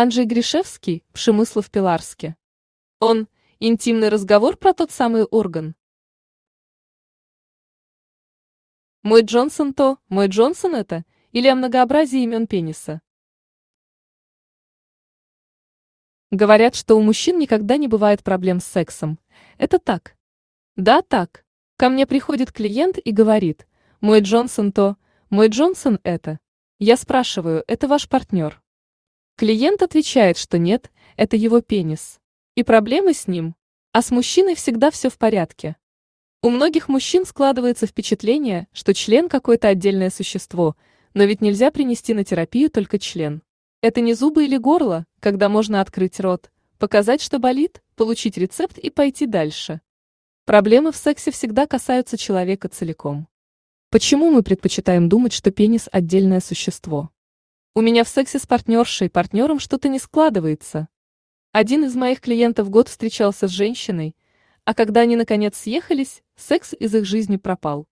Анджей Гришевский, Пшемыслов Пиларске. Он – интимный разговор про тот самый орган. Мой Джонсон то, мой Джонсон это, или о многообразии имен пениса. Говорят, что у мужчин никогда не бывает проблем с сексом. Это так. Да, так. Ко мне приходит клиент и говорит, мой Джонсон то, мой Джонсон это. Я спрашиваю, это ваш партнер? Клиент отвечает, что нет, это его пенис. И проблемы с ним. А с мужчиной всегда все в порядке. У многих мужчин складывается впечатление, что член какое-то отдельное существо, но ведь нельзя принести на терапию только член. Это не зубы или горло, когда можно открыть рот, показать, что болит, получить рецепт и пойти дальше. Проблемы в сексе всегда касаются человека целиком. Почему мы предпочитаем думать, что пенис – отдельное существо? У меня в сексе с партнершей, партнером что-то не складывается. Один из моих клиентов год встречался с женщиной, а когда они наконец съехались, секс из их жизни пропал.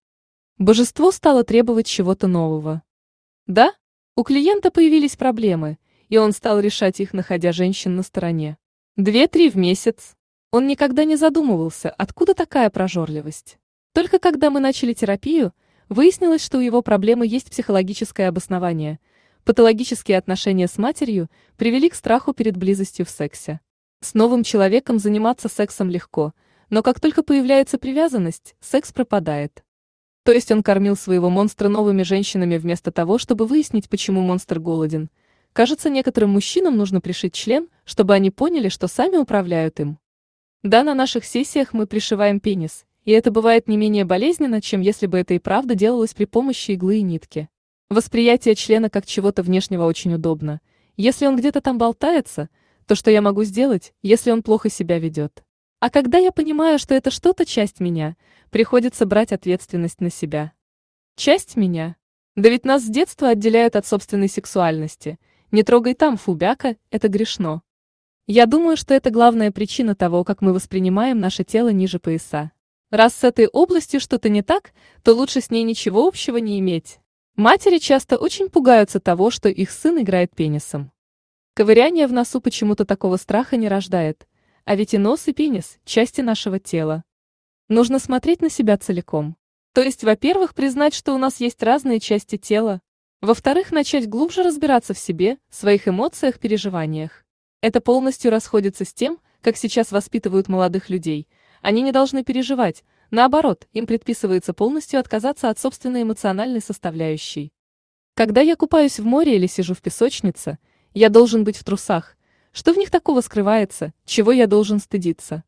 Божество стало требовать чего-то нового. Да, у клиента появились проблемы, и он стал решать их, находя женщин на стороне. Две-три в месяц. Он никогда не задумывался, откуда такая прожорливость. Только когда мы начали терапию, выяснилось, что у его проблемы есть психологическое обоснование – Патологические отношения с матерью привели к страху перед близостью в сексе. С новым человеком заниматься сексом легко, но как только появляется привязанность, секс пропадает. То есть он кормил своего монстра новыми женщинами вместо того, чтобы выяснить, почему монстр голоден. Кажется, некоторым мужчинам нужно пришить член, чтобы они поняли, что сами управляют им. Да, на наших сессиях мы пришиваем пенис, и это бывает не менее болезненно, чем если бы это и правда делалось при помощи иглы и нитки. Восприятие члена как чего-то внешнего очень удобно. Если он где-то там болтается, то что я могу сделать, если он плохо себя ведет? А когда я понимаю, что это что-то часть меня, приходится брать ответственность на себя. Часть меня. Да ведь нас с детства отделяют от собственной сексуальности. Не трогай там, фубяка, это грешно. Я думаю, что это главная причина того, как мы воспринимаем наше тело ниже пояса. Раз с этой областью что-то не так, то лучше с ней ничего общего не иметь. Матери часто очень пугаются того, что их сын играет пенисом. Ковыряние в носу почему-то такого страха не рождает, а ведь и нос, и пенис – части нашего тела. Нужно смотреть на себя целиком. То есть, во-первых, признать, что у нас есть разные части тела, во-вторых, начать глубже разбираться в себе, своих эмоциях, переживаниях. Это полностью расходится с тем, как сейчас воспитывают молодых людей. Они не должны переживать, Наоборот, им предписывается полностью отказаться от собственной эмоциональной составляющей. Когда я купаюсь в море или сижу в песочнице, я должен быть в трусах. Что в них такого скрывается, чего я должен стыдиться?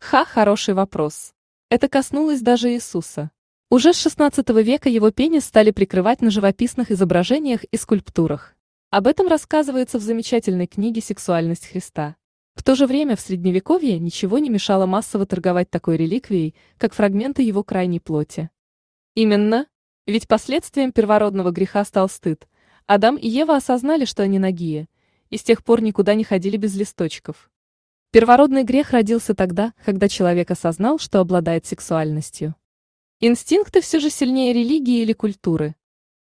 Ха, хороший вопрос. Это коснулось даже Иисуса. Уже с XVI века его пенис стали прикрывать на живописных изображениях и скульптурах. Об этом рассказывается в замечательной книге «Сексуальность Христа». В то же время в Средневековье ничего не мешало массово торговать такой реликвией, как фрагменты его крайней плоти. Именно, ведь последствием первородного греха стал стыд. Адам и Ева осознали, что они нагие, и с тех пор никуда не ходили без листочков. Первородный грех родился тогда, когда человек осознал, что обладает сексуальностью. Инстинкты все же сильнее религии или культуры.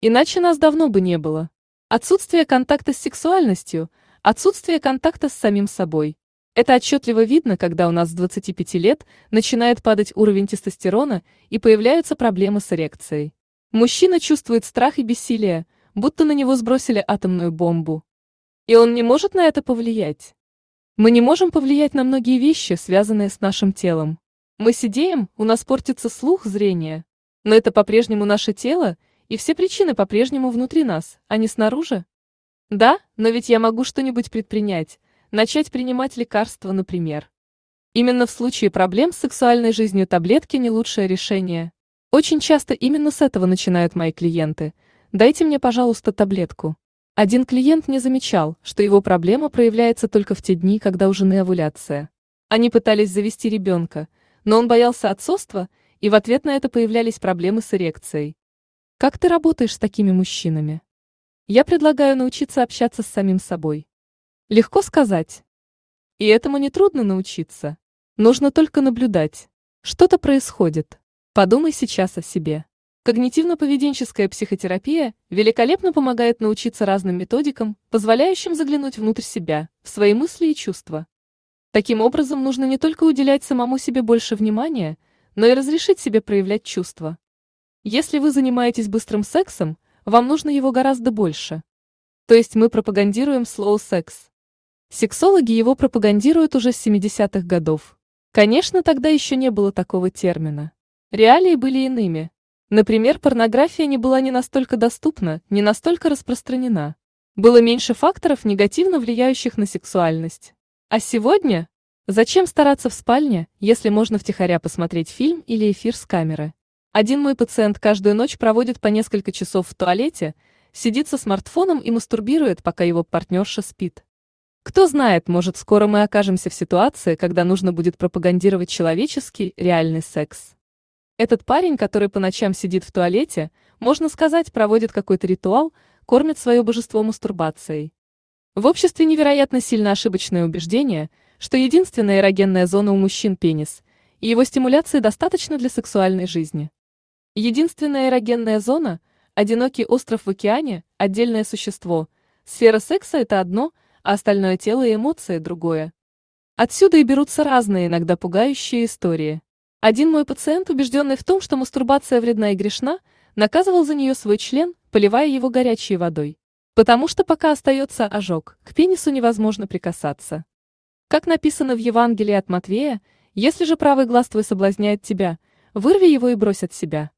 Иначе нас давно бы не было. Отсутствие контакта с сексуальностью – Отсутствие контакта с самим собой. Это отчетливо видно, когда у нас с 25 лет начинает падать уровень тестостерона и появляются проблемы с эрекцией. Мужчина чувствует страх и бессилие, будто на него сбросили атомную бомбу. И он не может на это повлиять. Мы не можем повлиять на многие вещи, связанные с нашим телом. Мы сидеем, у нас портится слух, зрение. Но это по-прежнему наше тело, и все причины по-прежнему внутри нас, а не снаружи. Да, но ведь я могу что-нибудь предпринять, начать принимать лекарства, например. Именно в случае проблем с сексуальной жизнью таблетки не лучшее решение. Очень часто именно с этого начинают мои клиенты. Дайте мне, пожалуйста, таблетку. Один клиент не замечал, что его проблема проявляется только в те дни, когда у жены овуляция. Они пытались завести ребенка, но он боялся отцовства, и в ответ на это появлялись проблемы с эрекцией. Как ты работаешь с такими мужчинами? Я предлагаю научиться общаться с самим собой. Легко сказать. И этому нетрудно научиться. Нужно только наблюдать. Что-то происходит. Подумай сейчас о себе. Когнитивно-поведенческая психотерапия великолепно помогает научиться разным методикам, позволяющим заглянуть внутрь себя, в свои мысли и чувства. Таким образом, нужно не только уделять самому себе больше внимания, но и разрешить себе проявлять чувства. Если вы занимаетесь быстрым сексом, вам нужно его гораздо больше. То есть мы пропагандируем slow секс. Сексологи его пропагандируют уже с 70-х годов. Конечно, тогда еще не было такого термина. Реалии были иными. Например, порнография не была не настолько доступна, не настолько распространена. Было меньше факторов, негативно влияющих на сексуальность. А сегодня? Зачем стараться в спальне, если можно втихаря посмотреть фильм или эфир с камеры? Один мой пациент каждую ночь проводит по несколько часов в туалете, сидит со смартфоном и мастурбирует, пока его партнерша спит. Кто знает, может скоро мы окажемся в ситуации, когда нужно будет пропагандировать человеческий, реальный секс. Этот парень, который по ночам сидит в туалете, можно сказать, проводит какой-то ритуал, кормит свое божество мастурбацией. В обществе невероятно сильно ошибочное убеждение, что единственная эрогенная зона у мужчин – пенис, и его стимуляции достаточно для сексуальной жизни. Единственная эрогенная зона – одинокий остров в океане, отдельное существо. Сфера секса – это одно, а остальное тело и эмоции – другое. Отсюда и берутся разные, иногда пугающие истории. Один мой пациент, убежденный в том, что мастурбация вредна и грешна, наказывал за нее свой член, поливая его горячей водой. Потому что пока остается ожог, к пенису невозможно прикасаться. Как написано в Евангелии от Матвея, если же правый глаз твой соблазняет тебя, вырви его и брось от себя.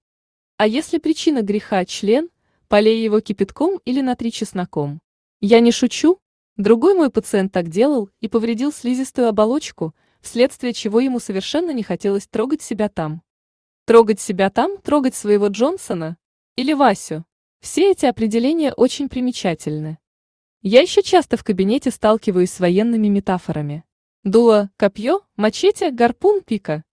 А если причина греха – член, полей его кипятком или натри чесноком. Я не шучу. Другой мой пациент так делал и повредил слизистую оболочку, вследствие чего ему совершенно не хотелось трогать себя там. Трогать себя там, трогать своего Джонсона или Васю. Все эти определения очень примечательны. Я еще часто в кабинете сталкиваюсь с военными метафорами. Дуло, копье, мачете, гарпун, пика.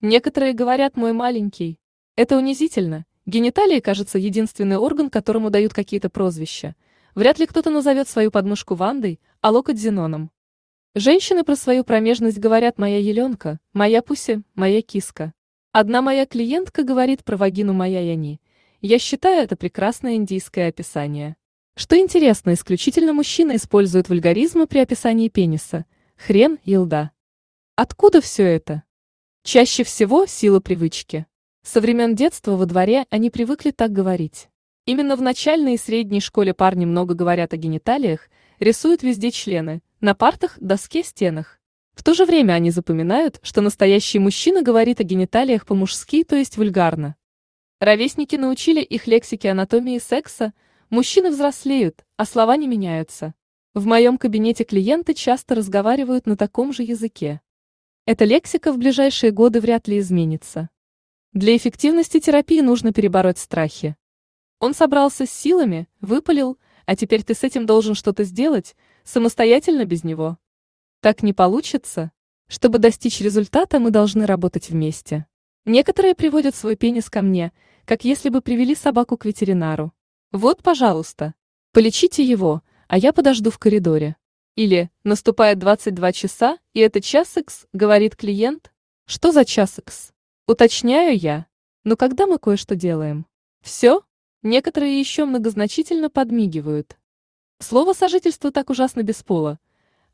Некоторые говорят «мой маленький». Это унизительно. Гениталии, кажется, единственный орган, которому дают какие-то прозвища. Вряд ли кто-то назовет свою подмышку Вандой, а локоть Зеноном. Женщины про свою промежность говорят «моя еленка», «моя пуся», «моя киска». Одна моя клиентка говорит про вагину «моя яни». Я считаю это прекрасное индийское описание. Что интересно, исключительно мужчины используют вульгаризмы при описании пениса. Хрен, елда. Откуда все это? Чаще всего сила привычки. Со времен детства во дворе они привыкли так говорить. Именно в начальной и средней школе парни много говорят о гениталиях, рисуют везде члены, на партах, доске, стенах. В то же время они запоминают, что настоящий мужчина говорит о гениталиях по-мужски, то есть вульгарно. Ровесники научили их лексике анатомии секса, мужчины взрослеют, а слова не меняются. В моем кабинете клиенты часто разговаривают на таком же языке. Эта лексика в ближайшие годы вряд ли изменится. Для эффективности терапии нужно перебороть страхи. Он собрался с силами, выпалил, а теперь ты с этим должен что-то сделать, самостоятельно без него. Так не получится. Чтобы достичь результата, мы должны работать вместе. Некоторые приводят свой пенис ко мне, как если бы привели собаку к ветеринару. Вот, пожалуйста, полечите его, а я подожду в коридоре. Или наступает 22 часа, и это час X, говорит клиент. Что за час X? Уточняю я. Но когда мы кое-что делаем? Все? Некоторые еще многозначительно подмигивают. Слово «сожительство» так ужасно без.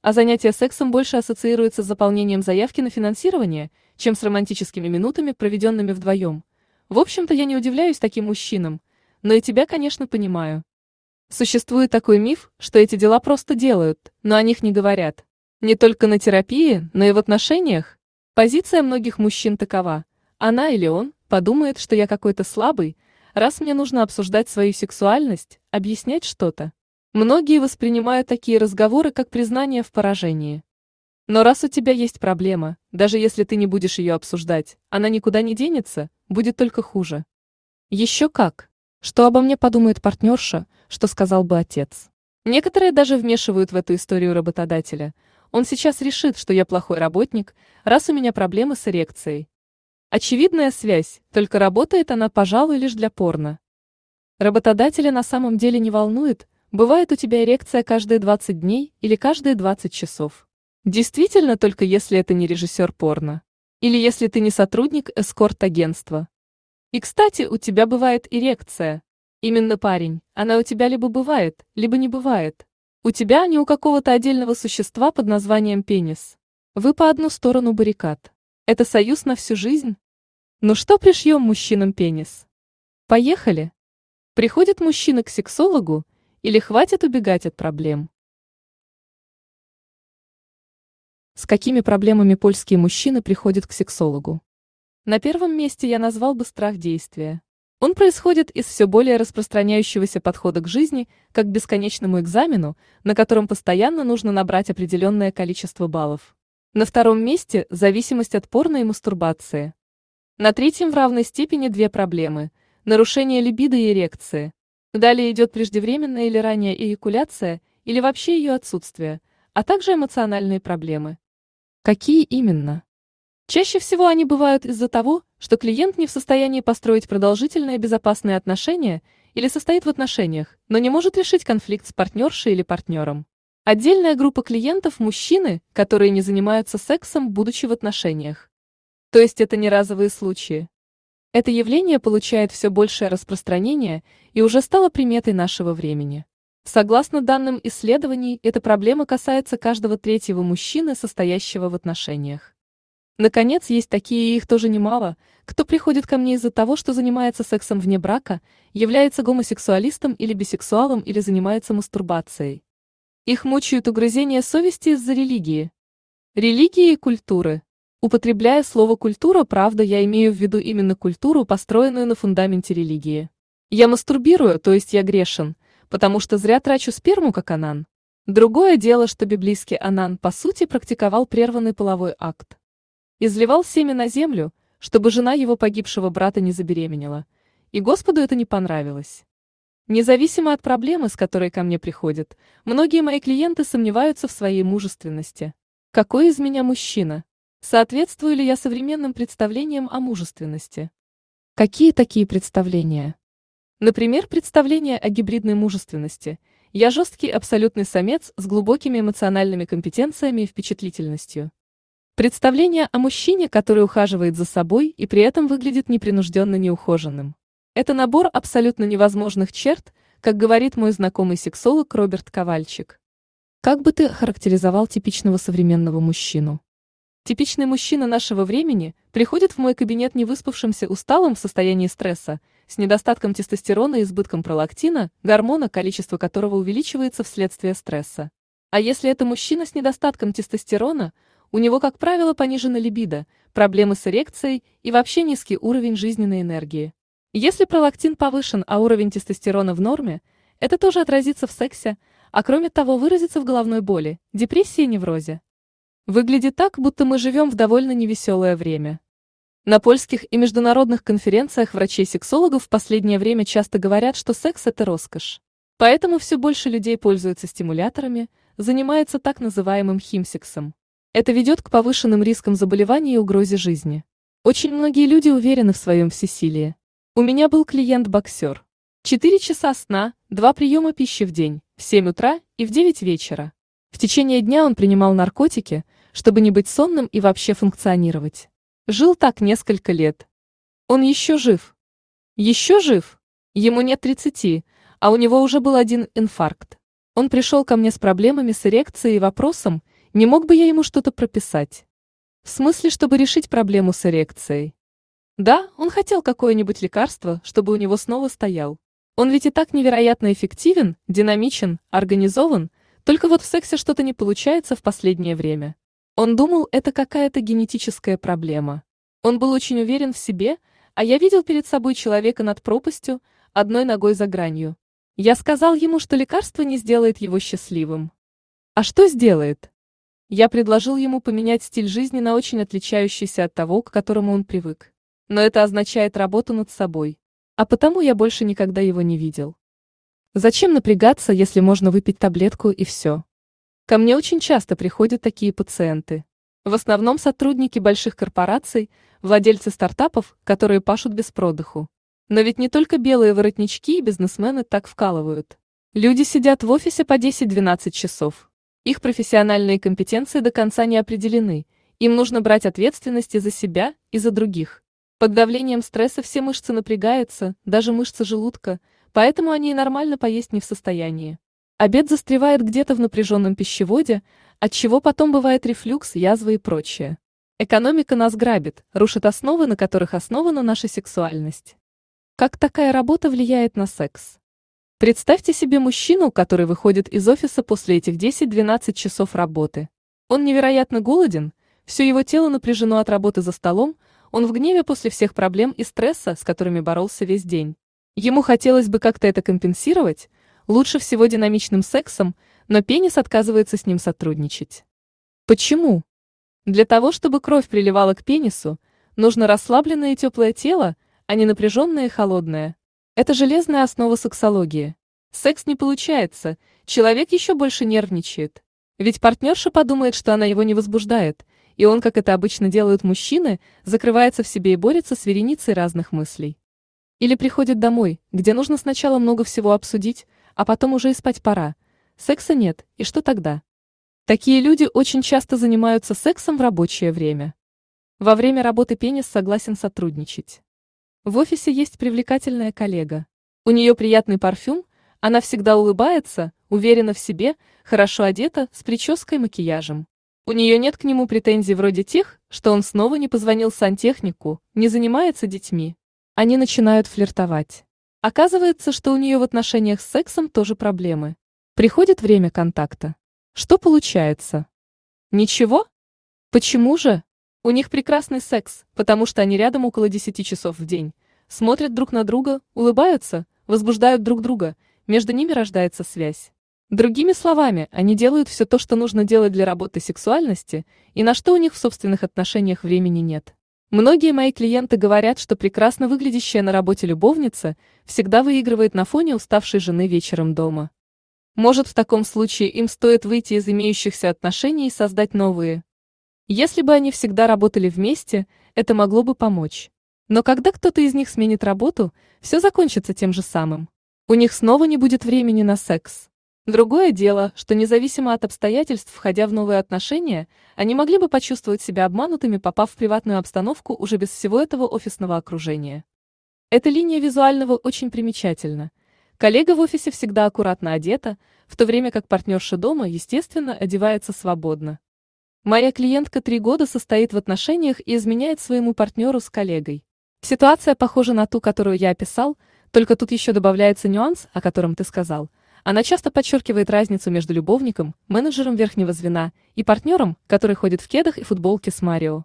А занятие сексом больше ассоциируется с заполнением заявки на финансирование, чем с романтическими минутами, проведенными вдвоем. В общем-то, я не удивляюсь таким мужчинам, но и тебя, конечно, понимаю. Существует такой миф, что эти дела просто делают, но о них не говорят. Не только на терапии, но и в отношениях. Позиция многих мужчин такова. Она или он подумает, что я какой-то слабый, раз мне нужно обсуждать свою сексуальность, объяснять что-то. Многие воспринимают такие разговоры как признание в поражении. Но раз у тебя есть проблема, даже если ты не будешь ее обсуждать, она никуда не денется, будет только хуже. Еще как. Что обо мне подумает партнерша, что сказал бы отец. Некоторые даже вмешивают в эту историю работодателя. Он сейчас решит, что я плохой работник, раз у меня проблемы с эрекцией. Очевидная связь, только работает она, пожалуй, лишь для порно. Работодателя на самом деле не волнует, Бывает у тебя эрекция каждые 20 дней или каждые 20 часов. Действительно, только если это не режиссер порно. Или если ты не сотрудник эскорт-агентства. И, кстати, у тебя бывает эрекция. Именно парень, она у тебя либо бывает, либо не бывает. У тебя, не у какого-то отдельного существа под названием пенис. Вы по одну сторону баррикад. Это союз на всю жизнь? Ну что пришьем мужчинам пенис? Поехали. Приходит мужчина к сексологу или хватит убегать от проблем? С какими проблемами польские мужчины приходят к сексологу? На первом месте я назвал бы страх действия. Он происходит из все более распространяющегося подхода к жизни, как к бесконечному экзамену, на котором постоянно нужно набрать определенное количество баллов. На втором месте – зависимость от порно и мастурбации. На третьем в равной степени две проблемы – нарушение либидо и эрекции. Далее идет преждевременная или ранняя эякуляция, или вообще ее отсутствие, а также эмоциональные проблемы. Какие именно? Чаще всего они бывают из-за того, что клиент не в состоянии построить продолжительные безопасные отношения или состоит в отношениях, но не может решить конфликт с партнершей или партнером. Отдельная группа клиентов – мужчины, которые не занимаются сексом, будучи в отношениях. То есть это не разовые случаи. Это явление получает все большее распространение и уже стало приметой нашего времени. Согласно данным исследований, эта проблема касается каждого третьего мужчины, состоящего в отношениях. Наконец, есть такие, и их тоже немало, кто приходит ко мне из-за того, что занимается сексом вне брака, является гомосексуалистом или бисексуалом или занимается мастурбацией. Их мучают угрызения совести из-за религии. Религии и культуры. Употребляя слово «культура», правда, я имею в виду именно культуру, построенную на фундаменте религии. Я мастурбирую, то есть я грешен, потому что зря трачу сперму, как Анан. Другое дело, что библейский Анан, по сути, практиковал прерванный половой акт изливал семя на землю, чтобы жена его погибшего брата не забеременела. И Господу это не понравилось. Независимо от проблемы, с которой ко мне приходят, многие мои клиенты сомневаются в своей мужественности. Какой из меня мужчина? Соответствую ли я современным представлениям о мужественности? Какие такие представления? Например, представление о гибридной мужественности. Я жесткий абсолютный самец с глубокими эмоциональными компетенциями и впечатлительностью. Представление о мужчине, который ухаживает за собой и при этом выглядит непринужденно неухоженным. Это набор абсолютно невозможных черт, как говорит мой знакомый сексолог Роберт Ковальчик. Как бы ты характеризовал типичного современного мужчину? Типичный мужчина нашего времени приходит в мой кабинет невыспавшимся, усталым в состоянии стресса, с недостатком тестостерона и избытком пролактина, гормона, количество которого увеличивается вследствие стресса. А если это мужчина с недостатком тестостерона, у него, как правило, понижена либидо, проблемы с эрекцией и вообще низкий уровень жизненной энергии. Если пролактин повышен, а уровень тестостерона в норме, это тоже отразится в сексе, а кроме того выразится в головной боли, депрессии и неврозе. Выглядит так, будто мы живем в довольно невеселое время. На польских и международных конференциях врачей-сексологов в последнее время часто говорят, что секс – это роскошь. Поэтому все больше людей пользуются стимуляторами, занимаются так называемым химсексом. Это ведет к повышенным рискам заболеваний и угрозе жизни. Очень многие люди уверены в своем всесилии. У меня был клиент-боксер. Четыре часа сна, два приема пищи в день, в 7 утра и в 9 вечера. В течение дня он принимал наркотики, чтобы не быть сонным и вообще функционировать. Жил так несколько лет. Он еще жив. Еще жив. Ему нет 30, а у него уже был один инфаркт. Он пришел ко мне с проблемами с эрекцией и вопросом, не мог бы я ему что-то прописать? В смысле, чтобы решить проблему с эрекцией? Да, он хотел какое-нибудь лекарство, чтобы у него снова стоял. Он ведь и так невероятно эффективен, динамичен, организован, только вот в сексе что-то не получается в последнее время. Он думал, это какая-то генетическая проблема. Он был очень уверен в себе, а я видел перед собой человека над пропастью, одной ногой за гранью. Я сказал ему, что лекарство не сделает его счастливым. А что сделает? Я предложил ему поменять стиль жизни на очень отличающийся от того, к которому он привык. Но это означает работу над собой. А потому я больше никогда его не видел. Зачем напрягаться, если можно выпить таблетку и все? Ко мне очень часто приходят такие пациенты. В основном сотрудники больших корпораций, владельцы стартапов, которые пашут без продыху. Но ведь не только белые воротнички и бизнесмены так вкалывают. Люди сидят в офисе по 10-12 часов. Их профессиональные компетенции до конца не определены, им нужно брать ответственность и за себя, и за других. Под давлением стресса все мышцы напрягаются, даже мышцы желудка, поэтому они и нормально поесть не в состоянии. Обед застревает где-то в напряженном пищеводе, от чего потом бывает рефлюкс, язвы и прочее. Экономика нас грабит, рушит основы, на которых основана наша сексуальность. Как такая работа влияет на секс? Представьте себе мужчину, который выходит из офиса после этих 10-12 часов работы. Он невероятно голоден, все его тело напряжено от работы за столом, он в гневе после всех проблем и стресса, с которыми боролся весь день. Ему хотелось бы как-то это компенсировать, лучше всего динамичным сексом, но пенис отказывается с ним сотрудничать. Почему? Для того, чтобы кровь приливала к пенису, нужно расслабленное и теплое тело, а не напряженное и холодное. Это железная основа сексологии. Секс не получается, человек еще больше нервничает. Ведь партнерша подумает, что она его не возбуждает, и он, как это обычно делают мужчины, закрывается в себе и борется с вереницей разных мыслей. Или приходит домой, где нужно сначала много всего обсудить, а потом уже и спать пора. Секса нет, и что тогда? Такие люди очень часто занимаются сексом в рабочее время. Во время работы пенис согласен сотрудничать. В офисе есть привлекательная коллега. У нее приятный парфюм, она всегда улыбается, уверена в себе, хорошо одета, с прической и макияжем. У нее нет к нему претензий вроде тех, что он снова не позвонил сантехнику, не занимается детьми. Они начинают флиртовать. Оказывается, что у нее в отношениях с сексом тоже проблемы. Приходит время контакта. Что получается? Ничего? Почему же? У них прекрасный секс, потому что они рядом около 10 часов в день. Смотрят друг на друга, улыбаются, возбуждают друг друга, между ними рождается связь. Другими словами, они делают все то, что нужно делать для работы сексуальности, и на что у них в собственных отношениях времени нет. Многие мои клиенты говорят, что прекрасно выглядящая на работе любовница всегда выигрывает на фоне уставшей жены вечером дома. Может, в таком случае им стоит выйти из имеющихся отношений и создать новые. Если бы они всегда работали вместе, это могло бы помочь. Но когда кто-то из них сменит работу, все закончится тем же самым. У них снова не будет времени на секс. Другое дело, что независимо от обстоятельств, входя в новые отношения, они могли бы почувствовать себя обманутыми, попав в приватную обстановку уже без всего этого офисного окружения. Эта линия визуального очень примечательна. Коллега в офисе всегда аккуратно одета, в то время как партнерша дома, естественно, одевается свободно. Моя клиентка три года состоит в отношениях и изменяет своему партнеру с коллегой. Ситуация похожа на ту, которую я описал, только тут еще добавляется нюанс, о котором ты сказал. Она часто подчеркивает разницу между любовником, менеджером верхнего звена и партнером, который ходит в кедах и футболке с Марио.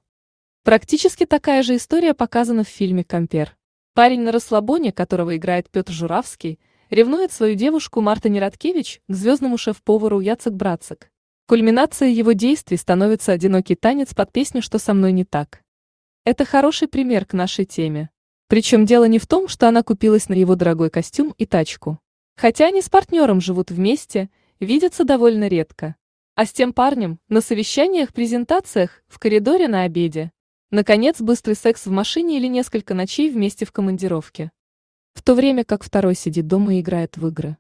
Практически такая же история показана в фильме «Компер». Парень на расслабоне, которого играет Петр Журавский, ревнует свою девушку Марта Нераткевич к звездному шеф-повару Яцек Брацек. Кульминацией его действий становится одинокий танец под песню «Что со мной не так». Это хороший пример к нашей теме. Причем дело не в том, что она купилась на его дорогой костюм и тачку. Хотя они с партнером живут вместе, видятся довольно редко. А с тем парнем, на совещаниях, презентациях, в коридоре на обеде. Наконец, быстрый секс в машине или несколько ночей вместе в командировке. В то время как второй сидит дома и играет в игры.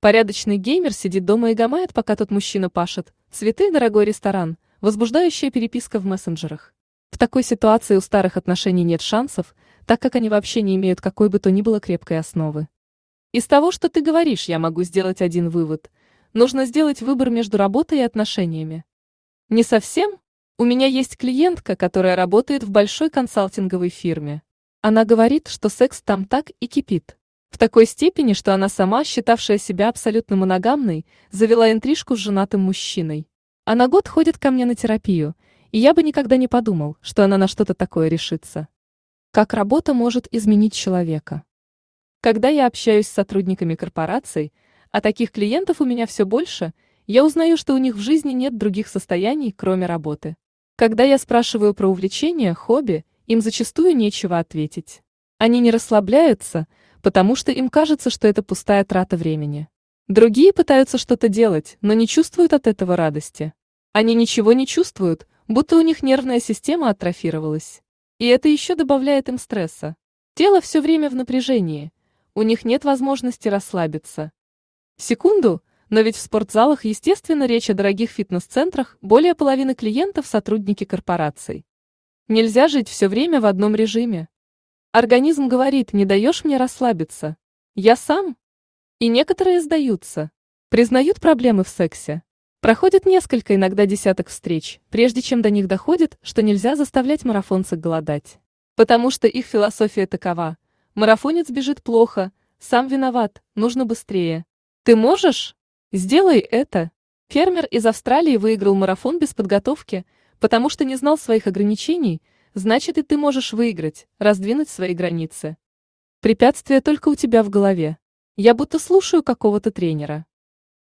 Порядочный геймер сидит дома и гамает, пока тот мужчина пашет. Цветы, дорогой ресторан, возбуждающая переписка в мессенджерах. В такой ситуации у старых отношений нет шансов, так как они вообще не имеют какой бы то ни было крепкой основы. Из того, что ты говоришь, я могу сделать один вывод. Нужно сделать выбор между работой и отношениями. Не совсем. У меня есть клиентка, которая работает в большой консалтинговой фирме. Она говорит, что секс там так и кипит. В такой степени, что она сама, считавшая себя абсолютно моногамной, завела интрижку с женатым мужчиной. Она год ходит ко мне на терапию, и я бы никогда не подумал, что она на что-то такое решится. Как работа может изменить человека? Когда я общаюсь с сотрудниками корпораций, а таких клиентов у меня все больше, я узнаю, что у них в жизни нет других состояний, кроме работы. Когда я спрашиваю про увлечения, хобби, им зачастую нечего ответить. Они не расслабляются, потому что им кажется, что это пустая трата времени. Другие пытаются что-то делать, но не чувствуют от этого радости. Они ничего не чувствуют, будто у них нервная система атрофировалась. И это еще добавляет им стресса. Тело все время в напряжении. У них нет возможности расслабиться. Секунду, но ведь в спортзалах, естественно, речь о дорогих фитнес-центрах, более половины клиентов – сотрудники корпораций. Нельзя жить все время в одном режиме. Организм говорит, не даешь мне расслабиться. Я сам. И некоторые сдаются. Признают проблемы в сексе. Проходит несколько, иногда десяток встреч, прежде чем до них доходит, что нельзя заставлять марафонцев голодать. Потому что их философия такова. Марафонец бежит плохо, сам виноват, нужно быстрее. Ты можешь? Сделай это. Фермер из Австралии выиграл марафон без подготовки, потому что не знал своих ограничений, значит и ты можешь выиграть, раздвинуть свои границы. Препятствие только у тебя в голове. Я будто слушаю какого-то тренера.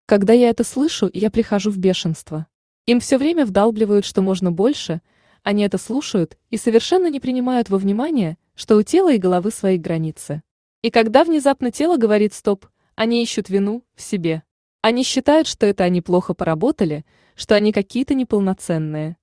Когда я это слышу, я прихожу в бешенство. Им все время вдалбливают, что можно больше, они это слушают и совершенно не принимают во внимание, что у тела и головы свои границы. И когда внезапно тело говорит «стоп», они ищут вину в себе. Они считают, что это они плохо поработали, что они какие-то неполноценные.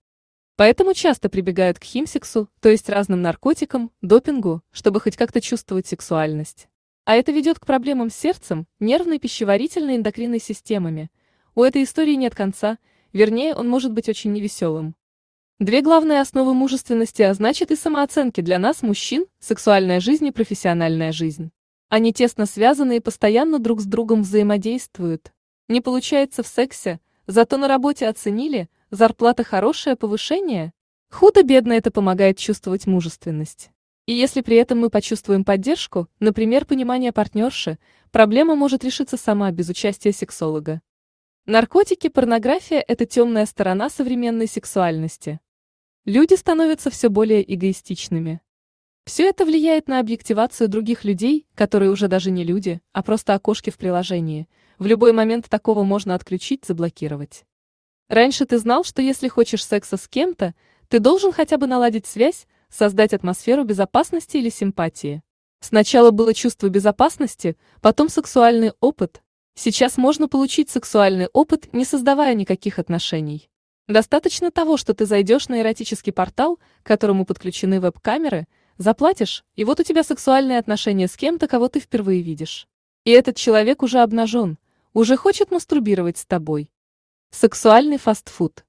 Поэтому часто прибегают к химсексу, то есть разным наркотикам, допингу, чтобы хоть как-то чувствовать сексуальность. А это ведет к проблемам с сердцем, нервной, пищеварительной, эндокринной системами. У этой истории нет конца, вернее, он может быть очень невеселым. Две главные основы мужественности, а значит и самооценки для нас, мужчин, сексуальная жизнь и профессиональная жизнь. Они тесно связаны и постоянно друг с другом взаимодействуют. Не получается в сексе, зато на работе оценили, зарплата хорошая, повышение. Худо-бедно это помогает чувствовать мужественность. И если при этом мы почувствуем поддержку, например, понимание партнерши, проблема может решиться сама без участия сексолога. Наркотики, порнография – это темная сторона современной сексуальности. Люди становятся все более эгоистичными. Все это влияет на объективацию других людей, которые уже даже не люди, а просто окошки в приложении. В любой момент такого можно отключить, заблокировать. Раньше ты знал, что если хочешь секса с кем-то, ты должен хотя бы наладить связь, создать атмосферу безопасности или симпатии. Сначала было чувство безопасности, потом сексуальный опыт. Сейчас можно получить сексуальный опыт, не создавая никаких отношений. Достаточно того, что ты зайдешь на эротический портал, к которому подключены веб-камеры, заплатишь, и вот у тебя сексуальные отношения с кем-то, кого ты впервые видишь. И этот человек уже обнажен, уже хочет мастурбировать с тобой. Сексуальный фастфуд.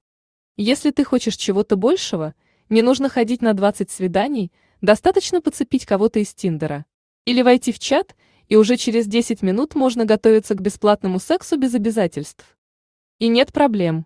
Если ты хочешь чего-то большего, не нужно ходить на 20 свиданий, достаточно подцепить кого-то из Тиндера. Или войти в чат, и уже через 10 минут можно готовиться к бесплатному сексу без обязательств. И нет проблем.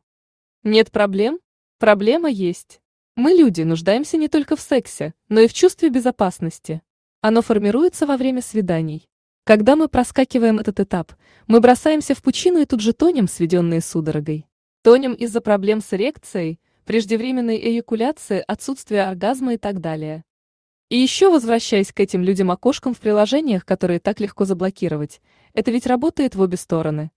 Нет проблем? Проблема есть. Мы, люди, нуждаемся не только в сексе, но и в чувстве безопасности. Оно формируется во время свиданий. Когда мы проскакиваем этот этап, мы бросаемся в пучину и тут же тонем, сведенные судорогой. Тонем из-за проблем с эрекцией, преждевременной эякуляции, отсутствия оргазма и так далее. И еще возвращаясь к этим людям-окошкам в приложениях, которые так легко заблокировать, это ведь работает в обе стороны.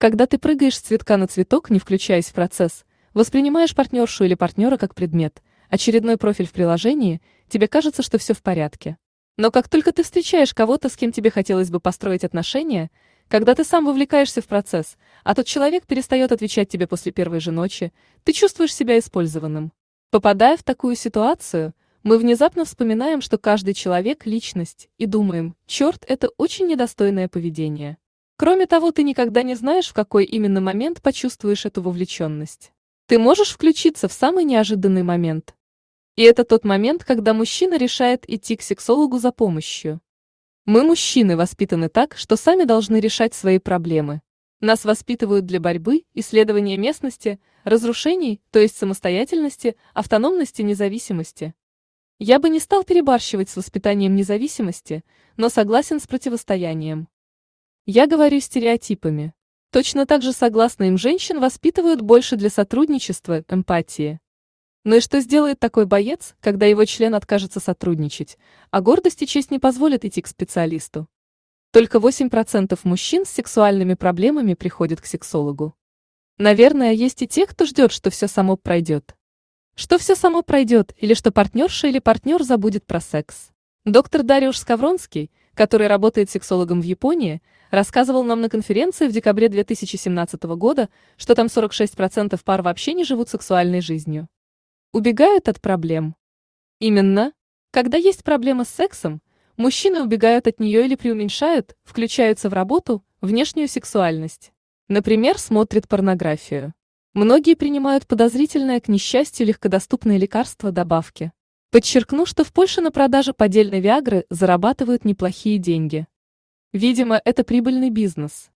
Когда ты прыгаешь с цветка на цветок, не включаясь в процесс, воспринимаешь партнершу или партнера как предмет, очередной профиль в приложении, тебе кажется, что все в порядке. Но как только ты встречаешь кого-то, с кем тебе хотелось бы построить отношения, когда ты сам вовлекаешься в процесс, а тот человек перестает отвечать тебе после первой же ночи, ты чувствуешь себя использованным. Попадая в такую ситуацию, мы внезапно вспоминаем, что каждый человек – личность, и думаем, черт, это очень недостойное поведение. Кроме того, ты никогда не знаешь, в какой именно момент почувствуешь эту вовлеченность. Ты можешь включиться в самый неожиданный момент. И это тот момент, когда мужчина решает идти к сексологу за помощью. Мы, мужчины, воспитаны так, что сами должны решать свои проблемы. Нас воспитывают для борьбы, исследования местности, разрушений, то есть самостоятельности, автономности, независимости. Я бы не стал перебарщивать с воспитанием независимости, но согласен с противостоянием. Я говорю стереотипами. Точно так же согласно им женщин воспитывают больше для сотрудничества, эмпатии. Ну и что сделает такой боец, когда его член откажется сотрудничать, а гордость и честь не позволят идти к специалисту? Только 8% мужчин с сексуальными проблемами приходят к сексологу. Наверное, есть и те, кто ждет, что все само пройдет. Что все само пройдет, или что партнерша или партнер забудет про секс. Доктор Дариуш Скавронский, который работает сексологом в Японии, рассказывал нам на конференции в декабре 2017 года, что там 46% пар вообще не живут сексуальной жизнью. Убегают от проблем. Именно. Когда есть проблема с сексом, мужчины убегают от нее или преуменьшают, включаются в работу, внешнюю сексуальность. Например, смотрят порнографию. Многие принимают подозрительное к несчастью легкодоступные лекарства добавки. Подчеркну, что в Польше на продаже поддельной Виагры зарабатывают неплохие деньги. Видимо, это прибыльный бизнес.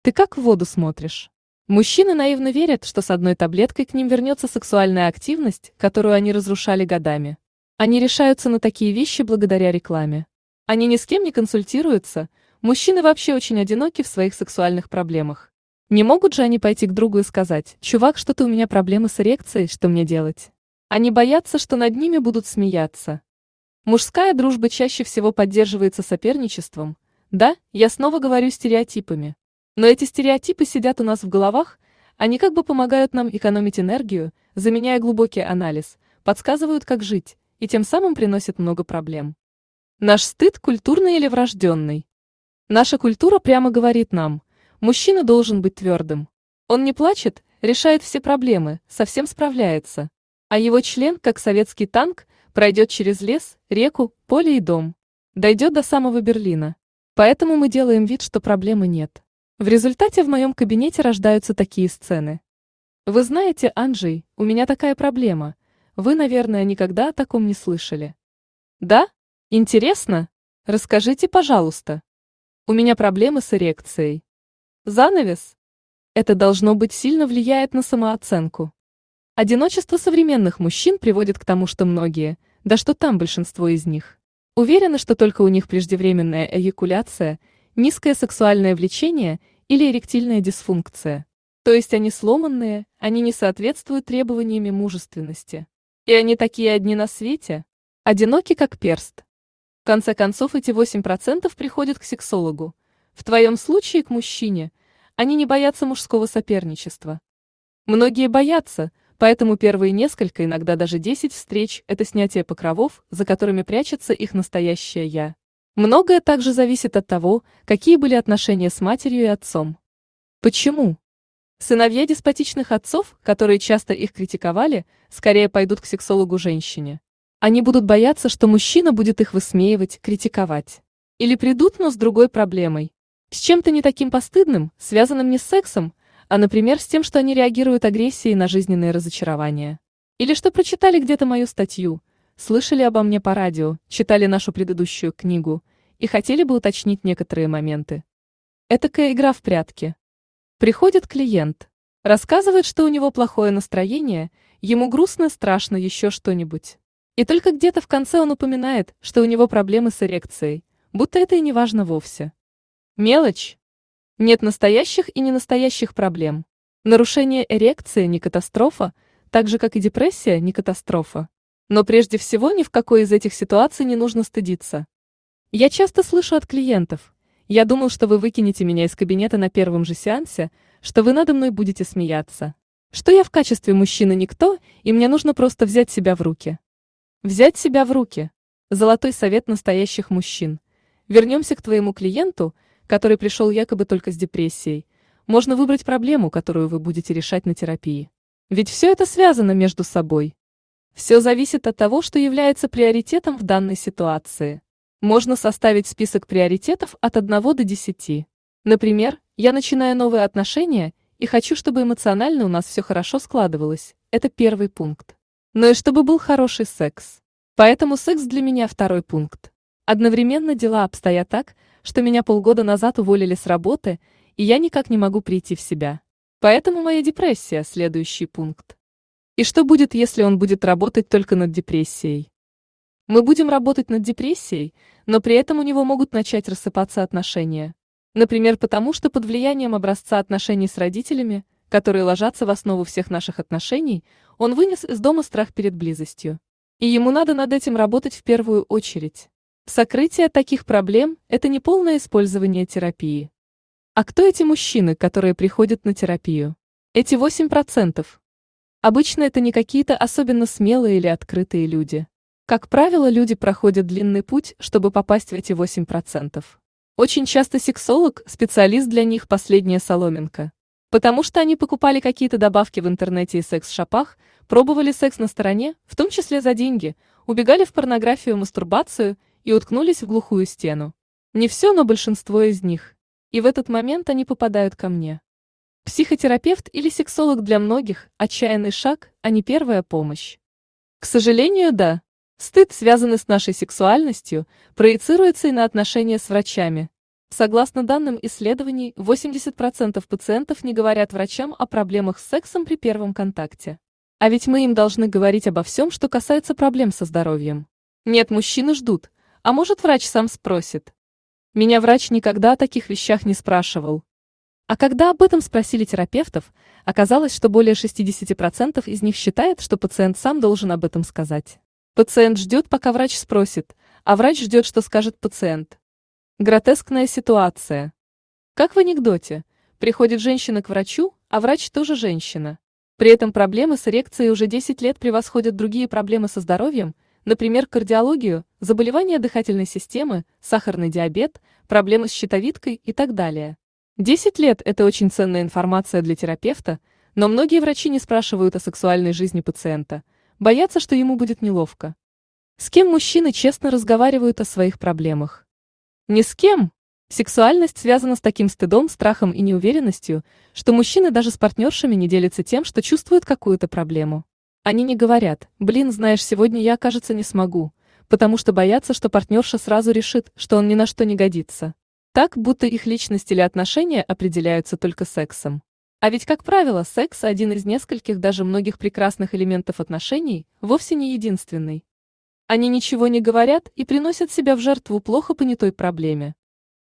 Ты как в воду смотришь? Мужчины наивно верят, что с одной таблеткой к ним вернется сексуальная активность, которую они разрушали годами. Они решаются на такие вещи благодаря рекламе. Они ни с кем не консультируются, мужчины вообще очень одиноки в своих сексуальных проблемах. Не могут же они пойти к другу и сказать, «Чувак, что-то у меня проблемы с эрекцией, что мне делать?» Они боятся, что над ними будут смеяться. Мужская дружба чаще всего поддерживается соперничеством. Да, я снова говорю стереотипами. Но эти стереотипы сидят у нас в головах, они как бы помогают нам экономить энергию, заменяя глубокий анализ, подсказывают, как жить, и тем самым приносят много проблем. Наш стыд культурный или врожденный? Наша культура прямо говорит нам, мужчина должен быть твердым. Он не плачет, решает все проблемы, совсем справляется а его член, как советский танк, пройдет через лес, реку, поле и дом. Дойдет до самого Берлина. Поэтому мы делаем вид, что проблемы нет. В результате в моем кабинете рождаются такие сцены. Вы знаете, Анджей, у меня такая проблема. Вы, наверное, никогда о таком не слышали. Да? Интересно? Расскажите, пожалуйста. У меня проблемы с эрекцией. Занавес? Это должно быть сильно влияет на самооценку. Одиночество современных мужчин приводит к тому, что многие, да что там большинство из них, уверены, что только у них преждевременная эякуляция, низкое сексуальное влечение или эректильная дисфункция. То есть они сломанные, они не соответствуют требованиями мужественности. И они такие одни на свете, одиноки как перст. В конце концов, эти 8% приходят к сексологу. В твоем случае к мужчине. Они не боятся мужского соперничества. Многие боятся – Поэтому первые несколько, иногда даже десять встреч – это снятие покровов, за которыми прячется их настоящее «я». Многое также зависит от того, какие были отношения с матерью и отцом. Почему? Сыновья деспотичных отцов, которые часто их критиковали, скорее пойдут к сексологу-женщине. Они будут бояться, что мужчина будет их высмеивать, критиковать. Или придут, но с другой проблемой. С чем-то не таким постыдным, связанным не с сексом, а, например, с тем, что они реагируют агрессией на жизненные разочарования. Или что прочитали где-то мою статью, слышали обо мне по радио, читали нашу предыдущую книгу и хотели бы уточнить некоторые моменты. Этакая игра в прятки. Приходит клиент, рассказывает, что у него плохое настроение, ему грустно, страшно, еще что-нибудь. И только где-то в конце он упоминает, что у него проблемы с эрекцией, будто это и не важно вовсе. Мелочь. Нет настоящих и ненастоящих проблем. Нарушение эрекции не катастрофа, так же как и депрессия не катастрофа. Но прежде всего ни в какой из этих ситуаций не нужно стыдиться. Я часто слышу от клиентов, я думал, что вы выкинете меня из кабинета на первом же сеансе, что вы надо мной будете смеяться, что я в качестве мужчины никто, и мне нужно просто взять себя в руки. Взять себя в руки. Золотой совет настоящих мужчин. Вернемся к твоему клиенту, который пришел якобы только с депрессией, можно выбрать проблему, которую вы будете решать на терапии. Ведь все это связано между собой. Все зависит от того, что является приоритетом в данной ситуации. Можно составить список приоритетов от 1 до 10. Например, я начинаю новые отношения и хочу, чтобы эмоционально у нас все хорошо складывалось. Это первый пункт. Но и чтобы был хороший секс. Поэтому секс для меня второй пункт. Одновременно дела обстоят так, что меня полгода назад уволили с работы, и я никак не могу прийти в себя. Поэтому моя депрессия – следующий пункт. И что будет, если он будет работать только над депрессией? Мы будем работать над депрессией, но при этом у него могут начать рассыпаться отношения. Например, потому что под влиянием образца отношений с родителями, которые ложатся в основу всех наших отношений, он вынес из дома страх перед близостью. И ему надо над этим работать в первую очередь. Сокрытие таких проблем – это не полное использование терапии. А кто эти мужчины, которые приходят на терапию? Эти 8%. Обычно это не какие-то особенно смелые или открытые люди. Как правило, люди проходят длинный путь, чтобы попасть в эти 8%. Очень часто сексолог – специалист для них последняя соломинка. Потому что они покупали какие-то добавки в интернете и секс-шопах, пробовали секс на стороне, в том числе за деньги, убегали в порнографию и мастурбацию – и уткнулись в глухую стену. Не все, но большинство из них. И в этот момент они попадают ко мне. Психотерапевт или сексолог для многих – отчаянный шаг, а не первая помощь. К сожалению, да. Стыд, связанный с нашей сексуальностью, проецируется и на отношения с врачами. Согласно данным исследований, 80% пациентов не говорят врачам о проблемах с сексом при первом контакте. А ведь мы им должны говорить обо всем, что касается проблем со здоровьем. Нет, мужчины ждут, а может врач сам спросит. Меня врач никогда о таких вещах не спрашивал. А когда об этом спросили терапевтов, оказалось, что более 60% из них считает, что пациент сам должен об этом сказать. Пациент ждет, пока врач спросит, а врач ждет, что скажет пациент. Гротескная ситуация. Как в анекдоте. Приходит женщина к врачу, а врач тоже женщина. При этом проблемы с эрекцией уже 10 лет превосходят другие проблемы со здоровьем, например, кардиологию, заболевания дыхательной системы, сахарный диабет, проблемы с щитовидкой и так далее. 10 лет – это очень ценная информация для терапевта, но многие врачи не спрашивают о сексуальной жизни пациента, боятся, что ему будет неловко. С кем мужчины честно разговаривают о своих проблемах? Ни с кем. Сексуальность связана с таким стыдом, страхом и неуверенностью, что мужчины даже с партнершами не делятся тем, что чувствуют какую-то проблему. Они не говорят, блин, знаешь, сегодня я, кажется, не смогу, потому что боятся, что партнерша сразу решит, что он ни на что не годится. Так, будто их личность или отношения определяются только сексом. А ведь, как правило, секс – один из нескольких, даже многих прекрасных элементов отношений, вовсе не единственный. Они ничего не говорят и приносят себя в жертву плохо понятой проблеме.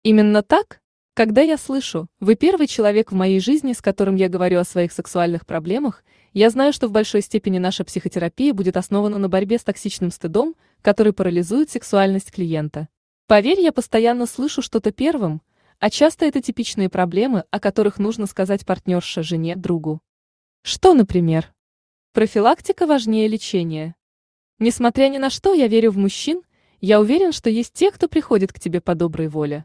Именно так, когда я слышу «Вы первый человек в моей жизни, с которым я говорю о своих сексуальных проблемах», я знаю, что в большой степени наша психотерапия будет основана на борьбе с токсичным стыдом, который парализует сексуальность клиента. Поверь, я постоянно слышу что-то первым, а часто это типичные проблемы, о которых нужно сказать партнерше, жене, другу. Что, например? Профилактика важнее лечения. Несмотря ни на что, я верю в мужчин, я уверен, что есть те, кто приходит к тебе по доброй воле.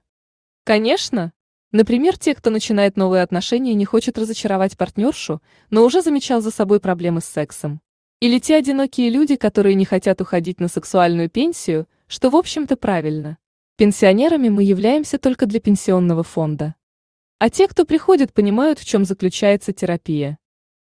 Конечно. Например, те, кто начинает новые отношения и не хочет разочаровать партнершу, но уже замечал за собой проблемы с сексом. Или те одинокие люди, которые не хотят уходить на сексуальную пенсию, что в общем-то правильно. Пенсионерами мы являемся только для пенсионного фонда. А те, кто приходит, понимают, в чем заключается терапия.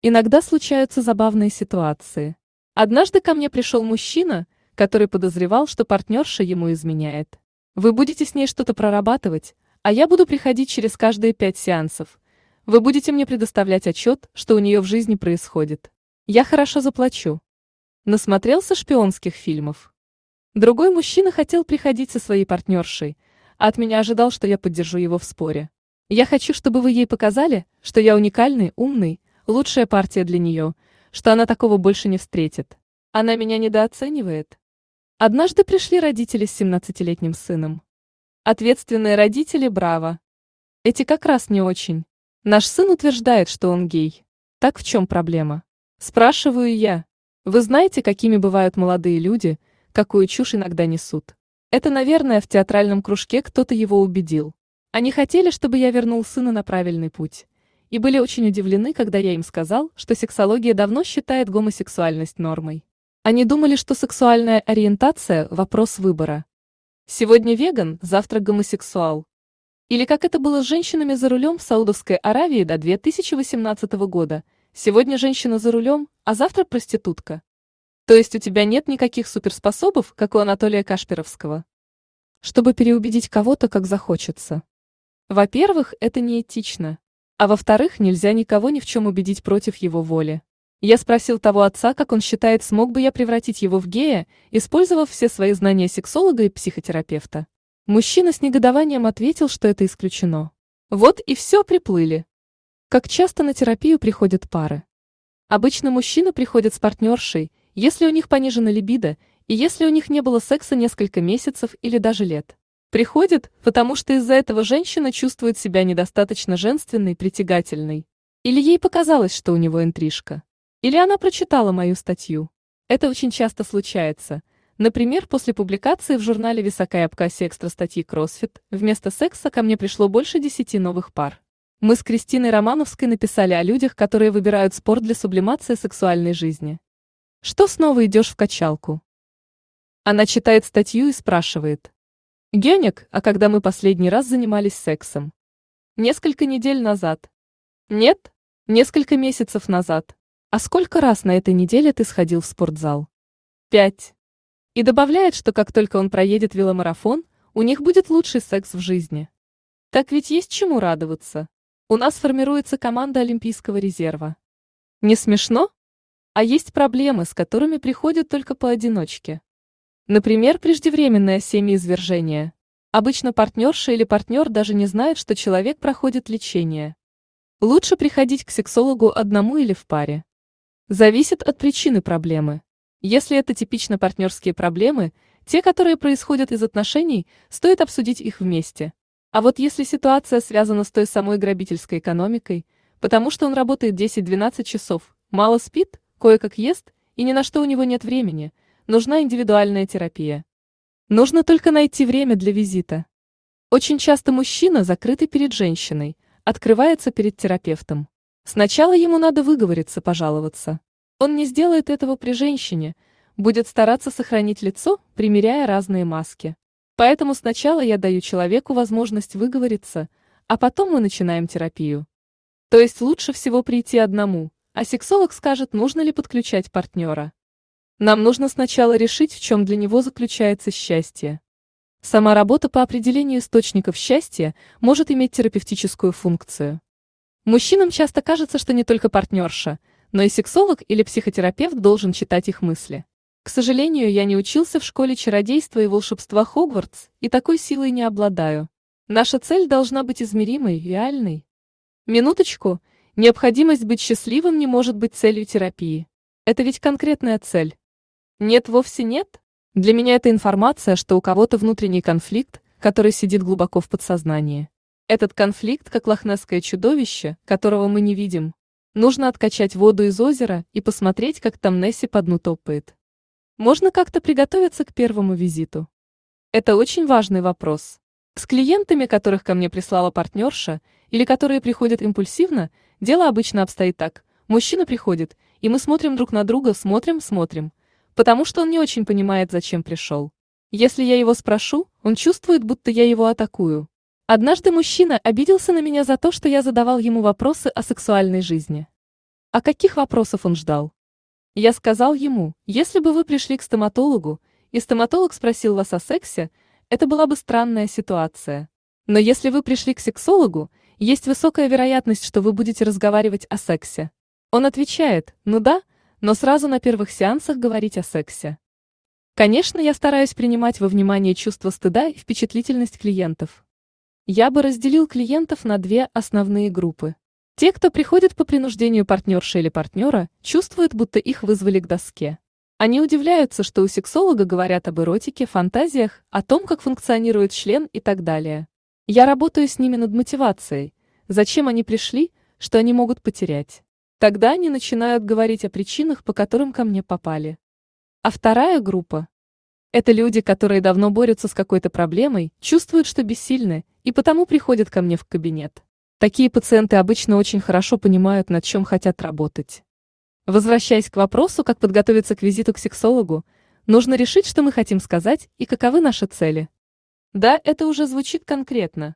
Иногда случаются забавные ситуации. Однажды ко мне пришел мужчина, который подозревал, что партнерша ему изменяет. Вы будете с ней что-то прорабатывать, а я буду приходить через каждые пять сеансов. Вы будете мне предоставлять отчет, что у нее в жизни происходит. Я хорошо заплачу. Насмотрелся шпионских фильмов. Другой мужчина хотел приходить со своей партнершей, а от меня ожидал, что я поддержу его в споре. Я хочу, чтобы вы ей показали, что я уникальный, умный, лучшая партия для нее, что она такого больше не встретит. Она меня недооценивает. Однажды пришли родители с 17-летним сыном. Ответственные родители, браво. Эти как раз не очень. Наш сын утверждает, что он гей. Так в чем проблема? Спрашиваю я. Вы знаете, какими бывают молодые люди – какую чушь иногда несут. Это, наверное, в театральном кружке кто-то его убедил. Они хотели, чтобы я вернул сына на правильный путь. И были очень удивлены, когда я им сказал, что сексология давно считает гомосексуальность нормой. Они думали, что сексуальная ориентация – вопрос выбора. Сегодня веган, завтра гомосексуал. Или как это было с женщинами за рулем в Саудовской Аравии до 2018 года. Сегодня женщина за рулем, а завтра проститутка. То есть у тебя нет никаких суперспособов, как у Анатолия Кашпировского? Чтобы переубедить кого-то, как захочется. Во-первых, это неэтично. А во-вторых, нельзя никого ни в чем убедить против его воли. Я спросил того отца, как он считает, смог бы я превратить его в гея, использовав все свои знания сексолога и психотерапевта. Мужчина с негодованием ответил, что это исключено. Вот и все приплыли. Как часто на терапию приходят пары? Обычно мужчина приходит с партнершей, если у них понижена либидо, и если у них не было секса несколько месяцев или даже лет. Приходит, потому что из-за этого женщина чувствует себя недостаточно женственной, притягательной. Или ей показалось, что у него интрижка. Или она прочитала мою статью. Это очень часто случается. Например, после публикации в журнале «Висока и обкасе экстра статьи «Кроссфит» вместо секса ко мне пришло больше десяти новых пар. Мы с Кристиной Романовской написали о людях, которые выбирают спорт для сублимации сексуальной жизни. Что снова идешь в качалку? Она читает статью и спрашивает. Геник, а когда мы последний раз занимались сексом? Несколько недель назад. Нет, несколько месяцев назад. А сколько раз на этой неделе ты сходил в спортзал? Пять. И добавляет, что как только он проедет веломарафон, у них будет лучший секс в жизни. Так ведь есть чему радоваться. У нас формируется команда Олимпийского резерва. Не смешно? А есть проблемы, с которыми приходят только поодиночке. Например, преждевременное семяизвержение. Обычно партнерша или партнер даже не знает, что человек проходит лечение. Лучше приходить к сексологу одному или в паре. Зависит от причины проблемы. Если это типично партнерские проблемы, те, которые происходят из отношений, стоит обсудить их вместе. А вот если ситуация связана с той самой грабительской экономикой, потому что он работает 10-12 часов, мало спит, кое-как ест, и ни на что у него нет времени – нужна индивидуальная терапия. Нужно только найти время для визита. Очень часто мужчина, закрытый перед женщиной, открывается перед терапевтом. Сначала ему надо выговориться, пожаловаться. Он не сделает этого при женщине, будет стараться сохранить лицо, примеряя разные маски. Поэтому сначала я даю человеку возможность выговориться, а потом мы начинаем терапию. То есть лучше всего прийти одному, а сексолог скажет, нужно ли подключать партнера. Нам нужно сначала решить, в чем для него заключается счастье. Сама работа по определению источников счастья может иметь терапевтическую функцию. Мужчинам часто кажется, что не только партнерша, но и сексолог или психотерапевт должен читать их мысли. К сожалению, я не учился в школе чародейства и волшебства Хогвартс, и такой силой не обладаю. Наша цель должна быть измеримой, реальной. Минуточку, необходимость быть счастливым не может быть целью терапии. Это ведь конкретная цель. Нет, вовсе нет. Для меня это информация, что у кого-то внутренний конфликт, который сидит глубоко в подсознании. Этот конфликт, как лохнесское чудовище, которого мы не видим. Нужно откачать воду из озера и посмотреть, как там Несси по дну топает. Можно как-то приготовиться к первому визиту. Это очень важный вопрос. С клиентами, которых ко мне прислала партнерша, или которые приходят импульсивно, дело обычно обстоит так. Мужчина приходит, и мы смотрим друг на друга, смотрим, смотрим – потому что он не очень понимает, зачем пришел. Если я его спрошу, он чувствует, будто я его атакую. Однажды мужчина обиделся на меня за то, что я задавал ему вопросы о сексуальной жизни. А каких вопросов он ждал? Я сказал ему, если бы вы пришли к стоматологу, и стоматолог спросил вас о сексе, это была бы странная ситуация. Но если вы пришли к сексологу, есть высокая вероятность, что вы будете разговаривать о сексе. Он отвечает, ну да, но сразу на первых сеансах говорить о сексе. Конечно, я стараюсь принимать во внимание чувство стыда и впечатлительность клиентов. Я бы разделил клиентов на две основные группы. Те, кто приходит по принуждению партнерши или партнера, чувствуют, будто их вызвали к доске. Они удивляются, что у сексолога говорят об эротике, фантазиях, о том, как функционирует член и так далее. Я работаю с ними над мотивацией. Зачем они пришли, что они могут потерять. Тогда они начинают говорить о причинах, по которым ко мне попали. А вторая группа – это люди, которые давно борются с какой-то проблемой, чувствуют, что бессильны, и потому приходят ко мне в кабинет. Такие пациенты обычно очень хорошо понимают, над чем хотят работать. Возвращаясь к вопросу, как подготовиться к визиту к сексологу, нужно решить, что мы хотим сказать и каковы наши цели. Да, это уже звучит конкретно.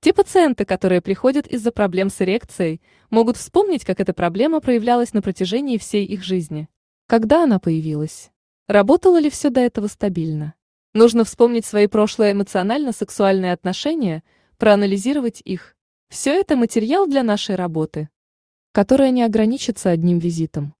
Те пациенты, которые приходят из-за проблем с эрекцией, могут вспомнить, как эта проблема проявлялась на протяжении всей их жизни. Когда она появилась? Работало ли все до этого стабильно? Нужно вспомнить свои прошлые эмоционально-сексуальные отношения, проанализировать их. Все это материал для нашей работы, которая не ограничится одним визитом.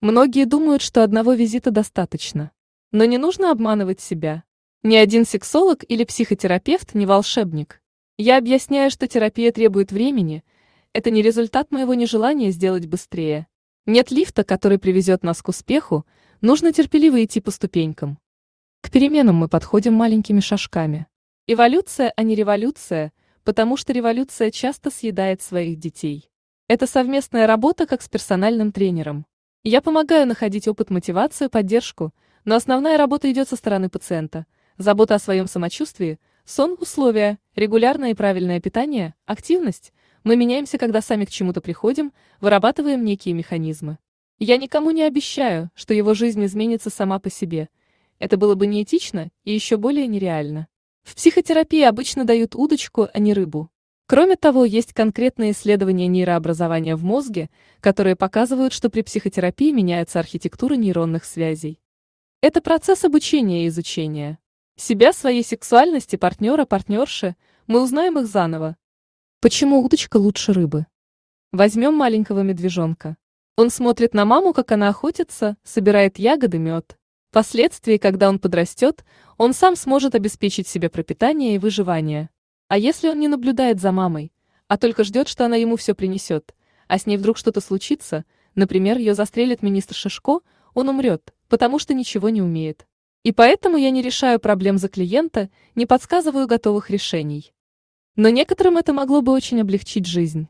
Многие думают, что одного визита достаточно. Но не нужно обманывать себя. Ни один сексолог или психотерапевт не волшебник. Я объясняю, что терапия требует времени. Это не результат моего нежелания сделать быстрее. Нет лифта, который привезет нас к успеху, нужно терпеливо идти по ступенькам. К переменам мы подходим маленькими шажками. Эволюция, а не революция, потому что революция часто съедает своих детей. Это совместная работа как с персональным тренером. Я помогаю находить опыт, мотивацию, поддержку, но основная работа идет со стороны пациента. Забота о своем самочувствии – Сон – условия, регулярное и правильное питание, активность. Мы меняемся, когда сами к чему-то приходим, вырабатываем некие механизмы. Я никому не обещаю, что его жизнь изменится сама по себе. Это было бы неэтично и еще более нереально. В психотерапии обычно дают удочку, а не рыбу. Кроме того, есть конкретные исследования нейрообразования в мозге, которые показывают, что при психотерапии меняется архитектура нейронных связей. Это процесс обучения и изучения. Себя, своей сексуальности, партнера, партнерши, мы узнаем их заново. Почему удочка лучше рыбы? Возьмем маленького медвежонка. Он смотрит на маму, как она охотится, собирает ягоды, мед. Впоследствии, когда он подрастет, он сам сможет обеспечить себе пропитание и выживание. А если он не наблюдает за мамой, а только ждет, что она ему все принесет, а с ней вдруг что-то случится, например, ее застрелит министр Шишко, он умрет, потому что ничего не умеет. И поэтому я не решаю проблем за клиента, не подсказываю готовых решений. Но некоторым это могло бы очень облегчить жизнь.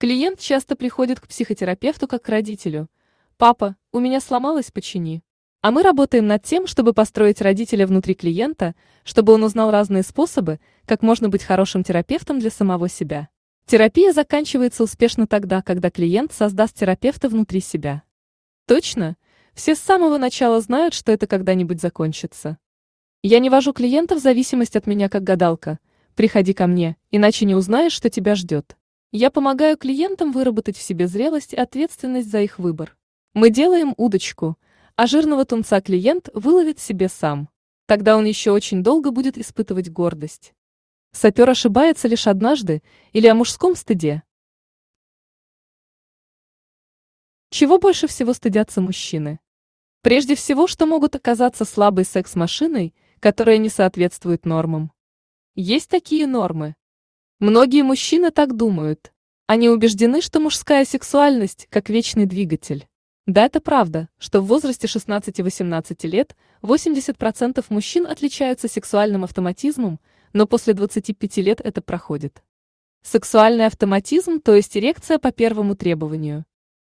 Клиент часто приходит к психотерапевту как к родителю. «Папа, у меня сломалось, почини». А мы работаем над тем, чтобы построить родителя внутри клиента, чтобы он узнал разные способы, как можно быть хорошим терапевтом для самого себя. Терапия заканчивается успешно тогда, когда клиент создаст терапевта внутри себя. Точно, все с самого начала знают, что это когда-нибудь закончится. Я не вожу клиента в зависимость от меня как гадалка. Приходи ко мне, иначе не узнаешь, что тебя ждет. Я помогаю клиентам выработать в себе зрелость и ответственность за их выбор. Мы делаем удочку, а жирного тунца клиент выловит себе сам. Тогда он еще очень долго будет испытывать гордость. Сапер ошибается лишь однажды или о мужском стыде. Чего больше всего стыдятся мужчины? Прежде всего, что могут оказаться слабой секс-машиной, которая не соответствует нормам. Есть такие нормы. Многие мужчины так думают. Они убеждены, что мужская сексуальность как вечный двигатель. Да, это правда, что в возрасте 16-18 лет 80% мужчин отличаются сексуальным автоматизмом, но после 25 лет это проходит. Сексуальный автоматизм, то есть эрекция по первому требованию.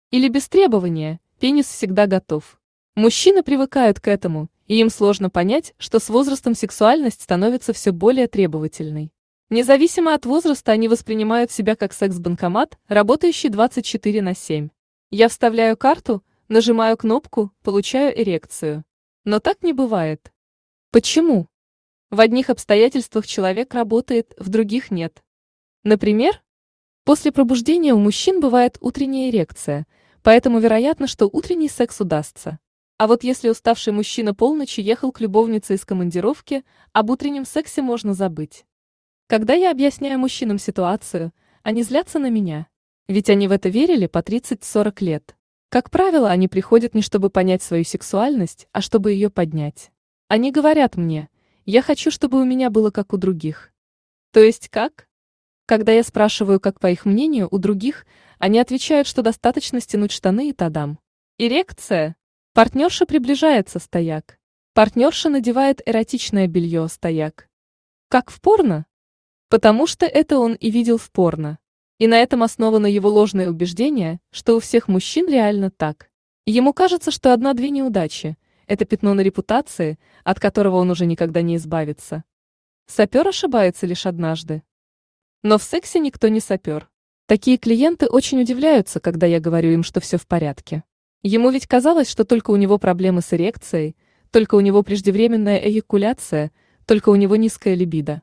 Или без требования, пенис всегда готов. Мужчины привыкают к этому, и им сложно понять, что с возрастом сексуальность становится все более требовательной. Независимо от возраста они воспринимают себя как секс-банкомат, работающий 24 на 7. Я вставляю карту, нажимаю кнопку, получаю эрекцию. Но так не бывает. Почему? В одних обстоятельствах человек работает, в других нет. Например, после пробуждения у мужчин бывает утренняя эрекция, поэтому вероятно, что утренний секс удастся. А вот если уставший мужчина полночи ехал к любовнице из командировки, об утреннем сексе можно забыть. Когда я объясняю мужчинам ситуацию, они злятся на меня. Ведь они в это верили по 30-40 лет. Как правило, они приходят не чтобы понять свою сексуальность, а чтобы ее поднять. Они говорят мне – я хочу, чтобы у меня было как у других. То есть как? Когда я спрашиваю, как по их мнению у других, они отвечают, что достаточно стянуть штаны и тадам. Эрекция. Партнерша приближается, стояк. Партнерша надевает эротичное белье, стояк. Как в порно? Потому что это он и видел в порно. И на этом основано его ложное убеждение, что у всех мужчин реально так. Ему кажется, что одна-две неудачи, это пятно на репутации, от которого он уже никогда не избавится. Сапер ошибается лишь однажды. Но в сексе никто не сапер. Такие клиенты очень удивляются, когда я говорю им, что все в порядке. Ему ведь казалось, что только у него проблемы с эрекцией, только у него преждевременная эякуляция, только у него низкая либидо.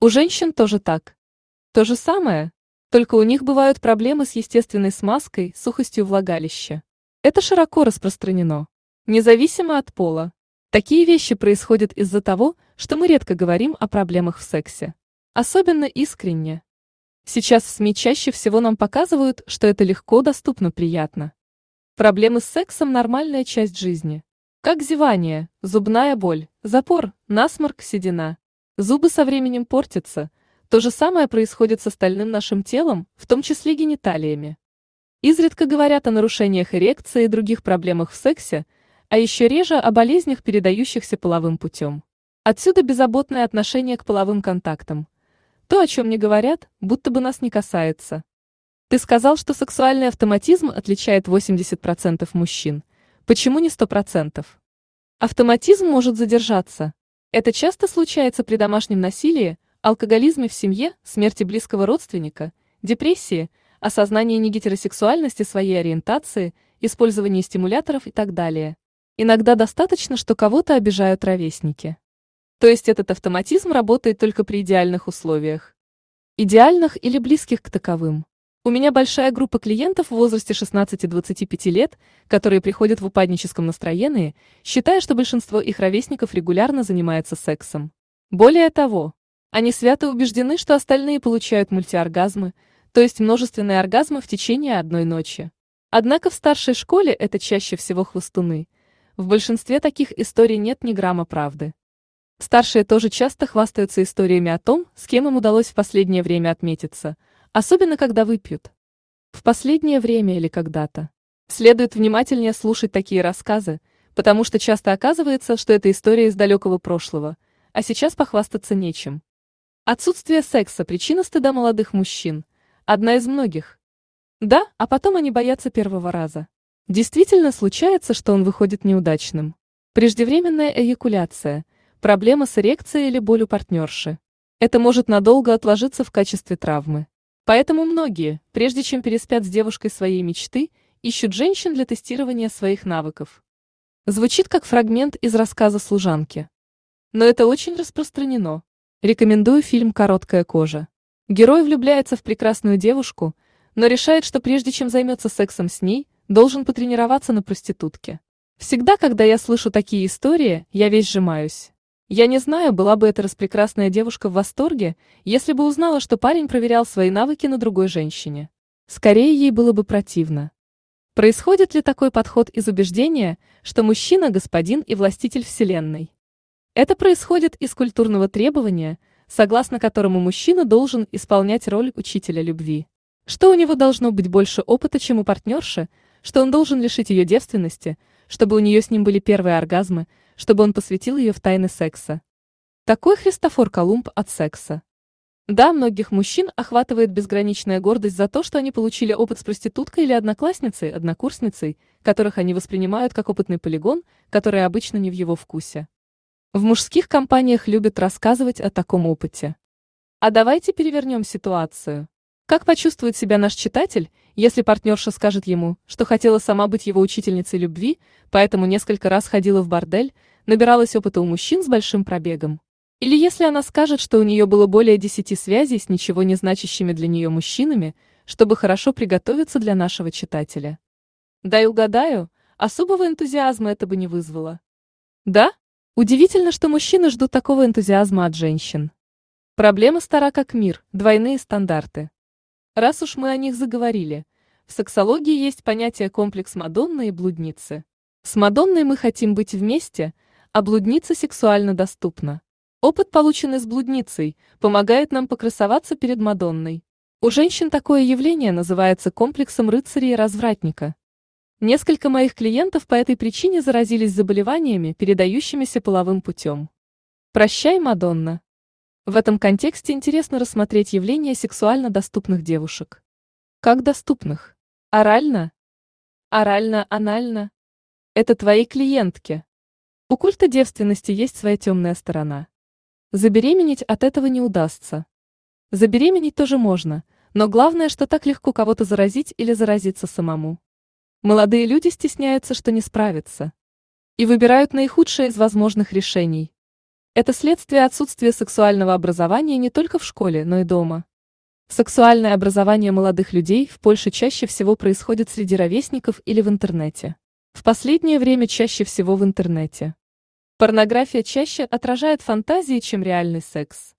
У женщин тоже так. То же самое, только у них бывают проблемы с естественной смазкой, сухостью влагалища. Это широко распространено. Независимо от пола. Такие вещи происходят из-за того, что мы редко говорим о проблемах в сексе. Особенно искренне. Сейчас в СМИ чаще всего нам показывают, что это легко, доступно, приятно. Проблемы с сексом – нормальная часть жизни. Как зевание, зубная боль, запор, насморк, седина. Зубы со временем портятся. То же самое происходит с остальным нашим телом, в том числе гениталиями. Изредка говорят о нарушениях эрекции и других проблемах в сексе, а еще реже о болезнях, передающихся половым путем. Отсюда беззаботное отношение к половым контактам. То, о чем не говорят, будто бы нас не касается. Ты сказал, что сексуальный автоматизм отличает 80% мужчин. Почему не 100%? Автоматизм может задержаться. Это часто случается при домашнем насилии, алкоголизме в семье, смерти близкого родственника, депрессии, осознании негетеросексуальности своей ориентации, использовании стимуляторов и так далее. Иногда достаточно, что кого-то обижают ровесники. То есть этот автоматизм работает только при идеальных условиях. Идеальных или близких к таковым. У меня большая группа клиентов в возрасте 16-25 лет, которые приходят в упадническом настроении, считая, что большинство их ровесников регулярно занимается сексом. Более того, они свято убеждены, что остальные получают мультиоргазмы, то есть множественные оргазмы в течение одной ночи. Однако в старшей школе это чаще всего хвостуны. В большинстве таких историй нет ни грамма правды. Старшие тоже часто хвастаются историями о том, с кем им удалось в последнее время отметиться – Особенно, когда выпьют. В последнее время или когда-то. Следует внимательнее слушать такие рассказы, потому что часто оказывается, что это история из далекого прошлого, а сейчас похвастаться нечем. Отсутствие секса – причина стыда молодых мужчин. Одна из многих. Да, а потом они боятся первого раза. Действительно случается, что он выходит неудачным. Преждевременная эякуляция, проблема с эрекцией или боль у партнерши. Это может надолго отложиться в качестве травмы. Поэтому многие, прежде чем переспят с девушкой своей мечты, ищут женщин для тестирования своих навыков. Звучит как фрагмент из рассказа служанки. Но это очень распространено. Рекомендую фильм «Короткая кожа». Герой влюбляется в прекрасную девушку, но решает, что прежде чем займется сексом с ней, должен потренироваться на проститутке. Всегда, когда я слышу такие истории, я весь сжимаюсь. Я не знаю, была бы эта распрекрасная девушка в восторге, если бы узнала, что парень проверял свои навыки на другой женщине. Скорее, ей было бы противно. Происходит ли такой подход из убеждения, что мужчина – господин и властитель Вселенной? Это происходит из культурного требования, согласно которому мужчина должен исполнять роль учителя любви. Что у него должно быть больше опыта, чем у партнерши, что он должен лишить ее девственности, чтобы у нее с ним были первые оргазмы – чтобы он посвятил ее в тайны секса. Такой Христофор Колумб от секса. Да, многих мужчин охватывает безграничная гордость за то, что они получили опыт с проституткой или одноклассницей, однокурсницей, которых они воспринимают как опытный полигон, который обычно не в его вкусе. В мужских компаниях любят рассказывать о таком опыте. А давайте перевернем ситуацию. Как почувствует себя наш читатель, если партнерша скажет ему, что хотела сама быть его учительницей любви, поэтому несколько раз ходила в бордель, набиралась опыта у мужчин с большим пробегом? Или если она скажет, что у нее было более десяти связей с ничего не значащими для нее мужчинами, чтобы хорошо приготовиться для нашего читателя? Дай угадаю, особого энтузиазма это бы не вызвало. Да? Удивительно, что мужчины ждут такого энтузиазма от женщин. Проблема стара как мир, двойные стандарты. Раз уж мы о них заговорили, в сексологии есть понятие комплекс Мадонны и блудницы. С Мадонной мы хотим быть вместе, а блудница сексуально доступна. Опыт, полученный с блудницей, помогает нам покрасоваться перед Мадонной. У женщин такое явление называется комплексом рыцаря и развратника. Несколько моих клиентов по этой причине заразились заболеваниями, передающимися половым путем. Прощай, Мадонна. В этом контексте интересно рассмотреть явление сексуально доступных девушек. Как доступных? Орально? Орально-анально? Это твои клиентки. У культа девственности есть своя темная сторона. Забеременеть от этого не удастся. Забеременеть тоже можно, но главное, что так легко кого-то заразить или заразиться самому. Молодые люди стесняются, что не справятся. И выбирают наихудшее из возможных решений. Это следствие отсутствия сексуального образования не только в школе, но и дома. Сексуальное образование молодых людей в Польше чаще всего происходит среди ровесников или в интернете. В последнее время чаще всего в интернете. Порнография чаще отражает фантазии, чем реальный секс.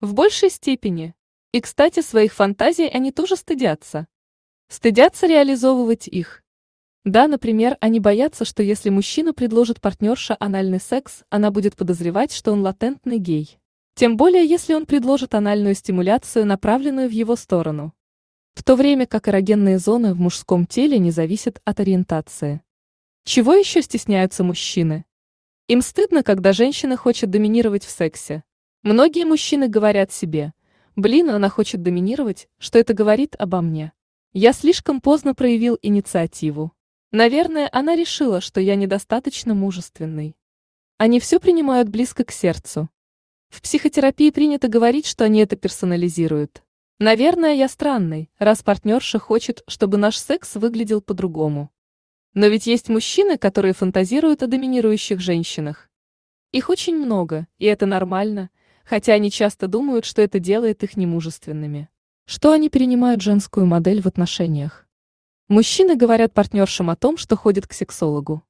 В большей степени. И, кстати, своих фантазий они тоже стыдятся. Стыдятся реализовывать их. Да, например, они боятся, что если мужчина предложит партнерше анальный секс, она будет подозревать, что он латентный гей. Тем более, если он предложит анальную стимуляцию, направленную в его сторону. В то время как эрогенные зоны в мужском теле не зависят от ориентации. Чего еще стесняются мужчины? Им стыдно, когда женщина хочет доминировать в сексе. Многие мужчины говорят себе, блин, она хочет доминировать, что это говорит обо мне. Я слишком поздно проявил инициативу. Наверное, она решила, что я недостаточно мужественный. Они все принимают близко к сердцу. В психотерапии принято говорить, что они это персонализируют. Наверное, я странный, раз партнерша хочет, чтобы наш секс выглядел по-другому. Но ведь есть мужчины, которые фантазируют о доминирующих женщинах. Их очень много, и это нормально, хотя они часто думают, что это делает их немужественными. Что они перенимают женскую модель в отношениях? Мужчины говорят партнершам о том, что ходят к сексологу.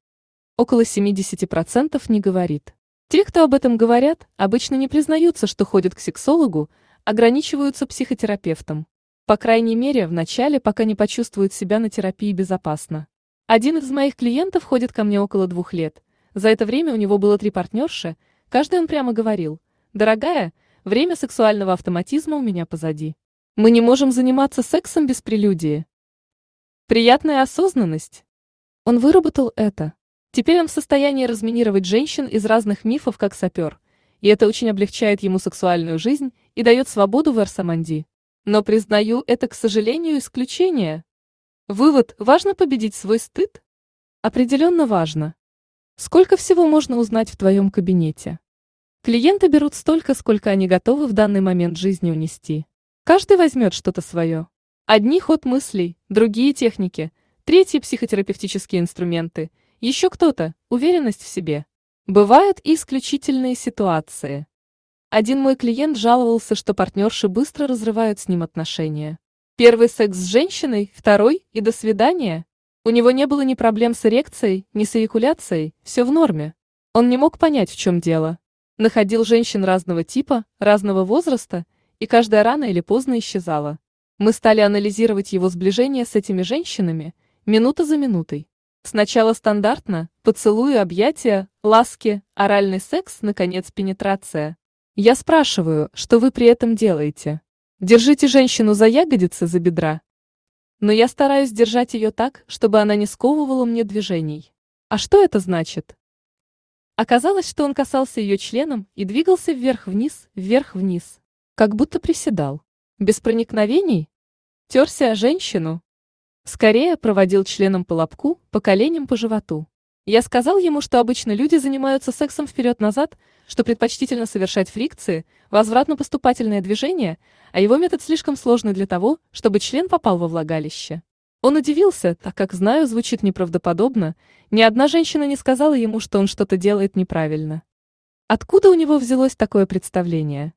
Около 70% не говорит. Те, кто об этом говорят, обычно не признаются, что ходят к сексологу, ограничиваются психотерапевтом. По крайней мере, в начале, пока не почувствуют себя на терапии безопасно. Один из моих клиентов ходит ко мне около двух лет. За это время у него было три партнерши, каждый он прямо говорил, «Дорогая, время сексуального автоматизма у меня позади. Мы не можем заниматься сексом без прелюдии». Приятная осознанность. Он выработал это. Теперь он в состоянии разминировать женщин из разных мифов как сапер, и это очень облегчает ему сексуальную жизнь и дает свободу в Эрсаманди. Но признаю, это, к сожалению, исключение. Вывод – важно победить свой стыд? Определенно важно. Сколько всего можно узнать в твоем кабинете? Клиенты берут столько, сколько они готовы в данный момент жизни унести. Каждый возьмет что-то свое. Одни ход мыслей, другие техники, третьи психотерапевтические инструменты, еще кто-то, уверенность в себе. Бывают и исключительные ситуации. Один мой клиент жаловался, что партнерши быстро разрывают с ним отношения. Первый секс с женщиной, второй и до свидания. У него не было ни проблем с эрекцией, ни с эякуляцией, все в норме. Он не мог понять, в чем дело. Находил женщин разного типа, разного возраста, и каждая рано или поздно исчезала. Мы стали анализировать его сближение с этими женщинами, минута за минутой. Сначала стандартно, поцелуи, объятия, ласки, оральный секс, наконец пенетрация. Я спрашиваю, что вы при этом делаете? Держите женщину за ягодицы, за бедра. Но я стараюсь держать ее так, чтобы она не сковывала мне движений. А что это значит? Оказалось, что он касался ее членом и двигался вверх-вниз, вверх-вниз, как будто приседал. Без проникновений? Терся о женщину? Скорее проводил членом по лобку, по коленям, по животу. Я сказал ему, что обычно люди занимаются сексом вперед-назад, что предпочтительно совершать фрикции, возвратно-поступательное движение, а его метод слишком сложный для того, чтобы член попал во влагалище. Он удивился, так как, знаю, звучит неправдоподобно, ни одна женщина не сказала ему, что он что-то делает неправильно. Откуда у него взялось такое представление?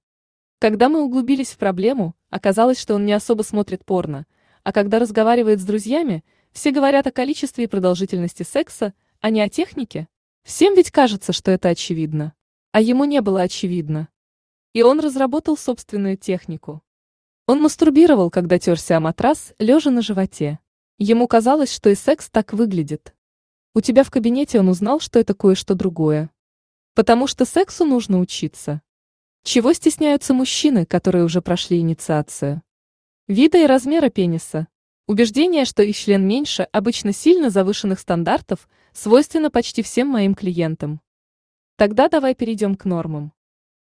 Когда мы углубились в проблему, оказалось, что он не особо смотрит порно, а когда разговаривает с друзьями, все говорят о количестве и продолжительности секса, а не о технике. Всем ведь кажется, что это очевидно. А ему не было очевидно. И он разработал собственную технику. Он мастурбировал, когда терся о матрас, лежа на животе. Ему казалось, что и секс так выглядит. У тебя в кабинете он узнал, что это кое-что другое. Потому что сексу нужно учиться. Чего стесняются мужчины, которые уже прошли инициацию? Вида и размера пениса. Убеждение, что их член меньше обычно сильно завышенных стандартов, свойственно почти всем моим клиентам. Тогда давай перейдем к нормам.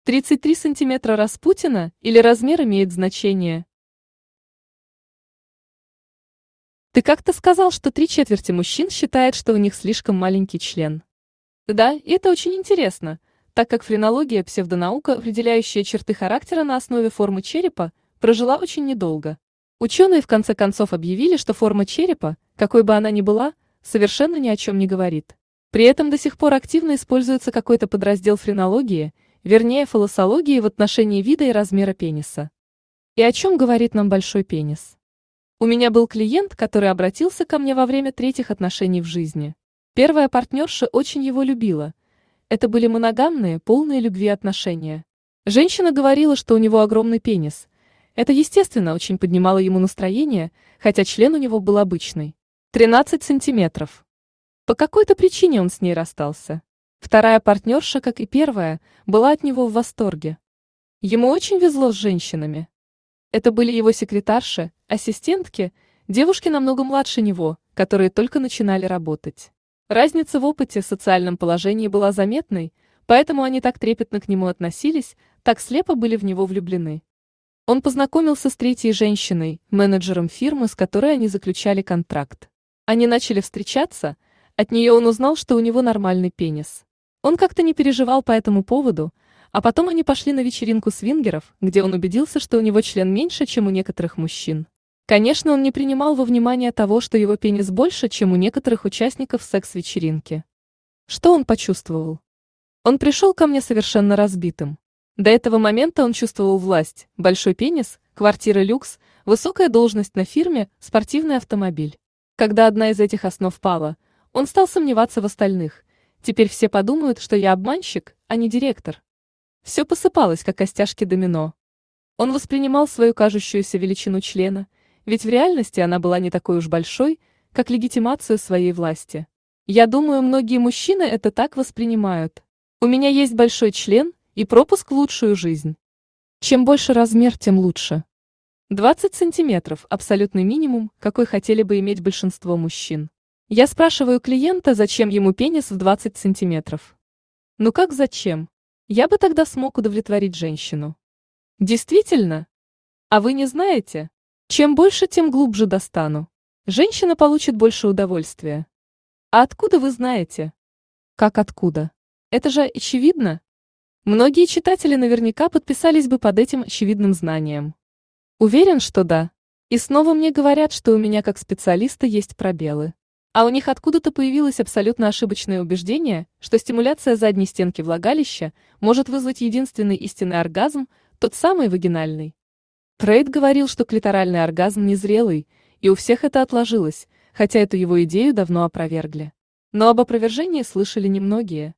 33 сантиметра Распутина или размер имеет значение? Ты как-то сказал, что три четверти мужчин считает, что у них слишком маленький член. Да, и это очень интересно – так как френология – псевдонаука, определяющая черты характера на основе формы черепа, прожила очень недолго. Ученые в конце концов объявили, что форма черепа, какой бы она ни была, совершенно ни о чем не говорит. При этом до сих пор активно используется какой-то подраздел френологии, вернее фалосологии в отношении вида и размера пениса. И о чем говорит нам большой пенис? У меня был клиент, который обратился ко мне во время третьих отношений в жизни. Первая партнерша очень его любила – это были моногамные, полные любви отношения. Женщина говорила, что у него огромный пенис. Это, естественно, очень поднимало ему настроение, хотя член у него был обычный. 13 сантиметров. По какой-то причине он с ней расстался. Вторая партнерша, как и первая, была от него в восторге. Ему очень везло с женщинами. Это были его секретарши, ассистентки, девушки намного младше него, которые только начинали работать. Разница в опыте, социальном положении была заметной, поэтому они так трепетно к нему относились, так слепо были в него влюблены. Он познакомился с третьей женщиной, менеджером фирмы, с которой они заключали контракт. Они начали встречаться, от нее он узнал, что у него нормальный пенис. Он как-то не переживал по этому поводу, а потом они пошли на вечеринку свингеров, где он убедился, что у него член меньше, чем у некоторых мужчин. Конечно, он не принимал во внимание того, что его пенис больше, чем у некоторых участников секс-вечеринки. Что он почувствовал? Он пришел ко мне совершенно разбитым. До этого момента он чувствовал власть, большой пенис, квартира люкс, высокая должность на фирме, спортивный автомобиль. Когда одна из этих основ пала, он стал сомневаться в остальных. Теперь все подумают, что я обманщик, а не директор. Все посыпалось, как костяшки домино. Он воспринимал свою кажущуюся величину члена, ведь в реальности она была не такой уж большой, как легитимацию своей власти. Я думаю, многие мужчины это так воспринимают. У меня есть большой член и пропуск в лучшую жизнь. Чем больше размер, тем лучше. 20 сантиметров – абсолютный минимум, какой хотели бы иметь большинство мужчин. Я спрашиваю клиента, зачем ему пенис в 20 сантиметров. Ну как зачем? Я бы тогда смог удовлетворить женщину. Действительно? А вы не знаете? Чем больше, тем глубже достану. Женщина получит больше удовольствия. А откуда вы знаете? Как откуда? Это же очевидно. Многие читатели наверняка подписались бы под этим очевидным знанием. Уверен, что да. И снова мне говорят, что у меня как специалиста есть пробелы. А у них откуда-то появилось абсолютно ошибочное убеждение, что стимуляция задней стенки влагалища может вызвать единственный истинный оргазм, тот самый вагинальный. Фрейд говорил, что клиторальный оргазм незрелый, и у всех это отложилось, хотя эту его идею давно опровергли. Но об опровержении слышали немногие.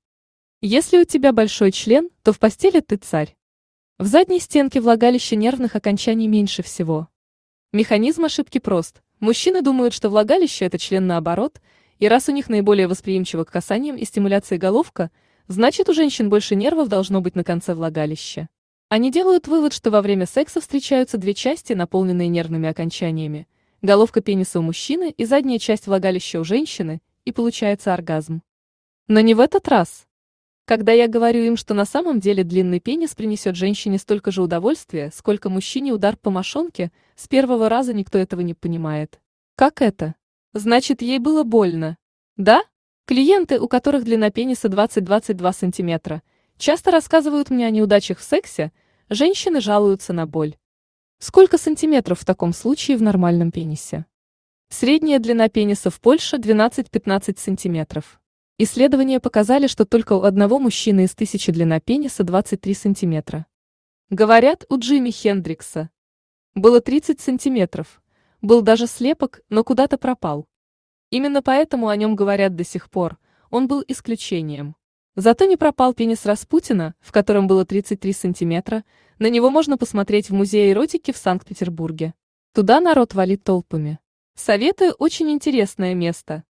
Если у тебя большой член, то в постели ты царь. В задней стенке влагалища нервных окончаний меньше всего. Механизм ошибки прост. Мужчины думают, что влагалище – это член наоборот, и раз у них наиболее восприимчива к касаниям и стимуляции головка, значит у женщин больше нервов должно быть на конце влагалища. Они делают вывод, что во время секса встречаются две части, наполненные нервными окончаниями – головка пениса у мужчины и задняя часть влагалища у женщины, и получается оргазм. Но не в этот раз. Когда я говорю им, что на самом деле длинный пенис принесет женщине столько же удовольствия, сколько мужчине удар по мошонке, с первого раза никто этого не понимает. Как это? Значит, ей было больно. Да? Клиенты, у которых длина пениса 20-22 сантиметра, часто рассказывают мне о неудачах в сексе, женщины жалуются на боль. Сколько сантиметров в таком случае в нормальном пенисе? Средняя длина пениса в Польше 12-15 сантиметров. Исследования показали, что только у одного мужчины из тысячи длина пениса 23 сантиметра. Говорят, у Джимми Хендрикса было 30 сантиметров. Был даже слепок, но куда-то пропал. Именно поэтому о нем говорят до сих пор, он был исключением. Зато не пропал пенис Распутина, в котором было 33 сантиметра, на него можно посмотреть в музее эротики в Санкт-Петербурге. Туда народ валит толпами. Советую очень интересное место.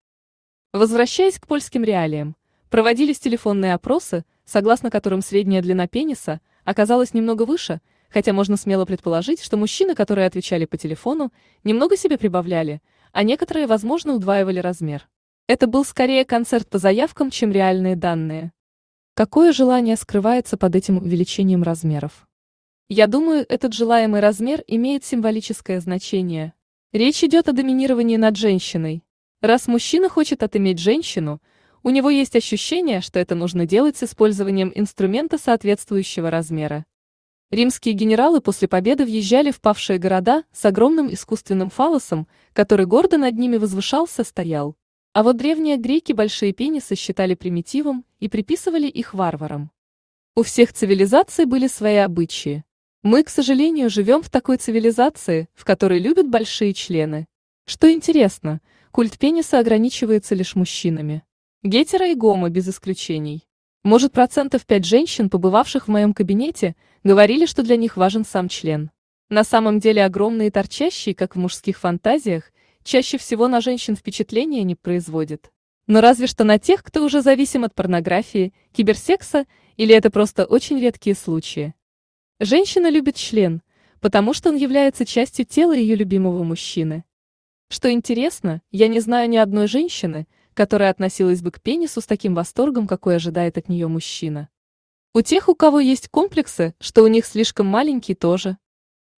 Возвращаясь к польским реалиям, проводились телефонные опросы, согласно которым средняя длина пениса оказалась немного выше, хотя можно смело предположить, что мужчины, которые отвечали по телефону, немного себе прибавляли, а некоторые, возможно, удваивали размер. Это был скорее концерт по заявкам, чем реальные данные. Какое желание скрывается под этим увеличением размеров? Я думаю, этот желаемый размер имеет символическое значение. Речь идет о доминировании над женщиной. Раз мужчина хочет отыметь женщину, у него есть ощущение, что это нужно делать с использованием инструмента соответствующего размера. Римские генералы после победы въезжали в павшие города с огромным искусственным фалосом, который гордо над ними возвышался, стоял. А вот древние греки большие пенисы считали примитивом и приписывали их варварам. У всех цивилизаций были свои обычаи. Мы, к сожалению, живем в такой цивилизации, в которой любят большие члены. Что интересно – Культ пениса ограничивается лишь мужчинами. Гетера и гомо без исключений. Может, процентов 5 женщин, побывавших в моем кабинете, говорили, что для них важен сам член. На самом деле огромные торчащие, как в мужских фантазиях, чаще всего на женщин впечатления не производят. Но разве что на тех, кто уже зависим от порнографии, киберсекса, или это просто очень редкие случаи. Женщина любит член, потому что он является частью тела ее любимого мужчины. Что интересно, я не знаю ни одной женщины, которая относилась бы к пенису с таким восторгом, какой ожидает от нее мужчина. У тех, у кого есть комплексы, что у них слишком маленький тоже.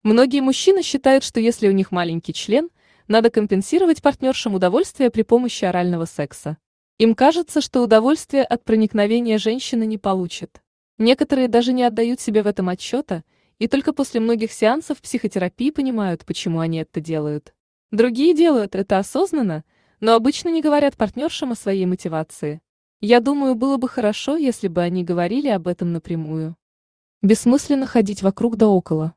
Многие мужчины считают, что если у них маленький член, надо компенсировать партнершам удовольствие при помощи орального секса. Им кажется, что удовольствие от проникновения женщины не получат. Некоторые даже не отдают себе в этом отчета, и только после многих сеансов психотерапии понимают, почему они это делают. Другие делают это осознанно, но обычно не говорят партнершам о своей мотивации. Я думаю, было бы хорошо, если бы они говорили об этом напрямую. Бессмысленно ходить вокруг да около.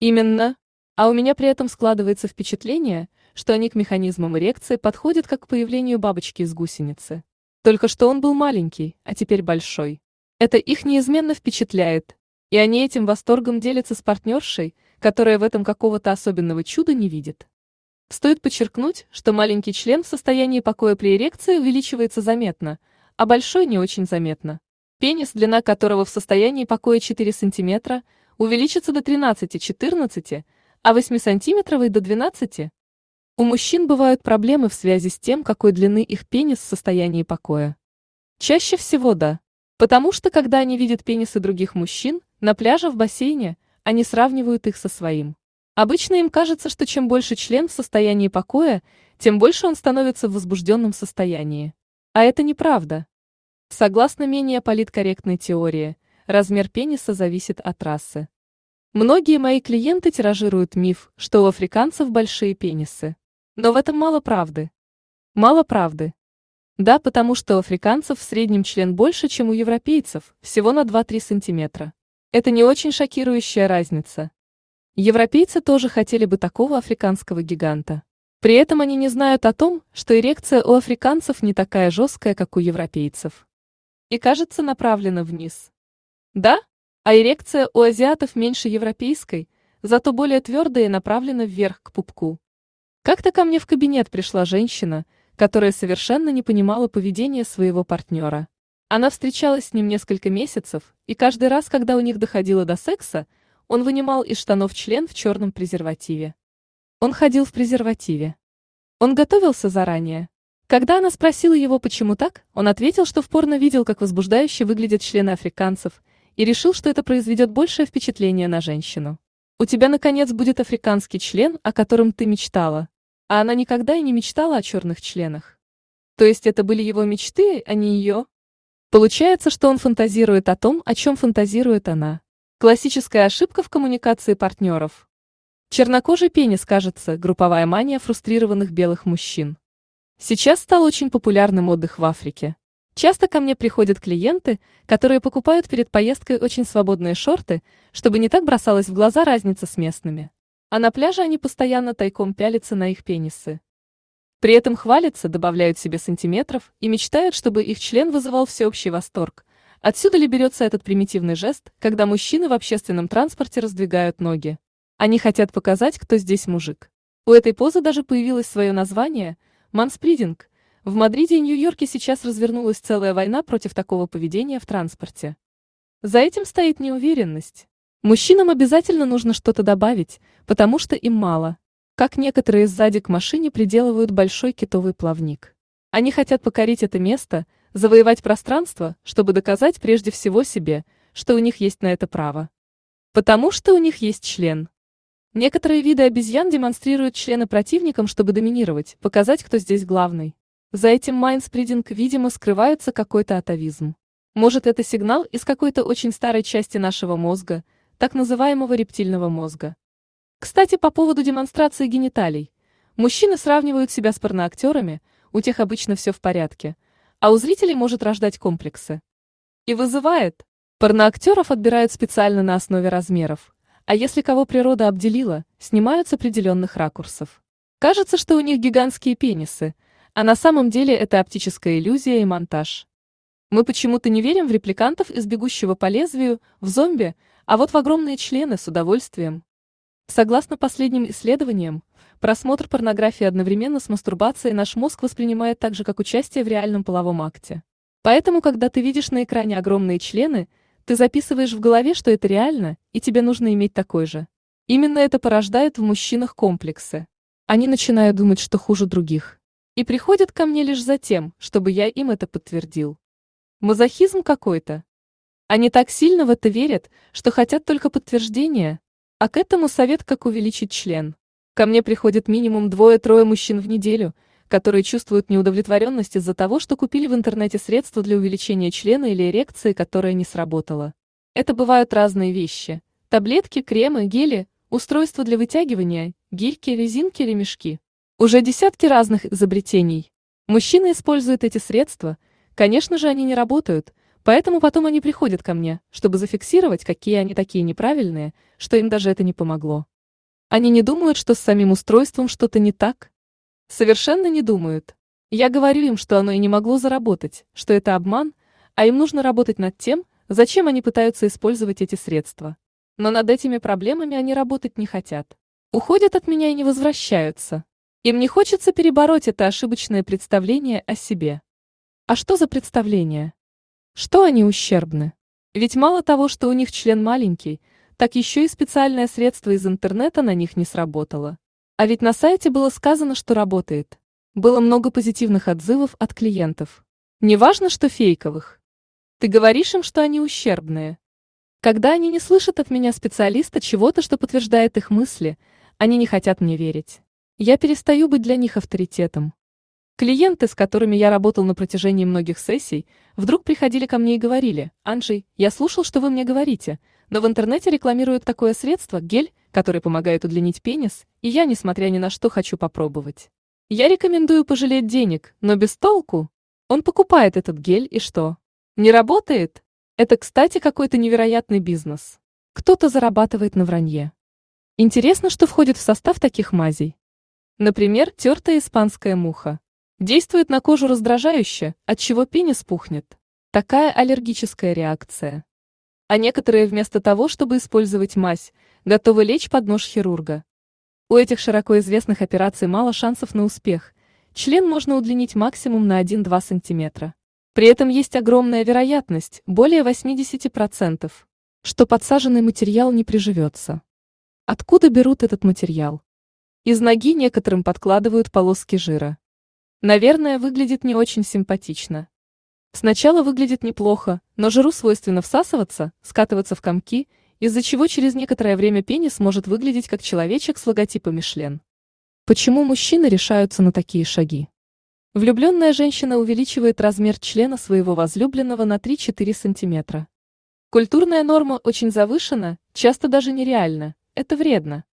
Именно. А у меня при этом складывается впечатление, что они к механизмам эрекции подходят как к появлению бабочки из гусеницы. Только что он был маленький, а теперь большой. Это их неизменно впечатляет, и они этим восторгом делятся с партнершей, которая в этом какого-то особенного чуда не видит. Стоит подчеркнуть, что маленький член в состоянии покоя при эрекции увеличивается заметно, а большой не очень заметно. Пенис, длина которого в состоянии покоя 4 см, увеличится до 13-14 а 8-сантиметровый до 12. У мужчин бывают проблемы в связи с тем, какой длины их пенис в состоянии покоя. Чаще всего да. Потому что когда они видят пенисы других мужчин, на пляже, в бассейне, они сравнивают их со своим. Обычно им кажется, что чем больше член в состоянии покоя, тем больше он становится в возбужденном состоянии. А это неправда. Согласно менее политкорректной теории, размер пениса зависит от расы. Многие мои клиенты тиражируют миф, что у африканцев большие пенисы. Но в этом мало правды. Мало правды. Да, потому что у африканцев в среднем член больше, чем у европейцев, всего на 2-3 сантиметра. Это не очень шокирующая разница. Европейцы тоже хотели бы такого африканского гиганта. При этом они не знают о том, что эрекция у африканцев не такая жесткая, как у европейцев. И кажется направлена вниз. Да, а эрекция у азиатов меньше европейской, зато более твердая и направлена вверх к пупку. Как-то ко мне в кабинет пришла женщина, которая совершенно не понимала поведения своего партнера. Она встречалась с ним несколько месяцев, и каждый раз, когда у них доходило до секса, он вынимал из штанов член в черном презервативе. Он ходил в презервативе. Он готовился заранее. Когда она спросила его, почему так, он ответил, что в порно видел, как возбуждающе выглядят члены африканцев, и решил, что это произведет большее впечатление на женщину. У тебя, наконец, будет африканский член, о котором ты мечтала. А она никогда и не мечтала о черных членах. То есть это были его мечты, а не ее? Получается, что он фантазирует о том, о чем фантазирует она. Классическая ошибка в коммуникации партнеров. Чернокожий пенис, кажется, групповая мания фрустрированных белых мужчин. Сейчас стал очень популярным отдых в Африке. Часто ко мне приходят клиенты, которые покупают перед поездкой очень свободные шорты, чтобы не так бросалась в глаза разница с местными. А на пляже они постоянно тайком пялятся на их пенисы. При этом хвалятся, добавляют себе сантиметров и мечтают, чтобы их член вызывал всеобщий восторг. Отсюда ли берется этот примитивный жест, когда мужчины в общественном транспорте раздвигают ноги? Они хотят показать, кто здесь мужик. У этой позы даже появилось свое название – манспридинг – в Мадриде и Нью-Йорке сейчас развернулась целая война против такого поведения в транспорте. За этим стоит неуверенность. Мужчинам обязательно нужно что-то добавить, потому что им мало. Как некоторые сзади к машине приделывают большой китовый плавник. Они хотят покорить это место, завоевать пространство, чтобы доказать прежде всего себе, что у них есть на это право. Потому что у них есть член. Некоторые виды обезьян демонстрируют члены противникам, чтобы доминировать, показать, кто здесь главный. За этим майнспридинг, видимо, скрывается какой-то атовизм. Может, это сигнал из какой-то очень старой части нашего мозга, так называемого рептильного мозга. Кстати, по поводу демонстрации гениталий. Мужчины сравнивают себя с порноактерами, у тех обычно все в порядке, а у зрителей может рождать комплексы. И вызывает. Порноактеров отбирают специально на основе размеров, а если кого природа обделила, снимают с определенных ракурсов. Кажется, что у них гигантские пенисы – а на самом деле это оптическая иллюзия и монтаж. Мы почему-то не верим в репликантов из «Бегущего по лезвию», в зомби, а вот в огромные члены с удовольствием. Согласно последним исследованиям, просмотр порнографии одновременно с мастурбацией наш мозг воспринимает так же, как участие в реальном половом акте. Поэтому, когда ты видишь на экране огромные члены, ты записываешь в голове, что это реально, и тебе нужно иметь такой же. Именно это порождает в мужчинах комплексы. Они начинают думать, что хуже других и приходят ко мне лишь за тем, чтобы я им это подтвердил. Мазохизм какой-то. Они так сильно в это верят, что хотят только подтверждения, а к этому совет, как увеличить член. Ко мне приходит минимум двое-трое мужчин в неделю, которые чувствуют неудовлетворенность из-за того, что купили в интернете средства для увеличения члена или эрекции, которая не сработала. Это бывают разные вещи. Таблетки, кремы, гели, устройства для вытягивания, гирьки, резинки, ремешки. Уже десятки разных изобретений. Мужчины используют эти средства, конечно же, они не работают, поэтому потом они приходят ко мне, чтобы зафиксировать, какие они такие неправильные, что им даже это не помогло. Они не думают, что с самим устройством что-то не так? Совершенно не думают. Я говорю им, что оно и не могло заработать, что это обман, а им нужно работать над тем, зачем они пытаются использовать эти средства. Но над этими проблемами они работать не хотят. Уходят от меня и не возвращаются. Им не хочется перебороть это ошибочное представление о себе. А что за представление? Что они ущербны? Ведь мало того, что у них член маленький, так еще и специальное средство из интернета на них не сработало. А ведь на сайте было сказано, что работает. Было много позитивных отзывов от клиентов. Неважно, что фейковых. Ты говоришь им, что они ущербные. Когда они не слышат от меня специалиста чего-то, что подтверждает их мысли, они не хотят мне верить. Я перестаю быть для них авторитетом. Клиенты, с которыми я работал на протяжении многих сессий, вдруг приходили ко мне и говорили, «Анджей, я слушал, что вы мне говорите, но в интернете рекламируют такое средство, гель, который помогает удлинить пенис, и я, несмотря ни на что, хочу попробовать. Я рекомендую пожалеть денег, но без толку. Он покупает этот гель и что? Не работает? Это, кстати, какой-то невероятный бизнес. Кто-то зарабатывает на вранье. Интересно, что входит в состав таких мазей. Например, тертая испанская муха. Действует на кожу раздражающе, от чего пенис пухнет. Такая аллергическая реакция. А некоторые вместо того, чтобы использовать мазь, готовы лечь под нож хирурга. У этих широко известных операций мало шансов на успех. Член можно удлинить максимум на 1-2 см. При этом есть огромная вероятность, более 80%, что подсаженный материал не приживется. Откуда берут этот материал? Из ноги некоторым подкладывают полоски жира. Наверное, выглядит не очень симпатично. Сначала выглядит неплохо, но жиру свойственно всасываться, скатываться в комки, из-за чего через некоторое время пенис может выглядеть как человечек с логотипом Мишлен. Почему мужчины решаются на такие шаги? Влюбленная женщина увеличивает размер члена своего возлюбленного на 3-4 см. Культурная норма очень завышена, часто даже нереальна. Это вредно.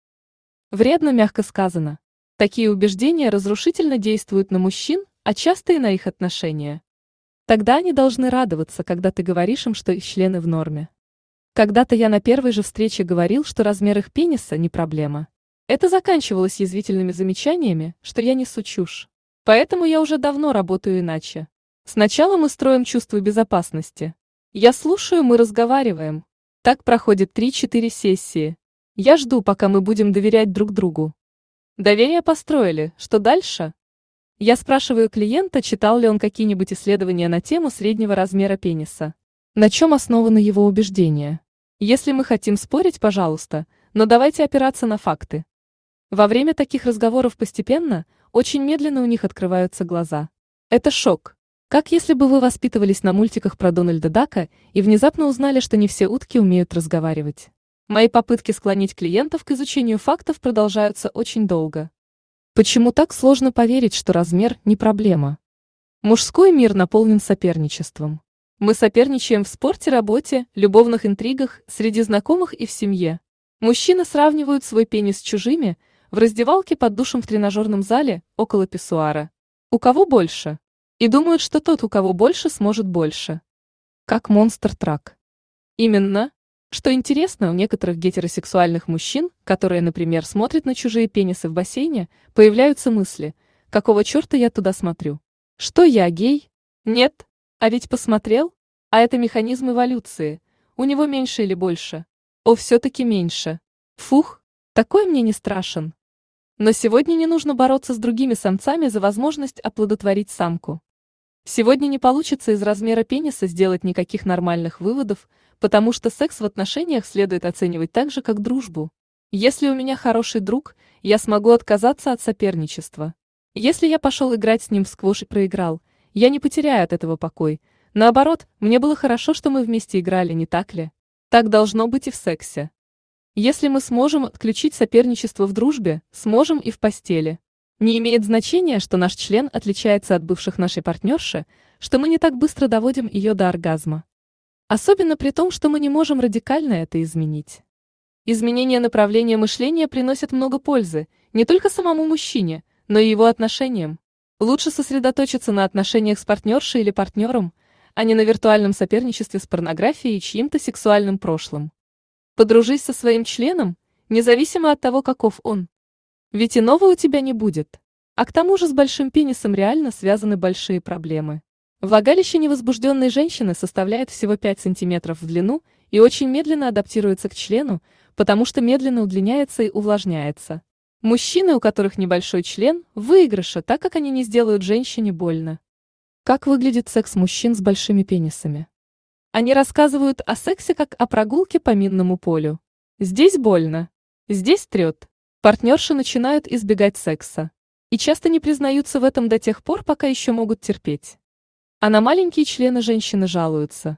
Вредно, мягко сказано. Такие убеждения разрушительно действуют на мужчин, а часто и на их отношения. Тогда они должны радоваться, когда ты говоришь им, что их члены в норме. Когда-то я на первой же встрече говорил, что размер их пениса не проблема. Это заканчивалось язвительными замечаниями, что я несу чушь. Поэтому я уже давно работаю иначе. Сначала мы строим чувство безопасности. Я слушаю, мы разговариваем. Так проходит 3-4 сессии. Я жду, пока мы будем доверять друг другу. Доверие построили, что дальше? Я спрашиваю клиента, читал ли он какие-нибудь исследования на тему среднего размера пениса. На чем основаны его убеждения? Если мы хотим спорить, пожалуйста, но давайте опираться на факты. Во время таких разговоров постепенно, очень медленно у них открываются глаза. Это шок. Как если бы вы воспитывались на мультиках про Дональда Дака и внезапно узнали, что не все утки умеют разговаривать. Мои попытки склонить клиентов к изучению фактов продолжаются очень долго. Почему так сложно поверить, что размер не проблема? Мужской мир наполнен соперничеством. Мы соперничаем в спорте, работе, любовных интригах, среди знакомых и в семье. Мужчины сравнивают свой пенис с чужими, в раздевалке под душем в тренажерном зале, около писсуара. У кого больше? И думают, что тот, у кого больше, сможет больше. Как монстр-трак. Именно. Что интересно, у некоторых гетеросексуальных мужчин, которые, например, смотрят на чужие пенисы в бассейне, появляются мысли, какого черта я туда смотрю? Что я гей? Нет. А ведь посмотрел? А это механизм эволюции. У него меньше или больше? О, все-таки меньше. Фух, такой мне не страшен. Но сегодня не нужно бороться с другими самцами за возможность оплодотворить самку. Сегодня не получится из размера пениса сделать никаких нормальных выводов, потому что секс в отношениях следует оценивать так же, как дружбу. Если у меня хороший друг, я смогу отказаться от соперничества. Если я пошел играть с ним в сквош и проиграл, я не потеряю от этого покой. Наоборот, мне было хорошо, что мы вместе играли, не так ли? Так должно быть и в сексе. Если мы сможем отключить соперничество в дружбе, сможем и в постели. Не имеет значения, что наш член отличается от бывших нашей партнерши, что мы не так быстро доводим ее до оргазма. Особенно при том, что мы не можем радикально это изменить. Изменение направления мышления приносит много пользы, не только самому мужчине, но и его отношениям. Лучше сосредоточиться на отношениях с партнершей или партнером, а не на виртуальном соперничестве с порнографией и чьим-то сексуальным прошлым. Подружись со своим членом, независимо от того, каков он. Ведь иного у тебя не будет. А к тому же с большим пенисом реально связаны большие проблемы. Влагалище невозбужденной женщины составляет всего 5 см в длину и очень медленно адаптируется к члену, потому что медленно удлиняется и увлажняется. Мужчины, у которых небольшой член, выигрыша, так как они не сделают женщине больно. Как выглядит секс мужчин с большими пенисами? Они рассказывают о сексе как о прогулке по минному полю. Здесь больно. Здесь трет. Партнерши начинают избегать секса. И часто не признаются в этом до тех пор, пока еще могут терпеть. А на маленькие члены женщины жалуются.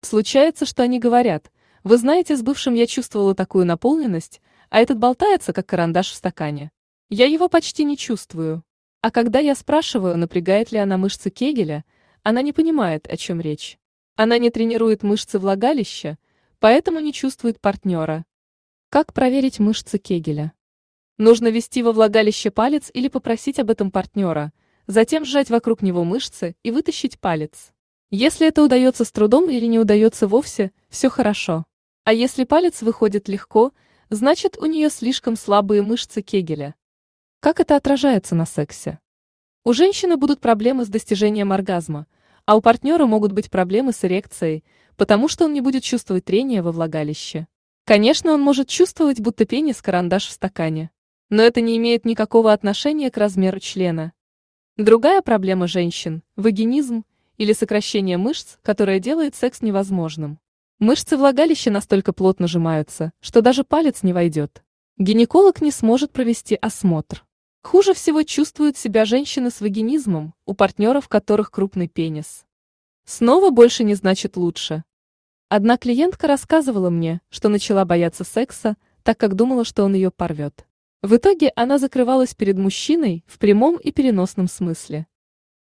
Случается, что они говорят, вы знаете, с бывшим я чувствовала такую наполненность, а этот болтается, как карандаш в стакане. Я его почти не чувствую. А когда я спрашиваю, напрягает ли она мышцы Кегеля, она не понимает, о чем речь. Она не тренирует мышцы влагалища, поэтому не чувствует партнера. Как проверить мышцы Кегеля? Нужно ввести во влагалище палец или попросить об этом партнера, затем сжать вокруг него мышцы и вытащить палец. Если это удается с трудом или не удается вовсе, все хорошо. А если палец выходит легко – значит у нее слишком слабые мышцы Кегеля. Как это отражается на сексе? У женщины будут проблемы с достижением оргазма, а у партнера могут быть проблемы с эрекцией, потому что он не будет чувствовать трение во влагалище. Конечно, он может чувствовать, будто пенис карандаш в стакане. Но это не имеет никакого отношения к размеру члена. Другая проблема женщин – вагинизм или сокращение мышц, которое делает секс невозможным. Мышцы влагалища настолько плотно сжимаются, что даже палец не войдет. Гинеколог не сможет провести осмотр. Хуже всего чувствуют себя женщины с вагинизмом, у партнеров которых крупный пенис. Снова больше не значит лучше. Одна клиентка рассказывала мне, что начала бояться секса, так как думала, что он ее порвет. В итоге она закрывалась перед мужчиной в прямом и переносном смысле.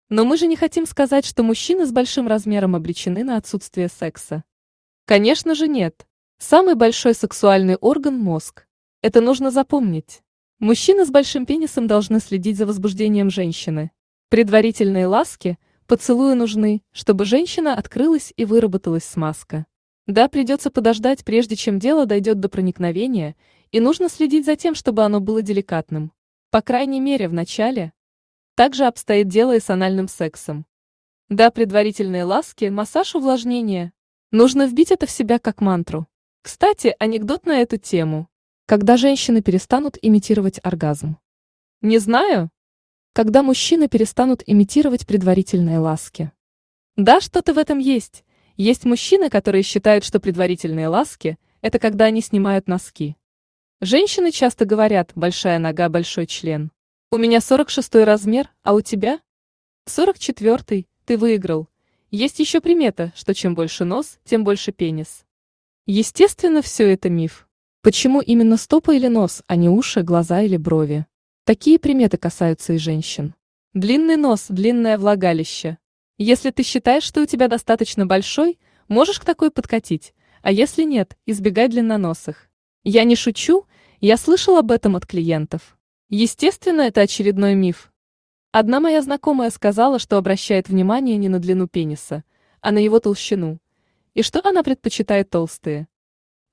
Но мы же не хотим сказать, что мужчины с большим размером обречены на отсутствие секса. Конечно же нет. Самый большой сексуальный орган – мозг. Это нужно запомнить. Мужчины с большим пенисом должны следить за возбуждением женщины. Предварительные ласки, поцелуи нужны, чтобы женщина открылась и выработалась смазка. Да, придется подождать, прежде чем дело дойдет до проникновения, и нужно следить за тем, чтобы оно было деликатным. По крайней мере, в начале. Также обстоит дело и с анальным сексом. Да, предварительные ласки, массаж увлажнения, Нужно вбить это в себя как мантру. Кстати, анекдот на эту тему. Когда женщины перестанут имитировать оргазм? Не знаю. Когда мужчины перестанут имитировать предварительные ласки? Да, что-то в этом есть. Есть мужчины, которые считают, что предварительные ласки – это когда они снимают носки. Женщины часто говорят «большая нога, большой член». У меня 46 размер, а у тебя? 44 ты выиграл. Есть еще примета, что чем больше нос, тем больше пенис. Естественно, все это миф. Почему именно стопа или нос, а не уши, глаза или брови? Такие приметы касаются и женщин. Длинный нос, длинное влагалище. Если ты считаешь, что у тебя достаточно большой, можешь к такой подкатить, а если нет, избегай длинноносых. Я не шучу, я слышал об этом от клиентов. Естественно, это очередной миф, Одна моя знакомая сказала, что обращает внимание не на длину пениса, а на его толщину, и что она предпочитает толстые.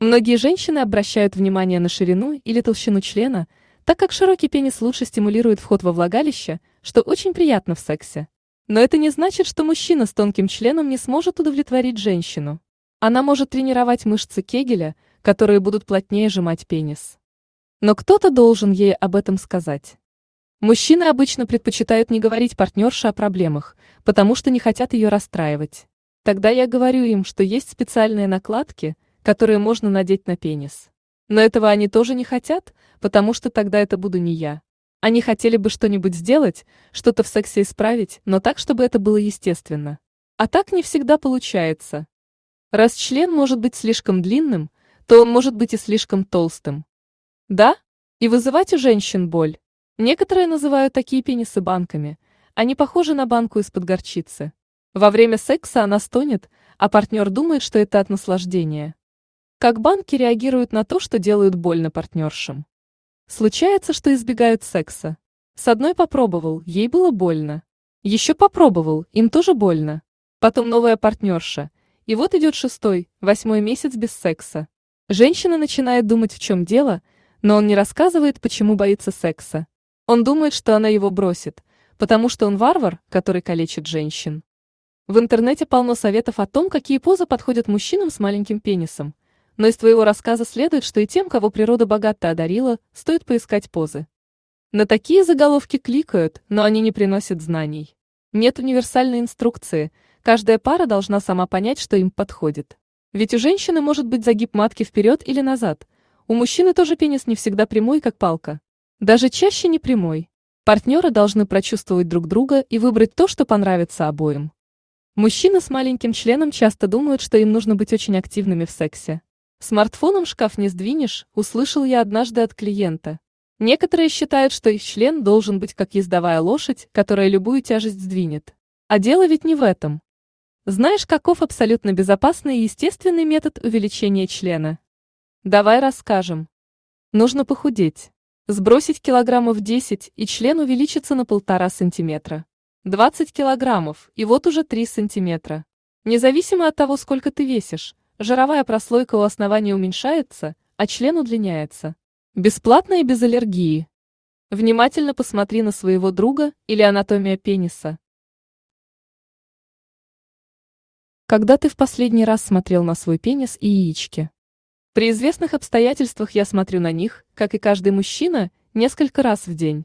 Многие женщины обращают внимание на ширину или толщину члена, так как широкий пенис лучше стимулирует вход во влагалище, что очень приятно в сексе. Но это не значит, что мужчина с тонким членом не сможет удовлетворить женщину. Она может тренировать мышцы Кегеля, которые будут плотнее сжимать пенис. Но кто-то должен ей об этом сказать. Мужчины обычно предпочитают не говорить партнерше о проблемах, потому что не хотят ее расстраивать. Тогда я говорю им, что есть специальные накладки, которые можно надеть на пенис. Но этого они тоже не хотят, потому что тогда это буду не я. Они хотели бы что-нибудь сделать, что-то в сексе исправить, но так, чтобы это было естественно. А так не всегда получается. Раз член может быть слишком длинным, то он может быть и слишком толстым. Да? И вызывать у женщин боль. Некоторые называют такие пенисы банками. Они похожи на банку из-под горчицы. Во время секса она стонет, а партнер думает, что это от наслаждения. Как банки реагируют на то, что делают больно партнершам? Случается, что избегают секса. С одной попробовал, ей было больно. Еще попробовал, им тоже больно. Потом новая партнерша. И вот идет шестой, восьмой месяц без секса. Женщина начинает думать, в чем дело – но он не рассказывает, почему боится секса. Он думает, что она его бросит, потому что он варвар, который калечит женщин. В интернете полно советов о том, какие позы подходят мужчинам с маленьким пенисом. Но из твоего рассказа следует, что и тем, кого природа богато одарила, стоит поискать позы. На такие заголовки кликают, но они не приносят знаний. Нет универсальной инструкции, каждая пара должна сама понять, что им подходит. Ведь у женщины может быть загиб матки вперед или назад. У мужчины тоже пенис не всегда прямой, как палка. Даже чаще не прямой. Партнеры должны прочувствовать друг друга и выбрать то, что понравится обоим. Мужчины с маленьким членом часто думают, что им нужно быть очень активными в сексе. Смартфоном шкаф не сдвинешь, услышал я однажды от клиента. Некоторые считают, что их член должен быть как ездовая лошадь, которая любую тяжесть сдвинет. А дело ведь не в этом. Знаешь, каков абсолютно безопасный и естественный метод увеличения члена? Давай расскажем. Нужно похудеть. Сбросить килограммов 10, и член увеличится на полтора сантиметра. 20 килограммов, и вот уже 3 сантиметра. Независимо от того, сколько ты весишь, жировая прослойка у основания уменьшается, а член удлиняется. Бесплатно и без аллергии. Внимательно посмотри на своего друга или анатомия пениса. Когда ты в последний раз смотрел на свой пенис и яички? При известных обстоятельствах я смотрю на них, как и каждый мужчина, несколько раз в день.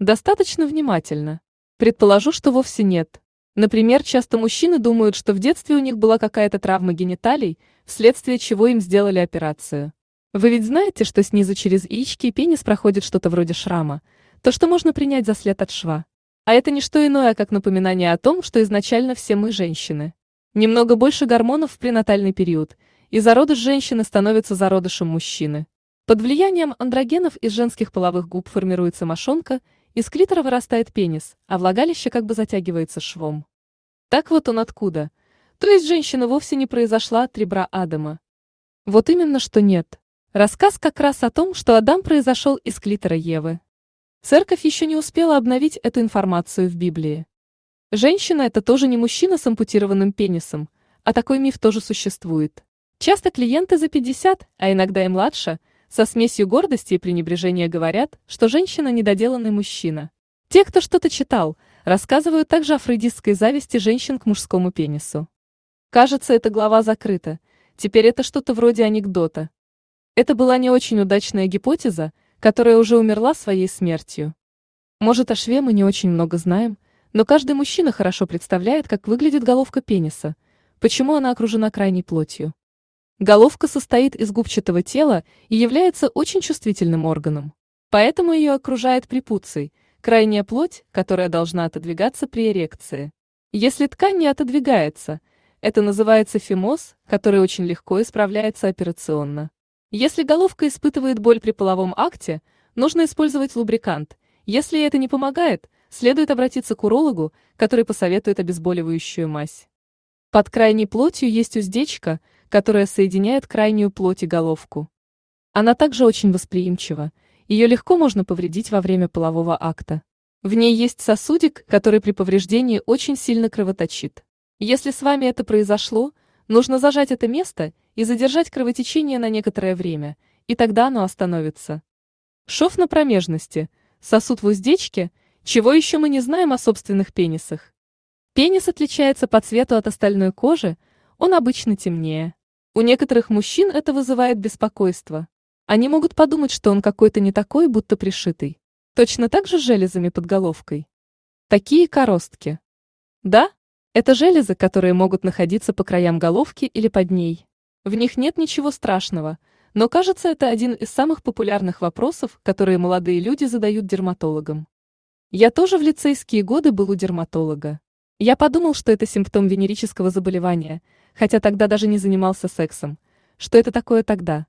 Достаточно внимательно. Предположу, что вовсе нет. Например, часто мужчины думают, что в детстве у них была какая-то травма гениталий, вследствие чего им сделали операцию. Вы ведь знаете, что снизу через яички и пенис проходит что-то вроде шрама, то, что можно принять за след от шва. А это не что иное, как напоминание о том, что изначально все мы женщины. Немного больше гормонов в пренатальный период, и зародыш женщины становится зародышем мужчины. Под влиянием андрогенов из женских половых губ формируется мошонка – из клитора вырастает пенис, а влагалище как бы затягивается швом. Так вот он откуда. То есть женщина вовсе не произошла от ребра Адама. Вот именно что нет. Рассказ как раз о том, что Адам произошел из клитора Евы. Церковь еще не успела обновить эту информацию в Библии. Женщина – это тоже не мужчина с ампутированным пенисом, а такой миф тоже существует. Часто клиенты за 50, а иногда и младше – со смесью гордости и пренебрежения говорят, что женщина – недоделанный мужчина. Те, кто что-то читал, рассказывают также о фрейдистской зависти женщин к мужскому пенису. Кажется, эта глава закрыта. Теперь это что-то вроде анекдота. Это была не очень удачная гипотеза, которая уже умерла своей смертью. Может, о шве мы не очень много знаем, но каждый мужчина хорошо представляет, как выглядит головка пениса, почему она окружена крайней плотью. Головка состоит из губчатого тела и является очень чувствительным органом. Поэтому ее окружает препуций, крайняя плоть, которая должна отодвигаться при эрекции. Если ткань не отодвигается, это называется фимоз, который очень легко исправляется операционно. Если головка испытывает боль при половом акте, нужно использовать лубрикант. Если это не помогает, следует обратиться к урологу, который посоветует обезболивающую мазь. Под крайней плотью есть уздечка – которая соединяет крайнюю плоть и головку. Она также очень восприимчива, ее легко можно повредить во время полового акта. В ней есть сосудик, который при повреждении очень сильно кровоточит. Если с вами это произошло, нужно зажать это место и задержать кровотечение на некоторое время, и тогда оно остановится. Шов на промежности, сосуд в уздечке, чего еще мы не знаем о собственных пенисах. Пенис отличается по цвету от остальной кожи, он обычно темнее. У некоторых мужчин это вызывает беспокойство. Они могут подумать, что он какой-то не такой, будто пришитый. Точно так же железами под головкой. Такие коростки. Да, это железы, которые могут находиться по краям головки или под ней. В них нет ничего страшного, но кажется, это один из самых популярных вопросов, которые молодые люди задают дерматологам. Я тоже в лицейские годы был у дерматолога. Я подумал, что это симптом венерического заболевания – хотя тогда даже не занимался сексом. Что это такое тогда?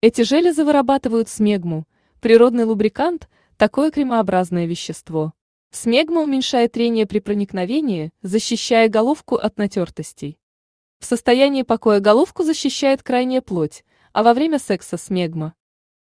Эти железы вырабатывают смегму, природный лубрикант, такое кремообразное вещество. Смегма уменьшает трение при проникновении, защищая головку от натертостей. В состоянии покоя головку защищает крайняя плоть, а во время секса смегма.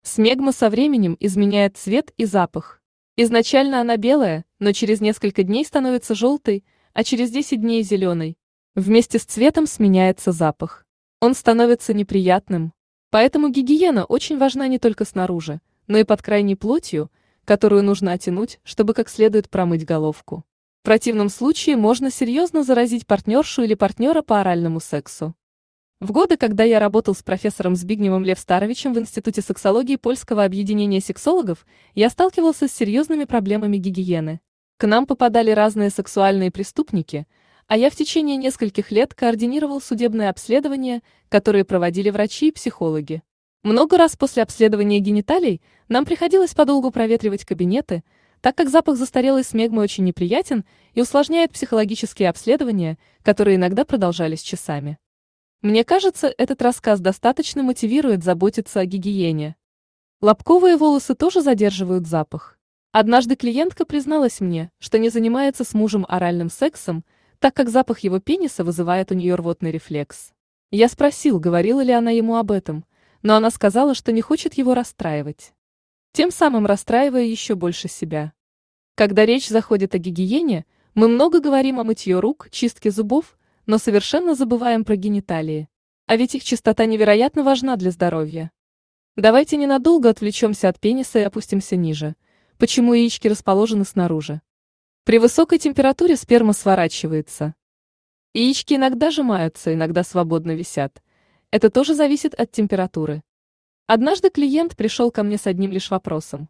Смегма со временем изменяет цвет и запах. Изначально она белая, но через несколько дней становится желтой, а через 10 дней зеленой. Вместе с цветом сменяется запах. Он становится неприятным. Поэтому гигиена очень важна не только снаружи, но и под крайней плотью, которую нужно оттянуть, чтобы как следует промыть головку. В противном случае можно серьезно заразить партнершу или партнера по оральному сексу. В годы, когда я работал с профессором Збигневым Левстаровичем в Институте сексологии Польского объединения сексологов, я сталкивался с серьезными проблемами гигиены. К нам попадали разные сексуальные преступники, а я в течение нескольких лет координировал судебные обследования, которые проводили врачи и психологи. Много раз после обследования гениталий нам приходилось подолгу проветривать кабинеты, так как запах застарелой смегмы очень неприятен и усложняет психологические обследования, которые иногда продолжались часами. Мне кажется, этот рассказ достаточно мотивирует заботиться о гигиене. Лобковые волосы тоже задерживают запах. Однажды клиентка призналась мне, что не занимается с мужем оральным сексом, так как запах его пениса вызывает у нее рвотный рефлекс. Я спросил, говорила ли она ему об этом, но она сказала, что не хочет его расстраивать. Тем самым расстраивая еще больше себя. Когда речь заходит о гигиене, мы много говорим о мытье рук, чистке зубов, но совершенно забываем про гениталии. А ведь их чистота невероятно важна для здоровья. Давайте ненадолго отвлечемся от пениса и опустимся ниже. Почему яички расположены снаружи? При высокой температуре сперма сворачивается. Яички иногда сжимаются, иногда свободно висят. Это тоже зависит от температуры. Однажды клиент пришел ко мне с одним лишь вопросом.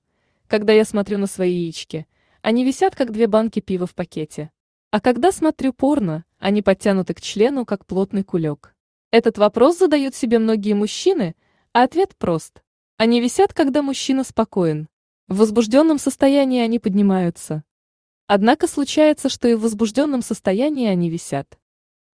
Когда я смотрю на свои яички, они висят, как две банки пива в пакете. А когда смотрю порно, они подтянуты к члену, как плотный кулек. Этот вопрос задают себе многие мужчины, а ответ прост. Они висят, когда мужчина спокоен. В возбужденном состоянии они поднимаются. Однако случается, что и в возбужденном состоянии они висят.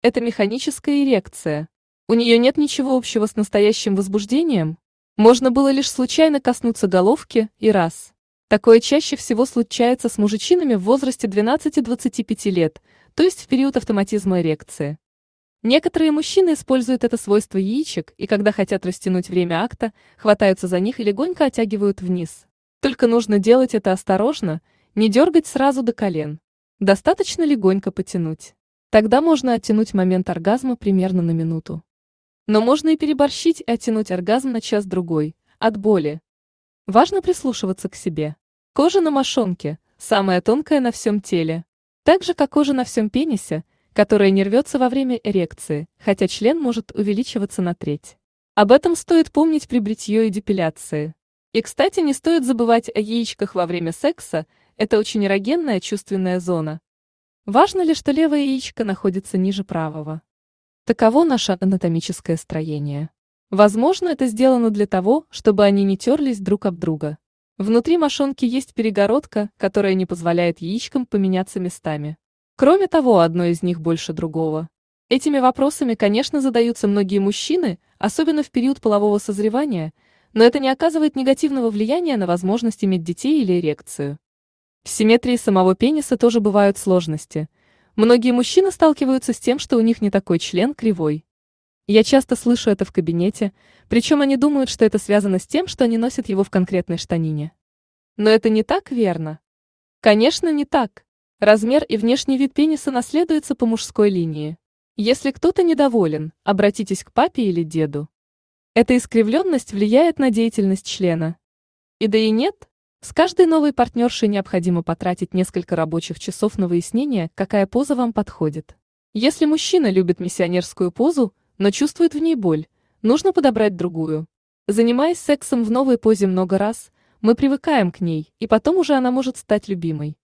Это механическая эрекция. У нее нет ничего общего с настоящим возбуждением. Можно было лишь случайно коснуться головки и раз. Такое чаще всего случается с мужчинами в возрасте 12-25 лет, то есть в период автоматизма эрекции. Некоторые мужчины используют это свойство яичек и когда хотят растянуть время акта, хватаются за них и легонько оттягивают вниз. Только нужно делать это осторожно, не дергать сразу до колен. Достаточно легонько потянуть. Тогда можно оттянуть момент оргазма примерно на минуту. Но можно и переборщить и оттянуть оргазм на час-другой, от боли, Важно прислушиваться к себе. Кожа на мошонке – самая тонкая на всем теле. Так же, как кожа на всем пенисе, которая не рвется во время эрекции, хотя член может увеличиваться на треть. Об этом стоит помнить при бритье и депиляции. И, кстати, не стоит забывать о яичках во время секса, это очень эрогенная чувственная зона. Важно ли, что левое яичко находится ниже правого? Таково наше анатомическое строение. Возможно, это сделано для того, чтобы они не терлись друг об друга. Внутри мошонки есть перегородка, которая не позволяет яичкам поменяться местами. Кроме того, одно из них больше другого. Этими вопросами, конечно, задаются многие мужчины, особенно в период полового созревания, но это не оказывает негативного влияния на возможность иметь детей или эрекцию. В симметрии самого пениса тоже бывают сложности. Многие мужчины сталкиваются с тем, что у них не такой член кривой. Я часто слышу это в кабинете, причем они думают, что это связано с тем, что они носят его в конкретной штанине. Но это не так верно. Конечно, не так. Размер и внешний вид пениса наследуются по мужской линии. Если кто-то недоволен, обратитесь к папе или деду. Эта искривленность влияет на деятельность члена. И да и нет, с каждой новой партнершей необходимо потратить несколько рабочих часов на выяснение, какая поза вам подходит. Если мужчина любит миссионерскую позу, но чувствует в ней боль, нужно подобрать другую. Занимаясь сексом в новой позе много раз, мы привыкаем к ней, и потом уже она может стать любимой.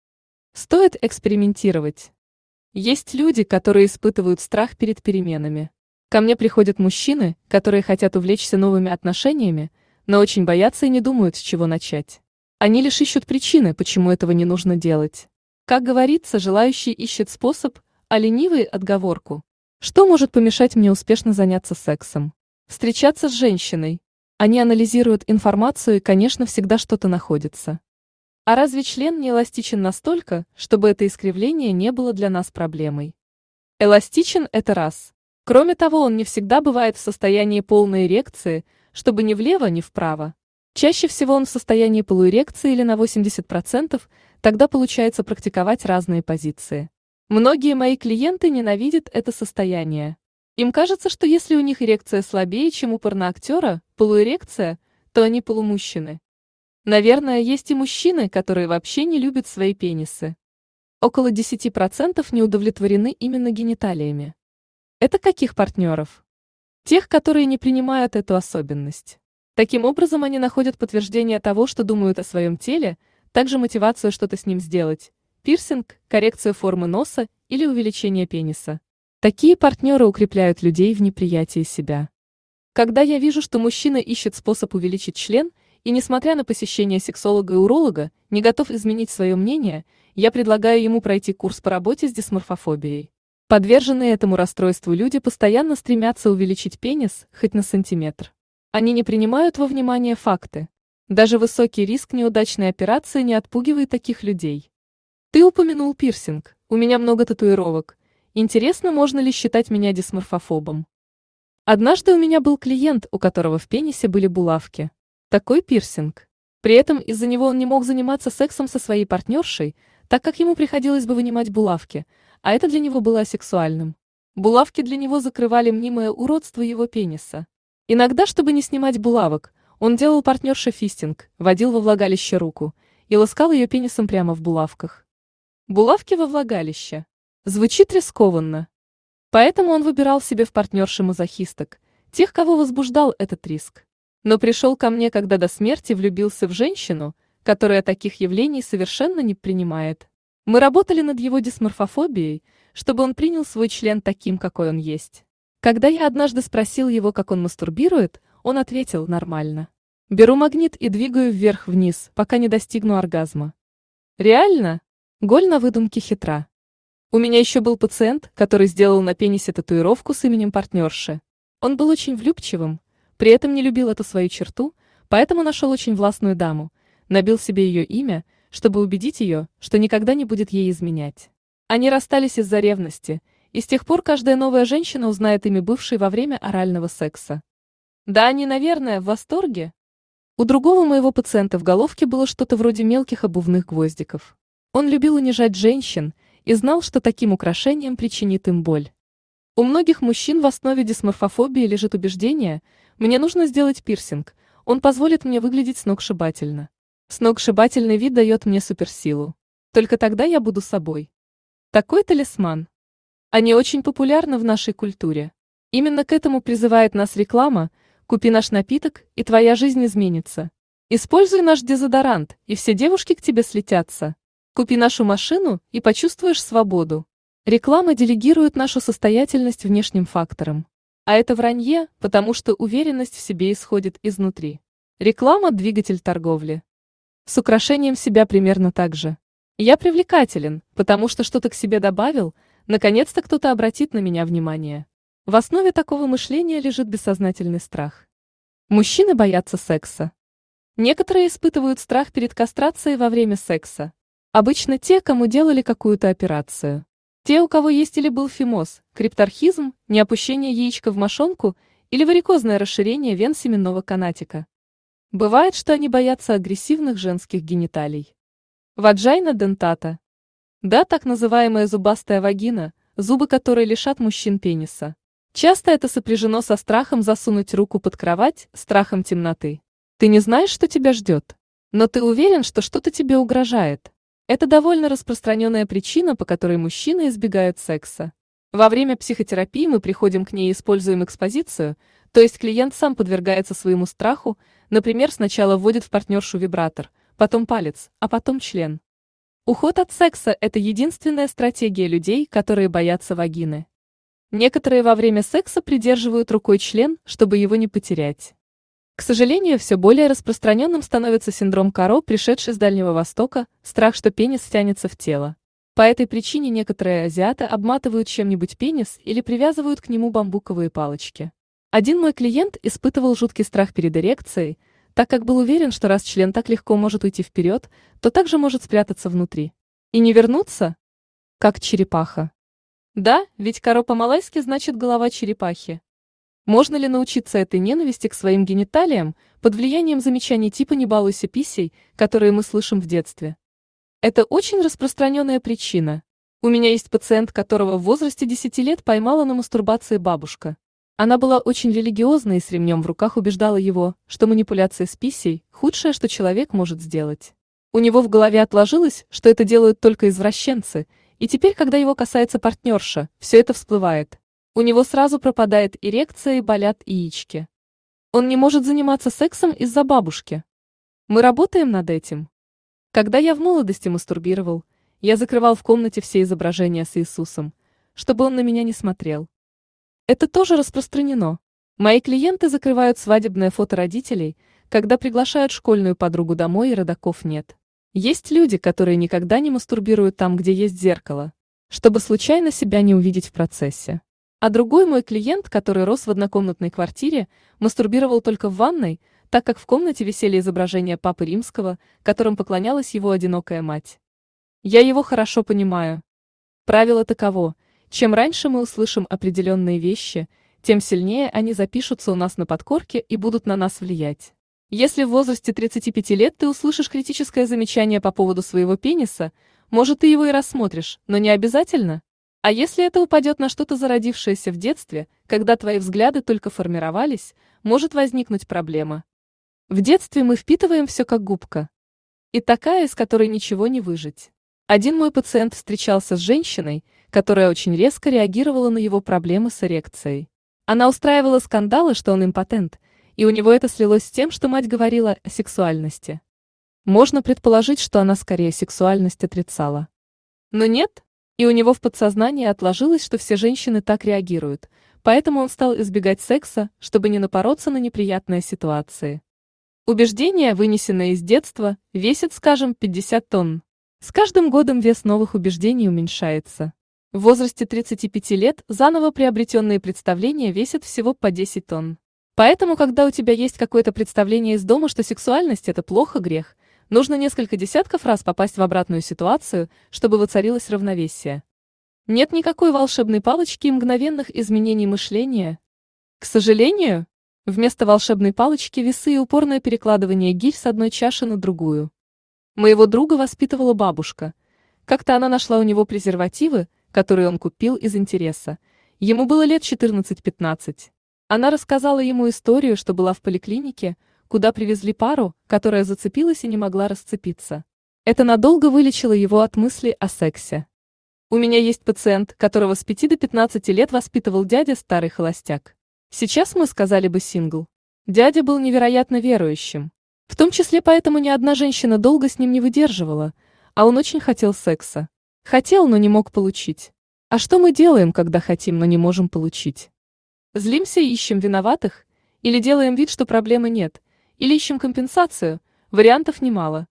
Стоит экспериментировать. Есть люди, которые испытывают страх перед переменами. Ко мне приходят мужчины, которые хотят увлечься новыми отношениями, но очень боятся и не думают, с чего начать. Они лишь ищут причины, почему этого не нужно делать. Как говорится, желающий ищет способ, а ленивый – отговорку. Что может помешать мне успешно заняться сексом? Встречаться с женщиной. Они анализируют информацию и, конечно, всегда что-то находится. А разве член не эластичен настолько, чтобы это искривление не было для нас проблемой? Эластичен – это раз. Кроме того, он не всегда бывает в состоянии полной эрекции, чтобы ни влево, ни вправо. Чаще всего он в состоянии полуэрекции или на 80%, тогда получается практиковать разные позиции. Многие мои клиенты ненавидят это состояние. Им кажется, что если у них эрекция слабее, чем у порноактера, полуэрекция, то они полумужчины. Наверное, есть и мужчины, которые вообще не любят свои пенисы. Около 10% не удовлетворены именно гениталиями. Это каких партнеров? Тех, которые не принимают эту особенность. Таким образом, они находят подтверждение того, что думают о своем теле, также мотивацию что-то с ним сделать, пирсинг, коррекцию формы носа или увеличение пениса. Такие партнеры укрепляют людей в неприятии себя. Когда я вижу, что мужчина ищет способ увеличить член, и несмотря на посещение сексолога и уролога, не готов изменить свое мнение, я предлагаю ему пройти курс по работе с дисморфофобией. Подверженные этому расстройству люди постоянно стремятся увеличить пенис хоть на сантиметр. Они не принимают во внимание факты. Даже высокий риск неудачной операции не отпугивает таких людей. Ты упомянул пирсинг, у меня много татуировок, Интересно, можно ли считать меня дисморфофобом? Однажды у меня был клиент, у которого в пенисе были булавки. Такой пирсинг. При этом из-за него он не мог заниматься сексом со своей партнершей, так как ему приходилось бы вынимать булавки, а это для него было асексуальным. Булавки для него закрывали мнимое уродство его пениса. Иногда, чтобы не снимать булавок, он делал партнерше фистинг, водил во влагалище руку и ласкал ее пенисом прямо в булавках. Булавки во влагалище. Звучит рискованно. Поэтому он выбирал себе в партнерши мазохисток, тех, кого возбуждал этот риск. Но пришел ко мне, когда до смерти влюбился в женщину, которая таких явлений совершенно не принимает. Мы работали над его дисморфофобией, чтобы он принял свой член таким, какой он есть. Когда я однажды спросил его, как он мастурбирует, он ответил «нормально». Беру магнит и двигаю вверх-вниз, пока не достигну оргазма. Реально? Голь на выдумке хитра. У меня еще был пациент, который сделал на пенисе татуировку с именем партнерши. Он был очень влюбчивым, при этом не любил эту свою черту, поэтому нашел очень властную даму, набил себе ее имя, чтобы убедить ее, что никогда не будет ей изменять. Они расстались из-за ревности, и с тех пор каждая новая женщина узнает имя бывшей во время орального секса. Да, они, наверное, в восторге. У другого моего пациента в головке было что-то вроде мелких обувных гвоздиков. Он любил унижать женщин, и знал, что таким украшением причинит им боль. У многих мужчин в основе дисморфофобии лежит убеждение «мне нужно сделать пирсинг, он позволит мне выглядеть сногсшибательно». Сногсшибательный вид дает мне суперсилу. Только тогда я буду собой. Такой талисман. Они очень популярны в нашей культуре. Именно к этому призывает нас реклама «Купи наш напиток, и твоя жизнь изменится». Используй наш дезодорант, и все девушки к тебе слетятся. Купи нашу машину и почувствуешь свободу. Реклама делегирует нашу состоятельность внешним факторам. А это вранье, потому что уверенность в себе исходит изнутри. Реклама – двигатель торговли. С украшением себя примерно так же. Я привлекателен, потому что что-то к себе добавил, наконец-то кто-то обратит на меня внимание. В основе такого мышления лежит бессознательный страх. Мужчины боятся секса. Некоторые испытывают страх перед кастрацией во время секса. Обычно те, кому делали какую-то операцию. Те, у кого есть или был фимоз, крипторхизм, неопущение яичка в мошонку или варикозное расширение вен семенного канатика. Бывает, что они боятся агрессивных женских гениталий. Ваджайна дентата. Да, так называемая зубастая вагина, зубы которой лишат мужчин пениса. Часто это сопряжено со страхом засунуть руку под кровать, страхом темноты. Ты не знаешь, что тебя ждет, но ты уверен, что что-то тебе угрожает. Это довольно распространенная причина, по которой мужчины избегают секса. Во время психотерапии мы приходим к ней и используем экспозицию, то есть клиент сам подвергается своему страху, например, сначала вводит в партнершу вибратор, потом палец, а потом член. Уход от секса – это единственная стратегия людей, которые боятся вагины. Некоторые во время секса придерживают рукой член, чтобы его не потерять. К сожалению, все более распространенным становится синдром Каро, пришедший с Дальнего Востока, страх, что пенис стянется в тело. По этой причине некоторые азиаты обматывают чем-нибудь пенис или привязывают к нему бамбуковые палочки. Один мой клиент испытывал жуткий страх перед эрекцией, так как был уверен, что раз член так легко может уйти вперед, то также может спрятаться внутри. И не вернуться? Как черепаха. Да, ведь коро по-малайски значит голова черепахи. Можно ли научиться этой ненависти к своим гениталиям под влиянием замечаний типа «не балуйся писей», которые мы слышим в детстве? Это очень распространенная причина. У меня есть пациент, которого в возрасте 10 лет поймала на мастурбации бабушка. Она была очень религиозна и с ремнем в руках убеждала его, что манипуляция с писей – худшее, что человек может сделать. У него в голове отложилось, что это делают только извращенцы, и теперь, когда его касается партнерша, все это всплывает. У него сразу пропадает эрекция и болят яички. Он не может заниматься сексом из-за бабушки. Мы работаем над этим. Когда я в молодости мастурбировал, я закрывал в комнате все изображения с Иисусом, чтобы он на меня не смотрел. Это тоже распространено. Мои клиенты закрывают свадебное фото родителей, когда приглашают школьную подругу домой и родаков нет. Есть люди, которые никогда не мастурбируют там, где есть зеркало, чтобы случайно себя не увидеть в процессе. А другой мой клиент, который рос в однокомнатной квартире, мастурбировал только в ванной, так как в комнате висели изображения Папы Римского, которым поклонялась его одинокая мать. Я его хорошо понимаю. Правило таково. Чем раньше мы услышим определенные вещи, тем сильнее они запишутся у нас на подкорке и будут на нас влиять. Если в возрасте 35 лет ты услышишь критическое замечание по поводу своего пениса, может, ты его и рассмотришь, но не обязательно. А если это упадет на что-то зародившееся в детстве, когда твои взгляды только формировались, может возникнуть проблема. В детстве мы впитываем все как губка. И такая, из которой ничего не выжить. Один мой пациент встречался с женщиной, которая очень резко реагировала на его проблемы с эрекцией. Она устраивала скандалы, что он импотент, и у него это слилось с тем, что мать говорила о сексуальности. Можно предположить, что она скорее сексуальность отрицала. Но нет, и у него в подсознании отложилось, что все женщины так реагируют, поэтому он стал избегать секса, чтобы не напороться на неприятные ситуации. Убеждения, вынесенные из детства, весят, скажем, 50 тонн. С каждым годом вес новых убеждений уменьшается. В возрасте 35 лет заново приобретенные представления весят всего по 10 тонн. Поэтому, когда у тебя есть какое-то представление из дома, что сексуальность – это плохо, грех, нужно несколько десятков раз попасть в обратную ситуацию, чтобы воцарилось равновесие. Нет никакой волшебной палочки и мгновенных изменений мышления. К сожалению, вместо волшебной палочки весы и упорное перекладывание гирь с одной чаши на другую. Моего друга воспитывала бабушка. Как-то она нашла у него презервативы, которые он купил из интереса. Ему было лет 14-15. Она рассказала ему историю, что была в поликлинике, куда привезли пару, которая зацепилась и не могла расцепиться. Это надолго вылечило его от мысли о сексе. У меня есть пациент, которого с 5 до 15 лет воспитывал дядя старый холостяк. Сейчас мы сказали бы сингл. Дядя был невероятно верующим. В том числе поэтому ни одна женщина долго с ним не выдерживала, а он очень хотел секса. Хотел, но не мог получить. А что мы делаем, когда хотим, но не можем получить? Злимся и ищем виноватых? Или делаем вид, что проблемы нет? Или ищем компенсацию? Вариантов немало.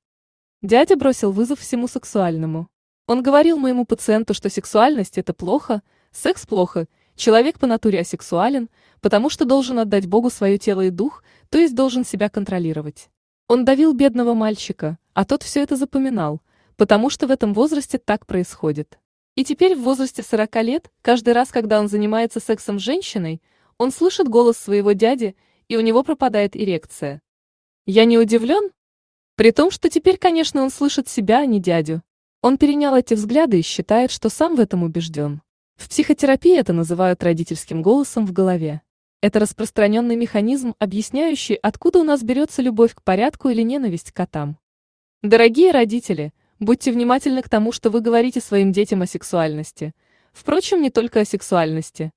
Дядя бросил вызов всему сексуальному. Он говорил моему пациенту, что сексуальность – это плохо, секс плохо, человек по натуре асексуален, потому что должен отдать Богу свое тело и дух, то есть должен себя контролировать. Он давил бедного мальчика, а тот все это запоминал, потому что в этом возрасте так происходит. И теперь в возрасте 40 лет, каждый раз, когда он занимается сексом с женщиной, он слышит голос своего дяди, и у него пропадает эрекция. Я не удивлен? При том, что теперь, конечно, он слышит себя, а не дядю. Он перенял эти взгляды и считает, что сам в этом убежден. В психотерапии это называют родительским голосом в голове. Это распространенный механизм, объясняющий, откуда у нас берется любовь к порядку или ненависть к котам. Дорогие родители, будьте внимательны к тому, что вы говорите своим детям о сексуальности. Впрочем, не только о сексуальности.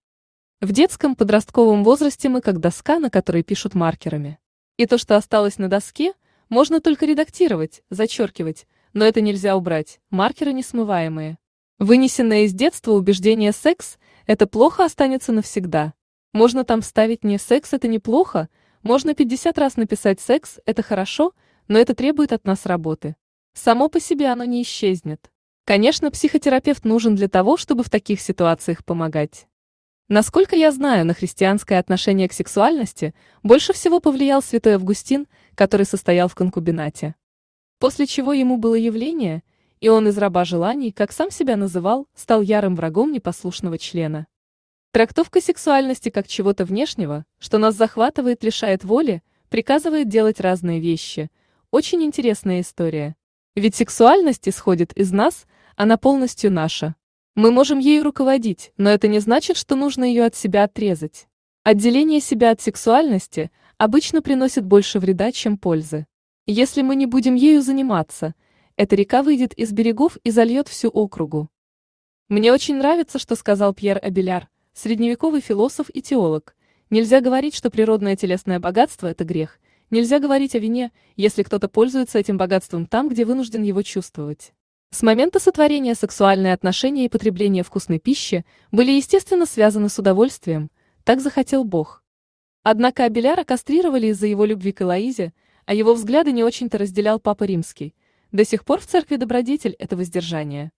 В детском подростковом возрасте мы как доска, на которой пишут маркерами. И то, что осталось на доске, можно только редактировать, зачеркивать, но это нельзя убрать, маркеры несмываемые. Вынесенное из детства убеждение «секс» – это плохо останется навсегда. Можно там ставить не «секс – это неплохо», можно 50 раз написать «секс – это хорошо», но это требует от нас работы. Само по себе оно не исчезнет. Конечно, психотерапевт нужен для того, чтобы в таких ситуациях помогать. Насколько я знаю, на христианское отношение к сексуальности больше всего повлиял святой Августин, который состоял в конкубинате. После чего ему было явление, и он из раба желаний, как сам себя называл, стал ярым врагом непослушного члена. Трактовка сексуальности как чего-то внешнего, что нас захватывает, лишает воли, приказывает делать разные вещи. Очень интересная история. Ведь сексуальность исходит из нас, она полностью наша. Мы можем ею руководить, но это не значит, что нужно ее от себя отрезать. Отделение себя от сексуальности обычно приносит больше вреда, чем пользы. Если мы не будем ею заниматься, эта река выйдет из берегов и зальет всю округу. Мне очень нравится, что сказал Пьер Абеляр, средневековый философ и теолог. Нельзя говорить, что природное телесное богатство – это грех. Нельзя говорить о вине, если кто-то пользуется этим богатством там, где вынужден его чувствовать. С момента сотворения сексуальные отношения и потребление вкусной пищи были естественно связаны с удовольствием, так захотел Бог. Однако Абеляра кастрировали из-за его любви к Элоизе, а его взгляды не очень-то разделял Папа Римский. До сих пор в церкви добродетель – это воздержание.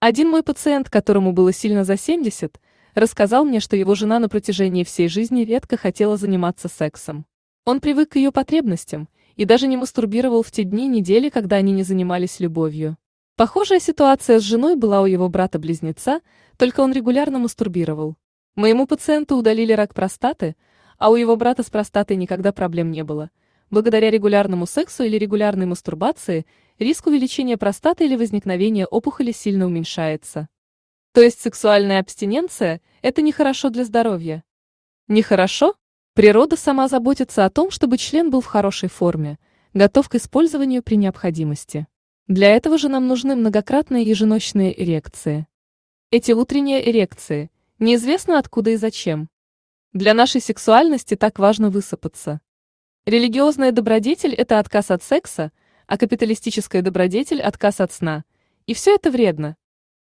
Один мой пациент, которому было сильно за 70, рассказал мне, что его жена на протяжении всей жизни редко хотела заниматься сексом. Он привык к ее потребностям и даже не мастурбировал в те дни недели, когда они не занимались любовью. Похожая ситуация с женой была у его брата-близнеца, только он регулярно мастурбировал. Моему пациенту удалили рак простаты, а у его брата с простатой никогда проблем не было. Благодаря регулярному сексу или регулярной мастурбации риск увеличения простаты или возникновения опухоли сильно уменьшается. То есть сексуальная абстиненция – это нехорошо для здоровья. Нехорошо? Природа сама заботится о том, чтобы член был в хорошей форме, готов к использованию при необходимости. Для этого же нам нужны многократные еженочные эрекции. Эти утренние эрекции – Неизвестно откуда и зачем. Для нашей сексуальности так важно высыпаться. Религиозная добродетель – это отказ от секса, а капиталистическая добродетель – отказ от сна. И все это вредно.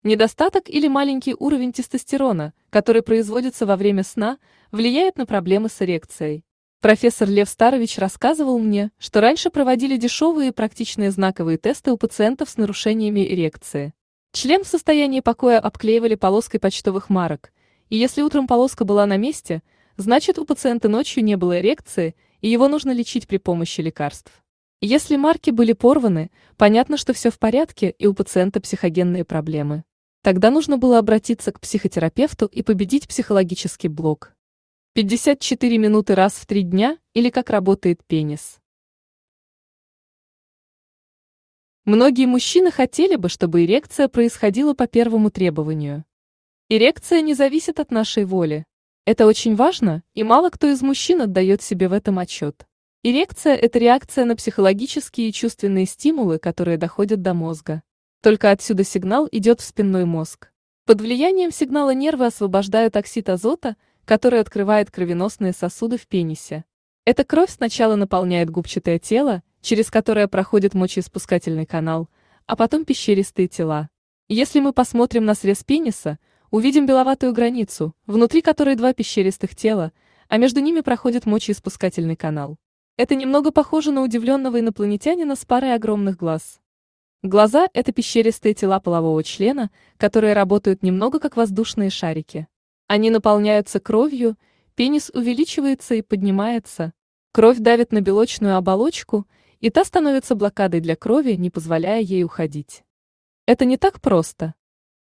Недостаток или маленький уровень тестостерона, который производится во время сна, влияет на проблемы с эрекцией. Профессор Лев Старович рассказывал мне, что раньше проводили дешевые и практичные знаковые тесты у пациентов с нарушениями эрекции. Член в состоянии покоя обклеивали полоской почтовых марок, и если утром полоска была на месте, значит у пациента ночью не было эрекции, и его нужно лечить при помощи лекарств. Если марки были порваны, понятно, что все в порядке, и у пациента психогенные проблемы. Тогда нужно было обратиться к психотерапевту и победить психологический блок. 54 минуты раз в три дня или как работает пенис. Многие мужчины хотели бы, чтобы эрекция происходила по первому требованию. Эрекция не зависит от нашей воли. Это очень важно, и мало кто из мужчин отдает себе в этом отчет. Эрекция – это реакция на психологические и чувственные стимулы, которые доходят до мозга. Только отсюда сигнал идет в спинной мозг. Под влиянием сигнала нервы освобождают оксид азота, который открывает кровеносные сосуды в пенисе. Эта кровь сначала наполняет губчатое тело, через которое проходит мочеиспускательный канал, а потом пещеристые тела. Если мы посмотрим на срез пениса, увидим беловатую границу, внутри которой два пещеристых тела, а между ними проходит мочеиспускательный канал. Это немного похоже на удивленного инопланетянина с парой огромных глаз. Глаза – это пещеристые тела полового члена, которые работают немного как воздушные шарики. Они наполняются кровью, пенис увеличивается и поднимается, кровь давит на белочную оболочку – и та становится блокадой для крови, не позволяя ей уходить. Это не так просто.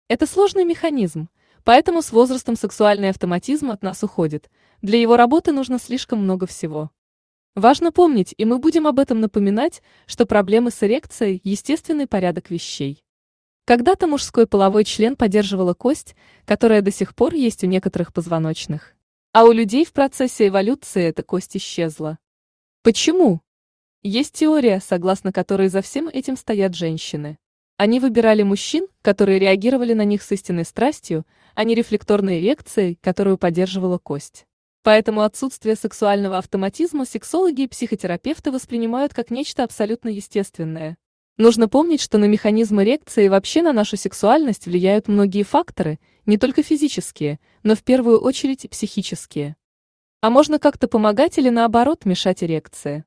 Это сложный механизм, поэтому с возрастом сексуальный автоматизм от нас уходит, для его работы нужно слишком много всего. Важно помнить, и мы будем об этом напоминать, что проблемы с эрекцией – естественный порядок вещей. Когда-то мужской половой член поддерживала кость, которая до сих пор есть у некоторых позвоночных. А у людей в процессе эволюции эта кость исчезла. Почему? Есть теория, согласно которой за всем этим стоят женщины. Они выбирали мужчин, которые реагировали на них с истинной страстью, а не рефлекторной эрекцией, которую поддерживала кость. Поэтому отсутствие сексуального автоматизма сексологи и психотерапевты воспринимают как нечто абсолютно естественное. Нужно помнить, что на механизм эрекции и вообще на нашу сексуальность влияют многие факторы, не только физические, но в первую очередь психические. А можно как-то помогать или наоборот мешать эрекции?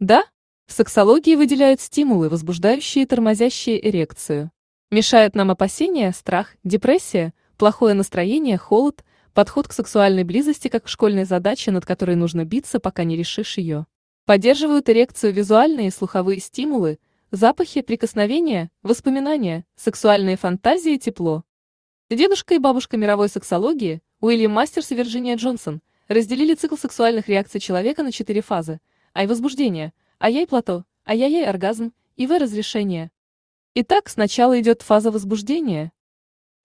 Да, в сексологии выделяют стимулы, возбуждающие и тормозящие эрекцию. Мешают нам опасения, страх, депрессия, плохое настроение, холод, подход к сексуальной близости как к школьной задаче, над которой нужно биться, пока не решишь ее. Поддерживают эрекцию визуальные и слуховые стимулы, запахи, прикосновения, воспоминания, сексуальные фантазии, тепло. Дедушка и бабушка мировой сексологии, Уильям Мастерс и Вирджиния Джонсон, разделили цикл сексуальных реакций человека на четыре фазы – ай возбуждение, ай-яй плато, ай-яй оргазм и в разрешение. Итак, сначала идет фаза возбуждения.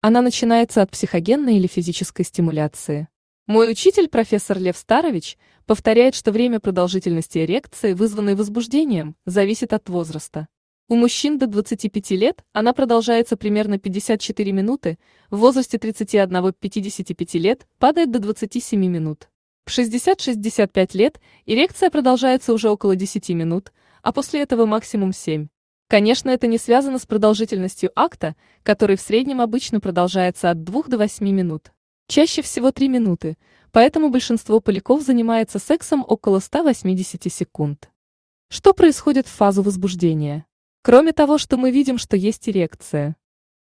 Она начинается от психогенной или физической стимуляции. Мой учитель, профессор Лев Старович, повторяет, что время продолжительности эрекции, вызванной возбуждением, зависит от возраста. У мужчин до 25 лет она продолжается примерно 54 минуты, в возрасте 31-55 лет падает до 27 минут. В 60-65 лет эрекция продолжается уже около 10 минут, а после этого максимум 7. Конечно, это не связано с продолжительностью акта, который в среднем обычно продолжается от 2 до 8 минут. Чаще всего 3 минуты, поэтому большинство поляков занимается сексом около 180 секунд. Что происходит в фазу возбуждения? Кроме того, что мы видим, что есть эрекция.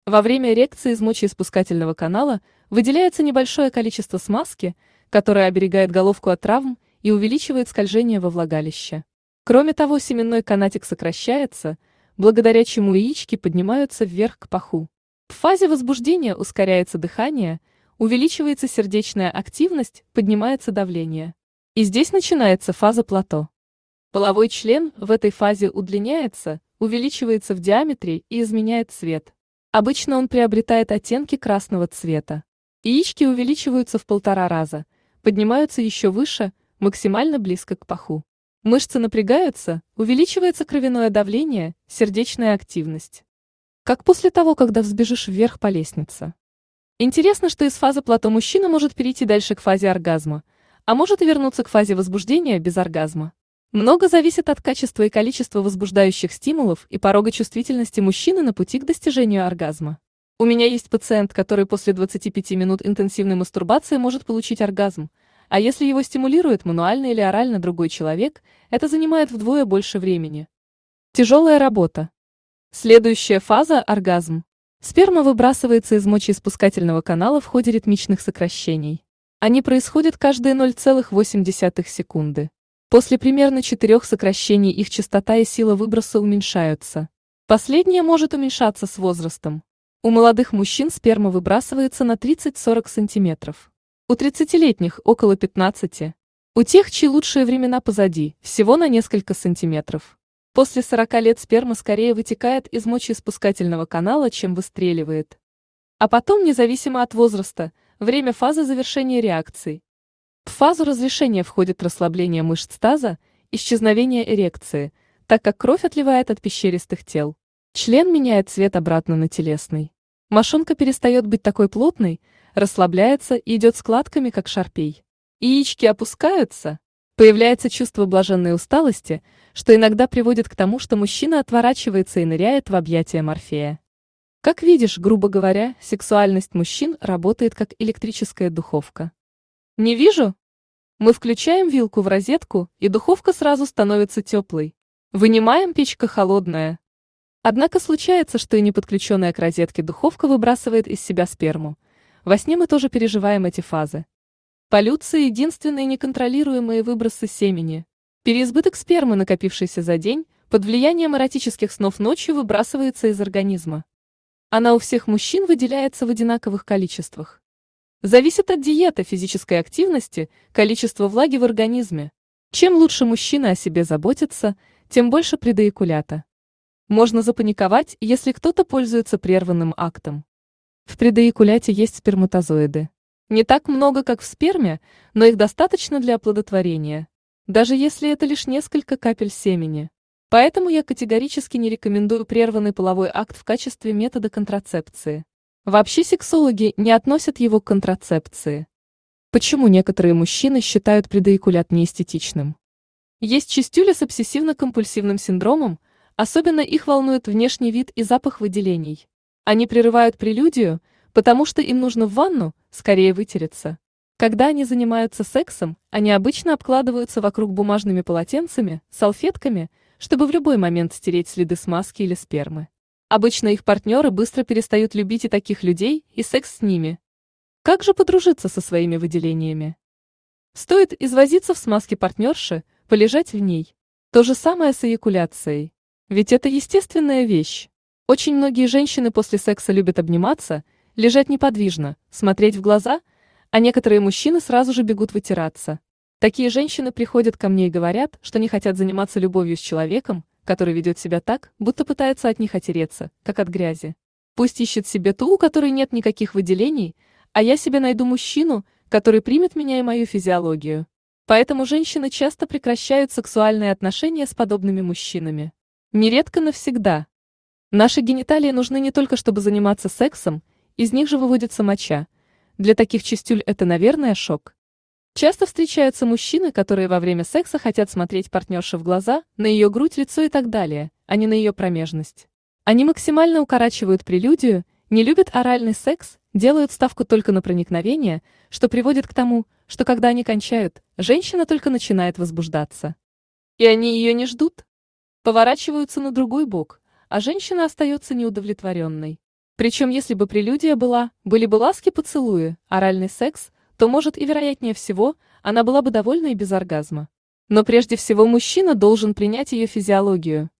Во время эрекции из мочеиспускательного канала выделяется небольшое количество смазки, которая оберегает головку от травм и увеличивает скольжение во влагалище. Кроме того, семенной канатик сокращается, благодаря чему яички поднимаются вверх к паху. В фазе возбуждения ускоряется дыхание, увеличивается сердечная активность, поднимается давление. И здесь начинается фаза плато. Половой член в этой фазе удлиняется, увеличивается в диаметре и изменяет цвет. Обычно он приобретает оттенки красного цвета. Яички увеличиваются в полтора раза, поднимаются еще выше, максимально близко к паху. Мышцы напрягаются, увеличивается кровяное давление, сердечная активность. Как после того, когда взбежишь вверх по лестнице. Интересно, что из фазы плато мужчина может перейти дальше к фазе оргазма, а может и вернуться к фазе возбуждения без оргазма. Много зависит от качества и количества возбуждающих стимулов и порога чувствительности мужчины на пути к достижению оргазма. У меня есть пациент, который после 25 минут интенсивной мастурбации может получить оргазм, а если его стимулирует мануально или орально другой человек, это занимает вдвое больше времени. Тяжелая работа. Следующая фаза – оргазм. Сперма выбрасывается из мочеиспускательного канала в ходе ритмичных сокращений. Они происходят каждые 0,8 секунды. После примерно четырех сокращений их частота и сила выброса уменьшаются. Последнее может уменьшаться с возрастом. У молодых мужчин сперма выбрасывается на 30-40 см. У 30-летних около 15. У тех, чьи лучшие времена позади, всего на несколько сантиметров. После 40 лет сперма скорее вытекает из мочеиспускательного канала, чем выстреливает. А потом, независимо от возраста, время фазы завершения реакции, в фазу разрешения входит расслабление мышц таза, исчезновение эрекции, так как кровь отливает от пещеристых тел. Член меняет цвет обратно на телесный. Мошонка перестает быть такой плотной, расслабляется и идет складками, как шарпей. Яички опускаются. Появляется чувство блаженной усталости, что иногда приводит к тому, что мужчина отворачивается и ныряет в объятия Морфея. Как видишь, грубо говоря, сексуальность мужчин работает как электрическая духовка. Не вижу. Мы включаем вилку в розетку, и духовка сразу становится теплой. Вынимаем, печка холодная. Однако случается, что и не подключенная к розетке духовка выбрасывает из себя сперму. Во сне мы тоже переживаем эти фазы. Полюция – единственные неконтролируемые выбросы семени. Переизбыток спермы, накопившийся за день, под влиянием эротических снов ночью выбрасывается из организма. Она у всех мужчин выделяется в одинаковых количествах. Зависит от диеты, физической активности, количества влаги в организме. Чем лучше мужчина о себе заботится, тем больше предоякулята. Можно запаниковать, если кто-то пользуется прерванным актом. В предоякуляте есть сперматозоиды. Не так много, как в сперме, но их достаточно для оплодотворения. Даже если это лишь несколько капель семени. Поэтому я категорически не рекомендую прерванный половой акт в качестве метода контрацепции. Вообще сексологи не относят его к контрацепции. Почему некоторые мужчины считают предоякулят неэстетичным? Есть частюли с обсессивно-компульсивным синдромом, особенно их волнует внешний вид и запах выделений. Они прерывают прелюдию, потому что им нужно в ванну, скорее вытереться. Когда они занимаются сексом, они обычно обкладываются вокруг бумажными полотенцами, салфетками, чтобы в любой момент стереть следы смазки или спермы. Обычно их партнеры быстро перестают любить и таких людей, и секс с ними. Как же подружиться со своими выделениями? Стоит извозиться в смазке партнерши, полежать в ней. То же самое с эякуляцией. Ведь это естественная вещь. Очень многие женщины после секса любят обниматься, лежать неподвижно, смотреть в глаза, а некоторые мужчины сразу же бегут вытираться. Такие женщины приходят ко мне и говорят, что не хотят заниматься любовью с человеком, который ведет себя так, будто пытается от них отереться, как от грязи. Пусть ищет себе ту, у которой нет никаких выделений, а я себе найду мужчину, который примет меня и мою физиологию. Поэтому женщины часто прекращают сексуальные отношения с подобными мужчинами. Нередко навсегда. Наши гениталии нужны не только чтобы заниматься сексом, из них же выводится моча. Для таких частюль это, наверное, шок. Часто встречаются мужчины, которые во время секса хотят смотреть партнерше в глаза, на ее грудь, лицо и так далее, а не на ее промежность. Они максимально укорачивают прелюдию, не любят оральный секс, делают ставку только на проникновение, что приводит к тому, что когда они кончают, женщина только начинает возбуждаться. И они ее не ждут. Поворачиваются на другой бок, а женщина остается неудовлетворенной. Причем если бы прелюдия была, были бы ласки поцелуи, оральный секс, то, может, и вероятнее всего, она была бы довольна и без оргазма. Но прежде всего мужчина должен принять ее физиологию.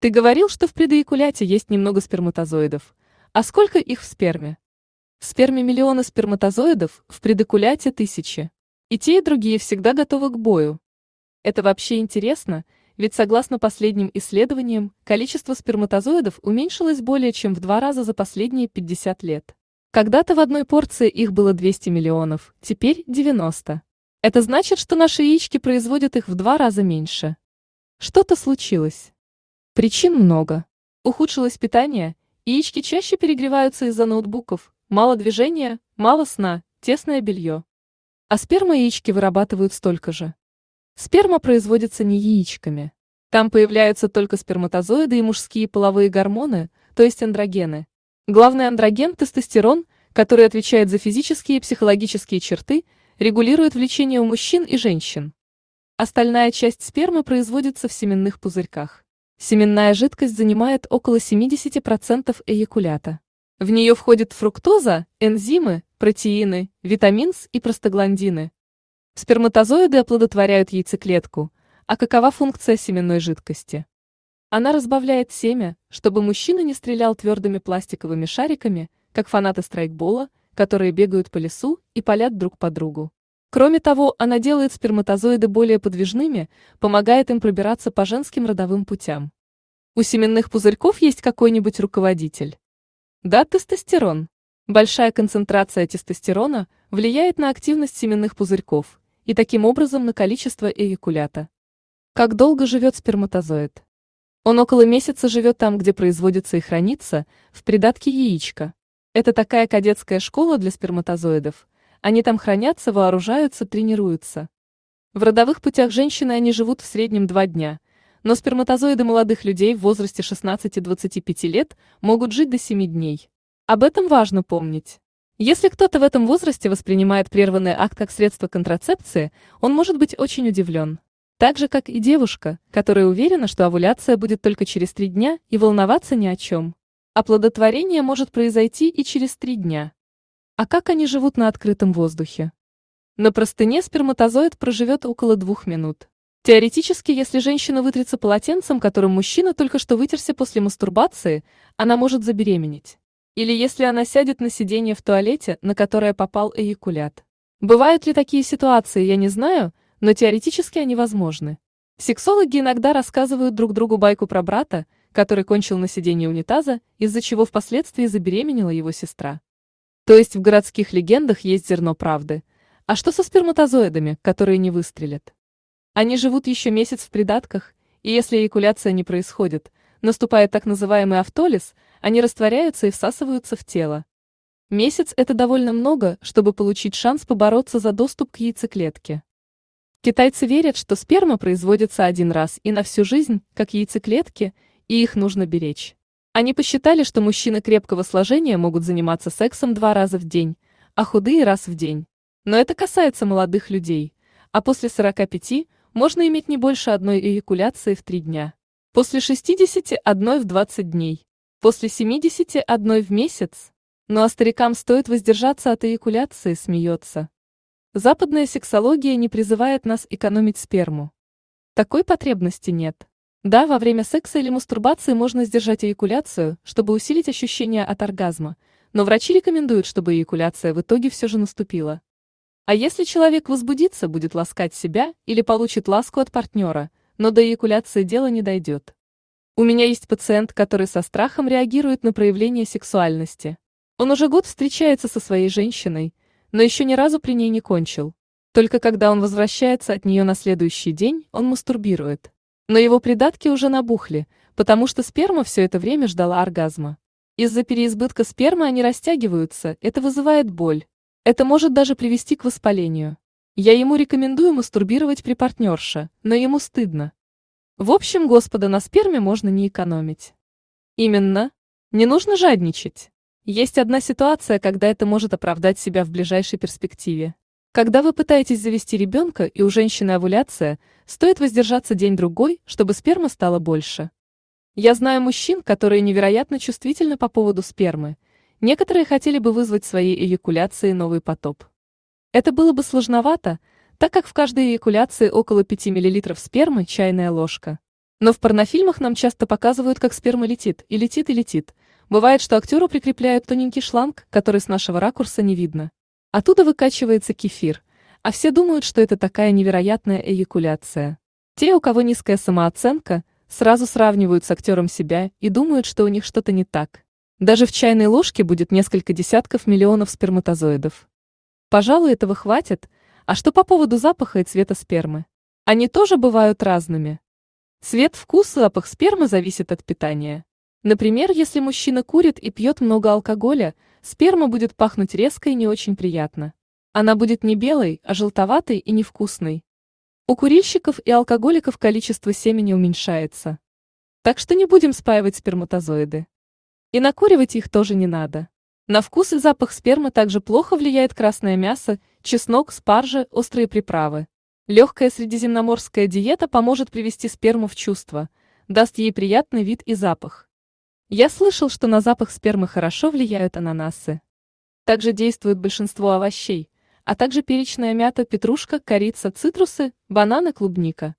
Ты говорил, что в предоякуляте есть немного сперматозоидов. А сколько их в сперме? В сперме миллионы сперматозоидов, в предокуляте тысячи. И те, и другие всегда готовы к бою. Это вообще интересно, ведь согласно последним исследованиям, количество сперматозоидов уменьшилось более чем в два раза за последние 50 лет. Когда-то в одной порции их было 200 миллионов, теперь 90. Это значит, что наши яички производят их в два раза меньше. Что-то случилось. Причин много. Ухудшилось питание, яички чаще перегреваются из-за ноутбуков, Мало движения, мало сна, тесное белье. А сперма яички вырабатывают столько же. Сперма производится не яичками. Там появляются только сперматозоиды и мужские половые гормоны, то есть андрогены. Главный андроген – тестостерон, который отвечает за физические и психологические черты, регулирует влечение у мужчин и женщин. Остальная часть спермы производится в семенных пузырьках. Семенная жидкость занимает около 70% эякулята. В нее входит фруктоза, энзимы, протеины, витамин С и простагландины. Сперматозоиды оплодотворяют яйцеклетку. А какова функция семенной жидкости? Она разбавляет семя, чтобы мужчина не стрелял твердыми пластиковыми шариками, как фанаты страйкбола, которые бегают по лесу и палят друг по другу. Кроме того, она делает сперматозоиды более подвижными, помогает им пробираться по женским родовым путям. У семенных пузырьков есть какой-нибудь руководитель. Да, тестостерон. Большая концентрация тестостерона влияет на активность семенных пузырьков и таким образом на количество эякулята. Как долго живет сперматозоид? Он около месяца живет там, где производится и хранится, в придатке яичка. Это такая кадетская школа для сперматозоидов. Они там хранятся, вооружаются, тренируются. В родовых путях женщины они живут в среднем два дня, но сперматозоиды молодых людей в возрасте 16-25 лет могут жить до 7 дней. Об этом важно помнить. Если кто-то в этом возрасте воспринимает прерванный акт как средство контрацепции, он может быть очень удивлен. Так же, как и девушка, которая уверена, что овуляция будет только через три дня и волноваться ни о чем. Оплодотворение может произойти и через три дня. А как они живут на открытом воздухе? На простыне сперматозоид проживет около двух минут. Теоретически, если женщина вытрется полотенцем, которым мужчина только что вытерся после мастурбации, она может забеременеть. Или если она сядет на сиденье в туалете, на которое попал эякулят. Бывают ли такие ситуации, я не знаю, но теоретически они возможны. Сексологи иногда рассказывают друг другу байку про брата, который кончил на сиденье унитаза, из-за чего впоследствии забеременела его сестра. То есть в городских легендах есть зерно правды. А что со сперматозоидами, которые не выстрелят? Они живут еще месяц в придатках, и если эякуляция не происходит, наступает так называемый автолиз, они растворяются и всасываются в тело. Месяц – это довольно много, чтобы получить шанс побороться за доступ к яйцеклетке. Китайцы верят, что сперма производится один раз и на всю жизнь, как яйцеклетки, и их нужно беречь. Они посчитали, что мужчины крепкого сложения могут заниматься сексом два раза в день, а худые раз в день. Но это касается молодых людей. А после 45 можно иметь не больше одной эякуляции в 3 дня. После 60 – одной в 20 дней. После 70 – одной в месяц. Ну а старикам стоит воздержаться от эякуляции, смеется. Западная сексология не призывает нас экономить сперму. Такой потребности нет. Да, во время секса или мастурбации можно сдержать эякуляцию, чтобы усилить ощущение от оргазма, но врачи рекомендуют, чтобы эякуляция в итоге все же наступила. А если человек возбудится, будет ласкать себя или получит ласку от партнера, но до эякуляции дело не дойдет. У меня есть пациент, который со страхом реагирует на проявление сексуальности. Он уже год встречается со своей женщиной, но еще ни разу при ней не кончил. Только когда он возвращается от нее на следующий день, он мастурбирует. Но его придатки уже набухли, потому что сперма все это время ждала оргазма. Из-за переизбытка спермы они растягиваются, это вызывает боль. Это может даже привести к воспалению. Я ему рекомендую мастурбировать при партнерше, но ему стыдно. В общем, Господа на сперме можно не экономить. Именно. Не нужно жадничать. Есть одна ситуация, когда это может оправдать себя в ближайшей перспективе. Когда вы пытаетесь завести ребенка и у женщины овуляция, стоит воздержаться день-другой, чтобы сперма стала больше. Я знаю мужчин, которые невероятно чувствительны по поводу спермы. Некоторые хотели бы вызвать своей эякуляцией новый потоп. Это было бы сложновато, так как в каждой эякуляции около 5 мл спермы чайная ложка. Но в порнофильмах нам часто показывают, как сперма летит, и летит, и летит. Бывает, что актеру прикрепляют тоненький шланг, который с нашего ракурса не видно. Оттуда выкачивается кефир, а все думают, что это такая невероятная эякуляция. Те, у кого низкая самооценка, сразу сравнивают с актером себя и думают, что у них что-то не так. Даже в чайной ложке будет несколько десятков миллионов сперматозоидов. Пожалуй, этого хватит, а что по поводу запаха и цвета спермы? Они тоже бывают разными. Цвет, вкус, запах спермы зависит от питания. Например, если мужчина курит и пьет много алкоголя, сперма будет пахнуть резко и не очень приятно. Она будет не белой, а желтоватой и невкусной. У курильщиков и алкоголиков количество семени уменьшается. Так что не будем спаивать сперматозоиды. И накуривать их тоже не надо. На вкус и запах спермы также плохо влияет красное мясо, чеснок, спаржа, острые приправы. Легкая средиземноморская диета поможет привести сперму в чувство, даст ей приятный вид и запах. Я слышал, что на запах спермы хорошо влияют ананасы. Также действует большинство овощей, а также перечная мята, петрушка, корица, цитрусы, бананы, клубника.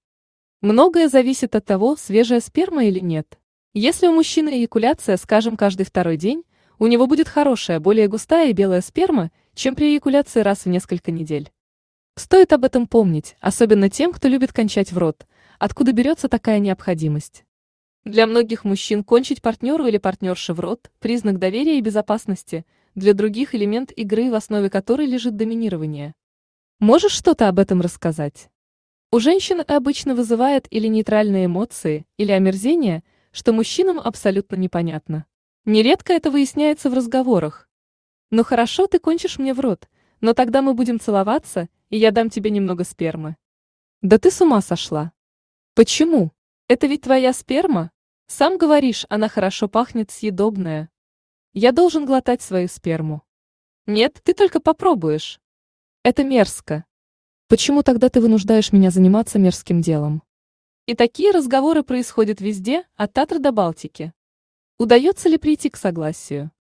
Многое зависит от того, свежая сперма или нет. Если у мужчины эякуляция, скажем, каждый второй день, у него будет хорошая, более густая и белая сперма, чем при эякуляции раз в несколько недель. Стоит об этом помнить, особенно тем, кто любит кончать в рот, откуда берется такая необходимость. Для многих мужчин кончить партнеру или партнерше в рот – признак доверия и безопасности, для других – элемент игры, в основе которой лежит доминирование. Можешь что-то об этом рассказать? У женщин обычно вызывает или нейтральные эмоции, или омерзение, что мужчинам абсолютно непонятно. Нередко это выясняется в разговорах. «Ну хорошо, ты кончишь мне в рот, но тогда мы будем целоваться, и я дам тебе немного спермы». «Да ты с ума сошла!» «Почему? Это ведь твоя сперма? Сам говоришь, она хорошо пахнет, съедобная. Я должен глотать свою сперму». «Нет, ты только попробуешь». «Это мерзко. Почему тогда ты вынуждаешь меня заниматься мерзким делом?» И такие разговоры происходят везде, от Татр до Балтики. Удается ли прийти к согласию?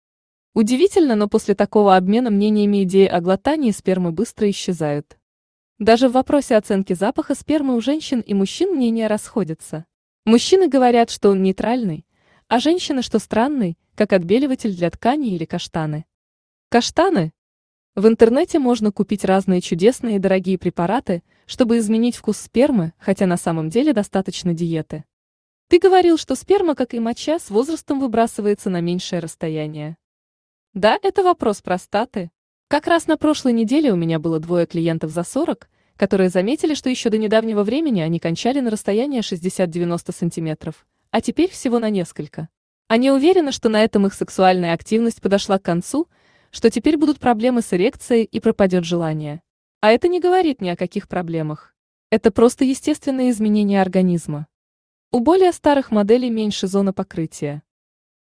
Удивительно, но после такого обмена мнениями идеи о глотании спермы быстро исчезают. Даже в вопросе оценки запаха спермы у женщин и мужчин мнения расходятся. Мужчины говорят, что он нейтральный, а женщины, что странный, как отбеливатель для ткани или каштаны. Каштаны? В интернете можно купить разные чудесные и дорогие препараты, чтобы изменить вкус спермы, хотя на самом деле достаточно диеты. Ты говорил, что сперма, как и моча, с возрастом выбрасывается на меньшее расстояние. Да, это вопрос простаты. Как раз на прошлой неделе у меня было двое клиентов за 40, которые заметили, что еще до недавнего времени они кончали на расстояние 60-90 сантиметров, а теперь всего на несколько. Они уверены, что на этом их сексуальная активность подошла к концу, что теперь будут проблемы с эрекцией и пропадет желание. А это не говорит ни о каких проблемах. Это просто естественное изменение организма. У более старых моделей меньше зона покрытия.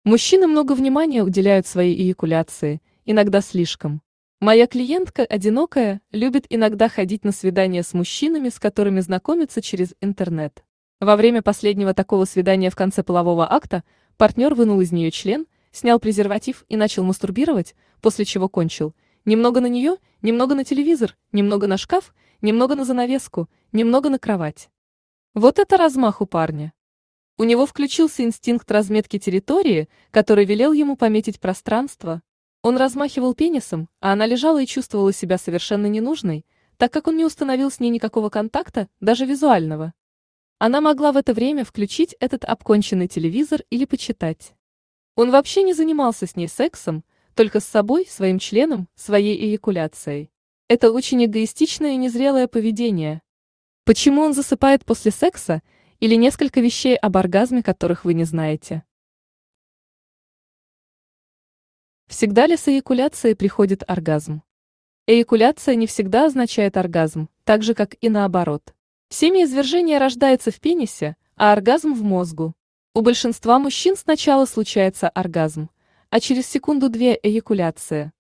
Мужчины много внимания уделяют своей эякуляции, иногда слишком. Моя клиентка, одинокая, любит иногда ходить на свидания с мужчинами, с которыми знакомится через интернет. Во время последнего такого свидания в конце полового акта партнер вынул из нее член, снял презерватив и начал мастурбировать, после чего кончил. Немного на нее, немного на телевизор, немного на шкаф, немного на занавеску, немного на кровать. Вот это размах у парня. У него включился инстинкт разметки территории, который велел ему пометить пространство. Он размахивал пенисом, а она лежала и чувствовала себя совершенно ненужной, так как он не установил с ней никакого контакта, даже визуального. Она могла в это время включить этот обконченный телевизор или почитать. Он вообще не занимался с ней сексом, только с собой, своим членом, своей эякуляцией. Это очень эгоистичное и незрелое поведение. Почему он засыпает после секса или несколько вещей об оргазме, которых вы не знаете? Всегда ли с эякуляцией приходит оргазм? Эякуляция не всегда означает оргазм, так же как и наоборот. Семяизвержение рождается в пенисе, а оргазм в мозгу. У большинства мужчин сначала случается оргазм, а через секунду-две эякуляция.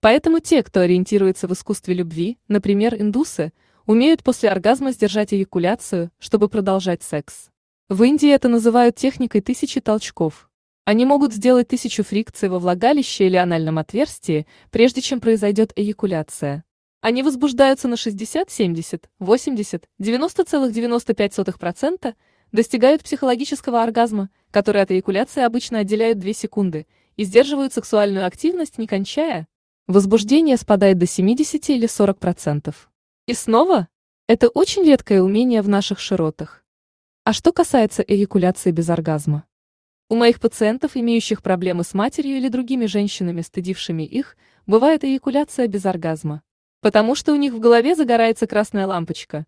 Поэтому те, кто ориентируется в искусстве любви, например, индусы, умеют после оргазма сдержать эякуляцию, чтобы продолжать секс. В Индии это называют техникой тысячи толчков. Они могут сделать тысячу фрикций во влагалище или анальном отверстии, прежде чем произойдет эякуляция. Они возбуждаются на 60, 70, 80, 90,95%, достигают психологического оргазма, который от эякуляции обычно отделяют 2 секунды, и сдерживают сексуальную активность, не кончая. Возбуждение спадает до 70 или 40%. И снова, это очень редкое умение в наших широтах. А что касается эякуляции без оргазма? У моих пациентов, имеющих проблемы с матерью или другими женщинами, стыдившими их, бывает эякуляция без оргазма. Потому что у них в голове загорается красная лампочка.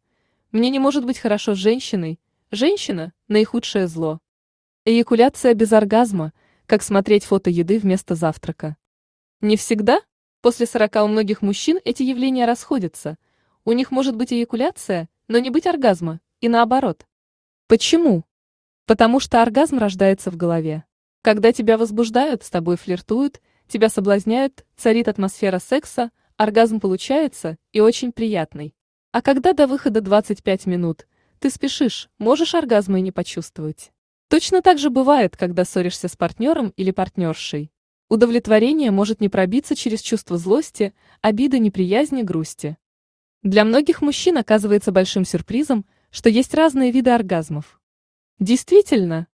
Мне не может быть хорошо с женщиной. Женщина – наихудшее зло. Эякуляция без оргазма – как смотреть фото еды вместо завтрака. Не всегда. После 40 у многих мужчин эти явления расходятся. У них может быть эякуляция, но не быть оргазма, и наоборот. Почему? Потому что оргазм рождается в голове. Когда тебя возбуждают, с тобой флиртуют, тебя соблазняют, царит атмосфера секса, оргазм получается и очень приятный. А когда до выхода 25 минут, ты спешишь, можешь оргазма и не почувствовать. Точно так же бывает, когда ссоришься с партнером или партнершей. Удовлетворение может не пробиться через чувство злости, обиды, неприязни, грусти. Для многих мужчин оказывается большим сюрпризом, что есть разные виды оргазмов. Действительно,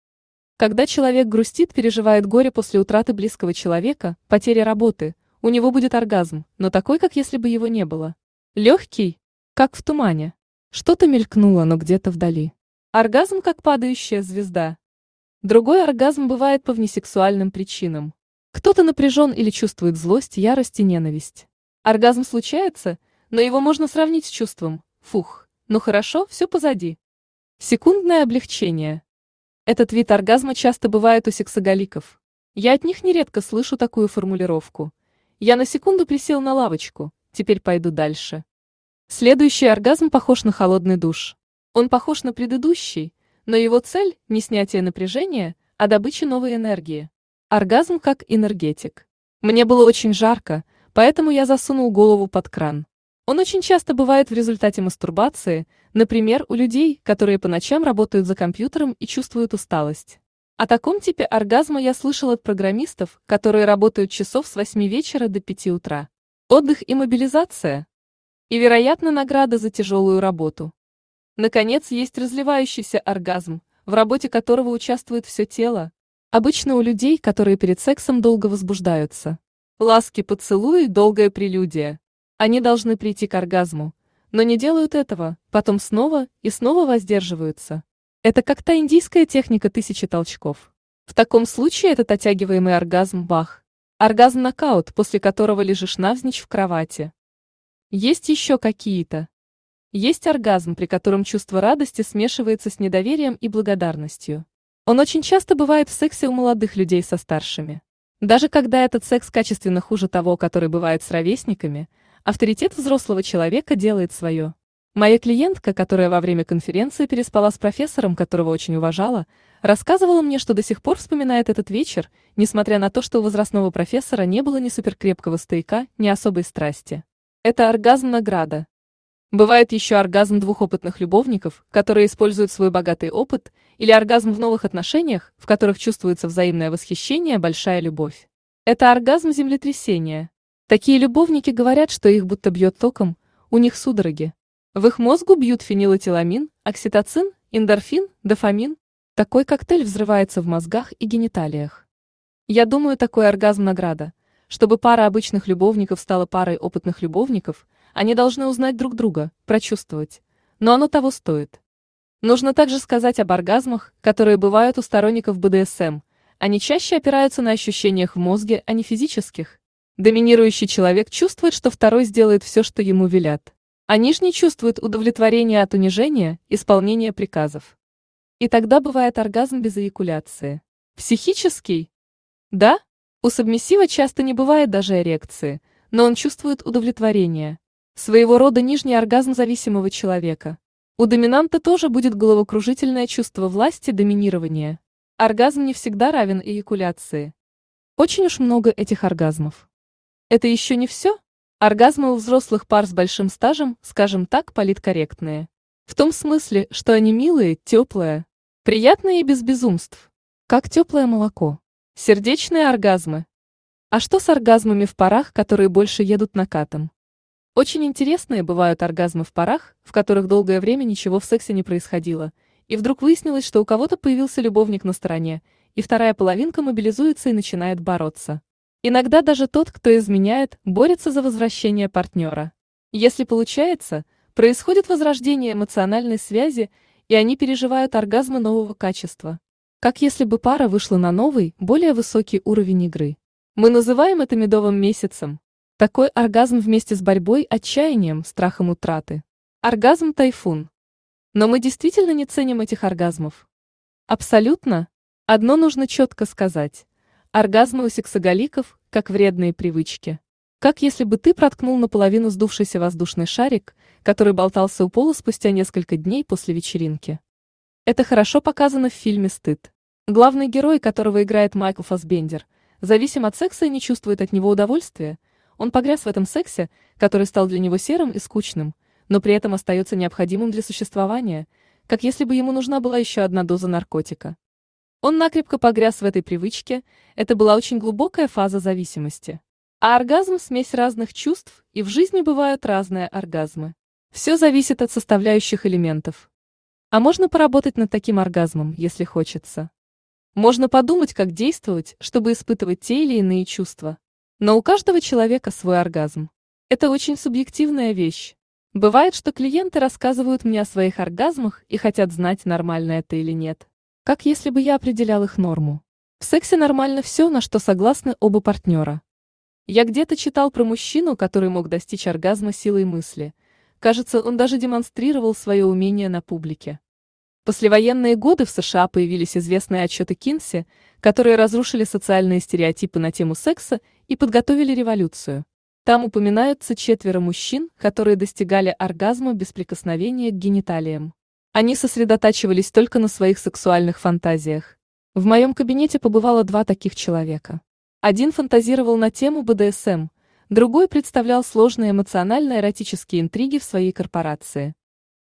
когда человек грустит, переживает горе после утраты близкого человека, потери работы, у него будет оргазм, но такой, как если бы его не было. Легкий, как в тумане. Что-то мелькнуло, но где-то вдали. Оргазм, как падающая звезда. Другой оргазм бывает по внесексуальным причинам. Кто-то напряжен или чувствует злость, ярость и ненависть. Оргазм случается, но его можно сравнить с чувством «фух, ну хорошо, все позади». Секундное облегчение. Этот вид оргазма часто бывает у сексоголиков. Я от них нередко слышу такую формулировку. Я на секунду присел на лавочку, теперь пойду дальше. Следующий оргазм похож на холодный душ. Он похож на предыдущий, но его цель – не снятие напряжения, а добыча новой энергии. Оргазм как энергетик. Мне было очень жарко, поэтому я засунул голову под кран. Он очень часто бывает в результате мастурбации, например, у людей, которые по ночам работают за компьютером и чувствуют усталость. О таком типе оргазма я слышал от программистов, которые работают часов с 8 вечера до 5 утра. Отдых и мобилизация. И, вероятно, награда за тяжелую работу. Наконец, есть разливающийся оргазм, в работе которого участвует все тело. Обычно у людей, которые перед сексом долго возбуждаются. Ласки, поцелуи, долгая прелюдия. Они должны прийти к оргазму, но не делают этого, потом снова и снова воздерживаются. Это как та индийская техника тысячи толчков. В таком случае этот оттягиваемый оргазм бах. Оргазм-нокаут, после которого лежишь навзничь в кровати. Есть еще какие-то. Есть оргазм, при котором чувство радости смешивается с недоверием и благодарностью. Он очень часто бывает в сексе у молодых людей со старшими. Даже когда этот секс качественно хуже того, который бывает с ровесниками, авторитет взрослого человека делает свое. Моя клиентка, которая во время конференции переспала с профессором, которого очень уважала, рассказывала мне, что до сих пор вспоминает этот вечер, несмотря на то, что у возрастного профессора не было ни суперкрепкого стояка, ни особой страсти. Это оргазм награда. Бывает еще оргазм двух опытных любовников, которые используют свой богатый опыт, или оргазм в новых отношениях, в которых чувствуется взаимное восхищение, большая любовь. Это оргазм землетрясения. Такие любовники говорят, что их будто бьет током, у них судороги. В их мозгу бьют фенилэтиламин, окситоцин, эндорфин, дофамин. Такой коктейль взрывается в мозгах и гениталиях. Я думаю, такой оргазм награда. Чтобы пара обычных любовников стала парой опытных любовников – они должны узнать друг друга, прочувствовать. Но оно того стоит. Нужно также сказать об оргазмах, которые бывают у сторонников БДСМ. Они чаще опираются на ощущениях в мозге, а не физических. Доминирующий человек чувствует, что второй сделает все, что ему велят. А нижний чувствует удовлетворение от унижения, исполнения приказов. И тогда бывает оргазм без эякуляции. Психический? Да, у сабмиссива часто не бывает даже эрекции, но он чувствует удовлетворение. Своего рода нижний оргазм зависимого человека. У доминанта тоже будет головокружительное чувство власти доминирования. Оргазм не всегда равен эякуляции. Очень уж много этих оргазмов. Это еще не все? Оргазмы у взрослых пар с большим стажем, скажем так, политкорректные. В том смысле, что они милые, теплые, приятные и без безумств. Как теплое молоко. Сердечные оргазмы. А что с оргазмами в парах, которые больше едут накатом? Очень интересные бывают оргазмы в парах, в которых долгое время ничего в сексе не происходило, и вдруг выяснилось, что у кого-то появился любовник на стороне, и вторая половинка мобилизуется и начинает бороться. Иногда даже тот, кто изменяет, борется за возвращение партнера. Если получается, происходит возрождение эмоциональной связи, и они переживают оргазмы нового качества. Как если бы пара вышла на новый, более высокий уровень игры. Мы называем это медовым месяцем, такой оргазм вместе с борьбой, отчаянием, страхом утраты. Оргазм тайфун. Но мы действительно не ценим этих оргазмов. Абсолютно. Одно нужно четко сказать. Оргазмы у сексоголиков, как вредные привычки. Как если бы ты проткнул наполовину сдувшийся воздушный шарик, который болтался у пола спустя несколько дней после вечеринки. Это хорошо показано в фильме «Стыд». Главный герой, которого играет Майкл Фасбендер, зависим от секса и не чувствует от него удовольствия, он погряз в этом сексе, который стал для него серым и скучным, но при этом остается необходимым для существования, как если бы ему нужна была еще одна доза наркотика. Он накрепко погряз в этой привычке, это была очень глубокая фаза зависимости. А оргазм – смесь разных чувств, и в жизни бывают разные оргазмы. Все зависит от составляющих элементов. А можно поработать над таким оргазмом, если хочется. Можно подумать, как действовать, чтобы испытывать те или иные чувства. Но у каждого человека свой оргазм. Это очень субъективная вещь. Бывает, что клиенты рассказывают мне о своих оргазмах и хотят знать, нормально это или нет. Как если бы я определял их норму. В сексе нормально все, на что согласны оба партнера. Я где-то читал про мужчину, который мог достичь оргазма силой мысли. Кажется, он даже демонстрировал свое умение на публике. Послевоенные годы в США появились известные отчеты Кинси, которые разрушили социальные стереотипы на тему секса и подготовили революцию. Там упоминаются четверо мужчин, которые достигали оргазма без прикосновения к гениталиям. Они сосредотачивались только на своих сексуальных фантазиях. В моем кабинете побывало два таких человека. Один фантазировал на тему БДСМ, другой представлял сложные эмоционально-эротические интриги в своей корпорации.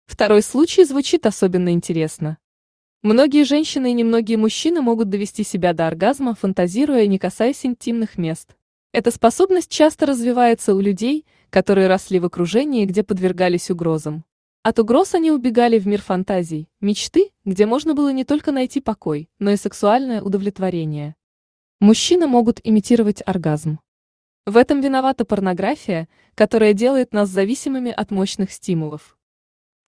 Второй случай звучит особенно интересно. Многие женщины и немногие мужчины могут довести себя до оргазма, фантазируя, не касаясь интимных мест. Эта способность часто развивается у людей, которые росли в окружении, где подвергались угрозам. От угроз они убегали в мир фантазий, мечты, где можно было не только найти покой, но и сексуальное удовлетворение. Мужчины могут имитировать оргазм. В этом виновата порнография, которая делает нас зависимыми от мощных стимулов.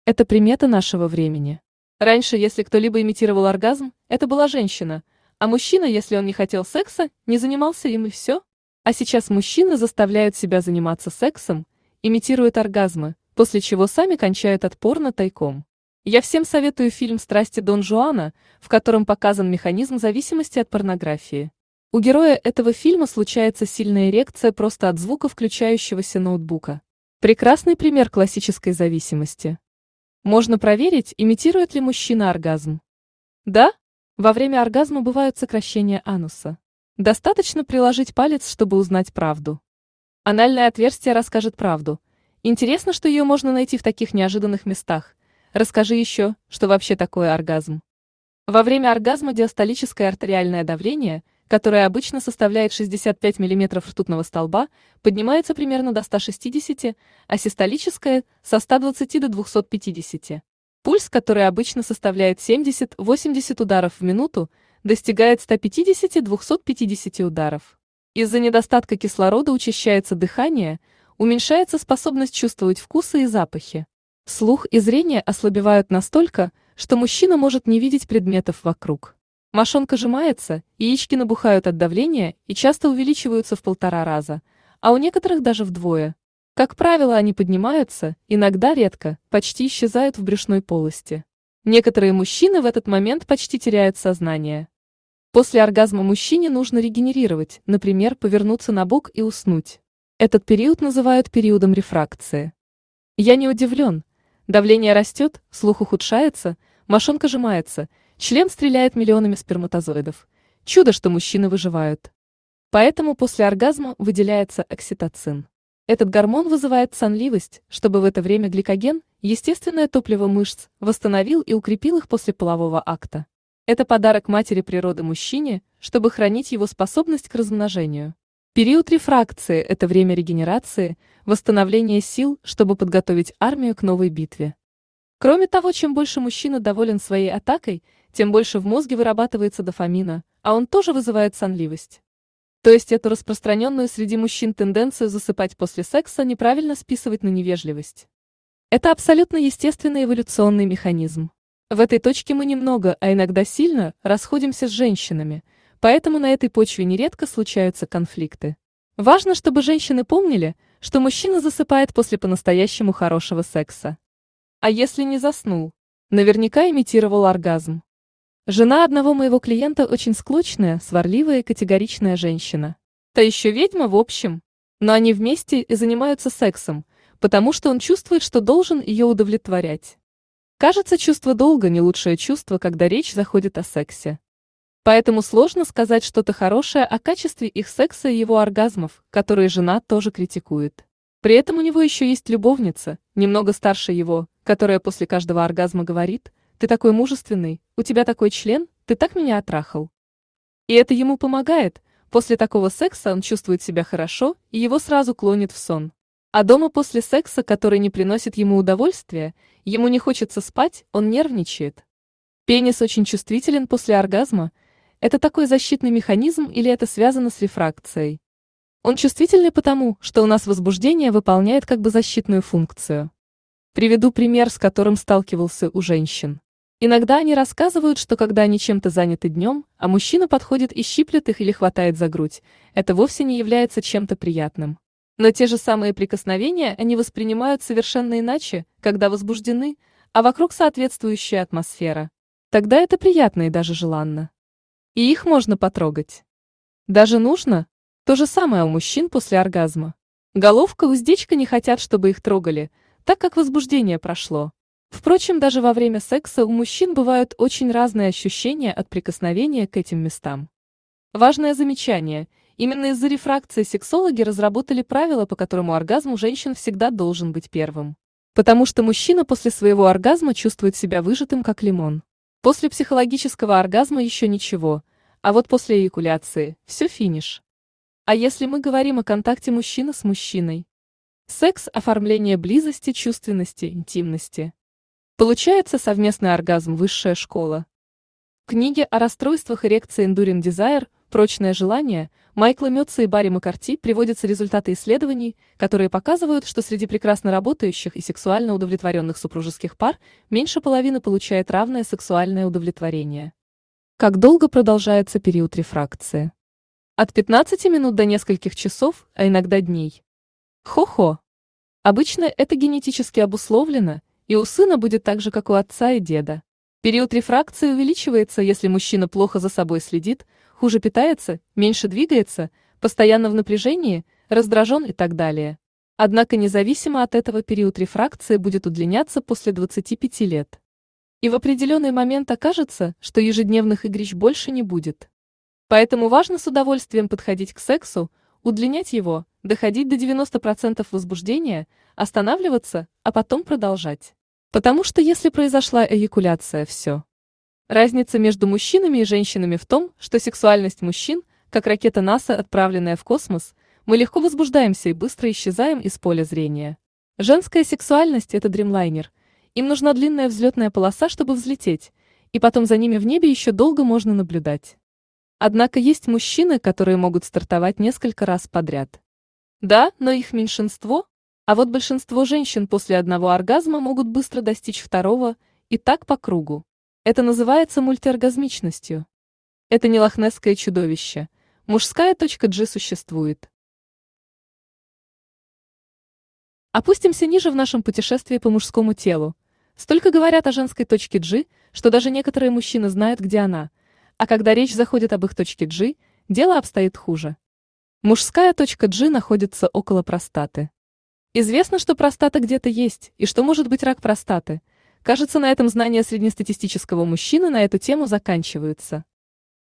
Это примета нашего времени. Раньше, если кто-либо имитировал оргазм, это была женщина, а мужчина, если он не хотел секса, не занимался им и все. А сейчас мужчины заставляют себя заниматься сексом, имитируют оргазмы, после чего сами кончают от порно тайком. Я всем советую фильм «Страсти Дон Жуана», в котором показан механизм зависимости от порнографии. У героя этого фильма случается сильная эрекция просто от звука включающегося ноутбука. Прекрасный пример классической зависимости. Можно проверить, имитирует ли мужчина оргазм. Да, во время оргазма бывают сокращения ануса. Достаточно приложить палец, чтобы узнать правду. Анальное отверстие расскажет правду. Интересно, что ее можно найти в таких неожиданных местах. Расскажи еще, что вообще такое оргазм. Во время оргазма диастолическое артериальное давление – которая обычно составляет 65 мм ртутного столба, поднимается примерно до 160, а систолическая – со 120 до 250. Пульс, который обычно составляет 70-80 ударов в минуту, достигает 150-250 ударов. Из-за недостатка кислорода учащается дыхание, уменьшается способность чувствовать вкусы и запахи. Слух и зрение ослабевают настолько, что мужчина может не видеть предметов вокруг. Мошонка сжимается, яички набухают от давления и часто увеличиваются в полтора раза, а у некоторых даже вдвое. Как правило, они поднимаются, иногда редко, почти исчезают в брюшной полости. Некоторые мужчины в этот момент почти теряют сознание. После оргазма мужчине нужно регенерировать, например, повернуться на бок и уснуть. Этот период называют периодом рефракции. Я не удивлен. Давление растет, слух ухудшается, мошонка сжимается, член стреляет миллионами сперматозоидов. Чудо, что мужчины выживают. Поэтому после оргазма выделяется окситоцин. Этот гормон вызывает сонливость, чтобы в это время гликоген, естественное топливо мышц, восстановил и укрепил их после полового акта. Это подарок матери природы мужчине, чтобы хранить его способность к размножению. Период рефракции – это время регенерации, восстановления сил, чтобы подготовить армию к новой битве. Кроме того, чем больше мужчина доволен своей атакой, тем больше в мозге вырабатывается дофамина, а он тоже вызывает сонливость. То есть эту распространенную среди мужчин тенденцию засыпать после секса неправильно списывать на невежливость. Это абсолютно естественный эволюционный механизм. В этой точке мы немного, а иногда сильно, расходимся с женщинами – поэтому на этой почве нередко случаются конфликты. Важно, чтобы женщины помнили, что мужчина засыпает после по-настоящему хорошего секса. А если не заснул? Наверняка имитировал оргазм. Жена одного моего клиента очень склочная, сварливая и категоричная женщина. Та еще ведьма в общем. Но они вместе и занимаются сексом, потому что он чувствует, что должен ее удовлетворять. Кажется, чувство долга не лучшее чувство, когда речь заходит о сексе. Поэтому сложно сказать что-то хорошее о качестве их секса и его оргазмов, которые жена тоже критикует. При этом у него еще есть любовница, немного старше его, которая после каждого оргазма говорит, «Ты такой мужественный, у тебя такой член, ты так меня отрахал». И это ему помогает, после такого секса он чувствует себя хорошо и его сразу клонит в сон. А дома после секса, который не приносит ему удовольствия, ему не хочется спать, он нервничает. Пенис очень чувствителен после оргазма – это такой защитный механизм или это связано с рефракцией? Он чувствительный потому, что у нас возбуждение выполняет как бы защитную функцию. Приведу пример, с которым сталкивался у женщин. Иногда они рассказывают, что когда они чем-то заняты днем, а мужчина подходит и щиплет их или хватает за грудь, это вовсе не является чем-то приятным. Но те же самые прикосновения они воспринимают совершенно иначе, когда возбуждены, а вокруг соответствующая атмосфера. Тогда это приятно и даже желанно. И их можно потрогать. Даже нужно? То же самое у мужчин после оргазма. Головка, уздечка не хотят, чтобы их трогали, так как возбуждение прошло. Впрочем, даже во время секса у мужчин бывают очень разные ощущения от прикосновения к этим местам. Важное замечание. Именно из-за рефракции сексологи разработали правила, по которому оргазм у женщин всегда должен быть первым. Потому что мужчина после своего оргазма чувствует себя выжатым, как лимон. После психологического оргазма еще ничего, а вот после эякуляции – все финиш. А если мы говорим о контакте мужчины с мужчиной? Секс – оформление близости, чувственности, интимности. Получается совместный оргазм высшая школа. В книге о расстройствах эрекции Enduring Desire «Прочное желание» Майкла Мёца и Барри Маккарти приводятся результаты исследований, которые показывают, что среди прекрасно работающих и сексуально удовлетворенных супружеских пар меньше половины получает равное сексуальное удовлетворение. Как долго продолжается период рефракции? От 15 минут до нескольких часов, а иногда дней. Хо-хо. Обычно это генетически обусловлено, и у сына будет так же, как у отца и деда. Период рефракции увеличивается, если мужчина плохо за собой следит, хуже питается, меньше двигается, постоянно в напряжении, раздражен и так далее. Однако независимо от этого период рефракции будет удлиняться после 25 лет. И в определенный момент окажется, что ежедневных игрищ больше не будет. Поэтому важно с удовольствием подходить к сексу, удлинять его, доходить до 90% возбуждения, останавливаться, а потом продолжать. Потому что если произошла эякуляция, все. Разница между мужчинами и женщинами в том, что сексуальность мужчин, как ракета НАСА, отправленная в космос, мы легко возбуждаемся и быстро исчезаем из поля зрения. Женская сексуальность – это дримлайнер. Им нужна длинная взлетная полоса, чтобы взлететь, и потом за ними в небе еще долго можно наблюдать. Однако есть мужчины, которые могут стартовать несколько раз подряд. Да, но их меньшинство, а вот большинство женщин после одного оргазма могут быстро достичь второго и так по кругу. Это называется мультиоргазмичностью. Это не лохнесское чудовище. Мужская точка G существует. Опустимся ниже в нашем путешествии по мужскому телу. Столько говорят о женской точке G, что даже некоторые мужчины знают, где она. А когда речь заходит об их точке G, дело обстоит хуже. Мужская точка G находится около простаты. Известно, что простата где-то есть, и что может быть рак простаты. Кажется, на этом знания среднестатистического мужчины на эту тему заканчиваются.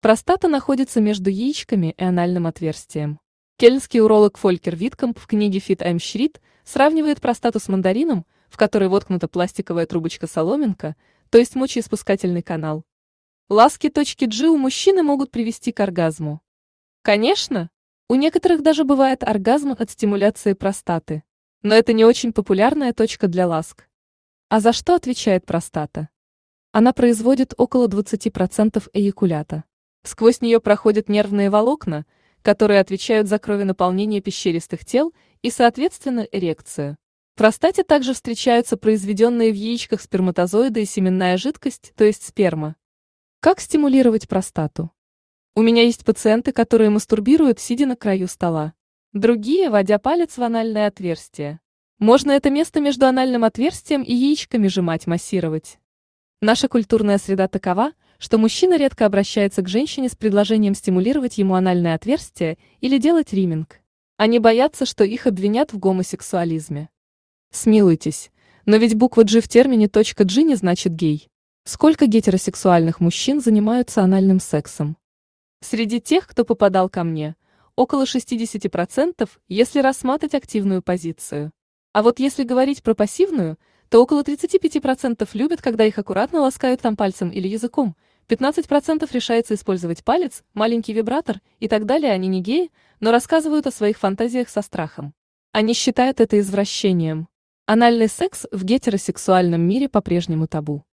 Простата находится между яичками и анальным отверстием. Кельнский уролог Фолькер Виткомп в книге «Фит Аймшрит» сравнивает простату с мандарином, в который воткнута пластиковая трубочка-соломинка, то есть мочеиспускательный канал. Ласки точки G у мужчины могут привести к оргазму. Конечно, у некоторых даже бывает оргазм от стимуляции простаты. Но это не очень популярная точка для ласк. А за что отвечает простата? Она производит около 20% эякулята. Сквозь нее проходят нервные волокна, которые отвечают за кровенаполнение пещеристых тел и, соответственно, эрекцию. В простате также встречаются произведенные в яичках сперматозоиды и семенная жидкость, то есть сперма. Как стимулировать простату? У меня есть пациенты, которые мастурбируют, сидя на краю стола. Другие, водя палец в анальное отверстие. Можно это место между анальным отверстием и яичками сжимать, массировать. Наша культурная среда такова, что мужчина редко обращается к женщине с предложением стимулировать ему анальное отверстие или делать риминг. Они боятся, что их обвинят в гомосексуализме. Смилуйтесь, но ведь буква G в термине .G не значит гей. Сколько гетеросексуальных мужчин занимаются анальным сексом? Среди тех, кто попадал ко мне, около 60%, если рассматривать активную позицию. А вот если говорить про пассивную, то около 35% любят, когда их аккуратно ласкают там пальцем или языком, 15% решается использовать палец, маленький вибратор и так далее, они не геи, но рассказывают о своих фантазиях со страхом. Они считают это извращением. Анальный секс в гетеросексуальном мире по-прежнему табу.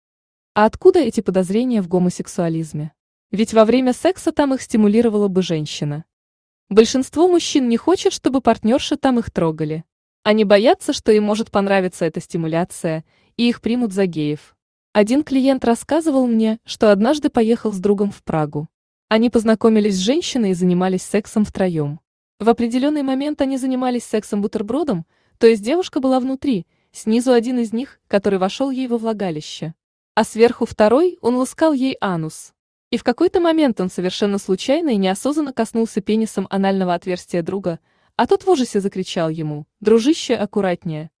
А откуда эти подозрения в гомосексуализме? Ведь во время секса там их стимулировала бы женщина. Большинство мужчин не хочет, чтобы партнерши там их трогали. Они боятся, что им может понравиться эта стимуляция, и их примут за геев. Один клиент рассказывал мне, что однажды поехал с другом в Прагу. Они познакомились с женщиной и занимались сексом втроем. В определенный момент они занимались сексом бутербродом, то есть девушка была внутри, снизу один из них, который вошел ей во влагалище. А сверху второй, он ласкал ей анус. И в какой-то момент он совершенно случайно и неосознанно коснулся пенисом анального отверстия друга, а тот в ужасе закричал ему «Дружище, аккуратнее!».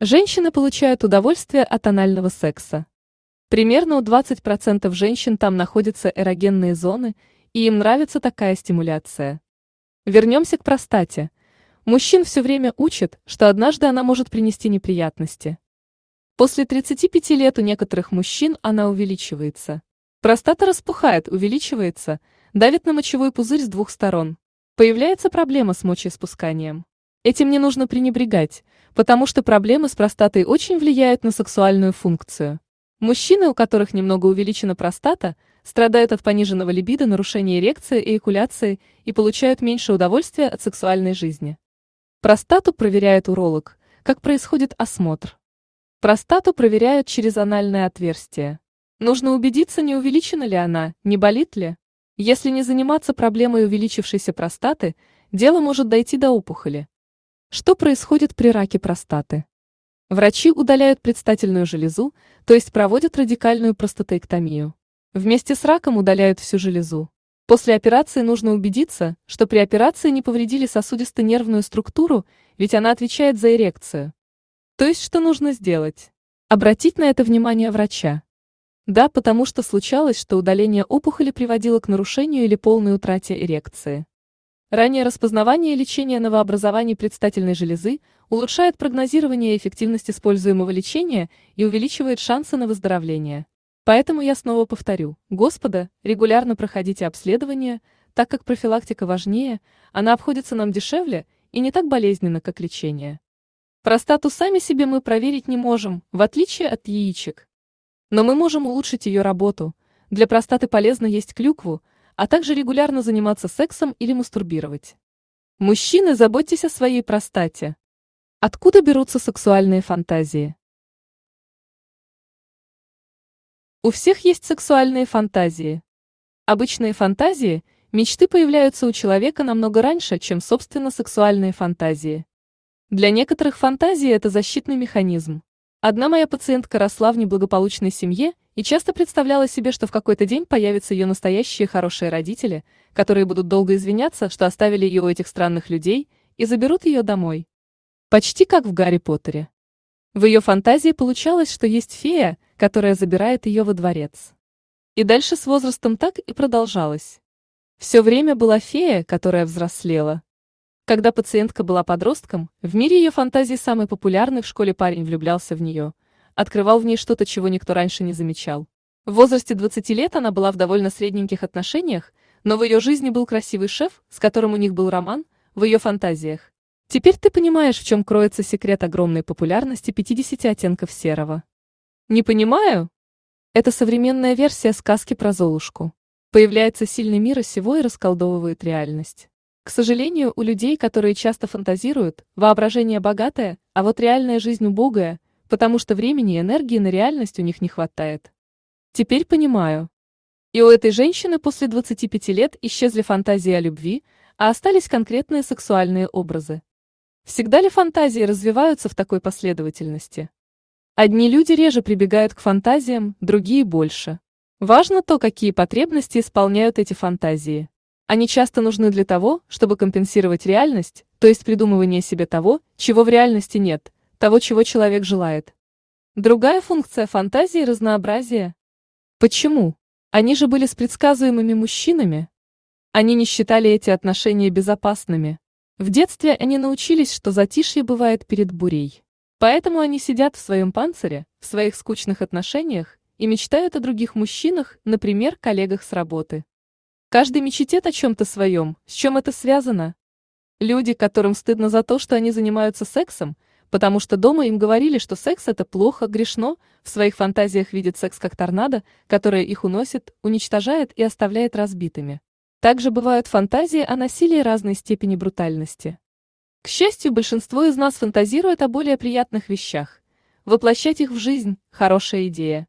Женщины получают удовольствие от анального секса. Примерно у 20% женщин там находятся эрогенные зоны, и им нравится такая стимуляция. Вернемся к простате. Мужчин все время учат, что однажды она может принести неприятности. После 35 лет у некоторых мужчин она увеличивается. Простата распухает, увеличивается, давит на мочевой пузырь с двух сторон. Появляется проблема с мочеиспусканием. Этим не нужно пренебрегать, потому что проблемы с простатой очень влияют на сексуальную функцию. Мужчины, у которых немного увеличена простата, страдают от пониженного либидо, нарушения эрекции и экуляции и получают меньше удовольствия от сексуальной жизни. Простату проверяет уролог. Как происходит осмотр? Простату проверяют через анальное отверстие. Нужно убедиться, не увеличена ли она, не болит ли. Если не заниматься проблемой увеличившейся простаты, дело может дойти до опухоли. Что происходит при раке простаты? Врачи удаляют предстательную железу, то есть проводят радикальную простатоэктомию. Вместе с раком удаляют всю железу. После операции нужно убедиться, что при операции не повредили сосудисто-нервную структуру, ведь она отвечает за эрекцию. То есть что нужно сделать? Обратить на это внимание врача. Да, потому что случалось, что удаление опухоли приводило к нарушению или полной утрате эрекции. Раннее распознавание и лечение новообразований предстательной железы улучшает прогнозирование и эффективность используемого лечения и увеличивает шансы на выздоровление. Поэтому я снова повторю, Господа, регулярно проходите обследование, так как профилактика важнее, она обходится нам дешевле и не так болезненно, как лечение. Простату сами себе мы проверить не можем, в отличие от яичек. Но мы можем улучшить ее работу. Для простаты полезно есть клюкву, а также регулярно заниматься сексом или мастурбировать. Мужчины, заботьтесь о своей простате. Откуда берутся сексуальные фантазии? У всех есть сексуальные фантазии. Обычные фантазии, мечты появляются у человека намного раньше, чем, собственно, сексуальные фантазии. Для некоторых фантазии это защитный механизм. Одна моя пациентка росла в неблагополучной семье и часто представляла себе, что в какой-то день появятся ее настоящие хорошие родители, которые будут долго извиняться, что оставили ее у этих странных людей, и заберут ее домой. Почти как в Гарри Поттере. В ее фантазии получалось, что есть фея, которая забирает ее во дворец. И дальше с возрастом так и продолжалось. Все время была фея, которая взрослела. Когда пациентка была подростком, в мире ее фантазии самый популярный в школе парень влюблялся в нее, открывал в ней что-то, чего никто раньше не замечал. В возрасте 20 лет она была в довольно средненьких отношениях, но в ее жизни был красивый шеф, с которым у них был роман, в ее фантазиях. Теперь ты понимаешь, в чем кроется секрет огромной популярности 50 оттенков серого. Не понимаю? Это современная версия сказки про Золушку. Появляется сильный мир и сего и расколдовывает реальность. К сожалению, у людей, которые часто фантазируют, воображение богатое, а вот реальная жизнь убогая, потому что времени и энергии на реальность у них не хватает. Теперь понимаю. И у этой женщины после 25 лет исчезли фантазии о любви, а остались конкретные сексуальные образы. Всегда ли фантазии развиваются в такой последовательности? Одни люди реже прибегают к фантазиям, другие больше. Важно то, какие потребности исполняют эти фантазии. Они часто нужны для того, чтобы компенсировать реальность, то есть придумывание себе того, чего в реальности нет, того, чего человек желает. Другая функция фантазии – разнообразие. Почему? Они же были с предсказуемыми мужчинами. Они не считали эти отношения безопасными. В детстве они научились, что затишье бывает перед бурей. Поэтому они сидят в своем панцире, в своих скучных отношениях и мечтают о других мужчинах, например, коллегах с работы. Каждый мечтает о чем-то своем, с чем это связано. Люди, которым стыдно за то, что они занимаются сексом, потому что дома им говорили, что секс это плохо, грешно, в своих фантазиях видят секс как торнадо, которое их уносит, уничтожает и оставляет разбитыми. Также бывают фантазии о насилии разной степени брутальности. К счастью, большинство из нас фантазирует о более приятных вещах. Воплощать их в жизнь – хорошая идея.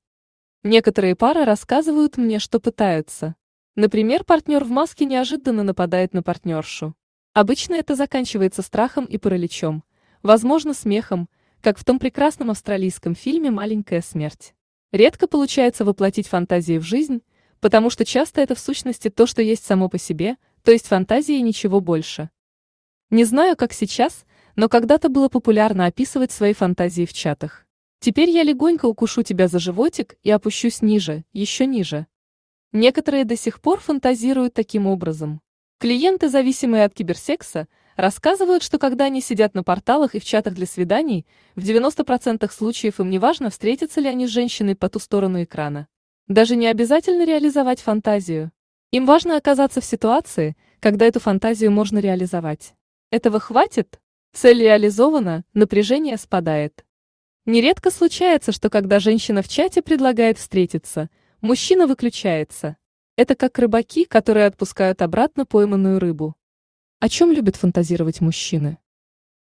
Некоторые пары рассказывают мне, что пытаются. Например, партнер в маске неожиданно нападает на партнершу. Обычно это заканчивается страхом и параличом, возможно, смехом, как в том прекрасном австралийском фильме «Маленькая смерть». Редко получается воплотить фантазии в жизнь, потому что часто это в сущности то, что есть само по себе, то есть фантазии и ничего больше. Не знаю, как сейчас, но когда-то было популярно описывать свои фантазии в чатах. Теперь я легонько укушу тебя за животик и опущусь ниже, еще ниже. Некоторые до сих пор фантазируют таким образом. Клиенты, зависимые от киберсекса, рассказывают, что когда они сидят на порталах и в чатах для свиданий, в 90% случаев им не важно, встретятся ли они с женщиной по ту сторону экрана. Даже не обязательно реализовать фантазию. Им важно оказаться в ситуации, когда эту фантазию можно реализовать. Этого хватит? Цель реализована, напряжение спадает. Нередко случается, что когда женщина в чате предлагает встретиться, мужчина выключается. Это как рыбаки, которые отпускают обратно пойманную рыбу. О чем любят фантазировать мужчины?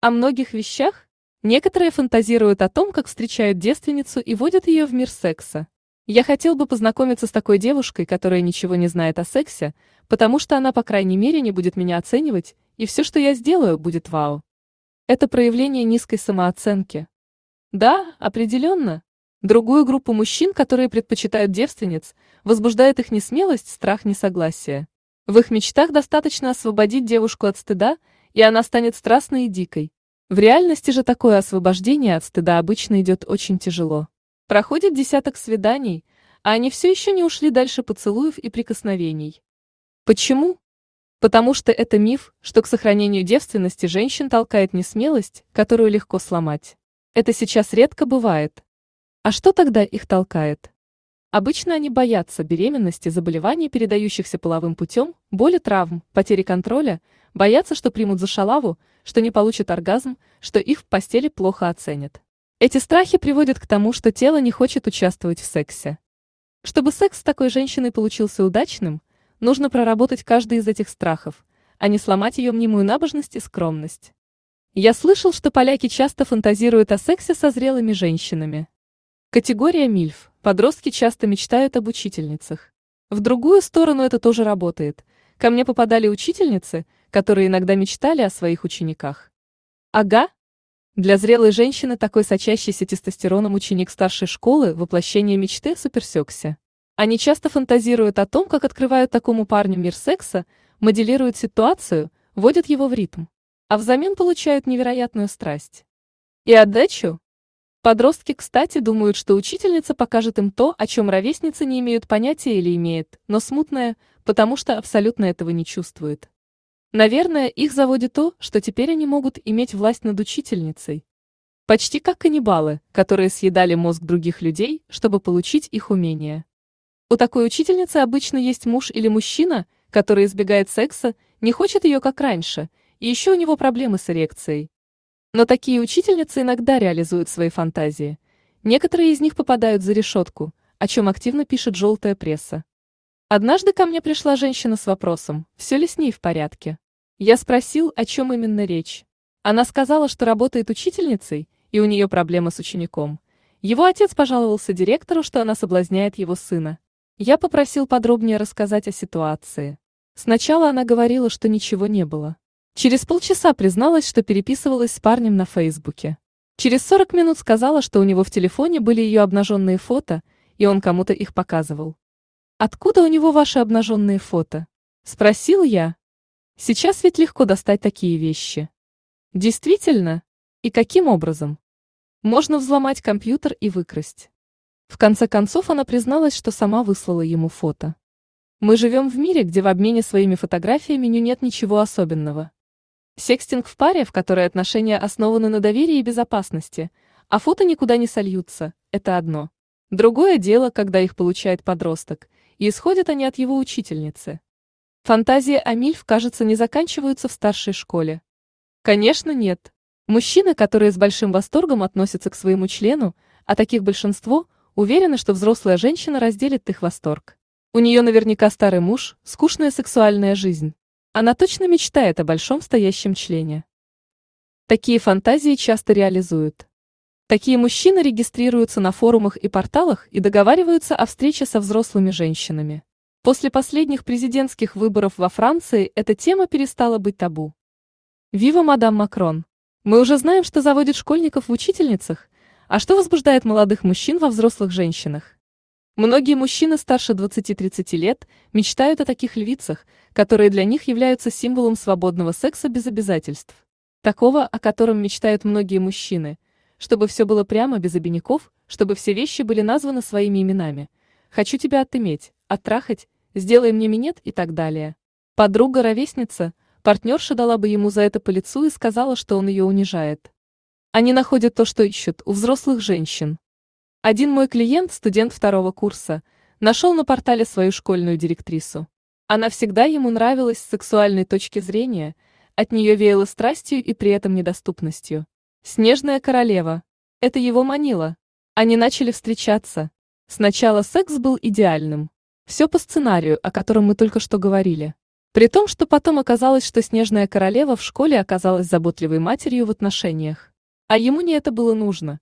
О многих вещах? Некоторые фантазируют о том, как встречают девственницу и водят ее в мир секса. Я хотел бы познакомиться с такой девушкой, которая ничего не знает о сексе, потому что она, по крайней мере, не будет меня оценивать и все, что я сделаю, будет вау. Это проявление низкой самооценки. Да, определенно. Другую группу мужчин, которые предпочитают девственниц, возбуждает их несмелость, страх, несогласие. В их мечтах достаточно освободить девушку от стыда, и она станет страстной и дикой. В реальности же такое освобождение от стыда обычно идет очень тяжело. Проходит десяток свиданий, а они все еще не ушли дальше поцелуев и прикосновений. Почему? Потому что это миф, что к сохранению девственности женщин толкает несмелость, которую легко сломать. Это сейчас редко бывает. А что тогда их толкает? Обычно они боятся беременности, заболеваний, передающихся половым путем, боли, травм, потери контроля, боятся, что примут за шалаву, что не получат оргазм, что их в постели плохо оценят. Эти страхи приводят к тому, что тело не хочет участвовать в сексе. Чтобы секс с такой женщиной получился удачным – Нужно проработать каждый из этих страхов, а не сломать ее мнимую набожность и скромность. Я слышал, что поляки часто фантазируют о сексе со зрелыми женщинами. Категория МИЛФ. Подростки часто мечтают об учительницах. В другую сторону это тоже работает. Ко мне попадали учительницы, которые иногда мечтали о своих учениках. Ага. Для зрелой женщины такой сочащийся тестостероном ученик старшей школы – воплощение мечты суперсекси. Они часто фантазируют о том, как открывают такому парню мир секса, моделируют ситуацию, вводят его в ритм, а взамен получают невероятную страсть. И отдачу? Подростки, кстати, думают, что учительница покажет им то, о чем ровесницы не имеют понятия или имеет, но смутное, потому что абсолютно этого не чувствует. Наверное, их заводит то, что теперь они могут иметь власть над учительницей. Почти как каннибалы, которые съедали мозг других людей, чтобы получить их умения. У такой учительницы обычно есть муж или мужчина, который избегает секса, не хочет ее как раньше, и еще у него проблемы с эрекцией. Но такие учительницы иногда реализуют свои фантазии. Некоторые из них попадают за решетку, о чем активно пишет желтая пресса. Однажды ко мне пришла женщина с вопросом, все ли с ней в порядке. Я спросил, о чем именно речь. Она сказала, что работает учительницей, и у нее проблемы с учеником. Его отец пожаловался директору, что она соблазняет его сына. Я попросил подробнее рассказать о ситуации. Сначала она говорила, что ничего не было. Через полчаса призналась, что переписывалась с парнем на Фейсбуке. Через 40 минут сказала, что у него в телефоне были ее обнаженные фото, и он кому-то их показывал. «Откуда у него ваши обнаженные фото?» – спросил я. Сейчас ведь легко достать такие вещи. Действительно? И каким образом? Можно взломать компьютер и выкрасть. В конце концов она призналась, что сама выслала ему фото. Мы живем в мире, где в обмене своими фотографиями нет ничего особенного. Секстинг в паре, в которой отношения основаны на доверии и безопасности, а фото никуда не сольются, это одно. Другое дело, когда их получает подросток, и исходят они от его учительницы. Фантазии о Мильф, кажется, не заканчиваются в старшей школе. Конечно, нет. Мужчины, которые с большим восторгом относятся к своему члену, а таких большинство – Уверена, что взрослая женщина разделит их восторг. У нее наверняка старый муж, скучная сексуальная жизнь. Она точно мечтает о большом стоящем члене. Такие фантазии часто реализуют. Такие мужчины регистрируются на форумах и порталах и договариваются о встрече со взрослыми женщинами. После последних президентских выборов во Франции эта тема перестала быть табу. Вива мадам Макрон. Мы уже знаем, что заводит школьников в учительницах, а что возбуждает молодых мужчин во взрослых женщинах? Многие мужчины старше 20-30 лет мечтают о таких львицах, которые для них являются символом свободного секса без обязательств. Такого, о котором мечтают многие мужчины. Чтобы все было прямо, без обиняков, чтобы все вещи были названы своими именами. Хочу тебя отыметь, оттрахать, сделай мне минет и так далее. Подруга-ровесница, партнерша дала бы ему за это по лицу и сказала, что он ее унижает. Они находят то, что ищут у взрослых женщин. Один мой клиент, студент второго курса, нашел на портале свою школьную директрису. Она всегда ему нравилась с сексуальной точки зрения, от нее веяло страстью и при этом недоступностью. Снежная королева. Это его манило. Они начали встречаться. Сначала секс был идеальным. Все по сценарию, о котором мы только что говорили. При том, что потом оказалось, что Снежная королева в школе оказалась заботливой матерью в отношениях. А ему не это было нужно.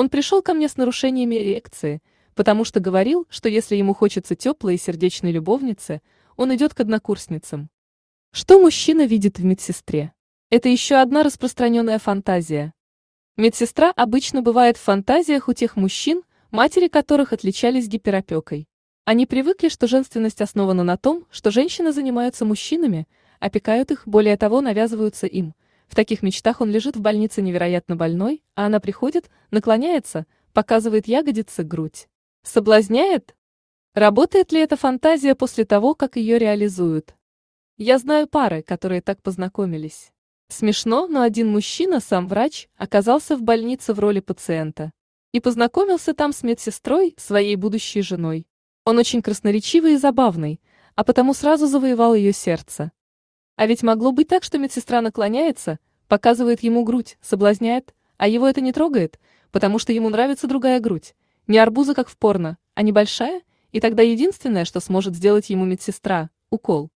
Он пришел ко мне с нарушениями эрекции, потому что говорил, что если ему хочется теплой и сердечной любовницы, он идет к однокурсницам. Что мужчина видит в медсестре? Это еще одна распространенная фантазия. Медсестра обычно бывает в фантазиях у тех мужчин, матери которых отличались гиперопекой. Они привыкли, что женственность основана на том, что женщины занимаются мужчинами, опекают их, более того, навязываются им – в таких мечтах он лежит в больнице невероятно больной, а она приходит, наклоняется, показывает ягодицы, грудь. Соблазняет? Работает ли эта фантазия после того, как ее реализуют? Я знаю пары, которые так познакомились. Смешно, но один мужчина, сам врач, оказался в больнице в роли пациента. И познакомился там с медсестрой, своей будущей женой. Он очень красноречивый и забавный, а потому сразу завоевал ее сердце. А ведь могло быть так, что медсестра наклоняется, показывает ему грудь, соблазняет, а его это не трогает, потому что ему нравится другая грудь. Не арбуза, как в порно, а небольшая, и тогда единственное, что сможет сделать ему медсестра – укол.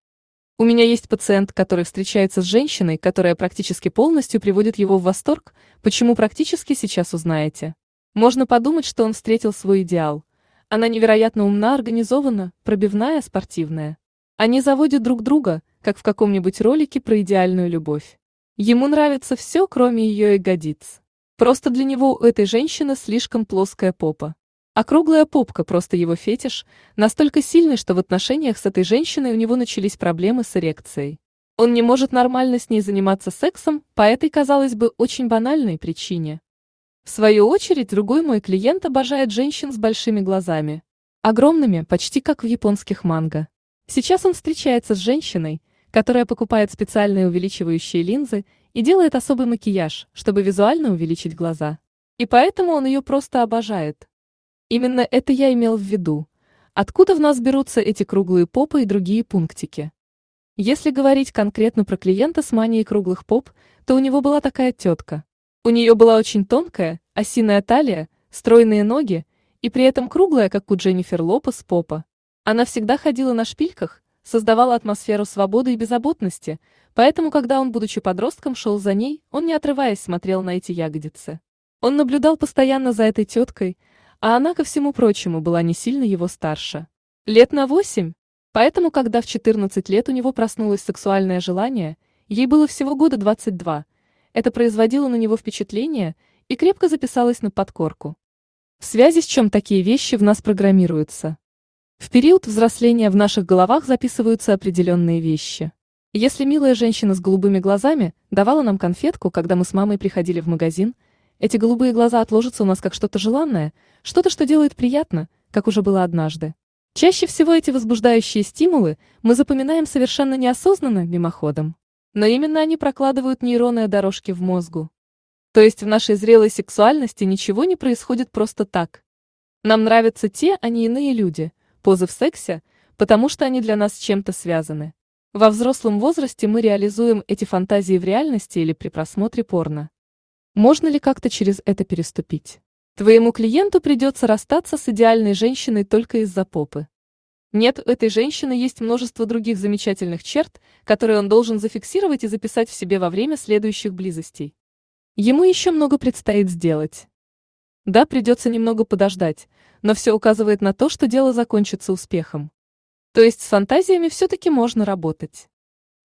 У меня есть пациент, который встречается с женщиной, которая практически полностью приводит его в восторг, почему практически сейчас узнаете. Можно подумать, что он встретил свой идеал. Она невероятно умна, организована, пробивная, спортивная. Они заводят друг друга, как в каком-нибудь ролике про идеальную любовь. Ему нравится все, кроме ее ягодиц. Просто для него у этой женщины слишком плоская попа. А круглая попка просто его фетиш, настолько сильный, что в отношениях с этой женщиной у него начались проблемы с эрекцией. Он не может нормально с ней заниматься сексом по этой, казалось бы, очень банальной причине. В свою очередь, другой мой клиент обожает женщин с большими глазами. Огромными, почти как в японских манго. Сейчас он встречается с женщиной, которая покупает специальные увеличивающие линзы и делает особый макияж, чтобы визуально увеличить глаза. И поэтому он ее просто обожает. Именно это я имел в виду. Откуда в нас берутся эти круглые попы и другие пунктики? Если говорить конкретно про клиента с манией круглых поп, то у него была такая тетка. У нее была очень тонкая, осиная талия, стройные ноги и при этом круглая, как у Дженнифер Лопес, попа. Она всегда ходила на шпильках, создавала атмосферу свободы и беззаботности, поэтому, когда он, будучи подростком, шел за ней, он, не отрываясь, смотрел на эти ягодицы. Он наблюдал постоянно за этой теткой, а она, ко всему прочему, была не сильно его старше. Лет на восемь. Поэтому, когда в 14 лет у него проснулось сексуальное желание, ей было всего года 22, это производило на него впечатление и крепко записалось на подкорку. В связи с чем такие вещи в нас программируются? В период взросления в наших головах записываются определенные вещи. Если милая женщина с голубыми глазами давала нам конфетку, когда мы с мамой приходили в магазин, эти голубые глаза отложатся у нас как что-то желанное, что-то, что делает приятно, как уже было однажды. Чаще всего эти возбуждающие стимулы мы запоминаем совершенно неосознанно, мимоходом. Но именно они прокладывают нейронные дорожки в мозгу. То есть в нашей зрелой сексуальности ничего не происходит просто так. Нам нравятся те, а не иные люди, позы в сексе, потому что они для нас чем-то связаны. Во взрослом возрасте мы реализуем эти фантазии в реальности или при просмотре порно. Можно ли как-то через это переступить? Твоему клиенту придется расстаться с идеальной женщиной только из-за попы. Нет, у этой женщины есть множество других замечательных черт, которые он должен зафиксировать и записать в себе во время следующих близостей. Ему еще много предстоит сделать. Да, придется немного подождать, но все указывает на то, что дело закончится успехом. То есть с фантазиями все-таки можно работать.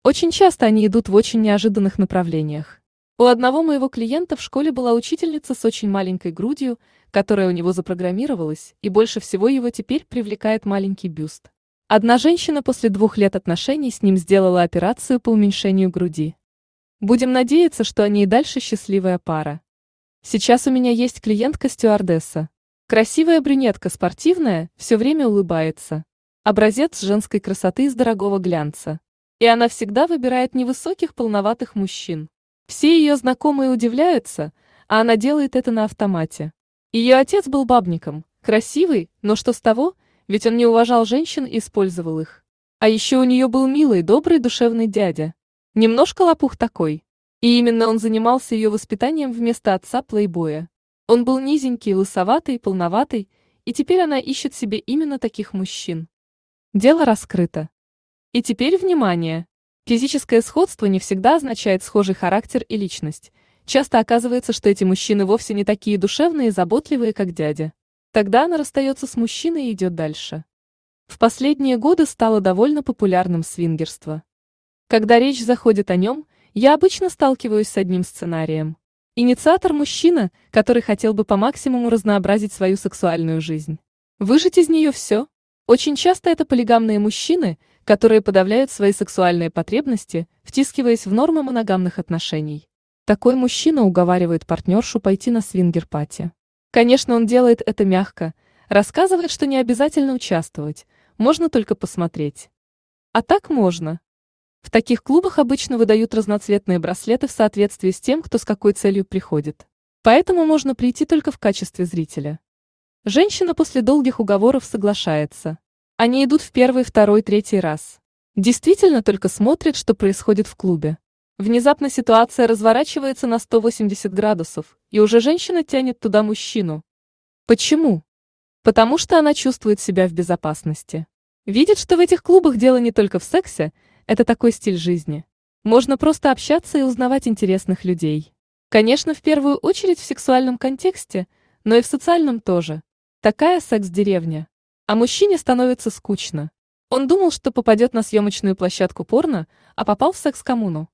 Очень часто они идут в очень неожиданных направлениях. У одного моего клиента в школе была учительница с очень маленькой грудью, которая у него запрограммировалась, и больше всего его теперь привлекает маленький бюст. Одна женщина после двух лет отношений с ним сделала операцию по уменьшению груди. Будем надеяться, что они и дальше счастливая пара. Сейчас у меня есть клиентка-стюардесса. Красивая брюнетка, спортивная, все время улыбается. Образец женской красоты из дорогого глянца. И она всегда выбирает невысоких полноватых мужчин. Все ее знакомые удивляются, а она делает это на автомате. Ее отец был бабником, красивый, но что с того, ведь он не уважал женщин и использовал их. А еще у нее был милый, добрый, душевный дядя. Немножко лопух такой. И именно он занимался ее воспитанием вместо отца плейбоя. Он был низенький, лысоватый, полноватый, и теперь она ищет себе именно таких мужчин. Дело раскрыто. И теперь внимание! Физическое сходство не всегда означает схожий характер и личность. Часто оказывается, что эти мужчины вовсе не такие душевные и заботливые, как дядя. Тогда она расстается с мужчиной и идет дальше. В последние годы стало довольно популярным свингерство. Когда речь заходит о нем, я обычно сталкиваюсь с одним сценарием. Инициатор – мужчина, который хотел бы по максимуму разнообразить свою сексуальную жизнь. Выжить из нее все. Очень часто это полигамные мужчины, которые подавляют свои сексуальные потребности, втискиваясь в нормы моногамных отношений. Такой мужчина уговаривает партнершу пойти на свингер-пати. Конечно, он делает это мягко, рассказывает, что не обязательно участвовать, можно только посмотреть. А так можно. В таких клубах обычно выдают разноцветные браслеты в соответствии с тем, кто с какой целью приходит. Поэтому можно прийти только в качестве зрителя. Женщина после долгих уговоров соглашается. Они идут в первый, второй, третий раз. Действительно только смотрят, что происходит в клубе. Внезапно ситуация разворачивается на 180 градусов, и уже женщина тянет туда мужчину. Почему? Потому что она чувствует себя в безопасности. Видит, что в этих клубах дело не только в сексе, это такой стиль жизни. Можно просто общаться и узнавать интересных людей. Конечно, в первую очередь в сексуальном контексте, но и в социальном тоже. Такая секс-деревня. А мужчине становится скучно. Он думал, что попадет на съемочную площадку порно, а попал в секс-коммуну.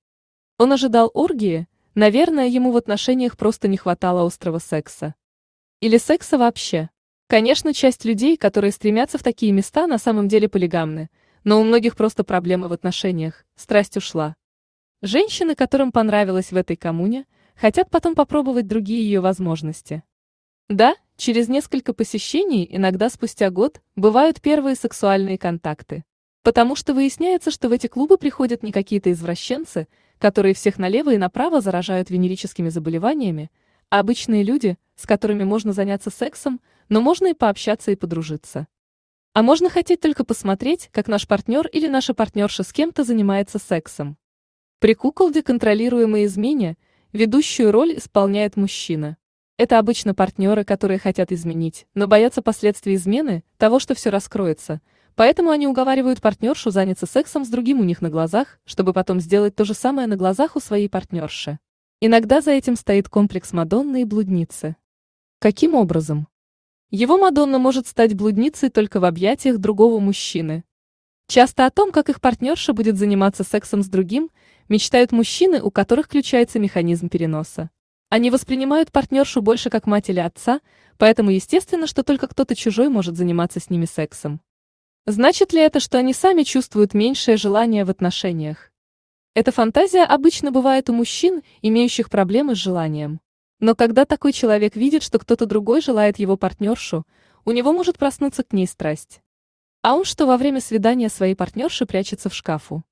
Он ожидал оргии, наверное, ему в отношениях просто не хватало острого секса. Или секса вообще. Конечно, часть людей, которые стремятся в такие места, на самом деле полигамны, но у многих просто проблемы в отношениях, страсть ушла. Женщины, которым понравилось в этой коммуне, хотят потом попробовать другие ее возможности. Да, через несколько посещений, иногда спустя год, бывают первые сексуальные контакты. Потому что выясняется, что в эти клубы приходят не какие-то извращенцы, которые всех налево и направо заражают венерическими заболеваниями, а обычные люди, с которыми можно заняться сексом, но можно и пообщаться и подружиться. А можно хотеть только посмотреть, как наш партнер или наша партнерша с кем-то занимается сексом. При куколде контролируемой измене ведущую роль исполняет мужчина. Это обычно партнеры, которые хотят изменить, но боятся последствий измены, того, что все раскроется. Поэтому они уговаривают партнершу заняться сексом с другим у них на глазах, чтобы потом сделать то же самое на глазах у своей партнерши. Иногда за этим стоит комплекс Мадонны и блудницы. Каким образом? Его Мадонна может стать блудницей только в объятиях другого мужчины. Часто о том, как их партнерша будет заниматься сексом с другим, мечтают мужчины, у которых включается механизм переноса. Они воспринимают партнершу больше как мать или отца, поэтому естественно, что только кто-то чужой может заниматься с ними сексом. Значит ли это, что они сами чувствуют меньшее желание в отношениях? Эта фантазия обычно бывает у мужчин, имеющих проблемы с желанием. Но когда такой человек видит, что кто-то другой желает его партнершу, у него может проснуться к ней страсть. А он что во время свидания своей партнерши прячется в шкафу?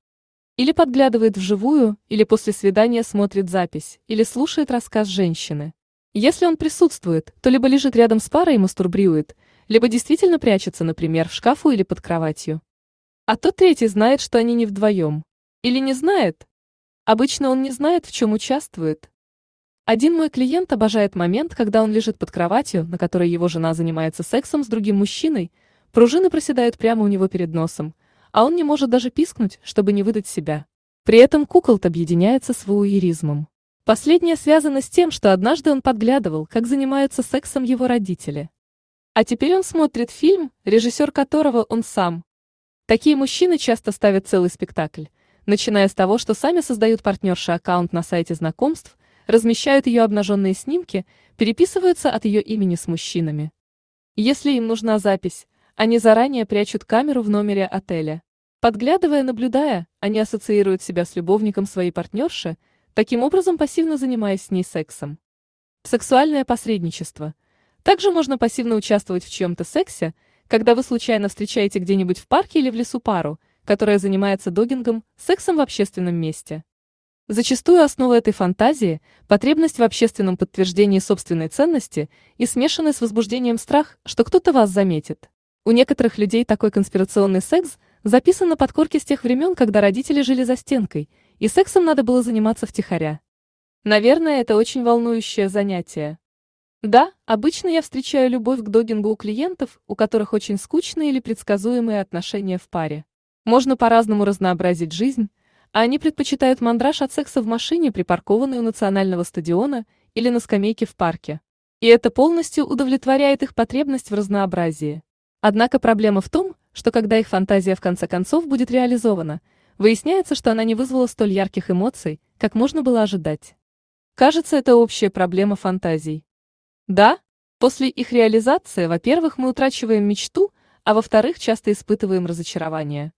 Или подглядывает вживую, или после свидания смотрит запись, или слушает рассказ женщины. Если он присутствует, то либо лежит рядом с парой и мастурбирует, либо действительно прячется, например, в шкафу или под кроватью. А тот третий знает, что они не вдвоем. Или не знает. Обычно он не знает, в чем участвует. Один мой клиент обожает момент, когда он лежит под кроватью, на которой его жена занимается сексом с другим мужчиной, пружины проседают прямо у него перед носом, а он не может даже пискнуть, чтобы не выдать себя. При этом куколт объединяется с вуайеризмом. Последнее связано с тем, что однажды он подглядывал, как занимаются сексом его родители. А теперь он смотрит фильм, режиссер которого он сам. Такие мужчины часто ставят целый спектакль, начиная с того, что сами создают партнерши аккаунт на сайте знакомств, размещают ее обнаженные снимки, переписываются от ее имени с мужчинами. Если им нужна запись, они заранее прячут камеру в номере отеля. Подглядывая, наблюдая, они ассоциируют себя с любовником своей партнерши, таким образом пассивно занимаясь с ней сексом. Сексуальное посредничество. Также можно пассивно участвовать в чем-то сексе, когда вы случайно встречаете где-нибудь в парке или в лесу пару, которая занимается догингом, сексом в общественном месте. Зачастую основа этой фантазии – потребность в общественном подтверждении собственной ценности и смешанный с возбуждением страх, что кто-то вас заметит. У некоторых людей такой конспирационный секс записан на подкорке с тех времен, когда родители жили за стенкой, и сексом надо было заниматься втихаря. Наверное, это очень волнующее занятие. Да, обычно я встречаю любовь к догингу у клиентов, у которых очень скучные или предсказуемые отношения в паре. Можно по-разному разнообразить жизнь, они предпочитают мандраж от секса в машине, припаркованной у национального стадиона или на скамейке в парке. И это полностью удовлетворяет их потребность в разнообразии. Однако проблема в том, что когда их фантазия в конце концов будет реализована, выясняется, что она не вызвала столь ярких эмоций, как можно было ожидать. Кажется, это общая проблема фантазий. Да, после их реализации, во-первых, мы утрачиваем мечту, а во-вторых, часто испытываем разочарование.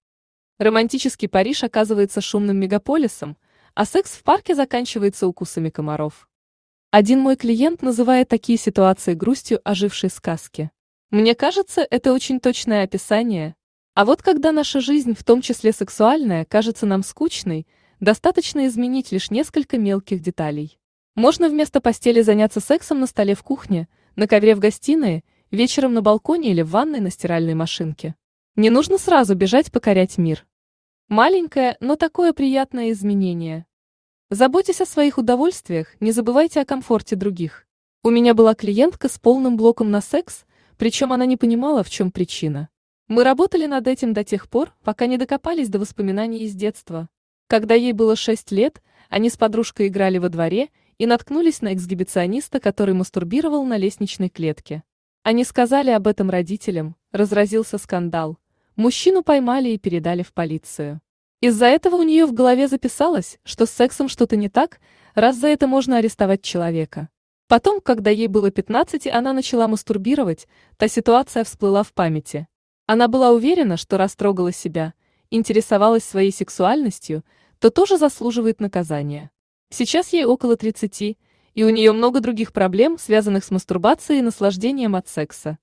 Романтический Париж оказывается шумным мегаполисом, а секс в парке заканчивается укусами комаров. Один мой клиент называет такие ситуации грустью ожившей сказки. Мне кажется, это очень точное описание. А вот когда наша жизнь, в том числе сексуальная, кажется нам скучной, достаточно изменить лишь несколько мелких деталей. Можно вместо постели заняться сексом на столе в кухне, на ковре в гостиной, вечером на балконе или в ванной на стиральной машинке. Не нужно сразу бежать покорять мир. Маленькое, но такое приятное изменение. Заботьтесь о своих удовольствиях, не забывайте о комфорте других. У меня была клиентка с полным блоком на секс, причем она не понимала, в чем причина. Мы работали над этим до тех пор, пока не докопались до воспоминаний из детства. Когда ей было шесть лет, они с подружкой играли во дворе, и наткнулись на эксгибициониста, который мастурбировал на лестничной клетке. Они сказали об этом родителям, разразился скандал. Мужчину поймали и передали в полицию. Из-за этого у нее в голове записалось, что с сексом что-то не так, раз за это можно арестовать человека. Потом, когда ей было 15 и она начала мастурбировать, та ситуация всплыла в памяти. Она была уверена, что растрогала себя, интересовалась своей сексуальностью, то тоже заслуживает наказания. Сейчас ей около 30, и у нее много других проблем, связанных с мастурбацией и наслаждением от секса.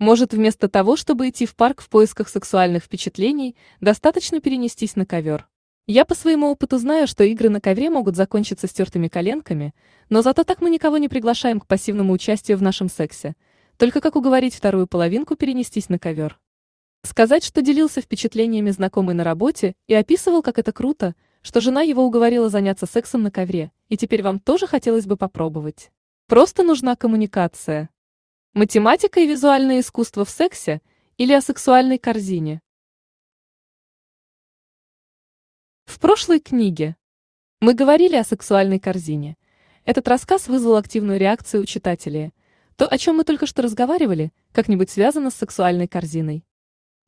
Может, вместо того, чтобы идти в парк в поисках сексуальных впечатлений, достаточно перенестись на ковер. Я по своему опыту знаю, что игры на ковре могут закончиться стертыми коленками, но зато так мы никого не приглашаем к пассивному участию в нашем сексе. Только как уговорить вторую половинку перенестись на ковер. Сказать, что делился впечатлениями знакомый на работе и описывал, как это круто, что жена его уговорила заняться сексом на ковре, и теперь вам тоже хотелось бы попробовать. Просто нужна коммуникация. Математика и визуальное искусство в сексе или о сексуальной корзине. В прошлой книге мы говорили о сексуальной корзине. Этот рассказ вызвал активную реакцию у читателей. То, о чем мы только что разговаривали, как-нибудь связано с сексуальной корзиной.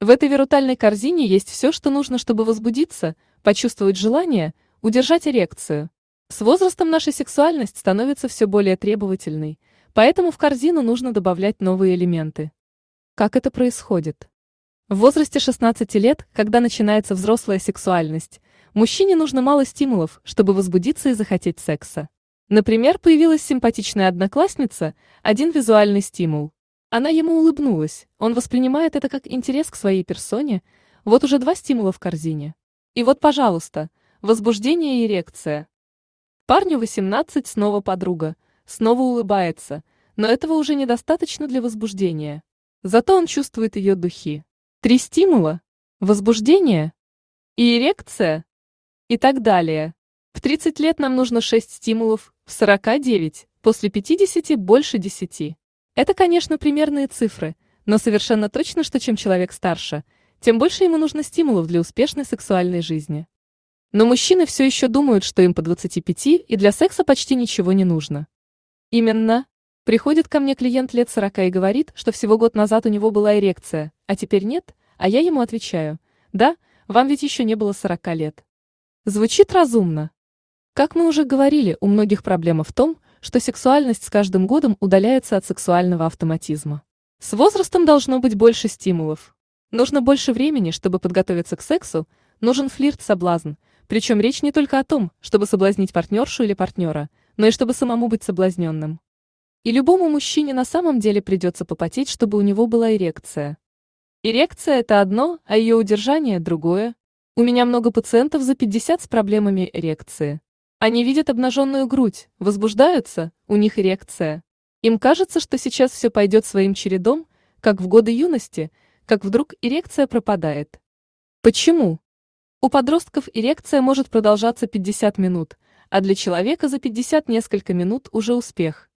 В этой вирутальной корзине есть все, что нужно, чтобы возбудиться, почувствовать желание, удержать эрекцию. С возрастом наша сексуальность становится все более требовательной, поэтому в корзину нужно добавлять новые элементы. Как это происходит? В возрасте 16 лет, когда начинается взрослая сексуальность, Мужчине нужно мало стимулов, чтобы возбудиться и захотеть секса. Например, появилась симпатичная одноклассница, один визуальный стимул. Она ему улыбнулась, он воспринимает это как интерес к своей персоне, вот уже два стимула в корзине. И вот, пожалуйста, возбуждение и эрекция. Парню 18 снова подруга, снова улыбается, но этого уже недостаточно для возбуждения. Зато он чувствует ее духи. Три стимула. Возбуждение и эрекция и так далее. В 30 лет нам нужно 6 стимулов, в 49, после 50 больше 10. Это, конечно, примерные цифры, но совершенно точно, что чем человек старше, тем больше ему нужно стимулов для успешной сексуальной жизни. Но мужчины все еще думают, что им по 25 и для секса почти ничего не нужно. Именно. Приходит ко мне клиент лет 40 и говорит, что всего год назад у него была эрекция, а теперь нет, а я ему отвечаю, да, вам ведь еще не было 40 лет. Звучит разумно. Как мы уже говорили, у многих проблема в том, что сексуальность с каждым годом удаляется от сексуального автоматизма. С возрастом должно быть больше стимулов. Нужно больше времени, чтобы подготовиться к сексу, нужен флирт-соблазн, причем речь не только о том, чтобы соблазнить партнершу или партнера, но и чтобы самому быть соблазненным. И любому мужчине на самом деле придется попотеть, чтобы у него была эрекция. Эрекция – это одно, а ее удержание – другое. У меня много пациентов за 50 с проблемами эрекции. Они видят обнаженную грудь, возбуждаются, у них эрекция. Им кажется, что сейчас все пойдет своим чередом, как в годы юности, как вдруг эрекция пропадает. Почему? У подростков эрекция может продолжаться 50 минут, а для человека за 50 несколько минут уже успех.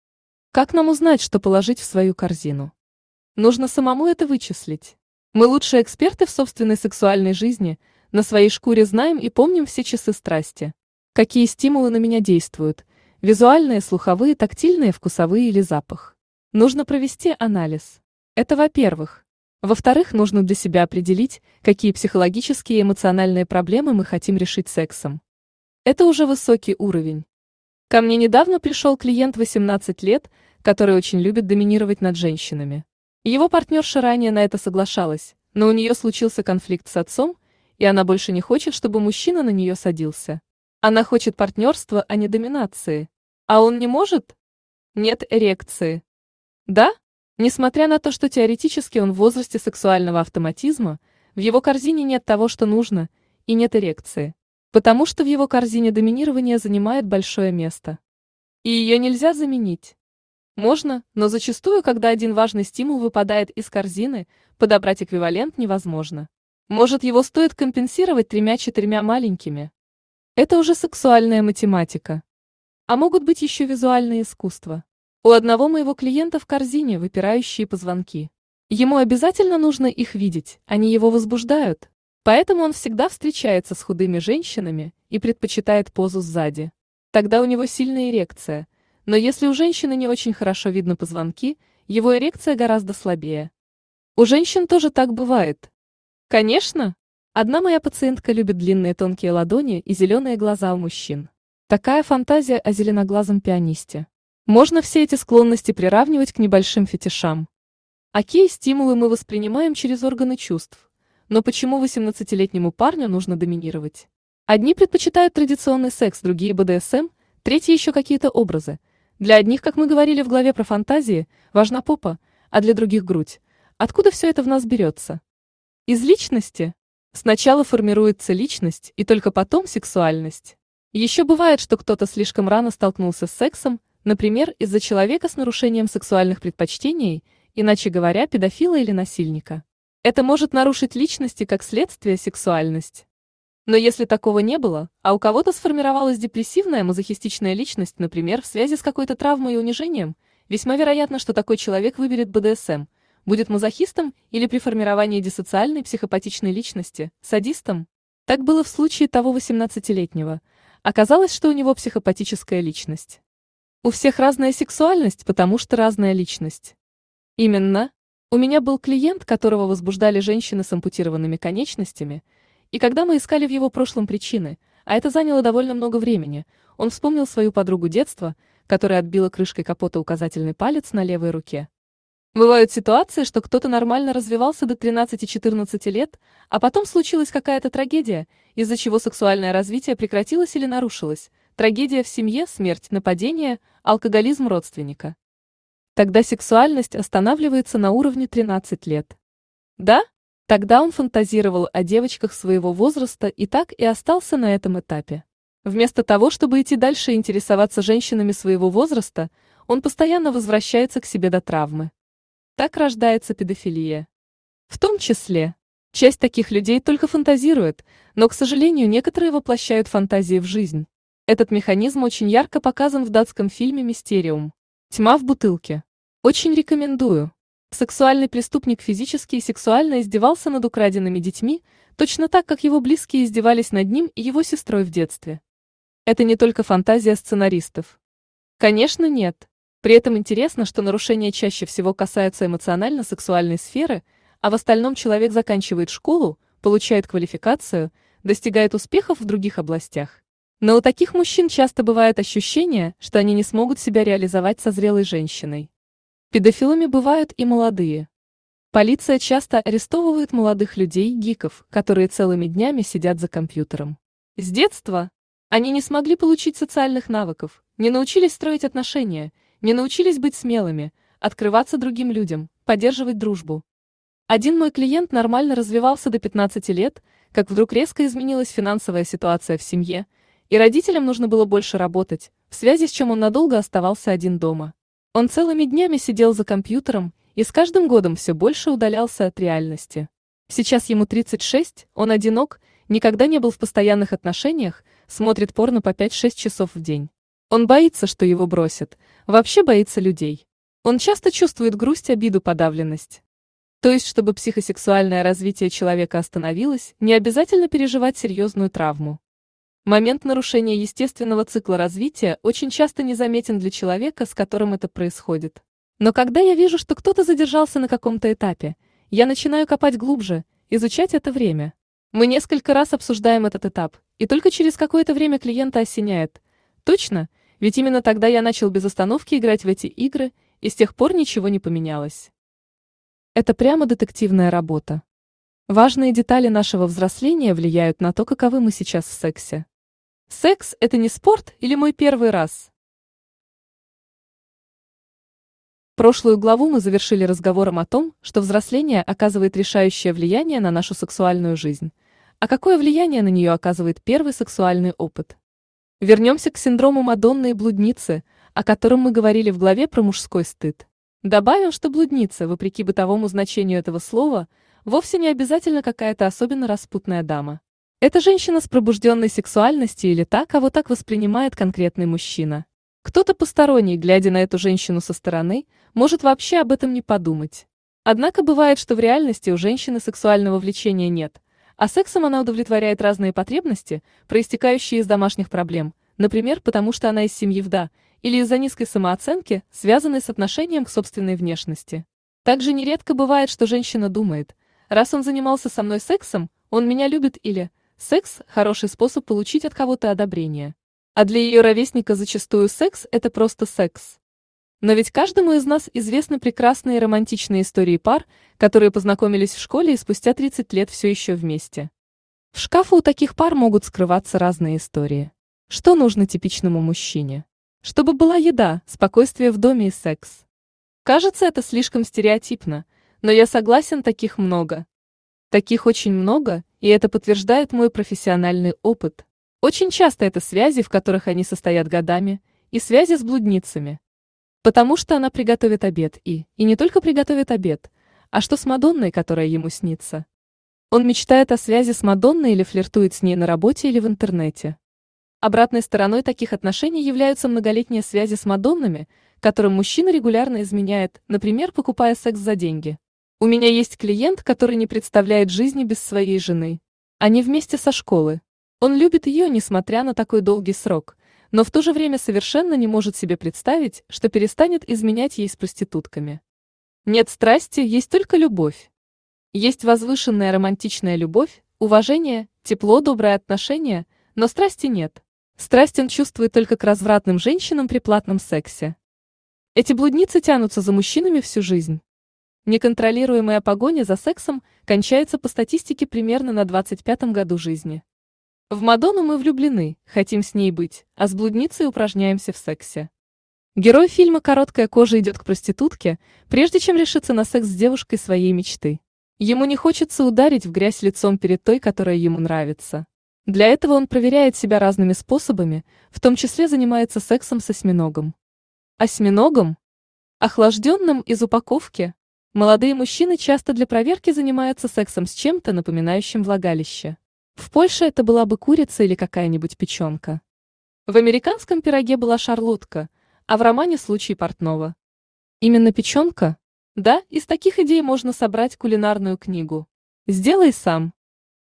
Как нам узнать, что положить в свою корзину? Нужно самому это вычислить. Мы лучшие эксперты в собственной сексуальной жизни – на своей шкуре знаем и помним все часы страсти. Какие стимулы на меня действуют? Визуальные, слуховые, тактильные, вкусовые или запах? Нужно провести анализ. Это во-первых. Во-вторых, нужно для себя определить, какие психологические и эмоциональные проблемы мы хотим решить сексом. Это уже высокий уровень. Ко мне недавно пришел клиент 18 лет, который очень любит доминировать над женщинами. Его партнерша ранее на это соглашалась, но у нее случился конфликт с отцом, и она больше не хочет, чтобы мужчина на нее садился. Она хочет партнерства, а не доминации. А он не может? Нет эрекции. Да? Несмотря на то, что теоретически он в возрасте сексуального автоматизма, в его корзине нет того, что нужно, и нет эрекции. Потому что в его корзине доминирование занимает большое место. И ее нельзя заменить. Можно, но зачастую, когда один важный стимул выпадает из корзины, подобрать эквивалент невозможно. Может, его стоит компенсировать тремя-четырьмя маленькими? Это уже сексуальная математика. А могут быть еще визуальные искусства. У одного моего клиента в корзине выпирающие позвонки. Ему обязательно нужно их видеть, они его возбуждают. Поэтому он всегда встречается с худыми женщинами и предпочитает позу сзади. тогда у него сильная эрекция. Но если у женщины не очень хорошо видно позвонки, его эрекция гораздо слабее. У женщин тоже так бывает. Конечно. Одна моя пациентка любит длинные тонкие ладони и зеленые глаза у мужчин. Такая фантазия о зеленоглазом пианисте. Можно все эти склонности приравнивать к небольшим фетишам. Окей, стимулы мы воспринимаем через органы чувств. Но почему 18-летнему парню нужно доминировать? Одни предпочитают традиционный секс, другие БДСМ, третьи еще какие-то образы. Для одних, как мы говорили в главе про фантазии, важна попа, а для других грудь. Откуда все это в нас берется? Из личности. Сначала формируется личность, и только потом сексуальность. Еще бывает, что кто-то слишком рано столкнулся с сексом, например, из-за человека с нарушением сексуальных предпочтений, иначе говоря, педофила или насильника. Это может нарушить личности как следствие сексуальность. Но если такого не было, а у кого-то сформировалась депрессивная мазохистичная личность, например, в связи с какой-то травмой и унижением, весьма вероятно, что такой человек выберет БДСМ, будет мазохистом или при формировании диссоциальной психопатичной личности, садистом. Так было в случае того 18-летнего. Оказалось, что у него психопатическая личность. У всех разная сексуальность, потому что разная личность. Именно. У меня был клиент, которого возбуждали женщины с ампутированными конечностями, и когда мы искали в его прошлом причины, а это заняло довольно много времени, он вспомнил свою подругу детства, которая отбила крышкой капота указательный палец на левой руке. Бывают ситуации, что кто-то нормально развивался до 13-14 лет, а потом случилась какая-то трагедия, из-за чего сексуальное развитие прекратилось или нарушилось. Трагедия в семье, смерть, нападение, алкоголизм родственника. Тогда сексуальность останавливается на уровне 13 лет. Да? Тогда он фантазировал о девочках своего возраста и так и остался на этом этапе. Вместо того, чтобы идти дальше и интересоваться женщинами своего возраста, он постоянно возвращается к себе до травмы. Так рождается педофилия. В том числе, часть таких людей только фантазирует, но, к сожалению, некоторые воплощают фантазии в жизнь. Этот механизм очень ярко показан в датском фильме «Мистериум». «Тьма в бутылке». Очень рекомендую. Сексуальный преступник физически и сексуально издевался над украденными детьми, точно так, как его близкие издевались над ним и его сестрой в детстве. Это не только фантазия сценаристов. Конечно, нет. При этом интересно, что нарушения чаще всего касаются эмоционально-сексуальной сферы, а в остальном человек заканчивает школу, получает квалификацию, достигает успехов в других областях. Но у таких мужчин часто бывает ощущение, что они не смогут себя реализовать со зрелой женщиной. Педофилами бывают и молодые. Полиция часто арестовывает молодых людей, гиков, которые целыми днями сидят за компьютером. С детства они не смогли получить социальных навыков, не научились строить отношения – не научились быть смелыми, открываться другим людям, поддерживать дружбу. Один мой клиент нормально развивался до 15 лет, как вдруг резко изменилась финансовая ситуация в семье, и родителям нужно было больше работать, в связи с чем он надолго оставался один дома. Он целыми днями сидел за компьютером и с каждым годом все больше удалялся от реальности. Сейчас ему 36, он одинок, никогда не был в постоянных отношениях, смотрит порно по 5-6 часов в день. Он боится, что его бросят, вообще боится людей. Он часто чувствует грусть, обиду, подавленность. То есть, чтобы психосексуальное развитие человека остановилось, не обязательно переживать серьезную травму. Момент нарушения естественного цикла развития очень часто незаметен для человека, с которым это происходит. Но когда я вижу, что кто-то задержался на каком-то этапе, я начинаю копать глубже, изучать это время. Мы несколько раз обсуждаем этот этап, и только через какое-то время клиента осеняет. Точно, ведь именно тогда я начал без остановки играть в эти игры, и с тех пор ничего не поменялось. Это прямо детективная работа. Важные детали нашего взросления влияют на то, каковы мы сейчас в сексе. Секс – это не спорт или мой первый раз. Прошлую главу мы завершили разговором о том, что взросление оказывает решающее влияние на нашу сексуальную жизнь. А какое влияние на нее оказывает первый сексуальный опыт? Вернемся к синдрому Мадонны и блудницы, о котором мы говорили в главе про мужской стыд. Добавим, что блудница, вопреки бытовому значению этого слова, вовсе не обязательно какая-то особенно распутная дама. Это женщина с пробужденной сексуальностью или та, кого так воспринимает конкретный мужчина. Кто-то посторонний, глядя на эту женщину со стороны, может вообще об этом не подумать. Однако бывает, что в реальности у женщины сексуального влечения нет, а сексом она удовлетворяет разные потребности, проистекающие из домашних проблем, например, потому что она из семьи вда, или из-за низкой самооценки, связанной с отношением к собственной внешности. Также нередко бывает, что женщина думает, раз он занимался со мной сексом, он меня любит или секс – хороший способ получить от кого-то одобрение. А для ее ровесника зачастую секс – это просто секс. Но ведь каждому из нас известны прекрасные романтичные истории пар, которые познакомились в школе и спустя 30 лет все еще вместе. В шкафу у таких пар могут скрываться разные истории. Что нужно типичному мужчине? Чтобы была еда, спокойствие в доме и секс. Кажется, это слишком стереотипно, но я согласен, таких много. Таких очень много, и это подтверждает мой профессиональный опыт. Очень часто это связи, в которых они состоят годами, и связи с блудницами. Потому что она приготовит обед и, и не только приготовит обед, а что с Мадонной, которая ему снится. Он мечтает о связи с Мадонной или флиртует с ней на работе или в интернете. Обратной стороной таких отношений являются многолетние связи с Мадоннами, которым мужчина регулярно изменяет, например, покупая секс за деньги. У меня есть клиент, который не представляет жизни без своей жены. Они вместе со школы. Он любит ее, несмотря на такой долгий срок – но в то же время совершенно не может себе представить, что перестанет изменять ей с проститутками. Нет страсти, есть только любовь. Есть возвышенная романтичная любовь, уважение, тепло, доброе отношение, но страсти нет. Страсть он чувствует только к развратным женщинам при платном сексе. Эти блудницы тянутся за мужчинами всю жизнь. Неконтролируемая погоня за сексом кончается по статистике примерно на 25-м году жизни. В Мадонну мы влюблены, хотим с ней быть, а с блудницей упражняемся в сексе. Герой фильма «Короткая кожа» идет к проститутке, прежде чем решиться на секс с девушкой своей мечты. Ему не хочется ударить в грязь лицом перед той, которая ему нравится. Для этого он проверяет себя разными способами, в том числе занимается сексом с осьминогом. Осьминогом? Охлажденным из упаковки? Молодые мужчины часто для проверки занимаются сексом с чем-то, напоминающим влагалище. В Польше это была бы курица или какая-нибудь печенка. В американском пироге была шарлотка, а в романе случай портного. Именно печенка? Да, из таких идей можно собрать кулинарную книгу. Сделай сам.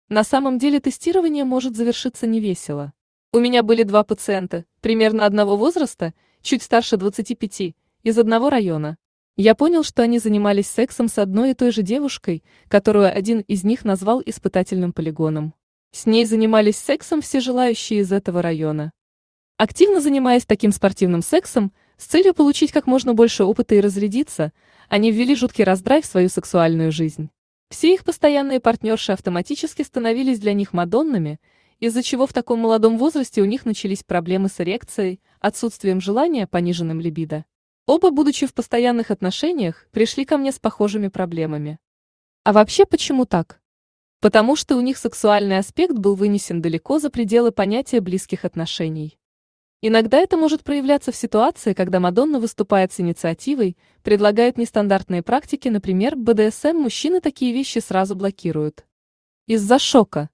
На самом деле тестирование может завершиться невесело. У меня были два пациента, примерно одного возраста, чуть старше 25, из одного района. Я понял, что они занимались сексом с одной и той же девушкой, которую один из них назвал испытательным полигоном. С ней занимались сексом все желающие из этого района. Активно занимаясь таким спортивным сексом, с целью получить как можно больше опыта и разрядиться, они ввели жуткий раздрай в свою сексуальную жизнь. Все их постоянные партнерши автоматически становились для них мадоннами, из-за чего в таком молодом возрасте у них начались проблемы с эрекцией, отсутствием желания, пониженным либидо. Оба, будучи в постоянных отношениях, пришли ко мне с похожими проблемами. А вообще почему так? Потому что у них сексуальный аспект был вынесен далеко за пределы понятия близких отношений. Иногда это может проявляться в ситуации, когда Мадонна выступает с инициативой, предлагает нестандартные практики, например, БДСМ, мужчины такие вещи сразу блокируют. Из-за шока.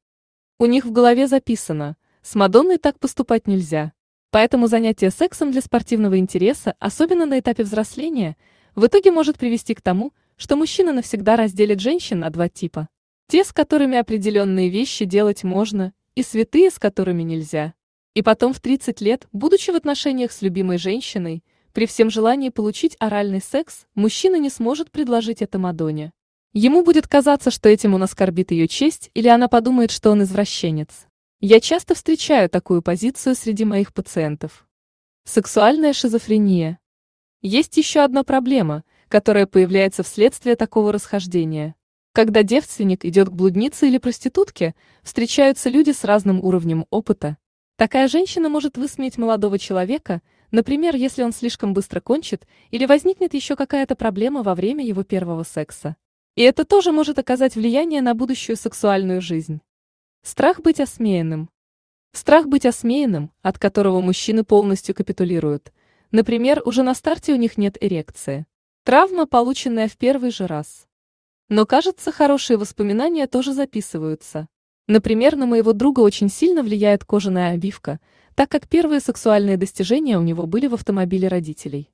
У них в голове записано, с Мадонной так поступать нельзя. Поэтому занятие сексом для спортивного интереса, особенно на этапе взросления, в итоге может привести к тому, что мужчина навсегда разделит женщин на два типа. Те, с которыми определенные вещи делать можно, и святые, с которыми нельзя. И потом в 30 лет, будучи в отношениях с любимой женщиной, при всем желании получить оральный секс, мужчина не сможет предложить это Мадоне. Ему будет казаться, что этим он оскорбит ее честь, или она подумает, что он извращенец. Я часто встречаю такую позицию среди моих пациентов. Сексуальная шизофрения. Есть еще одна проблема, которая появляется вследствие такого расхождения. Когда девственник идет к блуднице или проститутке, встречаются люди с разным уровнем опыта. Такая женщина может высмеять молодого человека, например, если он слишком быстро кончит или возникнет еще какая-то проблема во время его первого секса. И это тоже может оказать влияние на будущую сексуальную жизнь. Страх быть осмеянным. Страх быть осмеянным, от которого мужчины полностью капитулируют. Например, уже на старте у них нет эрекции. Травма, полученная в первый же раз. Но, кажется, хорошие воспоминания тоже записываются. Например, на моего друга очень сильно влияет кожаная обивка, так как первые сексуальные достижения у него были в автомобиле родителей.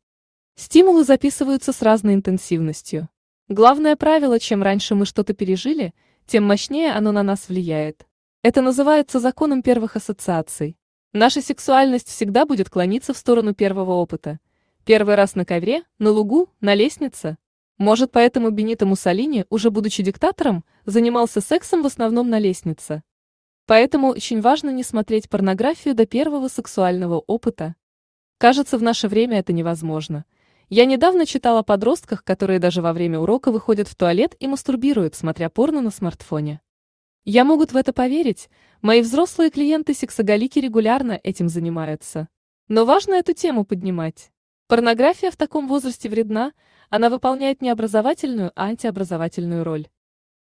Стимулы записываются с разной интенсивностью. Главное правило, чем раньше мы что-то пережили, тем мощнее оно на нас влияет. Это называется законом первых ассоциаций. Наша сексуальность всегда будет клониться в сторону первого опыта. Первый раз на ковре, на лугу, на лестнице. Может, поэтому Бенито Муссолини, уже будучи диктатором, занимался сексом в основном на лестнице. Поэтому очень важно не смотреть порнографию до первого сексуального опыта. Кажется, в наше время это невозможно. Я недавно читала о подростках, которые даже во время урока выходят в туалет и мастурбируют, смотря порно на смартфоне. Я могут в это поверить, мои взрослые клиенты сексоголики регулярно этим занимаются. Но важно эту тему поднимать. Порнография в таком возрасте вредна, она выполняет не образовательную, а антиобразовательную роль.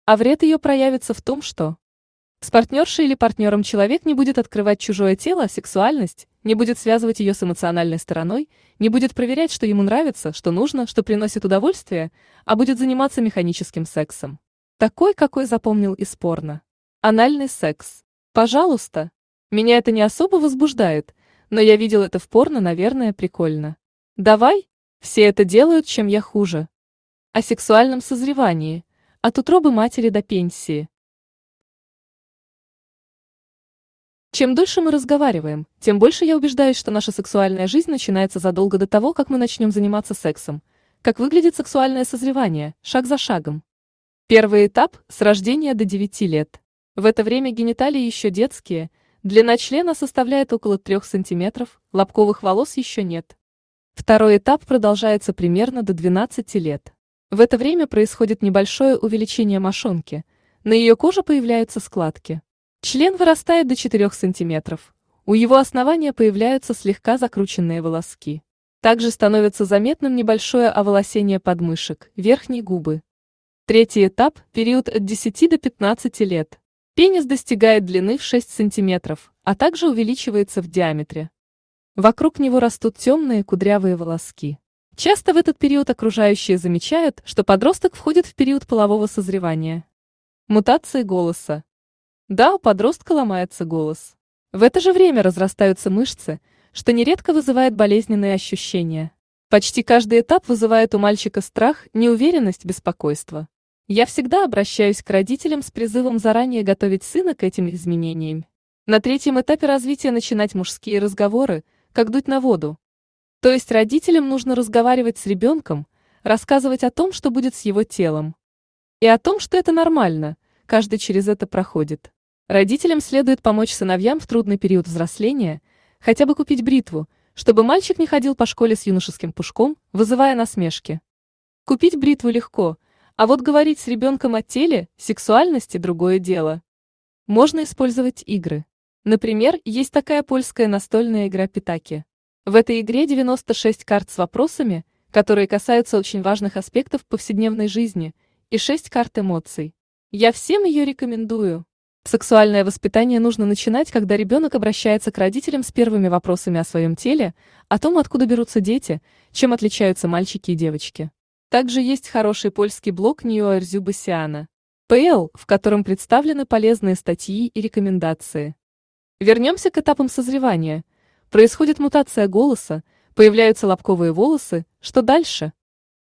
А вред ее проявится в том, что с партнершей или партнером человек не будет открывать чужое тело, сексуальность, не будет связывать ее с эмоциональной стороной, не будет проверять, что ему нравится, что нужно, что приносит удовольствие, а будет заниматься механическим сексом. Такой, какой запомнил из порно. Анальный секс. Пожалуйста. Меня это не особо возбуждает, но я видел это в порно, наверное, прикольно. Давай. Все это делают, чем я хуже. О сексуальном созревании. От утробы матери до пенсии. Чем дольше мы разговариваем, тем больше я убеждаюсь, что наша сексуальная жизнь начинается задолго до того, как мы начнем заниматься сексом. Как выглядит сексуальное созревание, шаг за шагом. Первый этап – с рождения до 9 лет. В это время гениталии еще детские, длина члена составляет около 3 см, лобковых волос еще нет. Второй этап продолжается примерно до 12 лет. В это время происходит небольшое увеличение мошонки, на ее коже появляются складки. Член вырастает до 4 см. У его основания появляются слегка закрученные волоски. Также становится заметным небольшое оволосение подмышек, верхней губы. Третий этап – период от 10 до 15 лет. Пенис достигает длины в 6 см, а также увеличивается в диаметре. Вокруг него растут темные кудрявые волоски. Часто в этот период окружающие замечают, что подросток входит в период полового созревания. Мутации голоса. Да, у подростка ломается голос. В это же время разрастаются мышцы, что нередко вызывает болезненные ощущения. Почти каждый этап вызывает у мальчика страх, неуверенность, беспокойство. Я всегда обращаюсь к родителям с призывом заранее готовить сына к этим изменениям. На третьем этапе развития начинать мужские разговоры, как дуть на воду. То есть родителям нужно разговаривать с ребенком, рассказывать о том, что будет с его телом. И о том, что это нормально, каждый через это проходит. Родителям следует помочь сыновьям в трудный период взросления, хотя бы купить бритву, чтобы мальчик не ходил по школе с юношеским пушком, вызывая насмешки. Купить бритву легко – а вот говорить с ребенком о теле, сексуальности – другое дело. Можно использовать игры. Например, есть такая польская настольная игра «Питаки». В этой игре 96 карт с вопросами, которые касаются очень важных аспектов повседневной жизни, и 6 карт эмоций. Я всем ее рекомендую. Сексуальное воспитание нужно начинать, когда ребенок обращается к родителям с первыми вопросами о своем теле, о том, откуда берутся дети, чем отличаются мальчики и девочки. Также есть хороший польский блог Ньюэрзю Басиана, ПЛ, в котором представлены полезные статьи и рекомендации. Вернемся к этапам созревания. Происходит мутация голоса, появляются лобковые волосы, что дальше?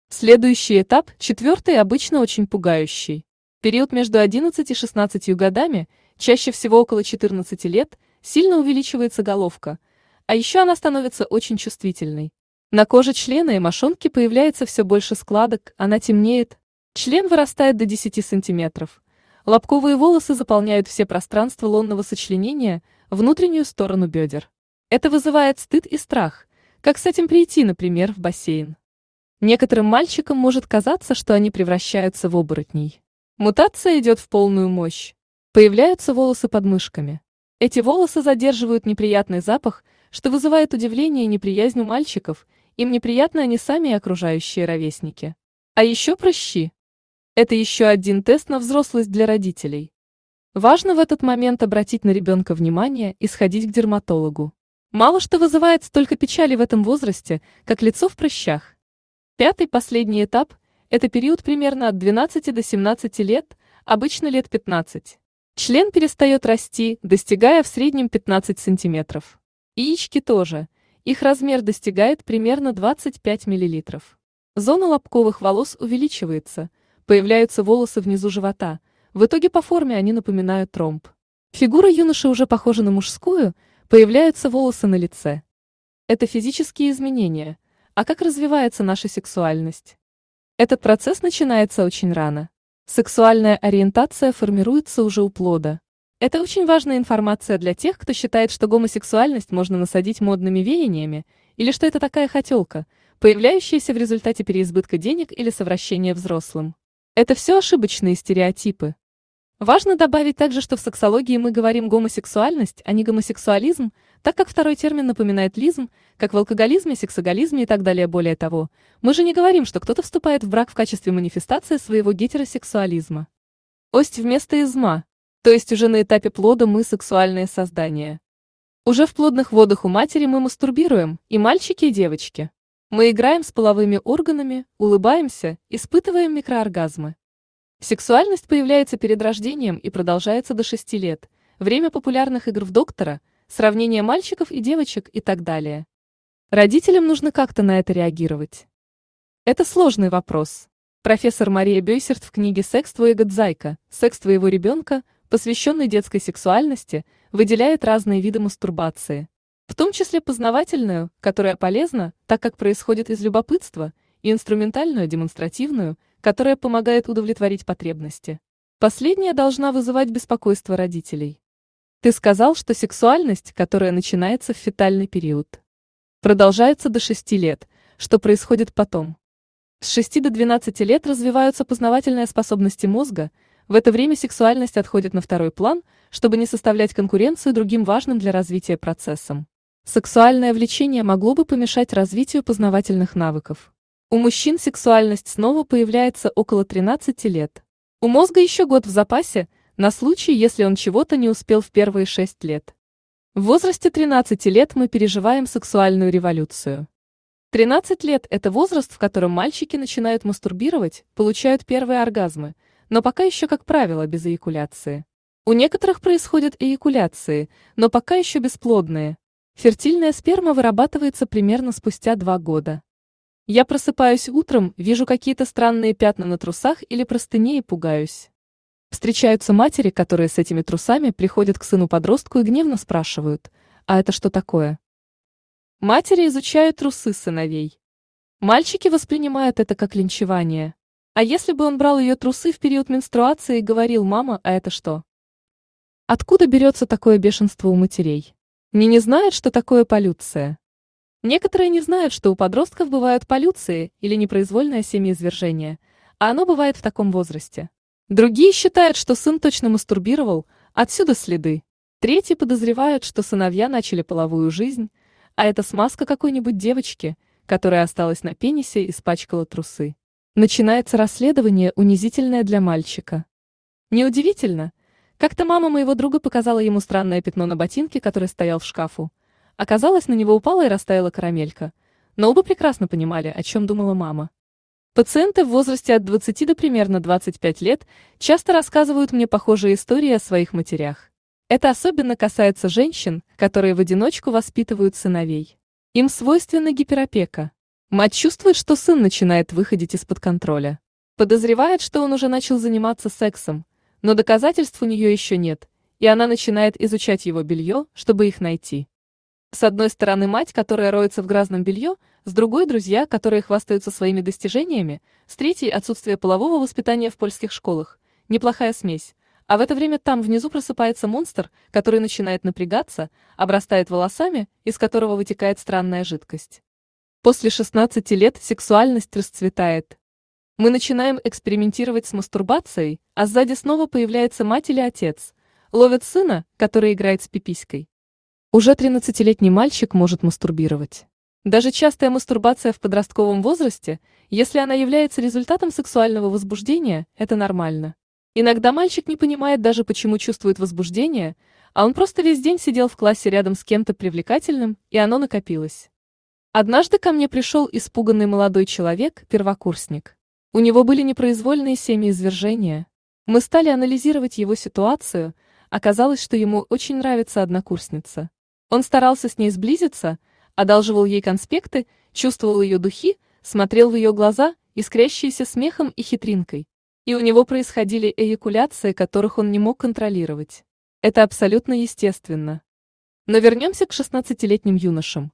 Следующий этап, четвертый, обычно очень пугающий. Период между 11 и 16 годами, чаще всего около 14 лет, сильно увеличивается головка, а еще она становится очень чувствительной. На коже члена и мошонки появляется все больше складок, она темнеет. Член вырастает до 10 сантиметров. Лобковые волосы заполняют все пространства лонного сочленения, внутреннюю сторону бедер. Это вызывает стыд и страх. Как с этим прийти, например, в бассейн? Некоторым мальчикам может казаться, что они превращаются в оборотней. Мутация идет в полную мощь. Появляются волосы под мышками. Эти волосы задерживают неприятный запах, что вызывает удивление и неприязнь у мальчиков им неприятны они сами и окружающие ровесники. А еще прыщи. Это еще один тест на взрослость для родителей. Важно в этот момент обратить на ребенка внимание и сходить к дерматологу. Мало что вызывает столько печали в этом возрасте, как лицо в прыщах. Пятый последний этап – это период примерно от 12 до 17 лет, обычно лет 15. Член перестает расти, достигая в среднем 15 сантиметров. Яички тоже – их размер достигает примерно 25 мл. Зона лобковых волос увеличивается, появляются волосы внизу живота, в итоге по форме они напоминают тромб. Фигура юноши уже похожа на мужскую, появляются волосы на лице. Это физические изменения. А как развивается наша сексуальность? Этот процесс начинается очень рано. Сексуальная ориентация формируется уже у плода. Это очень важная информация для тех, кто считает, что гомосексуальность можно насадить модными веяниями, или что это такая хотелка, появляющаяся в результате переизбытка денег или совращения взрослым. Это все ошибочные стереотипы. Важно добавить также, что в сексологии мы говорим гомосексуальность, а не гомосексуализм, так как второй термин напоминает лизм, как в алкоголизме, сексоголизме и так далее. Более того, мы же не говорим, что кто-то вступает в брак в качестве манифестации своего гетеросексуализма. Ость вместо изма, то есть уже на этапе плода мы сексуальные создания. Уже в плодных водах у матери мы мастурбируем, и мальчики, и девочки. Мы играем с половыми органами, улыбаемся, испытываем микрооргазмы. Сексуальность появляется перед рождением и продолжается до 6 лет. Время популярных игр в доктора, сравнение мальчиков и девочек и так далее. Родителям нужно как-то на это реагировать. Это сложный вопрос. Профессор Мария Бейсерт в книге «Секс твоего Зайка. Секс твоего ребенка», посвященной детской сексуальности, выделяет разные виды мастурбации. В том числе познавательную, которая полезна, так как происходит из любопытства, и инструментальную, демонстративную, которая помогает удовлетворить потребности. Последняя должна вызывать беспокойство родителей. Ты сказал, что сексуальность, которая начинается в фетальный период, продолжается до 6 лет. Что происходит потом? С 6 до 12 лет развиваются познавательные способности мозга, в это время сексуальность отходит на второй план, чтобы не составлять конкуренцию другим важным для развития процессам. Сексуальное влечение могло бы помешать развитию познавательных навыков. У мужчин сексуальность снова появляется около 13 лет. У мозга еще год в запасе, на случай, если он чего-то не успел в первые 6 лет. В возрасте 13 лет мы переживаем сексуальную революцию. 13 лет – это возраст, в котором мальчики начинают мастурбировать, получают первые оргазмы, но пока еще, как правило, без эякуляции. У некоторых происходят эякуляции, но пока еще бесплодные. Фертильная сперма вырабатывается примерно спустя 2 года. Я просыпаюсь утром, вижу какие-то странные пятна на трусах или простыне и пугаюсь. Встречаются матери, которые с этими трусами приходят к сыну-подростку и гневно спрашивают, а это что такое? Матери изучают трусы сыновей. Мальчики воспринимают это как линчевание. А если бы он брал ее трусы в период менструации и говорил, мама, а это что? Откуда берется такое бешенство у матерей? Не не знает, что такое полюция. Некоторые не знают, что у подростков бывают полюции или непроизвольное семяизвержение, а оно бывает в таком возрасте. Другие считают, что сын точно мастурбировал, отсюда следы. Третьи подозревают, что сыновья начали половую жизнь, а это смазка какой-нибудь девочки, которая осталась на пенисе и испачкала трусы. Начинается расследование, унизительное для мальчика. Неудивительно. Как-то мама моего друга показала ему странное пятно на ботинке, который стоял в шкафу. Оказалось, на него упала и растаяла карамелька. Но оба прекрасно понимали, о чем думала мама. Пациенты в возрасте от 20 до примерно 25 лет часто рассказывают мне похожие истории о своих матерях. Это особенно касается женщин, которые в одиночку воспитывают сыновей. Им свойственна гиперопека. Мать чувствует, что сын начинает выходить из-под контроля. Подозревает, что он уже начал заниматься сексом, но доказательств у нее еще нет, и она начинает изучать его белье, чтобы их найти. С одной стороны мать, которая роется в грязном белье, с другой друзья, которые хвастаются своими достижениями, с третьей отсутствие полового воспитания в польских школах. Неплохая смесь. А в это время там внизу просыпается монстр, который начинает напрягаться, обрастает волосами, из которого вытекает странная жидкость. После 16 лет сексуальность расцветает. Мы начинаем экспериментировать с мастурбацией, а сзади снова появляется мать или отец, ловят сына, который играет с пиписькой. Уже 13-летний мальчик может мастурбировать. Даже частая мастурбация в подростковом возрасте, если она является результатом сексуального возбуждения, это нормально. Иногда мальчик не понимает даже, почему чувствует возбуждение, а он просто весь день сидел в классе рядом с кем-то привлекательным, и оно накопилось. Однажды ко мне пришел испуганный молодой человек, первокурсник. У него были непроизвольные семяизвержения. Мы стали анализировать его ситуацию, оказалось, что ему очень нравится однокурсница. Он старался с ней сблизиться, одалживал ей конспекты, чувствовал ее духи, смотрел в ее глаза, искрящиеся смехом и хитринкой. И у него происходили эякуляции, которых он не мог контролировать. Это абсолютно естественно. Но вернемся к 16-летним юношам.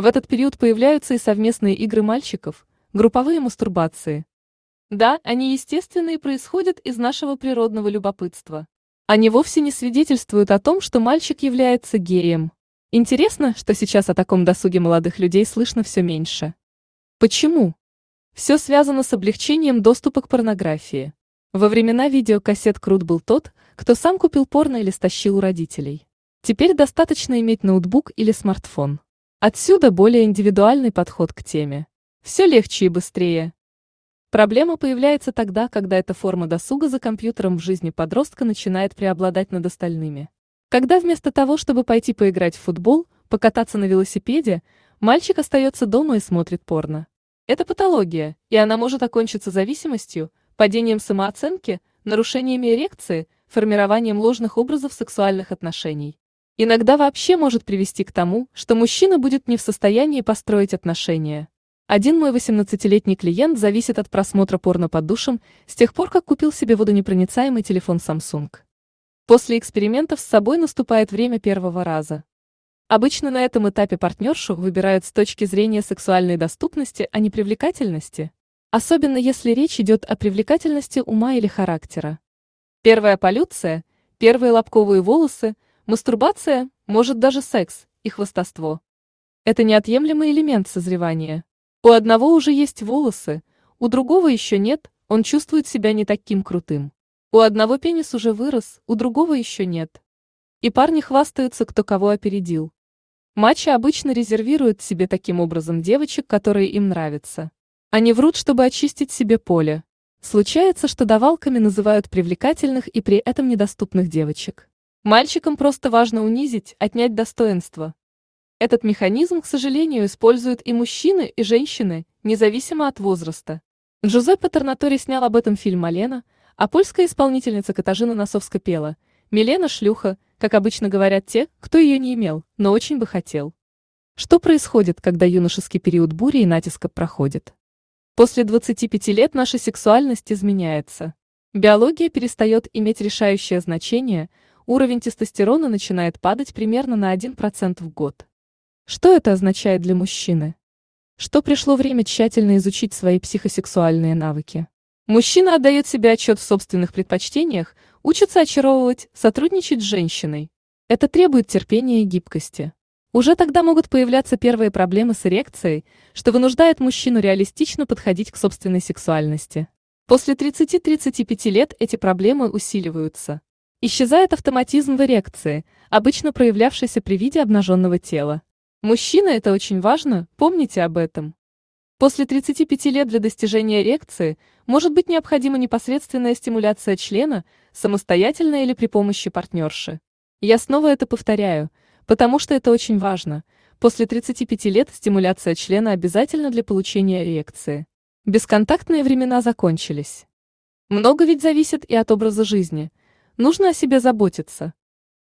В этот период появляются и совместные игры мальчиков, групповые мастурбации. Да, они естественные и происходят из нашего природного любопытства. Они вовсе не свидетельствуют о том, что мальчик является геем. Интересно, что сейчас о таком досуге молодых людей слышно все меньше. Почему? Все связано с облегчением доступа к порнографии. Во времена видеокассет крут был тот, кто сам купил порно или стащил у родителей. Теперь достаточно иметь ноутбук или смартфон. Отсюда более индивидуальный подход к теме. Все легче и быстрее. Проблема появляется тогда, когда эта форма досуга за компьютером в жизни подростка начинает преобладать над остальными. Когда вместо того, чтобы пойти поиграть в футбол, покататься на велосипеде, мальчик остается дома и смотрит порно. Это патология, и она может окончиться зависимостью, падением самооценки, нарушениями эрекции, формированием ложных образов сексуальных отношений. Иногда вообще может привести к тому, что мужчина будет не в состоянии построить отношения. Один мой 18-летний клиент зависит от просмотра порно под душем с тех пор, как купил себе водонепроницаемый телефон Samsung. После экспериментов с собой наступает время первого раза. Обычно на этом этапе партнершу выбирают с точки зрения сексуальной доступности, а не привлекательности. Особенно если речь идет о привлекательности ума или характера. Первая полюция, первые лобковые волосы – Мастурбация, может даже секс и хвостовство. Это неотъемлемый элемент созревания. У одного уже есть волосы, у другого еще нет, он чувствует себя не таким крутым. У одного пенис уже вырос, у другого еще нет. И парни хвастаются, кто кого опередил. Матчи обычно резервируют себе таким образом девочек, которые им нравятся. Они врут, чтобы очистить себе поле. Случается, что давалками называют привлекательных и при этом недоступных девочек. Мальчикам просто важно унизить, отнять достоинство. Этот механизм, к сожалению, используют и мужчины, и женщины, независимо от возраста. Джузеппе Торнатори снял об этом фильм «Малена», а польская исполнительница Катажина Носовска пела «Милена шлюха», как обычно говорят те, кто ее не имел, но очень бы хотел. Что происходит, когда юношеский период бури и натиска проходит? После 25 лет наша сексуальность изменяется. Биология перестает иметь решающее значение – уровень тестостерона начинает падать примерно на 1% в год. Что это означает для мужчины? Что пришло время тщательно изучить свои психосексуальные навыки. Мужчина отдает себе отчет в собственных предпочтениях, учится очаровывать, сотрудничать с женщиной. Это требует терпения и гибкости. Уже тогда могут появляться первые проблемы с эрекцией, что вынуждает мужчину реалистично подходить к собственной сексуальности. После 30-35 лет эти проблемы усиливаются. Исчезает автоматизм в эрекции, обычно проявлявшийся при виде обнаженного тела. Мужчина это очень важно, помните об этом. После 35 лет для достижения эрекции может быть необходима непосредственная стимуляция члена, самостоятельно или при помощи партнерши. Я снова это повторяю, потому что это очень важно. После 35 лет стимуляция члена обязательно для получения эрекции. Бесконтактные времена закончились. Много ведь зависит и от образа жизни – Нужно о себе заботиться.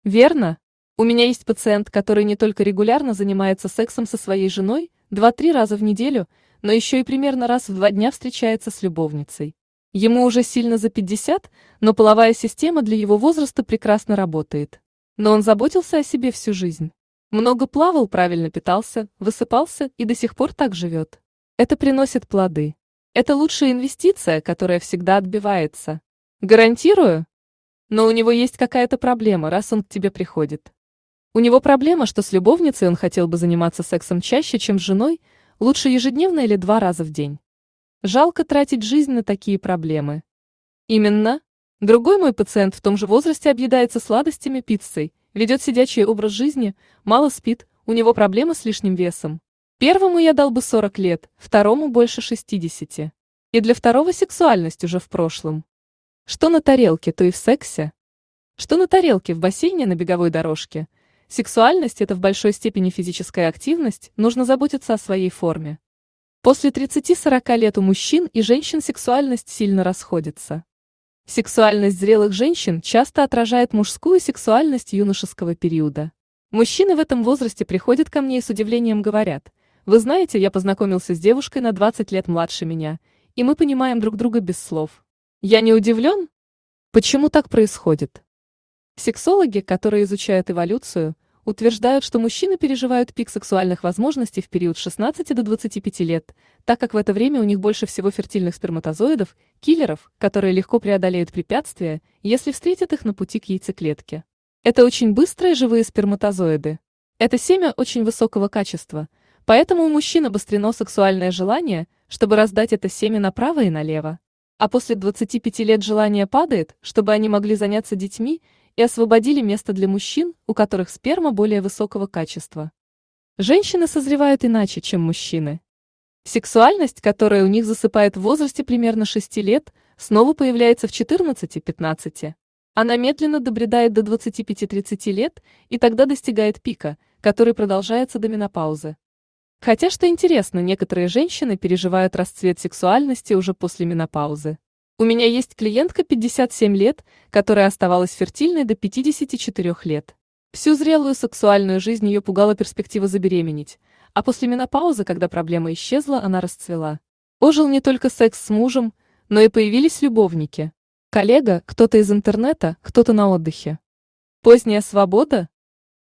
Верно. У меня есть пациент, который не только регулярно занимается сексом со своей женой, два-три раза в неделю, но еще и примерно раз в два дня встречается с любовницей. Ему уже сильно за 50, но половая система для его возраста прекрасно работает. Но он заботился о себе всю жизнь. Много плавал, правильно питался, высыпался и до сих пор так живет. Это приносит плоды. Это лучшая инвестиция, которая всегда отбивается. Гарантирую, но у него есть какая-то проблема, раз он к тебе приходит. У него проблема, что с любовницей он хотел бы заниматься сексом чаще, чем с женой, лучше ежедневно или два раза в день. Жалко тратить жизнь на такие проблемы. Именно. Другой мой пациент в том же возрасте объедается сладостями, пиццей, ведет сидячий образ жизни, мало спит, у него проблемы с лишним весом. Первому я дал бы 40 лет, второму больше 60. И для второго сексуальность уже в прошлом. Что на тарелке, то и в сексе. Что на тарелке в бассейне на беговой дорожке. Сексуальность – это в большой степени физическая активность, нужно заботиться о своей форме. После 30-40 лет у мужчин и женщин сексуальность сильно расходится. Сексуальность зрелых женщин часто отражает мужскую сексуальность юношеского периода. Мужчины в этом возрасте приходят ко мне и с удивлением говорят, «Вы знаете, я познакомился с девушкой на 20 лет младше меня, и мы понимаем друг друга без слов». Я не удивлен? Почему так происходит? Сексологи, которые изучают эволюцию, утверждают, что мужчины переживают пик сексуальных возможностей в период с 16 до 25 лет, так как в это время у них больше всего фертильных сперматозоидов, киллеров, которые легко преодолеют препятствия, если встретят их на пути к яйцеклетке. Это очень быстрые живые сперматозоиды. Это семя очень высокого качества, поэтому у мужчин обострено сексуальное желание, чтобы раздать это семя направо и налево. А после 25 лет желание падает, чтобы они могли заняться детьми и освободили место для мужчин, у которых сперма более высокого качества. Женщины созревают иначе, чем мужчины. Сексуальность, которая у них засыпает в возрасте примерно 6 лет, снова появляется в 14-15. Она медленно добредает до 25-30 лет и тогда достигает пика, который продолжается до менопаузы. Хотя, что интересно, некоторые женщины переживают расцвет сексуальности уже после менопаузы. У меня есть клиентка 57 лет, которая оставалась фертильной до 54 лет. Всю зрелую сексуальную жизнь ее пугала перспектива забеременеть, а после менопаузы, когда проблема исчезла, она расцвела. Ожил не только секс с мужем, но и появились любовники. Коллега, кто-то из интернета, кто-то на отдыхе. Поздняя свобода?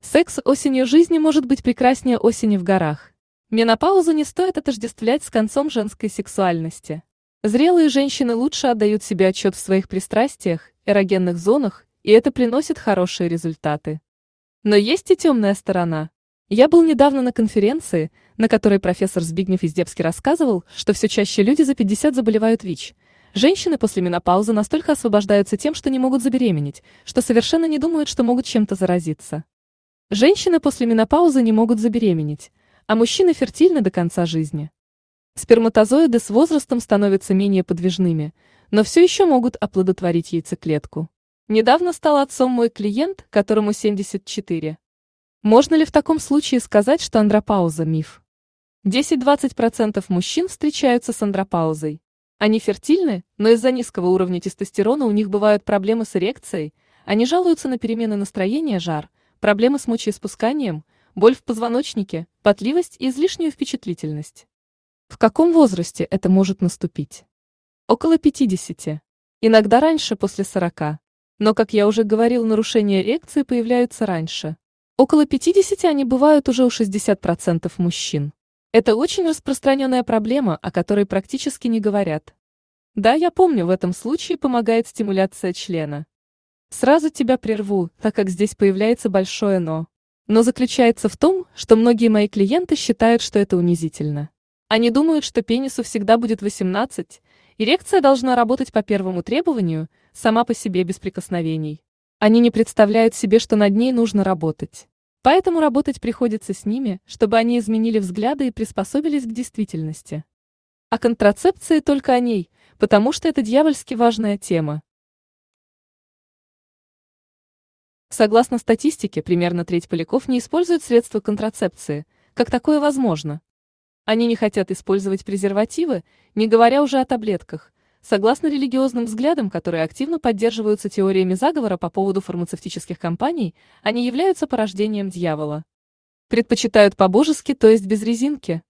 Секс осенью жизни может быть прекраснее осени в горах. Менопаузу не стоит отождествлять с концом женской сексуальности. Зрелые женщины лучше отдают себе отчет в своих пристрастиях, эрогенных зонах, и это приносит хорошие результаты. Но есть и темная сторона. Я был недавно на конференции, на которой профессор Збигнев Издебский рассказывал, что все чаще люди за 50 заболевают ВИЧ. Женщины после менопаузы настолько освобождаются тем, что не могут забеременеть, что совершенно не думают, что могут чем-то заразиться. Женщины после менопаузы не могут забеременеть, а мужчины фертильны до конца жизни. Сперматозоиды с возрастом становятся менее подвижными, но все еще могут оплодотворить яйцеклетку. Недавно стал отцом мой клиент, которому 74. Можно ли в таком случае сказать, что андропауза – миф? 10-20% мужчин встречаются с андропаузой. Они фертильны, но из-за низкого уровня тестостерона у них бывают проблемы с эрекцией, они жалуются на перемены настроения, жар, проблемы с мочеиспусканием, боль в позвоночнике, потливость и излишнюю впечатлительность. В каком возрасте это может наступить? Около 50. Иногда раньше, после 40. Но, как я уже говорил, нарушения эрекции появляются раньше. Около 50 они бывают уже у 60% мужчин. Это очень распространенная проблема, о которой практически не говорят. Да, я помню, в этом случае помогает стимуляция члена. Сразу тебя прерву, так как здесь появляется большое «но». Но заключается в том, что многие мои клиенты считают, что это унизительно. Они думают, что пенису всегда будет 18, эрекция должна работать по первому требованию, сама по себе без прикосновений. Они не представляют себе, что над ней нужно работать. Поэтому работать приходится с ними, чтобы они изменили взгляды и приспособились к действительности. А контрацепции только о ней, потому что это дьявольски важная тема. Согласно статистике, примерно треть поляков не используют средства контрацепции. Как такое возможно? Они не хотят использовать презервативы, не говоря уже о таблетках. Согласно религиозным взглядам, которые активно поддерживаются теориями заговора по поводу фармацевтических компаний, они являются порождением дьявола. Предпочитают по-божески, то есть без резинки.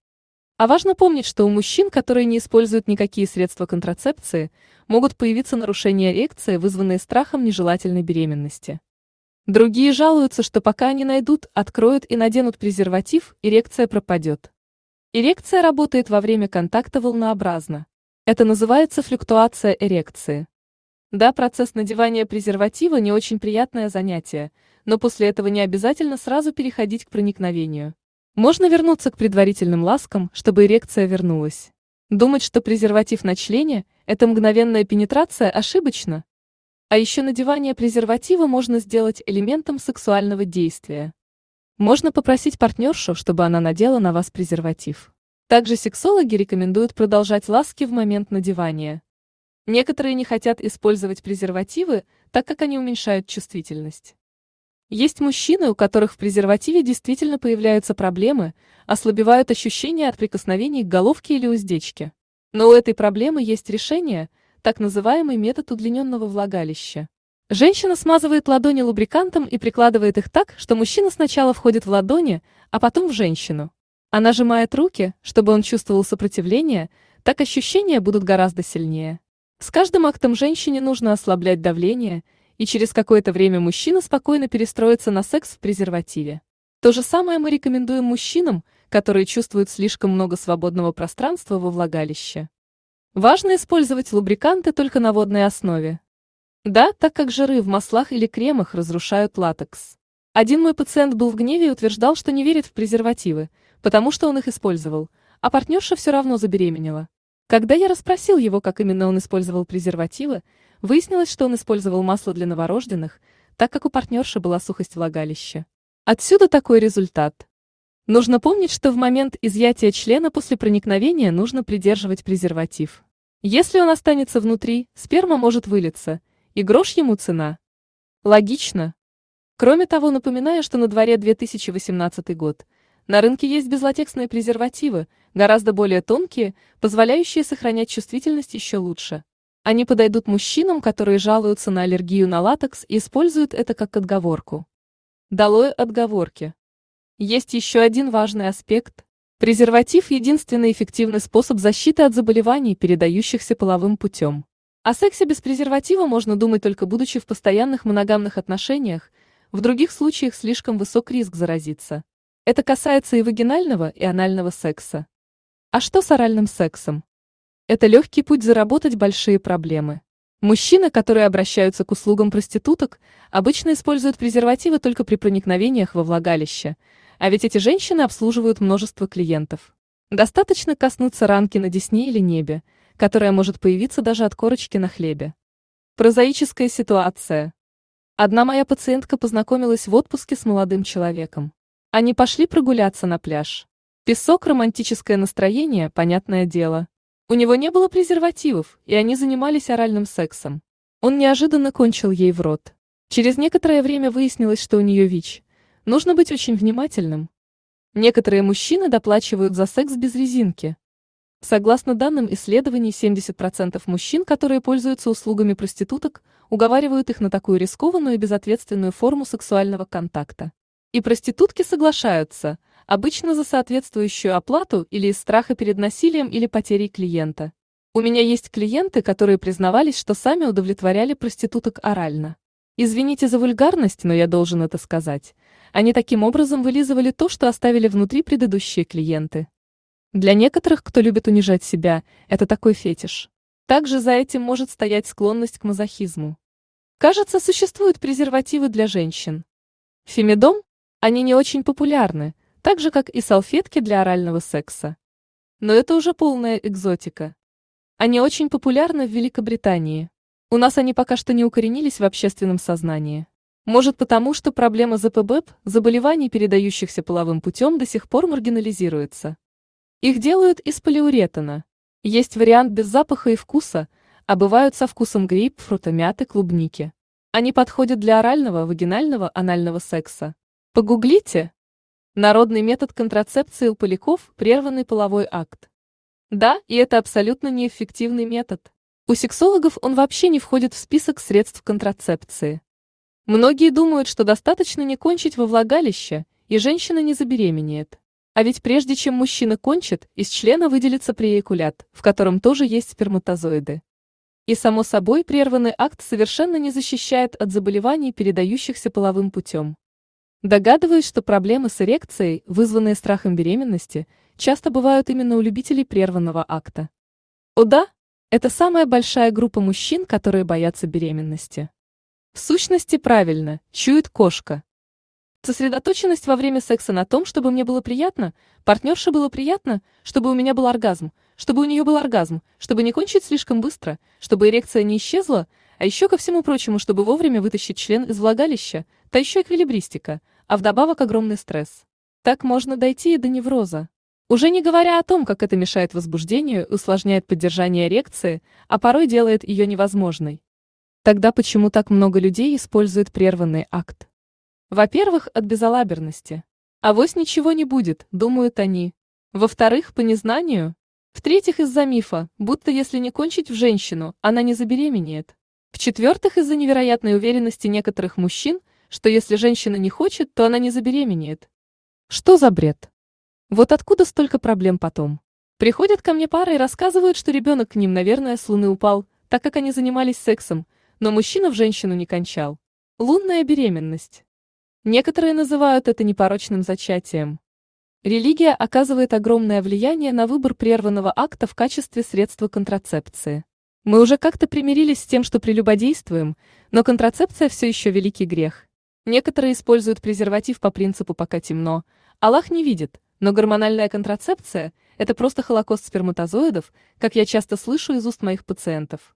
А важно помнить, что у мужчин, которые не используют никакие средства контрацепции, могут появиться нарушения эрекции, вызванные страхом нежелательной беременности. Другие жалуются, что пока они найдут, откроют и наденут презерватив, эрекция пропадет. Эрекция работает во время контакта волнообразно. Это называется флюктуация эрекции. Да, процесс надевания презерватива не очень приятное занятие, но после этого не обязательно сразу переходить к проникновению. Можно вернуться к предварительным ласкам, чтобы эрекция вернулась. Думать, что презерватив на члене – это мгновенная пенетрация, ошибочно. А еще надевание презерватива можно сделать элементом сексуального действия. Можно попросить партнершу, чтобы она надела на вас презерватив. Также сексологи рекомендуют продолжать ласки в момент надевания. Некоторые не хотят использовать презервативы, так как они уменьшают чувствительность. Есть мужчины, у которых в презервативе действительно появляются проблемы, ослабевают ощущения от прикосновений к головке или уздечке. Но у этой проблемы есть решение, так называемый метод удлиненного влагалища. Женщина смазывает ладони лубрикантом и прикладывает их так, что мужчина сначала входит в ладони, а потом в женщину. Она сжимает руки, чтобы он чувствовал сопротивление, так ощущения будут гораздо сильнее. С каждым актом женщине нужно ослаблять давление, и через какое-то время мужчина спокойно перестроится на секс в презервативе. То же самое мы рекомендуем мужчинам, которые чувствуют слишком много свободного пространства во влагалище. Важно использовать лубриканты только на водной основе. Да, так как жиры в маслах или кремах разрушают латекс. Один мой пациент был в гневе и утверждал, что не верит в презервативы, потому что он их использовал, а партнерша все равно забеременела. Когда я расспросил его, как именно он использовал презервативы, выяснилось, что он использовал масло для новорожденных, так как у партнерши была сухость влагалища. Отсюда такой результат. Нужно помнить, что в момент изъятия члена после проникновения нужно придерживать презерватив. Если он останется внутри, сперма может вылиться, и грош ему цена. Логично. Кроме того, напоминаю, что на дворе 2018 год. На рынке есть безлатексные презервативы, гораздо более тонкие, позволяющие сохранять чувствительность еще лучше. Они подойдут мужчинам, которые жалуются на аллергию на латекс и используют это как отговорку. Долой отговорки. Есть еще один важный аспект. Презерватив – единственный эффективный способ защиты от заболеваний, передающихся половым путем. О сексе без презерватива можно думать только будучи в постоянных моногамных отношениях, в других случаях слишком высок риск заразиться. Это касается и вагинального, и анального секса. А что с оральным сексом? Это легкий путь заработать большие проблемы. Мужчины, которые обращаются к услугам проституток, обычно используют презервативы только при проникновениях во влагалище – а ведь эти женщины обслуживают множество клиентов. Достаточно коснуться ранки на десне или небе, которая может появиться даже от корочки на хлебе. Прозаическая ситуация. Одна моя пациентка познакомилась в отпуске с молодым человеком. Они пошли прогуляться на пляж. Песок, романтическое настроение, понятное дело. У него не было презервативов, и они занимались оральным сексом. Он неожиданно кончил ей в рот. Через некоторое время выяснилось, что у нее ВИЧ, Нужно быть очень внимательным. Некоторые мужчины доплачивают за секс без резинки. Согласно данным исследований, 70% мужчин, которые пользуются услугами проституток, уговаривают их на такую рискованную и безответственную форму сексуального контакта. И проститутки соглашаются, обычно за соответствующую оплату или из страха перед насилием или потерей клиента. У меня есть клиенты, которые признавались, что сами удовлетворяли проституток орально. Извините за вульгарность, но я должен это сказать. Они таким образом вылизывали то, что оставили внутри предыдущие клиенты. Для некоторых, кто любит унижать себя, это такой фетиш. Также за этим может стоять склонность к мазохизму. Кажется, существуют презервативы для женщин. Фемидом? Они не очень популярны, так же, как и салфетки для орального секса. Но это уже полная экзотика. Они очень популярны в Великобритании. У нас они пока что не укоренились в общественном сознании. Может потому, что проблема ЗПБЭП, заболеваний, передающихся половым путем, до сих пор маргинализируется. Их делают из полиуретана. Есть вариант без запаха и вкуса, а бывают со вкусом грейпфрута, мяты, клубники. Они подходят для орального, вагинального, анального секса. Погуглите. Народный метод контрацепции у поляков – прерванный половой акт. Да, и это абсолютно неэффективный метод. У сексологов он вообще не входит в список средств контрацепции. Многие думают, что достаточно не кончить во влагалище, и женщина не забеременеет. А ведь прежде чем мужчина кончит, из члена выделится преэякулят, в котором тоже есть сперматозоиды. И само собой прерванный акт совершенно не защищает от заболеваний, передающихся половым путем. Догадываюсь, что проблемы с эрекцией, вызванные страхом беременности, часто бывают именно у любителей прерванного акта. О да, это самая большая группа мужчин, которые боятся беременности. В сущности, правильно, чует кошка. Сосредоточенность во время секса на том, чтобы мне было приятно, партнерше было приятно, чтобы у меня был оргазм, чтобы у нее был оргазм, чтобы не кончить слишком быстро, чтобы эрекция не исчезла, а еще ко всему прочему, чтобы вовремя вытащить член из влагалища, та еще эквилибристика, а вдобавок огромный стресс. Так можно дойти и до невроза. Уже не говоря о том, как это мешает возбуждению, усложняет поддержание эрекции, а порой делает ее невозможной. Тогда почему так много людей используют прерванный акт? Во-первых, от безалаберности. А вось ничего не будет, думают они. Во-вторых, по незнанию. В-третьих, из-за мифа, будто если не кончить в женщину, она не забеременеет. В-четвертых, из-за невероятной уверенности некоторых мужчин, что если женщина не хочет, то она не забеременеет. Что за бред? Вот откуда столько проблем потом? Приходят ко мне пары и рассказывают, что ребенок к ним, наверное, с луны упал, так как они занимались сексом, но мужчина в женщину не кончал. Лунная беременность. Некоторые называют это непорочным зачатием. Религия оказывает огромное влияние на выбор прерванного акта в качестве средства контрацепции. Мы уже как-то примирились с тем, что прелюбодействуем, но контрацепция все еще великий грех. Некоторые используют презерватив по принципу «пока темно», Аллах не видит, но гормональная контрацепция – это просто холокост сперматозоидов, как я часто слышу из уст моих пациентов.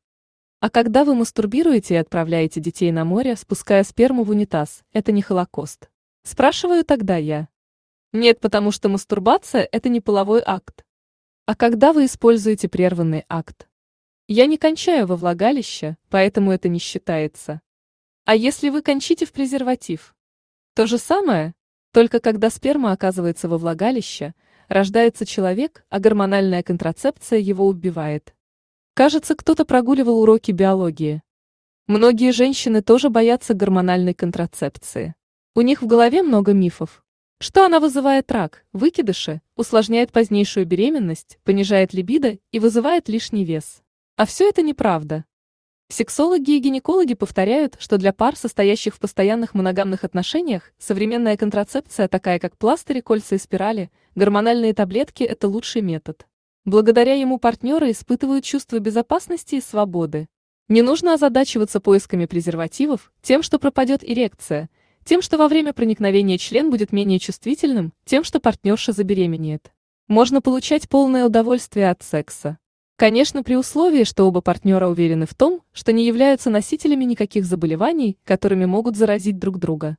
А когда вы мастурбируете и отправляете детей на море, спуская сперму в унитаз, это не холокост? Спрашиваю тогда я. Нет, потому что мастурбация – это не половой акт. А когда вы используете прерванный акт? Я не кончаю во влагалище, поэтому это не считается. А если вы кончите в презерватив? То же самое, только когда сперма оказывается во влагалище, рождается человек, а гормональная контрацепция его убивает. Кажется, кто-то прогуливал уроки биологии. Многие женщины тоже боятся гормональной контрацепции. У них в голове много мифов. Что она вызывает рак, выкидыши, усложняет позднейшую беременность, понижает либидо и вызывает лишний вес. А все это неправда. Сексологи и гинекологи повторяют, что для пар, состоящих в постоянных моногамных отношениях, современная контрацепция, такая как пластыри, кольца и спирали, гормональные таблетки – это лучший метод. Благодаря ему партнеры испытывают чувство безопасности и свободы. Не нужно озадачиваться поисками презервативов, тем, что пропадет эрекция – тем, что во время проникновения член будет менее чувствительным, тем, что партнерша забеременеет. Можно получать полное удовольствие от секса. Конечно, при условии, что оба партнера уверены в том, что не являются носителями никаких заболеваний, которыми могут заразить друг друга.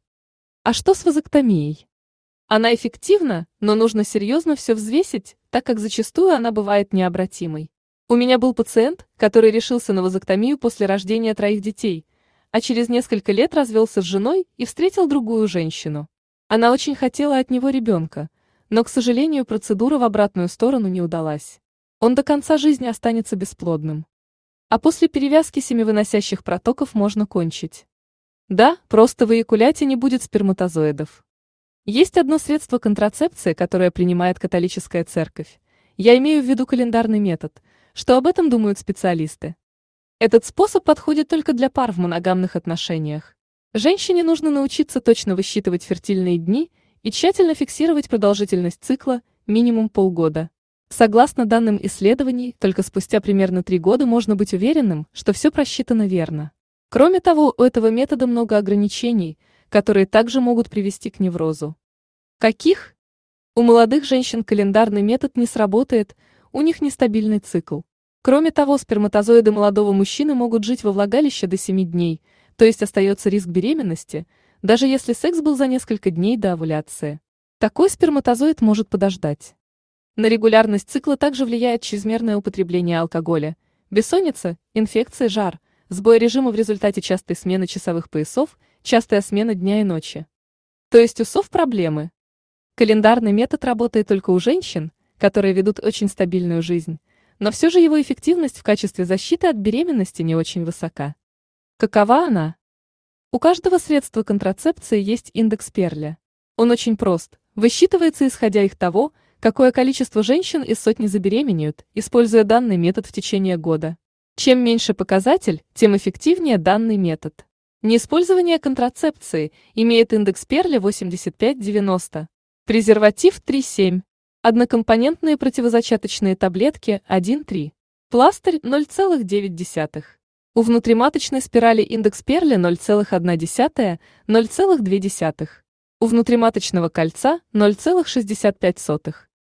А что с вазоктомией? Она эффективна, но нужно серьезно все взвесить, так как зачастую она бывает необратимой. У меня был пациент, который решился на вазоктомию после рождения троих детей – а через несколько лет развелся с женой и встретил другую женщину. Она очень хотела от него ребенка, но, к сожалению, процедура в обратную сторону не удалась. Он до конца жизни останется бесплодным. А после перевязки семивыносящих протоков можно кончить. Да, просто в эякуляте не будет сперматозоидов. Есть одно средство контрацепции, которое принимает католическая церковь. Я имею в виду календарный метод. Что об этом думают специалисты? Этот способ подходит только для пар в моногамных отношениях. Женщине нужно научиться точно высчитывать фертильные дни и тщательно фиксировать продолжительность цикла, минимум полгода. Согласно данным исследований, только спустя примерно три года можно быть уверенным, что все просчитано верно. Кроме того, у этого метода много ограничений, которые также могут привести к неврозу. Каких? У молодых женщин календарный метод не сработает, у них нестабильный цикл. Кроме того, сперматозоиды молодого мужчины могут жить во влагалище до 7 дней, то есть остается риск беременности, даже если секс был за несколько дней до овуляции. Такой сперматозоид может подождать. На регулярность цикла также влияет чрезмерное употребление алкоголя, бессонница, инфекции, жар, сбой режима в результате частой смены часовых поясов, частая смена дня и ночи. То есть у СОВ проблемы. Календарный метод работает только у женщин, которые ведут очень стабильную жизнь, но все же его эффективность в качестве защиты от беременности не очень высока. Какова она? У каждого средства контрацепции есть индекс Перля. Он очень прост, высчитывается исходя из того, какое количество женщин из сотни забеременеют, используя данный метод в течение года. Чем меньше показатель, тем эффективнее данный метод. Неиспользование контрацепции имеет индекс Перля 85-90. Презерватив 3,7. Однокомпонентные противозачаточные таблетки 1,3. Пластырь 0,9. У внутриматочной спирали индекс Перли 0,1, 0,2. У внутриматочного кольца 0,65.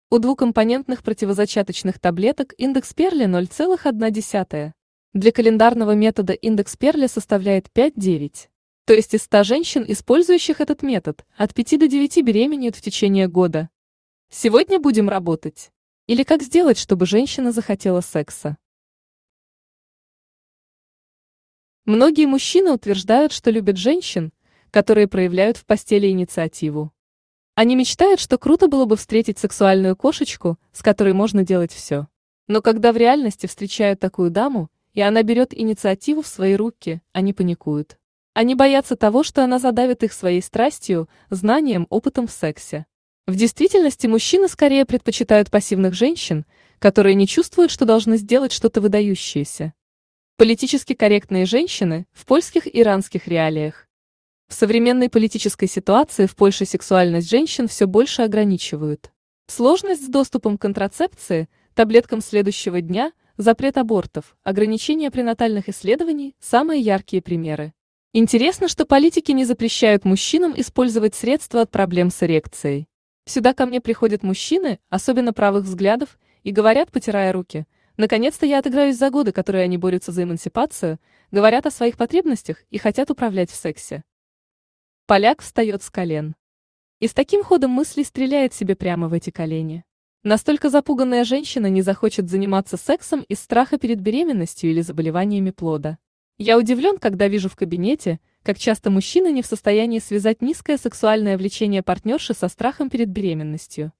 У двукомпонентных противозачаточных таблеток индекс Перли 0,1. Для календарного метода индекс Перли составляет 5,9. То есть из 100 женщин, использующих этот метод, от 5 до 9 беременеют в течение года. Сегодня будем работать. Или как сделать, чтобы женщина захотела секса. Многие мужчины утверждают, что любят женщин, которые проявляют в постели инициативу. Они мечтают, что круто было бы встретить сексуальную кошечку, с которой можно делать все. Но когда в реальности встречают такую даму, и она берет инициативу в свои руки, они паникуют. Они боятся того, что она задавит их своей страстью, знанием, опытом в сексе. В действительности мужчины скорее предпочитают пассивных женщин, которые не чувствуют, что должны сделать что-то выдающееся. Политически корректные женщины в польских иранских реалиях. В современной политической ситуации в Польше сексуальность женщин все больше ограничивают. Сложность с доступом к контрацепции, таблеткам следующего дня, запрет абортов, ограничение пренатальных исследований – самые яркие примеры. Интересно, что политики не запрещают мужчинам использовать средства от проблем с эрекцией. Сюда ко мне приходят мужчины, особенно правых взглядов, и говорят, потирая руки, «Наконец-то я отыграюсь за годы, которые они борются за эмансипацию», говорят о своих потребностях и хотят управлять в сексе. Поляк встает с колен. И с таким ходом мысли стреляет себе прямо в эти колени. Настолько запуганная женщина не захочет заниматься сексом из страха перед беременностью или заболеваниями плода. Я удивлен, когда вижу в кабинете, как часто мужчины не в состоянии связать низкое сексуальное влечение партнерши со страхом перед беременностью.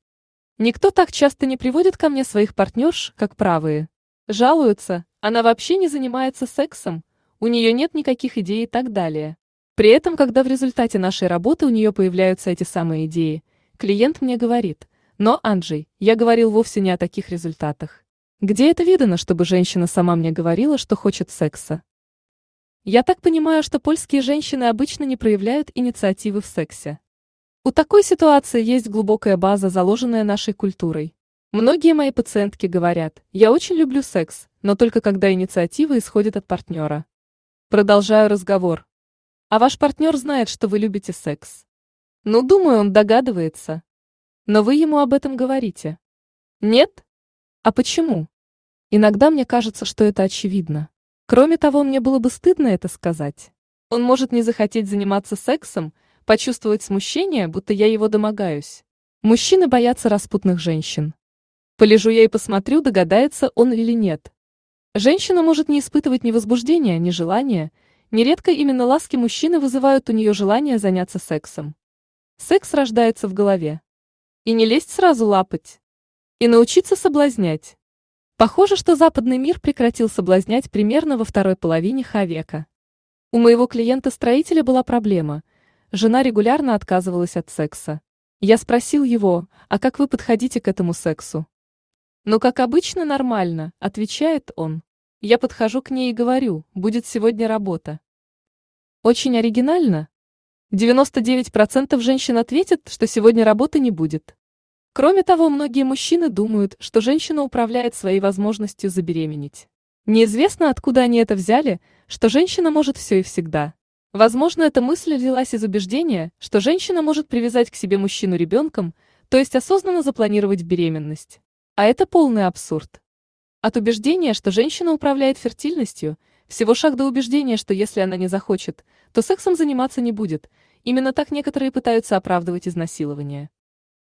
Никто так часто не приводит ко мне своих партнерш, как правые. Жалуются, она вообще не занимается сексом, у нее нет никаких идей и так далее. При этом, когда в результате нашей работы у нее появляются эти самые идеи, клиент мне говорит, но, Анджей, я говорил вовсе не о таких результатах. Где это видано, чтобы женщина сама мне говорила, что хочет секса? Я так понимаю, что польские женщины обычно не проявляют инициативы в сексе. У такой ситуации есть глубокая база, заложенная нашей культурой. Многие мои пациентки говорят, я очень люблю секс, но только когда инициатива исходит от партнера. Продолжаю разговор. А ваш партнер знает, что вы любите секс. Ну, думаю, он догадывается. Но вы ему об этом говорите. Нет? А почему? Иногда мне кажется, что это очевидно. Кроме того, мне было бы стыдно это сказать. Он может не захотеть заниматься сексом, почувствовать смущение, будто я его домогаюсь. Мужчины боятся распутных женщин. Полежу я и посмотрю, догадается он или нет. Женщина может не испытывать ни возбуждения, ни желания, Нередко именно ласки мужчины вызывают у нее желание заняться сексом. Секс рождается в голове. И не лезть сразу лапать. И научиться соблазнять. Похоже, что западный мир прекратил соблазнять примерно во второй половине Х века. У моего клиента-строителя была проблема. Жена регулярно отказывалась от секса. Я спросил его, а как вы подходите к этому сексу? Ну, как обычно, нормально, отвечает он. Я подхожу к ней и говорю, будет сегодня работа. Очень оригинально. 99% женщин ответят, что сегодня работы не будет. Кроме того, многие мужчины думают, что женщина управляет своей возможностью забеременеть. Неизвестно, откуда они это взяли, что женщина может все и всегда. Возможно, эта мысль взялась из убеждения, что женщина может привязать к себе мужчину ребенком, то есть осознанно запланировать беременность. А это полный абсурд. От убеждения, что женщина управляет фертильностью, всего шаг до убеждения, что если она не захочет, то сексом заниматься не будет. Именно так некоторые пытаются оправдывать изнасилование.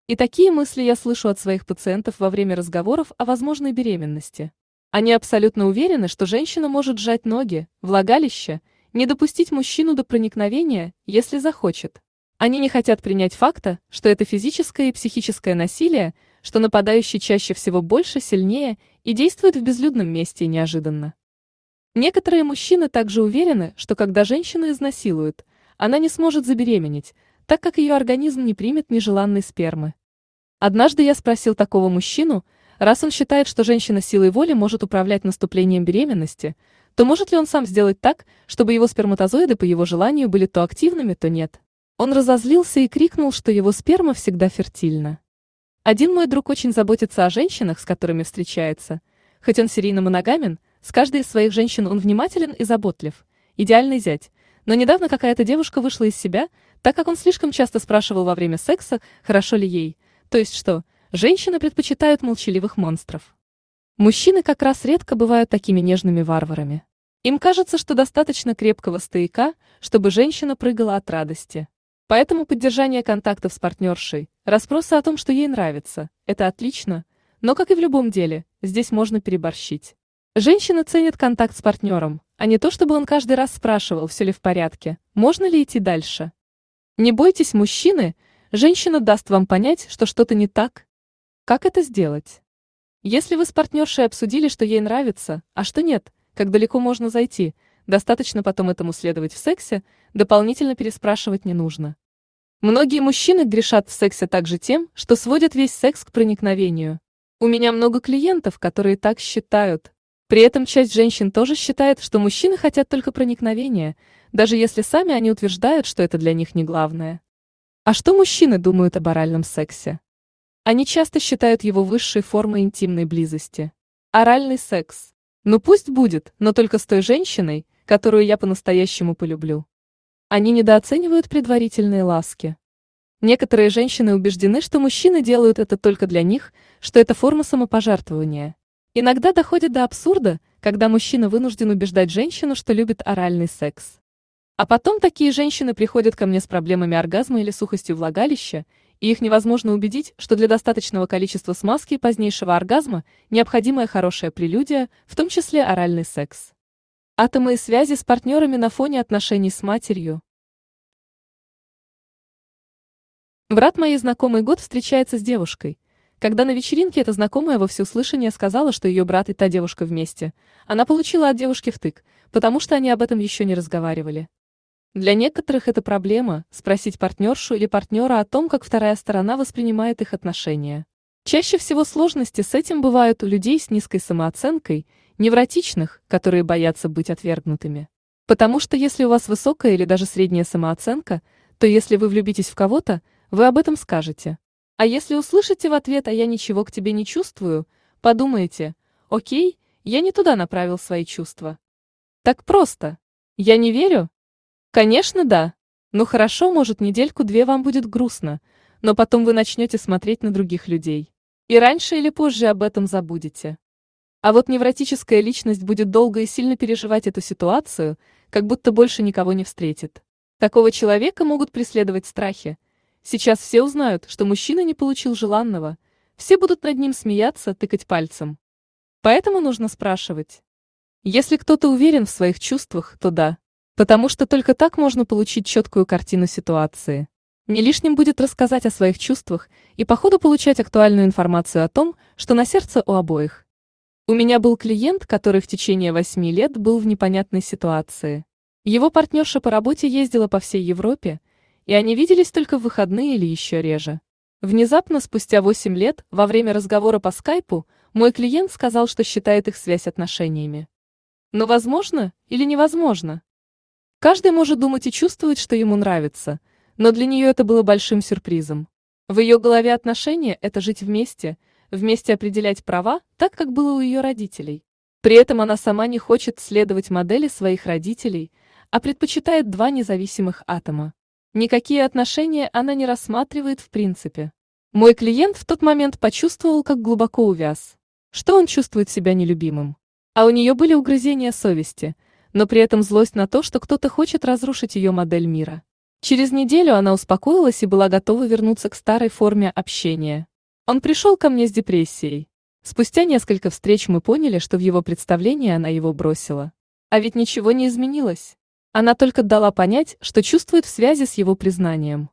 И такие мысли я слышу от своих пациентов во время разговоров о возможной беременности. Они абсолютно уверены, что женщина может сжать ноги, влагалище, не допустить мужчину до проникновения, если захочет. Они не хотят принять факта, что это физическое и психическое насилие, что нападающий чаще всего больше, сильнее и действует в безлюдном месте неожиданно. Некоторые мужчины также уверены, что когда женщину изнасилуют, она не сможет забеременеть, так как ее организм не примет нежеланной спермы. Однажды я спросил такого мужчину, раз он считает, что женщина силой воли может управлять наступлением беременности, то может ли он сам сделать так, чтобы его сперматозоиды по его желанию были то активными, то нет? Он разозлился и крикнул, что его сперма всегда фертильна. Один мой друг очень заботится о женщинах, с которыми встречается. Хоть он серийно моногамен, с каждой из своих женщин он внимателен и заботлив. Идеальный зять. Но недавно какая-то девушка вышла из себя, так как он слишком часто спрашивал во время секса, хорошо ли ей. То есть что, женщины предпочитают молчаливых монстров. Мужчины как раз редко бывают такими нежными варварами. Им кажется, что достаточно крепкого стояка, чтобы женщина прыгала от радости. Поэтому поддержание контактов с партнершей, расспросы о том, что ей нравится, это отлично, но, как и в любом деле, здесь можно переборщить. Женщина ценит контакт с партнером, а не то, чтобы он каждый раз спрашивал, все ли в порядке, можно ли идти дальше. Не бойтесь мужчины, женщина даст вам понять, что что-то не так. Как это сделать? Если вы с партнершей обсудили, что ей нравится, а что нет, как далеко можно зайти – достаточно потом этому следовать в сексе, дополнительно переспрашивать не нужно. Многие мужчины грешат в сексе также тем, что сводят весь секс к проникновению. У меня много клиентов, которые так считают. При этом часть женщин тоже считает, что мужчины хотят только проникновения, даже если сами они утверждают, что это для них не главное. А что мужчины думают об оральном сексе? Они часто считают его высшей формой интимной близости. Оральный секс. Ну пусть будет, но только с той женщиной, которую я по-настоящему полюблю. Они недооценивают предварительные ласки. Некоторые женщины убеждены, что мужчины делают это только для них, что это форма самопожертвования. Иногда доходит до абсурда, когда мужчина вынужден убеждать женщину, что любит оральный секс. А потом такие женщины приходят ко мне с проблемами оргазма или сухостью влагалища, и их невозможно убедить, что для достаточного количества смазки и позднейшего оргазма необходимая хорошая прелюдия, в том числе оральный секс. Атомы и связи с партнерами на фоне отношений с матерью. Брат моей знакомый год встречается с девушкой – когда на вечеринке эта знакомая во всеуслышание сказала, что ее брат и та девушка вместе, она получила от девушки втык, потому что они об этом еще не разговаривали. Для некоторых это проблема – спросить партнершу или партнера о том, как вторая сторона воспринимает их отношения. Чаще всего сложности с этим бывают у людей с низкой самооценкой, невротичных, которые боятся быть отвергнутыми. Потому что если у вас высокая или даже средняя самооценка, то если вы влюбитесь в кого-то, вы об этом скажете. А если услышите в ответ «а я ничего к тебе не чувствую», подумайте «окей, я не туда направил свои чувства». Так просто. Я не верю? Конечно, да. Ну хорошо, может, недельку-две вам будет грустно, но потом вы начнете смотреть на других людей. И раньше или позже об этом забудете. А вот невротическая личность будет долго и сильно переживать эту ситуацию, как будто больше никого не встретит. Такого человека могут преследовать страхи, Сейчас все узнают, что мужчина не получил желанного. Все будут над ним смеяться, тыкать пальцем. Поэтому нужно спрашивать. Если кто-то уверен в своих чувствах, то да. Потому что только так можно получить четкую картину ситуации. Не лишним будет рассказать о своих чувствах и по ходу получать актуальную информацию о том, что на сердце у обоих. У меня был клиент, который в течение восьми лет был в непонятной ситуации. Его партнерша по работе ездила по всей Европе, и они виделись только в выходные или еще реже. Внезапно, спустя 8 лет, во время разговора по скайпу, мой клиент сказал, что считает их связь отношениями. Но возможно или невозможно? Каждый может думать и чувствовать, что ему нравится, но для нее это было большим сюрпризом. В ее голове отношения – это жить вместе, вместе определять права, так как было у ее родителей. При этом она сама не хочет следовать модели своих родителей, а предпочитает два независимых атома. Никакие отношения она не рассматривает в принципе. Мой клиент в тот момент почувствовал, как глубоко увяз. Что он чувствует себя нелюбимым. А у нее были угрызения совести, но при этом злость на то, что кто-то хочет разрушить ее модель мира. Через неделю она успокоилась и была готова вернуться к старой форме общения. Он пришел ко мне с депрессией. Спустя несколько встреч мы поняли, что в его представлении она его бросила. А ведь ничего не изменилось. Она только дала понять, что чувствует в связи с его признанием.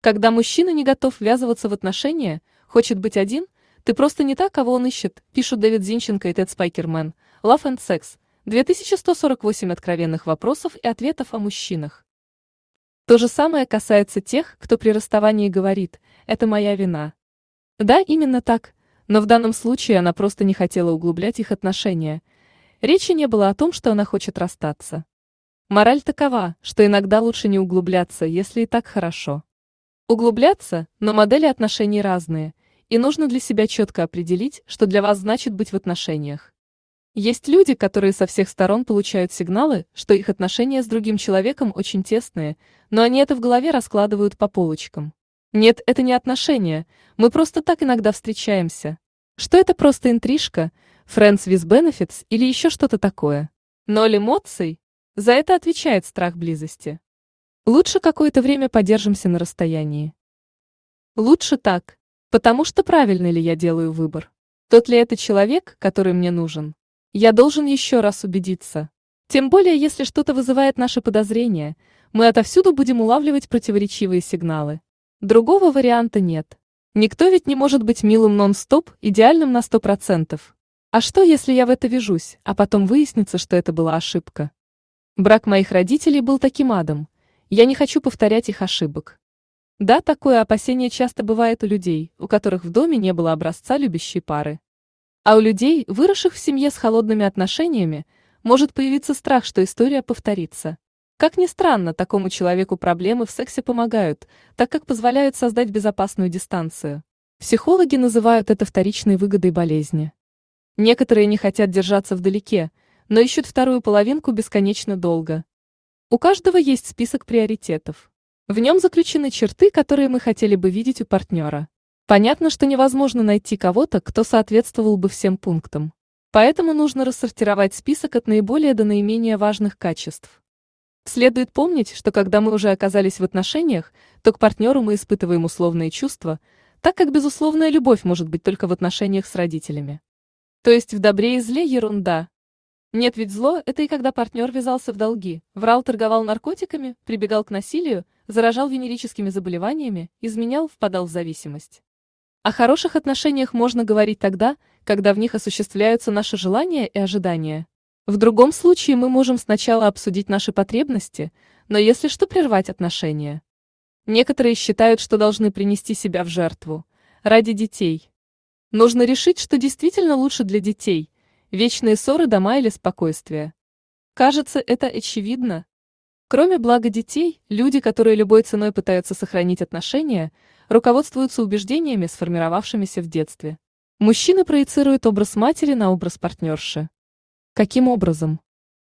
Когда мужчина не готов ввязываться в отношения, хочет быть один, ты просто не та, кого он ищет, пишут Дэвид Зинченко и Тед Спайкермен. Love and Sex. 2148 откровенных вопросов и ответов о мужчинах. То же самое касается тех, кто при расставании говорит «это моя вина». Да, именно так, но в данном случае она просто не хотела углублять их отношения. Речи не было о том, что она хочет расстаться. Мораль такова, что иногда лучше не углубляться, если и так хорошо. Углубляться, но модели отношений разные, и нужно для себя четко определить, что для вас значит быть в отношениях. Есть люди, которые со всех сторон получают сигналы, что их отношения с другим человеком очень тесные, но они это в голове раскладывают по полочкам. Нет, это не отношения, мы просто так иногда встречаемся. Что это просто интрижка, friends with benefits или еще что-то такое. Ноль эмоций, за это отвечает страх близости. Лучше какое-то время подержимся на расстоянии. Лучше так, потому что правильно ли я делаю выбор? Тот ли это человек, который мне нужен? Я должен еще раз убедиться. Тем более, если что-то вызывает наши подозрения, мы отовсюду будем улавливать противоречивые сигналы. Другого варианта нет. Никто ведь не может быть милым нон-стоп, идеальным на сто процентов. А что, если я в это вяжусь, а потом выяснится, что это была ошибка? Брак моих родителей был таким адом. Я не хочу повторять их ошибок. Да, такое опасение часто бывает у людей, у которых в доме не было образца любящей пары. А у людей, выросших в семье с холодными отношениями, может появиться страх, что история повторится. Как ни странно, такому человеку проблемы в сексе помогают, так как позволяют создать безопасную дистанцию. Психологи называют это вторичной выгодой болезни. Некоторые не хотят держаться вдалеке, но ищут вторую половинку бесконечно долго. У каждого есть список приоритетов. В нем заключены черты, которые мы хотели бы видеть у партнера. Понятно, что невозможно найти кого-то, кто соответствовал бы всем пунктам. Поэтому нужно рассортировать список от наиболее до наименее важных качеств. Следует помнить, что когда мы уже оказались в отношениях, то к партнеру мы испытываем условные чувства, так как безусловная любовь может быть только в отношениях с родителями. То есть в добре и зле ерунда. Нет ведь зло – это и когда партнер вязался в долги, врал, торговал наркотиками, прибегал к насилию, заражал венерическими заболеваниями, изменял, впадал в зависимость. О хороших отношениях можно говорить тогда, когда в них осуществляются наши желания и ожидания. В другом случае мы можем сначала обсудить наши потребности, но если что, прервать отношения. Некоторые считают, что должны принести себя в жертву. Ради детей. Нужно решить, что действительно лучше для детей. Вечные ссоры дома или спокойствие. Кажется, это очевидно. Кроме блага детей, люди, которые любой ценой пытаются сохранить отношения, руководствуются убеждениями, сформировавшимися в детстве. Мужчина проецирует образ матери на образ партнерши. Каким образом?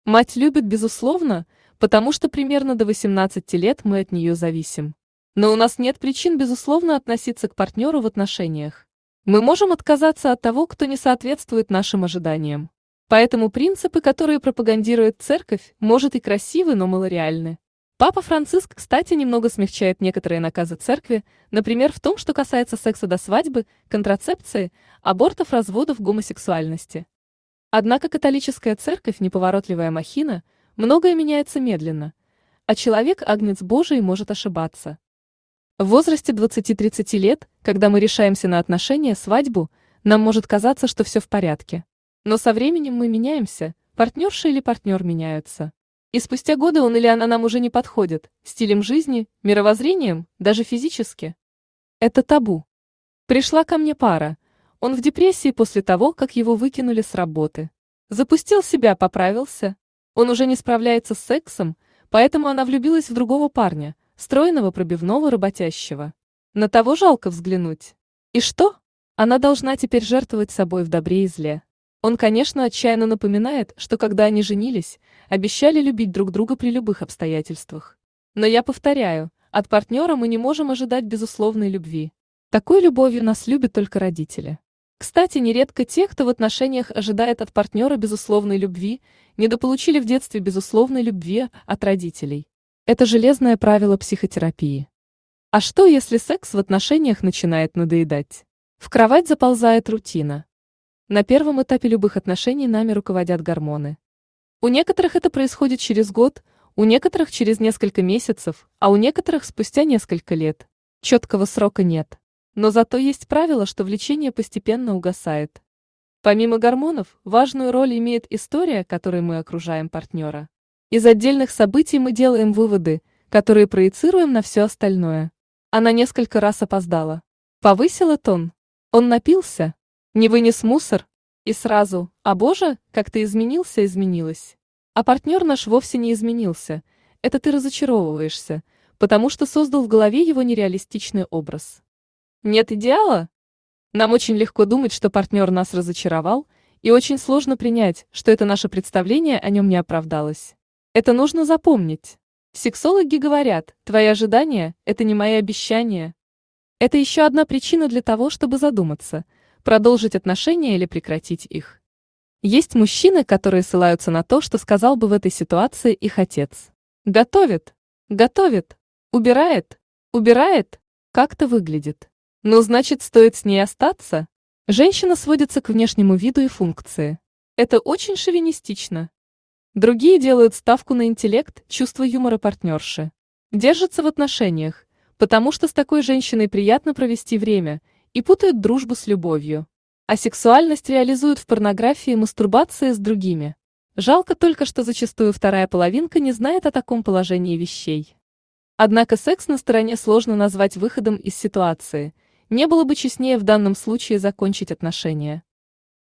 Мать любит, безусловно, потому что примерно до 18 лет мы от нее зависим. Но у нас нет причин, безусловно, относиться к партнеру в отношениях. Мы можем отказаться от того, кто не соответствует нашим ожиданиям. Поэтому принципы, которые пропагандирует церковь, может и красивы, но малореальны. Папа Франциск, кстати, немного смягчает некоторые наказы церкви, например, в том, что касается секса до свадьбы, контрацепции, абортов, разводов, гомосексуальности. Однако католическая церковь, неповоротливая махина, многое меняется медленно, а человек, агнец Божий, может ошибаться. В возрасте 20-30 лет, когда мы решаемся на отношения, свадьбу, нам может казаться, что все в порядке. Но со временем мы меняемся, партнерша или партнер меняются. И спустя годы он или она нам уже не подходит, стилем жизни, мировоззрением, даже физически. Это табу. Пришла ко мне пара, он в депрессии после того, как его выкинули с работы. Запустил себя, поправился. Он уже не справляется с сексом, поэтому она влюбилась в другого парня, стройного, пробивного, работящего. На того жалко взглянуть. И что? Она должна теперь жертвовать собой в добре и зле. Он, конечно, отчаянно напоминает, что когда они женились, обещали любить друг друга при любых обстоятельствах. Но я повторяю, от партнера мы не можем ожидать безусловной любви. Такой любовью нас любят только родители. Кстати, нередко те, кто в отношениях ожидает от партнера безусловной любви, недополучили в детстве безусловной любви от родителей. Это железное правило психотерапии. А что, если секс в отношениях начинает надоедать? В кровать заползает рутина. На первом этапе любых отношений нами руководят гормоны. У некоторых это происходит через год, у некоторых через несколько месяцев, а у некоторых спустя несколько лет. Четкого срока нет. Но зато есть правило, что влечение постепенно угасает. Помимо гормонов, важную роль имеет история, которой мы окружаем партнера. Из отдельных событий мы делаем выводы, которые проецируем на все остальное. Она несколько раз опоздала. Повысила тон. Он напился. Не вынес мусор. И сразу, а боже, как ты изменился, изменилась. А партнер наш вовсе не изменился. Это ты разочаровываешься, потому что создал в голове его нереалистичный образ. Нет идеала? Нам очень легко думать, что партнер нас разочаровал, и очень сложно принять, что это наше представление о нем не оправдалось. Это нужно запомнить. Сексологи говорят, твои ожидания – это не мои обещания. Это еще одна причина для того, чтобы задуматься, продолжить отношения или прекратить их. Есть мужчины, которые ссылаются на то, что сказал бы в этой ситуации их отец. Готовит, готовит, убирает, убирает, как-то выглядит. Ну, значит, стоит с ней остаться? Женщина сводится к внешнему виду и функции. Это очень шовинистично. Другие делают ставку на интеллект, чувство юмора партнерши. Держатся в отношениях, потому что с такой женщиной приятно провести время, и путают дружбу с любовью. А сексуальность реализуют в порнографии и мастурбации с другими. Жалко только, что зачастую вторая половинка не знает о таком положении вещей. Однако секс на стороне сложно назвать выходом из ситуации – не было бы честнее в данном случае закончить отношения.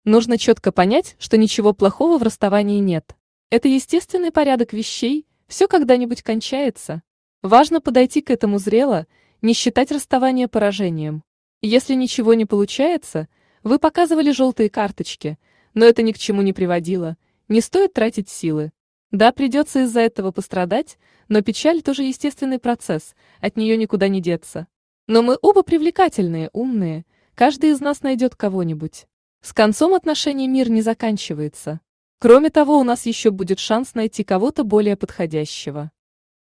Нужно четко понять, что ничего плохого в расставании нет. Это естественный порядок вещей, все когда-нибудь кончается. Важно подойти к этому зрело, не считать расставание поражением. Если ничего не получается, вы показывали желтые карточки, но это ни к чему не приводило, не стоит тратить силы. Да, придется из-за этого пострадать, но печаль тоже естественный процесс, от нее никуда не деться. Но мы оба привлекательные, умные, каждый из нас найдет кого-нибудь. С концом отношений мир не заканчивается. Кроме того, у нас еще будет шанс найти кого-то более подходящего.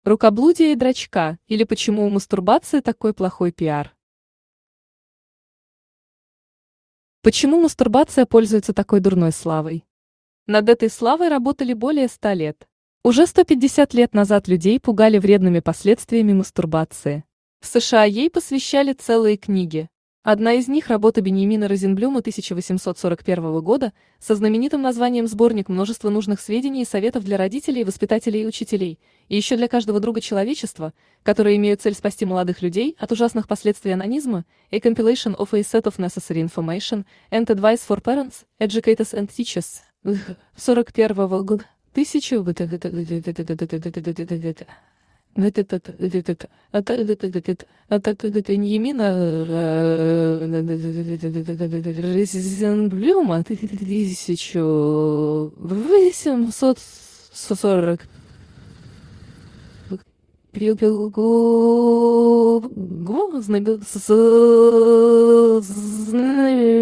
Рукоблудие и дрочка, или почему у мастурбации такой плохой пиар. Почему мастурбация пользуется такой дурной славой? Над этой славой работали более ста лет. Уже 150 лет назад людей пугали вредными последствиями мастурбации. В США ей посвящали целые книги. Одна из них – работа Беньямина Розенблюма 1841 года со знаменитым названием «Сборник множества нужных сведений и советов для родителей, воспитателей и учителей, и еще для каждого друга человечества, которые имеют цель спасти молодых людей от ужасных последствий анонизма, a compilation of a set of necessary information and advice for parents, educators and teachers». 41 года. Тысячу... Емина Резенблюма тысячу восемьсот сорок знаменитым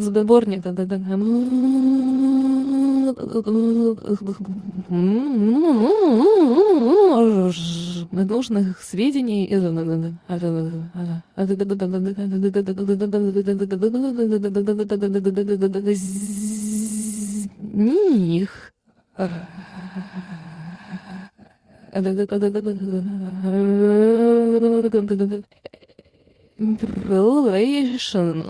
Сборник нужных сведений них Relation.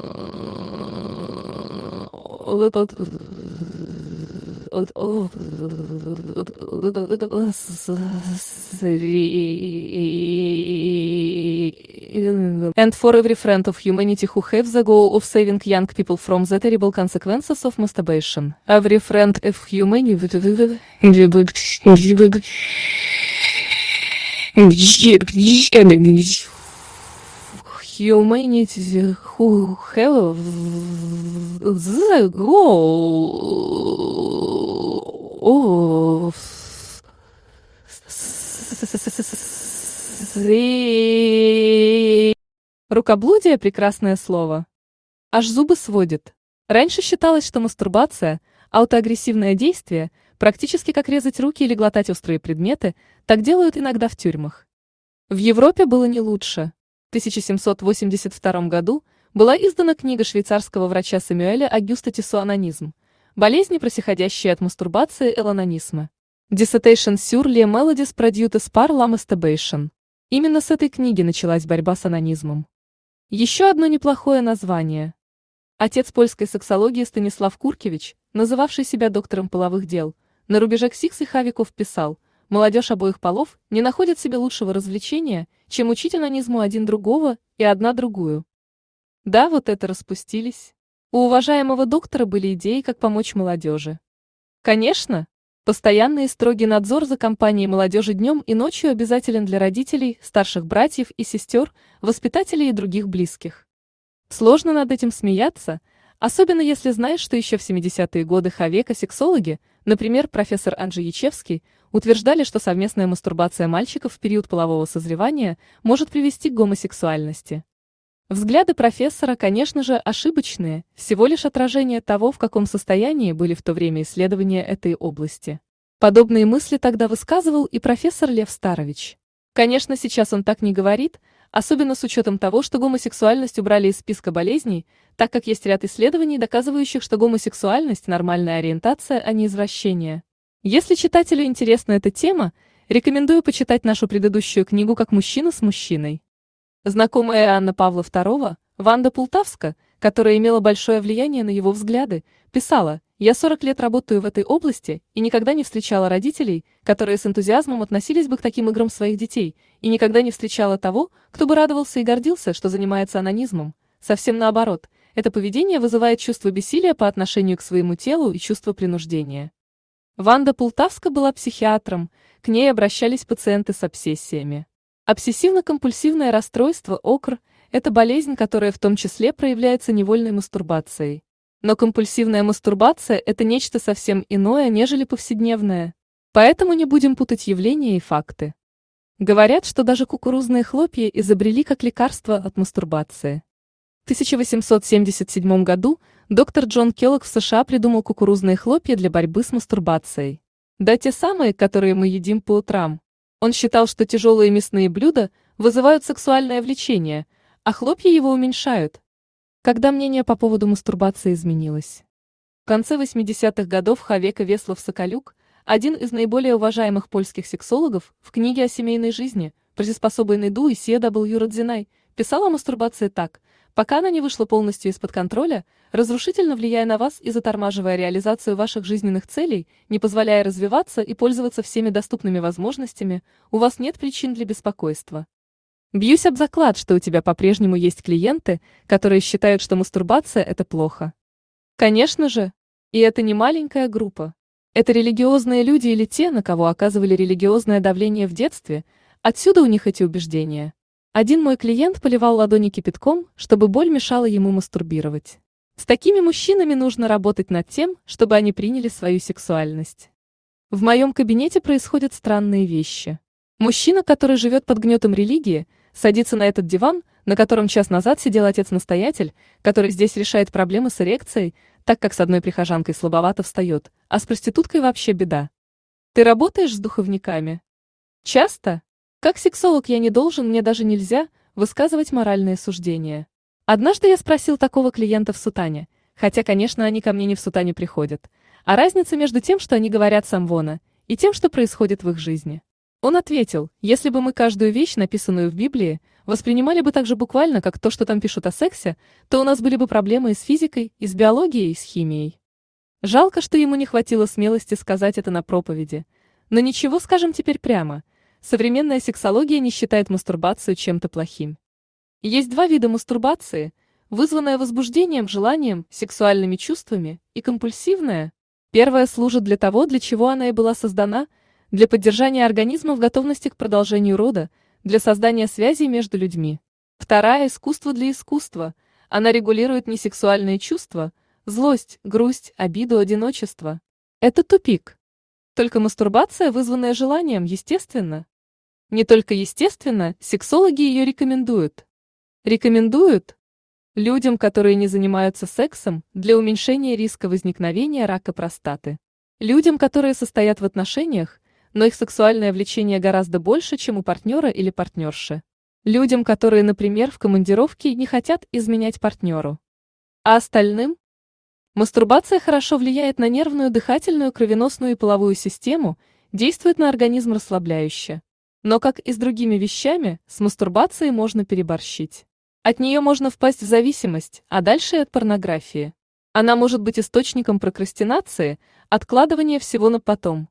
And for every friend of humanity who have the goal of saving young people from the terrible consequences of masturbation. Every friend of humanity humanity who have the goal of Рукоблудие – прекрасное слово. Аж зубы сводит. Раньше считалось, что мастурбация – аутоагрессивное действие, практически как резать руки или глотать острые предметы, так делают иногда в тюрьмах. В Европе было не лучше. 1782 году была издана книга швейцарского врача Сэмюэля Агюста Тисо «Анонизм. Болезни, просиходящие от мастурбации эланонисма». Dissertation sur les melodies produced par la masturbation. Именно с этой книги началась борьба с анонизмом. Еще одно неплохое название. Отец польской сексологии Станислав Куркевич, называвший себя доктором половых дел, на рубеже ксикс и хавиков писал – Молодежь обоих полов не находит себе лучшего развлечения, чем учить анонизму один другого и одна другую. Да, вот это распустились. У уважаемого доктора были идеи, как помочь молодежи. Конечно, постоянный и строгий надзор за компанией молодежи днем и ночью обязателен для родителей, старших братьев и сестер, воспитателей и других близких. Сложно над этим смеяться, особенно если знаешь, что еще в 70-е годы хавека-сексологи, например, профессор Анджей Ячевский, утверждали, что совместная мастурбация мальчиков в период полового созревания может привести к гомосексуальности. Взгляды профессора, конечно же, ошибочные, всего лишь отражение того, в каком состоянии были в то время исследования этой области. Подобные мысли тогда высказывал и профессор Лев Старович. Конечно, сейчас он так не говорит, особенно с учетом того, что гомосексуальность убрали из списка болезней, так как есть ряд исследований, доказывающих, что гомосексуальность – нормальная ориентация, а не извращение. Если читателю интересна эта тема, рекомендую почитать нашу предыдущую книгу «Как мужчина с мужчиной». Знакомая Анна Павла II, Ванда Пултавска, которая имела большое влияние на его взгляды, писала Я 40 лет работаю в этой области и никогда не встречала родителей, которые с энтузиазмом относились бы к таким играм своих детей, и никогда не встречала того, кто бы радовался и гордился, что занимается анонизмом. Совсем наоборот, это поведение вызывает чувство бессилия по отношению к своему телу и чувство принуждения. Ванда Пултавска была психиатром, к ней обращались пациенты с обсессиями. Обсессивно-компульсивное расстройство ОКР – это болезнь, которая в том числе проявляется невольной мастурбацией. Но компульсивная мастурбация – это нечто совсем иное, нежели повседневное. Поэтому не будем путать явления и факты. Говорят, что даже кукурузные хлопья изобрели как лекарство от мастурбации. В 1877 году доктор Джон Келлог в США придумал кукурузные хлопья для борьбы с мастурбацией. Да те самые, которые мы едим по утрам. Он считал, что тяжелые мясные блюда вызывают сексуальное влечение, а хлопья его уменьшают. Когда мнение по поводу мастурбации изменилось? В конце 80-х годов Хавека Веслов-Соколюк, один из наиболее уважаемых польских сексологов, в книге о семейной жизни «Приспособленный Ду» и Сия W. Родзинай, писал о мастурбации так – пока она не вышла полностью из-под контроля, разрушительно влияя на вас и затормаживая реализацию ваших жизненных целей, не позволяя развиваться и пользоваться всеми доступными возможностями, у вас нет причин для беспокойства. Бьюсь об заклад, что у тебя по-прежнему есть клиенты, которые считают, что мастурбация – это плохо. Конечно же, и это не маленькая группа. Это религиозные люди или те, на кого оказывали религиозное давление в детстве, отсюда у них эти убеждения. Один мой клиент поливал ладони кипятком, чтобы боль мешала ему мастурбировать. С такими мужчинами нужно работать над тем, чтобы они приняли свою сексуальность. В моем кабинете происходят странные вещи. Мужчина, который живет под гнетом религии, садится на этот диван, на котором час назад сидел отец-настоятель, который здесь решает проблемы с эрекцией, так как с одной прихожанкой слабовато встает, а с проституткой вообще беда. Ты работаешь с духовниками? Часто? Как сексолог я не должен, мне даже нельзя высказывать моральные суждения. Однажды я спросил такого клиента в сутане, хотя, конечно, они ко мне не в сутане приходят, а разница между тем, что они говорят самвона, и тем, что происходит в их жизни. Он ответил, если бы мы каждую вещь, написанную в Библии, воспринимали бы так же буквально, как то, что там пишут о сексе, то у нас были бы проблемы и с физикой, и с биологией, и с химией. Жалко, что ему не хватило смелости сказать это на проповеди. Но ничего скажем теперь прямо – Современная сексология не считает мастурбацию чем-то плохим. Есть два вида мастурбации, вызванная возбуждением, желанием, сексуальными чувствами, и компульсивная. Первая служит для того, для чего она и была создана, для поддержания организма в готовности к продолжению рода, для создания связей между людьми. Вторая – искусство для искусства. Она регулирует несексуальные чувства, злость, грусть, обиду, одиночество. Это тупик. Только мастурбация, вызванная желанием, естественно. Не только естественно, сексологи ее рекомендуют. Рекомендуют людям, которые не занимаются сексом, для уменьшения риска возникновения рака простаты. Людям, которые состоят в отношениях, но их сексуальное влечение гораздо больше, чем у партнера или партнерши. Людям, которые, например, в командировке не хотят изменять партнеру. А остальным? Мастурбация хорошо влияет на нервную, дыхательную, кровеносную и половую систему, действует на организм расслабляюще. Но, как и с другими вещами, с мастурбацией можно переборщить. От нее можно впасть в зависимость, а дальше и от порнографии. Она может быть источником прокрастинации, откладывания всего на потом.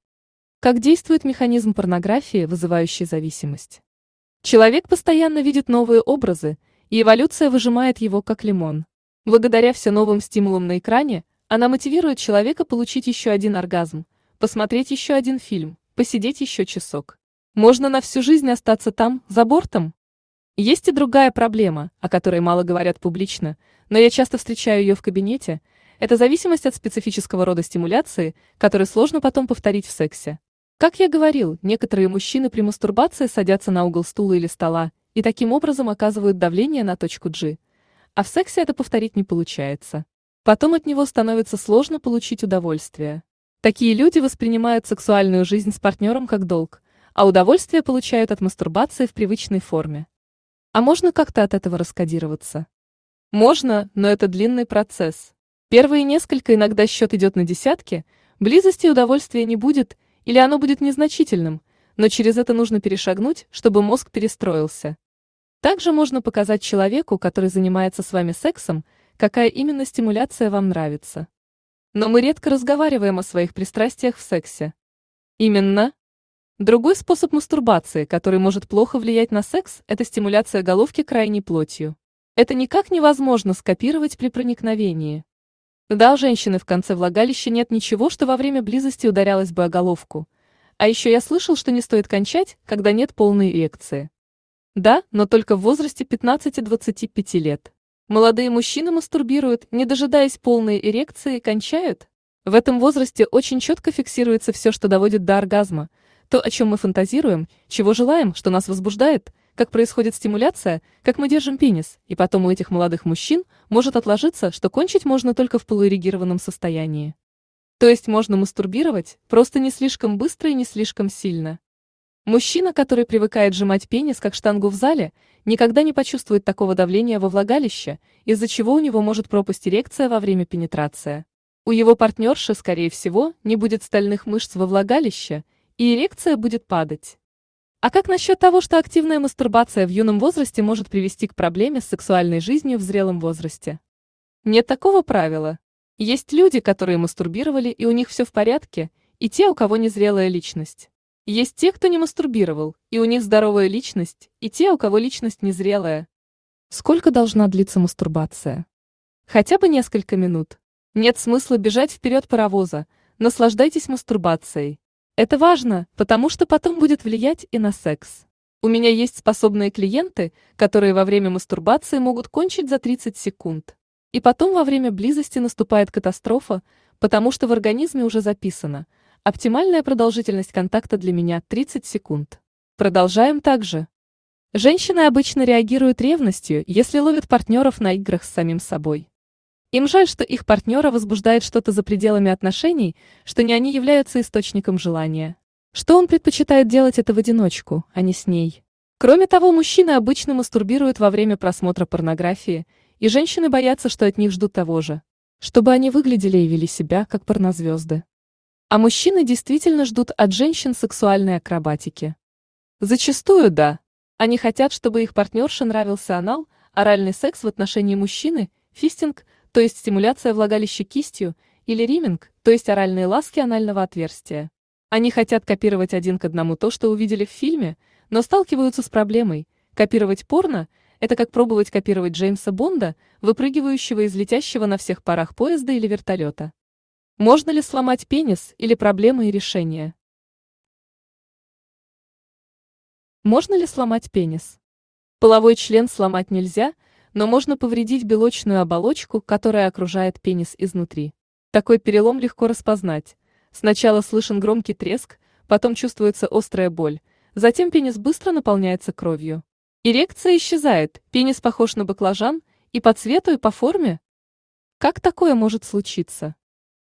Как действует механизм порнографии, вызывающий зависимость? Человек постоянно видит новые образы, и эволюция выжимает его как лимон. Благодаря все новым стимулам на экране, она мотивирует человека получить еще один оргазм, посмотреть еще один фильм, посидеть еще часок. Можно на всю жизнь остаться там, за бортом? Есть и другая проблема, о которой мало говорят публично, но я часто встречаю ее в кабинете. Это зависимость от специфического рода стимуляции, который сложно потом повторить в сексе. Как я говорил, некоторые мужчины при мастурбации садятся на угол стула или стола и таким образом оказывают давление на точку G. А в сексе это повторить не получается. Потом от него становится сложно получить удовольствие. Такие люди воспринимают сексуальную жизнь с партнером как долг, а удовольствие получают от мастурбации в привычной форме. А можно как-то от этого раскодироваться? Можно, но это длинный процесс. Первые несколько иногда счет идет на десятки, близости и удовольствия не будет, или оно будет незначительным, но через это нужно перешагнуть, чтобы мозг перестроился. Также можно показать человеку, который занимается с вами сексом, какая именно стимуляция вам нравится. Но мы редко разговариваем о своих пристрастиях в сексе. Именно. Другой способ мастурбации, который может плохо влиять на секс, это стимуляция головки крайней плотью. Это никак невозможно скопировать при проникновении. Да, у женщины в конце влагалища нет ничего, что во время близости ударялось бы о головку. А еще я слышал, что не стоит кончать, когда нет полной эрекции. Да, но только в возрасте 15-25 лет. Молодые мужчины мастурбируют, не дожидаясь полной эрекции, кончают. В этом возрасте очень четко фиксируется все, что доводит до оргазма, то, о чем мы фантазируем, чего желаем, что нас возбуждает, как происходит стимуляция, как мы держим пенис, и потом у этих молодых мужчин может отложиться, что кончить можно только в полуэрегированном состоянии. То есть можно мастурбировать, просто не слишком быстро и не слишком сильно. Мужчина, который привыкает сжимать пенис как штангу в зале, никогда не почувствует такого давления во влагалище, из-за чего у него может пропасть эрекция во время пенетрации. У его партнерши, скорее всего, не будет стальных мышц во влагалище, и эрекция будет падать. А как насчет того, что активная мастурбация в юном возрасте может привести к проблеме с сексуальной жизнью в зрелом возрасте? Нет такого правила. Есть люди, которые мастурбировали, и у них все в порядке, и те, у кого незрелая личность. Есть те, кто не мастурбировал, и у них здоровая личность, и те, у кого личность незрелая. Сколько должна длиться мастурбация? Хотя бы несколько минут. Нет смысла бежать вперед паровоза, наслаждайтесь мастурбацией. Это важно, потому что потом будет влиять и на секс. У меня есть способные клиенты, которые во время мастурбации могут кончить за 30 секунд. И потом во время близости наступает катастрофа, потому что в организме уже записано. Оптимальная продолжительность контакта для меня 30 секунд. Продолжаем также. Женщины обычно реагируют ревностью, если ловят партнеров на играх с самим собой. Им жаль, что их партнера возбуждает что-то за пределами отношений, что не они являются источником желания. Что он предпочитает делать это в одиночку, а не с ней. Кроме того, мужчины обычно мастурбируют во время просмотра порнографии, и женщины боятся, что от них ждут того же. Чтобы они выглядели и вели себя, как порнозвезды. А мужчины действительно ждут от женщин сексуальной акробатики. Зачастую да. Они хотят, чтобы их партнерше нравился анал, оральный секс в отношении мужчины, фистинг – то есть стимуляция влагалища кистью, или риминг, то есть оральные ласки анального отверстия. Они хотят копировать один к одному то, что увидели в фильме, но сталкиваются с проблемой. Копировать порно – это как пробовать копировать Джеймса Бонда, выпрыгивающего из летящего на всех парах поезда или вертолета. Можно ли сломать пенис или проблемы и решения? Можно ли сломать пенис? Половой член сломать нельзя – но можно повредить белочную оболочку, которая окружает пенис изнутри. Такой перелом легко распознать. Сначала слышен громкий треск, потом чувствуется острая боль, затем пенис быстро наполняется кровью. Эрекция исчезает, пенис похож на баклажан, и по цвету, и по форме. Как такое может случиться?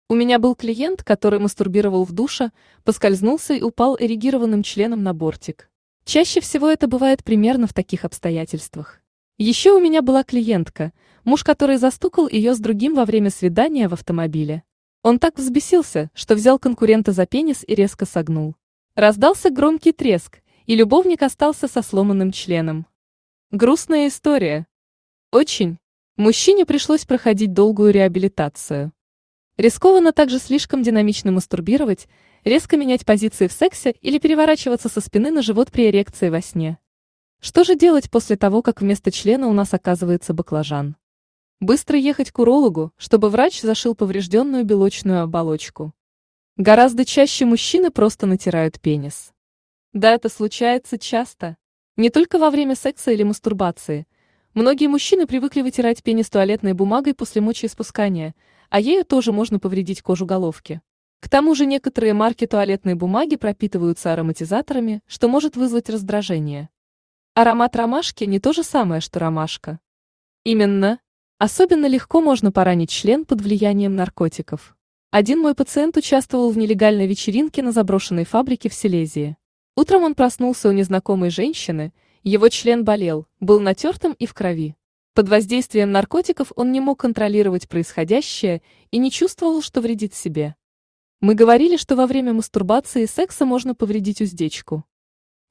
У меня был клиент, который мастурбировал в душе, поскользнулся и упал эрегированным членом на бортик. Чаще всего это бывает примерно в таких обстоятельствах. Еще у меня была клиентка, муж который застукал ее с другим во время свидания в автомобиле. Он так взбесился, что взял конкурента за пенис и резко согнул. Раздался громкий треск, и любовник остался со сломанным членом. Грустная история. Очень. Мужчине пришлось проходить долгую реабилитацию. Рискованно также слишком динамично мастурбировать, резко менять позиции в сексе или переворачиваться со спины на живот при эрекции во сне. Что же делать после того, как вместо члена у нас оказывается баклажан? Быстро ехать к урологу, чтобы врач зашил поврежденную белочную оболочку. Гораздо чаще мужчины просто натирают пенис. Да, это случается часто. Не только во время секса или мастурбации. Многие мужчины привыкли вытирать пенис туалетной бумагой после мочеиспускания, а ею тоже можно повредить кожу головки. К тому же некоторые марки туалетной бумаги пропитываются ароматизаторами, что может вызвать раздражение. Аромат ромашки не то же самое, что ромашка. Именно. Особенно легко можно поранить член под влиянием наркотиков. Один мой пациент участвовал в нелегальной вечеринке на заброшенной фабрике в Силезии. Утром он проснулся у незнакомой женщины, его член болел, был натертым и в крови. Под воздействием наркотиков он не мог контролировать происходящее и не чувствовал, что вредит себе. Мы говорили, что во время мастурбации и секса можно повредить уздечку.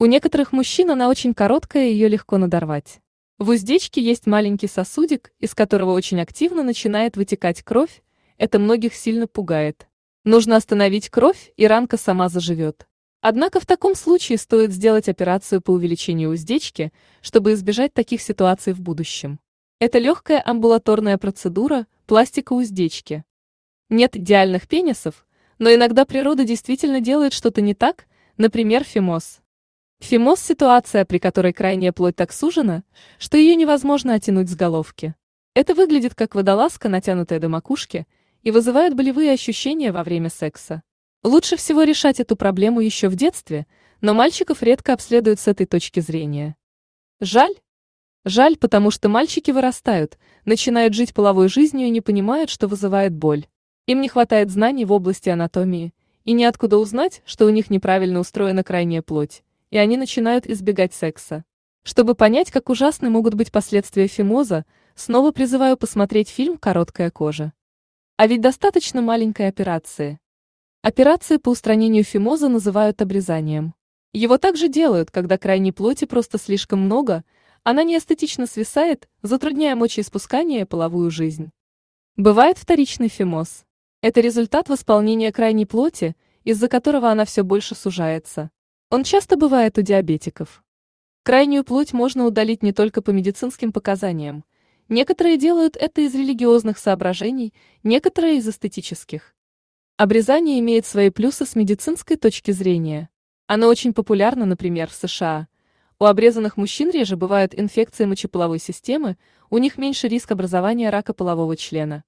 У некоторых мужчин она очень короткая ее легко надорвать. В уздечке есть маленький сосудик, из которого очень активно начинает вытекать кровь. это многих сильно пугает. Нужно остановить кровь, и ранка сама заживет. Однако в таком случае стоит сделать операцию по увеличению уздечки, чтобы избежать таких ситуаций в будущем. Это легкая амбулаторная процедура, пластика уздечки. Нет идеальных пенисов, но иногда природа действительно делает что-то не так, например, фимоз. Фимоз – ситуация, при которой крайняя плоть так сужена, что ее невозможно оттянуть с головки. Это выглядит как водолазка, натянутая до макушки, и вызывает болевые ощущения во время секса. Лучше всего решать эту проблему еще в детстве, но мальчиков редко обследуют с этой точки зрения. Жаль? Жаль, потому что мальчики вырастают, начинают жить половой жизнью и не понимают, что вызывает боль. Им не хватает знаний в области анатомии, и неоткуда узнать, что у них неправильно устроена крайняя плоть и они начинают избегать секса. Чтобы понять, как ужасны могут быть последствия фимоза, снова призываю посмотреть фильм «Короткая кожа». А ведь достаточно маленькой операции. Операции по устранению фимоза называют обрезанием. Его также делают, когда крайней плоти просто слишком много, она неэстетично свисает, затрудняя мочеиспускание и половую жизнь. Бывает вторичный фимоз. Это результат восполнения крайней плоти, из-за которого она все больше сужается. Он часто бывает у диабетиков. Крайнюю плоть можно удалить не только по медицинским показаниям. Некоторые делают это из религиозных соображений, некоторые из эстетических. Обрезание имеет свои плюсы с медицинской точки зрения. Оно очень популярно, например, в США. У обрезанных мужчин реже бывают инфекции мочеполовой системы, у них меньше риск образования рака полового члена.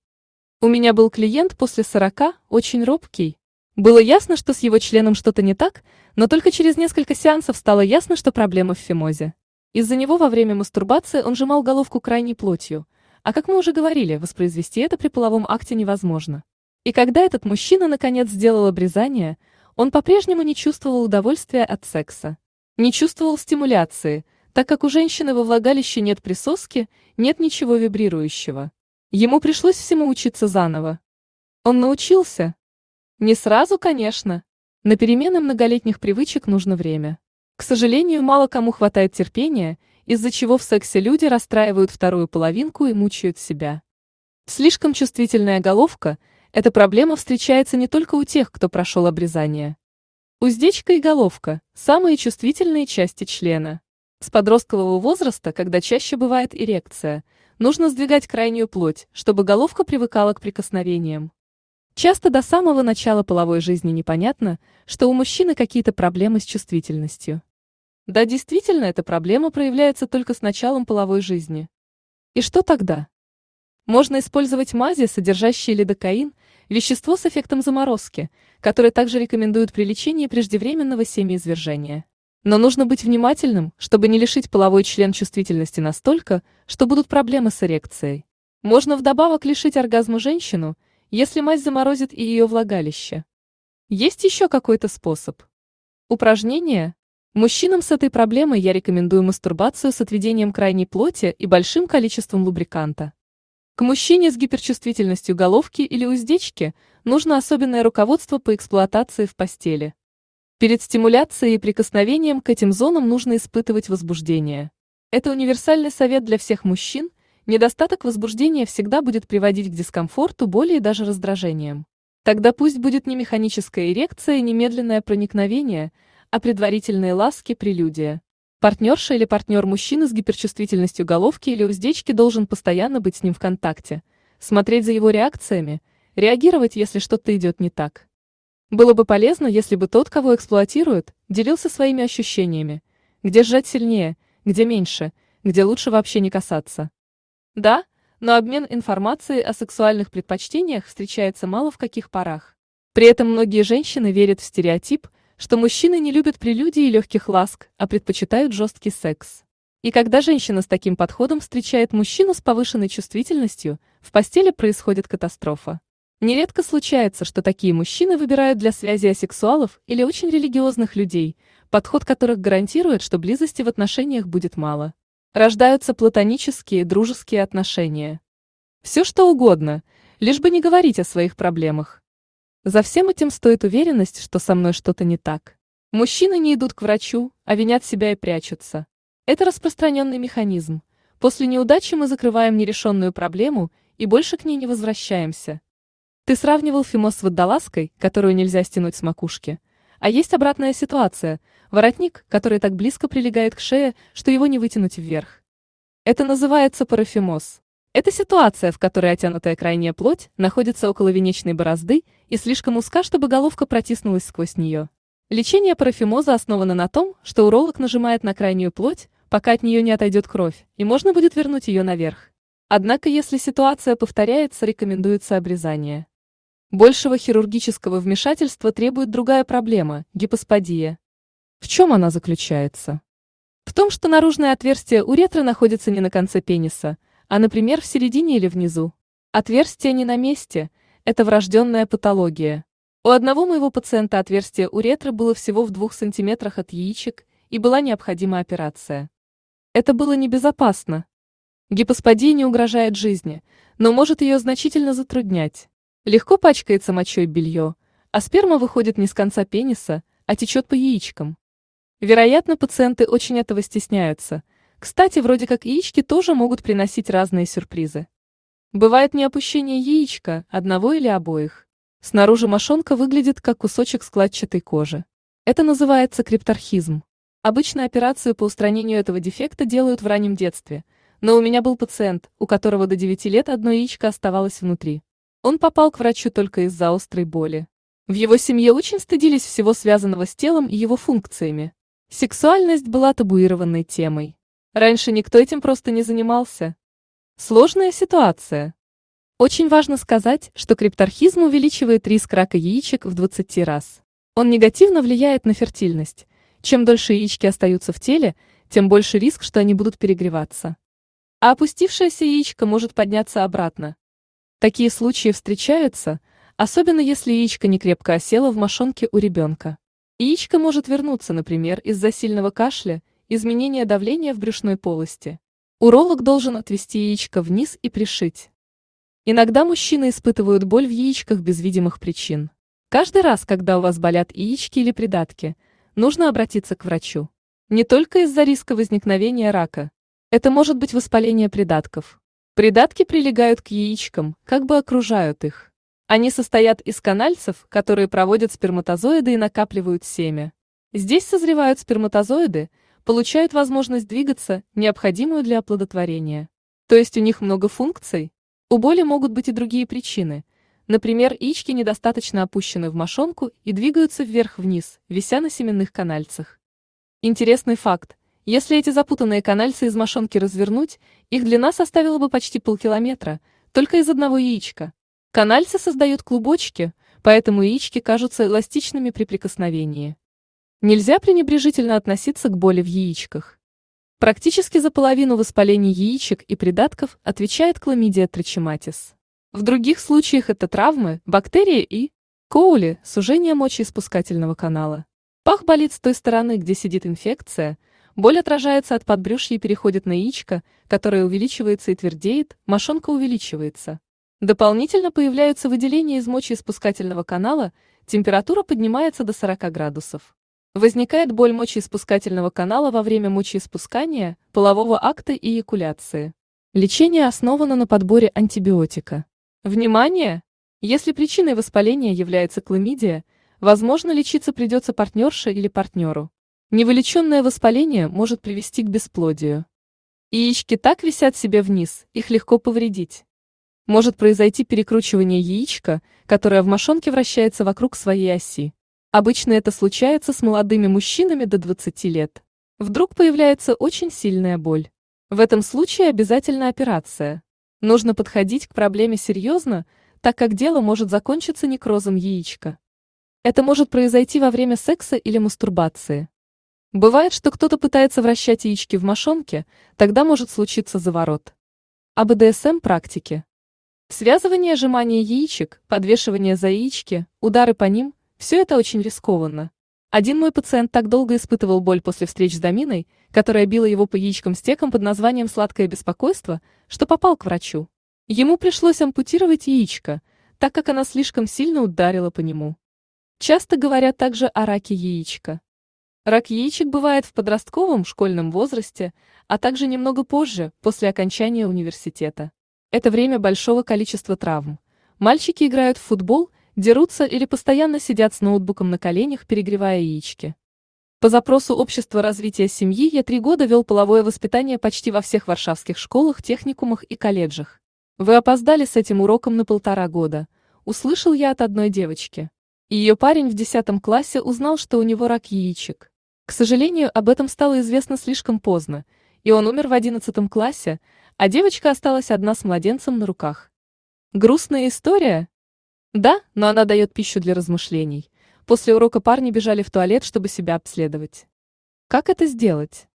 У меня был клиент после 40, очень робкий, было ясно, что с его членом что-то не так, но только через несколько сеансов стало ясно, что проблема в фимозе. Из-за него во время мастурбации он сжимал головку крайней плотью, а как мы уже говорили, воспроизвести это при половом акте невозможно. И когда этот мужчина наконец сделал обрезание, он по-прежнему не чувствовал удовольствия от секса. Не чувствовал стимуляции, так как у женщины во влагалище нет присоски, нет ничего вибрирующего. Ему пришлось всему учиться заново. Он научился, не сразу, конечно. На перемены многолетних привычек нужно время. К сожалению, мало кому хватает терпения, из-за чего в сексе люди расстраивают вторую половинку и мучают себя. Слишком чувствительная головка – эта проблема встречается не только у тех, кто прошел обрезание. Уздечка и головка – самые чувствительные части члена. С подросткового возраста, когда чаще бывает эрекция, нужно сдвигать крайнюю плоть, чтобы головка привыкала к прикосновениям. Часто до самого начала половой жизни непонятно, что у мужчины какие-то проблемы с чувствительностью. Да, действительно, эта проблема проявляется только с началом половой жизни. И что тогда? Можно использовать мази, содержащие лидокаин, вещество с эффектом заморозки, которое также рекомендуют при лечении преждевременного семяизвержения. Но нужно быть внимательным, чтобы не лишить половой член чувствительности настолько, что будут проблемы с эрекцией. Можно вдобавок лишить оргазма женщину – если мазь заморозит и ее влагалище. Есть еще какой-то способ? Упражнение? Мужчинам с этой проблемой я рекомендую мастурбацию с отведением крайней плоти и большим количеством лубриканта. К мужчине с гиперчувствительностью головки или уздечки нужно особенное руководство по эксплуатации в постели. Перед стимуляцией и прикосновением к этим зонам нужно испытывать возбуждение. Это универсальный совет для всех мужчин – Недостаток возбуждения всегда будет приводить к дискомфорту, боли и даже раздражениям. Тогда пусть будет не механическая эрекция и немедленное проникновение, а предварительные ласки прелюдия. Партнерша или партнер мужчины с гиперчувствительностью головки или уздечки должен постоянно быть с ним в контакте, смотреть за его реакциями, реагировать, если что-то идет не так. Было бы полезно, если бы тот, кого эксплуатируют, делился своими ощущениями, где сжать сильнее, где меньше, где лучше вообще не касаться. Да, но обмен информацией о сексуальных предпочтениях встречается мало в каких парах. При этом многие женщины верят в стереотип, что мужчины не любят прелюдий и легких ласк, а предпочитают жесткий секс. И когда женщина с таким подходом встречает мужчину с повышенной чувствительностью, в постели происходит катастрофа. Нередко случается, что такие мужчины выбирают для связи асексуалов или очень религиозных людей, подход которых гарантирует, что близости в отношениях будет мало. Рождаются платонические, дружеские отношения. Все что угодно, лишь бы не говорить о своих проблемах. За всем этим стоит уверенность, что со мной что-то не так. Мужчины не идут к врачу, а винят себя и прячутся. Это распространенный механизм. После неудачи мы закрываем нерешенную проблему и больше к ней не возвращаемся. Ты сравнивал фимоз с водолазкой, которую нельзя стянуть с макушки. А есть обратная ситуация – воротник, который так близко прилегает к шее, что его не вытянуть вверх. Это называется парафимоз. Это ситуация, в которой отянутая крайняя плоть находится около венечной борозды и слишком узка, чтобы головка протиснулась сквозь нее. Лечение парафимоза основано на том, что уролог нажимает на крайнюю плоть, пока от нее не отойдет кровь, и можно будет вернуть ее наверх. Однако, если ситуация повторяется, рекомендуется обрезание. Большего хирургического вмешательства требует другая проблема – гипосподия. В чем она заключается? В том, что наружное отверстие уретры находится не на конце пениса, а, например, в середине или внизу. Отверстие не на месте – это врожденная патология. У одного моего пациента отверстие уретры было всего в двух сантиметрах от яичек, и была необходима операция. Это было небезопасно. Гипосподия не угрожает жизни, но может ее значительно затруднять. Легко пачкается мочой белье, а сперма выходит не с конца пениса, а течет по яичкам. Вероятно, пациенты очень этого стесняются. Кстати, вроде как яички тоже могут приносить разные сюрпризы. Бывает не опущение яичка, одного или обоих. Снаружи мошонка выглядит как кусочек складчатой кожи. Это называется крипторхизм. Обычно операцию по устранению этого дефекта делают в раннем детстве, но у меня был пациент, у которого до 9 лет одно яичко оставалось внутри. Он попал к врачу только из-за острой боли. В его семье очень стыдились всего связанного с телом и его функциями. Сексуальность была табуированной темой. Раньше никто этим просто не занимался. Сложная ситуация. Очень важно сказать, что крипторхизм увеличивает риск рака яичек в 20 раз. Он негативно влияет на фертильность. Чем дольше яички остаются в теле, тем больше риск, что они будут перегреваться. А опустившееся яичко может подняться обратно, Такие случаи встречаются, особенно если яичко не крепко осело в мошонке у ребенка. Яичко может вернуться, например, из-за сильного кашля, изменения давления в брюшной полости. Уролог должен отвести яичко вниз и пришить. Иногда мужчины испытывают боль в яичках без видимых причин. Каждый раз, когда у вас болят яички или придатки, нужно обратиться к врачу. Не только из-за риска возникновения рака. Это может быть воспаление придатков, Придатки прилегают к яичкам, как бы окружают их. Они состоят из канальцев, которые проводят сперматозоиды и накапливают семя. Здесь созревают сперматозоиды, получают возможность двигаться, необходимую для оплодотворения. То есть у них много функций. У боли могут быть и другие причины. Например, яички недостаточно опущены в мошонку и двигаются вверх-вниз, вися на семенных канальцах. Интересный факт. Если эти запутанные канальцы из мошонки развернуть, их длина составила бы почти полкилометра, только из одного яичка. Канальцы создают клубочки, поэтому яички кажутся эластичными при прикосновении. Нельзя пренебрежительно относиться к боли в яичках. Практически за половину воспалений яичек и придатков отвечает хламидия трачематис. В других случаях это травмы, бактерии и коули, сужение мочеиспускательного канала. Пах болит с той стороны, где сидит инфекция – Боль отражается от подбрюшья и переходит на яичко, которое увеличивается и твердеет, мошонка увеличивается. Дополнительно появляются выделения из мочеиспускательного канала, температура поднимается до 40 градусов. Возникает боль мочеиспускательного канала во время мочеиспускания, полового акта и эякуляции. Лечение основано на подборе антибиотика. Внимание! Если причиной воспаления является хламидия, возможно, лечиться придется партнерше или партнеру. Невылеченное воспаление может привести к бесплодию. Яички так висят себе вниз, их легко повредить. Может произойти перекручивание яичка, которое в мошонке вращается вокруг своей оси. Обычно это случается с молодыми мужчинами до 20 лет. Вдруг появляется очень сильная боль. В этом случае обязательно операция. Нужно подходить к проблеме серьезно, так как дело может закончиться некрозом яичка. Это может произойти во время секса или мастурбации. Бывает, что кто-то пытается вращать яички в мошонке, тогда может случиться заворот. Об БДСМ практике. Связывание сжимание яичек, подвешивание за яички, удары по ним – все это очень рискованно. Один мой пациент так долго испытывал боль после встреч с доминой, которая била его по яичкам стеком под названием «сладкое беспокойство», что попал к врачу. Ему пришлось ампутировать яичко, так как она слишком сильно ударила по нему. Часто говорят также о раке яичка. Рак яичек бывает в подростковом школьном возрасте, а также немного позже, после окончания университета. Это время большого количества травм. Мальчики играют в футбол, дерутся или постоянно сидят с ноутбуком на коленях, перегревая яички. По запросу Общества развития семьи я три года вел половое воспитание почти во всех варшавских школах, техникумах и колледжах. Вы опоздали с этим уроком на полтора года, услышал я от одной девочки. Ее парень в десятом классе узнал, что у него рак яичек. К сожалению, об этом стало известно слишком поздно, и он умер в одиннадцатом классе, а девочка осталась одна с младенцем на руках. Грустная история? Да, но она дает пищу для размышлений. После урока парни бежали в туалет, чтобы себя обследовать. Как это сделать?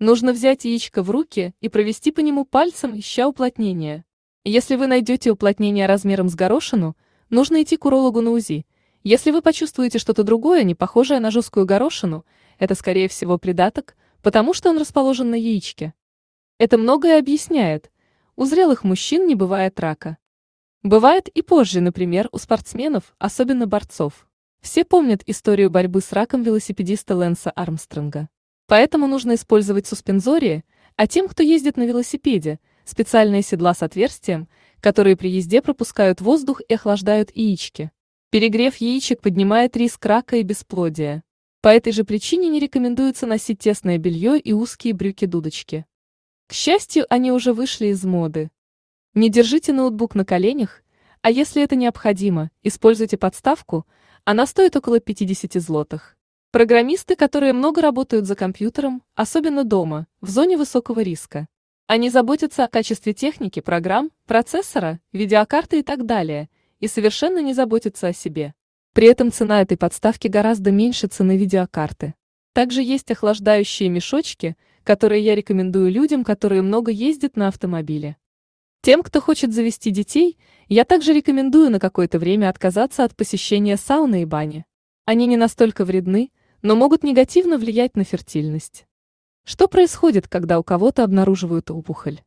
Нужно взять яичко в руки и провести по нему пальцем, ища уплотнение. Если вы найдете уплотнение размером с горошину, нужно идти к урологу на УЗИ. Если вы почувствуете что-то другое, не похожее на жесткую горошину, это скорее всего придаток, потому что он расположен на яичке. Это многое объясняет. У зрелых мужчин не бывает рака. Бывает и позже, например, у спортсменов, особенно борцов. Все помнят историю борьбы с раком велосипедиста Лэнса Армстронга. Поэтому нужно использовать суспензории, а тем, кто ездит на велосипеде, специальные седла с отверстием, которые при езде пропускают воздух и охлаждают яички. Перегрев яичек поднимает риск рака и бесплодия. По этой же причине не рекомендуется носить тесное белье и узкие брюки-дудочки. К счастью, они уже вышли из моды. Не держите ноутбук на коленях, а если это необходимо, используйте подставку, она стоит около 50 злотых. Программисты, которые много работают за компьютером, особенно дома, в зоне высокого риска. Они заботятся о качестве техники, программ, процессора, видеокарты и так далее, и совершенно не заботятся о себе. При этом цена этой подставки гораздо меньше цены видеокарты. Также есть охлаждающие мешочки, которые я рекомендую людям, которые много ездят на автомобиле. Тем, кто хочет завести детей, я также рекомендую на какое-то время отказаться от посещения сауны и бани. Они не настолько вредны, но могут негативно влиять на фертильность. Что происходит, когда у кого-то обнаруживают опухоль?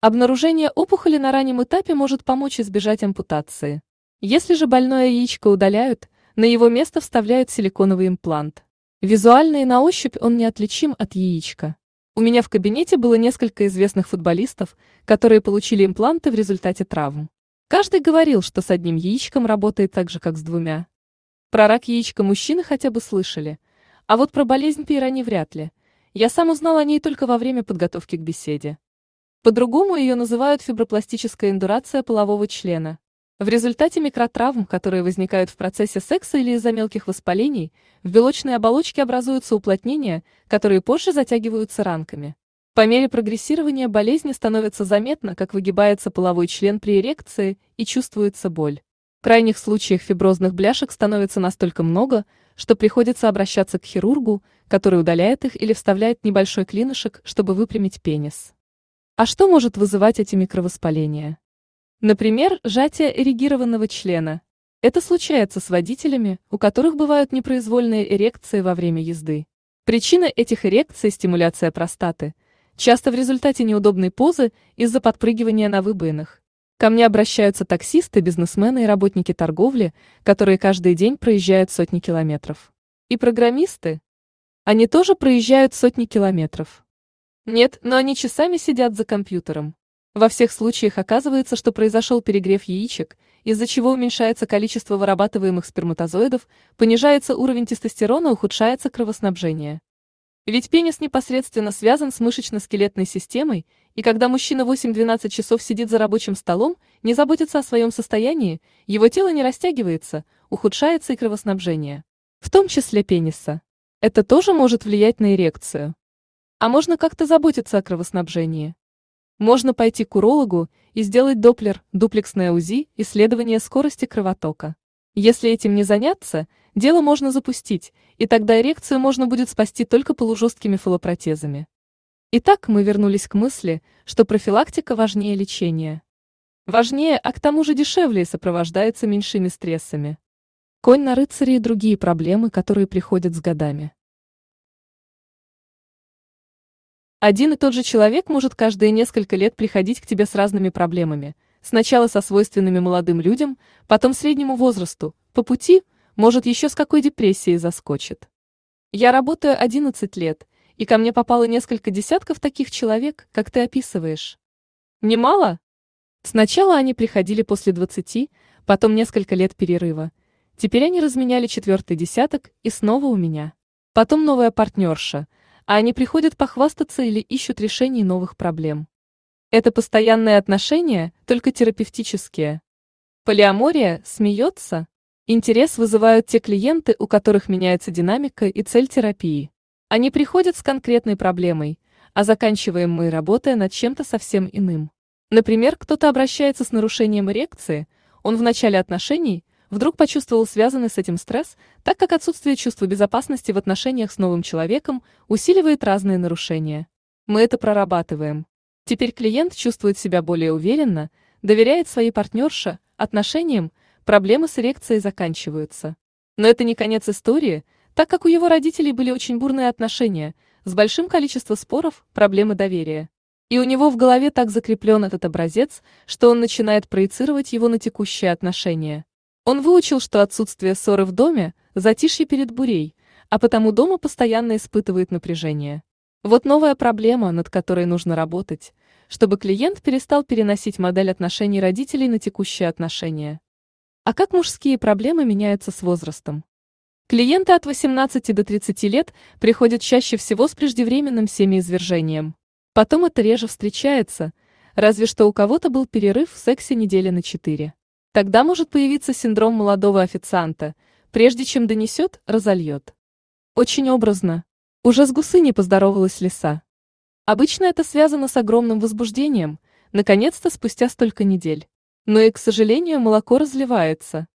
Обнаружение опухоли на раннем этапе может помочь избежать ампутации. Если же больное яичко удаляют, на его место вставляют силиконовый имплант. Визуально и на ощупь он неотличим от яичка. У меня в кабинете было несколько известных футболистов, которые получили импланты в результате травм. Каждый говорил, что с одним яичком работает так же, как с двумя. Про рак яичка мужчины хотя бы слышали, а вот про болезнь пейрани вряд ли. Я сам узнал о ней только во время подготовки к беседе. По-другому ее называют фибропластическая индурация полового члена. В результате микротравм, которые возникают в процессе секса или из-за мелких воспалений, в белочной оболочке образуются уплотнения, которые позже затягиваются ранками. По мере прогрессирования болезни становится заметно, как выгибается половой член при эрекции и чувствуется боль. В крайних случаях фиброзных бляшек становится настолько много, что приходится обращаться к хирургу, который удаляет их или вставляет небольшой клинышек, чтобы выпрямить пенис. А что может вызывать эти микровоспаления? Например, сжатие эрегированного члена. Это случается с водителями, у которых бывают непроизвольные эрекции во время езды. Причина этих эрекций – стимуляция простаты, часто в результате неудобной позы из-за подпрыгивания на выбоинах. Ко мне обращаются таксисты, бизнесмены и работники торговли, которые каждый день проезжают сотни километров. И программисты. Они тоже проезжают сотни километров. Нет, но они часами сидят за компьютером. Во всех случаях оказывается, что произошел перегрев яичек, из-за чего уменьшается количество вырабатываемых сперматозоидов, понижается уровень тестостерона, ухудшается кровоснабжение. Ведь пенис непосредственно связан с мышечно-скелетной системой, и когда мужчина 8-12 часов сидит за рабочим столом, не заботится о своем состоянии, его тело не растягивается, ухудшается и кровоснабжение. В том числе пениса. Это тоже может влиять на эрекцию. А можно как-то заботиться о кровоснабжении. Можно пойти к урологу и сделать доплер, дуплексное УЗИ, исследование скорости кровотока. Если этим не заняться, дело можно запустить, и тогда эрекцию можно будет спасти только полужесткими фалопротезами. Итак, мы вернулись к мысли, что профилактика важнее лечения. Важнее, а к тому же дешевле и сопровождается меньшими стрессами. Конь на рыцаре и другие проблемы, которые приходят с годами. Один и тот же человек может каждые несколько лет приходить к тебе с разными проблемами. Сначала со свойственными молодым людям, потом среднему возрасту, по пути, может еще с какой депрессией заскочит. Я работаю 11 лет, и ко мне попало несколько десятков таких человек, как ты описываешь. Немало? Сначала они приходили после 20, потом несколько лет перерыва. Теперь они разменяли четвертый десяток и снова у меня. Потом новая партнерша, а они приходят похвастаться или ищут решений новых проблем. Это постоянные отношения, только терапевтические. Полиамория смеется. Интерес вызывают те клиенты, у которых меняется динамика и цель терапии. Они приходят с конкретной проблемой, а заканчиваем мы, работая над чем-то совсем иным. Например, кто-то обращается с нарушением эрекции, он в начале отношений вдруг почувствовал связанный с этим стресс, так как отсутствие чувства безопасности в отношениях с новым человеком усиливает разные нарушения. Мы это прорабатываем. Теперь клиент чувствует себя более уверенно, доверяет своей партнерше, отношениям, проблемы с эрекцией заканчиваются. Но это не конец истории, так как у его родителей были очень бурные отношения, с большим количеством споров, проблемы доверия. И у него в голове так закреплен этот образец, что он начинает проецировать его на текущие отношения. Он выучил, что отсутствие ссоры в доме – затишье перед бурей, а потому дома постоянно испытывает напряжение. Вот новая проблема, над которой нужно работать, чтобы клиент перестал переносить модель отношений родителей на текущие отношения. А как мужские проблемы меняются с возрастом? Клиенты от 18 до 30 лет приходят чаще всего с преждевременным семяизвержением. Потом это реже встречается, разве что у кого-то был перерыв в сексе недели на 4. Тогда может появиться синдром молодого официанта, прежде чем донесет, разольет. Очень образно. Уже с гусыней поздоровалась лиса. Обычно это связано с огромным возбуждением, наконец-то спустя столько недель. Но и, к сожалению, молоко разливается.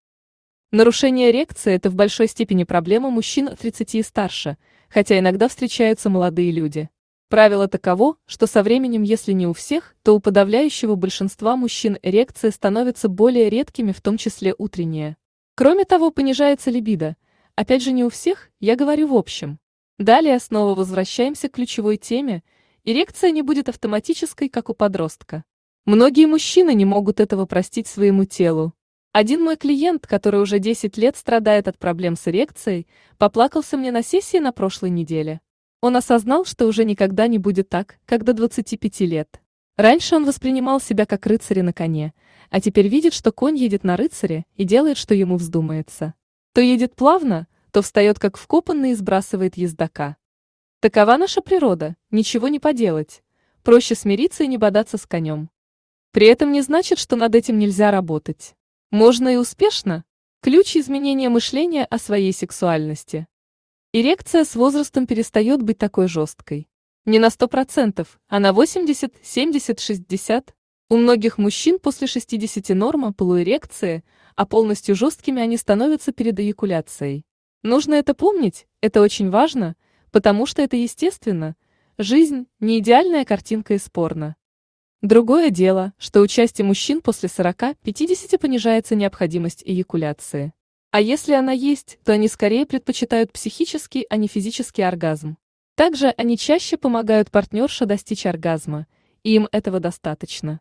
Нарушение эрекции – это в большой степени проблема мужчин 30 и старше, хотя иногда встречаются молодые люди. Правило таково, что со временем, если не у всех, то у подавляющего большинства мужчин эрекции становятся более редкими, в том числе утренние. Кроме того, понижается либидо. Опять же, не у всех, я говорю в общем. Далее снова возвращаемся к ключевой теме. Эрекция не будет автоматической, как у подростка. Многие мужчины не могут этого простить своему телу. Один мой клиент, который уже 10 лет страдает от проблем с эрекцией, поплакался мне на сессии на прошлой неделе. Он осознал, что уже никогда не будет так, как до 25 лет. Раньше он воспринимал себя как рыцаря на коне, а теперь видит, что конь едет на рыцаре и делает, что ему вздумается. То едет плавно, то встает как вкопанный и сбрасывает ездока. Такова наша природа, ничего не поделать. Проще смириться и не бодаться с конем. При этом не значит, что над этим нельзя работать. Можно и успешно. Ключ изменения мышления о своей сексуальности. Эрекция с возрастом перестает быть такой жесткой. Не на 100%, а на 80, 70, 60. У многих мужчин после 60 норма полуэрекции, а полностью жесткими они становятся перед эякуляцией. Нужно это помнить, это очень важно, потому что это естественно. Жизнь – не идеальная картинка из порно. Другое дело, что у части мужчин после 40-50 понижается необходимость эякуляции. А если она есть, то они скорее предпочитают психический, а не физический оргазм. Также они чаще помогают партнерше достичь оргазма, и им этого достаточно.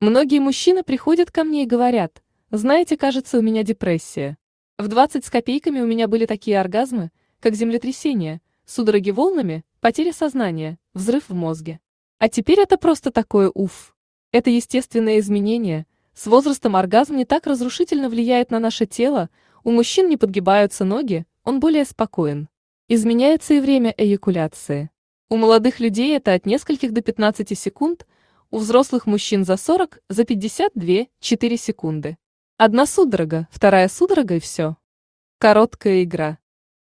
Многие мужчины приходят ко мне и говорят, знаете, кажется, у меня депрессия. В 20 с копейками у меня были такие оргазмы, как землетрясение, судороги волнами, потеря сознания, взрыв в мозге. А теперь это просто такое уф. Это естественное изменение. С возрастом оргазм не так разрушительно влияет на наше тело, у мужчин не подгибаются ноги, он более спокоен. Изменяется и время эякуляции. У молодых людей это от нескольких до 15 секунд, у взрослых мужчин за 40, за 52, 4 секунды. Одна судорога, вторая судорога и все. Короткая игра.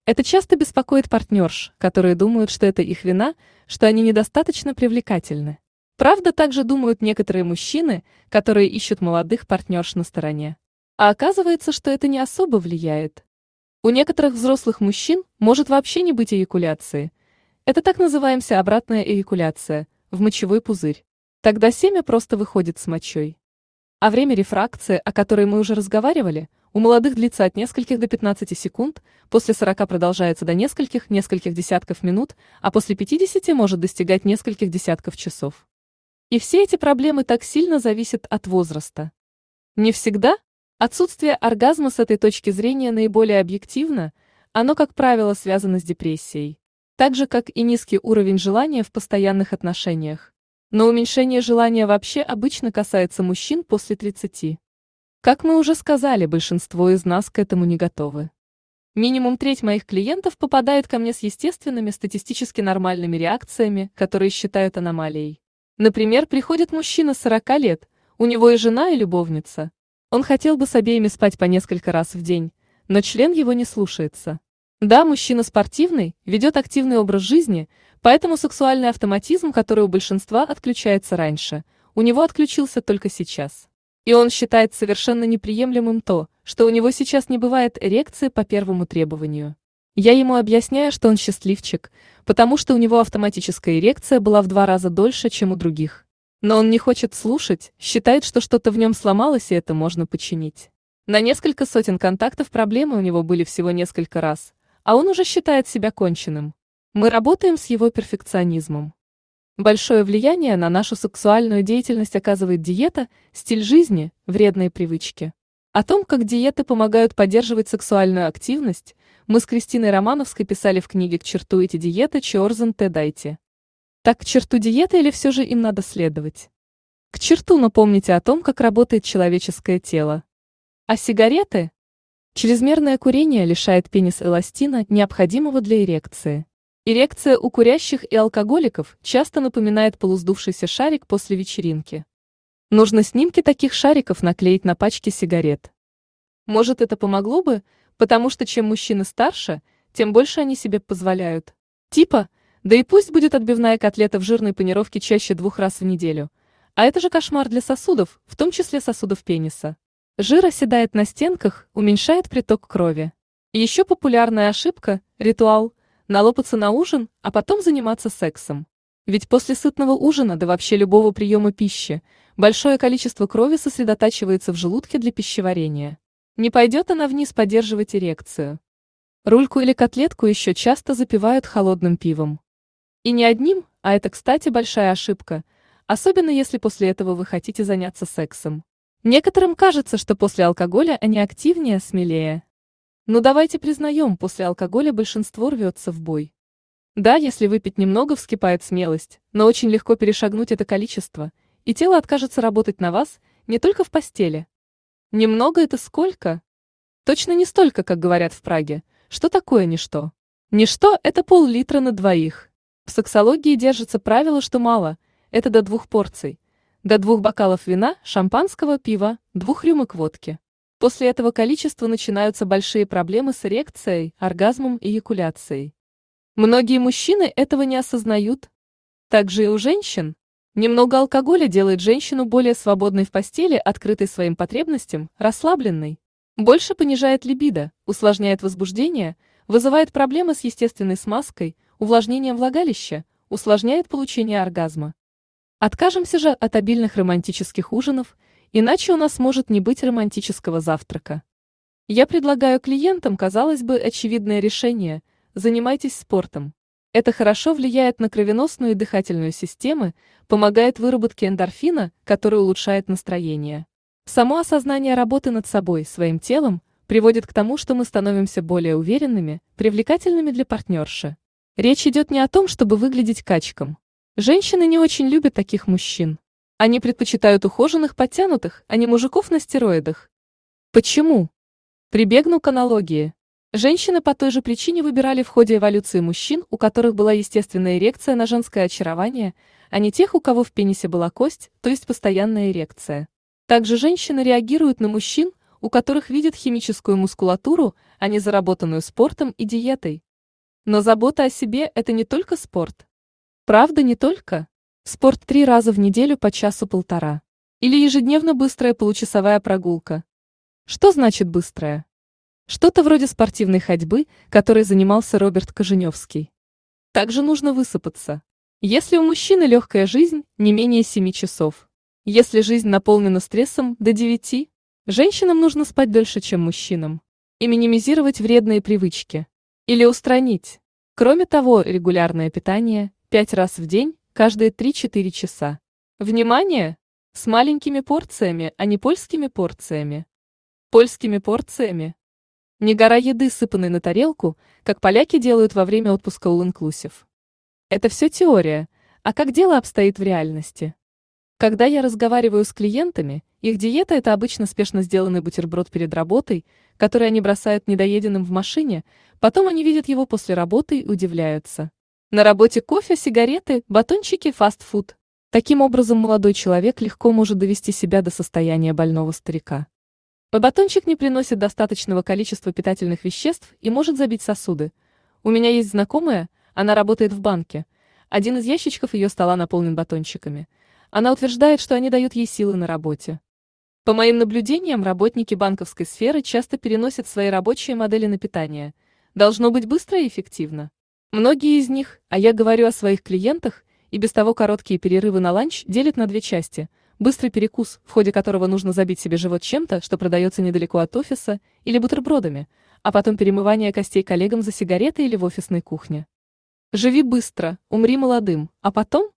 Это часто беспокоит партнерш, которые думают, что это их вина, что они недостаточно привлекательны. Правда, также думают некоторые мужчины, которые ищут молодых партнерш на стороне. А оказывается, что это не особо влияет. У некоторых взрослых мужчин может вообще не быть эякуляции. Это так называемая обратная эякуляция, в мочевой пузырь. Тогда семя просто выходит с мочой. А время рефракции, о которой мы уже разговаривали, у молодых длится от нескольких до 15 секунд, после 40 продолжается до нескольких, нескольких десятков минут, а после 50 может достигать нескольких десятков часов. И все эти проблемы так сильно зависят от возраста. Не всегда, Отсутствие оргазма с этой точки зрения наиболее объективно, оно, как правило, связано с депрессией. Так же, как и низкий уровень желания в постоянных отношениях. Но уменьшение желания вообще обычно касается мужчин после 30. Как мы уже сказали, большинство из нас к этому не готовы. Минимум треть моих клиентов попадает ко мне с естественными статистически нормальными реакциями, которые считают аномалией. Например, приходит мужчина 40 лет, у него и жена, и любовница. Он хотел бы с обеими спать по несколько раз в день, но член его не слушается. Да, мужчина спортивный, ведет активный образ жизни, поэтому сексуальный автоматизм, который у большинства отключается раньше, у него отключился только сейчас. И он считает совершенно неприемлемым то, что у него сейчас не бывает эрекции по первому требованию. Я ему объясняю, что он счастливчик, потому что у него автоматическая эрекция была в два раза дольше, чем у других. Но он не хочет слушать, считает, что что-то в нем сломалось и это можно починить. На несколько сотен контактов проблемы у него были всего несколько раз, а он уже считает себя конченным. Мы работаем с его перфекционизмом. Большое влияние на нашу сексуальную деятельность оказывает диета, стиль жизни, вредные привычки. О том, как диеты помогают поддерживать сексуальную активность, мы с Кристиной Романовской писали в книге «К черту эти диеты Чорзен Т. Дайте». Так к черту диеты или все же им надо следовать? К черту, но помните о том, как работает человеческое тело. А сигареты? Чрезмерное курение лишает пенис эластина, необходимого для эрекции. Эрекция у курящих и алкоголиков часто напоминает полуздувшийся шарик после вечеринки. Нужно снимки таких шариков наклеить на пачки сигарет. Может, это помогло бы, потому что чем мужчины старше, тем больше они себе позволяют. Типа, да и пусть будет отбивная котлета в жирной панировке чаще двух раз в неделю. А это же кошмар для сосудов, в том числе сосудов пениса. Жир оседает на стенках, уменьшает приток крови. Еще популярная ошибка – ритуал – налопаться на ужин, а потом заниматься сексом. Ведь после сытного ужина, да вообще любого приема пищи, большое количество крови сосредотачивается в желудке для пищеварения. Не пойдет она вниз поддерживать эрекцию. Рульку или котлетку еще часто запивают холодным пивом. И не одним, а это, кстати, большая ошибка, особенно если после этого вы хотите заняться сексом. Некоторым кажется, что после алкоголя они активнее, смелее. Ну давайте признаем, после алкоголя большинство рвется в бой. Да, если выпить немного, вскипает смелость, но очень легко перешагнуть это количество, и тело откажется работать на вас, не только в постели. Немного это сколько? Точно не столько, как говорят в Праге. Что такое ничто? Ничто – это пол-литра на двоих. В сексологии держится правило, что мало – это до двух порций. До двух бокалов вина, шампанского, пива, двух рюмок водки. После этого количества начинаются большие проблемы с эрекцией, оргазмом и эякуляцией. Многие мужчины этого не осознают. Также и у женщин. Немного алкоголя делает женщину более свободной в постели, открытой своим потребностям, расслабленной. Больше понижает либидо, усложняет возбуждение, вызывает проблемы с естественной смазкой, увлажнением влагалища, усложняет получение оргазма. Откажемся же от обильных романтических ужинов Иначе у нас может не быть романтического завтрака. Я предлагаю клиентам, казалось бы, очевидное решение – занимайтесь спортом. Это хорошо влияет на кровеносную и дыхательную системы, помогает выработке эндорфина, который улучшает настроение. Само осознание работы над собой, своим телом, приводит к тому, что мы становимся более уверенными, привлекательными для партнерши. Речь идет не о том, чтобы выглядеть качком. Женщины не очень любят таких мужчин. Они предпочитают ухоженных, подтянутых, а не мужиков на стероидах. Почему? Прибегну к аналогии. Женщины по той же причине выбирали в ходе эволюции мужчин, у которых была естественная эрекция на женское очарование, а не тех, у кого в пенисе была кость, то есть постоянная эрекция. Также женщины реагируют на мужчин, у которых видят химическую мускулатуру, а не заработанную спортом и диетой. Но забота о себе – это не только спорт. Правда, не только. Спорт три раза в неделю по часу-полтора. Или ежедневно быстрая получасовая прогулка. Что значит быстрая? Что-то вроде спортивной ходьбы, которой занимался Роберт Коженевский. Также нужно высыпаться. Если у мужчины легкая жизнь, не менее 7 часов. Если жизнь наполнена стрессом, до 9, женщинам нужно спать дольше, чем мужчинам. И минимизировать вредные привычки. Или устранить. Кроме того, регулярное питание, 5 раз в день, каждые 3-4 часа. Внимание! С маленькими порциями, а не польскими порциями. Польскими порциями. Не гора еды, сыпанной на тарелку, как поляки делают во время отпуска All Inclusive. Это все теория, А как дело обстоит в реальности? Когда я разговариваю с клиентами, их диета – это обычно спешно сделанный бутерброд перед работой, который они бросают недоеденным в машине, потом они видят его после работы и удивляются. На работе кофе, сигареты, батончики, фастфуд. Таким образом, молодой человек легко может довести себя до состояния больного старика. Батончик не приносит достаточного количества питательных веществ и может забить сосуды. У меня есть знакомая, она работает в банке. Один из ящичков ее стола наполнен батончиками. Она утверждает, что они дают ей силы на работе. По моим наблюдениям, работники банковской сферы часто переносят свои рабочие модели на питание. Должно быть быстро и эффективно. Многие из них, а я говорю о своих клиентах, и без того короткие перерывы на ланч делят на две части. Быстрый перекус, в ходе которого нужно забить себе живот чем-то, что продается недалеко от офиса, или бутербродами, а потом перемывание костей коллегам за сигаретой или в офисной кухне. Живи быстро, умри молодым, а потом?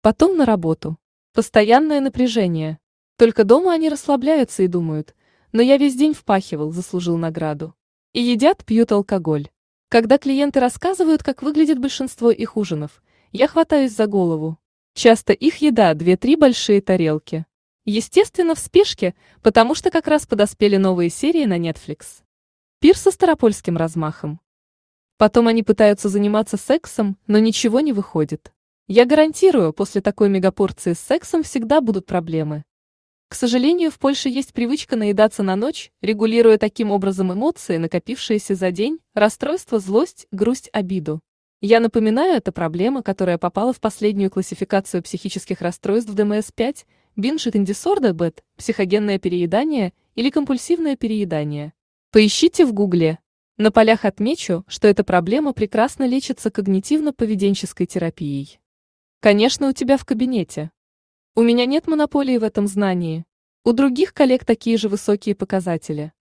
Потом на работу. Постоянное напряжение. Только дома они расслабляются и думают, но я весь день впахивал, заслужил награду. И едят, пьют алкоголь. Когда клиенты рассказывают, как выглядит большинство их ужинов, я хватаюсь за голову. Часто их еда – две-три большие тарелки. Естественно, в спешке, потому что как раз подоспели новые серии на Netflix. Пир со старопольским размахом. Потом они пытаются заниматься сексом, но ничего не выходит. Я гарантирую, после такой мегапорции с сексом всегда будут проблемы. К сожалению, в Польше есть привычка наедаться на ночь, регулируя таким образом эмоции, накопившиеся за день, расстройство, злость, грусть, обиду. Я напоминаю, это проблема, которая попала в последнюю классификацию психических расстройств ДМС-5, binge eating disorder, BED, психогенное переедание или компульсивное переедание. Поищите в гугле. На полях отмечу, что эта проблема прекрасно лечится когнитивно-поведенческой терапией. Конечно, у тебя в кабинете. У меня нет монополии в этом знании. У других коллег такие же высокие показатели.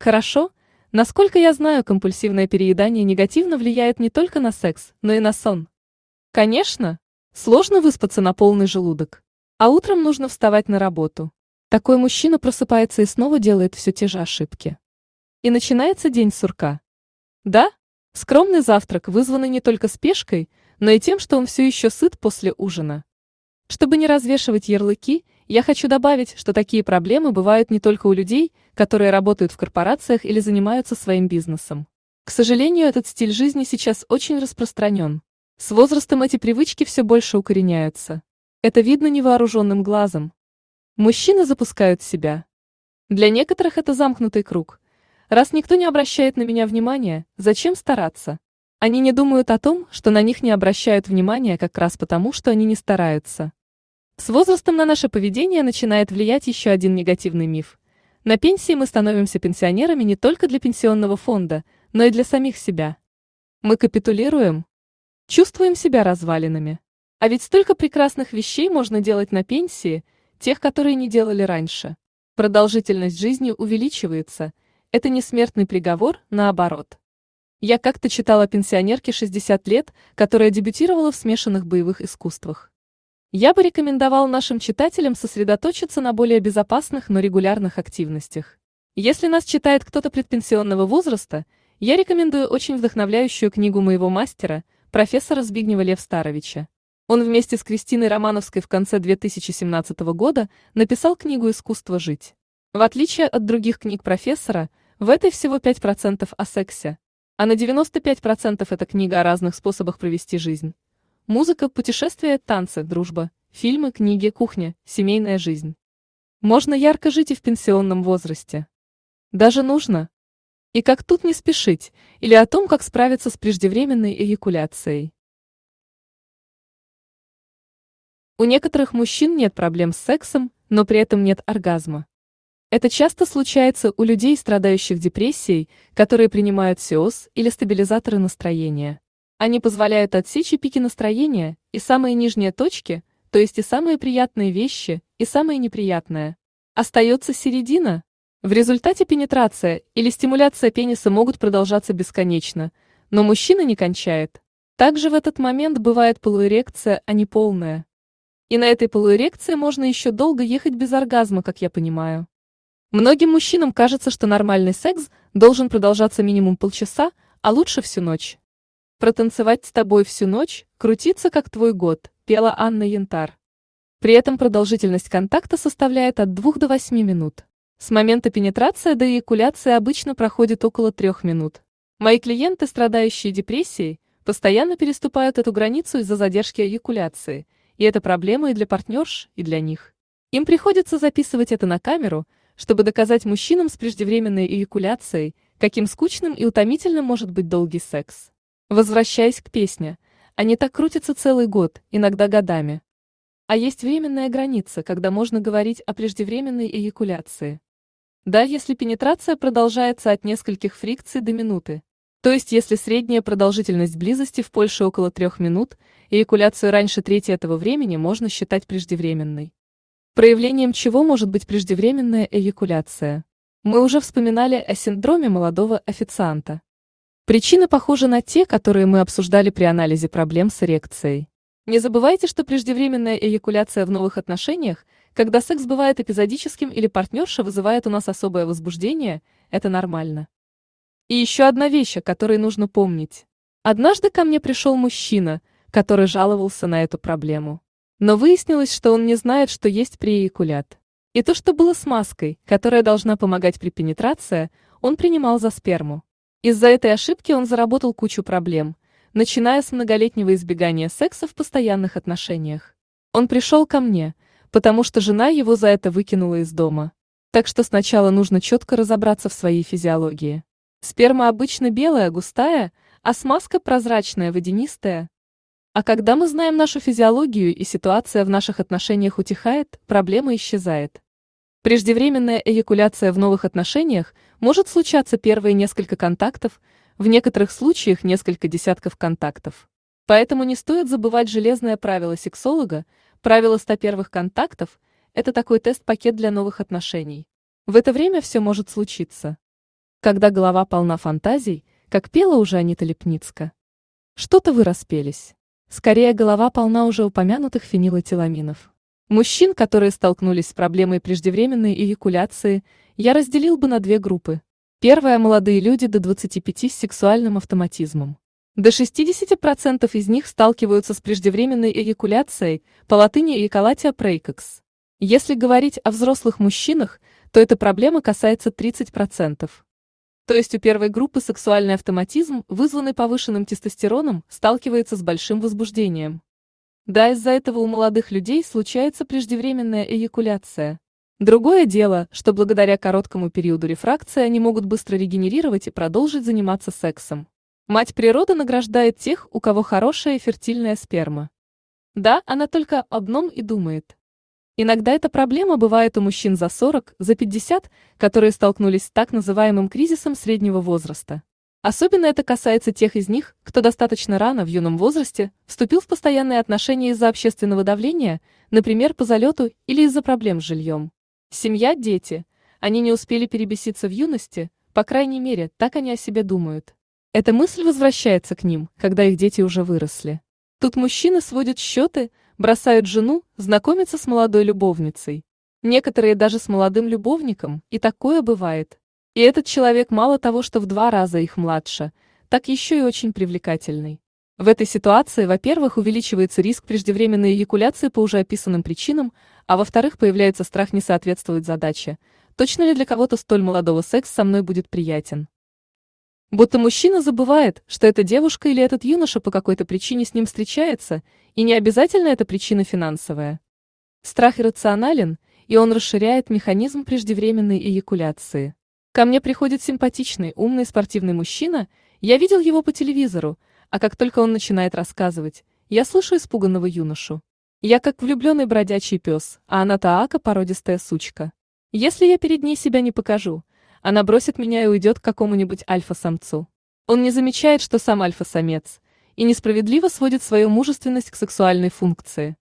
Хорошо, насколько я знаю, компульсивное переедание негативно влияет не только на секс, но и на сон. Конечно, сложно выспаться на полный желудок. А утром нужно вставать на работу. Такой мужчина просыпается и снова делает все те же ошибки. И начинается день сурка. Да, скромный завтрак, вызванный не только спешкой, но и тем, что он все еще сыт после ужина. Чтобы не развешивать ярлыки, я хочу добавить, что такие проблемы бывают не только у людей, которые работают в корпорациях или занимаются своим бизнесом. К сожалению, этот стиль жизни сейчас очень распространен. С возрастом эти привычки все больше укореняются. Это видно невооруженным глазом. Мужчины запускают себя. Для некоторых это замкнутый круг. Раз никто не обращает на меня внимания, зачем стараться? Они не думают о том, что на них не обращают внимания как раз потому, что они не стараются. С возрастом на наше поведение начинает влиять еще один негативный миф. На пенсии мы становимся пенсионерами не только для пенсионного фонда, но и для самих себя. Мы капитулируем. Чувствуем себя развалинами. А ведь столько прекрасных вещей можно делать на пенсии, тех, которые не делали раньше. Продолжительность жизни увеличивается. Это не смертный приговор, наоборот. Я как-то читала о пенсионерке 60 лет, которая дебютировала в смешанных боевых искусствах. Я бы рекомендовал нашим читателям сосредоточиться на более безопасных, но регулярных активностях. Если нас читает кто-то предпенсионного возраста, я рекомендую очень вдохновляющую книгу моего мастера, профессора Збигнева Лев Старовича. Он вместе с Кристиной Романовской в конце 2017 года написал книгу «Искусство жить». В отличие от других книг профессора, в этой всего 5% о сексе, а на 95% это книга о разных способах провести жизнь. Музыка, путешествия, танцы, дружба, фильмы, книги, кухня, семейная жизнь. Можно ярко жить и в пенсионном возрасте. Даже нужно. И как тут не спешить, или о том, как справиться с преждевременной эякуляцией. У некоторых мужчин нет проблем с сексом, но при этом нет оргазма. Это часто случается у людей, страдающих депрессией, которые принимают СИОС или стабилизаторы настроения. Они позволяют отсечь и пики настроения, и самые нижние точки, то есть и самые приятные вещи, и самые неприятные. Остается середина. В результате пенетрация или стимуляция пениса могут продолжаться бесконечно, но мужчина не кончает. Также в этот момент бывает полуэрекция, а не полная. И на этой полуэрекции можно еще долго ехать без оргазма, как я понимаю. Многим мужчинам кажется, что нормальный секс должен продолжаться минимум полчаса, а лучше всю ночь. Протанцевать с тобой всю ночь, крутиться как твой год, пела Анна Янтар. При этом продолжительность контакта составляет от 2 до 8 минут. С момента пенетрации до эякуляции обычно проходит около 3 минут. Мои клиенты, страдающие депрессией, постоянно переступают эту границу из-за задержки эякуляции, и это проблема и для партнерш, и для них. Им приходится записывать это на камеру, чтобы доказать мужчинам с преждевременной эякуляцией, каким скучным и утомительным может быть долгий секс. Возвращаясь к песне, они так крутятся целый год, иногда годами. А есть временная граница, когда можно говорить о преждевременной эякуляции. Да, если пенетрация продолжается от нескольких фрикций до минуты. То есть если средняя продолжительность близости в Польше около трех минут, эякуляцию раньше трети этого времени можно считать преждевременной. Проявлением чего может быть преждевременная эякуляция? Мы уже вспоминали о синдроме молодого официанта. Причины похожи на те, которые мы обсуждали при анализе проблем с эрекцией. Не забывайте, что преждевременная эякуляция в новых отношениях когда секс бывает эпизодическим или партнерша вызывает у нас особое возбуждение, это нормально. И еще одна вещь, о которой нужно помнить. Однажды ко мне пришел мужчина, который жаловался на эту проблему. Но выяснилось, что он не знает, что есть преэякулят. И то, что было смазкой, которая должна помогать при пенетрации, он принимал за сперму. Из-за этой ошибки он заработал кучу проблем, начиная с многолетнего избегания секса в постоянных отношениях. Он пришел ко мне, потому что жена его за это выкинула из дома. Так что сначала нужно четко разобраться в своей физиологии. Сперма обычно белая, густая, а смазка прозрачная, водянистая. А когда мы знаем нашу физиологию и ситуация в наших отношениях утихает, проблема исчезает. Преждевременная эякуляция в новых отношениях может случаться первые несколько контактов, в некоторых случаях несколько десятков контактов. Поэтому не стоит забывать железное правило сексолога – Правило 100 первых контактов – это такой тест-пакет для новых отношений. В это время все может случиться. Когда голова полна фантазий, как пела уже Анита Лепницка. Что-то вы распелись. Скорее, голова полна уже упомянутых фенилэтиламинов. Мужчин, которые столкнулись с проблемой преждевременной эякуляции, я разделил бы на две группы. Первая – молодые люди до 25 с сексуальным автоматизмом. До 60% из них сталкиваются с преждевременной эякуляцией, по латыни эяколатия прейкокс. Если говорить о взрослых мужчинах, то эта проблема касается 30%. То есть у первой группы сексуальный автоматизм, вызванный повышенным тестостероном, сталкивается с большим возбуждением. Да, из-за этого у молодых людей случается преждевременная эякуляция. Другое дело, что благодаря короткому периоду рефракции они могут быстро регенерировать и продолжить заниматься сексом. Мать природа награждает тех, у кого хорошая и фертильная сперма. Да, она только об одном и думает. Иногда эта проблема бывает у мужчин за 40, за 50, которые столкнулись с так называемым кризисом среднего возраста. Особенно это касается тех из них, кто достаточно рано в юном возрасте вступил в постоянные отношения из-за общественного давления, например, по залету или из-за проблем с жильем. Семья, дети. Они не успели перебеситься в юности, по крайней мере, так они о себе думают. Эта мысль возвращается к ним, когда их дети уже выросли. Тут мужчины сводят счеты, бросают жену, знакомятся с молодой любовницей. Некоторые даже с молодым любовником, и такое бывает. И этот человек мало того, что в два раза их младше, так еще и очень привлекательный. В этой ситуации, во-первых, увеличивается риск преждевременной эякуляции по уже описанным причинам, а во-вторых, появляется страх не соответствовать задаче. Точно ли для кого-то столь молодого секс со мной будет приятен? Будто мужчина забывает, что эта девушка или этот юноша по какой-то причине с ним встречается, и не обязательно эта причина финансовая. Страх иррационален, и он расширяет механизм преждевременной эякуляции. Ко мне приходит симпатичный, умный спортивный мужчина, я видел его по телевизору, а как только он начинает рассказывать, я слышу испуганного юношу. Я как влюбленный бродячий пес, а она таака породистая сучка. Если я перед ней себя не покажу, она бросит меня и уйдет к какому-нибудь альфа-самцу. Он не замечает, что сам альфа-самец, и несправедливо сводит свою мужественность к сексуальной функции.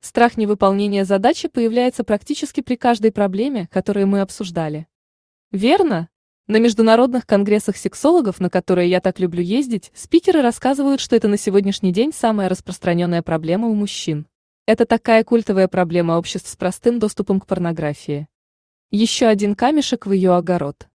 Страх невыполнения задачи появляется практически при каждой проблеме, которую мы обсуждали. Верно? На международных конгрессах сексологов, на которые я так люблю ездить, спикеры рассказывают, что это на сегодняшний день самая распространенная проблема у мужчин. Это такая культовая проблема обществ с простым доступом к порнографии. Еще один камешек в ее огород.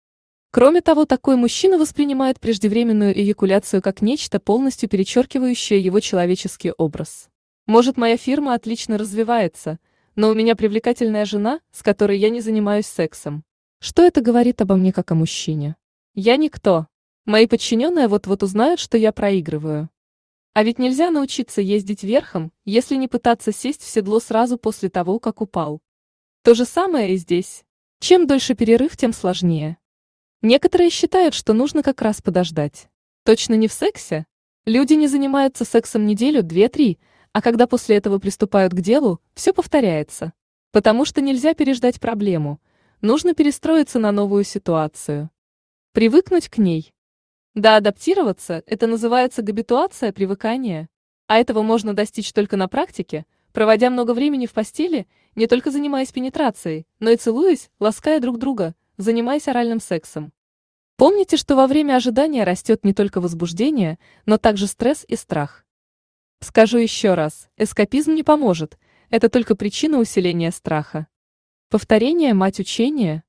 Кроме того, такой мужчина воспринимает преждевременную эякуляцию как нечто, полностью перечеркивающее его человеческий образ. Может, моя фирма отлично развивается, но у меня привлекательная жена, с которой я не занимаюсь сексом. Что это говорит обо мне как о мужчине? Я никто. Мои подчиненные вот-вот узнают, что я проигрываю. А ведь нельзя научиться ездить верхом, если не пытаться сесть в седло сразу после того, как упал. То же самое и здесь. Чем дольше перерыв, тем сложнее. Некоторые считают, что нужно как раз подождать. Точно не в сексе? Люди не занимаются сексом неделю, две-три, а когда после этого приступают к делу, все повторяется. Потому что нельзя переждать проблему, нужно перестроиться на новую ситуацию. Привыкнуть к ней. Да, адаптироваться – это называется габитуация, привыкание. А этого можно достичь только на практике, проводя много времени в постели, не только занимаясь пенетрацией, но и целуясь, лаская друг друга, занимаясь оральным сексом. Помните, что во время ожидания растет не только возбуждение, но также стресс и страх. Скажу еще раз, эскапизм не поможет, это только причина усиления страха. Повторение – мать учения.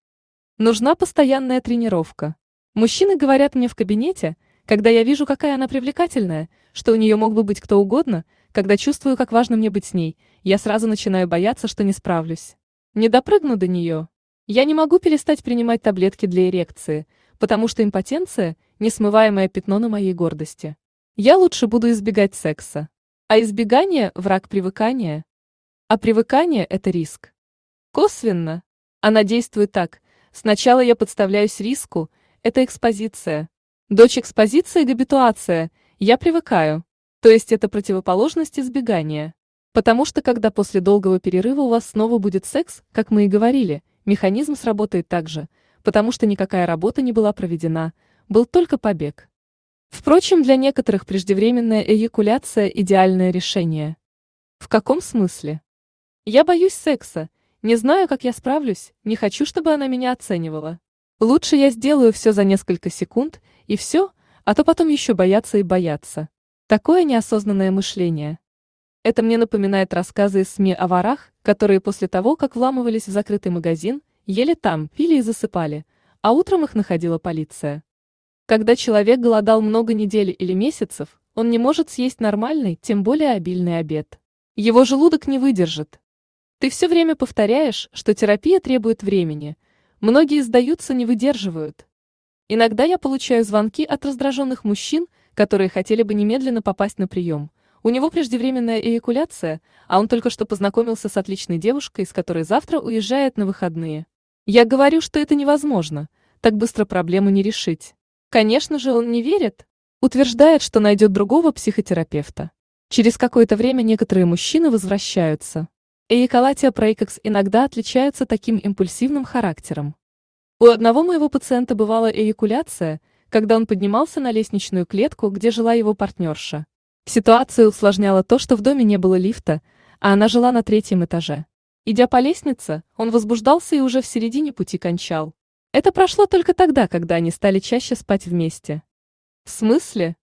Нужна постоянная тренировка. Мужчины говорят мне в кабинете, когда я вижу, какая она привлекательная, что у нее мог бы быть кто угодно, когда чувствую, как важно мне быть с ней, я сразу начинаю бояться, что не справлюсь. Не допрыгну до нее. Я не могу перестать принимать таблетки для эрекции, потому что импотенция – несмываемое пятно на моей гордости. Я лучше буду избегать секса. А избегание – враг привыкания. А привыкание – это риск. Косвенно. Она действует так. Сначала я подставляюсь риску, это экспозиция. Дочь экспозиции – габитуация, я привыкаю. То есть это противоположность избегания. Потому что когда после долгого перерыва у вас снова будет секс, как мы и говорили, механизм сработает так же, потому что никакая работа не была проведена, был только побег. Впрочем, для некоторых преждевременная эякуляция – идеальное решение. В каком смысле? Я боюсь секса, не знаю, как я справлюсь, не хочу, чтобы она меня оценивала. Лучше я сделаю все за несколько секунд, и все, а то потом еще бояться и бояться. Такое неосознанное мышление. Это мне напоминает рассказы из СМИ о ворах, которые после того, как вламывались в закрытый магазин, ели там, пили и засыпали, а утром их находила полиция. Когда человек голодал много недель или месяцев, он не может съесть нормальный, тем более обильный обед. Его желудок не выдержит. Ты все время повторяешь, что терапия требует времени – Многие сдаются, не выдерживают. Иногда я получаю звонки от раздраженных мужчин, которые хотели бы немедленно попасть на прием. У него преждевременная эякуляция, а он только что познакомился с отличной девушкой, с которой завтра уезжает на выходные. Я говорю, что это невозможно, так быстро проблему не решить. Конечно же, он не верит, утверждает, что найдет другого психотерапевта. Через какое-то время некоторые мужчины возвращаются. Эяколатия проикекс иногда отличаются таким импульсивным характером. У одного моего пациента бывала эякуляция, когда он поднимался на лестничную клетку, где жила его партнерша. Ситуацию усложняло то, что в доме не было лифта, а она жила на третьем этаже. Идя по лестнице, он возбуждался и уже в середине пути кончал. Это прошло только тогда, когда они стали чаще спать вместе. В смысле?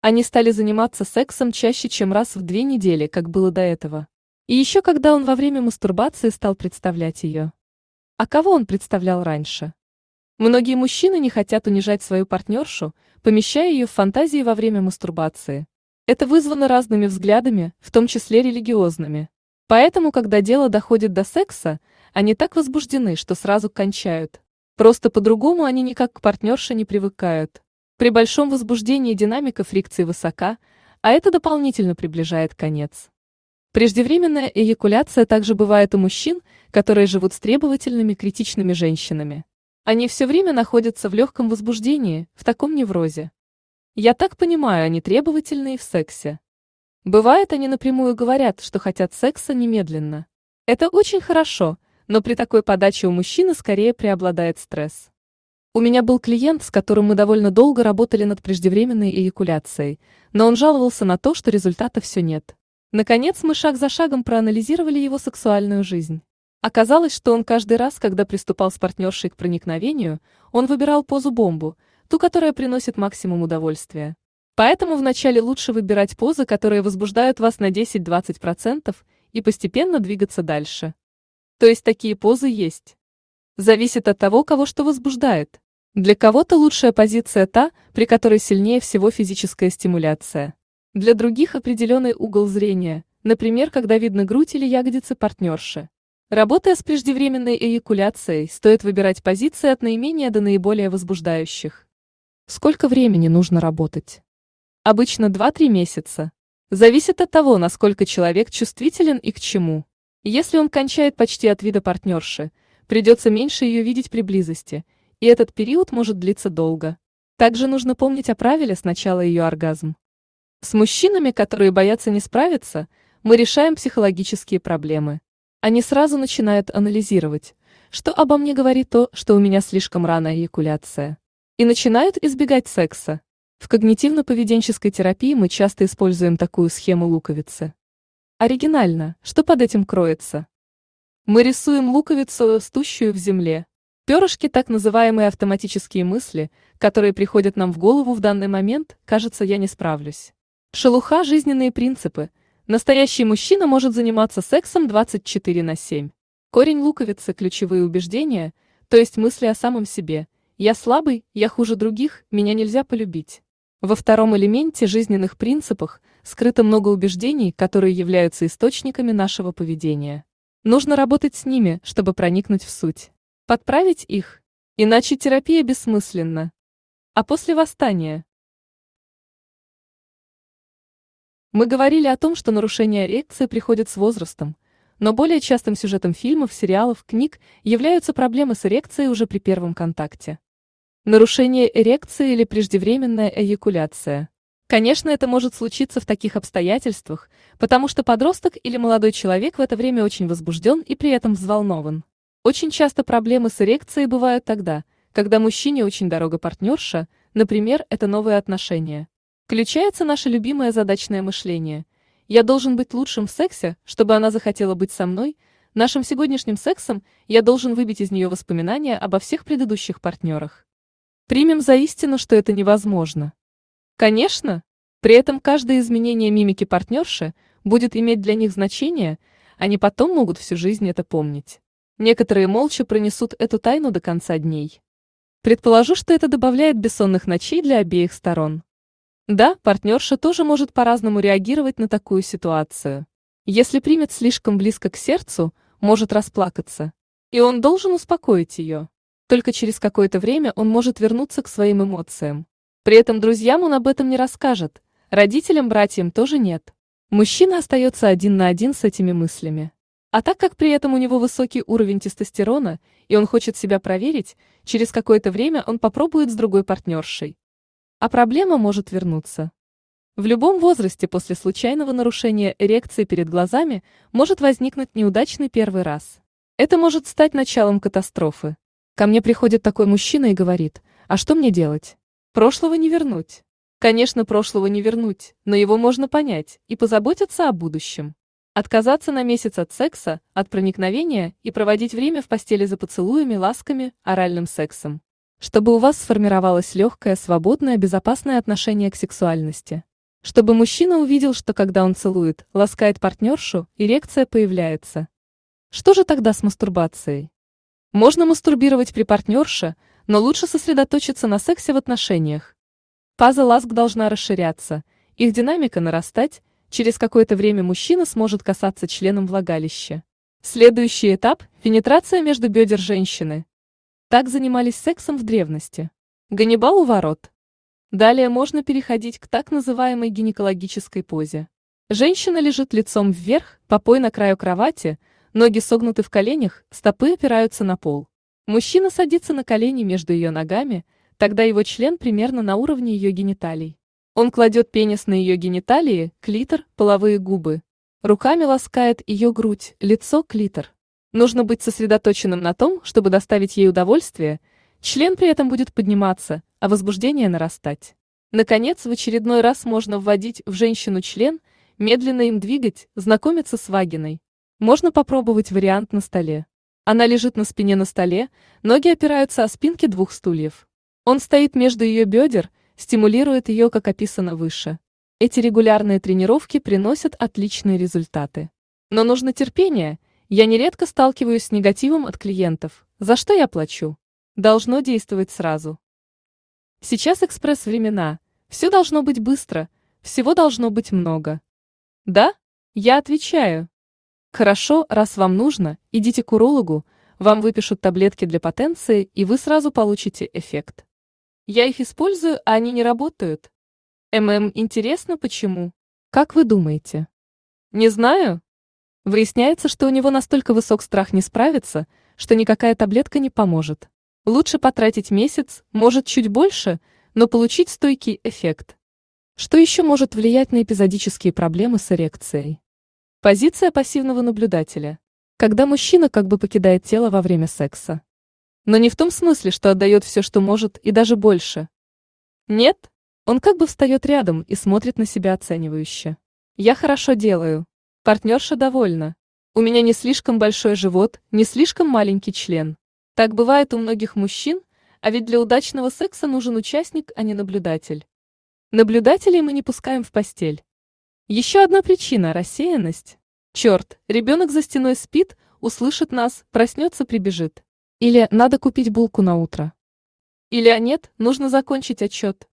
Они стали заниматься сексом чаще, чем раз в две недели, как было до этого. И еще когда он во время мастурбации стал представлять ее. А кого он представлял раньше? Многие мужчины не хотят унижать свою партнершу, помещая ее в фантазии во время мастурбации. Это вызвано разными взглядами, в том числе религиозными. Поэтому, когда дело доходит до секса, они так возбуждены, что сразу кончают. Просто по-другому они никак к партнерше не привыкают. При большом возбуждении динамика фрикции высока, а это дополнительно приближает конец. Преждевременная эякуляция также бывает у мужчин, которые живут с требовательными критичными женщинами. Они все время находятся в легком возбуждении, в таком неврозе. Я так понимаю, они требовательные в сексе. Бывает, они напрямую говорят, что хотят секса немедленно. Это очень хорошо, но при такой подаче у мужчины скорее преобладает стресс. У меня был клиент, с которым мы довольно долго работали над преждевременной эякуляцией, но он жаловался на то, что результата все нет. Наконец мы шаг за шагом проанализировали его сексуальную жизнь. Оказалось, что он каждый раз, когда приступал с партнершей к проникновению, он выбирал позу-бомбу, ту, которая приносит максимум удовольствия. Поэтому вначале лучше выбирать позы, которые возбуждают вас на 10-20% и постепенно двигаться дальше. То есть такие позы есть. Зависит от того, кого что возбуждает. Для кого-то лучшая позиция та, при которой сильнее всего физическая стимуляция. Для других определенный угол зрения, например, когда видно грудь или ягодицы партнерши. Работая с преждевременной эякуляцией, стоит выбирать позиции от наименее до наиболее возбуждающих. Сколько времени нужно работать? Обычно 2-3 месяца. Зависит от того, насколько человек чувствителен и к чему. Если он кончает почти от вида партнерши, придется меньше ее видеть при близости, и этот период может длиться долго. Также нужно помнить о правиле сначала ее оргазм. С мужчинами, которые боятся не справиться, мы решаем психологические проблемы. Они сразу начинают анализировать, что обо мне говорит то, что у меня слишком рано эякуляция. И начинают избегать секса. В когнитивно-поведенческой терапии мы часто используем такую схему луковицы. Оригинально, что под этим кроется? Мы рисуем луковицу, стущую в земле. Перышки, так называемые автоматические мысли, которые приходят нам в голову в данный момент, кажется, я не справлюсь. Шелуха – жизненные принципы, Настоящий мужчина может заниматься сексом 24 на 7. Корень луковицы – ключевые убеждения, то есть мысли о самом себе. Я слабый, я хуже других, меня нельзя полюбить. Во втором элементе жизненных принципах скрыто много убеждений, которые являются источниками нашего поведения. Нужно работать с ними, чтобы проникнуть в суть. Подправить их. Иначе терапия бессмысленна. А после восстания – Мы говорили о том, что нарушение эрекции приходит с возрастом, но более частым сюжетом фильмов, сериалов, книг являются проблемы с эрекцией уже при первом контакте. Нарушение эрекции или преждевременная эякуляция. Конечно, это может случиться в таких обстоятельствах, потому что подросток или молодой человек в это время очень возбужден и при этом взволнован. Очень часто проблемы с эрекцией бывают тогда, когда мужчине очень дорого партнерша, например, это новые отношения. Включается наше любимое задачное мышление. Я должен быть лучшим в сексе, чтобы она захотела быть со мной. Нашим сегодняшним сексом я должен выбить из нее воспоминания обо всех предыдущих партнерах. Примем за истину, что это невозможно. Конечно, при этом каждое изменение мимики партнерши будет иметь для них значение, они потом могут всю жизнь это помнить. Некоторые молча пронесут эту тайну до конца дней. Предположу, что это добавляет бессонных ночей для обеих сторон. Да, партнерша тоже может по-разному реагировать на такую ситуацию. Если примет слишком близко к сердцу, может расплакаться. И он должен успокоить ее. Только через какое-то время он может вернуться к своим эмоциям. При этом друзьям он об этом не расскажет, родителям, братьям тоже нет. Мужчина остается один на один с этими мыслями. А так как при этом у него высокий уровень тестостерона, и он хочет себя проверить, через какое-то время он попробует с другой партнершей. А проблема может вернуться. В любом возрасте после случайного нарушения эрекции перед глазами может возникнуть неудачный первый раз. Это может стать началом катастрофы. Ко мне приходит такой мужчина и говорит, а что мне делать? Прошлого не вернуть. Конечно, прошлого не вернуть, но его можно понять и позаботиться о будущем. Отказаться на месяц от секса, от проникновения и проводить время в постели за поцелуями, ласками, оральным сексом чтобы у вас сформировалось легкое, свободное, безопасное отношение к сексуальности. Чтобы мужчина увидел, что когда он целует, ласкает партнершу, эрекция появляется. Что же тогда с мастурбацией? Можно мастурбировать при партнерше, но лучше сосредоточиться на сексе в отношениях. Фаза ласк должна расширяться, их динамика нарастать, через какое-то время мужчина сможет касаться членом влагалища. Следующий этап – пенетрация между бедер женщины – так занимались сексом в древности. Ганнибал у ворот. Далее можно переходить к так называемой гинекологической позе. Женщина лежит лицом вверх, попой на краю кровати, ноги согнуты в коленях, стопы опираются на пол. Мужчина садится на колени между ее ногами, тогда его член примерно на уровне ее гениталий. Он кладет пенис на ее гениталии, клитор, половые губы. Руками ласкает ее грудь, лицо, клитор. Нужно быть сосредоточенным на том, чтобы доставить ей удовольствие, член при этом будет подниматься, а возбуждение нарастать. Наконец, в очередной раз можно вводить в женщину член, медленно им двигать, знакомиться с вагиной. Можно попробовать вариант на столе. Она лежит на спине на столе, ноги опираются о спинки двух стульев. Он стоит между ее бедер, стимулирует ее, как описано выше. Эти регулярные тренировки приносят отличные результаты. Но нужно терпение – я нередко сталкиваюсь с негативом от клиентов. За что я плачу? Должно действовать сразу. Сейчас экспресс-времена. Все должно быть быстро, всего должно быть много. Да? Я отвечаю. Хорошо, раз вам нужно, идите к урологу, вам выпишут таблетки для потенции, и вы сразу получите эффект. Я их использую, а они не работают. ММ интересно почему. Как вы думаете? Не знаю. Выясняется, что у него настолько высок страх не справиться, что никакая таблетка не поможет. Лучше потратить месяц, может чуть больше, но получить стойкий эффект. Что еще может влиять на эпизодические проблемы с эрекцией? Позиция пассивного наблюдателя. Когда мужчина как бы покидает тело во время секса. Но не в том смысле, что отдает все, что может, и даже больше. Нет, он как бы встает рядом и смотрит на себя оценивающе. Я хорошо делаю. Партнерша довольна. У меня не слишком большой живот, не слишком маленький член. Так бывает у многих мужчин, а ведь для удачного секса нужен участник, а не наблюдатель. Наблюдателей мы не пускаем в постель. Еще одна причина – рассеянность. Черт, ребенок за стеной спит, услышит нас, проснется, прибежит. Или надо купить булку на утро. Или а нет, нужно закончить отчет.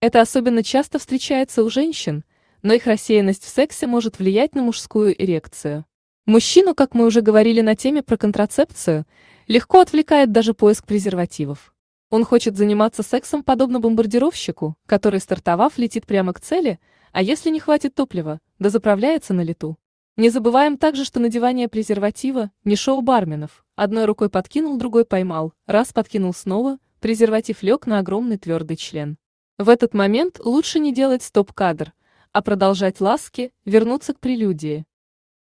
Это особенно часто встречается у женщин, но их рассеянность в сексе может влиять на мужскую эрекцию. Мужчину, как мы уже говорили на теме про контрацепцию, легко отвлекает даже поиск презервативов. Он хочет заниматься сексом подобно бомбардировщику, который, стартовав, летит прямо к цели – а если не хватит топлива, да заправляется на лету. Не забываем также, что надевание презерватива – не шоу барменов. Одной рукой подкинул, другой поймал, раз подкинул снова, презерватив лег на огромный твердый член. В этот момент лучше не делать стоп-кадр, а продолжать ласки, вернуться к прелюдии.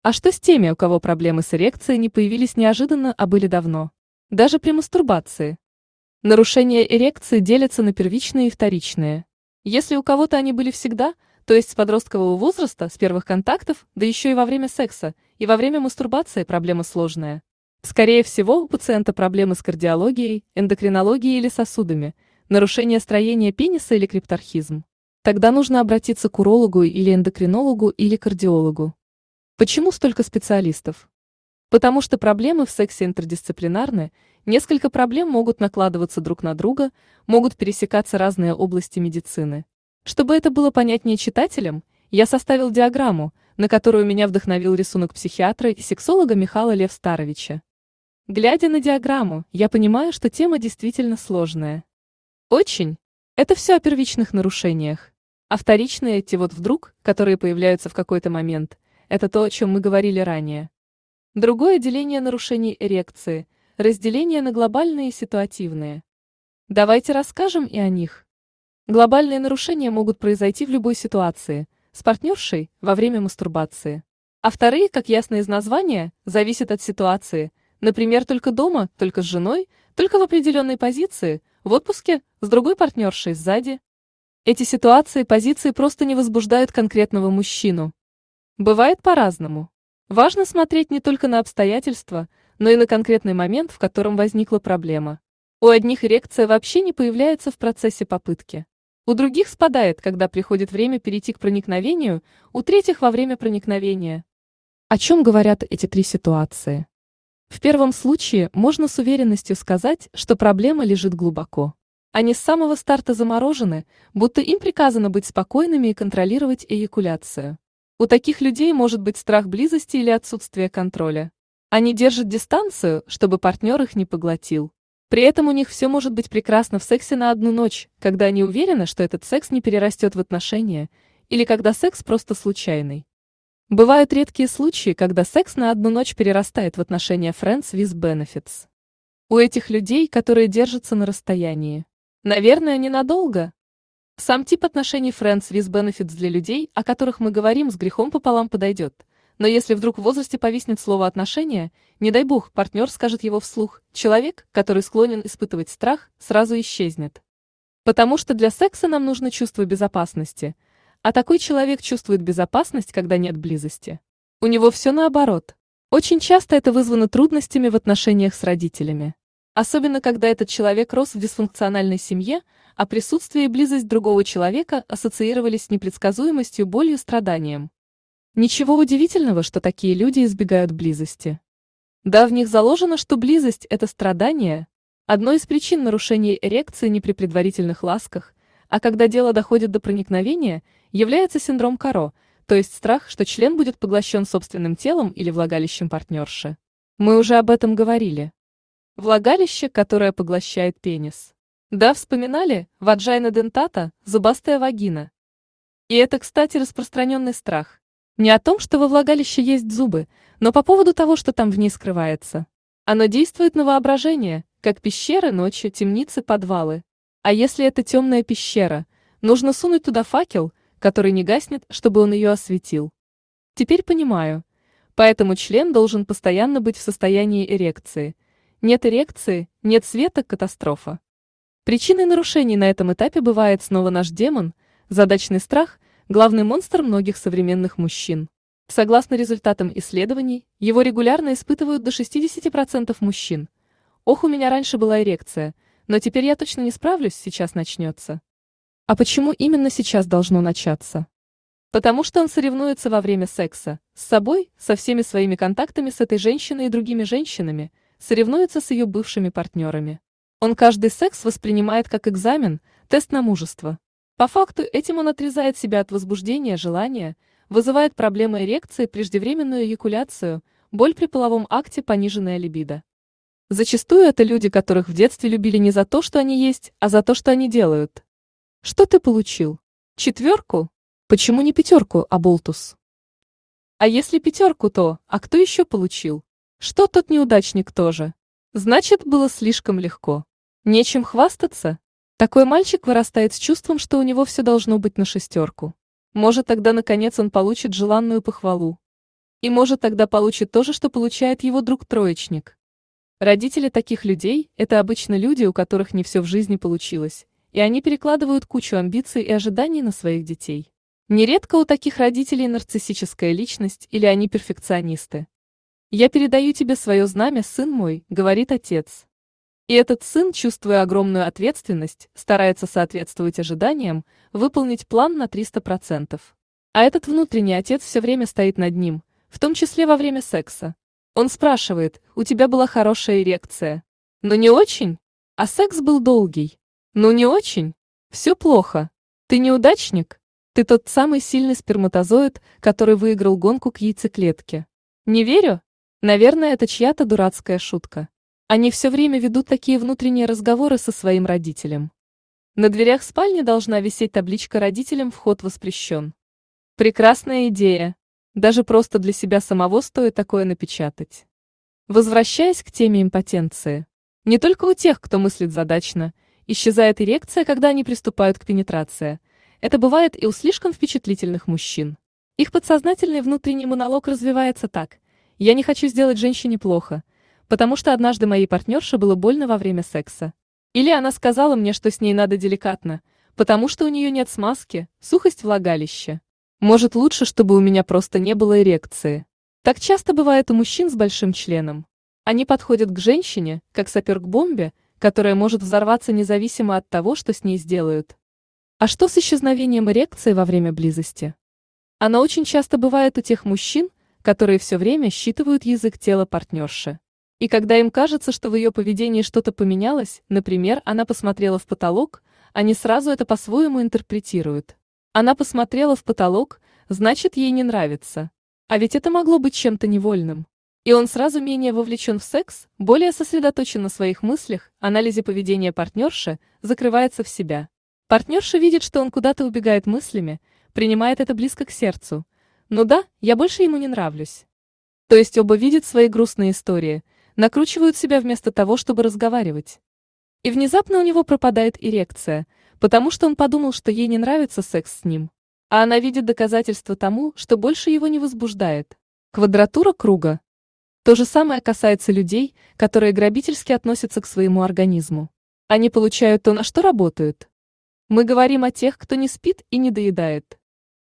А что с теми, у кого проблемы с эрекцией не появились неожиданно, а были давно? Даже при мастурбации. Нарушения эрекции делятся на первичные и вторичные. Если у кого-то они были всегда – то есть с подросткового возраста, с первых контактов, да еще и во время секса, и во время мастурбации проблема сложная. Скорее всего, у пациента проблемы с кардиологией, эндокринологией или сосудами, нарушение строения пениса или крипторхизм. Тогда нужно обратиться к урологу или эндокринологу или кардиологу. Почему столько специалистов? Потому что проблемы в сексе интердисциплинарны, несколько проблем могут накладываться друг на друга, могут пересекаться разные области медицины. Чтобы это было понятнее читателям, я составил диаграмму, на которую меня вдохновил рисунок психиатра и сексолога Михаила Левстаровича. Глядя на диаграмму, я понимаю, что тема действительно сложная. Очень. Это все о первичных нарушениях. А вторичные эти вот вдруг, которые появляются в какой-то момент, это то, о чем мы говорили ранее. Другое деление нарушений эрекции – разделение на глобальные и ситуативные. Давайте расскажем и о них. Глобальные нарушения могут произойти в любой ситуации, с партнершей во время мастурбации. А вторые, как ясно из названия, зависят от ситуации. Например, только дома, только с женой, только в определенной позиции, в отпуске, с другой партнершей сзади. Эти ситуации, позиции просто не возбуждают конкретного мужчину. Бывает по-разному. Важно смотреть не только на обстоятельства, но и на конкретный момент, в котором возникла проблема. У одних эрекция вообще не появляется в процессе попытки. У других спадает, когда приходит время перейти к проникновению, у третьих во время проникновения. О чем говорят эти три ситуации? В первом случае можно с уверенностью сказать, что проблема лежит глубоко. Они с самого старта заморожены, будто им приказано быть спокойными и контролировать эякуляцию. У таких людей может быть страх близости или отсутствие контроля. Они держат дистанцию, чтобы партнер их не поглотил. При этом у них все может быть прекрасно в сексе на одну ночь, когда они уверены, что этот секс не перерастет в отношения, или когда секс просто случайный. Бывают редкие случаи, когда секс на одну ночь перерастает в отношения friends with benefits. У этих людей, которые держатся на расстоянии. Наверное, ненадолго. Сам тип отношений friends with benefits для людей, о которых мы говорим, с грехом пополам подойдет – но если вдруг в возрасте повиснет слово «отношения», не дай бог, партнер скажет его вслух, человек, который склонен испытывать страх, сразу исчезнет. Потому что для секса нам нужно чувство безопасности, а такой человек чувствует безопасность, когда нет близости. У него все наоборот. Очень часто это вызвано трудностями в отношениях с родителями. Особенно, когда этот человек рос в дисфункциональной семье, а присутствие и близость другого человека ассоциировались с непредсказуемостью, болью, страданием. Ничего удивительного, что такие люди избегают близости. Да, в них заложено, что близость – это страдание. Одной из причин нарушения эрекции не при предварительных ласках, а когда дело доходит до проникновения, является синдром Каро, то есть страх, что член будет поглощен собственным телом или влагалищем партнерши. Мы уже об этом говорили. Влагалище, которое поглощает пенис. Да, вспоминали? Ваджайна дентата, зубастая вагина. И это, кстати, распространенный страх. Не о том, что во влагалище есть зубы, но по поводу того, что там в ней скрывается. Оно действует на воображение, как пещеры ночью, темницы, подвалы. А если это темная пещера, нужно сунуть туда факел, который не гаснет, чтобы он ее осветил. Теперь понимаю. Поэтому член должен постоянно быть в состоянии эрекции. Нет эрекции, нет света, катастрофа. Причиной нарушений на этом этапе бывает снова наш демон, задачный страх, главный монстр многих современных мужчин. Согласно результатам исследований, его регулярно испытывают до 60% мужчин. Ох, у меня раньше была эрекция, но теперь я точно не справлюсь, сейчас начнется. А почему именно сейчас должно начаться? Потому что он соревнуется во время секса, с собой, со всеми своими контактами с этой женщиной и другими женщинами, соревнуется с ее бывшими партнерами. Он каждый секс воспринимает как экзамен, тест на мужество. По факту этим он отрезает себя от возбуждения, желания, вызывает проблемы эрекции, преждевременную эякуляцию, боль при половом акте, пониженная либидо. Зачастую это люди, которых в детстве любили не за то, что они есть, а за то, что они делают. Что ты получил? Четверку? Почему не пятерку, а болтус? А если пятерку, то, а кто еще получил? Что тот неудачник тоже? Значит, было слишком легко. Нечем хвастаться? Такой мальчик вырастает с чувством, что у него все должно быть на шестерку. Может, тогда наконец он получит желанную похвалу. И может, тогда получит то же, что получает его друг-троечник. Родители таких людей – это обычно люди, у которых не все в жизни получилось, и они перекладывают кучу амбиций и ожиданий на своих детей. Нередко у таких родителей нарциссическая личность или они перфекционисты. «Я передаю тебе свое знамя, сын мой», — говорит отец. И этот сын, чувствуя огромную ответственность, старается соответствовать ожиданиям, выполнить план на 300%. А этот внутренний отец все время стоит над ним, в том числе во время секса. Он спрашивает, у тебя была хорошая эрекция? Но не очень? А секс был долгий? Ну не очень. Все плохо. Ты неудачник? Ты тот самый сильный сперматозоид, который выиграл гонку к яйцеклетке. Не верю? Наверное, это чья-то дурацкая шутка. Они все время ведут такие внутренние разговоры со своим родителем. На дверях спальни должна висеть табличка «Родителям вход воспрещен». Прекрасная идея. Даже просто для себя самого стоит такое напечатать. Возвращаясь к теме импотенции. Не только у тех, кто мыслит задачно, Исчезает эрекция, когда они приступают к пенетрации. Это бывает и у слишком впечатлительных мужчин. Их подсознательный внутренний монолог развивается так. «Я не хочу сделать женщине плохо, потому что однажды моей партнерше было больно во время секса. Или она сказала мне, что с ней надо деликатно, потому что у нее нет смазки, сухость влагалища. Может, лучше, чтобы у меня просто не было эрекции. Так часто бывает у мужчин с большим членом. Они подходят к женщине, как сапер к бомбе, которая может взорваться независимо от того, что с ней сделают. А что с исчезновением эрекции во время близости? Она очень часто бывает у тех мужчин, которые все время считывают язык тела партнерши. И когда им кажется, что в ее поведении что-то поменялось, например, она посмотрела в потолок, они сразу это по-своему интерпретируют. Она посмотрела в потолок, значит, ей не нравится. А ведь это могло быть чем-то невольным. И он сразу менее вовлечен в секс, более сосредоточен на своих мыслях, анализе поведения партнерши, закрывается в себя. Партнерша видит, что он куда-то убегает мыслями, принимает это близко к сердцу. Ну да, я больше ему не нравлюсь. То есть оба видят свои грустные истории, накручивают себя вместо того, чтобы разговаривать. И внезапно у него пропадает эрекция, потому что он подумал, что ей не нравится секс с ним. А она видит доказательства тому, что больше его не возбуждает. Квадратура круга. То же самое касается людей, которые грабительски относятся к своему организму. Они получают то, на что работают. Мы говорим о тех, кто не спит и не доедает.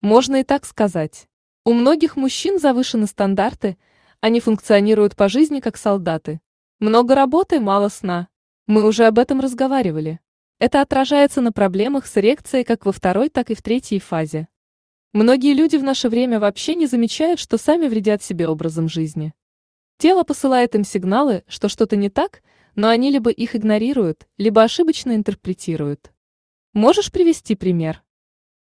Можно и так сказать. У многих мужчин завышены стандарты, они функционируют по жизни как солдаты. Много работы, мало сна. Мы уже об этом разговаривали. Это отражается на проблемах с эрекцией как во второй, так и в третьей фазе. Многие люди в наше время вообще не замечают, что сами вредят себе образом жизни. Тело посылает им сигналы, что что-то не так, но они либо их игнорируют, либо ошибочно интерпретируют. Можешь привести пример?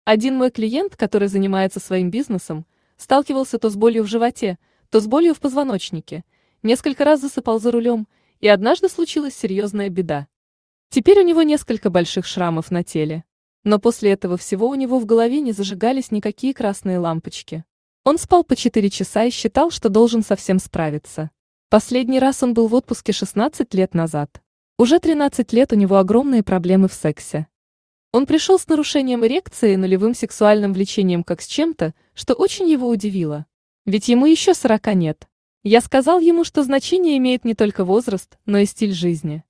Один мой клиент, который занимается своим бизнесом, сталкивался то с болью в животе, то с болью в позвоночнике, несколько раз засыпал за рулем, и однажды случилась серьезная беда. Теперь у него несколько больших шрамов на теле. Но после этого всего у него в голове не зажигались никакие красные лампочки. Он спал по 4 часа и считал, что должен совсем справиться. Последний раз он был в отпуске 16 лет назад. Уже 13 лет у него огромные проблемы в сексе. Он пришел с нарушением эрекции и нулевым сексуальным влечением как с чем-то, что очень его удивило. Ведь ему еще 40 нет. Я сказал ему, что значение имеет не только возраст, но и стиль жизни.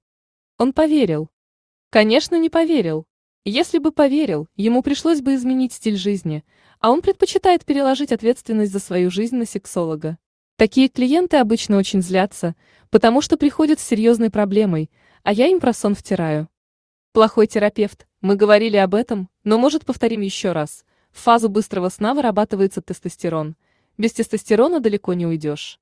Он поверил. Конечно, не поверил. Если бы поверил, ему пришлось бы изменить стиль жизни, а он предпочитает переложить ответственность за свою жизнь на сексолога. Такие клиенты обычно очень злятся, потому что приходят с серьезной проблемой, а я им про сон втираю. Плохой терапевт, мы говорили об этом, но может повторим еще раз. В фазу быстрого сна вырабатывается тестостерон. Без тестостерона далеко не уйдешь.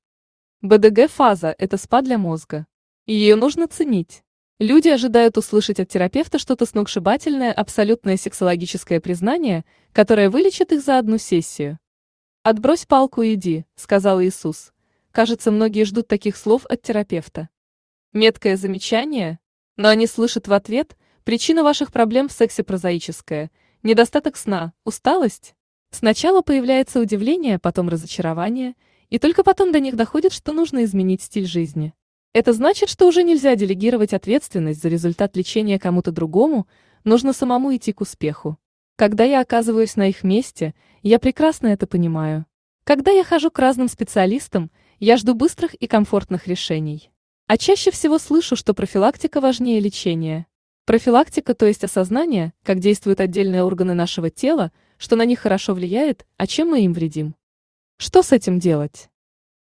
БДГ-фаза – это спа для мозга. Ее нужно ценить. Люди ожидают услышать от терапевта что-то сногсшибательное, абсолютное сексологическое признание, которое вылечит их за одну сессию. «Отбрось палку и иди», – сказал Иисус. Кажется, многие ждут таких слов от терапевта. Меткое замечание, но они слышат в ответ, причина ваших проблем в сексе прозаическая, недостаток сна, усталость. Сначала появляется удивление, потом разочарование, и только потом до них доходит, что нужно изменить стиль жизни. Это значит, что уже нельзя делегировать ответственность за результат лечения кому-то другому, нужно самому идти к успеху. Когда я оказываюсь на их месте, я прекрасно это понимаю. Когда я хожу к разным специалистам, я жду быстрых и комфортных решений. А чаще всего слышу, что профилактика важнее лечения. Профилактика, то есть осознание, как действуют отдельные органы нашего тела, что на них хорошо влияет, а чем мы им вредим. Что с этим делать?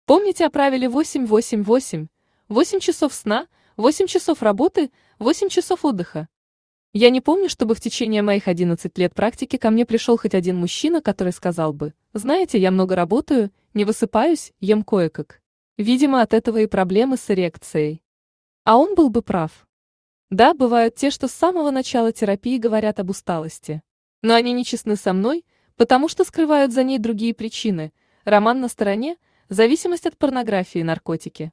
Помните о правиле 8-8-8? 8 часов сна, 8 часов работы, 8 часов отдыха. Я не помню, чтобы в течение моих 11 лет практики ко мне пришел хоть один мужчина, который сказал бы, знаете, я много работаю, не высыпаюсь, ем кое-как. Видимо, от этого и проблемы с эрекцией. А он был бы прав. Да, бывают те, что с самого начала терапии говорят об усталости. Но они нечестны со мной, потому что скрывают за ней другие причины. Роман на стороне, зависимость от порнографии и наркотики.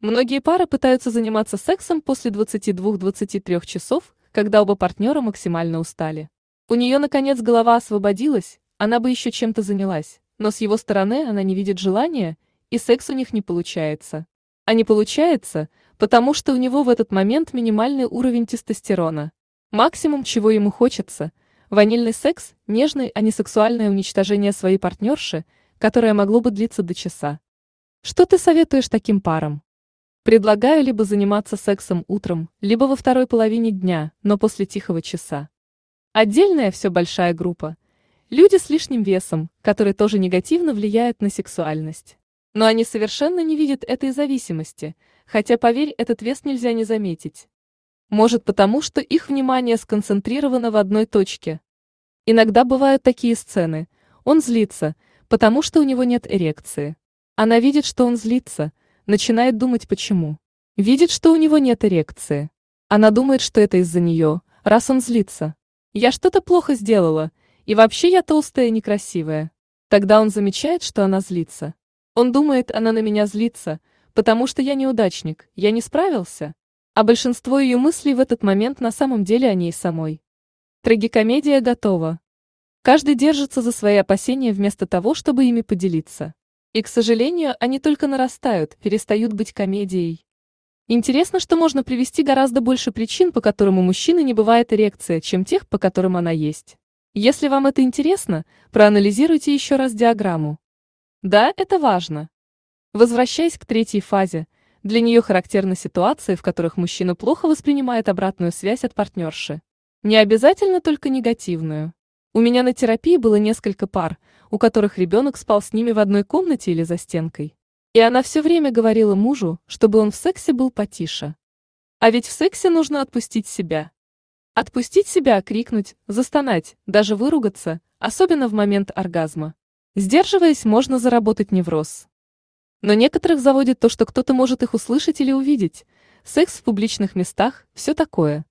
Многие пары пытаются заниматься сексом после 22-23 часов, когда оба партнера максимально устали. У нее, наконец, голова освободилась, она бы еще чем-то занялась, но с его стороны она не видит желания – и секс у них не получается. А не получается, потому что у него в этот момент минимальный уровень тестостерона. Максимум, чего ему хочется – ванильный секс, нежный, а не сексуальное уничтожение своей партнерши, которое могло бы длиться до часа. Что ты советуешь таким парам? Предлагаю либо заниматься сексом утром, либо во второй половине дня, но после тихого часа. Отдельная все большая группа. Люди с лишним весом, которые тоже негативно влияют на сексуальность. Но они совершенно не видят этой зависимости, хотя, поверь, этот вес нельзя не заметить. Может потому, что их внимание сконцентрировано в одной точке. Иногда бывают такие сцены. Он злится, потому что у него нет эрекции. Она видит, что он злится, начинает думать почему. Видит, что у него нет эрекции. Она думает, что это из-за нее, раз он злится. Я что-то плохо сделала, и вообще я толстая и некрасивая. Тогда он замечает, что она злится. Он думает, она на меня злится, потому что я неудачник, я не справился. А большинство ее мыслей в этот момент на самом деле о ней самой. Трагикомедия готова. Каждый держится за свои опасения вместо того, чтобы ими поделиться. И, к сожалению, они только нарастают, перестают быть комедией. Интересно, что можно привести гораздо больше причин, по которым у мужчины не бывает эрекция, чем тех, по которым она есть. Если вам это интересно, проанализируйте еще раз диаграмму. Да, это важно. Возвращаясь к третьей фазе, для нее характерны ситуации, в которых мужчина плохо воспринимает обратную связь от партнерши. Не обязательно только негативную. У меня на терапии было несколько пар, у которых ребенок спал с ними в одной комнате или за стенкой. И она все время говорила мужу, чтобы он в сексе был потише. А ведь в сексе нужно отпустить себя. Отпустить себя, крикнуть, застонать, даже выругаться, особенно в момент оргазма. Сдерживаясь, можно заработать невроз. Но некоторых заводит то, что кто-то может их услышать или увидеть. Секс в публичных местах – все такое.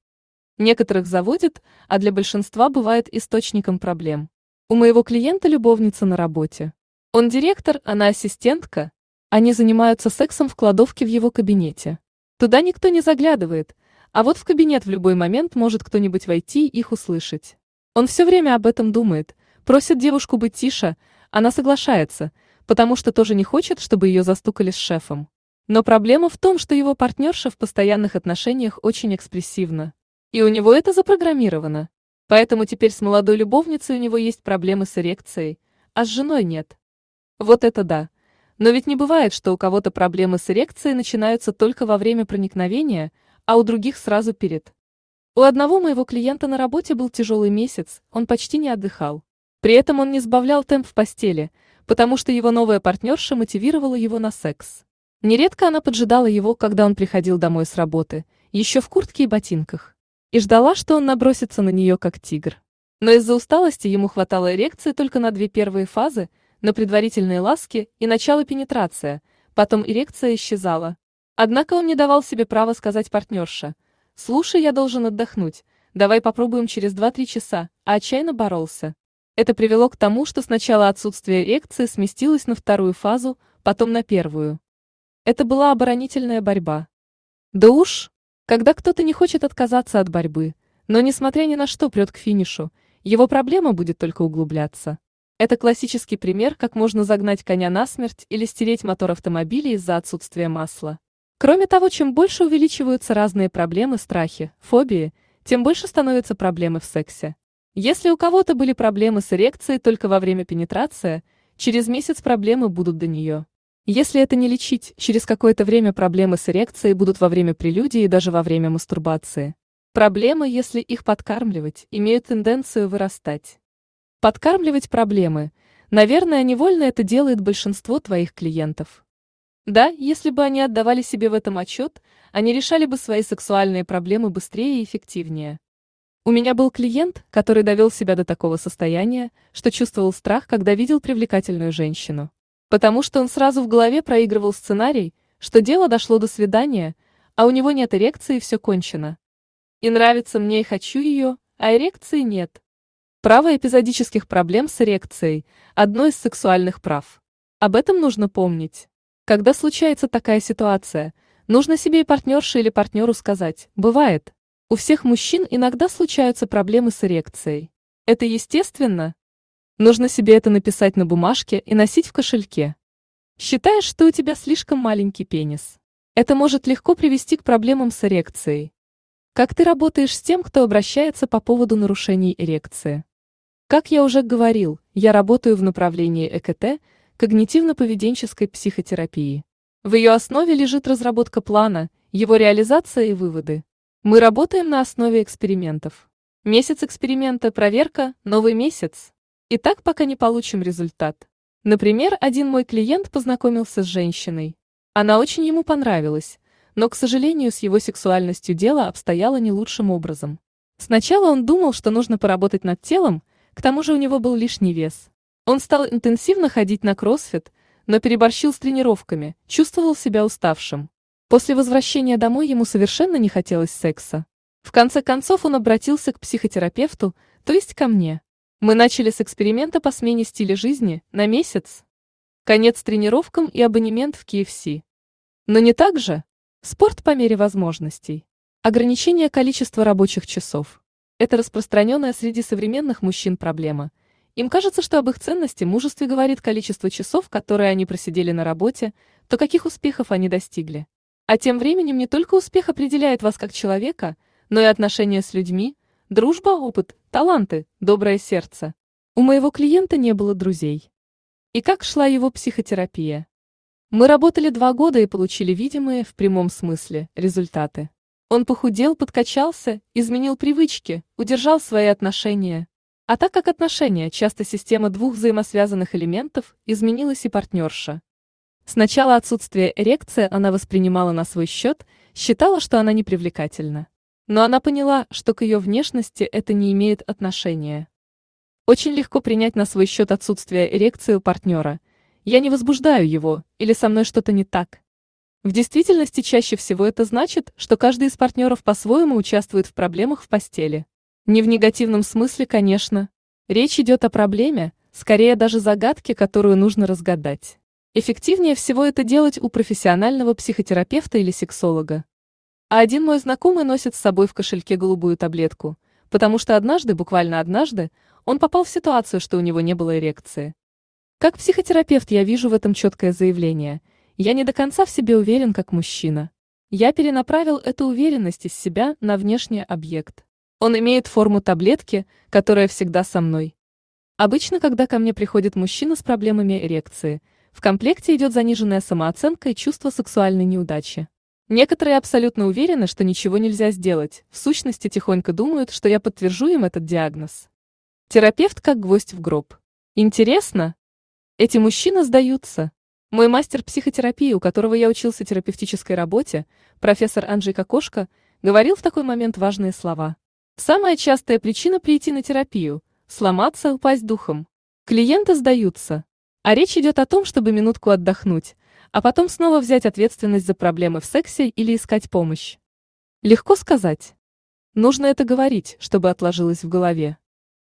Некоторых заводит, а для большинства бывает источником проблем. У моего клиента любовница на работе. Он директор, она ассистентка. Они занимаются сексом в кладовке в его кабинете. Туда никто не заглядывает, а вот в кабинет в любой момент может кто-нибудь войти и их услышать. Он все время об этом думает, просит девушку быть тише, она соглашается, потому что тоже не хочет, чтобы ее застукали с шефом. Но проблема в том, что его партнерша в постоянных отношениях очень экспрессивна. И у него это запрограммировано. Поэтому теперь с молодой любовницей у него есть проблемы с эрекцией, а с женой нет. Вот это да. Но ведь не бывает, что у кого-то проблемы с эрекцией начинаются только во время проникновения, а у других сразу перед. У одного моего клиента на работе был тяжелый месяц, он почти не отдыхал. При этом он не сбавлял темп в постели, потому что его новая партнерша мотивировала его на секс. Нередко она поджидала его, когда он приходил домой с работы, еще в куртке и ботинках, и ждала, что он набросится на нее как тигр. Но из-за усталости ему хватало эрекции только на две первые фазы, на предварительные ласки и начало пенетрация, потом эрекция исчезала. Однако он не давал себе права сказать партнерше, «Слушай, я должен отдохнуть, давай попробуем через 2-3 часа», а отчаянно боролся. Это привело к тому, что сначала отсутствие эрекции сместилось на вторую фазу, потом на первую. Это была оборонительная борьба. Да уж, когда кто-то не хочет отказаться от борьбы, но несмотря ни на что прет к финишу, его проблема будет только углубляться. Это классический пример, как можно загнать коня насмерть или стереть мотор автомобиля из-за отсутствия масла. Кроме того, чем больше увеличиваются разные проблемы, страхи, фобии, тем больше становятся проблемы в сексе. Если у кого-то были проблемы с эрекцией только во время пенетрации, через месяц проблемы будут до нее. Если это не лечить, через какое-то время проблемы с эрекцией будут во время прелюдии и даже во время мастурбации. Проблемы, если их подкармливать, имеют тенденцию вырастать. Подкармливать проблемы. Наверное, невольно это делает большинство твоих клиентов. Да, если бы они отдавали себе в этом отчет, они решали бы свои сексуальные проблемы быстрее и эффективнее. У меня был клиент, который довел себя до такого состояния, что чувствовал страх, когда видел привлекательную женщину. Потому что он сразу в голове проигрывал сценарий, что дело дошло до свидания, а у него нет эрекции и все кончено. И нравится мне и хочу ее, а эрекции нет. Право эпизодических проблем с эрекцией – одно из сексуальных прав. Об этом нужно помнить. Когда случается такая ситуация, нужно себе и партнерше или партнеру сказать «бывает». У всех мужчин иногда случаются проблемы с эрекцией. Это естественно, Нужно себе это написать на бумажке и носить в кошельке. Считаешь, что у тебя слишком маленький пенис. Это может легко привести к проблемам с эрекцией. Как ты работаешь с тем, кто обращается по поводу нарушений эрекции? Как я уже говорил, я работаю в направлении ЭКТ, когнитивно-поведенческой психотерапии. В ее основе лежит разработка плана, его реализация и выводы. Мы работаем на основе экспериментов. Месяц эксперимента – проверка, новый месяц. И так пока не получим результат. Например, один мой клиент познакомился с женщиной. Она очень ему понравилась, но, к сожалению, с его сексуальностью дело обстояло не лучшим образом. Сначала он думал, что нужно поработать над телом, к тому же у него был лишний вес. Он стал интенсивно ходить на кроссфит, но переборщил с тренировками, чувствовал себя уставшим. После возвращения домой ему совершенно не хотелось секса. В конце концов он обратился к психотерапевту, то есть ко мне. Мы начали с эксперимента по смене стиля жизни на месяц. Конец тренировкам и абонемент в KFC. Но не так же. Спорт по мере возможностей. Ограничение количества рабочих часов. Это распространенная среди современных мужчин проблема. Им кажется, что об их ценности мужестве говорит количество часов, которые они просидели на работе, то каких успехов они достигли. А тем временем не только успех определяет вас как человека, но и отношения с людьми, Дружба, опыт, таланты, доброе сердце. У моего клиента не было друзей. И как шла его психотерапия? Мы работали два года и получили видимые, в прямом смысле, результаты. Он похудел, подкачался, изменил привычки, удержал свои отношения. А так как отношения – часто система двух взаимосвязанных элементов, изменилась и партнерша. Сначала отсутствие эрекции она воспринимала на свой счет, считала, что она непривлекательна. Но она поняла, что к ее внешности это не имеет отношения. Очень легко принять на свой счет отсутствие эрекции у партнера. Я не возбуждаю его, или со мной что-то не так. В действительности чаще всего это значит, что каждый из партнеров по-своему участвует в проблемах в постели. Не в негативном смысле, конечно. Речь идет о проблеме, скорее даже загадке, которую нужно разгадать. Эффективнее всего это делать у профессионального психотерапевта или сексолога. А один мой знакомый носит с собой в кошельке голубую таблетку, потому что однажды, буквально однажды, он попал в ситуацию, что у него не было эрекции. Как психотерапевт я вижу в этом четкое заявление. Я не до конца в себе уверен, как мужчина. Я перенаправил эту уверенность из себя на внешний объект. Он имеет форму таблетки, которая всегда со мной. Обычно, когда ко мне приходит мужчина с проблемами эрекции, в комплекте идет заниженная самооценка и чувство сексуальной неудачи. Некоторые абсолютно уверены, что ничего нельзя сделать, в сущности тихонько думают, что я подтвержу им этот диагноз. Терапевт как гвоздь в гроб. Интересно? Эти мужчины сдаются. Мой мастер психотерапии, у которого я учился терапевтической работе, профессор Анджей Кокошко, говорил в такой момент важные слова. Самая частая причина прийти на терапию – сломаться, упасть духом. Клиенты сдаются. А речь идет о том, чтобы минутку отдохнуть, а потом снова взять ответственность за проблемы в сексе или искать помощь. Легко сказать. Нужно это говорить, чтобы отложилось в голове.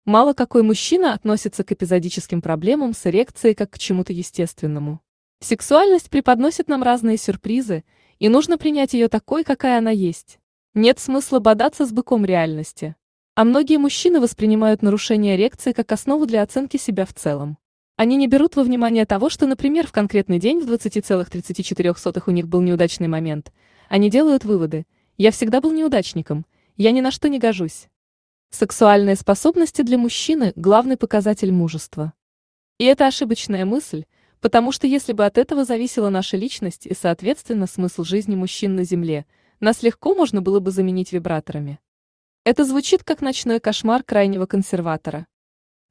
Мало какой мужчина относится к эпизодическим проблемам с эрекцией как к чему-то естественному. Сексуальность преподносит нам разные сюрпризы, и нужно принять ее такой, какая она есть. Нет смысла бодаться с быком реальности. А многие мужчины воспринимают нарушение эрекции как основу для оценки себя в целом. Они не берут во внимание того, что, например, в конкретный день в 20,34 у них был неудачный момент. Они делают выводы. Я всегда был неудачником. Я ни на что не гожусь. Сексуальные способности для мужчины – главный показатель мужества. И это ошибочная мысль, потому что если бы от этого зависела наша личность и, соответственно, смысл жизни мужчин на Земле, нас легко можно было бы заменить вибраторами. Это звучит как ночной кошмар крайнего консерватора.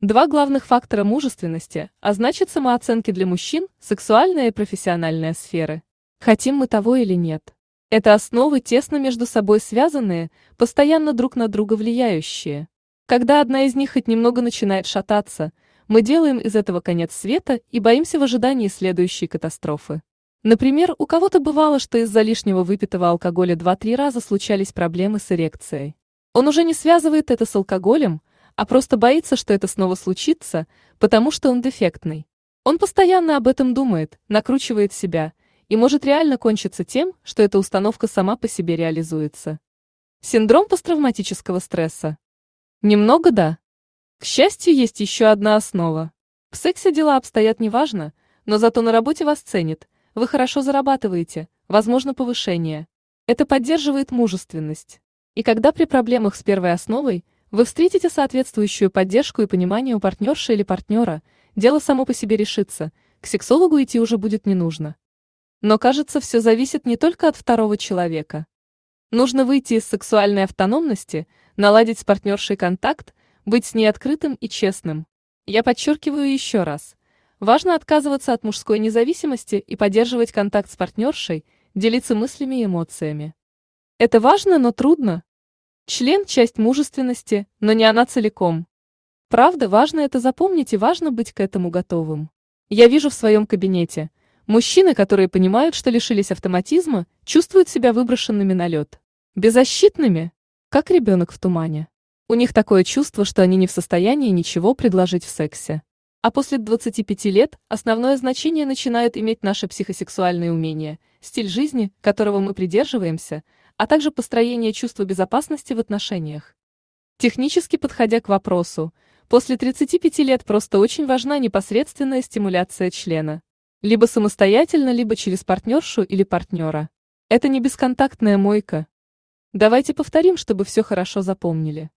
Два главных фактора мужественности, а значит самооценки для мужчин – сексуальная и профессиональная сферы. Хотим мы того или нет. Это основы тесно между собой связанные, постоянно друг на друга влияющие. Когда одна из них хоть немного начинает шататься, мы делаем из этого конец света и боимся в ожидании следующей катастрофы. Например, у кого-то бывало, что из-за лишнего выпитого алкоголя 2-3 раза случались проблемы с эрекцией. Он уже не связывает это с алкоголем, а просто боится, что это снова случится, потому что он дефектный. Он постоянно об этом думает, накручивает себя, и может реально кончиться тем, что эта установка сама по себе реализуется. Синдром посттравматического стресса. Немного да. К счастью, есть еще одна основа. В сексе дела обстоят неважно, но зато на работе вас ценят, вы хорошо зарабатываете, возможно повышение. Это поддерживает мужественность. И когда при проблемах с первой основой – вы встретите соответствующую поддержку и понимание у партнерши или партнера, дело само по себе решится, к сексологу идти уже будет не нужно. Но кажется, все зависит не только от второго человека. Нужно выйти из сексуальной автономности, наладить с партнершей контакт, быть с ней открытым и честным. Я подчеркиваю еще раз. Важно отказываться от мужской независимости и поддерживать контакт с партнершей, делиться мыслями и эмоциями. Это важно, но трудно, Член – часть мужественности, но не она целиком. Правда, важно это запомнить и важно быть к этому готовым. Я вижу в своем кабинете. Мужчины, которые понимают, что лишились автоматизма, чувствуют себя выброшенными на лед. Беззащитными, как ребенок в тумане. У них такое чувство, что они не в состоянии ничего предложить в сексе. А после 25 лет основное значение начинают иметь наши психосексуальные умения, стиль жизни, которого мы придерживаемся – а также построение чувства безопасности в отношениях. Технически подходя к вопросу, после 35 лет просто очень важна непосредственная стимуляция члена. Либо самостоятельно, либо через партнершу или партнера. Это не бесконтактная мойка. Давайте повторим, чтобы все хорошо запомнили.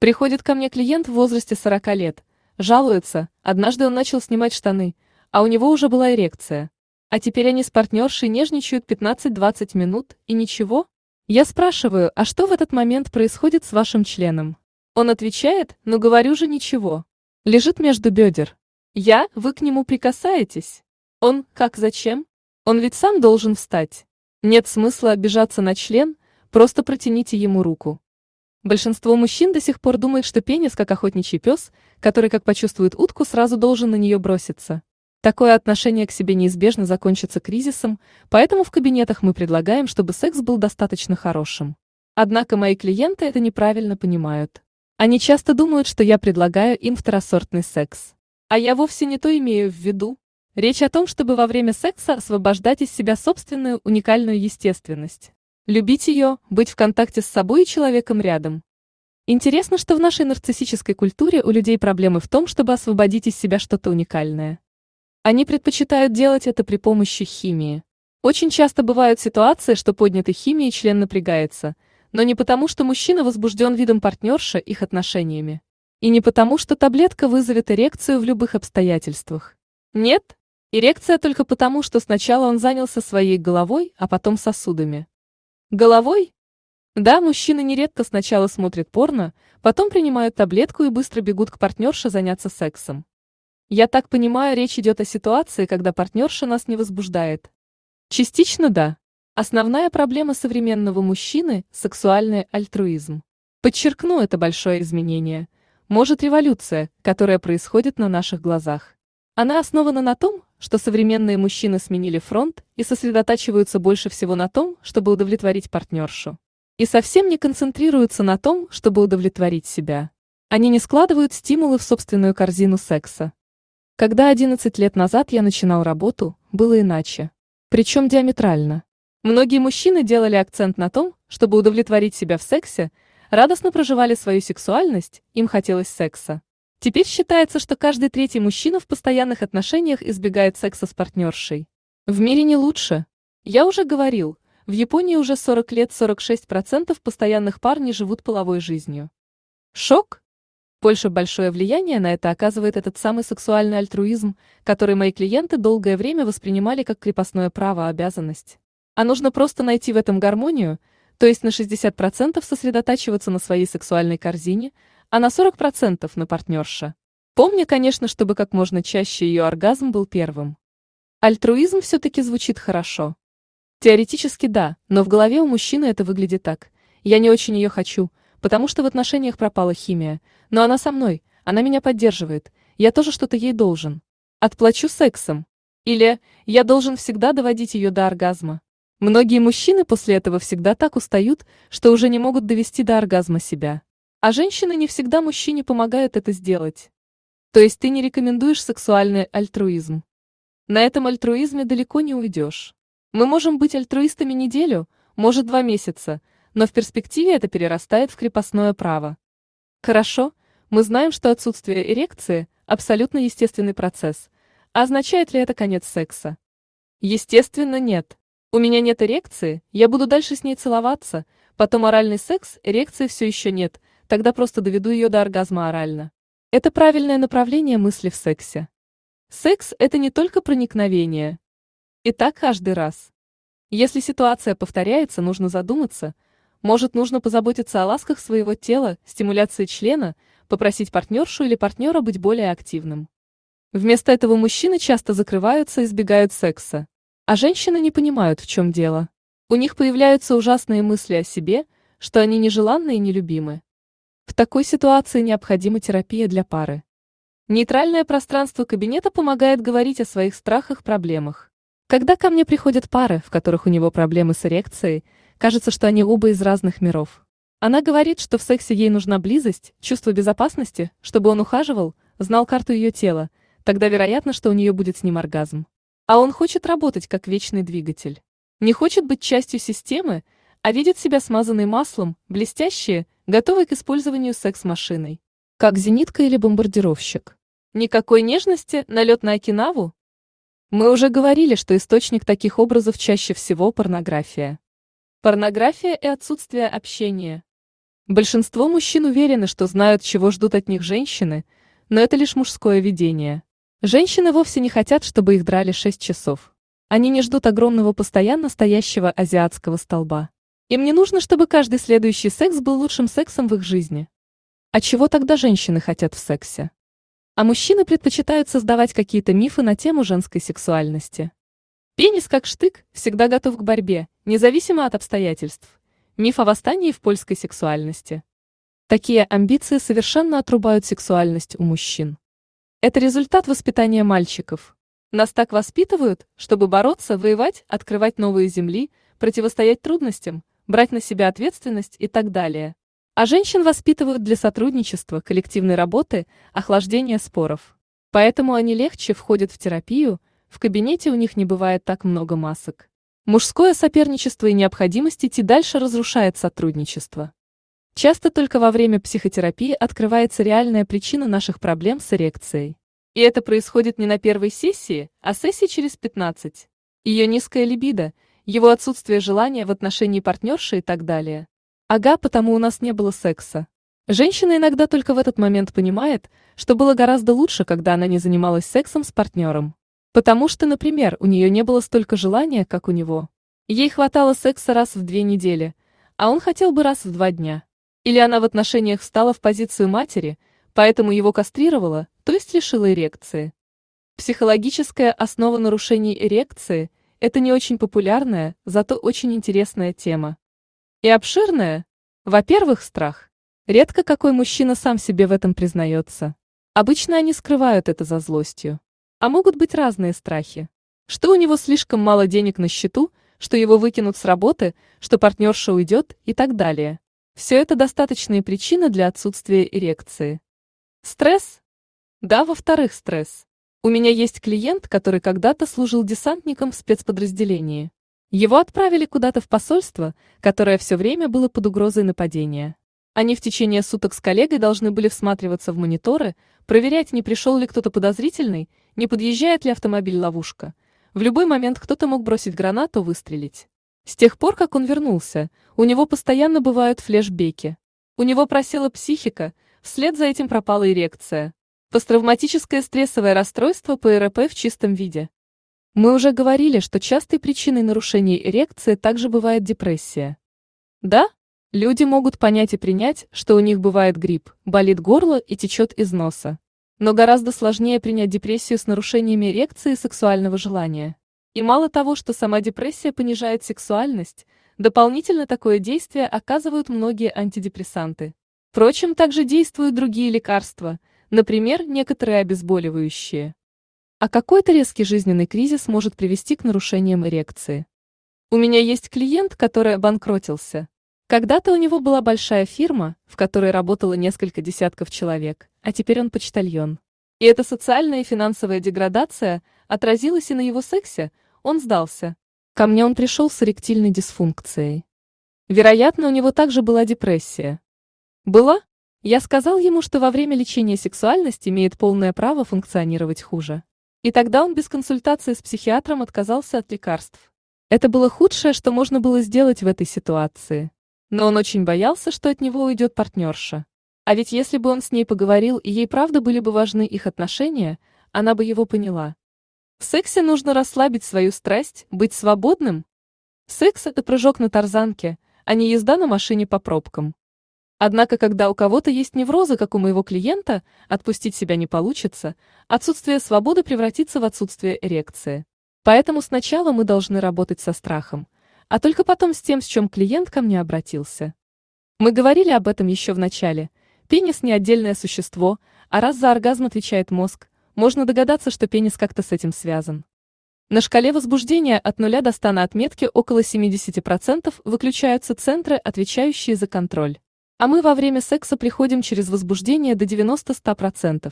Приходит ко мне клиент в возрасте 40 лет, жалуется, однажды он начал снимать штаны, а у него уже была эрекция. А теперь они с партнершей нежничают 15-20 минут, и ничего? Я спрашиваю, а что в этот момент происходит с вашим членом? Он отвечает, ну говорю же ничего. Лежит между бедер. Я, вы к нему прикасаетесь. Он, как зачем? Он ведь сам должен встать. Нет смысла обижаться на член, просто протяните ему руку. Большинство мужчин до сих пор думает, что пенис как охотничий пес, который как почувствует утку, сразу должен на нее броситься. Такое отношение к себе неизбежно закончится кризисом, поэтому в кабинетах мы предлагаем, чтобы секс был достаточно хорошим. Однако мои клиенты это неправильно понимают. Они часто думают, что я предлагаю им второсортный секс. А я вовсе не то имею в виду. Речь о том, чтобы во время секса освобождать из себя собственную уникальную естественность. Любить ее, быть в контакте с собой и человеком рядом. Интересно, что в нашей нарциссической культуре у людей проблемы в том, чтобы освободить из себя что-то уникальное. Они предпочитают делать это при помощи химии. Очень часто бывают ситуации, что поднятой химией член напрягается – но не потому, что мужчина возбужден видом партнерши их отношениями. И не потому, что таблетка вызовет эрекцию в любых обстоятельствах. Нет, эрекция только потому, что сначала он занялся своей головой, а потом сосудами. Головой? Да, мужчины нередко сначала смотрят порно, потом принимают таблетку и быстро бегут к партнерше заняться сексом. Я так понимаю, речь идет о ситуации, когда партнерша нас не возбуждает. Частично да. Основная проблема современного мужчины – сексуальный альтруизм. Подчеркну это большое изменение. Может революция, которая происходит на наших глазах. Она основана на том, что современные мужчины сменили фронт и сосредотачиваются больше всего на том, чтобы удовлетворить партнершу. И совсем не концентрируются на том, чтобы удовлетворить себя. Они не складывают стимулы в собственную корзину секса. Когда 11 лет назад я начинал работу, было иначе. Причем диаметрально. Многие мужчины делали акцент на том, чтобы удовлетворить себя в сексе, радостно проживали свою сексуальность, им хотелось секса. Теперь считается, что каждый третий мужчина в постоянных отношениях избегает секса с партнершей. В мире не лучше. Я уже говорил, в Японии уже 40 лет 46% постоянных пар не живут половой жизнью. Шок? Польша большое влияние на это оказывает этот самый сексуальный альтруизм, который мои клиенты долгое время воспринимали как крепостное право обязанность. А нужно просто найти в этом гармонию, то есть на 60% сосредотачиваться на своей сексуальной корзине, а на 40% на партнерше. Помни, конечно, чтобы как можно чаще ее оргазм был первым. Альтруизм все-таки звучит хорошо. Теоретически да, но в голове у мужчины это выглядит так. Я не очень ее хочу, потому что в отношениях пропала химия, но она со мной, она меня поддерживает, я тоже что-то ей должен. Отплачу сексом. Или я должен всегда доводить ее до оргазма. Многие мужчины после этого всегда так устают, что уже не могут довести до оргазма себя. А женщины не всегда мужчине помогают это сделать. То есть ты не рекомендуешь сексуальный альтруизм. На этом альтруизме далеко не уйдешь. Мы можем быть альтруистами неделю, может два месяца, но в перспективе это перерастает в крепостное право. Хорошо, мы знаем, что отсутствие эрекции – абсолютно естественный процесс. А означает ли это конец секса? Естественно, нет. У меня нет эрекции, я буду дальше с ней целоваться, потом оральный секс, эрекции все еще нет, тогда просто доведу ее до оргазма орально. Это правильное направление мысли в сексе. Секс – это не только проникновение. И так каждый раз. Если ситуация повторяется, нужно задуматься, может, нужно позаботиться о ласках своего тела, стимуляции члена, попросить партнершу или партнера быть более активным. Вместо этого мужчины часто закрываются и избегают секса. А женщины не понимают, в чем дело. У них появляются ужасные мысли о себе, что они нежеланны и нелюбимы. В такой ситуации необходима терапия для пары. Нейтральное пространство кабинета помогает говорить о своих страхах, проблемах. Когда ко мне приходят пары, в которых у него проблемы с эрекцией, кажется, что они оба из разных миров. Она говорит, что в сексе ей нужна близость, чувство безопасности, чтобы он ухаживал, знал карту ее тела, тогда вероятно, что у нее будет с ним оргазм. А он хочет работать как вечный двигатель. Не хочет быть частью системы, а видит себя смазанной маслом, блестящие, готовой к использованию секс-машиной. Как зенитка или бомбардировщик. Никакой нежности, налет на Окинаву? Мы уже говорили, что источник таких образов чаще всего порнография. Порнография и отсутствие общения. Большинство мужчин уверены, что знают, чего ждут от них женщины, но это лишь мужское видение. Женщины вовсе не хотят, чтобы их драли 6 часов. Они не ждут огромного постоянно стоящего азиатского столба. Им не нужно, чтобы каждый следующий секс был лучшим сексом в их жизни. А чего тогда женщины хотят в сексе? А мужчины предпочитают создавать какие-то мифы на тему женской сексуальности. Пенис как штык, всегда готов к борьбе, независимо от обстоятельств. Миф о восстании в польской сексуальности. Такие амбиции совершенно отрубают сексуальность у мужчин. Это результат воспитания мальчиков. Нас так воспитывают, чтобы бороться, воевать, открывать новые земли, противостоять трудностям, брать на себя ответственность и так далее. А женщин воспитывают для сотрудничества, коллективной работы, охлаждения споров. Поэтому они легче входят в терапию, в кабинете у них не бывает так много масок. Мужское соперничество и необходимость идти дальше разрушает сотрудничество. Часто только во время психотерапии открывается реальная причина наших проблем с эрекцией. И это происходит не на первой сессии, а сессии через 15. Ее низкая либидо, его отсутствие желания в отношении партнерши и так далее. Ага, потому у нас не было секса. Женщина иногда только в этот момент понимает, что было гораздо лучше, когда она не занималась сексом с партнером. Потому что, например, у нее не было столько желания, как у него. Ей хватало секса раз в две недели, а он хотел бы раз в два дня. Или она в отношениях встала в позицию матери, поэтому его кастрировала, то есть лишила эрекции. Психологическая основа нарушений эрекции – это не очень популярная, зато очень интересная тема. И обширная. Во-первых, страх. Редко какой мужчина сам себе в этом признается. Обычно они скрывают это за злостью. А могут быть разные страхи. Что у него слишком мало денег на счету, что его выкинут с работы, что партнерша уйдет и так далее. Все это достаточные причины для отсутствия эрекции. Стресс да, во-вторых, стресс. У меня есть клиент, который когда-то служил десантником в спецподразделении. Его отправили куда-то в посольство, которое все время было под угрозой нападения. Они в течение суток с коллегой должны были всматриваться в мониторы, проверять, не пришел ли кто-то подозрительный, не подъезжает ли автомобиль-ловушка. В любой момент кто-то мог бросить гранату, выстрелить. С тех пор, как он вернулся, у него постоянно бывают флешбеки. У него просела психика, вслед за этим пропала эрекция. Посттравматическое стрессовое расстройство ПРП в чистом виде. Мы уже говорили, что частой причиной нарушений эрекции также бывает депрессия. Да, люди могут понять и принять, что у них бывает грипп, болит горло и течет из носа. Но гораздо сложнее принять депрессию с нарушениями эрекции и сексуального желания. И мало того, что сама депрессия понижает сексуальность, дополнительно такое действие оказывают многие антидепрессанты. Впрочем, также действуют другие лекарства – например, некоторые обезболивающие. А какой-то резкий жизненный кризис может привести к нарушениям эрекции. У меня есть клиент, который обанкротился. Когда-то у него была большая фирма, в которой работало несколько десятков человек, а теперь он почтальон. И эта социальная и финансовая деградация отразилась и на его сексе, он сдался. Ко мне он пришел с эректильной дисфункцией. Вероятно, у него также была депрессия. Была? Я сказал ему, что во время лечения сексуальность имеет полное право функционировать хуже. И тогда он без консультации с психиатром отказался от лекарств. Это было худшее, что можно было сделать в этой ситуации. Но он очень боялся, что от него уйдет партнерша. А ведь если бы он с ней поговорил и ей правда были бы важны их отношения, она бы его поняла. В сексе нужно расслабить свою страсть, быть свободным. Секс – это прыжок на тарзанке, а не езда на машине по пробкам. Однако, когда у кого-то есть неврозы, как у моего клиента, отпустить себя не получится, отсутствие свободы превратится в отсутствие эрекции. Поэтому сначала мы должны работать со страхом, а только потом с тем, с чем клиент ко мне обратился. Мы говорили об этом еще в начале. Пенис не отдельное существо, а раз за оргазм отвечает мозг, можно догадаться, что пенис как-то с этим связан. На шкале возбуждения от 0 до 100 на отметке около 70% выключаются центры, отвечающие за контроль. А мы во время секса приходим через возбуждение до 90-100%.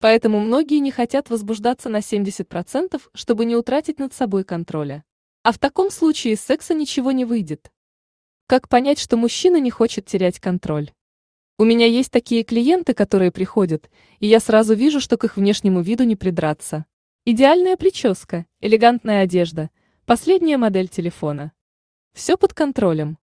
Поэтому многие не хотят возбуждаться на 70%, чтобы не утратить над собой контроля. А в таком случае из секса ничего не выйдет. Как понять, что мужчина не хочет терять контроль? У меня есть такие клиенты, которые приходят, и я сразу вижу, что к их внешнему виду не придраться. Идеальная прическа, элегантная одежда, последняя модель телефона. Все под контролем.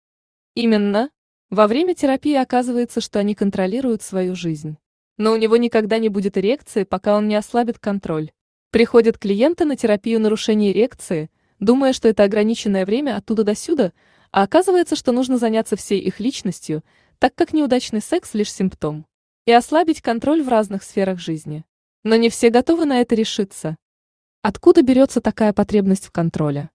Именно, во время терапии оказывается, что они контролируют свою жизнь. Но у него никогда не будет эрекции, пока он не ослабит контроль. Приходят клиенты на терапию нарушения эрекции, думая, что это ограниченное время оттуда до сюда, а оказывается, что нужно заняться всей их личностью, так как неудачный секс лишь симптом. И ослабить контроль в разных сферах жизни. Но не все готовы на это решиться. Откуда берется такая потребность в контроле?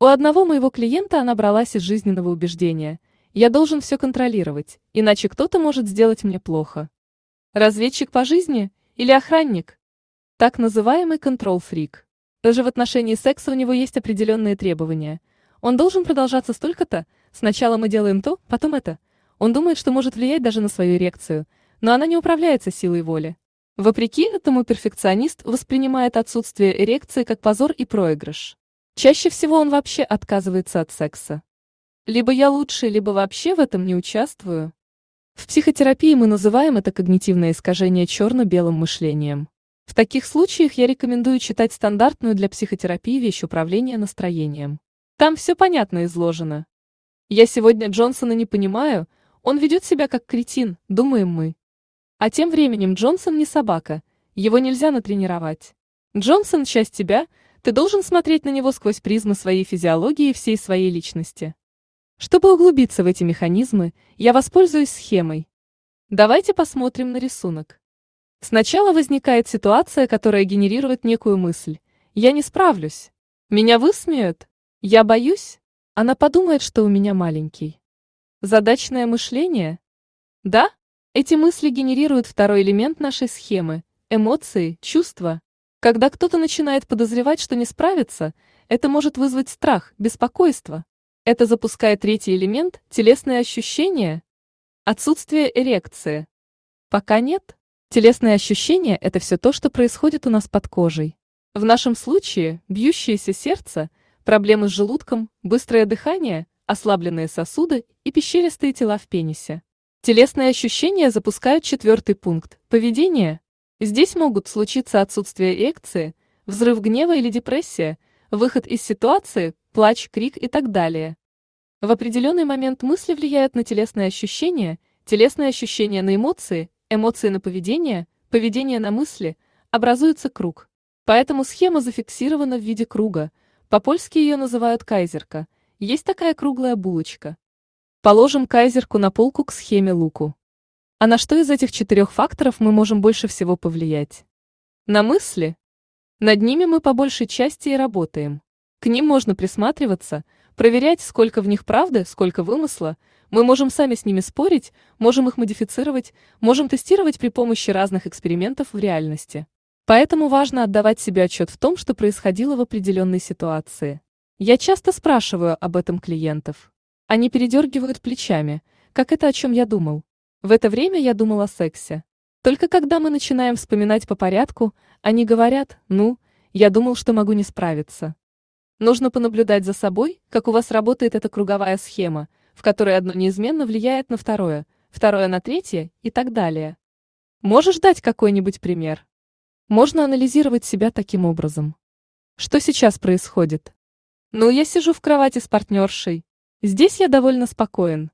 У одного моего клиента она бралась из жизненного убеждения – я должен все контролировать, иначе кто-то может сделать мне плохо. Разведчик по жизни или охранник? Так называемый контрол-фрик. Даже в отношении секса у него есть определенные требования. Он должен продолжаться столько-то, сначала мы делаем то, потом это. Он думает, что может влиять даже на свою эрекцию, но она не управляется силой воли. Вопреки этому перфекционист воспринимает отсутствие эрекции как позор и проигрыш. Чаще всего он вообще отказывается от секса. Либо я лучше, либо вообще в этом не участвую. В психотерапии мы называем это когнитивное искажение черно-белым мышлением. В таких случаях я рекомендую читать стандартную для психотерапии вещь управления настроением. Там все понятно изложено. Я сегодня Джонсона не понимаю, он ведет себя как кретин, думаем мы. А тем временем Джонсон не собака, его нельзя натренировать. Джонсон – часть тебя, ты должен смотреть на него сквозь призмы своей физиологии и всей своей личности. Чтобы углубиться в эти механизмы, я воспользуюсь схемой. Давайте посмотрим на рисунок. Сначала возникает ситуация, которая генерирует некую мысль. Я не справлюсь. Меня высмеют. Я боюсь. Она подумает, что у меня маленький. Задачное мышление? Да? Эти мысли генерируют второй элемент нашей схемы – эмоции, чувства. Когда кто-то начинает подозревать, что не справится, это может вызвать страх, беспокойство. Это запускает третий элемент – телесные ощущения. Отсутствие эрекции. Пока нет. Телесные ощущения – это все то, что происходит у нас под кожей. В нашем случае – бьющееся сердце, проблемы с желудком, быстрое дыхание, ослабленные сосуды и пещеристые тела в пенисе. Телесные ощущения запускают четвертый пункт – поведение. Здесь могут случиться отсутствие эрекции, взрыв гнева или депрессия, выход из ситуации, плач, крик и так далее. В определенный момент мысли влияют на телесные ощущения, телесные ощущения на эмоции, эмоции на поведение, поведение на мысли, образуется круг. Поэтому схема зафиксирована в виде круга, по-польски ее называют кайзерка, есть такая круглая булочка. Положим кайзерку на полку к схеме луку. А на что из этих четырех факторов мы можем больше всего повлиять? На мысли? Над ними мы по большей части и работаем. К ним можно присматриваться, проверять, сколько в них правды, сколько вымысла, мы можем сами с ними спорить, можем их модифицировать, можем тестировать при помощи разных экспериментов в реальности. Поэтому важно отдавать себе отчет в том, что происходило в определенной ситуации. Я часто спрашиваю об этом клиентов. Они передергивают плечами, как это о чем я думал. В это время я думал о сексе. Только когда мы начинаем вспоминать по порядку, они говорят, ну, я думал, что могу не справиться. Нужно понаблюдать за собой, как у вас работает эта круговая схема, в которой одно неизменно влияет на второе, второе на третье и так далее. Можешь дать какой-нибудь пример? Можно анализировать себя таким образом. Что сейчас происходит? Ну, я сижу в кровати с партнершей. Здесь я довольно спокоен.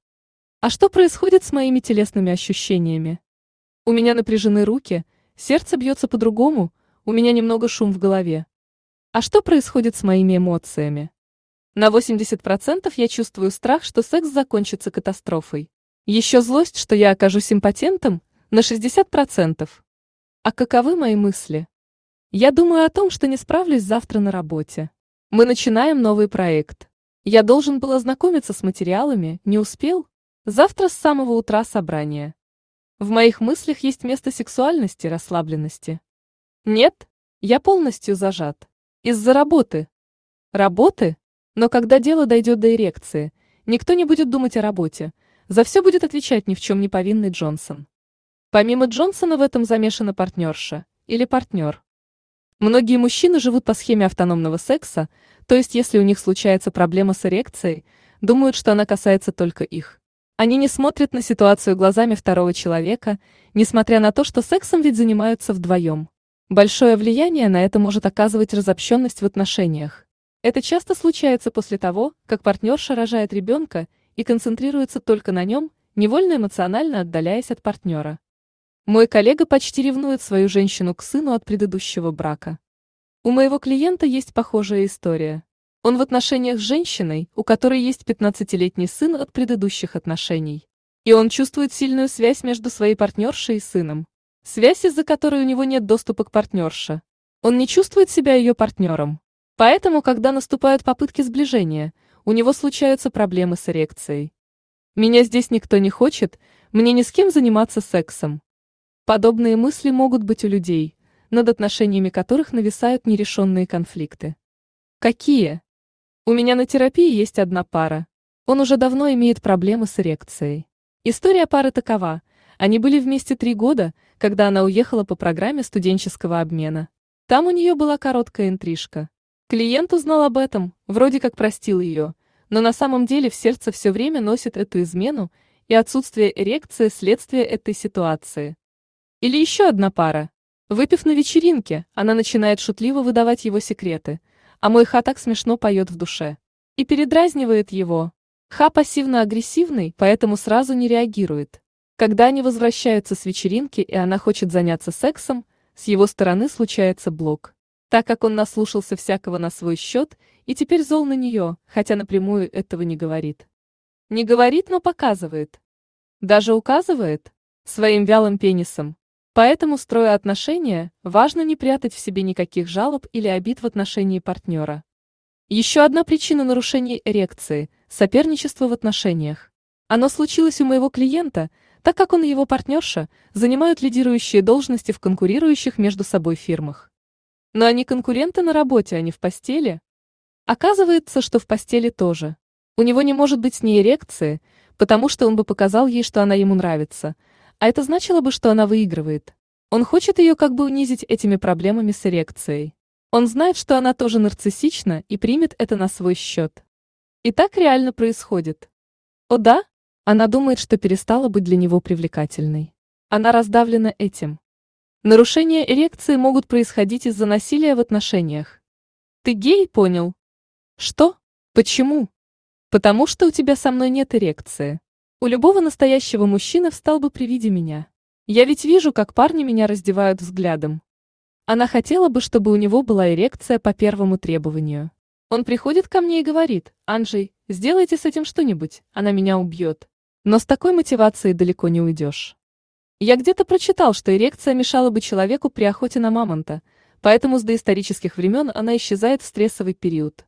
А что происходит с моими телесными ощущениями? У меня напряжены руки, сердце бьется по-другому, у меня немного шум в голове. А что происходит с моими эмоциями? На 80% я чувствую страх, что секс закончится катастрофой. Еще злость, что я окажусь импотентом, на 60%. А каковы мои мысли? Я думаю о том, что не справлюсь завтра на работе. Мы начинаем новый проект. Я должен был ознакомиться с материалами, не успел. Завтра с самого утра собрание. В моих мыслях есть место сексуальности, расслабленности. Нет, я полностью зажат. Из-за работы. Работы? Но когда дело дойдет до эрекции, никто не будет думать о работе. За все будет отвечать ни в чем не повинный Джонсон. Помимо Джонсона в этом замешана партнерша или партнер. Многие мужчины живут по схеме автономного секса, то есть если у них случается проблема с эрекцией, думают, что она касается только их. Они не смотрят на ситуацию глазами второго человека, несмотря на то, что сексом ведь занимаются вдвоем. Большое влияние на это может оказывать разобщенность в отношениях. Это часто случается после того, как партнерша рожает ребенка и концентрируется только на нем, невольно эмоционально отдаляясь от партнера. Мой коллега почти ревнует свою женщину к сыну от предыдущего брака. У моего клиента есть похожая история. Он в отношениях с женщиной, у которой есть 15-летний сын от предыдущих отношений. И он чувствует сильную связь между своей партнершей и сыном. Связь, из-за которой у него нет доступа к партнерше. Он не чувствует себя ее партнером. Поэтому, когда наступают попытки сближения, у него случаются проблемы с эрекцией. Меня здесь никто не хочет, мне ни с кем заниматься сексом. Подобные мысли могут быть у людей, над отношениями которых нависают нерешенные конфликты. Какие? У меня на терапии есть одна пара. Он уже давно имеет проблемы с эрекцией. История пары такова. Они были вместе три года, когда она уехала по программе студенческого обмена. Там у нее была короткая интрижка. Клиент узнал об этом, вроде как простил ее, но на самом деле в сердце все время носит эту измену, и отсутствие эрекции – следствие этой ситуации. Или еще одна пара. Выпив на вечеринке, она начинает шутливо выдавать его секреты, а мой ха так смешно поет в душе. И передразнивает его. Ха пассивно-агрессивный, поэтому сразу не реагирует. Когда они возвращаются с вечеринки и она хочет заняться сексом, с его стороны случается блок. Так как он наслушался всякого на свой счет и теперь зол на нее, хотя напрямую этого не говорит. Не говорит, но показывает. Даже указывает своим вялым пенисом. Поэтому, строя отношения, важно не прятать в себе никаких жалоб или обид в отношении партнера. Еще одна причина нарушения эрекции – соперничество в отношениях. Оно случилось у моего клиента, так как он и его партнерша занимают лидирующие должности в конкурирующих между собой фирмах. Но они конкуренты на работе, а не в постели. Оказывается, что в постели тоже. У него не может быть с ней эрекции, потому что он бы показал ей, что она ему нравится, а это значило бы, что она выигрывает. Он хочет ее как бы унизить этими проблемами с эрекцией. Он знает, что она тоже нарциссична и примет это на свой счет. И так реально происходит. О да, она думает, что перестала быть для него привлекательной. Она раздавлена этим. Нарушения эрекции могут происходить из-за насилия в отношениях. Ты гей, понял? Что? Почему? Потому что у тебя со мной нет эрекции. У любого настоящего мужчины встал бы при виде меня. Я ведь вижу, как парни меня раздевают взглядом. Она хотела бы, чтобы у него была эрекция по первому требованию. Он приходит ко мне и говорит, «Анджей, сделайте с этим что-нибудь, она меня убьет». Но с такой мотивацией далеко не уйдешь. Я где-то прочитал, что эрекция мешала бы человеку при охоте на мамонта, поэтому с доисторических времен она исчезает в стрессовый период.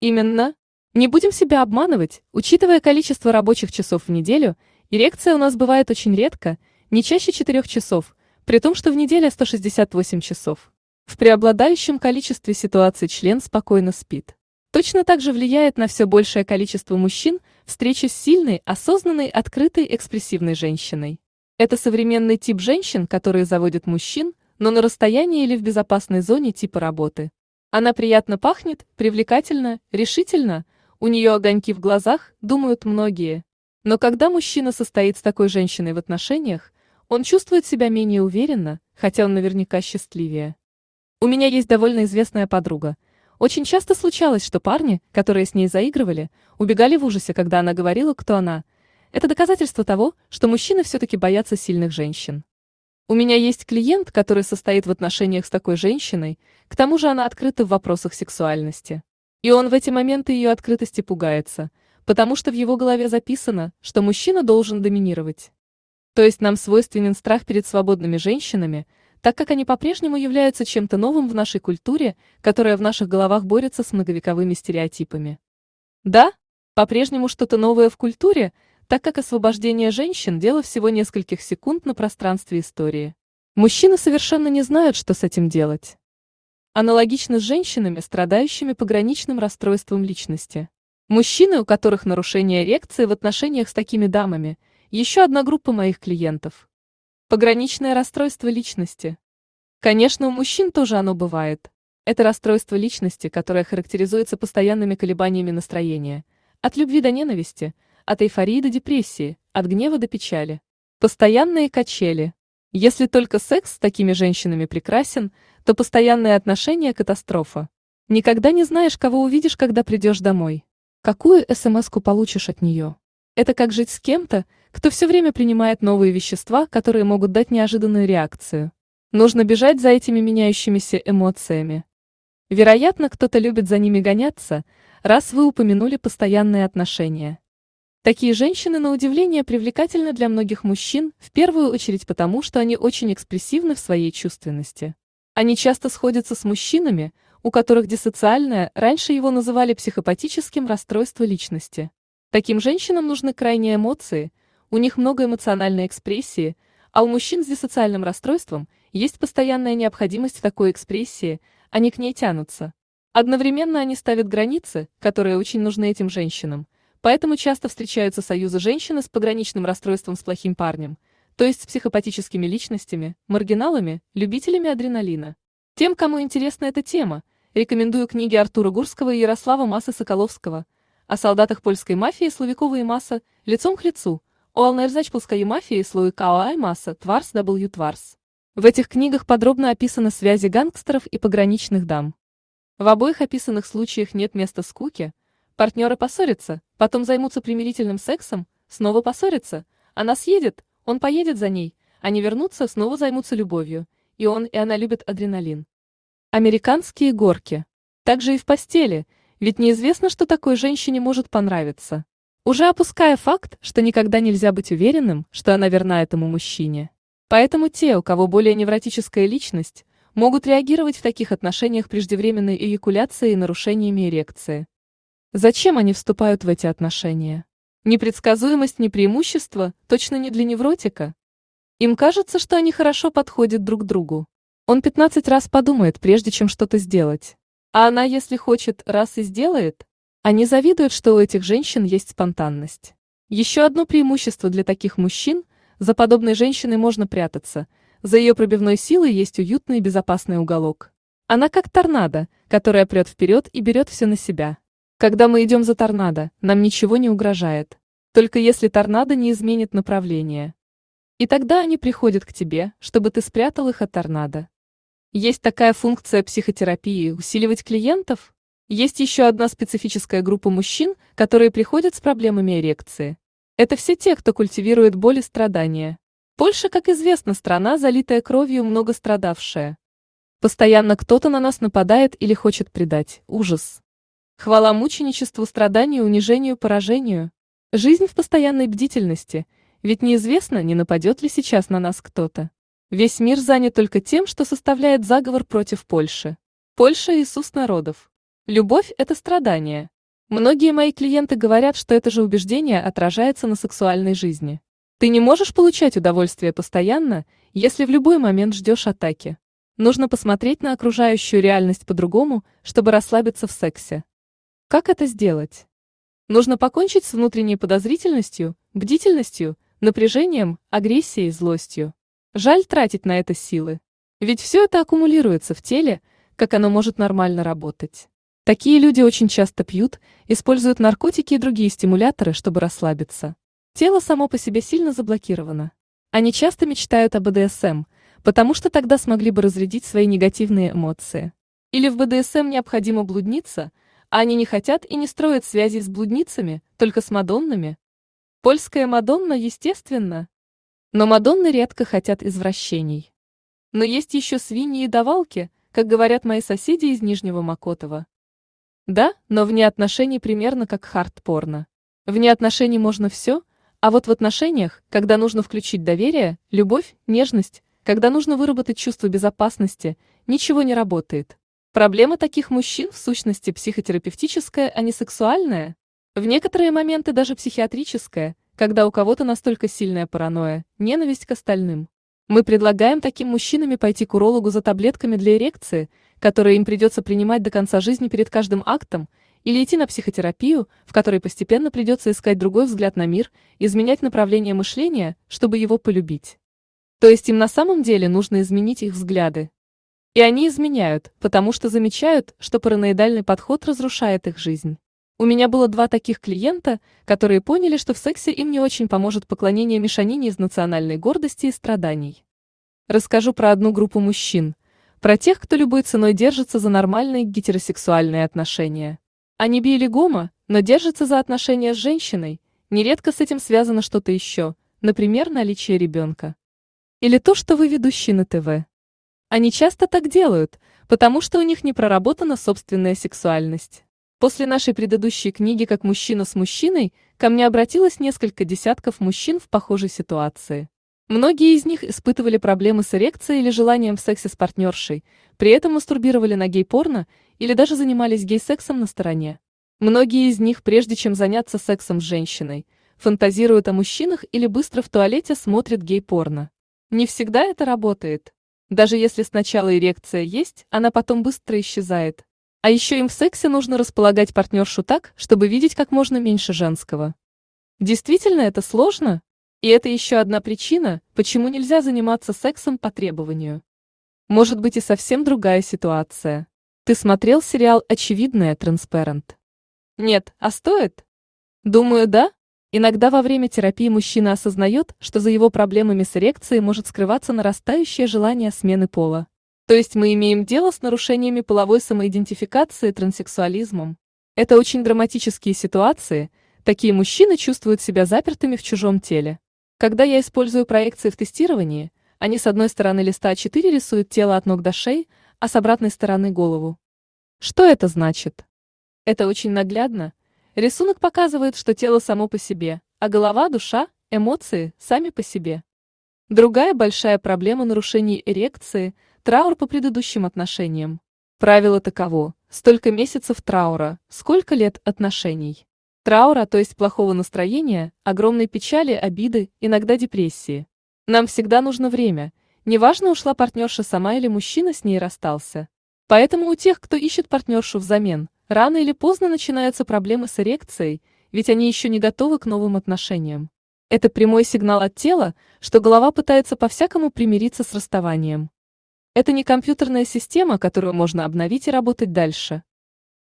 Именно, не будем себя обманывать, учитывая количество рабочих часов в неделю, эрекция у нас бывает очень редко, не чаще 4 часов, при том, что в неделе 168 часов. В преобладающем количестве ситуаций член спокойно спит. Точно так же влияет на все большее количество мужчин встреча с сильной, осознанной, открытой, экспрессивной женщиной. Это современный тип женщин, которые заводят мужчин, но на расстоянии или в безопасной зоне типа работы. Она приятно пахнет, привлекательна, решительна, у нее огоньки в глазах, думают многие. Но когда мужчина состоит с такой женщиной в отношениях, он чувствует себя менее уверенно, хотя он наверняка счастливее. У меня есть довольно известная подруга. Очень часто случалось, что парни, которые с ней заигрывали, убегали в ужасе, когда она говорила, кто она. Это доказательство того, что мужчины все-таки боятся сильных женщин. У меня есть клиент, который состоит в отношениях с такой женщиной, к тому же она открыта в вопросах сексуальности. И он в эти моменты ее открытости пугается, потому что в его голове записано, что мужчина должен доминировать. То есть нам свойственен страх перед свободными женщинами, так как они по-прежнему являются чем-то новым в нашей культуре, которая в наших головах борется с многовековыми стереотипами. Да, по-прежнему что-то новое в культуре, так как освобождение женщин – дело всего нескольких секунд на пространстве истории. Мужчины совершенно не знают, что с этим делать. Аналогично с женщинами, страдающими пограничным расстройством личности. Мужчины, у которых нарушение эрекции в отношениях с такими дамами, еще одна группа моих клиентов. Пограничное расстройство личности. Конечно, у мужчин тоже оно бывает. Это расстройство личности, которое характеризуется постоянными колебаниями настроения. От любви до ненависти, от эйфории до депрессии, от гнева до печали. Постоянные качели. Если только секс с такими женщинами прекрасен, то постоянные отношения – катастрофа. Никогда не знаешь, кого увидишь, когда придешь домой. Какую смс-ку получишь от нее? Это как жить с кем-то, кто все время принимает новые вещества, которые могут дать неожиданную реакцию. Нужно бежать за этими меняющимися эмоциями. Вероятно, кто-то любит за ними гоняться, раз вы упомянули постоянные отношения. Такие женщины, на удивление, привлекательны для многих мужчин, в первую очередь потому, что они очень экспрессивны в своей чувственности. Они часто сходятся с мужчинами, у которых диссоциальное, раньше его называли психопатическим расстройство личности. Таким женщинам нужны крайние эмоции, у них много эмоциональной экспрессии, а у мужчин с диссоциальным расстройством есть постоянная необходимость такой экспрессии, они к ней тянутся. Одновременно они ставят границы, которые очень нужны этим женщинам, поэтому часто встречаются союзы женщины с пограничным расстройством с плохим парнем, то есть с психопатическими личностями, маргиналами, любителями адреналина. Тем, кому интересна эта тема, рекомендую книги Артура Гурского и Ярослава Масы Соколовского о солдатах польской мафии Славикова и Маса «Лицом к лицу», о Алнерзачпольской мафии Слуикао и Маса «Тварс W. Тварс». В этих книгах подробно описаны связи гангстеров и пограничных дам. В обоих описанных случаях нет места скуке. Партнеры поссорятся, потом займутся примирительным сексом, снова поссорятся, она съедет, он поедет за ней, они вернутся, снова займутся любовью, и он и она любят адреналин. Американские горки. Также и в постели – ведь неизвестно, что такой женщине может понравиться. Уже опуская факт, что никогда нельзя быть уверенным, что она верна этому мужчине. Поэтому те, у кого более невротическая личность, могут реагировать в таких отношениях преждевременной эякуляцией и нарушениями эрекции. Зачем они вступают в эти отношения? Непредсказуемость не преимущество, точно не для невротика. Им кажется, что они хорошо подходят друг другу. Он 15 раз подумает, прежде чем что-то сделать. А она, если хочет, раз и сделает. Они завидуют, что у этих женщин есть спонтанность. Еще одно преимущество для таких мужчин – за подобной женщиной можно прятаться, за ее пробивной силой есть уютный и безопасный уголок. Она как торнадо, которая прет вперед и берет все на себя. Когда мы идем за торнадо, нам ничего не угрожает. Только если торнадо не изменит направление. И тогда они приходят к тебе, чтобы ты спрятал их от торнадо. Есть такая функция психотерапии – усиливать клиентов. Есть еще одна специфическая группа мужчин, которые приходят с проблемами эрекции. Это все те, кто культивирует боль и страдания. Польша, как известно, страна, залитая кровью, много страдавшая. Постоянно кто-то на нас нападает или хочет предать. Ужас. Хвала мученичеству, страданию, унижению, поражению. Жизнь в постоянной бдительности, ведь неизвестно, не нападет ли сейчас на нас кто-то. Весь мир занят только тем, что составляет заговор против Польши. Польша – Иисус народов. Любовь – это страдание. Многие мои клиенты говорят, что это же убеждение отражается на сексуальной жизни. Ты не можешь получать удовольствие постоянно, если в любой момент ждешь атаки. Нужно посмотреть на окружающую реальность по-другому, чтобы расслабиться в сексе. Как это сделать? Нужно покончить с внутренней подозрительностью, бдительностью, напряжением, агрессией, злостью. Жаль тратить на это силы. Ведь все это аккумулируется в теле, как оно может нормально работать. Такие люди очень часто пьют, используют наркотики и другие стимуляторы, чтобы расслабиться. Тело само по себе сильно заблокировано. Они часто мечтают о БДСМ, потому что тогда смогли бы разрядить свои негативные эмоции. Или в БДСМ необходимо блудница, а они не хотят и не строят связи с блудницами, только с мадоннами. Польская мадонна, естественно, но Мадонны редко хотят извращений. Но есть еще свиньи и давалки, как говорят мои соседи из Нижнего Макотова. Да, но вне отношений примерно как хард-порно. Вне отношений можно все, а вот в отношениях, когда нужно включить доверие, любовь, нежность, когда нужно выработать чувство безопасности, ничего не работает. Проблема таких мужчин в сущности психотерапевтическая, а не сексуальная. В некоторые моменты даже психиатрическая, когда у кого-то настолько сильная паранойя, ненависть к остальным. Мы предлагаем таким мужчинам пойти к урологу за таблетками для эрекции, которые им придется принимать до конца жизни перед каждым актом, или идти на психотерапию, в которой постепенно придется искать другой взгляд на мир, изменять направление мышления, чтобы его полюбить. То есть им на самом деле нужно изменить их взгляды. И они изменяют, потому что замечают, что параноидальный подход разрушает их жизнь. У меня было два таких клиента, которые поняли, что в сексе им не очень поможет поклонение мешанине из национальной гордости и страданий. Расскажу про одну группу мужчин, про тех, кто любой ценой держится за нормальные гетеросексуальные отношения. Они били гомо, но держатся за отношения с женщиной, нередко с этим связано что-то еще, например, наличие ребенка. Или то, что вы ведущий на ТВ. Они часто так делают, потому что у них не проработана собственная сексуальность. После нашей предыдущей книги «Как мужчина с мужчиной» ко мне обратилось несколько десятков мужчин в похожей ситуации. Многие из них испытывали проблемы с эрекцией или желанием в сексе с партнершей, при этом мастурбировали на гей-порно или даже занимались гей-сексом на стороне. Многие из них, прежде чем заняться сексом с женщиной, фантазируют о мужчинах или быстро в туалете смотрят гей-порно. Не всегда это работает. Даже если сначала эрекция есть, она потом быстро исчезает. А еще им в сексе нужно располагать партнершу так, чтобы видеть как можно меньше женского. Действительно это сложно? И это еще одна причина, почему нельзя заниматься сексом по требованию. Может быть и совсем другая ситуация. Ты смотрел сериал «Очевидное Транспарент»? Нет, а стоит? Думаю, да. Иногда во время терапии мужчина осознает, что за его проблемами с эрекцией может скрываться нарастающее желание смены пола. То есть мы имеем дело с нарушениями половой самоидентификации и транссексуализмом. Это очень драматические ситуации, такие мужчины чувствуют себя запертыми в чужом теле. Когда я использую проекции в тестировании, они с одной стороны листа А4 рисуют тело от ног до шеи, а с обратной стороны голову. Что это значит? Это очень наглядно, Рисунок показывает, что тело само по себе, а голова, душа, эмоции сами по себе. Другая большая проблема нарушений эрекции – траур по предыдущим отношениям. Правило таково – столько месяцев траура, сколько лет отношений. Траура, то есть плохого настроения, огромной печали, обиды, иногда депрессии. Нам всегда нужно время, неважно ушла партнерша сама или мужчина с ней расстался. Поэтому у тех, кто ищет партнершу взамен, Рано или поздно начинаются проблемы с эрекцией, ведь они еще не готовы к новым отношениям. Это прямой сигнал от тела, что голова пытается по-всякому примириться с расставанием. Это не компьютерная система, которую можно обновить и работать дальше.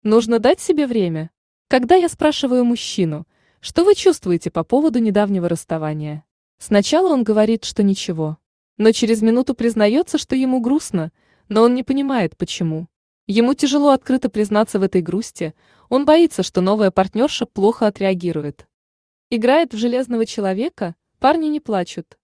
Нужно дать себе время. Когда я спрашиваю мужчину, что вы чувствуете по поводу недавнего расставания? Сначала он говорит, что ничего. Но через минуту признается, что ему грустно, но он не понимает, почему. Ему тяжело открыто признаться в этой грусти, он боится, что новая партнерша плохо отреагирует. Играет в железного человека, парни не плачут.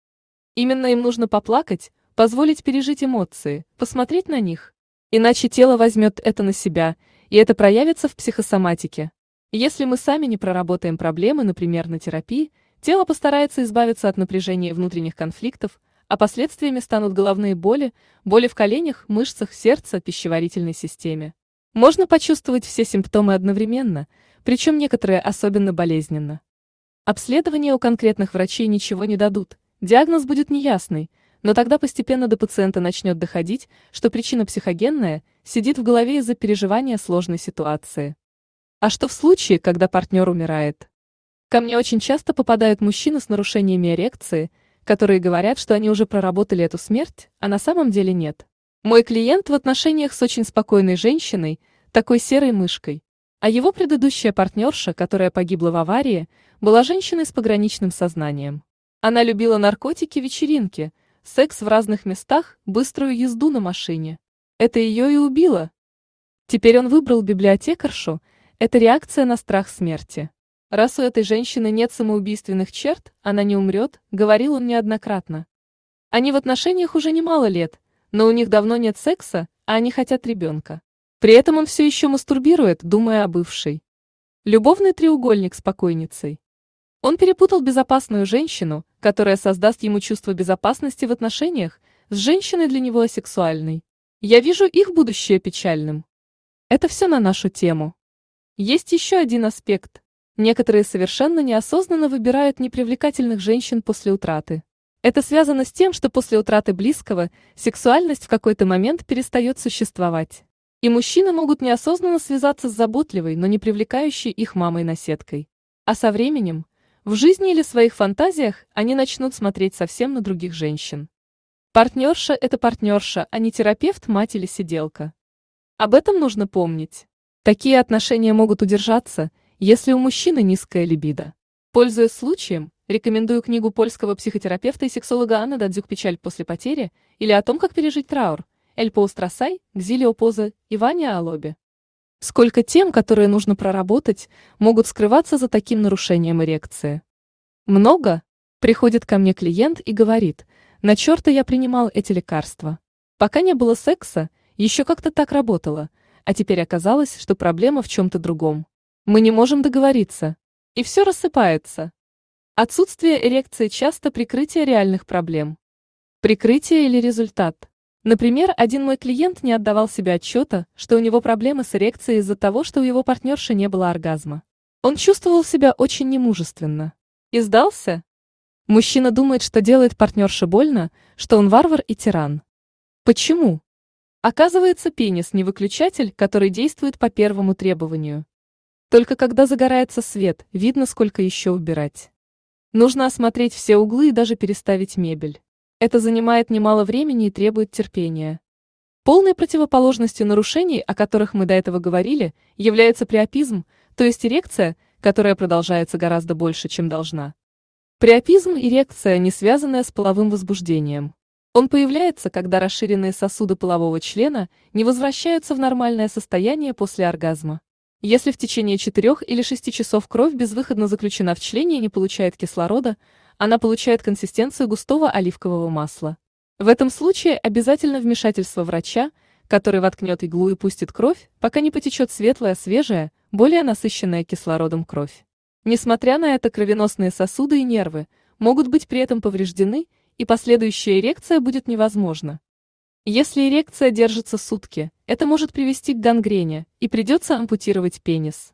Именно им нужно поплакать, позволить пережить эмоции, посмотреть на них. Иначе тело возьмет это на себя, и это проявится в психосоматике. Если мы сами не проработаем проблемы, например, на терапии, тело постарается избавиться от напряжения внутренних конфликтов, а последствиями станут головные боли, боли в коленях, мышцах, сердца, пищеварительной системе. Можно почувствовать все симптомы одновременно, причем некоторые особенно болезненно. Обследования у конкретных врачей ничего не дадут, диагноз будет неясный, но тогда постепенно до пациента начнет доходить, что причина психогенная сидит в голове из-за переживания сложной ситуации. А что в случае, когда партнер умирает? Ко мне очень часто попадают мужчины с нарушениями эрекции – которые говорят, что они уже проработали эту смерть, а на самом деле нет. Мой клиент в отношениях с очень спокойной женщиной, такой серой мышкой. А его предыдущая партнерша, которая погибла в аварии, была женщиной с пограничным сознанием. Она любила наркотики, вечеринки, секс в разных местах, быструю езду на машине. Это ее и убило. Теперь он выбрал библиотекаршу, это реакция на страх смерти. Раз у этой женщины нет самоубийственных черт, она не умрет, говорил он неоднократно. Они в отношениях уже немало лет, но у них давно нет секса, а они хотят ребенка. При этом он все еще мастурбирует, думая о бывшей. Любовный треугольник с покойницей. Он перепутал безопасную женщину, которая создаст ему чувство безопасности в отношениях, с женщиной для него асексуальной. Я вижу их будущее печальным. Это все на нашу тему. Есть еще один аспект. Некоторые совершенно неосознанно выбирают непривлекательных женщин после утраты. Это связано с тем, что после утраты близкого сексуальность в какой-то момент перестает существовать. И мужчины могут неосознанно связаться с заботливой, но не привлекающей их мамой-наседкой. А со временем, в жизни или своих фантазиях, они начнут смотреть совсем на других женщин. Партнерша – это партнерша, а не терапевт, мать или сиделка. Об этом нужно помнить. Такие отношения могут удержаться – если у мужчины низкая либидо. Пользуясь случаем, рекомендую книгу польского психотерапевта и сексолога Анны Дадзюк «Печаль после потери» или о том, как пережить траур, Эль Паустрасай, Гзилио Поза и Ваня Алоби. Сколько тем, которые нужно проработать, могут скрываться за таким нарушением эрекции? Много? Приходит ко мне клиент и говорит, на черта я принимал эти лекарства. Пока не было секса, еще как-то так работало, а теперь оказалось, что проблема в чем-то другом. Мы не можем договориться. И все рассыпается. Отсутствие эрекции часто прикрытие реальных проблем. Прикрытие или результат. Например, один мой клиент не отдавал себе отчета, что у него проблемы с эрекцией из-за того, что у его партнерши не было оргазма. Он чувствовал себя очень немужественно. И сдался? Мужчина думает, что делает партнерше больно, что он варвар и тиран. Почему? Оказывается, пенис не выключатель, который действует по первому требованию. Только когда загорается свет, видно, сколько еще убирать. Нужно осмотреть все углы и даже переставить мебель. Это занимает немало времени и требует терпения. Полной противоположностью нарушений, о которых мы до этого говорили, является приопизм, то есть эрекция, которая продолжается гораздо больше, чем должна. Приопизм – эрекция, не связанная с половым возбуждением. Он появляется, когда расширенные сосуды полового члена не возвращаются в нормальное состояние после оргазма. Если в течение 4 или 6 часов кровь безвыходно заключена в члене и не получает кислорода, она получает консистенцию густого оливкового масла. В этом случае обязательно вмешательство врача, который воткнет иглу и пустит кровь, пока не потечет светлая, свежая, более насыщенная кислородом кровь. Несмотря на это, кровеносные сосуды и нервы могут быть при этом повреждены, и последующая эрекция будет невозможна. Если эрекция держится сутки, это может привести к гангрене, и придется ампутировать пенис.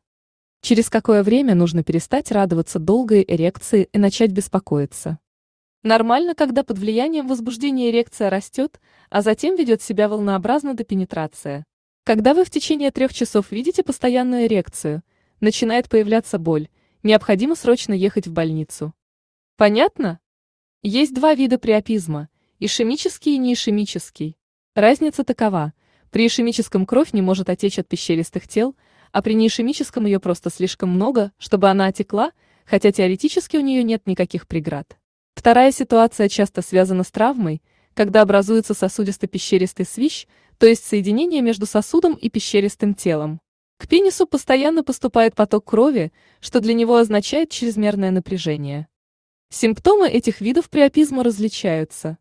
Через какое время нужно перестать радоваться долгой эрекции и начать беспокоиться? Нормально, когда под влиянием возбуждения эрекция растет, а затем ведет себя волнообразно до пенетрации. Когда вы в течение трех часов видите постоянную эрекцию, начинает появляться боль, необходимо срочно ехать в больницу. Понятно? Есть два вида приопизма – ишемический и неишемический. Разница такова. При ишемическом кровь не может отечь от пещеристых тел, а при неишемическом ее просто слишком много, чтобы она отекла, хотя теоретически у нее нет никаких преград. Вторая ситуация часто связана с травмой, когда образуется сосудисто-пещеристый свищ, то есть соединение между сосудом и пещеристым телом. К пенису постоянно поступает поток крови, что для него означает чрезмерное напряжение. Симптомы этих видов приопизма различаются.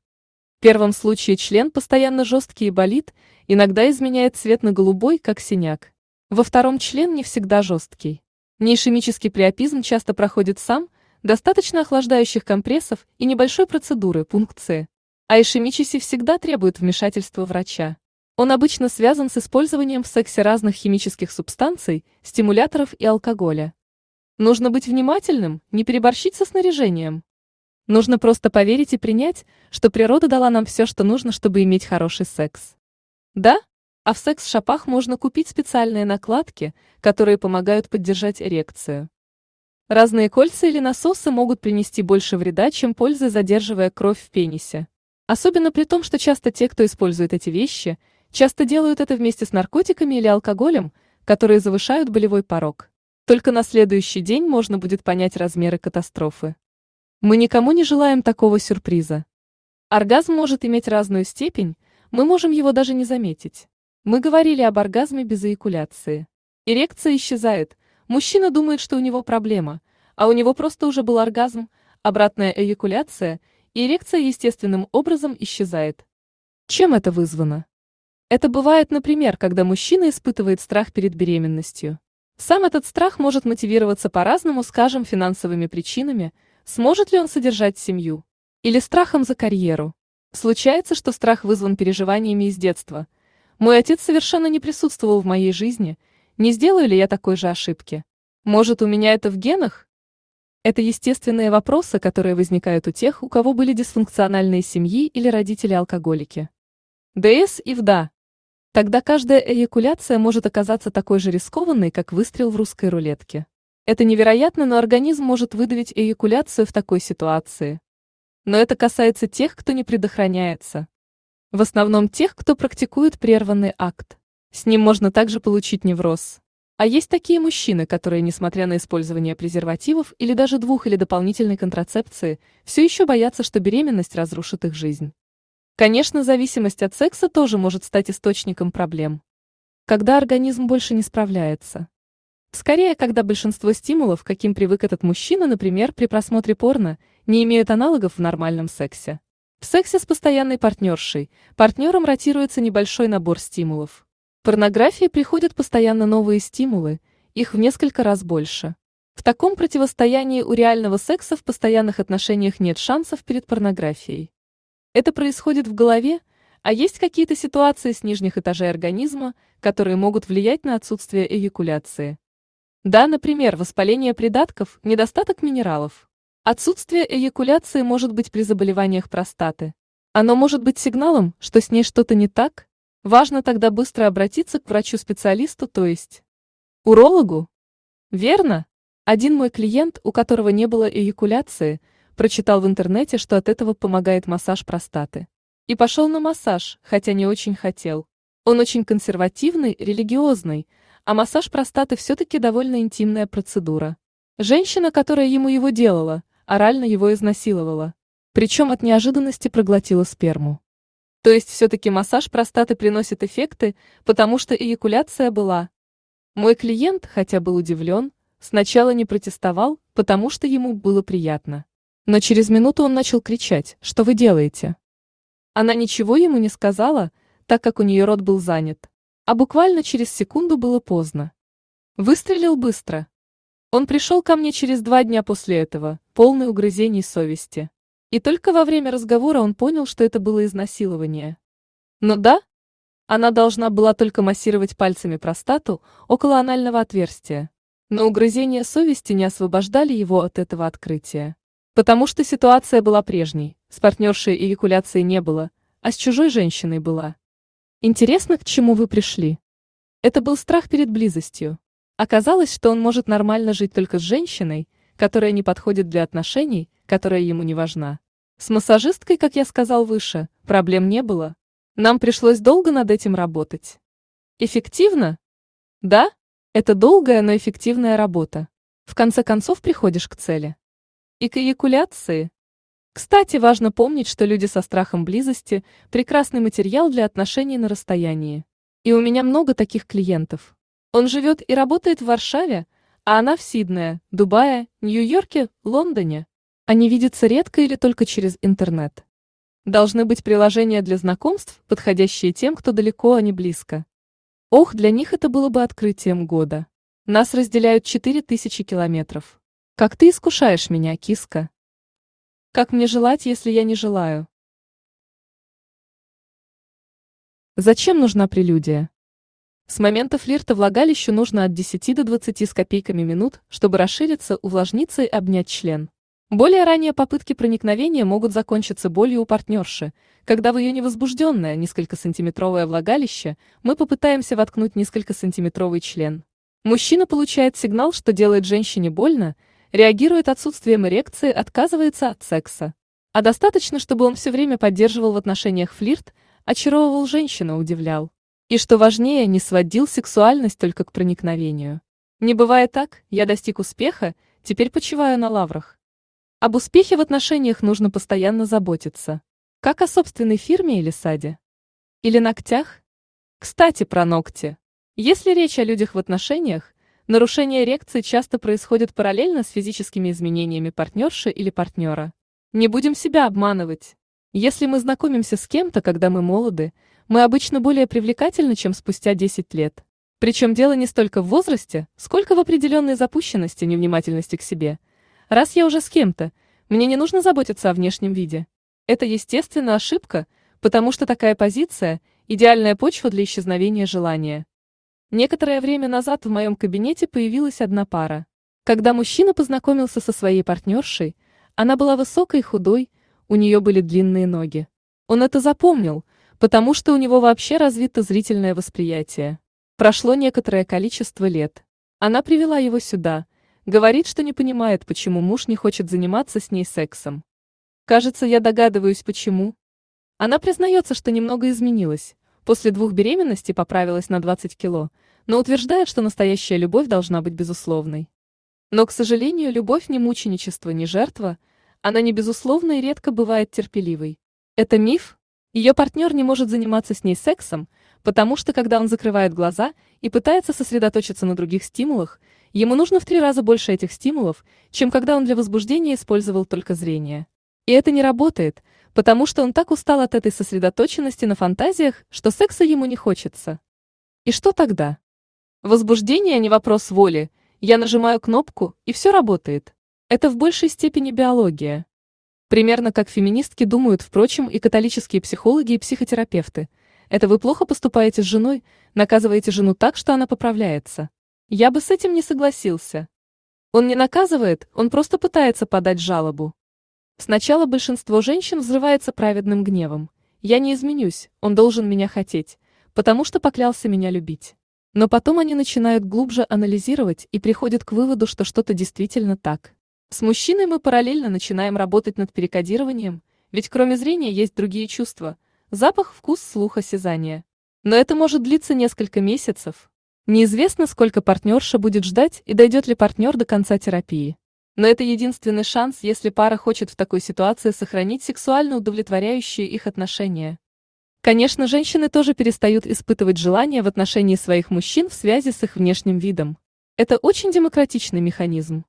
Первом случае член постоянно жесткий и болит, иногда изменяет цвет на голубой, как синяк. Во втором член не всегда жесткий. Неишемический приопизм часто проходит сам, достаточно охлаждающих компрессов и небольшой процедуры, пункции. А ишемический всегда требует вмешательства врача. Он обычно связан с использованием в сексе разных химических субстанций, стимуляторов и алкоголя. Нужно быть внимательным, не переборщить со снаряжением. Нужно просто поверить и принять, что природа дала нам все, что нужно, чтобы иметь хороший секс. Да? А в секс-шопах можно купить специальные накладки, которые помогают поддержать эрекцию. Разные кольца или насосы могут принести больше вреда, чем пользы, задерживая кровь в пенисе. Особенно при том, что часто те, кто использует эти вещи, часто делают это вместе с наркотиками или алкоголем, которые завышают болевой порог. Только на следующий день можно будет понять размеры катастрофы. Мы никому не желаем такого сюрприза. Оргазм может иметь разную степень, мы можем его даже не заметить. Мы говорили об оргазме без эякуляции. Эрекция исчезает, мужчина думает, что у него проблема, а у него просто уже был оргазм, обратная эякуляция, и эрекция естественным образом исчезает. Чем это вызвано? Это бывает, например, когда мужчина испытывает страх перед беременностью. Сам этот страх может мотивироваться по-разному, скажем, финансовыми причинами – Сможет ли он содержать семью? Или страхом за карьеру? Случается, что страх вызван переживаниями из детства. Мой отец совершенно не присутствовал в моей жизни. Не сделаю ли я такой же ошибки? Может, у меня это в генах? Это естественные вопросы, которые возникают у тех, у кого были дисфункциональные семьи или родители-алкоголики. ДС и ВДА. Тогда каждая эякуляция может оказаться такой же рискованной, как выстрел в русской рулетке. Это невероятно, но организм может выдавить эякуляцию в такой ситуации. Но это касается тех, кто не предохраняется. В основном тех, кто практикует прерванный акт. С ним можно также получить невроз. А есть такие мужчины, которые, несмотря на использование презервативов или даже двух или дополнительной контрацепции, все еще боятся, что беременность разрушит их жизнь. Конечно, зависимость от секса тоже может стать источником проблем. Когда организм больше не справляется. Скорее, когда большинство стимулов, каким привык этот мужчина, например, при просмотре порно, не имеют аналогов в нормальном сексе. В сексе с постоянной партнершей партнером ротируется небольшой набор стимулов. В порнографии приходят постоянно новые стимулы, их в несколько раз больше. В таком противостоянии у реального секса в постоянных отношениях нет шансов перед порнографией. Это происходит в голове, а есть какие-то ситуации с нижних этажей организма, которые могут влиять на отсутствие эякуляции. Да, например, воспаление придатков, недостаток минералов. Отсутствие эякуляции может быть при заболеваниях простаты. Оно может быть сигналом, что с ней что-то не так? Важно тогда быстро обратиться к врачу-специалисту, то есть урологу. Верно? Один мой клиент, у которого не было эякуляции, прочитал в интернете, что от этого помогает массаж простаты. И пошел на массаж, хотя не очень хотел. Он очень консервативный, религиозный, а массаж простаты все-таки довольно интимная процедура. Женщина, которая ему его делала, орально его изнасиловала. Причем от неожиданности проглотила сперму. То есть все-таки массаж простаты приносит эффекты, потому что эякуляция была. Мой клиент, хотя был удивлен, сначала не протестовал, потому что ему было приятно. Но через минуту он начал кричать, что вы делаете? Она ничего ему не сказала, так как у нее рот был занят. А буквально через секунду было поздно. Выстрелил быстро. Он пришел ко мне через два дня после этого, полный угрызений совести. И только во время разговора он понял, что это было изнасилование. Но да, она должна была только массировать пальцами простату около анального отверстия. Но угрызения совести не освобождали его от этого открытия. Потому что ситуация была прежней, с партнершей эякуляции не было, а с чужой женщиной была. Интересно, к чему вы пришли? Это был страх перед близостью. Оказалось, что он может нормально жить только с женщиной, которая не подходит для отношений, которая ему не важна. С массажисткой, как я сказал выше, проблем не было. Нам пришлось долго над этим работать. Эффективно? Да, это долгая, но эффективная работа. В конце концов приходишь к цели. И к эякуляции. Кстати, важно помнить, что люди со страхом близости – прекрасный материал для отношений на расстоянии. И у меня много таких клиентов. Он живет и работает в Варшаве, а она в Сиднее, Дубае, Нью-Йорке, Лондоне. Они видятся редко или только через интернет. Должны быть приложения для знакомств, подходящие тем, кто далеко, а не близко. Ох, для них это было бы открытием года. Нас разделяют четыре тысячи километров. Как ты искушаешь меня, киска? Как мне желать, если я не желаю? Зачем нужна прелюдия? С момента флирта влагалищу нужно от 10 до 20 с копейками минут, чтобы расшириться, увлажниться и обнять член. Более ранние попытки проникновения могут закончиться болью у партнерши. Когда в ее невозбужденное несколько сантиметровое влагалище, мы попытаемся воткнуть несколько сантиметровый член. Мужчина получает сигнал, что делает женщине больно, реагирует отсутствием эрекции, отказывается от секса. А достаточно, чтобы он все время поддерживал в отношениях флирт, очаровывал женщину, удивлял. И что важнее, не сводил сексуальность только к проникновению. Не бывает так, я достиг успеха, теперь почиваю на лаврах. Об успехе в отношениях нужно постоянно заботиться. Как о собственной фирме или саде? Или ногтях? Кстати, про ногти. Если речь о людях в отношениях, нарушение эрекции часто происходит параллельно с физическими изменениями партнерши или партнера. Не будем себя обманывать. Если мы знакомимся с кем-то, когда мы молоды, мы обычно более привлекательны, чем спустя 10 лет. Причем дело не столько в возрасте, сколько в определенной запущенности, невнимательности к себе – Раз я уже с кем-то, мне не нужно заботиться о внешнем виде. Это, естественно, ошибка, потому что такая позиция – идеальная почва для исчезновения желания. Некоторое время назад в моем кабинете появилась одна пара. Когда мужчина познакомился со своей партнершей, она была высокой и худой, у нее были длинные ноги. Он это запомнил, потому что у него вообще развито зрительное восприятие. Прошло некоторое количество лет. Она привела его сюда – Говорит, что не понимает, почему муж не хочет заниматься с ней сексом. Кажется, я догадываюсь, почему. Она признается, что немного изменилась. После двух беременностей поправилась на 20 кило, но утверждает, что настоящая любовь должна быть безусловной. Но, к сожалению, любовь не мученичество, не жертва, она не безусловна и редко бывает терпеливой. Это миф? Ее партнер не может заниматься с ней сексом, потому что когда он закрывает глаза и пытается сосредоточиться на других стимулах, Ему нужно в три раза больше этих стимулов, чем когда он для возбуждения использовал только зрение. И это не работает, потому что он так устал от этой сосредоточенности на фантазиях, что секса ему не хочется. И что тогда? Возбуждение не вопрос воли, я нажимаю кнопку, и все работает. Это в большей степени биология. Примерно как феминистки думают, впрочем, и католические психологи и психотерапевты. Это вы плохо поступаете с женой, наказываете жену так, что она поправляется. Я бы с этим не согласился. Он не наказывает, он просто пытается подать жалобу. Сначала большинство женщин взрывается праведным гневом. Я не изменюсь, он должен меня хотеть, потому что поклялся меня любить. Но потом они начинают глубже анализировать и приходят к выводу, что что-то действительно так. С мужчиной мы параллельно начинаем работать над перекодированием, ведь кроме зрения есть другие чувства – запах, вкус, слух, осязание. Но это может длиться несколько месяцев. Неизвестно, сколько партнерша будет ждать и дойдет ли партнер до конца терапии. Но это единственный шанс, если пара хочет в такой ситуации сохранить сексуально удовлетворяющие их отношения. Конечно, женщины тоже перестают испытывать желание в отношении своих мужчин в связи с их внешним видом. Это очень демократичный механизм.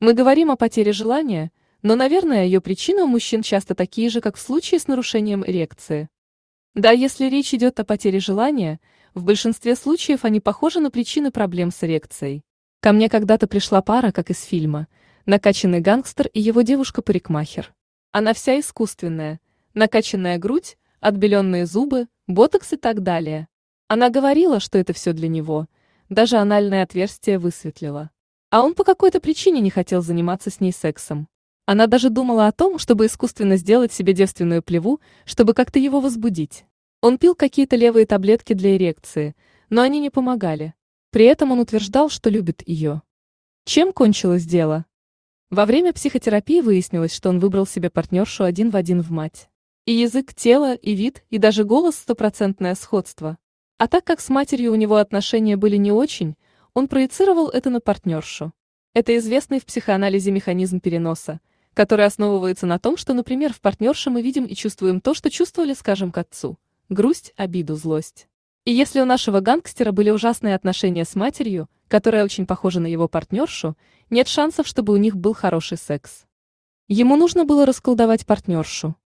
Мы говорим о потере желания, но, наверное, ее причины у мужчин часто такие же, как в случае с нарушением эрекции. Да, если речь идет о потере желания, в большинстве случаев они похожи на причины проблем с эрекцией. Ко мне когда-то пришла пара, как из фильма – накачанный гангстер и его девушка-парикмахер. Она вся искусственная, накачанная грудь, отбеленные зубы, ботокс и так далее. Она говорила, что это все для него, даже анальное отверстие высветлила. А он по какой-то причине не хотел заниматься с ней сексом. Она даже думала о том, чтобы искусственно сделать себе девственную плеву, чтобы как-то его возбудить. Он пил какие-то левые таблетки для эрекции, но они не помогали. При этом он утверждал, что любит ее. Чем кончилось дело? Во время психотерапии выяснилось, что он выбрал себе партнершу один в один в мать. И язык, тело, и вид, и даже голос – стопроцентное сходство. А так как с матерью у него отношения были не очень, он проецировал это на партнершу. Это известный в психоанализе механизм переноса, который основывается на том, что, например, в партнерше мы видим и чувствуем то, что чувствовали, скажем, к отцу – грусть, обиду, злость. И если у нашего гангстера были ужасные отношения с матерью, которая очень похожа на его партнершу, нет шансов, чтобы у них был хороший секс. Ему нужно было расколдовать партнершу.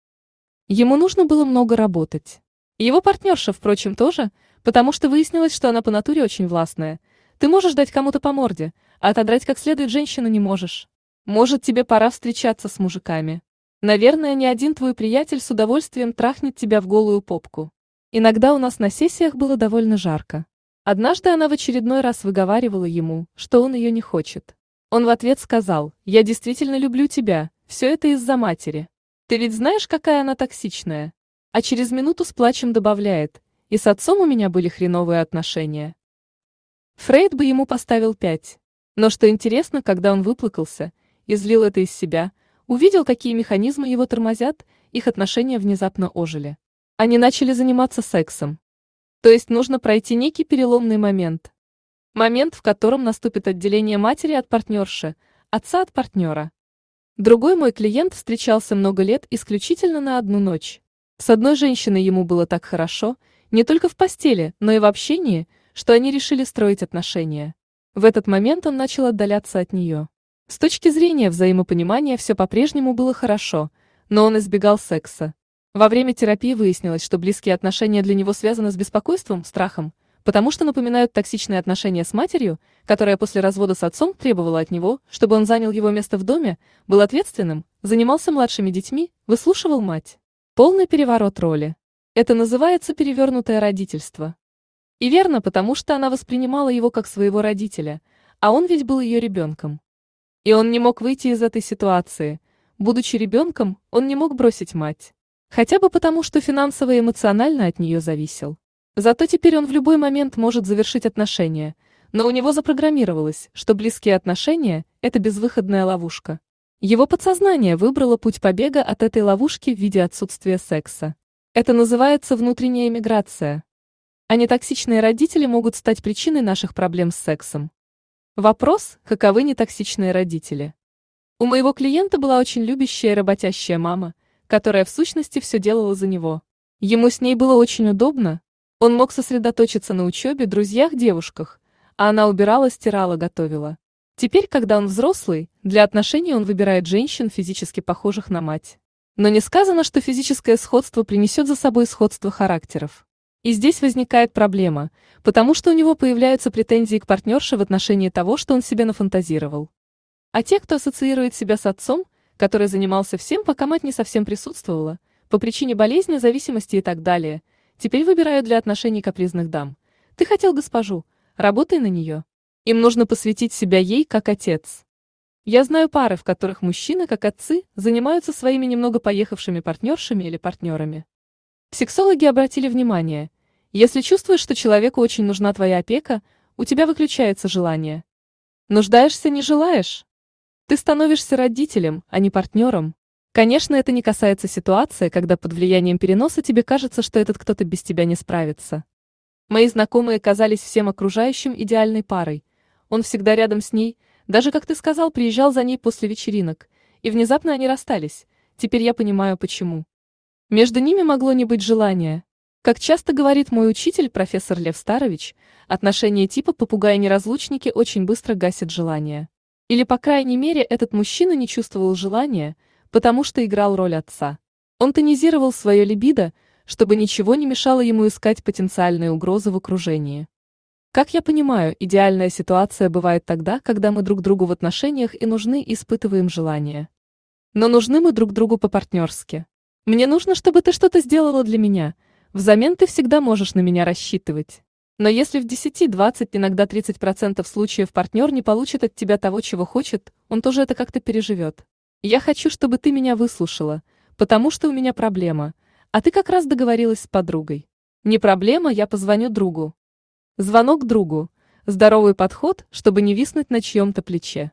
Ему нужно было много работать. Его партнерша, впрочем, тоже, потому что выяснилось, что она по натуре очень властная. Ты можешь дать кому-то по морде, а отодрать как следует женщину не можешь. Может, тебе пора встречаться с мужиками. Наверное, ни один твой приятель с удовольствием трахнет тебя в голую попку. Иногда у нас на сессиях было довольно жарко. Однажды она в очередной раз выговаривала ему, что он ее не хочет. Он в ответ сказал, «Я действительно люблю тебя, все это из-за матери. Ты ведь знаешь, какая она токсичная?» А через минуту с плачем добавляет, «И с отцом у меня были хреновые отношения». Фрейд бы ему поставил пять. Но что интересно, когда он выплакался, излил это из себя, увидел, какие механизмы его тормозят, их отношения внезапно ожили. Они начали заниматься сексом. То есть нужно пройти некий переломный момент. Момент, в котором наступит отделение матери от партнерши, отца от партнера. Другой мой клиент встречался много лет исключительно на одну ночь. С одной женщиной ему было так хорошо, не только в постели, но и в общении, что они решили строить отношения. В этот момент он начал отдаляться от нее. С точки зрения взаимопонимания все по-прежнему было хорошо, но он избегал секса. Во время терапии выяснилось, что близкие отношения для него связаны с беспокойством, страхом, потому что напоминают токсичные отношения с матерью, которая после развода с отцом требовала от него, чтобы он занял его место в доме, был ответственным, занимался младшими детьми, выслушивал мать. Полный переворот роли. Это называется перевернутое родительство. И верно, потому что она воспринимала его как своего родителя, а он ведь был ее ребенком. И он не мог выйти из этой ситуации. Будучи ребенком, он не мог бросить мать. Хотя бы потому, что финансово и эмоционально от нее зависел. Зато теперь он в любой момент может завершить отношения, но у него запрограммировалось, что близкие отношения – это безвыходная ловушка. Его подсознание выбрало путь побега от этой ловушки в виде отсутствия секса. Это называется внутренняя эмиграция. А нетоксичные родители могут стать причиной наших проблем с сексом. Вопрос, каковы нетоксичные родители? У моего клиента была очень любящая и работящая мама – которая в сущности все делала за него. Ему с ней было очень удобно. Он мог сосредоточиться на учебе, друзьях, девушках, а она убирала, стирала, готовила. Теперь, когда он взрослый, для отношений он выбирает женщин, физически похожих на мать. Но не сказано, что физическое сходство принесет за собой сходство характеров. И здесь возникает проблема, потому что у него появляются претензии к партнерше в отношении того, что он себе нафантазировал. А те, кто ассоциирует себя с отцом, который занимался всем, пока мать не совсем присутствовала, по причине болезни, зависимости и так далее. Теперь выбираю для отношений капризных дам. Ты хотел госпожу, работай на нее. Им нужно посвятить себя ей как отец. Я знаю пары, в которых мужчины, как отцы, занимаются своими немного поехавшими партнершами или партнерами. Сексологи обратили внимание, если чувствуешь, что человеку очень нужна твоя опека, у тебя выключается желание. Нуждаешься, не желаешь? Ты становишься родителем, а не партнером. Конечно, это не касается ситуации, когда под влиянием переноса тебе кажется, что этот кто-то без тебя не справится. Мои знакомые казались всем окружающим идеальной парой. Он всегда рядом с ней, даже, как ты сказал, приезжал за ней после вечеринок. И внезапно они расстались. Теперь я понимаю, почему. Между ними могло не быть желания. Как часто говорит мой учитель, профессор Лев Старович, отношения типа попугая-неразлучники очень быстро гасят желание. Или, по крайней мере, этот мужчина не чувствовал желания, потому что играл роль отца. Он тонизировал свое либидо, чтобы ничего не мешало ему искать потенциальные угрозы в окружении. Как я понимаю, идеальная ситуация бывает тогда, когда мы друг другу в отношениях и нужны испытываем желание. Но нужны мы друг другу по-партнерски. Мне нужно, чтобы ты что-то сделала для меня. Взамен ты всегда можешь на меня рассчитывать. Но если в 10, 20, иногда 30% случаев партнер не получит от тебя того, чего хочет, он тоже это как-то переживет. Я хочу, чтобы ты меня выслушала, потому что у меня проблема – а ты как раз договорилась с подругой. Не проблема, я позвоню другу. Звонок другу. Здоровый подход, чтобы не виснуть на чьем-то плече.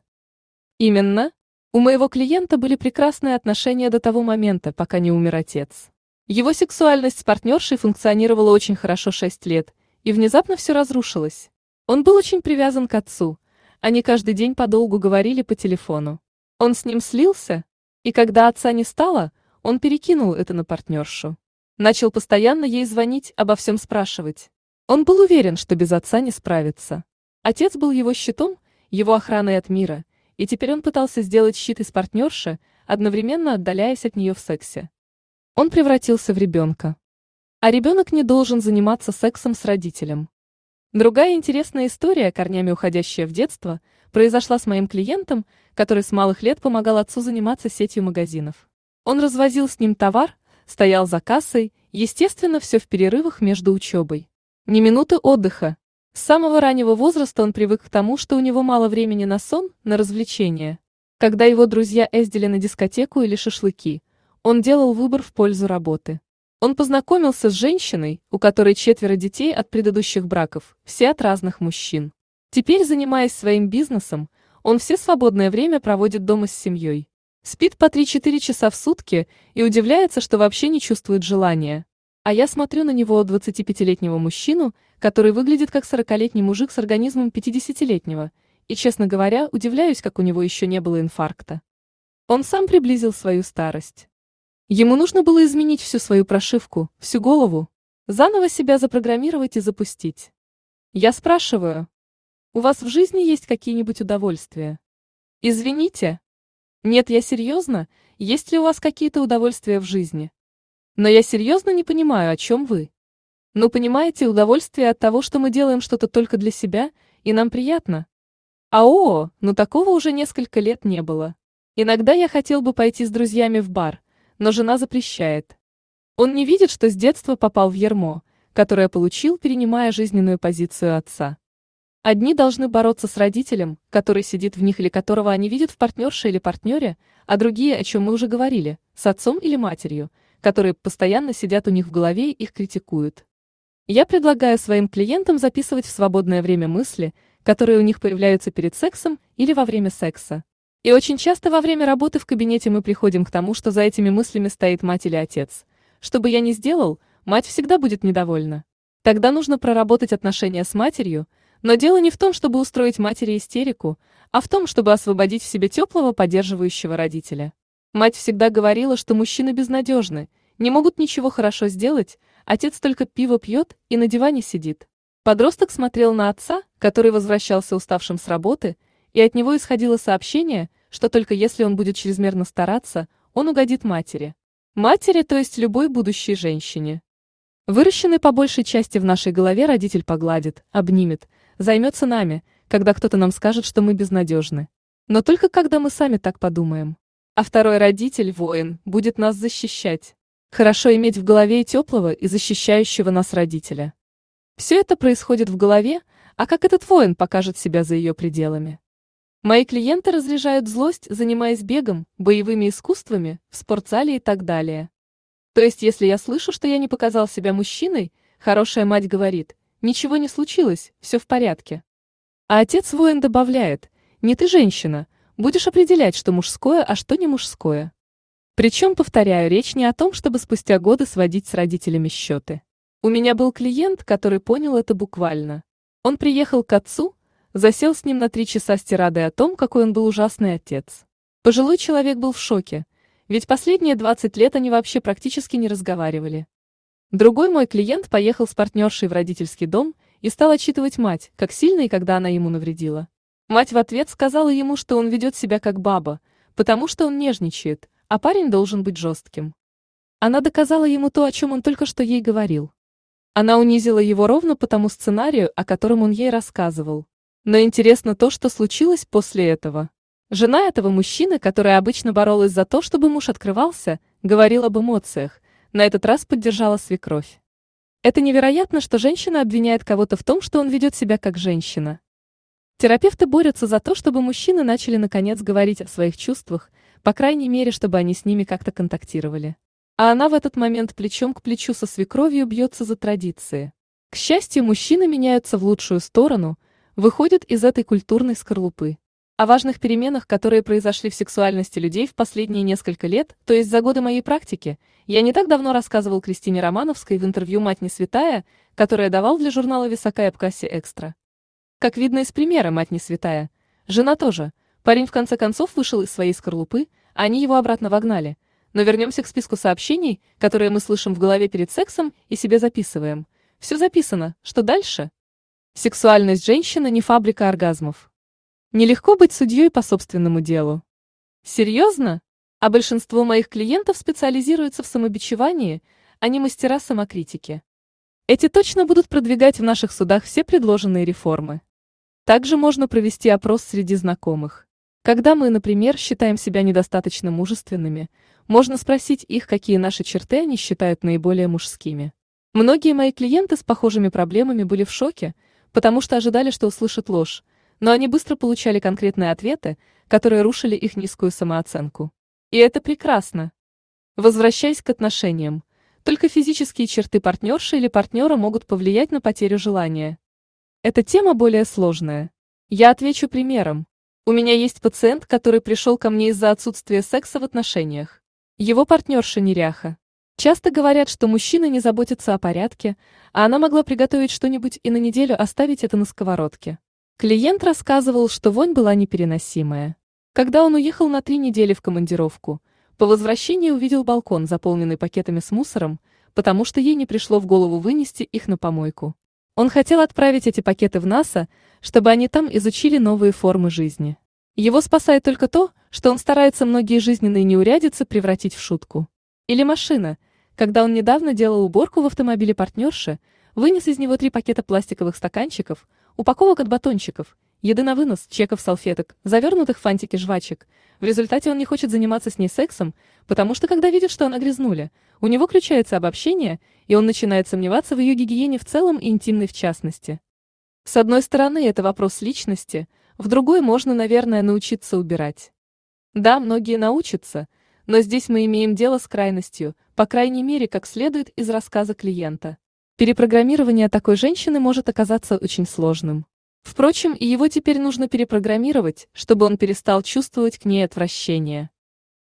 Именно. У моего клиента были прекрасные отношения до того момента, пока не умер отец. Его сексуальность с партнершей функционировала очень хорошо 6 лет, и внезапно все разрушилось. Он был очень привязан к отцу. Они каждый день подолгу говорили по телефону. Он с ним слился, и когда отца не стало, он перекинул это на партнершу. Начал постоянно ей звонить, обо всем спрашивать. Он был уверен, что без отца не справится. Отец был его щитом, его охраной от мира, и теперь он пытался сделать щит из партнерши, одновременно отдаляясь от нее в сексе. Он превратился в ребенка. А ребенок не должен заниматься сексом с родителем. Другая интересная история, корнями уходящая в детство, произошла с моим клиентом, который с малых лет помогал отцу заниматься сетью магазинов. Он развозил с ним товар, стоял за кассой, естественно, все в перерывах между учебой. Ни минуты отдыха. С самого раннего возраста он привык к тому, что у него мало времени на сон, на развлечения. Когда его друзья ездили на дискотеку или шашлыки, он делал выбор в пользу работы. Он познакомился с женщиной, у которой четверо детей от предыдущих браков, все от разных мужчин. Теперь, занимаясь своим бизнесом, он все свободное время проводит дома с семьей. Спит по 3-4 часа в сутки и удивляется, что вообще не чувствует желания. А я смотрю на него 25-летнего мужчину, который выглядит как 40-летний мужик с организмом 50-летнего, и, честно говоря, удивляюсь, как у него еще не было инфаркта. Он сам приблизил свою старость. Ему нужно было изменить всю свою прошивку, всю голову, заново себя запрограммировать и запустить. Я спрашиваю, у вас в жизни есть какие-нибудь удовольствия? Извините, нет, я серьезно, есть ли у вас какие-то удовольствия в жизни? Но я серьезно не понимаю, о чем вы. Ну, понимаете, удовольствие от того, что мы делаем что-то только для себя, и нам приятно. А о, ну такого уже несколько лет не было. Иногда я хотел бы пойти с друзьями в бар, но жена запрещает. Он не видит, что с детства попал в ермо, которое получил, перенимая жизненную позицию отца. Одни должны бороться с родителем, который сидит в них или которого они видят в партнерше или партнере, а другие, о чем мы уже говорили, с отцом или матерью, которые постоянно сидят у них в голове и их критикуют. Я предлагаю своим клиентам записывать в свободное время мысли, которые у них появляются перед сексом или во время секса. И очень часто во время работы в кабинете мы приходим к тому, что за этими мыслями стоит мать или отец. Что бы я ни сделал, мать всегда будет недовольна. Тогда нужно проработать отношения с матерью – но дело не в том, чтобы устроить матери истерику, а в том, чтобы освободить в себе теплого поддерживающего родителя. Мать всегда говорила, что мужчины безнадежны, не могут ничего хорошо сделать, отец только пиво пьет и на диване сидит. Подросток смотрел на отца, который возвращался уставшим с работы, и от него исходило сообщение, что только если он будет чрезмерно стараться, он угодит матери. Матери, то есть любой будущей женщине. Выращенный по большей части в нашей голове родитель погладит, обнимет, займется нами, когда кто-то нам скажет, что мы безнадежны. Но только когда мы сами так подумаем. А второй родитель, воин, будет нас защищать. Хорошо иметь в голове и теплого, и защищающего нас родителя. Все это происходит в голове, а как этот воин покажет себя за ее пределами? Мои клиенты разряжают злость, занимаясь бегом, боевыми искусствами, в спортзале и так далее. То есть, если я слышу, что я не показал себя мужчиной, хорошая мать говорит, ничего не случилось, все в порядке. А отец воин добавляет, не ты женщина, будешь определять, что мужское, а что не мужское. Причем, повторяю, речь не о том, чтобы спустя годы сводить с родителями счеты. У меня был клиент, который понял это буквально. Он приехал к отцу, засел с ним на три часа с тирадой о том, какой он был ужасный отец. Пожилой человек был в шоке, ведь последние 20 лет они вообще практически не разговаривали. Другой мой клиент поехал с партнершей в родительский дом и стал отчитывать мать, как сильно и когда она ему навредила. Мать в ответ сказала ему, что он ведет себя как баба, потому что он нежничает, а парень должен быть жестким. Она доказала ему то, о чем он только что ей говорил. Она унизила его ровно по тому сценарию, о котором он ей рассказывал. Но интересно то, что случилось после этого. Жена этого мужчины, которая обычно боролась за то, чтобы муж открывался, говорила об эмоциях, на этот раз поддержала свекровь. Это невероятно, что женщина обвиняет кого-то в том, что он ведет себя как женщина. Терапевты борются за то, чтобы мужчины начали наконец говорить о своих чувствах, по крайней мере, чтобы они с ними как-то контактировали. А она в этот момент плечом к плечу со свекровью бьется за традиции. К счастью, мужчины меняются в лучшую сторону, выходят из этой культурной скорлупы. О важных переменах, которые произошли в сексуальности людей в последние несколько лет, то есть за годы моей практики, я не так давно рассказывал Кристине Романовской в интервью «Мать не святая», которое давал для журнала «Висока и Абкасия Экстра». Как видно из примера «Мать не святая», жена тоже – Парень в конце концов вышел из своей скорлупы, а они его обратно вогнали. Но вернемся к списку сообщений, которые мы слышим в голове перед сексом и себе записываем. Все записано. Что дальше? Сексуальность женщины не фабрика оргазмов. Нелегко быть судьей по собственному делу. Серьезно? А большинство моих клиентов специализируются в самобичевании, а не мастера самокритики. Эти точно будут продвигать в наших судах все предложенные реформы. Также можно провести опрос среди знакомых. Когда мы, например, считаем себя недостаточно мужественными, можно спросить их, какие наши черты они считают наиболее мужскими. Многие мои клиенты с похожими проблемами были в шоке, потому что ожидали, что услышат ложь, но они быстро получали конкретные ответы, которые рушили их низкую самооценку. И это прекрасно. Возвращаясь к отношениям, только физические черты партнерши или партнера могут повлиять на потерю желания. Эта тема более сложная. Я отвечу примером. У меня есть пациент, который пришел ко мне из-за отсутствия секса в отношениях. Его партнерша неряха. Часто говорят, что мужчина не заботится о порядке, а она могла приготовить что-нибудь и на неделю оставить это на сковородке. Клиент рассказывал, что вонь была непереносимая. Когда он уехал на три недели в командировку, по возвращении увидел балкон, заполненный пакетами с мусором, потому что ей не пришло в голову вынести их на помойку. Он хотел отправить эти пакеты в НАСА, чтобы они там изучили новые формы жизни. Его спасает только то, что он старается многие жизненные неурядицы превратить в шутку. Или машина. Когда он недавно делал уборку в автомобиле партнерши, вынес из него три пакета пластиковых стаканчиков, упаковок от батончиков, еды на вынос, чеков салфеток, завернутых в фантики жвачек. В результате он не хочет заниматься с ней сексом, потому что когда видит, что она грязнуля, у него включается обобщение, и он начинает сомневаться в ее гигиене в целом и интимной в частности. С одной стороны, это вопрос личности, в другой можно, наверное, научиться убирать. Да, многие научатся, но здесь мы имеем дело с крайностью, по крайней мере, как следует из рассказа клиента. Перепрограммирование такой женщины может оказаться очень сложным. Впрочем, и его теперь нужно перепрограммировать, чтобы он перестал чувствовать к ней отвращение.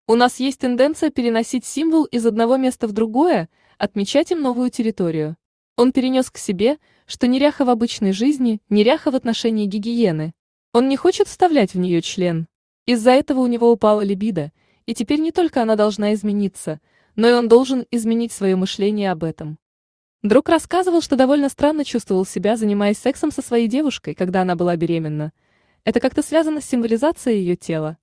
У нас есть тенденция переносить символ из одного места в другое, отмечать им новую территорию. Он перенес к себе, что неряха в обычной жизни, неряха в отношении гигиены. Он не хочет вставлять в нее член. Из-за этого у него упала либидо, и теперь не только она должна измениться, но и он должен изменить свое мышление об этом. Друг рассказывал, что довольно странно чувствовал себя, занимаясь сексом со своей девушкой, когда она была беременна. Это как-то связано с символизацией ее тела.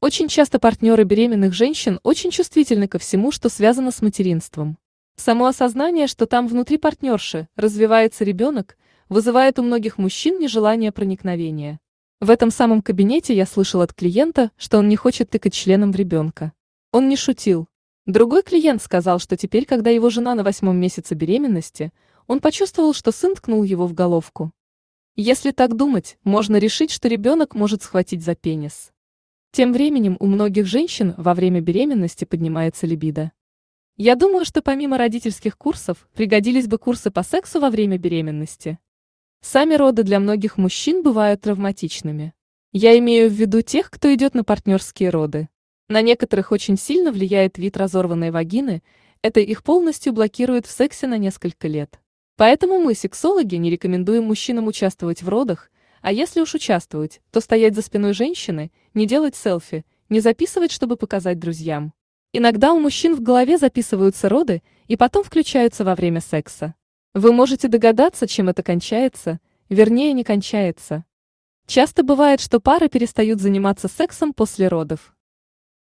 Очень часто партнеры беременных женщин очень чувствительны ко всему, что связано с материнством. Само осознание, что там внутри партнерши развивается ребенок, вызывает у многих мужчин нежелание проникновения. В этом самом кабинете я слышал от клиента, что он не хочет тыкать членом в ребенка. Он не шутил. Другой клиент сказал, что теперь, когда его жена на восьмом месяце беременности, он почувствовал, что сын ткнул его в головку. Если так думать, можно решить, что ребенок может схватить за пенис. Тем временем у многих женщин во время беременности поднимается либидо. Я думаю, что помимо родительских курсов пригодились бы курсы по сексу во время беременности. Сами роды для многих мужчин бывают травматичными. Я имею в виду тех, кто идет на партнерские роды. На некоторых очень сильно влияет вид разорванной вагины, это их полностью блокирует в сексе на несколько лет. Поэтому мы, сексологи, не рекомендуем мужчинам участвовать в родах, а если уж участвовать, то стоять за спиной женщины, не делать селфи, не записывать, чтобы показать друзьям. Иногда у мужчин в голове записываются роды и потом включаются во время секса. Вы можете догадаться, чем это кончается, вернее не кончается. Часто бывает, что пары перестают заниматься сексом после родов.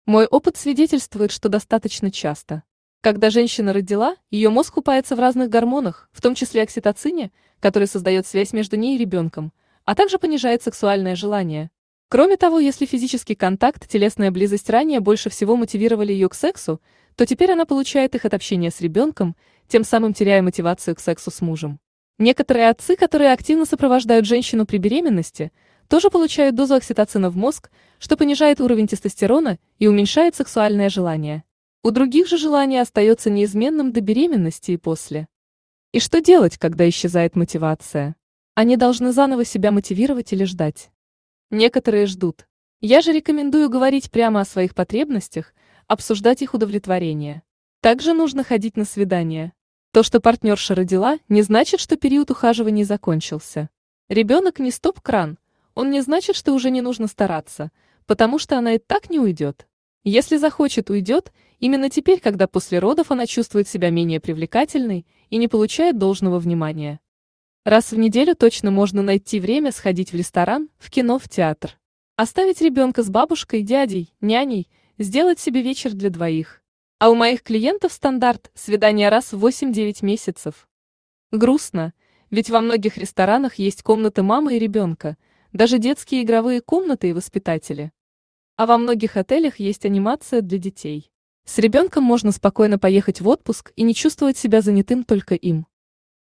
Мой опыт свидетельствует, что достаточно часто. Когда женщина родила, ее мозг купается в разных гормонах, в том числе окситоцине, который создает связь между ней и ребенком, а также понижает сексуальное желание. Кроме того, если физический контакт, телесная близость ранее больше всего мотивировали ее к сексу, то теперь она получает их от общения с ребенком, тем самым теряя мотивацию к сексу с мужем. Некоторые отцы, которые активно сопровождают женщину при беременности, тоже получают дозу окситоцина в мозг, что понижает уровень тестостерона и уменьшает сексуальное желание. У других же желание остается неизменным до беременности и после. И что делать, когда исчезает мотивация? Они должны заново себя мотивировать или ждать. Некоторые ждут. Я же рекомендую говорить прямо о своих потребностях, обсуждать их удовлетворение. Также нужно ходить на свидания. То, что партнерша родила, не значит, что период ухаживания закончился. Ребенок не стоп-кран, он не значит, что уже не нужно стараться, потому что она и так не уйдет. Если захочет, уйдет, именно теперь, когда после родов она чувствует себя менее привлекательной и не получает должного внимания. Раз в неделю точно можно найти время сходить в ресторан, в кино, в театр. Оставить ребенка с бабушкой, дядей, няней, сделать себе вечер для двоих. А у моих клиентов стандарт – свидание раз в 8-9 месяцев. Грустно, ведь во многих ресторанах есть комнаты мамы и ребенка, даже детские игровые комнаты и воспитатели. А во многих отелях есть анимация для детей. С ребенком можно спокойно поехать в отпуск и не чувствовать себя занятым только им.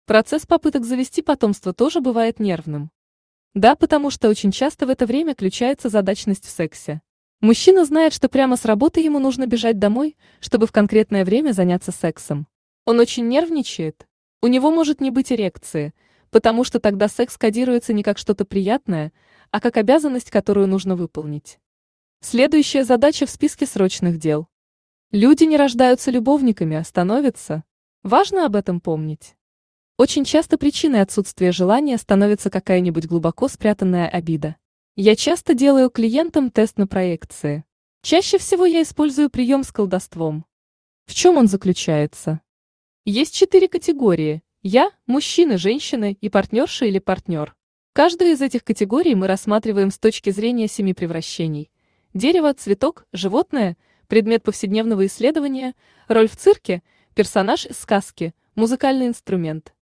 Процесс попыток завести потомство тоже бывает нервным. Да, потому что очень часто в это время включается задачность в сексе. Мужчина знает, что прямо с работы ему нужно бежать домой, чтобы в конкретное время заняться сексом. Он очень нервничает. У него может не быть эрекции, потому что тогда секс кодируется не как что-то приятное, а как обязанность, которую нужно выполнить. Следующая задача в списке срочных дел. Люди не рождаются любовниками, а становятся. Важно об этом помнить. Очень часто причиной отсутствия желания становится какая-нибудь глубоко спрятанная обида. Я часто делаю клиентам тест на проекции. Чаще всего я использую прием с колдовством. В чем он заключается? Есть четыре категории. Я, мужчина, женщина и партнерша или партнер. Каждую из этих категорий мы рассматриваем с точки зрения семи превращений. Дерево, цветок, животное, предмет повседневного исследования, роль в цирке, персонаж из сказки, музыкальный инструмент.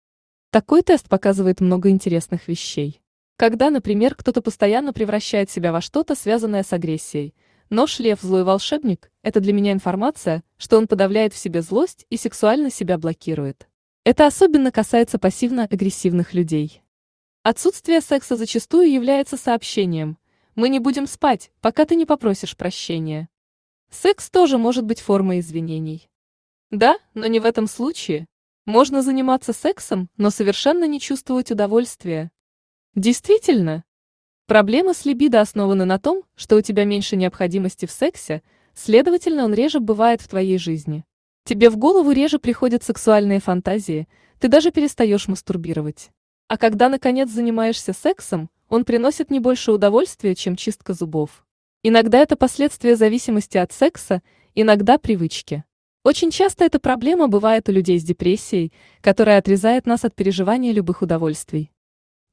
Такой тест показывает много интересных вещей. Когда, например, кто-то постоянно превращает себя во что-то, связанное с агрессией. Нож, лев, злой волшебник – это для меня информация, что он подавляет в себе злость и сексуально себя блокирует. Это особенно касается пассивно-агрессивных людей. Отсутствие секса зачастую является сообщением «Мы не будем спать, пока ты не попросишь прощения». Секс тоже может быть формой извинений. Да, но не в этом случае. Можно заниматься сексом, но совершенно не чувствовать удовольствия. Действительно. Проблемы с либидо основаны на том, что у тебя меньше необходимости в сексе, следовательно, он реже бывает в твоей жизни. Тебе в голову реже приходят сексуальные фантазии, ты даже перестаешь мастурбировать. А когда, наконец, занимаешься сексом, он приносит не больше удовольствия, чем чистка зубов. Иногда это последствия зависимости от секса, иногда привычки. Очень часто эта проблема бывает у людей с депрессией, которая отрезает нас от переживания любых удовольствий.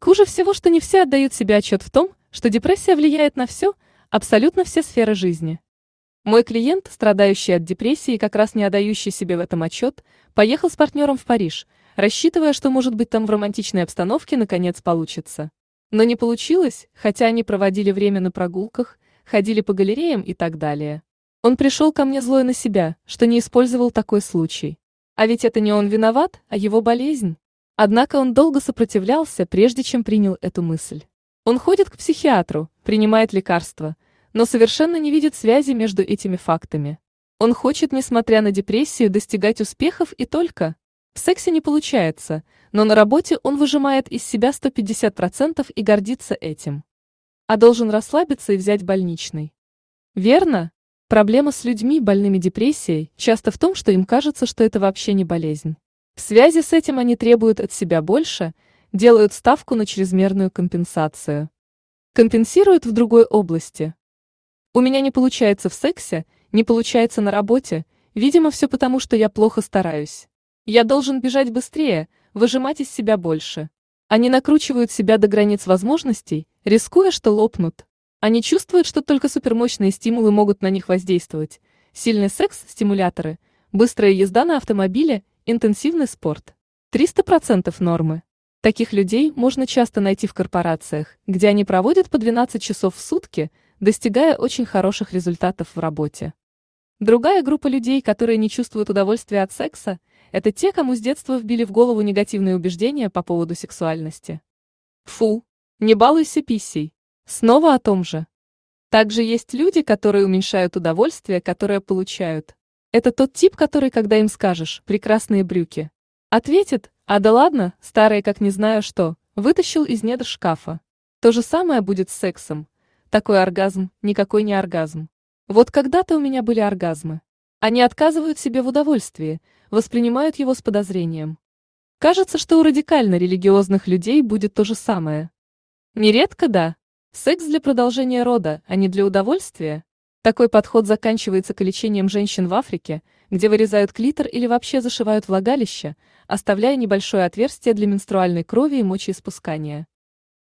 Хуже всего, что не все отдают себе отчет в том, что депрессия влияет на все, абсолютно все сферы жизни. Мой клиент, страдающий от депрессии и как раз не отдающий себе в этом отчет, поехал с партнером в Париж, рассчитывая, что, может быть, там в романтичной обстановке наконец получится. Но не получилось, хотя они проводили время на прогулках, ходили по галереям и так далее. Он пришел ко мне злой на себя, что не использовал такой случай. А ведь это не он виноват, а его болезнь. Однако он долго сопротивлялся, прежде чем принял эту мысль. Он ходит к психиатру, принимает лекарства, но совершенно не видит связи между этими фактами. Он хочет, несмотря на депрессию, достигать успехов и только. В сексе не получается, но на работе он выжимает из себя 150% и гордится этим. А должен расслабиться и взять больничный. Верно? Проблема с людьми, больными депрессией, часто в том, что им кажется, что это вообще не болезнь. В связи с этим они требуют от себя больше, делают ставку на чрезмерную компенсацию. Компенсируют в другой области. У меня не получается в сексе, не получается на работе, видимо, все потому, что я плохо стараюсь. Я должен бежать быстрее, выжимать из себя больше. Они накручивают себя до границ возможностей, рискуя, что лопнут. Они чувствуют, что только супермощные стимулы могут на них воздействовать. Сильный секс, стимуляторы, быстрая езда на автомобиле, интенсивный спорт. 300% нормы. Таких людей можно часто найти в корпорациях, где они проводят по 12 часов в сутки, достигая очень хороших результатов в работе. Другая группа людей, которые не чувствуют удовольствия от секса, это те, кому с детства вбили в голову негативные убеждения по поводу сексуальности. Фу, не балуйся писей. Снова о том же. Также есть люди, которые уменьшают удовольствие, которое получают. Это тот тип, который, когда им скажешь «прекрасные брюки», ответит «а да ладно, старые как не знаю что», вытащил из недр шкафа. То же самое будет с сексом. Такой оргазм, никакой не оргазм. Вот когда-то у меня были оргазмы. Они отказывают себе в удовольствии, воспринимают его с подозрением. Кажется, что у радикально-религиозных людей будет то же самое. Нередко да. Секс для продолжения рода, а не для удовольствия. Такой подход заканчивается калечением женщин в Африке, где вырезают клитор или вообще зашивают влагалище, оставляя небольшое отверстие для менструальной крови и мочеиспускания.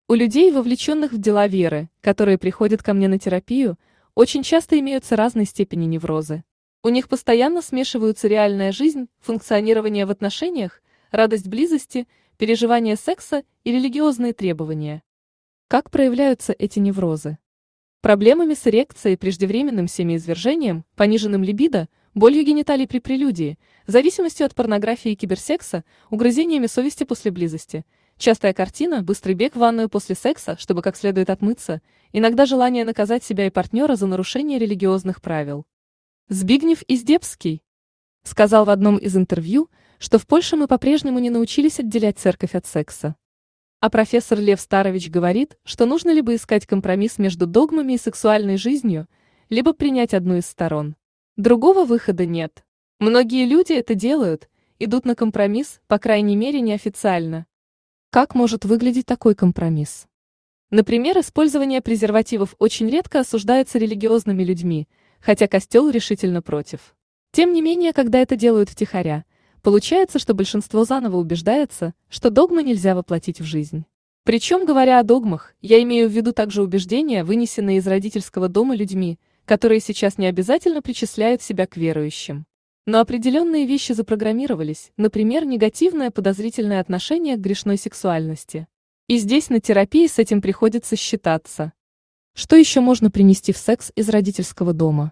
У людей, вовлеченных в дела веры, которые приходят ко мне на терапию, очень часто имеются разные степени неврозы. У них постоянно смешиваются реальная жизнь, функционирование в отношениях, радость близости, переживание секса и религиозные требования. Как проявляются эти неврозы? Проблемами с эрекцией, преждевременным семяизвержением, пониженным либидо, болью гениталий при прелюдии, зависимостью от порнографии и киберсекса, угрызениями совести после близости – Частая картина – быстрый бег в ванную после секса, чтобы как следует отмыться, иногда желание наказать себя и партнера за нарушение религиозных правил. Збигнев Издебский сказал в одном из интервью, что в Польше мы по-прежнему не научились отделять церковь от секса. А профессор Лев Старович говорит, что нужно либо искать компромисс между догмами и сексуальной жизнью, либо принять одну из сторон. Другого выхода нет. Многие люди это делают, идут на компромисс, по крайней мере неофициально. Как может выглядеть такой компромисс? Например, использование презервативов очень редко осуждается религиозными людьми, хотя Костел решительно против. Тем не менее, когда это делают втихаря, получается, что большинство заново убеждается, что догмы нельзя воплотить в жизнь. Причем, говоря о догмах, я имею в виду также убеждения, вынесенные из родительского дома людьми, которые сейчас не обязательно причисляют себя к верующим. Но определенные вещи запрограммировались, например, негативное подозрительное отношение к грешной сексуальности. И здесь на терапии с этим приходится считаться. Что еще можно принести в секс из родительского дома?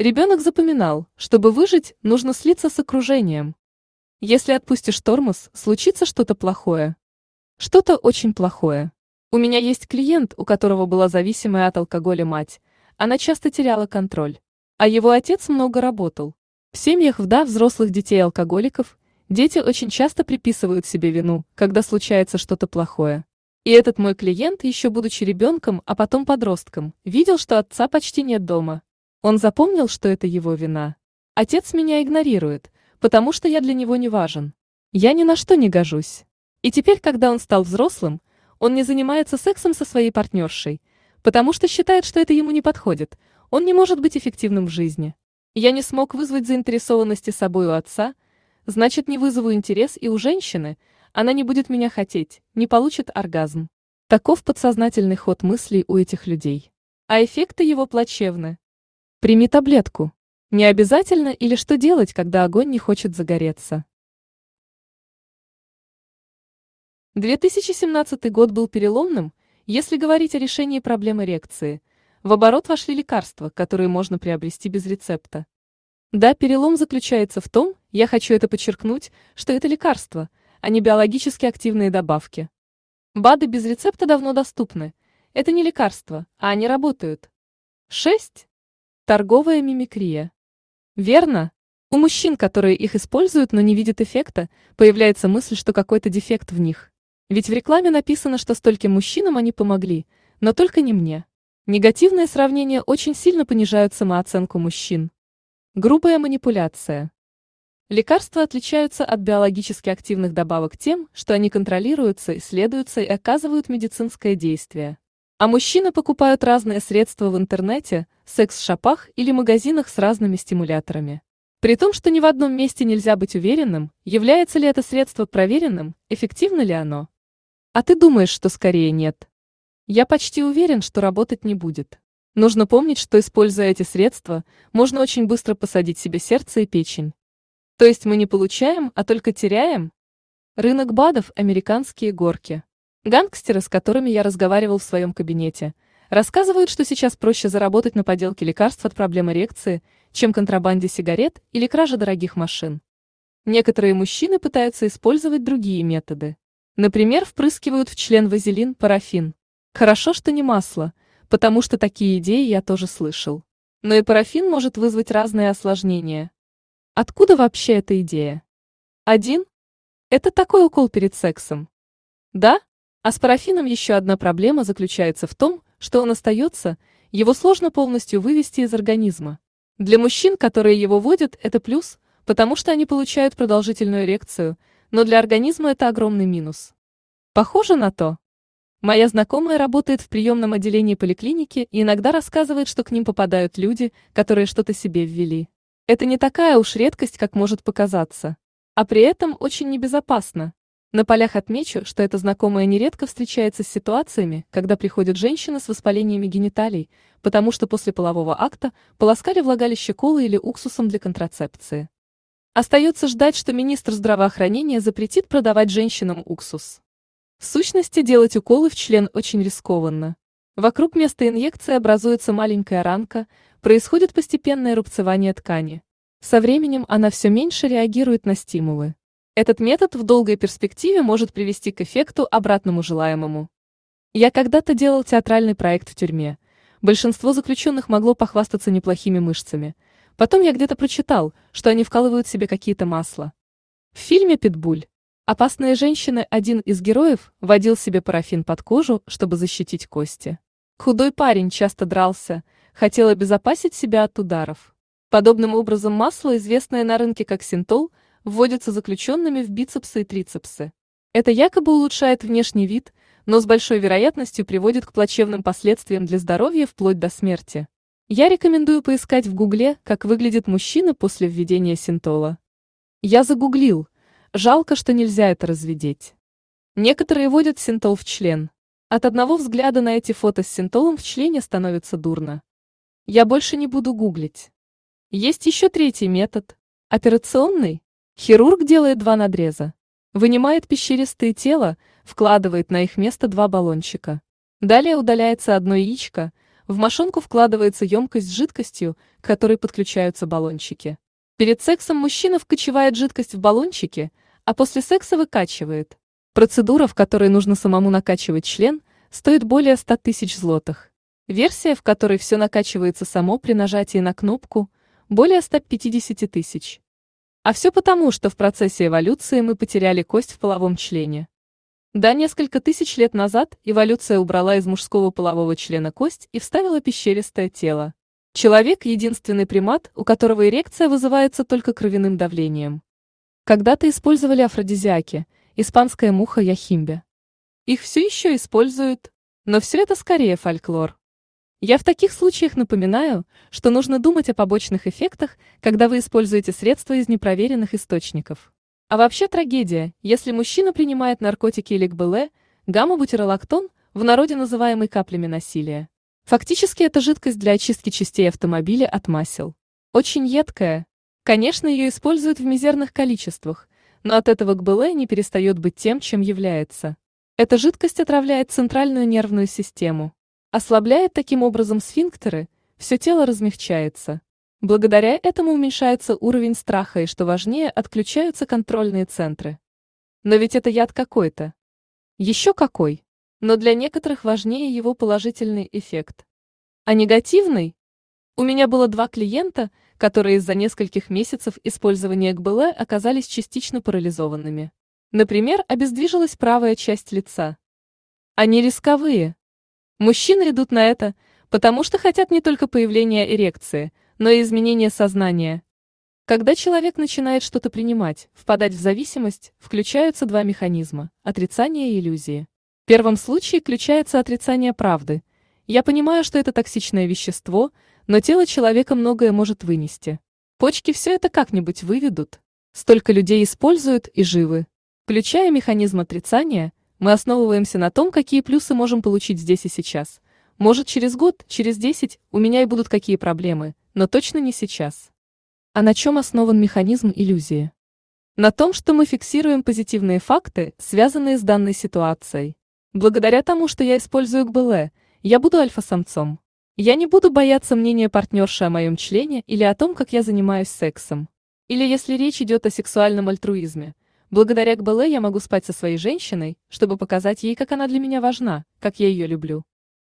Ребенок запоминал, чтобы выжить, нужно слиться с окружением. Если отпустишь тормоз, случится что-то плохое. Что-то очень плохое. У меня есть клиент, у которого была зависимая от алкоголя мать. Она часто теряла контроль. А его отец много работал. В семьях вдов взрослых детей-алкоголиков дети очень часто приписывают себе вину, когда случается что-то плохое. И этот мой клиент, еще будучи ребенком, а потом подростком, видел, что отца почти нет дома. Он запомнил, что это его вина. Отец меня игнорирует, потому что я для него не важен. Я ни на что не гожусь. И теперь, когда он стал взрослым, он не занимается сексом со своей партнершей, потому что считает, что это ему не подходит, он не может быть эффективным в жизни. Я не смог вызвать заинтересованности собой у отца, значит, не вызову интерес и у женщины, она не будет меня хотеть, не получит оргазм. Таков подсознательный ход мыслей у этих людей. А эффекты его плачевны. Прими таблетку. Не обязательно или что делать, когда огонь не хочет загореться. 2017 год был переломным, если говорить о решении проблемы эрекции – в оборот вошли лекарства, которые можно приобрести без рецепта. Да, перелом заключается в том, я хочу это подчеркнуть, что это лекарства, а не биологически активные добавки. БАДы без рецепта давно доступны. Это не лекарства, а они работают. 6. Торговая мимикрия. Верно. У мужчин, которые их используют, но не видят эффекта, появляется мысль, что какой-то дефект в них. Ведь в рекламе написано, что стольким мужчинам они помогли, но только не мне. Негативные сравнения очень сильно понижают самооценку мужчин. Грубая манипуляция. Лекарства отличаются от биологически активных добавок тем, что они контролируются, исследуются и оказывают медицинское действие. А мужчины покупают разные средства в интернете, секс-шопах или магазинах с разными стимуляторами. При том, что ни в одном месте нельзя быть уверенным, является ли это средство проверенным, эффективно ли оно. А ты думаешь, что скорее нет. Я почти уверен, что работать не будет. Нужно помнить, что используя эти средства, можно очень быстро посадить себе сердце и печень. То есть мы не получаем, а только теряем? Рынок БАДов – американские горки. Гангстеры, с которыми я разговаривал в своем кабинете, рассказывают, что сейчас проще заработать на поделке лекарств от проблем эрекции, чем контрабанде сигарет или краже дорогих машин. Некоторые мужчины пытаются использовать другие методы. Например, впрыскивают в член вазелин, парафин. Хорошо, что не масло, потому что такие идеи я тоже слышал. Но и парафин может вызвать разные осложнения. Откуда вообще эта идея? Один? Это такой укол перед сексом. Да? А с парафином еще одна проблема заключается в том, что он остается, его сложно полностью вывести из организма. Для мужчин, которые его водят, это плюс, потому что они получают продолжительную эрекцию, но для организма это огромный минус. Похоже на то. Моя знакомая работает в приемном отделении поликлиники и иногда рассказывает, что к ним попадают люди, которые что-то себе ввели. Это не такая уж редкость, как может показаться. А при этом очень небезопасно. На полях отмечу, что эта знакомая нередко встречается с ситуациями, когда приходит женщина с воспалениями гениталий, потому что после полового акта полоскали влагалище колы или уксусом для контрацепции. Остается ждать, что министр здравоохранения запретит продавать женщинам уксус. В сущности, делать уколы в член очень рискованно. Вокруг места инъекции образуется маленькая ранка, происходит постепенное рубцевание ткани. Со временем она все меньше реагирует на стимулы. Этот метод в долгой перспективе может привести к эффекту обратному желаемому. Я когда-то делал театральный проект в тюрьме. Большинство заключенных могло похвастаться неплохими мышцами. Потом я где-то прочитал, что они вкалывают себе какие-то масла. В фильме «Питбуль» опасные женщины один из героев водил себе парафин под кожу, чтобы защитить кости. Худой парень часто дрался – хотел обезопасить себя от ударов. Подобным образом масло, известное на рынке как синтол, вводится заключенными в бицепсы и трицепсы. Это якобы улучшает внешний вид, но с большой вероятностью приводит к плачевным последствиям для здоровья вплоть до смерти. Я рекомендую поискать в гугле, как выглядит мужчина после введения синтола. Я загуглил. Жалко, что нельзя это разведеть. Некоторые вводят синтол в член. От одного взгляда на эти фото с синтолом в члене становится дурно. Я больше не буду гуглить. Есть еще третий метод. Операционный. Хирург делает два надреза. Вынимает пещеристые тела, вкладывает на их место два баллончика. Далее удаляется одно яичко, в мошонку вкладывается емкость с жидкостью, к которой подключаются баллончики. Перед сексом мужчина вкачивает жидкость в баллончики, а после секса выкачивает. Процедура, в которой нужно самому накачивать член, стоит более 100 тысяч злотых. Версия, в которой все накачивается само при нажатии на кнопку, более 150 тысяч. А все потому, что в процессе эволюции мы потеряли кость в половом члене. Да, несколько тысяч лет назад эволюция убрала из мужского полового члена кость и вставила пещеристое тело. Человек – единственный примат, у которого эрекция вызывается только кровяным давлением. Когда-то использовали афродизиаки, испанская муха яхимбе. Их все еще используют, но все это скорее фольклор. Я в таких случаях напоминаю, что нужно думать о побочных эффектах, когда вы используете средства из непроверенных источников. А вообще трагедия, если мужчина принимает наркотики или ГБЛ, гамма-бутиролактон, в народе называемый каплями насилия. Фактически это жидкость для очистки частей автомобиля от масел. Очень едкая. Конечно, ее используют в мизерных количествах, но от этого ГБЛ не перестает быть тем, чем является. Эта жидкость отравляет центральную нервную систему. Ослабляет таким образом сфинктеры, все тело размягчается. Благодаря этому уменьшается уровень страха и, что важнее, отключаются контрольные центры. Но ведь это яд какой-то. Еще какой. Но для некоторых важнее его положительный эффект. А негативный? У меня было два клиента, которые из-за нескольких месяцев использования ГБЛ оказались частично парализованными. Например, обездвижилась правая часть лица. Они рисковые. Мужчины идут на это, потому что хотят не только появления эрекции, но и изменения сознания. Когда человек начинает что-то принимать, впадать в зависимость, включаются два механизма – отрицание и иллюзии. В первом случае включается отрицание правды – я понимаю, что это токсичное вещество, но тело человека многое может вынести. Почки все это как-нибудь выведут. Столько людей используют и живы. Включая механизм отрицания, мы основываемся на том, какие плюсы можем получить здесь и сейчас. Может, через год, через десять у меня и будут какие проблемы, но точно не сейчас. А на чем основан механизм иллюзии? На том, что мы фиксируем позитивные факты, связанные с данной ситуацией. Благодаря тому, что я использую ГБЛ, я буду альфа-самцом. Я не буду бояться мнения партнерши о моем члене или о том, как я занимаюсь сексом. Или если речь идет о сексуальном альтруизме. Благодаря ГБЛ я могу спать со своей женщиной, чтобы показать ей, как она для меня важна, как я ее люблю.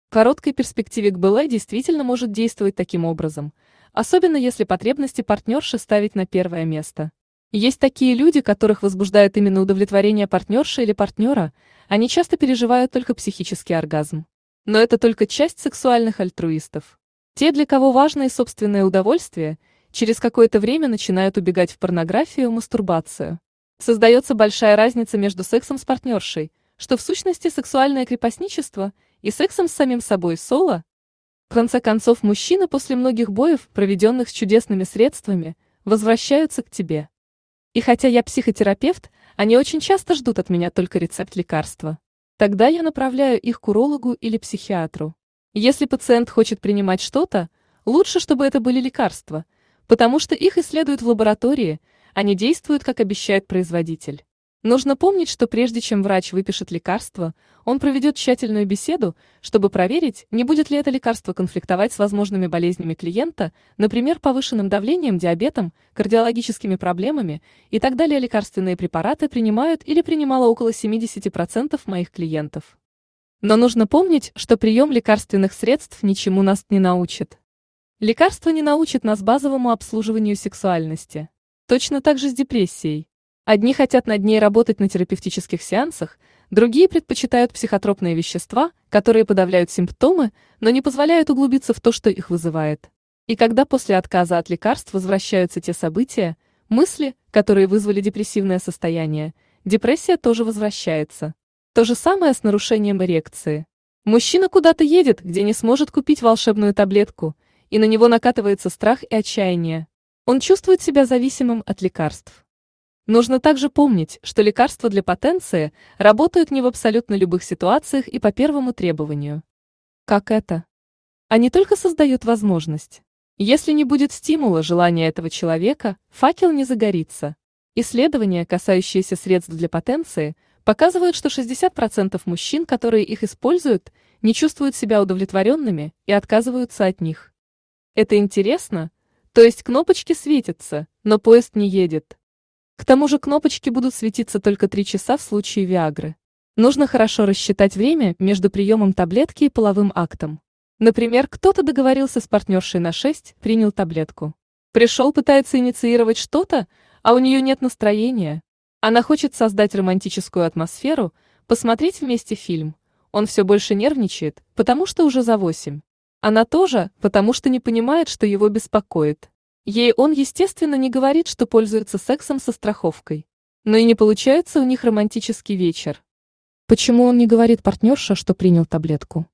В короткой перспективе ГБЛ действительно может действовать таким образом, особенно если потребности партнерши ставить на первое место. Есть такие люди, которых возбуждает именно удовлетворение партнерши или партнера, они часто переживают только психический оргазм. Но это только часть сексуальных альтруистов. Те, для кого важно и собственное удовольствие, через какое-то время начинают убегать в порнографию мастурбацию. Создается большая разница между сексом с партнершей, что в сущности сексуальное крепостничество, и сексом с самим собой соло. В конце концов, мужчины после многих боев, проведенных с чудесными средствами, возвращаются к тебе. И хотя я психотерапевт, они очень часто ждут от меня только рецепт лекарства. Тогда я направляю их к урологу или психиатру. Если пациент хочет принимать что-то, лучше, чтобы это были лекарства, потому что их исследуют в лаборатории, они действуют, как обещает производитель. Нужно помнить, что прежде чем врач выпишет лекарство, он проведет тщательную беседу, чтобы проверить, не будет ли это лекарство конфликтовать с возможными болезнями клиента, например, повышенным давлением, диабетом, кардиологическими проблемами и так далее. Лекарственные препараты принимают или принимало около 70% моих клиентов. Но нужно помнить, что прием лекарственных средств ничему нас не научит. Лекарство не научит нас базовому обслуживанию сексуальности. Точно так же с депрессией. Одни хотят над ней работать на терапевтических сеансах, другие предпочитают психотропные вещества, которые подавляют симптомы, но не позволяют углубиться в то, что их вызывает. И когда после отказа от лекарств возвращаются те события, мысли, которые вызвали депрессивное состояние, депрессия тоже возвращается. То же самое с нарушением эрекции. Мужчина куда-то едет, где не сможет купить волшебную таблетку, и на него накатывается страх и отчаяние. Он чувствует себя зависимым от лекарств. Нужно также помнить, что лекарства для потенции работают не в абсолютно любых ситуациях и по первому требованию. Как это? Они только создают возможность. Если не будет стимула желания этого человека, факел не загорится. Исследования, касающиеся средств для потенции, показывают, что 60% мужчин, которые их используют, не чувствуют себя удовлетворенными и отказываются от них. Это интересно? То есть кнопочки светятся, но поезд не едет. К тому же кнопочки будут светиться только 3 часа в случае Виагры. Нужно хорошо рассчитать время между приемом таблетки и половым актом. Например, кто-то договорился с партнершей на 6, принял таблетку. Пришел, пытается инициировать что-то, а у нее нет настроения. Она хочет создать романтическую атмосферу, посмотреть вместе фильм. Он все больше нервничает, потому что уже за 8. Она тоже, потому что не понимает, что его беспокоит. Ей он, естественно, не говорит, что пользуется сексом со страховкой. Но и не получается у них романтический вечер. Почему он не говорит партнерша, что принял таблетку?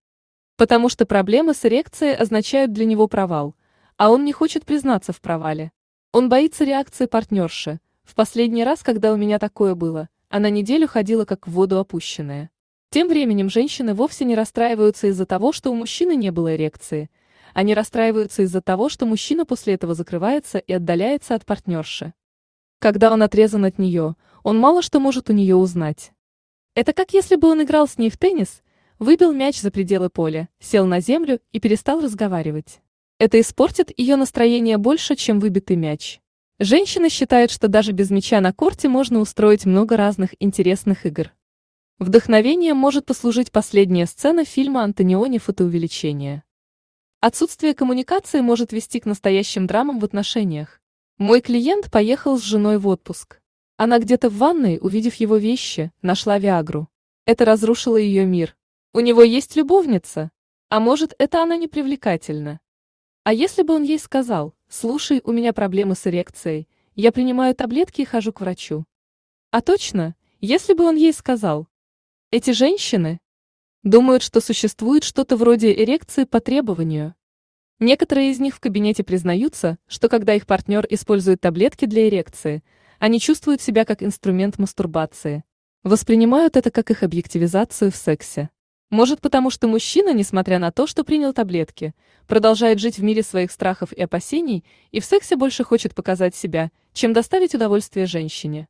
Потому что проблемы с эрекцией означают для него провал, а он не хочет признаться в провале. Он боится реакции партнерши. В последний раз, когда у меня такое было, она неделю ходила как в воду опущенная. Тем временем женщины вовсе не расстраиваются из-за того, что у мужчины не было эрекции – они расстраиваются из-за того, что мужчина после этого закрывается и отдаляется от партнерши. Когда он отрезан от нее, он мало что может у нее узнать. Это как если бы он играл с ней в теннис, выбил мяч за пределы поля, сел на землю и перестал разговаривать. Это испортит ее настроение больше, чем выбитый мяч. Женщины считают, что даже без мяча на корте можно устроить много разных интересных игр. Вдохновением может послужить последняя сцена фильма «Антониони. Фотоувеличение». Отсутствие коммуникации может вести к настоящим драмам в отношениях. Мой клиент поехал с женой в отпуск. Она где-то в ванной, увидев его вещи, нашла Виагру. Это разрушило ее мир. У него есть любовница. А может, это она непривлекательна. А если бы он ей сказал, слушай, у меня проблемы с эрекцией, я принимаю таблетки и хожу к врачу. А точно, если бы он ей сказал, эти женщины думают, что существует что-то вроде эрекции по требованию. Некоторые из них в кабинете признаются, что когда их партнер использует таблетки для эрекции, они чувствуют себя как инструмент мастурбации. Воспринимают это как их объективизацию в сексе. Может потому, что мужчина, несмотря на то, что принял таблетки, продолжает жить в мире своих страхов и опасений, и в сексе больше хочет показать себя, чем доставить удовольствие женщине.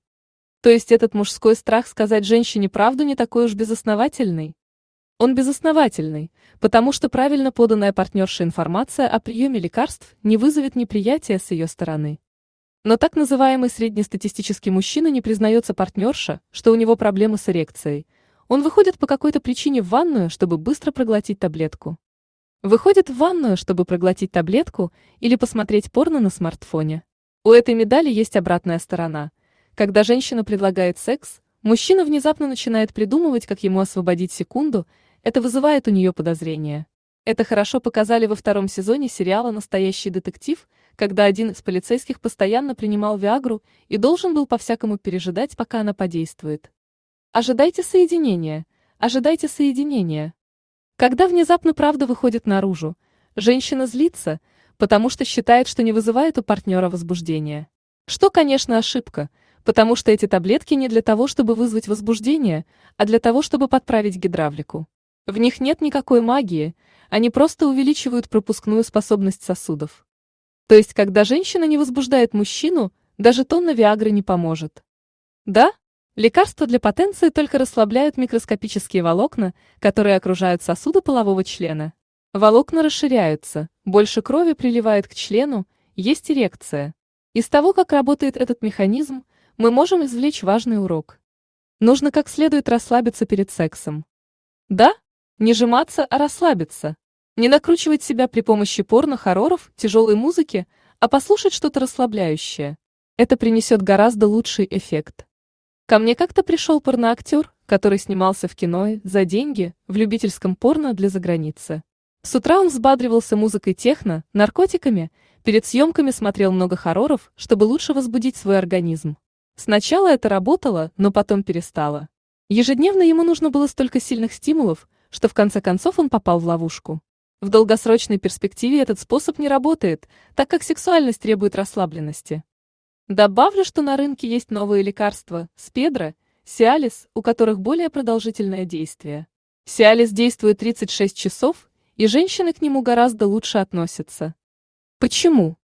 То есть этот мужской страх сказать женщине правду не такой уж безосновательный? Он безосновательный, потому что правильно поданная партнерша информация о приеме лекарств не вызовет неприятия с ее стороны. Но так называемый среднестатистический мужчина не признается партнерша, что у него проблемы с эрекцией, он выходит по какой-то причине в ванную, чтобы быстро проглотить таблетку. Выходит в ванную, чтобы проглотить таблетку или посмотреть порно на смартфоне. У этой медали есть обратная сторона. Когда женщина предлагает секс, мужчина внезапно начинает придумывать, как ему освободить секунду, это вызывает у нее подозрения. Это хорошо показали во втором сезоне сериала «Настоящий детектив», когда один из полицейских постоянно принимал Виагру и должен был по-всякому пережидать, пока она подействует. Ожидайте соединения, ожидайте соединения. Когда внезапно правда выходит наружу, женщина злится, потому что считает, что не вызывает у партнера возбуждения. Что, конечно, ошибка, потому что эти таблетки не для того, чтобы вызвать возбуждение, а для того, чтобы подправить гидравлику. В них нет никакой магии, они просто увеличивают пропускную способность сосудов. То есть, когда женщина не возбуждает мужчину, даже тонна Виагры не поможет. Да? Лекарства для потенции только расслабляют микроскопические волокна, которые окружают сосуды полового члена. Волокна расширяются, больше крови приливает к члену, есть эрекция. Из того, как работает этот механизм, мы можем извлечь важный урок. Нужно как следует расслабиться перед сексом. Да? Не сжиматься, а расслабиться. Не накручивать себя при помощи порно-хорроров, тяжелой музыки, а послушать что-то расслабляющее. Это принесет гораздо лучший эффект. Ко мне как-то пришел порноактер, который снимался в кино за деньги в любительском порно для заграницы. С утра он взбадривался музыкой техно, наркотиками, перед съемками смотрел много хорроров, чтобы лучше возбудить свой организм. Сначала это работало, но потом перестало. Ежедневно ему нужно было столько сильных стимулов, что в конце концов он попал в ловушку. В долгосрочной перспективе этот способ не работает, так как сексуальность требует расслабленности. Добавлю, что на рынке есть новые лекарства – спедра, сиалис, у которых более продолжительное действие. Сиалис действует 36 часов, и женщины к нему гораздо лучше относятся. Почему?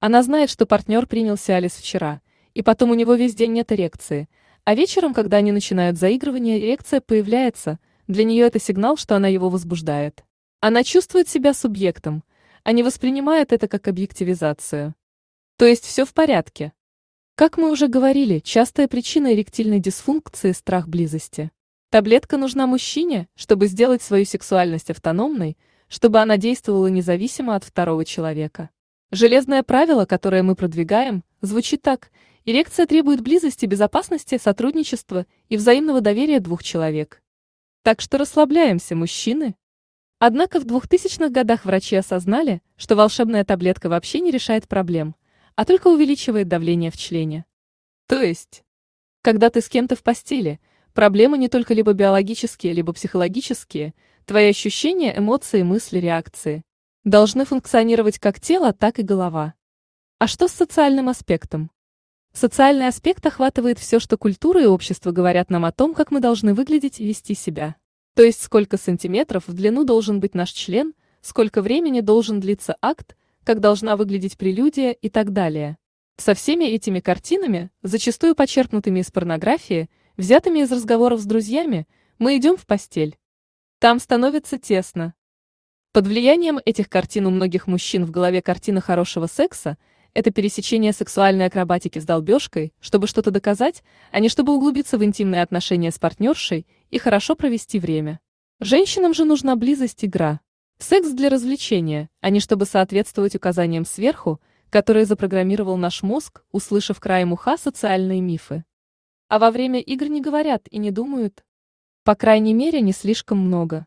Она знает, что партнер принял сиалис вчера, и потом у него весь день нет эрекции, а вечером, когда они начинают заигрывание, эрекция появляется, для нее это сигнал, что она его возбуждает. Она чувствует себя субъектом, а не воспринимает это как объективизацию. То есть все в порядке. Как мы уже говорили, частая причина эректильной дисфункции – страх близости. Таблетка нужна мужчине, чтобы сделать свою сексуальность автономной, чтобы она действовала независимо от второго человека. Железное правило, которое мы продвигаем, звучит так – эрекция требует близости, безопасности, сотрудничества и взаимного доверия двух человек. Так что расслабляемся, мужчины. Однако в 2000-х годах врачи осознали, что волшебная таблетка вообще не решает проблем – а только увеличивает давление в члене. То есть, когда ты с кем-то в постели, проблемы не только либо биологические, либо психологические, твои ощущения, эмоции, мысли, реакции должны функционировать как тело, так и голова. А что с социальным аспектом? Социальный аспект охватывает все, что культура и общество говорят нам о том, как мы должны выглядеть и вести себя. То есть сколько сантиметров в длину должен быть наш член, сколько времени должен длиться акт, как должна выглядеть прелюдия и так далее. Со всеми этими картинами, зачастую почерпнутыми из порнографии, взятыми из разговоров с друзьями, мы идем в постель. Там становится тесно. Под влиянием этих картин у многих мужчин в голове картина хорошего секса – это пересечение сексуальной акробатики с долбежкой, чтобы что-то доказать, а не чтобы углубиться в интимные отношения с партнершей и хорошо провести время. Женщинам же нужна близость игра. Секс для развлечения, а не чтобы соответствовать указаниям сверху, которые запрограммировал наш мозг, услышав краем уха социальные мифы. А во время игр не говорят и не думают. По крайней мере, не слишком много.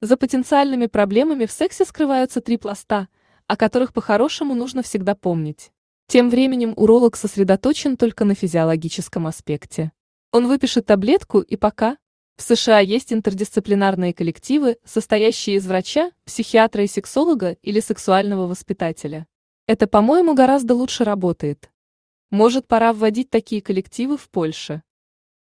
За потенциальными проблемами в сексе скрываются три пласта – о которых по-хорошему нужно всегда помнить. Тем временем уролог сосредоточен только на физиологическом аспекте. Он выпишет таблетку и пока. В США есть интердисциплинарные коллективы, состоящие из врача, психиатра и сексолога или сексуального воспитателя. Это, по-моему, гораздо лучше работает. Может, пора вводить такие коллективы в Польше.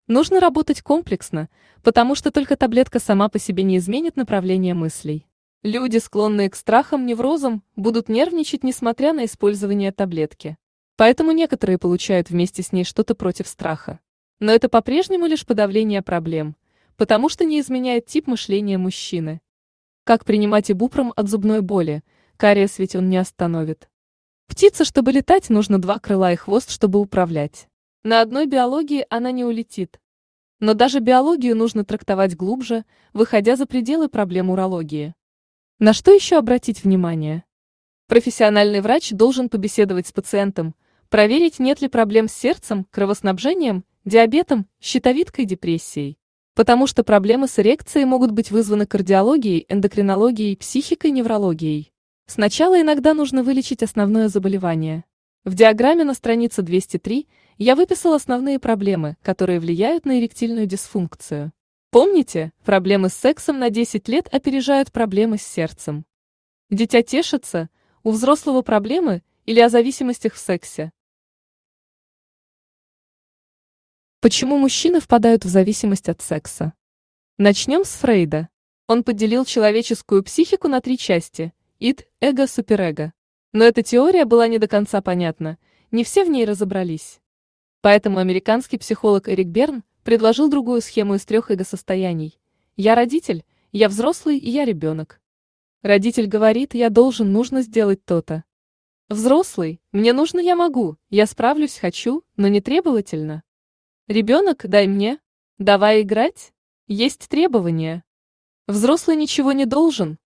Нужно работать комплексно, потому что только таблетка сама по себе не изменит направление мыслей. Люди, склонные к страхам, неврозам, будут нервничать, несмотря на использование таблетки. Поэтому некоторые получают вместе с ней что-то против страха. Но это по-прежнему лишь подавление проблем, потому что не изменяет тип мышления мужчины. Как принимать ибупром от зубной боли? Кариес ведь он не остановит. Птица, чтобы летать, нужно два крыла и хвост, чтобы управлять. На одной биологии она не улетит. Но даже биологию нужно трактовать глубже, выходя за пределы проблем урологии. На что еще обратить внимание? Профессиональный врач должен побеседовать с пациентом, проверить, нет ли проблем с сердцем, кровоснабжением, диабетом, щитовидкой, депрессией. Потому что проблемы с эрекцией могут быть вызваны кардиологией, эндокринологией, психикой, неврологией. Сначала иногда нужно вылечить основное заболевание. В диаграмме на странице 203 я выписал основные проблемы, которые влияют на эректильную дисфункцию. Помните, проблемы с сексом на 10 лет опережают проблемы с сердцем. Дитя тешится, у взрослого проблемы или о зависимостях в сексе. Почему мужчины впадают в зависимость от секса? Начнем с Фрейда. Он поделил человеческую психику на три части – ид, эго, суперэго. Но эта теория была не до конца понятна, не все в ней разобрались. Поэтому американский психолог Эрик Берн предложил другую схему из трех эго-состояний. Я родитель, я взрослый и я ребенок. Родитель говорит, я должен, нужно сделать то-то. Взрослый, мне нужно, я могу, я справлюсь, хочу, но не требовательно. Ребенок, дай мне, давай играть, есть требования. Взрослый ничего не должен.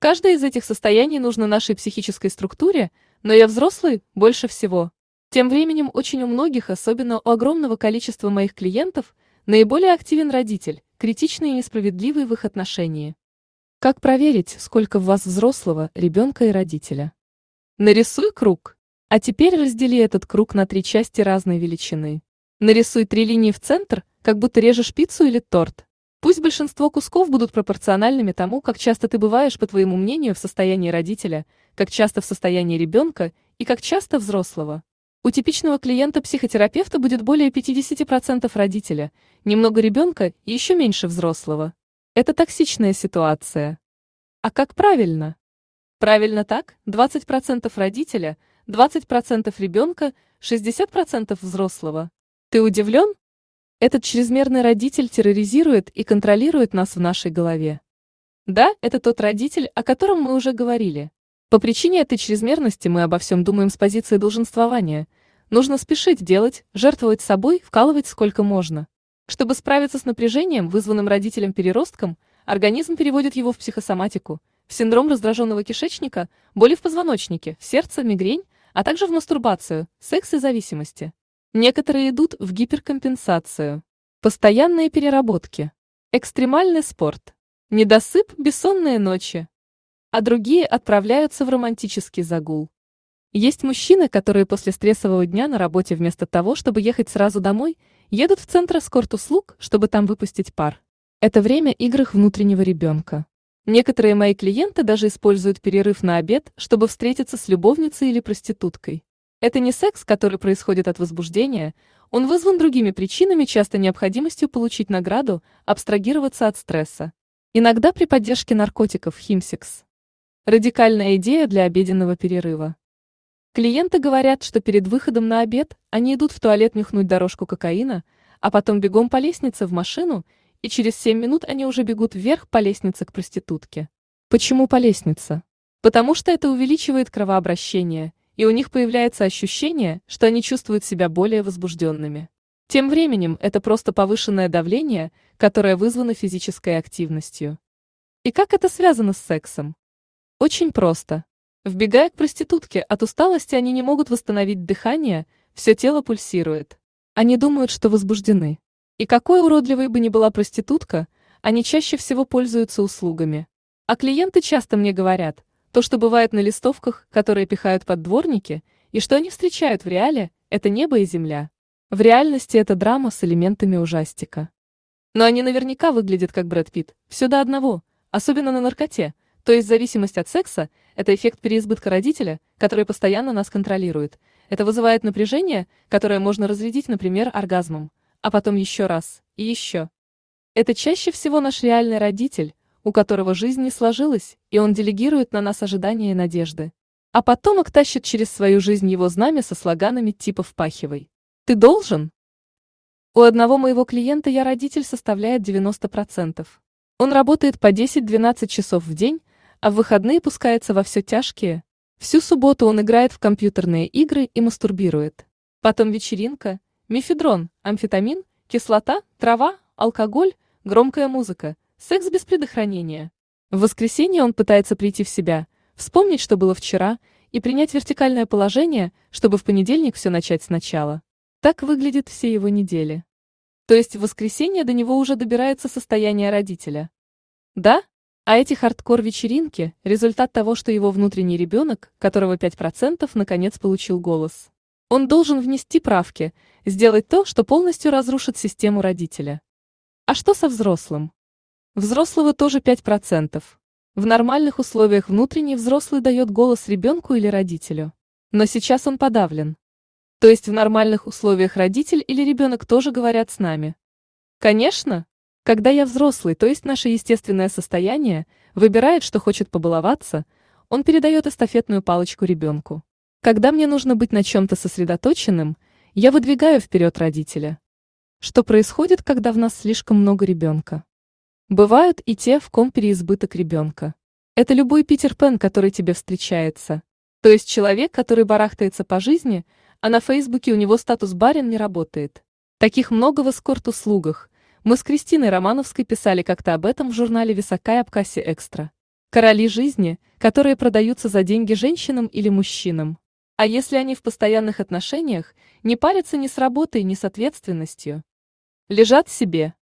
Каждое из этих состояний нужно нашей психической структуре, но я взрослый больше всего. Тем временем очень у многих, особенно у огромного количества моих клиентов, наиболее активен родитель, критичный и несправедливый в их отношении. Как проверить, сколько в вас взрослого, ребенка и родителя? Нарисуй круг. А теперь раздели этот круг на три части разной величины. Нарисуй три линии в центр, как будто режешь пиццу или торт. Пусть большинство кусков будут пропорциональными тому, как часто ты бываешь, по твоему мнению, в состоянии родителя, как часто в состоянии ребенка и как часто взрослого. У типичного клиента-психотерапевта будет более 50% родителя, немного ребенка и еще меньше взрослого. Это токсичная ситуация. А как правильно? Правильно так, 20% родителя, 20% ребенка, 60% взрослого. Ты удивлен? Этот чрезмерный родитель терроризирует и контролирует нас в нашей голове. Да, это тот родитель, о котором мы уже говорили. По причине этой чрезмерности мы обо всем думаем с позиции долженствования. Нужно спешить делать, жертвовать собой, вкалывать сколько можно. Чтобы справиться с напряжением, вызванным родителем-переростком, организм переводит его в психосоматику, в синдром раздраженного кишечника, боли в позвоночнике, сердце, мигрень, а также в мастурбацию, секс и зависимости. Некоторые идут в гиперкомпенсацию. Постоянные переработки. Экстремальный спорт. Недосып, бессонные ночи а другие отправляются в романтический загул. Есть мужчины, которые после стрессового дня на работе вместо того, чтобы ехать сразу домой, едут в центр эскорт-услуг, чтобы там выпустить пар. Это время игр внутреннего ребенка. Некоторые мои клиенты даже используют перерыв на обед, чтобы встретиться с любовницей или проституткой. Это не секс, который происходит от возбуждения, он вызван другими причинами, часто необходимостью получить награду, абстрагироваться от стресса. Иногда при поддержке наркотиков химсекс. Радикальная идея для обеденного перерыва. Клиенты говорят, что перед выходом на обед они идут в туалет нюхнуть дорожку кокаина, а потом бегом по лестнице в машину, и через 7 минут они уже бегут вверх по лестнице к проститутке. Почему по лестнице? Потому что это увеличивает кровообращение, и у них появляется ощущение, что они чувствуют себя более возбужденными. Тем временем это просто повышенное давление, которое вызвано физической активностью. И как это связано с сексом? Очень просто. Вбегая к проститутке, от усталости они не могут восстановить дыхание, все тело пульсирует. Они думают, что возбуждены. И какой уродливой бы ни была проститутка, они чаще всего пользуются услугами. А клиенты часто мне говорят, то, что бывает на листовках, которые пихают под дворники, и что они встречают в реале, это небо и земля. В реальности это драма с элементами ужастика. Но они наверняка выглядят как Брэд Питт, все до одного, особенно на наркоте, то есть зависимость от секса – это эффект переизбытка родителя, который постоянно нас контролирует. Это вызывает напряжение, которое можно разрядить, например, оргазмом, а потом еще раз, и еще. Это чаще всего наш реальный родитель, у которого жизнь не сложилась, и он делегирует на нас ожидания и надежды. А потомок тащит через свою жизнь его знамя со слоганами типа «впахивай». Ты должен? У одного моего клиента я родитель составляет 90%. Он работает по 10-12 часов в день, а в выходные пускается во все тяжкие. Всю субботу он играет в компьютерные игры и мастурбирует. Потом вечеринка, мефедрон, амфетамин, кислота, трава, алкоголь, Громкая музыка, секс без предохранения. В воскресенье он пытается прийти в себя, вспомнить, что было вчера, и принять вертикальное положение, чтобы в понедельник все начать сначала. Так выглядит все его недели. То есть в воскресенье до него уже добирается состояние родителя. Да? А эти хардкор-вечеринки – результат того, что его внутренний ребенок, которого 5% наконец получил голос. Он должен внести правки, сделать то, что полностью разрушит систему родителя. А что со взрослым? Взрослого тоже 5%. В нормальных условиях внутренний взрослый дает голос ребенку или родителю. Но сейчас он подавлен. То есть в нормальных условиях родитель или ребенок тоже говорят с нами. Конечно, когда я взрослый, то есть наше естественное состояние, выбирает, что хочет побаловаться, он передает эстафетную палочку ребенку. Когда мне нужно быть на чем-то сосредоточенным, я выдвигаю вперед родителя. Что происходит, когда в нас слишком много ребенка? Бывают и те, в ком переизбыток ребенка. Это любой Питер Пен, который тебе встречается. То есть человек, который барахтается по жизни, а на Фейсбуке у него статус барин не работает. Таких много в эскорт-услугах. Мы с Кристиной Романовской писали как-то об этом в журнале «Високая Абкаси Экстра». Короли жизни, которые продаются за деньги женщинам или мужчинам. А если они в постоянных отношениях, не парятся ни с работой, ни с ответственностью, лежат себе.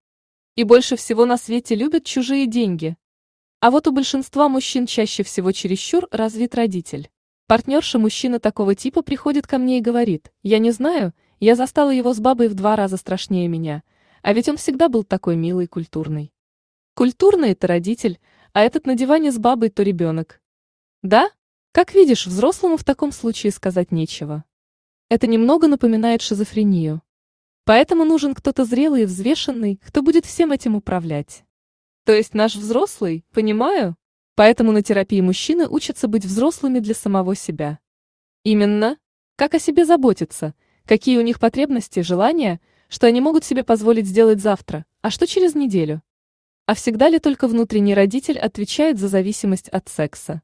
И больше всего на свете любят чужие деньги. А вот у большинства мужчин чаще всего чересчур развит родитель. Партнерша мужчина такого типа приходит ко мне и говорит, я не знаю, я застала его с бабой в два раза страшнее меня, а ведь он всегда был такой милый и культурный. Культурный это родитель, а этот на диване с бабой то ребенок. Да? Как видишь, взрослому в таком случае сказать нечего. Это немного напоминает шизофрению. Поэтому нужен кто-то зрелый и взвешенный, кто будет всем этим управлять. То есть наш взрослый, понимаю? Поэтому на терапии мужчины учатся быть взрослыми для самого себя. Именно. Как о себе заботиться, какие у них потребности, желания, что они могут себе позволить сделать завтра, а что через неделю. А всегда ли только внутренний родитель отвечает за зависимость от секса?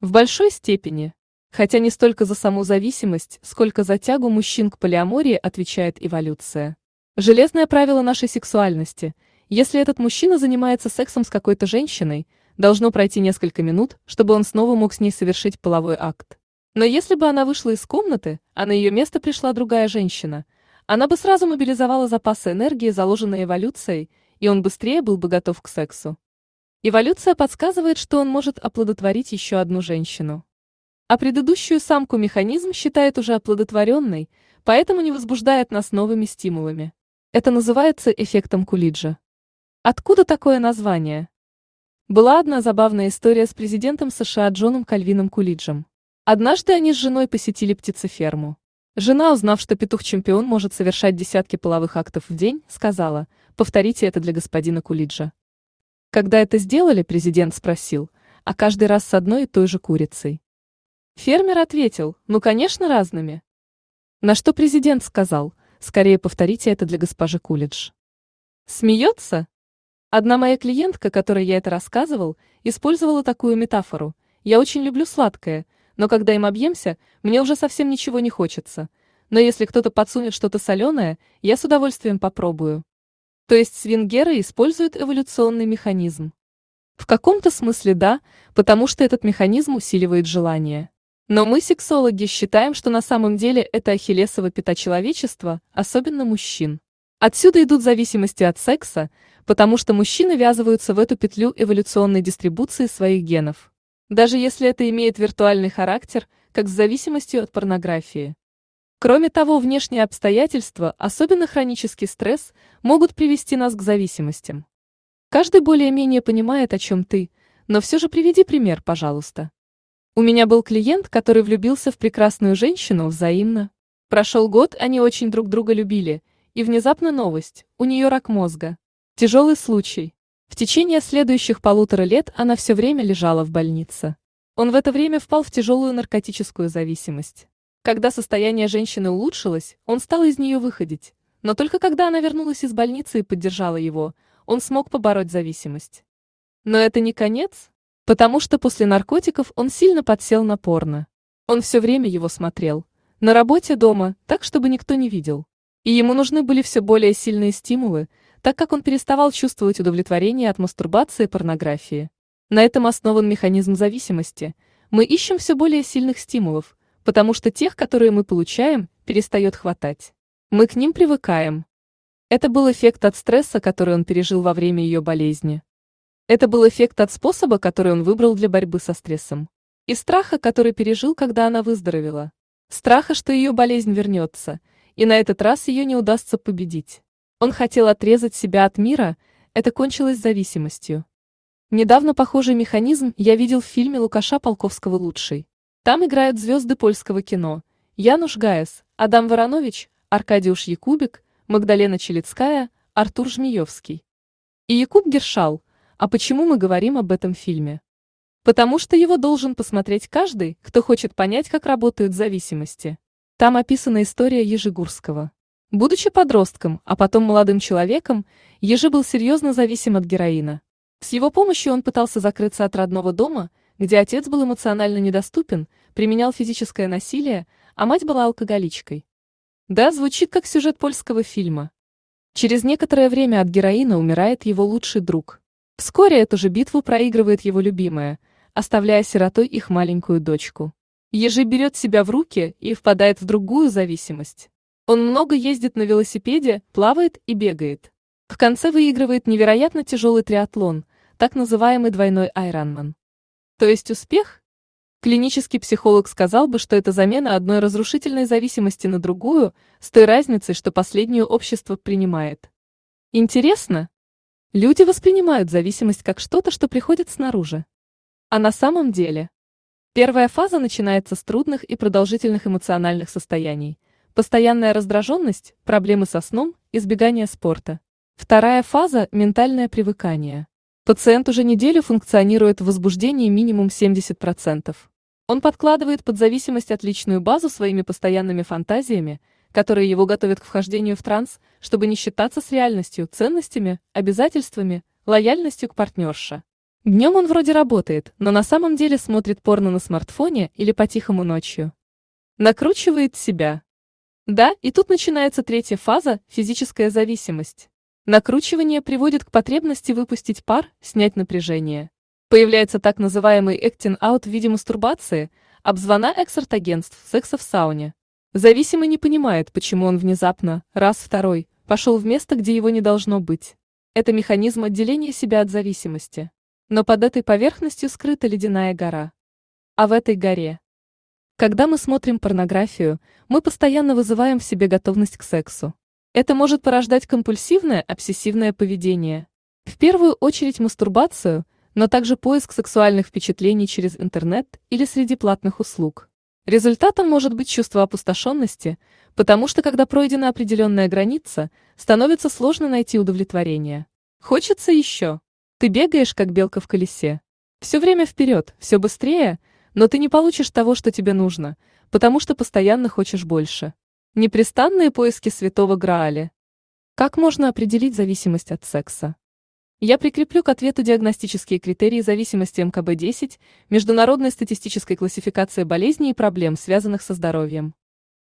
В большой степени. Хотя не столько за саму зависимость, сколько за тягу мужчин к полиамории отвечает эволюция. Железное правило нашей сексуальности. Если этот мужчина занимается сексом с какой-то женщиной, должно пройти несколько минут, чтобы он снова мог с ней совершить половой акт. Но если бы она вышла из комнаты, а на ее место пришла другая женщина, она бы сразу мобилизовала запасы энергии, заложенные эволюцией, и он быстрее был бы готов к сексу. Эволюция подсказывает, что он может оплодотворить еще одну женщину. А предыдущую самку механизм считает уже оплодотворенной, поэтому не возбуждает нас новыми стимулами. Это называется эффектом Кулиджа. Откуда такое название? Была одна забавная история с президентом США Джоном Кальвином Кулиджем. Однажды они с женой посетили птицеферму. Жена, узнав, что петух-чемпион может совершать десятки половых актов в день, сказала, повторите это для господина Кулиджа. Когда это сделали, президент спросил, а каждый раз с одной и той же курицей. Фермер ответил, ну, конечно, разными. На что президент сказал, скорее повторите это для госпожи Кулидж. Смеется? Одна моя клиентка, которой я это рассказывал, использовала такую метафору. Я очень люблю сладкое, но когда им объемся, мне уже совсем ничего не хочется. Но если кто-то подсунет что-то соленое, я с удовольствием попробую. То есть свингеры используют эволюционный механизм. В каком-то смысле да, потому что этот механизм усиливает желание. Но мы, сексологи, считаем, что на самом деле это ахиллесова пята человечества, особенно мужчин. Отсюда идут зависимости от секса, потому что мужчины ввязываются в эту петлю эволюционной дистрибуции своих генов. Даже если это имеет виртуальный характер, как с зависимостью от порнографии. Кроме того, внешние обстоятельства, особенно хронический стресс, могут привести нас к зависимостям. Каждый более-менее понимает, о чем ты, но все же приведи пример, пожалуйста. У меня был клиент, который влюбился в прекрасную женщину взаимно. Прошел год, они очень друг друга любили, и внезапно новость, у нее рак мозга. Тяжелый случай. В течение следующих полутора лет она все время лежала в больнице. Он в это время впал в тяжелую наркотическую зависимость. Когда состояние женщины улучшилось, он стал из нее выходить. Но только когда она вернулась из больницы и поддержала его, он смог побороть зависимость. Но это не конец, потому что после наркотиков он сильно подсел на порно. Он все время его смотрел. На работе дома, так чтобы никто не видел. И ему нужны были все более сильные стимулы, так как он переставал чувствовать удовлетворение от мастурбации и порнографии. На этом основан механизм зависимости. Мы ищем все более сильных стимулов, потому что тех, которые мы получаем, перестает хватать. Мы к ним привыкаем. Это был эффект от стресса, который он пережил во время ее болезни. Это был эффект от способа, который он выбрал для борьбы со стрессом. И страха, который пережил, когда она выздоровела. Страха, что ее болезнь вернется, и на этот раз ее не удастся победить. Он хотел отрезать себя от мира, это кончилось зависимостью. Недавно похожий механизм я видел в фильме Лукаша Полковского «Лучший». Там играют звезды польского кино. Януш Гаес, Адам Воронович, Аркадиуш Якубик, Магдалена Челицкая, Артур Жмиевский. И Якуб Гершал. А почему мы говорим об этом фильме? Потому что его должен посмотреть каждый, кто хочет понять, как работают зависимости. Там описана история Ежегурского. Будучи подростком, а потом молодым человеком, Ежи был серьезно зависим от героина. С его помощью он пытался закрыться от родного дома – где отец был эмоционально недоступен, применял физическое насилие, а мать была алкоголичкой. Да, звучит как сюжет польского фильма. Через некоторое время от героина умирает его лучший друг. Вскоре эту же битву проигрывает его любимая, оставляя сиротой их маленькую дочку. Ежи берет себя в руки и впадает в другую зависимость. Он много ездит на велосипеде, плавает и бегает. В конце выигрывает невероятно тяжелый триатлон, так называемый двойной айронман. То есть успех? Клинический психолог сказал бы, что это замена одной разрушительной зависимости на другую, с той разницей, что последнюю общество принимает. Интересно? Люди воспринимают зависимость как что-то, что приходит снаружи. А на самом деле? Первая фаза начинается с трудных и продолжительных эмоциональных состояний. Постоянная раздраженность, проблемы со сном, избегание спорта. Вторая фаза – ментальное привыкание. Пациент уже неделю функционирует в возбуждении минимум 70%. Он подкладывает под зависимость отличную базу своими постоянными фантазиями, которые его готовят к вхождению в транс, чтобы не считаться с реальностью, ценностями, обязательствами, лояльностью к партнерше. Днем он вроде работает, но на самом деле смотрит порно на смартфоне или по-тихому ночью. Накручивает себя. Да, и тут начинается третья фаза – физическая зависимость. Накручивание приводит к потребности выпустить пар, снять напряжение. Появляется так называемый out в виде мастурбации, обзвона экс-агентств, секса в сауне. Зависимый не понимает, почему он внезапно, раз-второй, пошел в место, где его не должно быть. Это механизм отделения себя от зависимости. Но под этой поверхностью скрыта ледяная гора. А в этой горе? Когда мы смотрим порнографию, мы постоянно вызываем в себе готовность к сексу. Это может порождать компульсивное, обсессивное поведение. В первую очередь мастурбацию, но также поиск сексуальных впечатлений через интернет или среди платных услуг. Результатом может быть чувство опустошенности, потому что когда пройдена определенная граница, становится сложно найти удовлетворение. Хочется еще. Ты бегаешь, как белка в колесе. Все время вперед, все быстрее, но ты не получишь того, что тебе нужно, потому что постоянно хочешь больше. Непрестанные поиски святого Грааля. Как можно определить зависимость от секса? Я прикреплю к ответу диагностические критерии зависимости МКБ-10, международной статистической классификации болезней и проблем, связанных со здоровьем.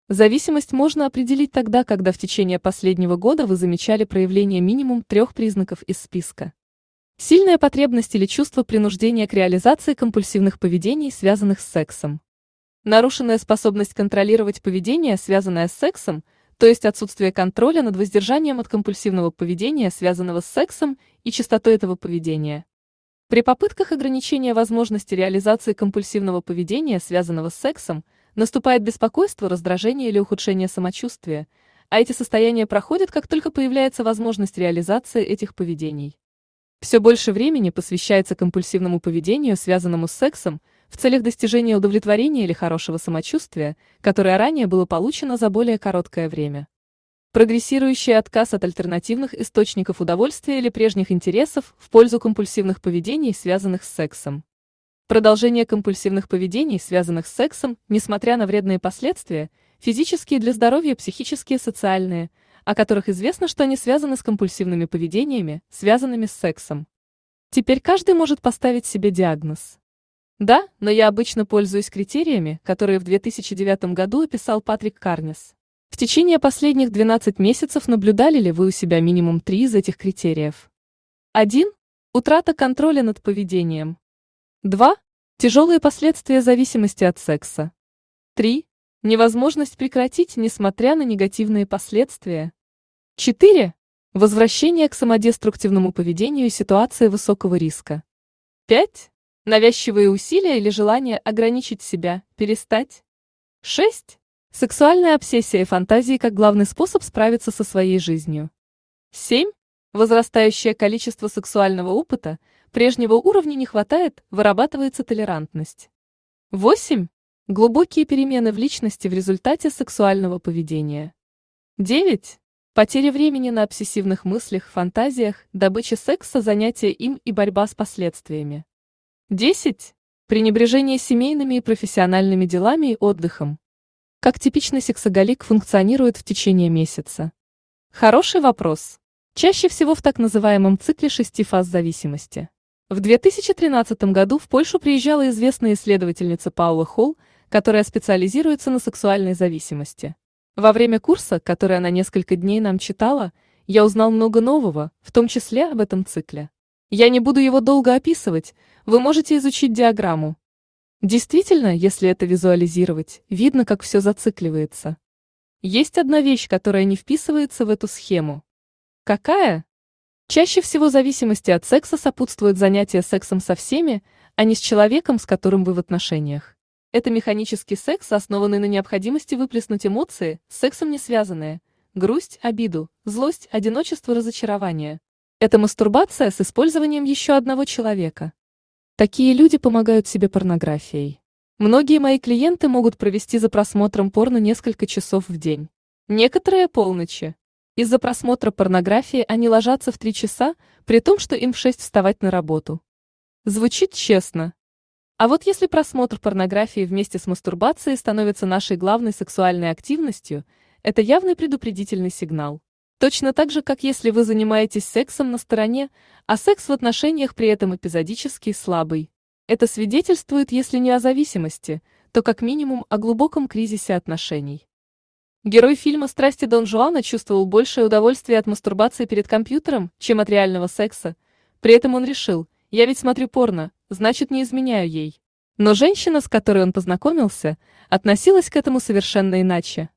Зависимость можно определить тогда, когда в течение последнего года вы замечали проявление минимум трех признаков из списка. Сильная потребность или чувство принуждения к реализации компульсивных поведений, связанных с сексом. Нарушенная способность контролировать поведение, связанное с сексом, то есть отсутствие контроля над воздержанием от компульсивного поведения, связанного с сексом, и частотой этого поведения. При попытках ограничения возможности реализации компульсивного поведения, связанного с сексом, наступает беспокойство, раздражение или ухудшение самочувствия, а эти состояния проходят, как только появляется возможность реализации этих поведений. Все больше времени посвящается компульсивному поведению, связанному с сексом, в целях достижения удовлетворения или хорошего самочувствия, которое ранее было получено за более короткое время. Прогрессирующий отказ от альтернативных источников удовольствия или прежних интересов в пользу компульсивных поведений, связанных с сексом. Продолжение компульсивных поведений, связанных с сексом, несмотря на вредные последствия, физические для здоровья, психические, социальные – о которых известно, что они связаны с компульсивными поведениями, связанными с сексом. Теперь каждый может поставить себе диагноз. Да, но я обычно пользуюсь критериями, которые в 2009 году описал Патрик Карнес. В течение последних 12 месяцев наблюдали ли вы у себя минимум три из этих критериев? 1. Утрата контроля над поведением. 2. Тяжелые последствия зависимости от секса. 3. Невозможность прекратить, несмотря на негативные последствия. 4. Возвращение к самодеструктивному поведению и ситуации высокого риска. 5. Навязчивые усилия или желание ограничить себя, перестать. 6. Сексуальная обсессия и фантазии как главный способ справиться со своей жизнью. 7. Возрастающее количество сексуального опыта, прежнего уровня не хватает, вырабатывается толерантность. 8. Глубокие перемены в личности в результате сексуального поведения. 9. Потеря времени на обсессивных мыслях, фантазиях, добыча секса, занятия им и борьба с последствиями. 10. Пренебрежение семейными и профессиональными делами и отдыхом. Как типичный сексоголик функционирует в течение месяца? Хороший вопрос. Чаще всего в так называемом цикле шести фаз зависимости. В 2013 году в Польшу приезжала известная исследовательница Паула Холл, которая специализируется на сексуальной зависимости. Во время курса, который она несколько дней нам читала, я узнал много нового, в том числе об этом цикле. Я не буду его долго описывать, вы можете изучить диаграмму. Действительно, если это визуализировать, видно, как все зацикливается. Есть одна вещь, которая не вписывается в эту схему. Какая? Чаще всего зависимости от секса сопутствует занятие сексом со всеми, а не с человеком, с которым вы в отношениях. Это механический секс, основанный на необходимости выплеснуть эмоции, с сексом не связанные. Грусть, обиду, злость, одиночество, разочарование. Это мастурбация с использованием еще одного человека. Такие люди помогают себе порнографией. Многие мои клиенты могут провести за просмотром порно несколько часов в день. Некоторые полночи. Из-за просмотра порнографии они ложатся в три часа, при том, что им в шесть вставать на работу. Звучит честно, а вот если просмотр порнографии вместе с мастурбацией становится нашей главной сексуальной активностью, это явный предупредительный сигнал. Точно так же, как если вы занимаетесь сексом на стороне, а секс в отношениях при этом эпизодический слабый. Это свидетельствует, если не о зависимости, то как минимум о глубоком кризисе отношений. Герой фильма «Страсти Дон Жуана» чувствовал большее удовольствие от мастурбации перед компьютером, чем от реального секса. При этом он решил, я ведь смотрю порно, значит не изменяю ей. Но женщина, с которой он познакомился, относилась к этому совершенно иначе.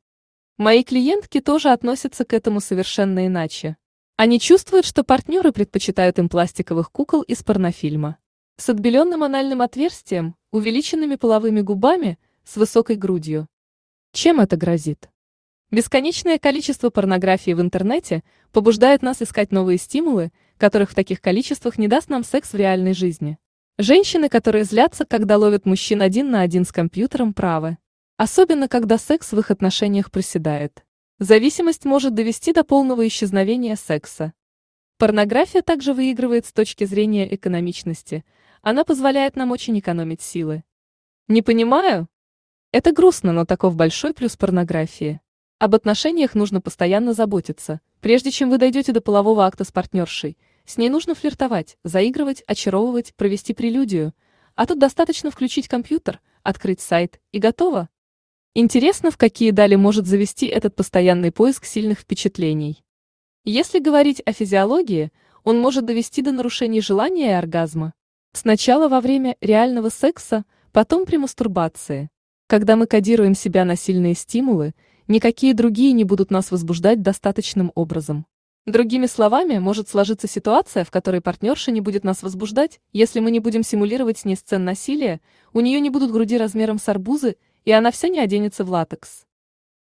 Мои клиентки тоже относятся к этому совершенно иначе. Они чувствуют, что партнеры предпочитают им пластиковых кукол из порнофильма. С отбеленным анальным отверстием, увеличенными половыми губами, с высокой грудью. Чем это грозит? Бесконечное количество порнографии в интернете побуждает нас искать новые стимулы, которых в таких количествах не даст нам секс в реальной жизни. Женщины, которые злятся, когда ловят мужчин один на один с компьютером, правы. Особенно, когда секс в их отношениях проседает. Зависимость может довести до полного исчезновения секса. Порнография также выигрывает с точки зрения экономичности. Она позволяет нам очень экономить силы. Не понимаю? Это грустно, но таков большой плюс порнографии. Об отношениях нужно постоянно заботиться, прежде чем вы дойдете до полового акта с партнершей – С ней нужно флиртовать, заигрывать, очаровывать, провести прелюдию. А тут достаточно включить компьютер, открыть сайт и готово. Интересно, в какие дали может завести этот постоянный поиск сильных впечатлений. Если говорить о физиологии, он может довести до нарушений желания и оргазма. Сначала во время реального секса, потом при мастурбации. Когда мы кодируем себя на сильные стимулы, никакие другие не будут нас возбуждать достаточным образом. Другими словами, может сложиться ситуация, в которой партнерша не будет нас возбуждать, если мы не будем симулировать с ней сцен насилия, у нее не будут груди размером с арбузы, и она вся не оденется в латекс.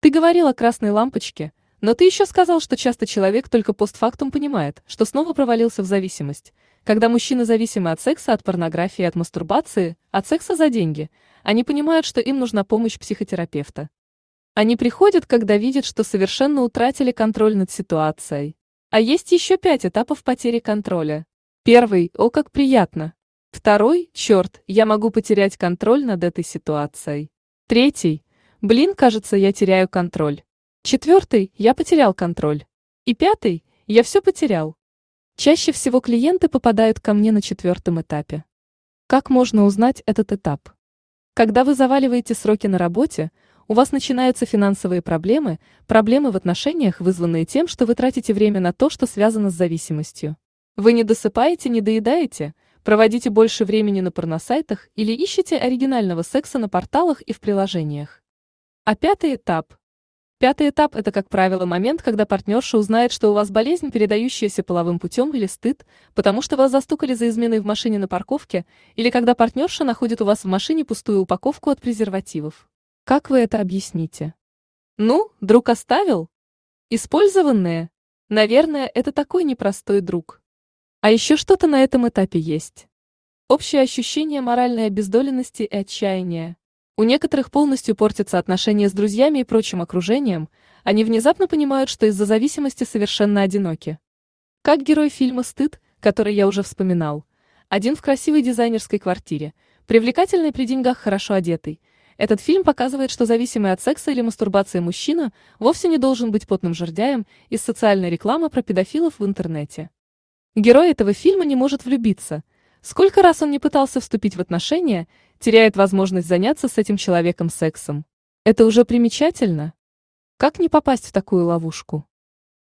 Ты говорил о красной лампочке, но ты еще сказал, что часто человек только постфактум понимает, что снова провалился в зависимость. Когда мужчины зависимы от секса, от порнографии, от мастурбации, от секса за деньги, они понимают, что им нужна помощь психотерапевта. Они приходят, когда видят, что совершенно утратили контроль над ситуацией. А есть еще пять этапов потери контроля. Первый – о, как приятно. Второй – черт, я могу потерять контроль над этой ситуацией. Третий – блин, кажется, я теряю контроль. Четвертый – я потерял контроль. И пятый – я все потерял. Чаще всего клиенты попадают ко мне на четвертом этапе. Как можно узнать этот этап? Когда вы заваливаете сроки на работе, у вас начинаются финансовые проблемы, проблемы в отношениях, вызванные тем, что вы тратите время на то, что связано с зависимостью. Вы не досыпаете, не доедаете, проводите больше времени на порносайтах или ищете оригинального секса на порталах и в приложениях. А пятый этап. Пятый этап – это, как правило, момент, когда партнерша узнает, что у вас болезнь, передающаяся половым путем или стыд, потому что вас застукали за изменой в машине на парковке, или когда партнерша находит у вас в машине пустую упаковку от презервативов. Как вы это объясните? Ну, друг оставил? Использованные? Наверное, это такой непростой друг. А еще что-то на этом этапе есть. Общее ощущение моральной обездоленности и отчаяния. У некоторых полностью портятся отношения с друзьями и прочим окружением, они внезапно понимают, что из-за зависимости совершенно одиноки. Как герой фильма «Стыд», который я уже вспоминал. Один в красивой дизайнерской квартире, привлекательный при деньгах хорошо одетый – этот фильм показывает, что зависимый от секса или мастурбации мужчина вовсе не должен быть потным жердяем из социальной рекламы про педофилов в интернете. Герой этого фильма не может влюбиться. Сколько раз он не пытался вступить в отношения, теряет возможность заняться с этим человеком сексом. Это уже примечательно. Как не попасть в такую ловушку?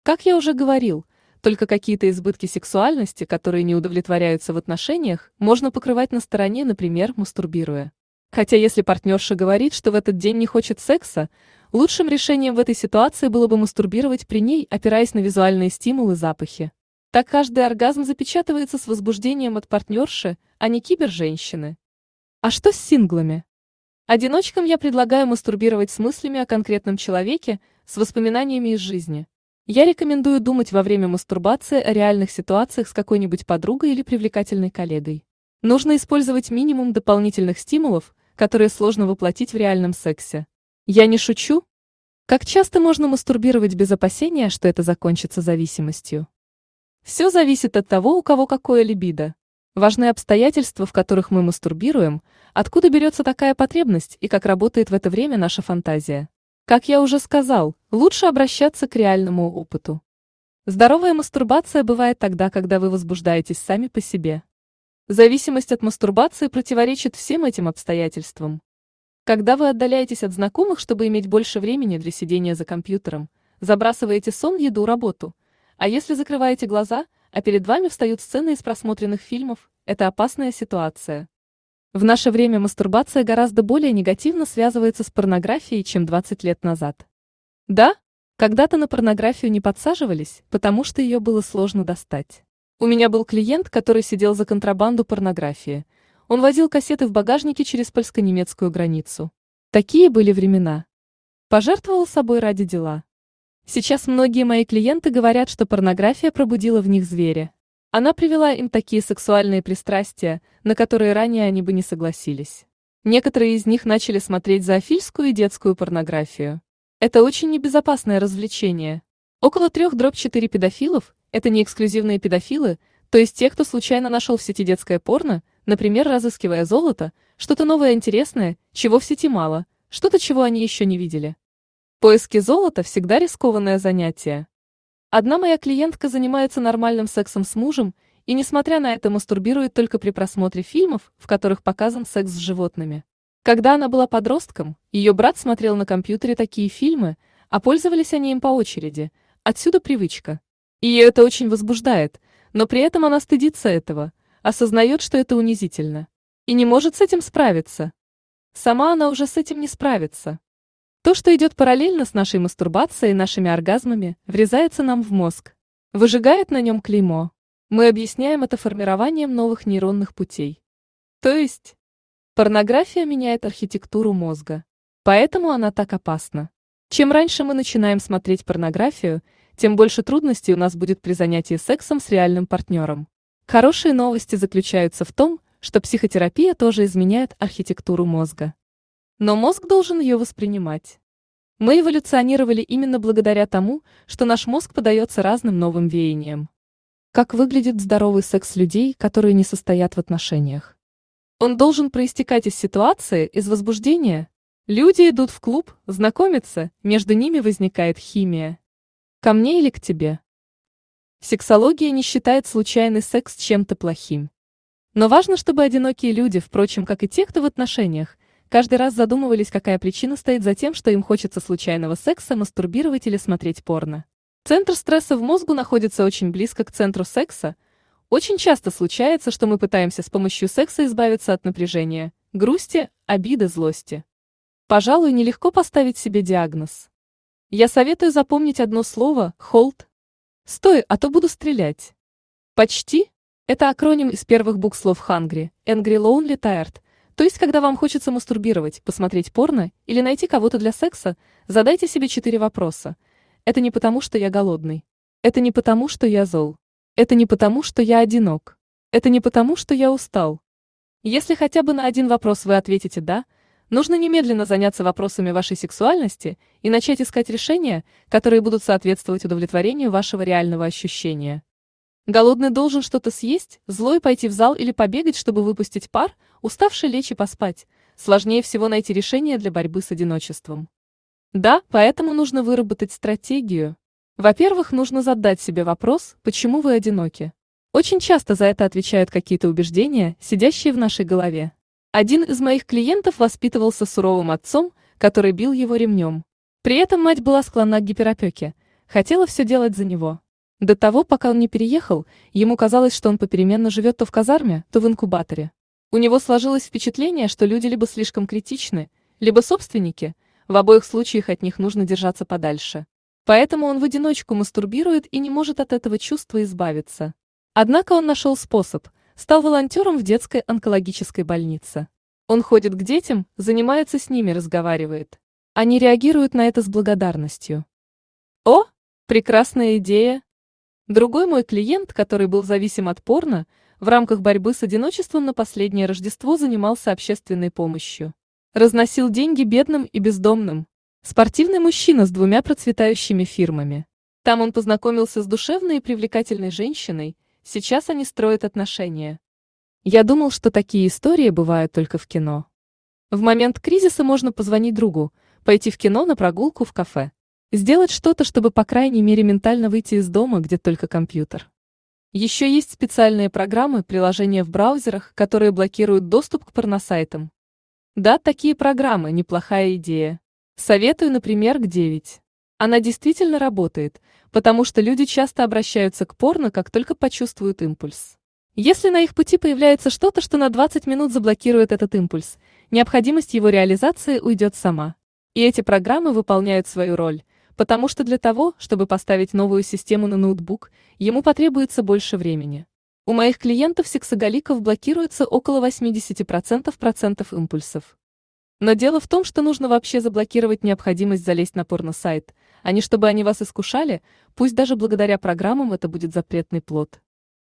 Как я уже говорил, только какие-то избытки сексуальности, которые не удовлетворяются в отношениях, можно покрывать на стороне, например, мастурбируя. Хотя если партнерша говорит, что в этот день не хочет секса, лучшим решением в этой ситуации было бы мастурбировать при ней, опираясь на визуальные стимулы запахи. Так каждый оргазм запечатывается с возбуждением от партнерши, а не киберженщины. А что с синглами? Одиночкам я предлагаю мастурбировать с мыслями о конкретном человеке, с воспоминаниями из жизни. Я рекомендую думать во время мастурбации о реальных ситуациях с какой-нибудь подругой или привлекательной коллегой. Нужно использовать минимум дополнительных стимулов, которые сложно воплотить в реальном сексе. Я не шучу. Как часто можно мастурбировать без опасения, что это закончится зависимостью? Все зависит от того, у кого какое либидо. Важны обстоятельства, в которых мы мастурбируем, откуда берется такая потребность и как работает в это время наша фантазия. Как я уже сказал, лучше обращаться к реальному опыту. Здоровая мастурбация бывает тогда, когда вы возбуждаетесь сами по себе. Зависимость от мастурбации противоречит всем этим обстоятельствам. Когда вы отдаляетесь от знакомых, чтобы иметь больше времени для сидения за компьютером, забрасываете сон, еду, работу. А если закрываете глаза, а перед вами встают сцены из просмотренных фильмов, это опасная ситуация. В наше время мастурбация гораздо более негативно связывается с порнографией, чем 20 лет назад. Да, когда-то на порнографию не подсаживались, потому что ее было сложно достать. У меня был клиент, который сидел за контрабанду порнографии. Он возил кассеты в багажнике через польско-немецкую границу. Такие были времена. Пожертвовал собой ради дела. Сейчас многие мои клиенты говорят, что порнография пробудила в них зверя. Она привела им такие сексуальные пристрастия, на которые ранее они бы не согласились. Некоторые из них начали смотреть зоофильскую и детскую порнографию. Это очень небезопасное развлечение. Около трех дробь четыре педофилов это не эксклюзивные педофилы, то есть те, кто случайно нашел в сети детское порно, например, разыскивая золото, что-то новое интересное, чего в сети мало, что-то, чего они еще не видели. Поиски золота всегда рискованное занятие. Одна моя клиентка занимается нормальным сексом с мужем, И несмотря на это мастурбирует только при просмотре фильмов, в которых показан секс с животными. Когда она была подростком, ее брат смотрел на компьютере такие фильмы, а пользовались они им по очереди. Отсюда привычка. Ее это очень возбуждает, но при этом она стыдится этого, осознает, что это унизительно. И не может с этим справиться. Сама она уже с этим не справится. То, что идет параллельно с нашей мастурбацией и нашими оргазмами, врезается нам в мозг. Выжигает на нем клеймо. Мы объясняем это формированием новых нейронных путей. То есть, порнография меняет архитектуру мозга. Поэтому она так опасна. Чем раньше мы начинаем смотреть порнографию, тем больше трудностей у нас будет при занятии сексом с реальным партнером. Хорошие новости заключаются в том, что психотерапия тоже изменяет архитектуру мозга. Но мозг должен ее воспринимать. Мы эволюционировали именно благодаря тому, что наш мозг подается разным новым веяниям. Как выглядит здоровый секс людей, которые не состоят в отношениях? Он должен проистекать из ситуации, из возбуждения, Люди идут в клуб, знакомятся, между ними возникает химия. Ко мне или к тебе? Сексология не считает случайный секс чем-то плохим. Но важно, чтобы одинокие люди, впрочем, как и те, кто в отношениях, каждый раз задумывались, какая причина стоит за тем, что им хочется случайного секса, мастурбировать или смотреть порно. Центр стресса в мозгу находится очень близко к центру секса. Очень часто случается, что мы пытаемся с помощью секса избавиться от напряжения, грусти, обиды, злости. Пожалуй, нелегко поставить себе диагноз. Я советую запомнить одно слово – «холд». Стой, а то буду стрелять. Почти – это акроним из первых букв слов «hungry», «angry lonely tired», то есть, когда вам хочется мастурбировать, посмотреть порно или найти кого-то для секса, задайте себе четыре вопроса. Это не потому, что я голодный. Это не потому, что я зол. Это не потому, что я одинок. Это не потому, что я устал. Если хотя бы на один вопрос вы ответите «да», Нужно немедленно заняться вопросами вашей сексуальности и начать искать решения, которые будут соответствовать удовлетворению вашего реального ощущения. Голодный должен что-то съесть, злой пойти в зал или побегать, чтобы выпустить пар, уставший лечь и поспать. Сложнее всего найти решение для борьбы с одиночеством. Да, поэтому нужно выработать стратегию. Во-первых, нужно задать себе вопрос, почему вы одиноки. Очень часто за это отвечают какие-то убеждения, сидящие в нашей голове. Один из моих клиентов воспитывался суровым отцом, который бил его ремнем. При этом мать была склонна к гиперопеке, хотела все делать за него. До того, пока он не переехал, ему казалось, что он попеременно живет то в казарме, то в инкубаторе. У него сложилось впечатление, что люди либо слишком критичны, либо собственники, в обоих случаях от них нужно держаться подальше. Поэтому он в одиночку мастурбирует и не может от этого чувства избавиться. Однако он нашел способ, стал волонтером в детской онкологической больнице. Он ходит к детям, занимается с ними, разговаривает. Они реагируют на это с благодарностью. О, прекрасная идея! Другой мой клиент, который был зависим от порно, в рамках борьбы с одиночеством на последнее Рождество занимался общественной помощью. Разносил деньги бедным и бездомным. Спортивный мужчина с двумя процветающими фирмами. Там он познакомился с душевной и привлекательной женщиной, Сейчас они строят отношения. Я думал, что такие истории бывают только в кино. В момент кризиса можно позвонить другу, пойти в кино на прогулку в кафе. Сделать что-то, чтобы по крайней мере ментально выйти из дома, где только компьютер. Еще есть специальные программы, приложения в браузерах, которые блокируют доступ к порносайтам. Да, такие программы – неплохая идея. Советую, например, к 9. Она действительно работает, потому что люди часто обращаются к порно, как только почувствуют импульс. Если на их пути появляется что-то, что на 20 минут заблокирует этот импульс, необходимость его реализации уйдет сама. И эти программы выполняют свою роль, потому что для того, чтобы поставить новую систему на ноутбук, ему потребуется больше времени. У моих клиентов-сексоголиков блокируется около 80% процентов импульсов. Но дело в том, что нужно вообще заблокировать необходимость залезть на порно-сайт, а не чтобы они вас искушали, пусть даже благодаря программам это будет запретный плод.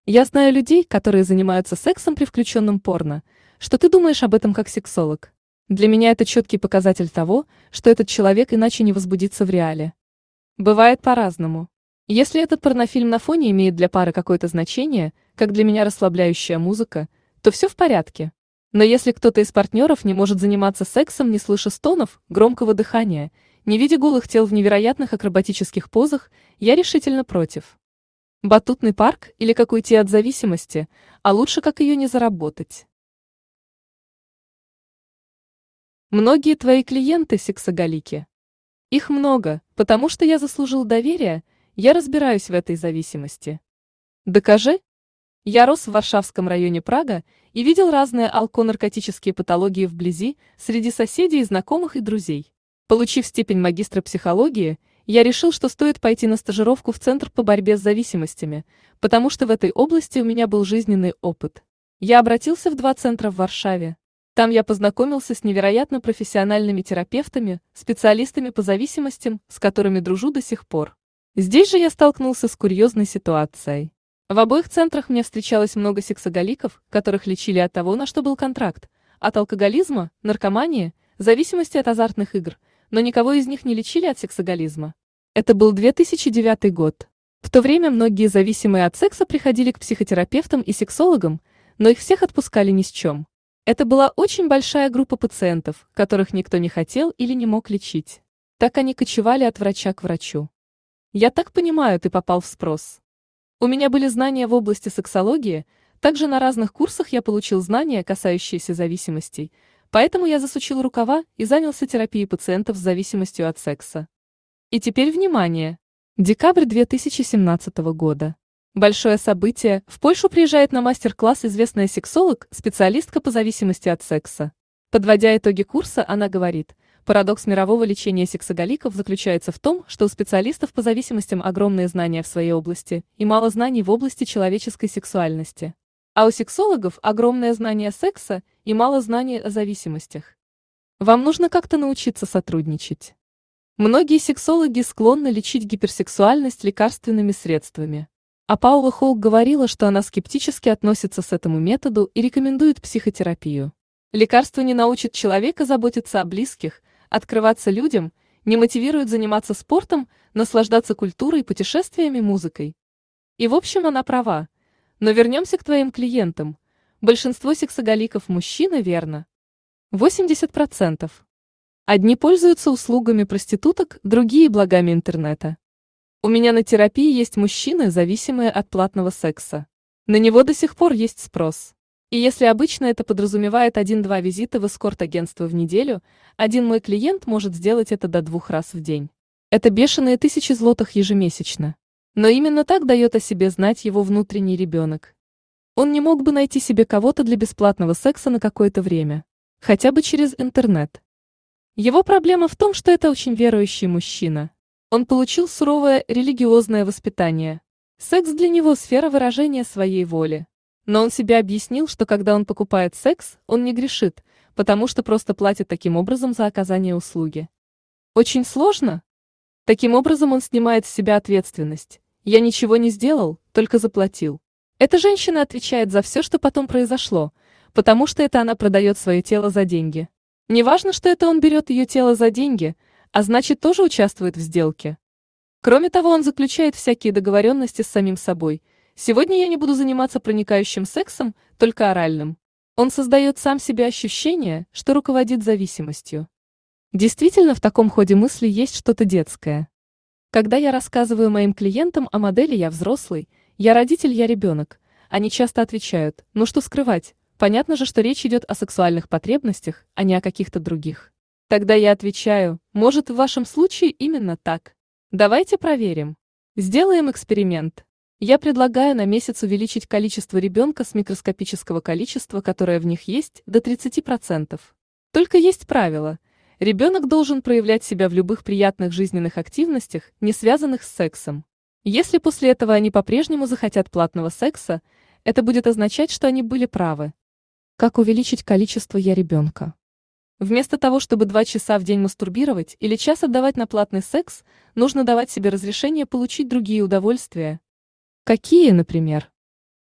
Я знаю людей, которые занимаются сексом при включенном порно. Что ты думаешь об этом как сексолог? Для меня это четкий показатель того, что этот человек иначе не возбудится в реале. Бывает по-разному. Если этот порнофильм на фоне имеет для пары какое-то значение, как для меня расслабляющая музыка, то все в порядке. Но если кто-то из партнеров не может заниматься сексом, не слыша стонов, громкого дыхания, не видя голых тел в невероятных акробатических позах, я решительно против. Батутный парк или как уйти от зависимости, а лучше как ее не заработать. Многие твои клиенты сексоголики. Их много, потому что я заслужил доверие, я разбираюсь в этой зависимости. Докажи. Я рос в Варшавском районе Прага и видел разные алконаркотические патологии вблизи, среди соседей, знакомых и друзей. Получив степень магистра психологии, я решил, что стоит пойти на стажировку в Центр по борьбе с зависимостями, потому что в этой области у меня был жизненный опыт. Я обратился в два центра в Варшаве. Там я познакомился с невероятно профессиональными терапевтами, специалистами по зависимостям, с которыми дружу до сих пор. Здесь же я столкнулся с курьезной ситуацией. В обоих центрах мне встречалось много сексоголиков, которых лечили от того, на что был контракт, от алкоголизма, наркомании, зависимости от азартных игр – но никого из них не лечили от сексоголизма. Это был 2009 год. В то время многие зависимые от секса приходили к психотерапевтам и сексологам, но их всех отпускали ни с чем. Это была очень большая группа пациентов, которых никто не хотел или не мог лечить. Так они кочевали от врача к врачу. Я так понимаю, ты попал в спрос. У меня были знания в области сексологии, также на разных курсах я получил знания, касающиеся зависимостей, Поэтому я засучил рукава и занялся терапией пациентов с зависимостью от секса. И теперь внимание! Декабрь 2017 года. Большое событие. В Польшу приезжает на мастер-класс известная сексолог, специалистка по зависимости от секса. Подводя итоги курса, она говорит, парадокс мирового лечения сексоголиков заключается в том, что у специалистов по зависимостям огромные знания в своей области и мало знаний в области человеческой сексуальности. А у сексологов огромное знание секса и мало знаний о зависимостях. Вам нужно как-то научиться сотрудничать. Многие сексологи склонны лечить гиперсексуальность лекарственными средствами. А Паула Холк говорила, что она скептически относится с этому методу и рекомендует психотерапию. Лекарство не научит человека заботиться о близких, открываться людям, не мотивирует заниматься спортом, наслаждаться культурой, путешествиями, музыкой. И в общем она права. Но вернемся к твоим клиентам. Большинство сексоголиков мужчины, верно? 80%. Одни пользуются услугами проституток, другие благами интернета. У меня на терапии есть мужчины, зависимые от платного секса. На него до сих пор есть спрос. И если обычно это подразумевает один-два визита в эскорт-агентство в неделю, один мой клиент может сделать это до двух раз в день. Это бешеные тысячи злотых ежемесячно. Но именно так дает о себе знать его внутренний ребенок. Он не мог бы найти себе кого-то для бесплатного секса на какое-то время, хотя бы через интернет. Его проблема в том, что это очень верующий мужчина. Он получил суровое религиозное воспитание. Секс для него сфера выражения своей воли. Но он себе объяснил, что когда он покупает секс, он не грешит, потому что просто платит таким образом за оказание услуги. Очень сложно? Таким образом он снимает с себя ответственность. Я ничего не сделал, только заплатил. Эта женщина отвечает за все, что потом произошло, потому что это она продает свое тело за деньги. Неважно, что это он берет ее тело за деньги, а значит тоже участвует в сделке. Кроме того, он заключает всякие договоренности с самим собой. Сегодня я не буду заниматься проникающим сексом, только оральным. Он создает сам себе ощущение, что руководит зависимостью. Действительно, в таком ходе мысли есть что-то детское. Когда я рассказываю моим клиентам о модели «я взрослый», «я родитель, я ребенок», они часто отвечают «ну что скрывать, понятно же, что речь идет о сексуальных потребностях, а не о каких-то других». Тогда я отвечаю, может в вашем случае именно так. Давайте проверим. Сделаем эксперимент. Я предлагаю на месяц увеличить количество ребенка с микроскопического количества, которое в них есть, до 30%. Только есть правило – Ребенок должен проявлять себя в любых приятных жизненных активностях, не связанных с сексом. Если после этого они по-прежнему захотят платного секса, это будет означать, что они были правы. Как увеличить количество «я ребенка»? Вместо того, чтобы два часа в день мастурбировать или час отдавать на платный секс, нужно давать себе разрешение получить другие удовольствия. Какие, например?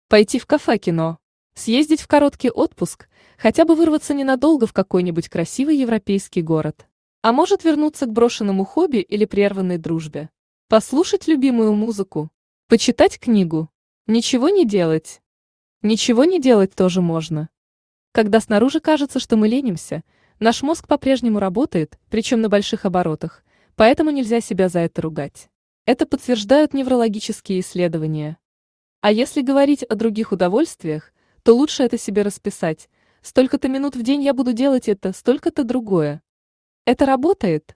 Пойти в кафе-кино, съездить в короткий отпуск, хотя бы вырваться ненадолго в какой-нибудь красивый европейский город. А может вернуться к брошенному хобби или прерванной дружбе. Послушать любимую музыку. Почитать книгу. Ничего не делать. Ничего не делать тоже можно. Когда снаружи кажется, что мы ленимся, наш мозг по-прежнему работает, причем на больших оборотах, поэтому нельзя себя за это ругать. Это подтверждают неврологические исследования. А если говорить о других удовольствиях, то лучше это себе расписать. Столько-то минут в день я буду делать это, столько-то другое. Это работает?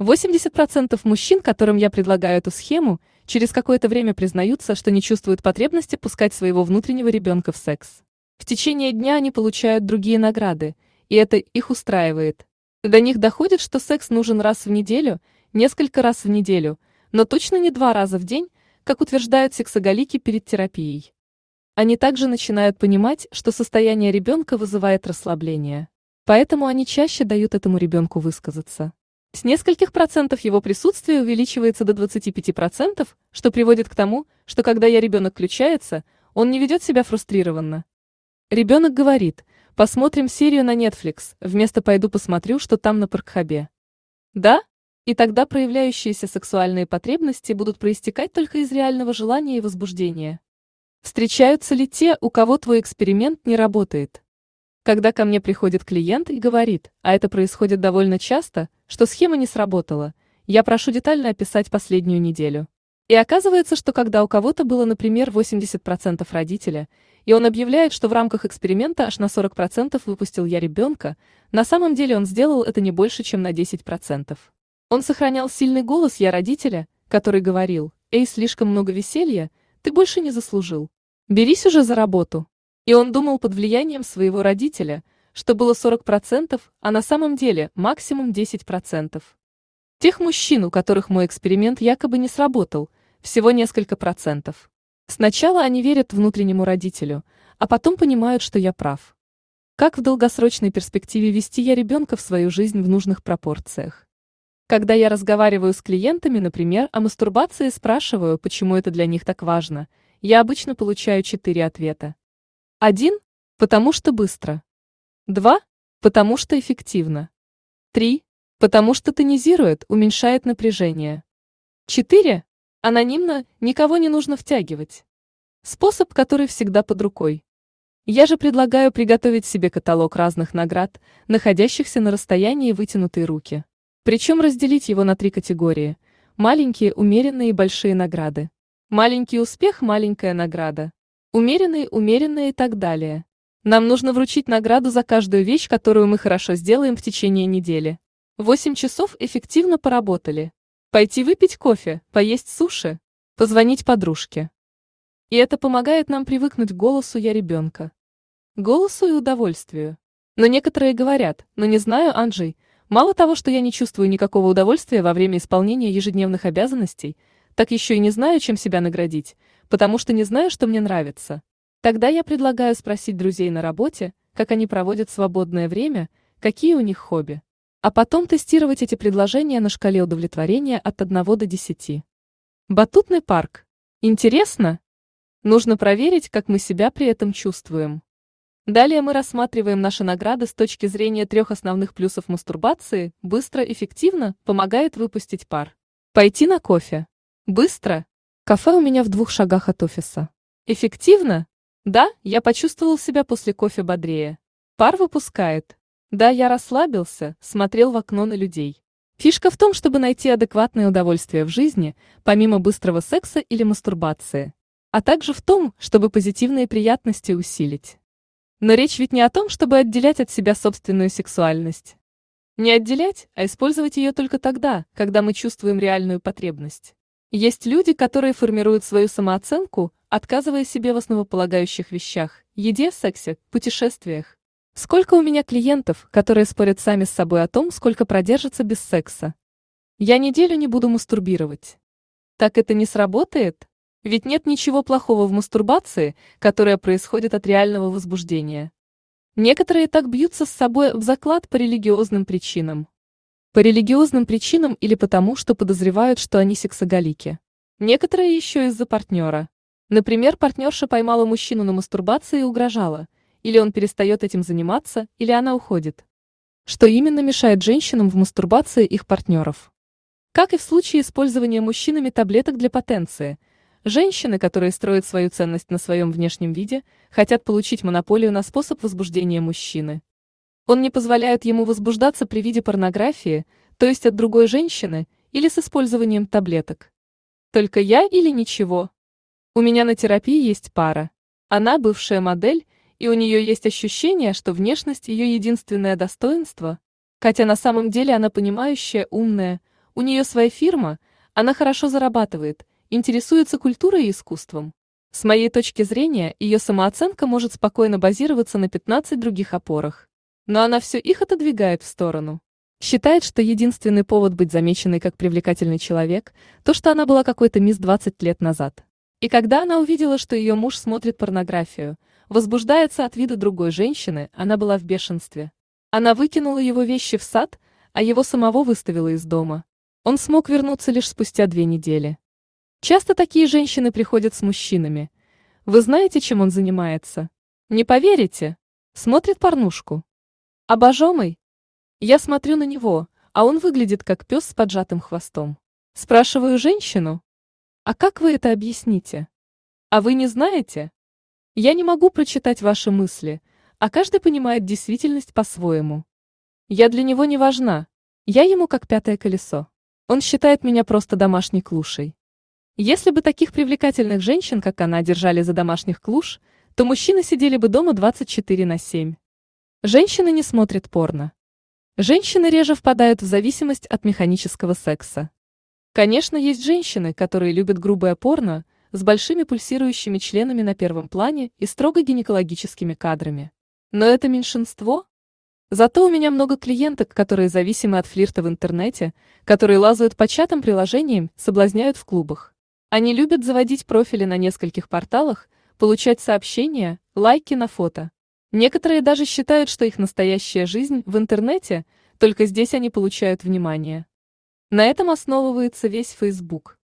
80% мужчин, которым я предлагаю эту схему, через какое-то время признаются, что не чувствуют потребности пускать своего внутреннего ребенка в секс. В течение дня они получают другие награды, и это их устраивает. До них доходит, что секс нужен раз в неделю, несколько раз в неделю, но точно не два раза в день, как утверждают сексоголики перед терапией. Они также начинают понимать, что состояние ребенка вызывает расслабление. Поэтому они чаще дают этому ребенку высказаться. С нескольких процентов его присутствие увеличивается до 25%, что приводит к тому, что когда я ребенок включается, он не ведет себя фрустрированно. Ребенок говорит, посмотрим серию на Netflix, вместо пойду посмотрю, что там на Паркхабе. Да? И тогда проявляющиеся сексуальные потребности будут проистекать только из реального желания и возбуждения. Встречаются ли те, у кого твой эксперимент не работает? Когда ко мне приходит клиент и говорит, а это происходит довольно часто, что схема не сработала, я прошу детально описать последнюю неделю. И оказывается, что когда у кого-то было, например, 80% родителя, и он объявляет, что в рамках эксперимента аж на 40% выпустил я ребенка, на самом деле он сделал это не больше, чем на 10%. Он сохранял сильный голос я родителя, который говорил, «Эй, слишком много веселья, ты больше не заслужил. Берись уже за работу». И он думал под влиянием своего родителя, что было 40%, а на самом деле максимум 10%. Тех мужчин, у которых мой эксперимент якобы не сработал, всего несколько процентов. Сначала они верят внутреннему родителю, а потом понимают, что я прав. Как в долгосрочной перспективе вести я ребенка в свою жизнь в нужных пропорциях? Когда я разговариваю с клиентами, например, о мастурбации, спрашиваю, почему это для них так важно, я обычно получаю четыре ответа. Один – потому что быстро. Два – потому что эффективно. Три – потому что тонизирует, уменьшает напряжение. Четыре – анонимно, никого не нужно втягивать. Способ, который всегда под рукой. Я же предлагаю приготовить себе каталог разных наград, находящихся на расстоянии вытянутой руки. Причем разделить его на три категории – маленькие, умеренные и большие награды. Маленький успех – маленькая награда. Умеренные, умеренные и так далее. Нам нужно вручить награду за каждую вещь, которую мы хорошо сделаем в течение недели. Восемь часов эффективно поработали. Пойти выпить кофе, поесть суши, позвонить подружке. И это помогает нам привыкнуть к голосу «я ребенка». Голосу и удовольствию. Но некоторые говорят, но «Ну не знаю, Анджей, мало того, что я не чувствую никакого удовольствия во время исполнения ежедневных обязанностей, так еще и не знаю, чем себя наградить, потому что не знаю, что мне нравится. Тогда я предлагаю спросить друзей на работе, как они проводят свободное время, какие у них хобби. А потом тестировать эти предложения на шкале удовлетворения от 1 до 10. Батутный парк. Интересно? Нужно проверить, как мы себя при этом чувствуем. Далее мы рассматриваем наши награды с точки зрения трех основных плюсов мастурбации. Быстро, эффективно, помогает выпустить пар. Пойти на кофе. Быстро, Кафе у меня в двух шагах от офиса. Эффективно? Да, я почувствовал себя после кофе бодрее. Пар выпускает. Да, я расслабился, смотрел в окно на людей. Фишка в том, чтобы найти адекватное удовольствие в жизни, помимо быстрого секса или мастурбации. А также в том, чтобы позитивные приятности усилить. Но речь ведь не о том, чтобы отделять от себя собственную сексуальность. Не отделять, а использовать ее только тогда, когда мы чувствуем реальную потребность. Есть люди, которые формируют свою самооценку, отказывая себе в основополагающих вещах – еде, сексе, путешествиях. Сколько у меня клиентов, которые спорят сами с собой о том, сколько продержатся без секса. Я неделю не буду мастурбировать. Так это не сработает? Ведь нет ничего плохого в мастурбации, которая происходит от реального возбуждения. Некоторые так бьются с собой в заклад по религиозным причинам. По религиозным причинам или потому, что подозревают, что они сексоголики. Некоторые еще из-за партнера. Например, партнерша поймала мужчину на мастурбации и угрожала. Или он перестает этим заниматься, или она уходит. Что именно мешает женщинам в мастурбации их партнеров? Как и в случае использования мужчинами таблеток для потенции, женщины, которые строят свою ценность на своем внешнем виде, хотят получить монополию на способ возбуждения мужчины. Он не позволяет ему возбуждаться при виде порнографии, то есть от другой женщины, или с использованием таблеток. Только я или ничего. У меня на терапии есть пара. Она бывшая модель, и у нее есть ощущение, что внешность ее единственное достоинство. Хотя на самом деле она понимающая, умная, у нее своя фирма, она хорошо зарабатывает, интересуется культурой и искусством. С моей точки зрения, ее самооценка может спокойно базироваться на 15 других опорах. Но она все их отодвигает в сторону. Считает, что единственный повод быть замеченной как привлекательный человек – то, что она была какой-то мисс 20 лет назад. И когда она увидела, что ее муж смотрит порнографию, возбуждается от вида другой женщины, она была в бешенстве. Она выкинула его вещи в сад, а его самого выставила из дома. Он смог вернуться лишь спустя две недели. Часто такие женщины приходят с мужчинами. Вы знаете, чем он занимается? Не поверите? Смотрит порнушку. Обожомый? Я смотрю на него, а он выглядит как пес с поджатым хвостом. Спрашиваю женщину. А как вы это объясните? А вы не знаете? Я не могу прочитать ваши мысли, а каждый понимает действительность по-своему. Я для него не важна. Я ему как пятое колесо. Он считает меня просто домашней клушей. Если бы таких привлекательных женщин, как она, держали за домашних клуш, то мужчины сидели бы дома 24 на 7. Женщины не смотрят порно. Женщины реже впадают в зависимость от механического секса. Конечно, есть женщины, которые любят грубое порно, с большими пульсирующими членами на первом плане и строго гинекологическими кадрами. Но это меньшинство. Зато у меня много клиенток, которые зависимы от флирта в интернете, которые лазают по чатам приложениям, соблазняют в клубах. Они любят заводить профили на нескольких порталах, получать сообщения, лайки на фото. Некоторые даже считают, что их настоящая жизнь в интернете, только здесь они получают внимание. На этом основывается весь Facebook.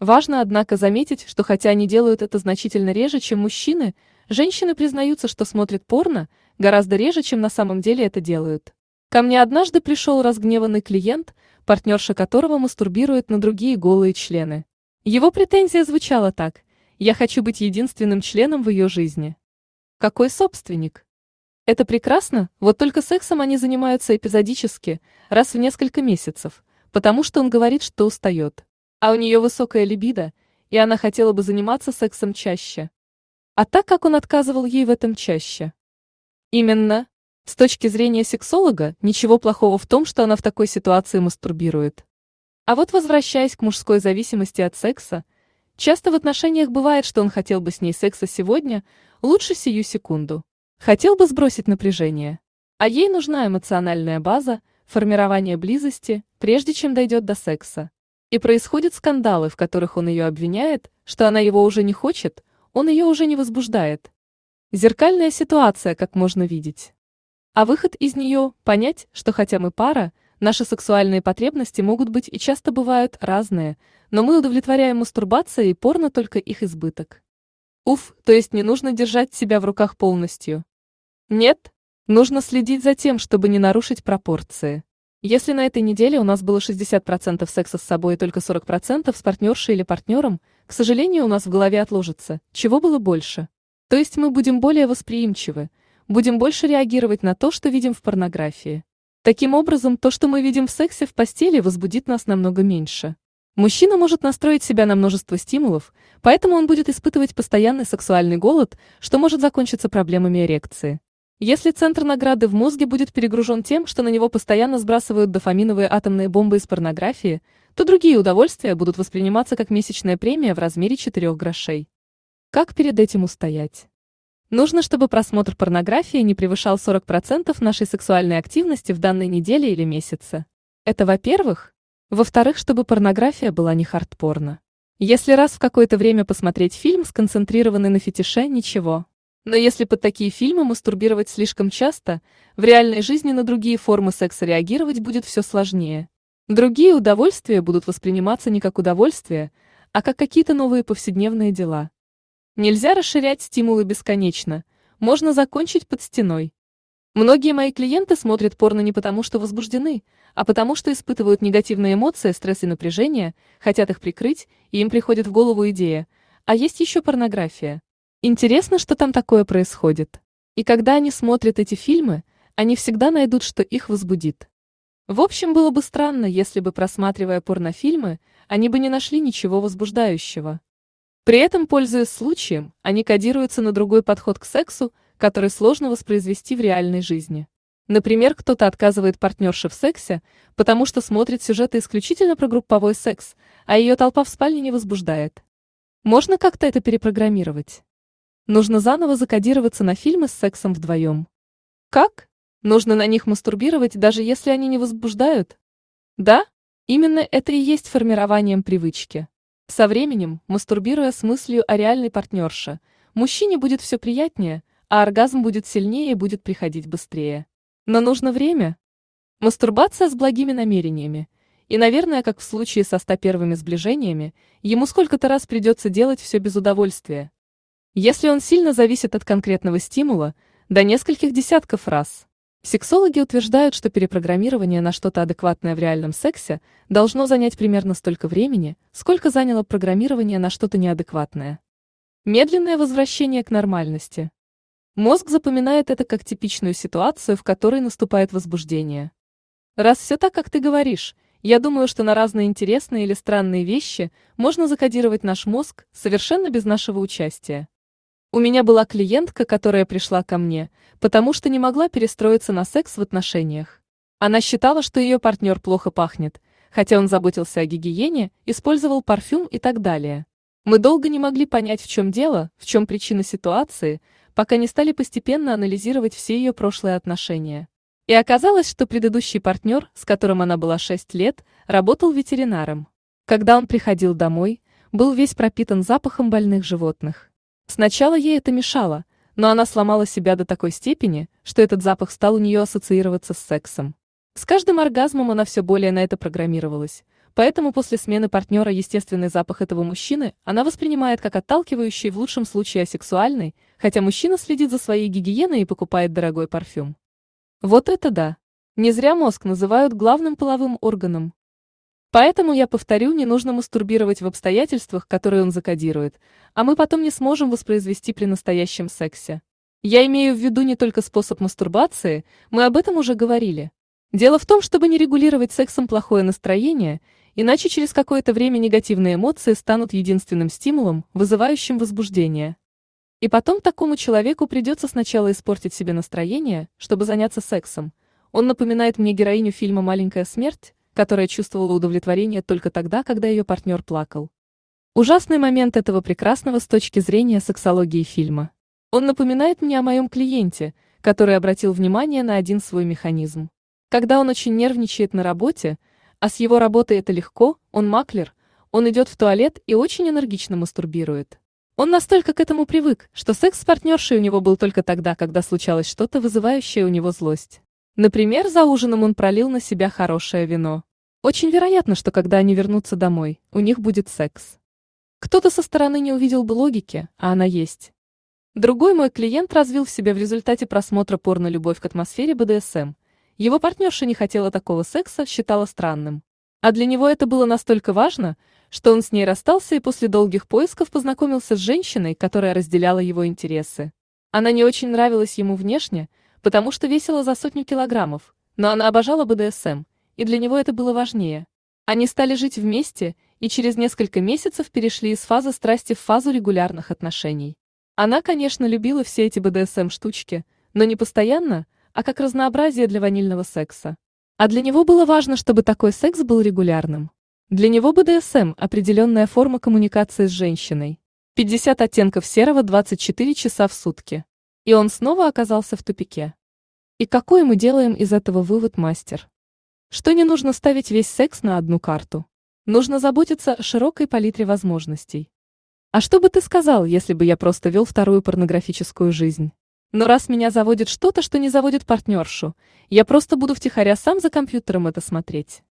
Важно, однако, заметить, что хотя они делают это значительно реже, чем мужчины, женщины признаются, что смотрят порно гораздо реже, чем на самом деле это делают. Ко мне однажды пришел разгневанный клиент, партнерша которого мастурбирует на другие голые члены. Его претензия звучала так «Я хочу быть единственным членом в ее жизни». Какой собственник? Это прекрасно, вот только сексом они занимаются эпизодически, раз в несколько месяцев, потому что он говорит, что устает. А у нее высокая либидо, и она хотела бы заниматься сексом чаще. А так как он отказывал ей в этом чаще? Именно. С точки зрения сексолога, ничего плохого в том, что она в такой ситуации мастурбирует. А вот возвращаясь к мужской зависимости от секса, часто в отношениях бывает, что он хотел бы с ней секса сегодня, Лучше сию секунду. Хотел бы сбросить напряжение. А ей нужна эмоциональная база, формирование близости, прежде чем дойдет до секса. И происходят скандалы, в которых он ее обвиняет, что она его уже не хочет, он ее уже не возбуждает. Зеркальная ситуация, как можно видеть. А выход из нее – понять, что хотя мы пара, наши сексуальные потребности могут быть и часто бывают разные, но мы удовлетворяем мастурбацией и порно только их избыток. Уф, то есть не нужно держать себя в руках полностью. Нет, нужно следить за тем, чтобы не нарушить пропорции. Если на этой неделе у нас было 60% секса с собой и только 40% с партнершей или партнером, к сожалению, у нас в голове отложится, чего было больше. То есть мы будем более восприимчивы, будем больше реагировать на то, что видим в порнографии. Таким образом, то, что мы видим в сексе в постели, возбудит нас намного меньше. Мужчина может настроить себя на множество стимулов, поэтому он будет испытывать постоянный сексуальный голод, что может закончиться проблемами эрекции. Если центр награды в мозге будет перегружен тем, что на него постоянно сбрасывают дофаминовые атомные бомбы из порнографии, то другие удовольствия будут восприниматься как месячная премия в размере 4 грошей. Как перед этим устоять? Нужно, чтобы просмотр порнографии не превышал 40% нашей сексуальной активности в данной неделе или месяце. Это во-первых. Во-вторых, чтобы порнография была не хардпорно. Если раз в какое-то время посмотреть фильм, сконцентрированный на фетише, ничего. Но если под такие фильмы мастурбировать слишком часто, в реальной жизни на другие формы секса реагировать будет все сложнее. Другие удовольствия будут восприниматься не как удовольствие, а как какие-то новые повседневные дела. Нельзя расширять стимулы бесконечно, можно закончить под стеной. Многие мои клиенты смотрят порно не потому, что возбуждены, а потому, что испытывают негативные эмоции, стресс и напряжение, хотят их прикрыть, и им приходит в голову идея. А есть еще порнография. Интересно, что там такое происходит. И когда они смотрят эти фильмы, они всегда найдут, что их возбудит. В общем, было бы странно, если бы, просматривая порнофильмы, они бы не нашли ничего возбуждающего. При этом, пользуясь случаем, они кодируются на другой подход к сексу, который сложно воспроизвести в реальной жизни. Например, кто-то отказывает партнерше в сексе, потому что смотрит сюжеты исключительно про групповой секс, а ее толпа в спальне не возбуждает. Можно как-то это перепрограммировать. Нужно заново закодироваться на фильмы с сексом вдвоем. Как? Нужно на них мастурбировать, даже если они не возбуждают? Да, именно это и есть формированием привычки. Со временем, мастурбируя с мыслью о реальной партнерше, мужчине будет все приятнее, а оргазм будет сильнее и будет приходить быстрее. Но нужно время. Мастурбация с благими намерениями. И, наверное, как в случае со ста первыми сближениями, ему сколько-то раз придется делать все без удовольствия. Если он сильно зависит от конкретного стимула, до нескольких десятков раз. Сексологи утверждают, что перепрограммирование на что-то адекватное в реальном сексе должно занять примерно столько времени, сколько заняло программирование на что-то неадекватное. Медленное возвращение к нормальности. Мозг запоминает это как типичную ситуацию, в которой наступает возбуждение. Раз все так, как ты говоришь, я думаю, что на разные интересные или странные вещи можно закодировать наш мозг совершенно без нашего участия. У меня была клиентка, которая пришла ко мне, потому что не могла перестроиться на секс в отношениях. Она считала, что ее партнер плохо пахнет, хотя он заботился о гигиене, использовал парфюм и так далее. Мы долго не могли понять, в чем дело, в чем причина ситуации, пока не стали постепенно анализировать все ее прошлые отношения. И оказалось, что предыдущий партнер, с которым она была 6 лет, работал ветеринаром. Когда он приходил домой, был весь пропитан запахом больных животных. Сначала ей это мешало, но она сломала себя до такой степени, что этот запах стал у нее ассоциироваться с сексом. С каждым оргазмом она все более на это программировалась, поэтому после смены партнера естественный запах этого мужчины она воспринимает как отталкивающий в лучшем случае асексуальный, хотя мужчина следит за своей гигиеной и покупает дорогой парфюм. Вот это да! Не зря мозг называют главным половым органом. Поэтому я повторю, не нужно мастурбировать в обстоятельствах, которые он закодирует, а мы потом не сможем воспроизвести при настоящем сексе. Я имею в виду не только способ мастурбации, мы об этом уже говорили. Дело в том, чтобы не регулировать сексом плохое настроение, иначе через какое-то время негативные эмоции станут единственным стимулом, вызывающим возбуждение. И потом такому человеку придется сначала испортить себе настроение, чтобы заняться сексом. Он напоминает мне героиню фильма «Маленькая смерть», которая чувствовала удовлетворение только тогда, когда ее партнер плакал. Ужасный момент этого прекрасного с точки зрения сексологии фильма. Он напоминает мне о моем клиенте, который обратил внимание на один свой механизм. Когда он очень нервничает на работе, а с его работой это легко, он маклер, он идет в туалет и очень энергично мастурбирует. Он настолько к этому привык, что секс с партнершей у него был только тогда, когда случалось что-то, вызывающее у него злость. Например, за ужином он пролил на себя хорошее вино. Очень вероятно, что когда они вернутся домой, у них будет секс. Кто-то со стороны не увидел бы логики, а она есть. Другой мой клиент развил в себе в результате просмотра порно-любовь к атмосфере БДСМ. Его партнерша не хотела такого секса, считала странным. А для него это было настолько важно, что он с ней расстался и после долгих поисков познакомился с женщиной, которая разделяла его интересы. Она не очень нравилась ему внешне, потому что весила за сотню килограммов, но она обожала БДСМ, и для него это было важнее. Они стали жить вместе и через несколько месяцев перешли из фазы страсти в фазу регулярных отношений. Она, конечно, любила все эти БДСМ-штучки, но не постоянно, а как разнообразие для ванильного секса. А для него было важно, чтобы такой секс был регулярным. Для него БДСМ – определенная форма коммуникации с женщиной. 50 оттенков серого 24 часа в сутки. И он снова оказался в тупике. И какой мы делаем из этого вывод, мастер? Что не нужно ставить весь секс на одну карту. Нужно заботиться о широкой палитре возможностей. А что бы ты сказал, если бы я просто вел вторую порнографическую жизнь? Но раз меня заводит что-то, что не заводит партнершу, я просто буду втихаря сам за компьютером это смотреть.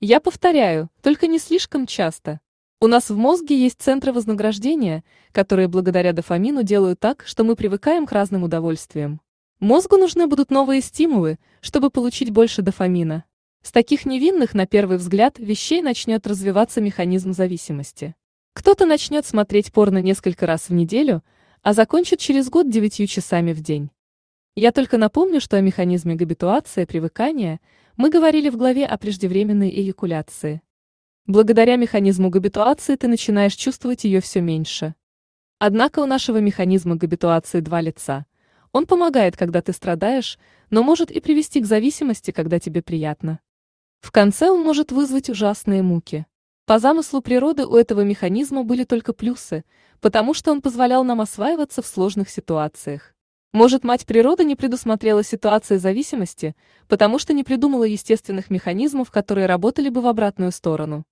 Я повторяю, только не слишком часто. У нас в мозге есть центры вознаграждения, которые благодаря дофамину делают так, что мы привыкаем к разным удовольствиям. Мозгу нужны будут новые стимулы, чтобы получить больше дофамина. С таких невинных, на первый взгляд, вещей начнет развиваться механизм зависимости. Кто-то начнет смотреть порно несколько раз в неделю, а закончит через год девятью часами в день. Я только напомню, что о механизме габитуации, привыкания, мы говорили в главе о преждевременной эякуляции. Благодаря механизму габитуации ты начинаешь чувствовать ее все меньше. Однако у нашего механизма габитуации два лица. Он помогает, когда ты страдаешь, но может и привести к зависимости, когда тебе приятно. В конце он может вызвать ужасные муки. По замыслу природы у этого механизма были только плюсы, потому что он позволял нам осваиваться в сложных ситуациях. Может, мать природа не предусмотрела ситуации зависимости, потому что не придумала естественных механизмов, которые работали бы в обратную сторону.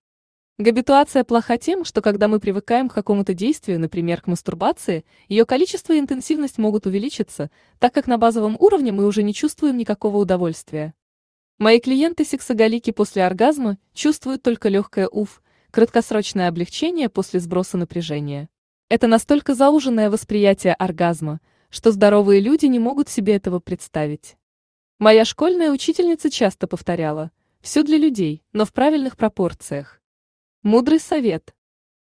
Габитуация плоха тем, что когда мы привыкаем к какому-то действию, например, к мастурбации, ее количество и интенсивность могут увеличиться, так как на базовом уровне мы уже не чувствуем никакого удовольствия. Мои клиенты-сексоголики после оргазма чувствуют только легкое уф, краткосрочное облегчение после сброса напряжения. Это настолько зауженное восприятие оргазма, что здоровые люди не могут себе этого представить. Моя школьная учительница часто повторяла «все для людей, но в правильных пропорциях». Мудрый совет.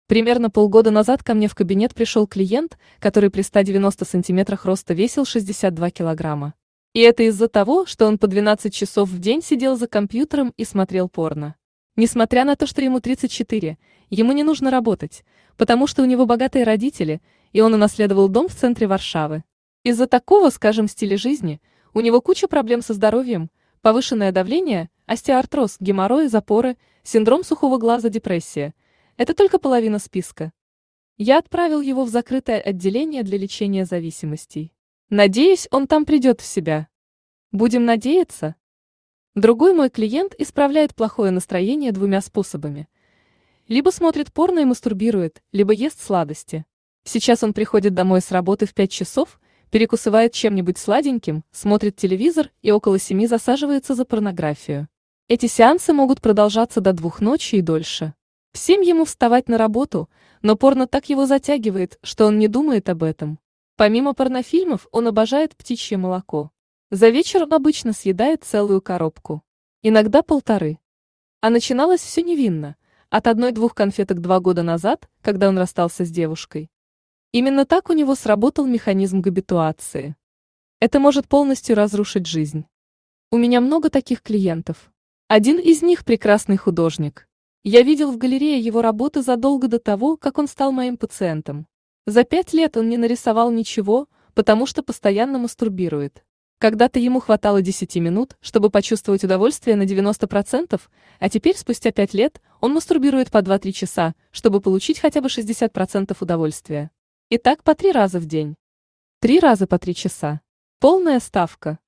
Примерно полгода назад ко мне в кабинет пришел клиент, который при 190 сантиметрах роста весил 62 килограмма. И это из-за того, что он по 12 часов в день сидел за компьютером и смотрел порно. Несмотря на то, что ему 34, ему не нужно работать, потому что у него богатые родители, и он унаследовал дом в центре Варшавы. Из-за такого, скажем, стиля жизни, у него куча проблем со здоровьем, повышенное давление, остеоартроз, геморрой, запоры, синдром сухого глаза, депрессия. Это только половина списка. Я отправил его в закрытое отделение для лечения зависимостей. Надеюсь, он там придет в себя. Будем надеяться. Другой мой клиент исправляет плохое настроение двумя способами. Либо смотрит порно и мастурбирует, либо ест сладости. Сейчас он приходит домой с работы в 5 часов, перекусывает чем-нибудь сладеньким, смотрит телевизор и около семи засаживается за порнографию. Эти сеансы могут продолжаться до двух ночи и дольше. В семь ему вставать на работу, но порно так его затягивает, что он не думает об этом. Помимо порнофильмов, он обожает птичье молоко. За вечер он обычно съедает целую коробку. Иногда полторы. А начиналось все невинно. От одной-двух конфеток два года назад, когда он расстался с девушкой. Именно так у него сработал механизм габитуации. Это может полностью разрушить жизнь. У меня много таких клиентов. Один из них прекрасный художник. Я видел в галерее его работы задолго до того, как он стал моим пациентом. За пять лет он не нарисовал ничего, потому что постоянно мастурбирует. Когда-то ему хватало 10 минут, чтобы почувствовать удовольствие на 90%, а теперь, спустя 5 лет, он мастурбирует по 2-3 часа, чтобы получить хотя бы 60% удовольствия. И так по 3 раза в день. Три раза по 3 часа. Полная ставка.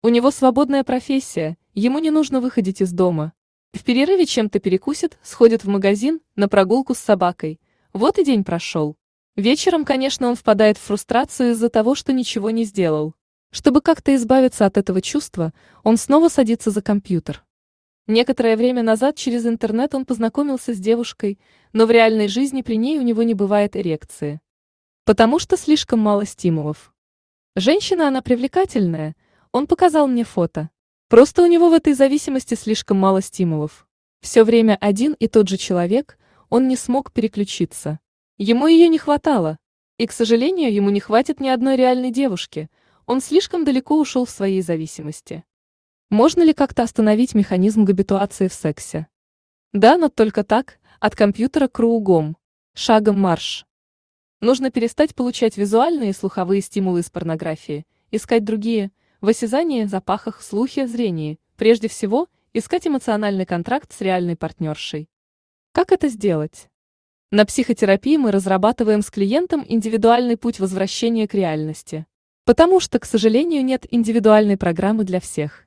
У него свободная профессия, ему не нужно выходить из дома. В перерыве чем-то перекусит, сходит в магазин, на прогулку с собакой. Вот и день прошел. Вечером, конечно, он впадает в фрустрацию из-за того, что ничего не сделал. Чтобы как-то избавиться от этого чувства, он снова садится за компьютер. Некоторое время назад через интернет он познакомился с девушкой, но в реальной жизни при ней у него не бывает эрекции. Потому что слишком мало стимулов. Женщина она привлекательная – он показал мне фото. Просто у него в этой зависимости слишком мало стимулов. Все время один и тот же человек, он не смог переключиться. Ему ее не хватало. И, к сожалению, ему не хватит ни одной реальной девушки. Он слишком далеко ушел в своей зависимости. Можно ли как-то остановить механизм габитуации в сексе? Да, но только так, от компьютера кругом. Шагом марш. Нужно перестать получать визуальные и слуховые стимулы из порнографии, искать другие, в осязании, запахах, слухе, зрении. Прежде всего, искать эмоциональный контракт с реальной партнершей. Как это сделать? На психотерапии мы разрабатываем с клиентом индивидуальный путь возвращения к реальности. Потому что, к сожалению, нет индивидуальной программы для всех.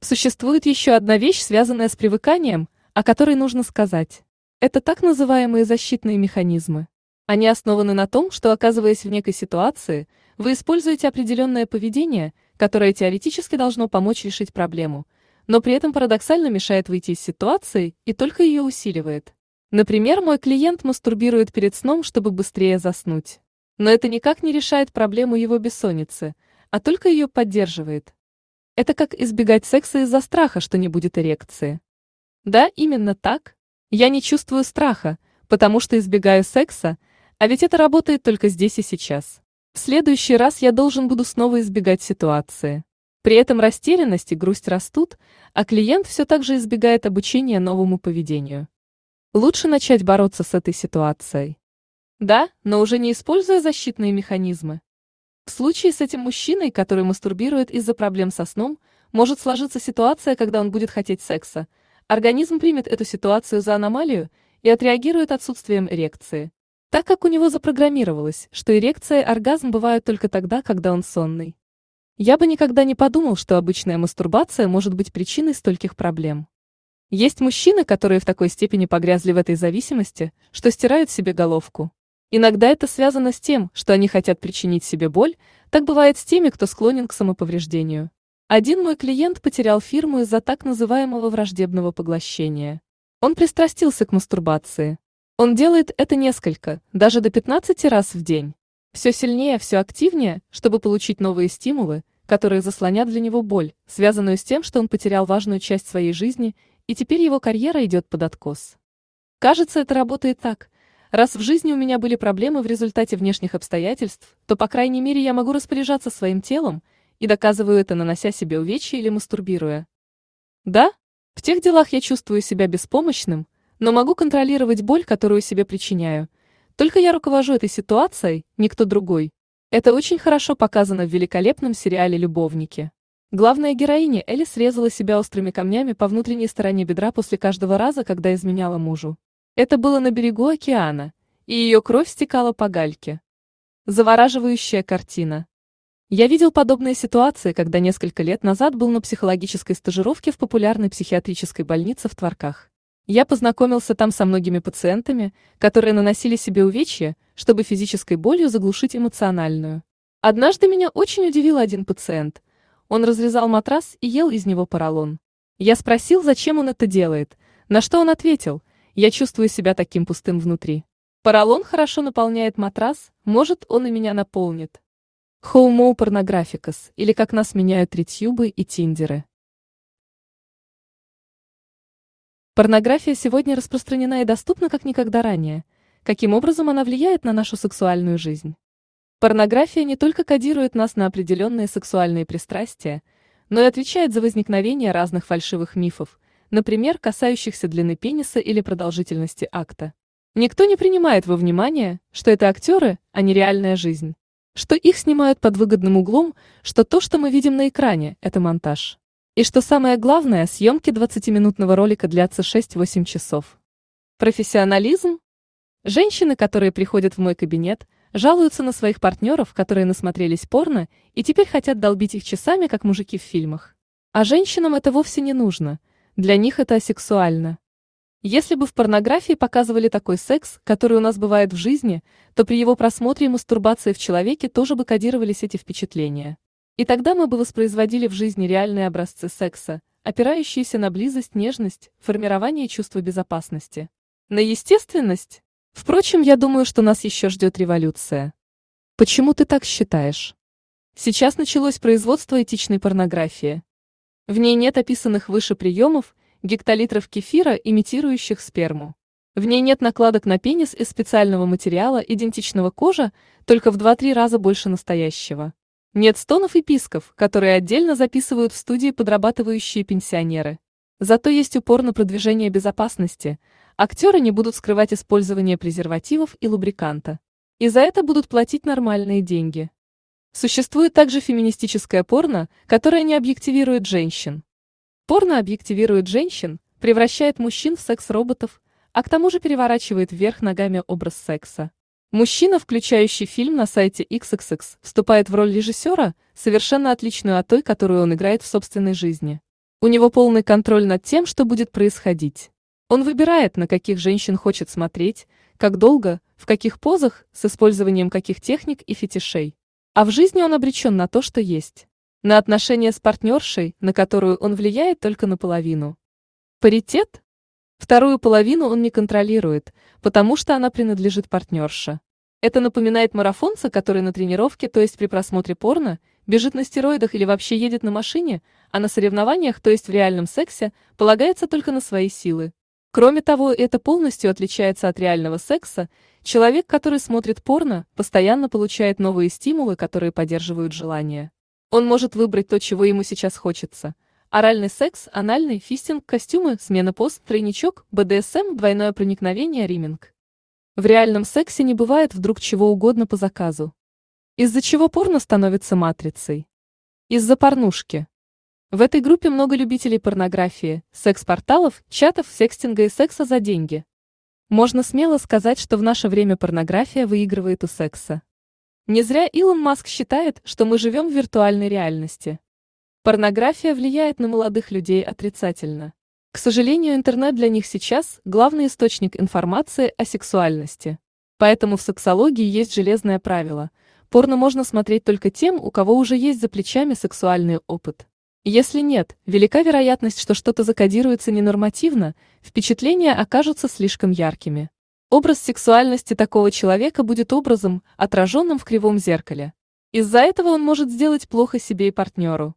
Существует еще одна вещь, связанная с привыканием, о которой нужно сказать. Это так называемые защитные механизмы. Они основаны на том, что, оказываясь в некой ситуации, вы используете определенное поведение, которое теоретически должно помочь решить проблему, но при этом парадоксально мешает выйти из ситуации и только ее усиливает. Например, мой клиент мастурбирует перед сном, чтобы быстрее заснуть. Но это никак не решает проблему его бессонницы, а только ее поддерживает. Это как избегать секса из-за страха, что не будет эрекции. Да, именно так. Я не чувствую страха, потому что избегаю секса, а ведь это работает только здесь и сейчас. В следующий раз я должен буду снова избегать ситуации. При этом растерянность и грусть растут, а клиент все так же избегает обучения новому поведению. Лучше начать бороться с этой ситуацией. Да, но уже не используя защитные механизмы. В случае с этим мужчиной, который мастурбирует из-за проблем со сном, может сложиться ситуация, когда он будет хотеть секса. Организм примет эту ситуацию за аномалию и отреагирует отсутствием эрекции. Так как у него запрограммировалось, что эрекция и оргазм бывают только тогда, когда он сонный. Я бы никогда не подумал, что обычная мастурбация может быть причиной стольких проблем. Есть мужчины, которые в такой степени погрязли в этой зависимости, что стирают себе головку. Иногда это связано с тем, что они хотят причинить себе боль, так бывает с теми, кто склонен к самоповреждению. Один мой клиент потерял фирму из-за так называемого враждебного поглощения. Он пристрастился к мастурбации. Он делает это несколько, даже до 15 раз в день. Все сильнее, все активнее, чтобы получить новые стимулы, которые заслонят для него боль, связанную с тем, что он потерял важную часть своей жизни, и теперь его карьера идет под откос. Кажется, это работает так – Раз в жизни у меня были проблемы в результате внешних обстоятельств, то, по крайней мере, я могу распоряжаться своим телом и доказываю это, нанося себе увечья или мастурбируя. Да, в тех делах я чувствую себя беспомощным, но могу контролировать боль, которую себе причиняю. Только я руковожу этой ситуацией, никто другой. Это очень хорошо показано в великолепном сериале «Любовники». Главная героиня Элли срезала себя острыми камнями по внутренней стороне бедра после каждого раза, когда изменяла мужу. Это было на берегу океана, и ее кровь стекала по гальке. Завораживающая картина. Я видел подобные ситуации, когда несколько лет назад был на психологической стажировке в популярной психиатрической больнице в Творках. Я познакомился там со многими пациентами, которые наносили себе увечья, чтобы физической болью заглушить эмоциональную. Однажды меня очень удивил один пациент. Он разрезал матрас и ел из него поролон. Я спросил, зачем он это делает, на что он ответил – я чувствую себя таким пустым внутри. Поролон хорошо наполняет матрас, может, он и меня наполнит. Хоумо порнографикас, или как нас меняют ритьюбы и тиндеры. Порнография сегодня распространена и доступна как никогда ранее. Каким образом она влияет на нашу сексуальную жизнь? Порнография не только кодирует нас на определенные сексуальные пристрастия, но и отвечает за возникновение разных фальшивых мифов, например, касающихся длины пениса или продолжительности акта. Никто не принимает во внимание, что это актеры, а не реальная жизнь. Что их снимают под выгодным углом, что то, что мы видим на экране, это монтаж. И что самое главное, съемки 20-минутного ролика длятся 6-8 часов. Профессионализм? Женщины, которые приходят в мой кабинет, жалуются на своих партнеров, которые насмотрелись порно, и теперь хотят долбить их часами, как мужики в фильмах. А женщинам это вовсе не нужно – для них это асексуально. Если бы в порнографии показывали такой секс, который у нас бывает в жизни, то при его просмотре и мастурбации в человеке тоже бы кодировались эти впечатления. И тогда мы бы воспроизводили в жизни реальные образцы секса, опирающиеся на близость, нежность, формирование чувства безопасности. На естественность? Впрочем, я думаю, что нас еще ждет революция. Почему ты так считаешь? Сейчас началось производство этичной порнографии. В ней нет описанных выше приемов, гектолитров кефира, имитирующих сперму. В ней нет накладок на пенис из специального материала, идентичного кожа, только в 2-3 раза больше настоящего. Нет стонов и писков, которые отдельно записывают в студии подрабатывающие пенсионеры. Зато есть упор на продвижение безопасности. Актеры не будут скрывать использование презервативов и лубриканта. И за это будут платить нормальные деньги. Существует также феминистическое порно, которое не объективирует женщин. Порно объективирует женщин, превращает мужчин в секс-роботов, а к тому же переворачивает вверх ногами образ секса. Мужчина, включающий фильм на сайте XXX, вступает в роль режиссера, совершенно отличную от той, которую он играет в собственной жизни. У него полный контроль над тем, что будет происходить. Он выбирает, на каких женщин хочет смотреть, как долго, в каких позах, с использованием каких техник и фетишей. А в жизни он обречен на то, что есть. На отношения с партнершей, на которую он влияет только наполовину. Паритет? Вторую половину он не контролирует, потому что она принадлежит партнерше. Это напоминает марафонца, который на тренировке, то есть при просмотре порно, бежит на стероидах или вообще едет на машине, а на соревнованиях, то есть в реальном сексе, полагается только на свои силы. Кроме того, это полностью отличается от реального секса, Человек, который смотрит порно, постоянно получает новые стимулы, которые поддерживают желание. Он может выбрать то, чего ему сейчас хочется, Оральный секс, анальный, фистинг, костюмы, смена пост, тройничок, БДСМ, двойное проникновение, риминг. В реальном сексе не бывает вдруг чего угодно по заказу. Из-за чего порно становится матрицей? Из-за порнушки. В этой группе много любителей порнографии, секс-порталов, чатов, секстинга и секса за деньги. Можно смело сказать, что в наше время порнография выигрывает у секса. Не зря Илон Маск считает, что мы живем в виртуальной реальности. Порнография влияет на молодых людей отрицательно. К сожалению, интернет для них сейчас – главный источник информации о сексуальности. Поэтому в сексологии есть железное правило – порно можно смотреть только тем, у кого уже есть за плечами сексуальный опыт. Если нет, велика вероятность, что что-то закодируется ненормативно, впечатления окажутся слишком яркими. Образ сексуальности такого человека будет образом, отраженным в кривом зеркале. Из-за этого он может сделать плохо себе и партнеру.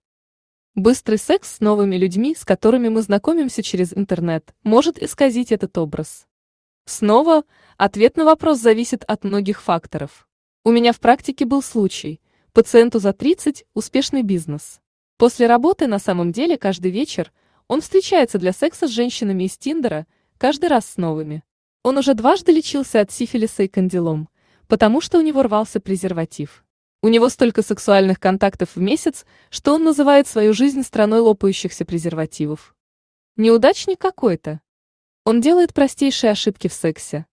Быстрый секс с новыми людьми, с которыми мы знакомимся через интернет, может исказить этот образ. Снова, ответ на вопрос зависит от многих факторов. У меня в практике был случай. Пациенту за 30 – успешный бизнес. После работы на самом деле каждый вечер он встречается для секса с женщинами из Тиндера, каждый раз с новыми. Он уже дважды лечился от сифилиса и кандилом, потому что у него рвался презерватив. У него столько сексуальных контактов в месяц, что он называет свою жизнь страной лопающихся презервативов. Неудачник какой-то. Он делает простейшие ошибки в сексе.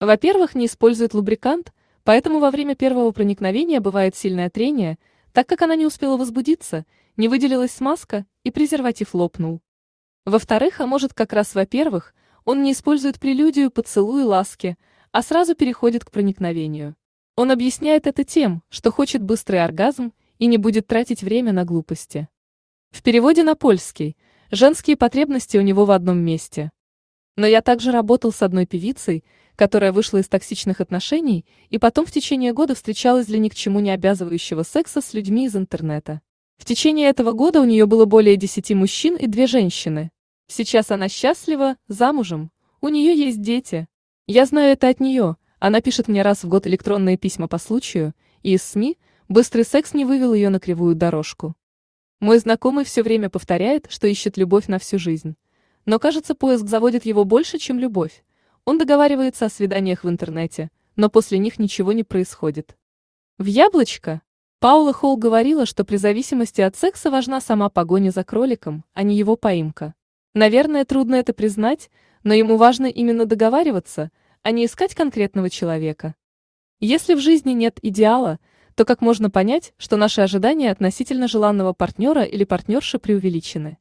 Во-первых, не использует лубрикант, поэтому во время первого проникновения бывает сильное трение, так как она не успела возбудиться, не выделилась смазка, и презерватив лопнул. Во-вторых, а может как раз во-первых, он не использует прелюдию, поцелуй и ласки, а сразу переходит к проникновению. Он объясняет это тем, что хочет быстрый оргазм и не будет тратить время на глупости. В переводе на польский «женские потребности у него в одном месте». Но я также работал с одной певицей, которая вышла из токсичных отношений и потом в течение года встречалась для ни к чему не обязывающего секса с людьми из интернета. В течение этого года у нее было более десяти мужчин и две женщины. Сейчас она счастлива, замужем, у нее есть дети. Я знаю это от нее, она пишет мне раз в год электронные письма по случаю, и из СМИ быстрый секс не вывел ее на кривую дорожку. Мой знакомый все время повторяет, что ищет любовь на всю жизнь. Но кажется, поиск заводит его больше, чем любовь. Он договаривается о свиданиях в интернете, но после них ничего не происходит. В яблочко Паула Холл говорила, что при зависимости от секса важна сама погоня за кроликом, а не его поимка. Наверное, трудно это признать, но ему важно именно договариваться – а не искать конкретного человека. Если в жизни нет идеала, то как можно понять, что наши ожидания относительно желанного партнера или партнерши преувеличены?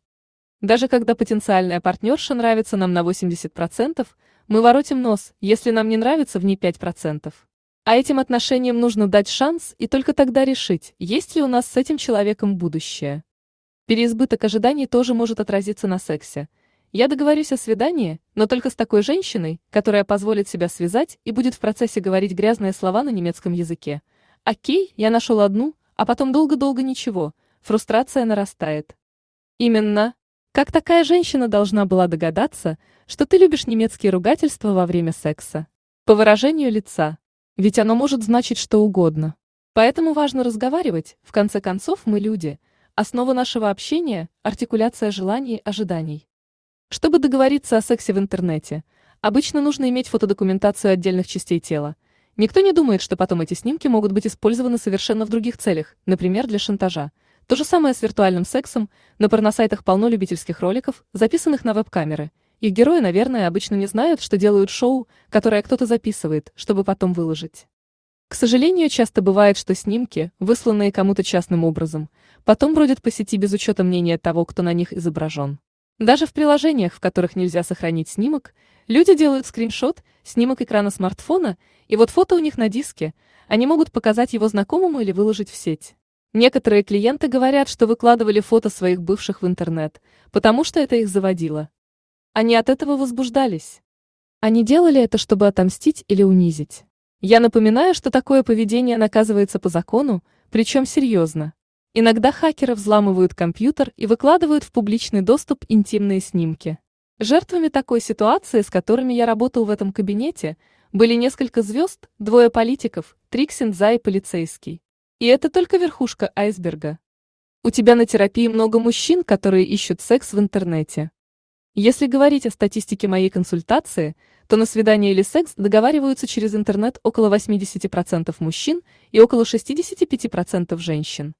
Даже когда потенциальная партнерша нравится нам на 80%, мы воротим нос, если нам не нравится в ней 5%. А этим отношениям нужно дать шанс и только тогда решить, есть ли у нас с этим человеком будущее. Переизбыток ожиданий тоже может отразиться на сексе – я договорюсь о свидании, но только с такой женщиной, которая позволит себя связать и будет в процессе говорить грязные слова на немецком языке. Окей, я нашел одну, а потом долго-долго ничего, фрустрация нарастает. Именно. Как такая женщина должна была догадаться, что ты любишь немецкие ругательства во время секса? По выражению лица. Ведь оно может значить что угодно. Поэтому важно разговаривать, в конце концов мы люди. Основа нашего общения – артикуляция желаний ожиданий. Чтобы договориться о сексе в интернете, обычно нужно иметь фотодокументацию отдельных частей тела. Никто не думает, что потом эти снимки могут быть использованы совершенно в других целях, например, для шантажа. То же самое с виртуальным сексом, на порносайтах полно любительских роликов, записанных на веб-камеры. Их герои, наверное, обычно не знают, что делают шоу, которое кто-то записывает, чтобы потом выложить. К сожалению, часто бывает, что снимки, высланные кому-то частным образом, потом бродят по сети без учета мнения того, кто на них изображен. Даже в приложениях, в которых нельзя сохранить снимок, люди делают скриншот, снимок экрана смартфона, и вот фото у них на диске, они могут показать его знакомому или выложить в сеть. Некоторые клиенты говорят, что выкладывали фото своих бывших в интернет, потому что это их заводило. Они от этого возбуждались. Они делали это, чтобы отомстить или унизить. Я напоминаю, что такое поведение наказывается по закону, причем серьезно. Иногда хакеры взламывают компьютер и выкладывают в публичный доступ интимные снимки. Жертвами такой ситуации, с которыми я работал в этом кабинете, были несколько звезд, двое политиков, Триксин За и полицейский. И это только верхушка айсберга. У тебя на терапии много мужчин, которые ищут секс в интернете. Если говорить о статистике моей консультации, то на свидание или секс договариваются через интернет около 80% мужчин и около 65% женщин.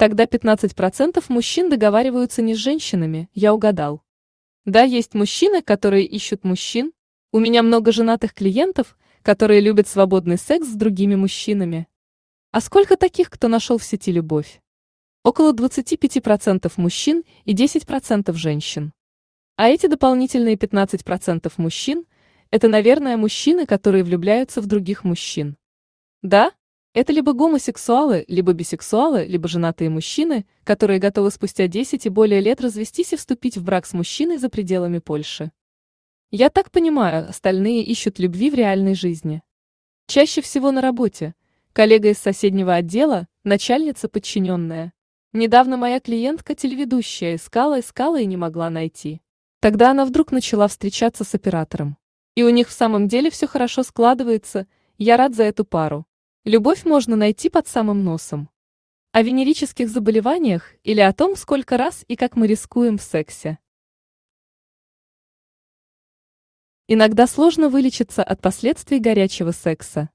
Тогда 15% мужчин договариваются не с женщинами, я угадал. Да, есть мужчины, которые ищут мужчин. У меня много женатых клиентов, которые любят свободный секс с другими мужчинами. А сколько таких, кто нашел в сети любовь? Около 25% мужчин и 10% женщин. А эти дополнительные 15% мужчин – это, наверное, мужчины, которые влюбляются в других мужчин. Да, это либо гомосексуалы, либо бисексуалы, либо женатые мужчины, которые готовы спустя 10 и более лет развестись и вступить в брак с мужчиной за пределами Польши. Я так понимаю, остальные ищут любви в реальной жизни. Чаще всего на работе. Коллега из соседнего отдела, начальница подчиненная. Недавно моя клиентка телеведущая искала, искала и не могла найти. Тогда она вдруг начала встречаться с оператором. И у них в самом деле все хорошо складывается, я рад за эту пару. Любовь можно найти под самым носом. О венерических заболеваниях или о том, сколько раз и как мы рискуем в сексе. Иногда сложно вылечиться от последствий горячего секса.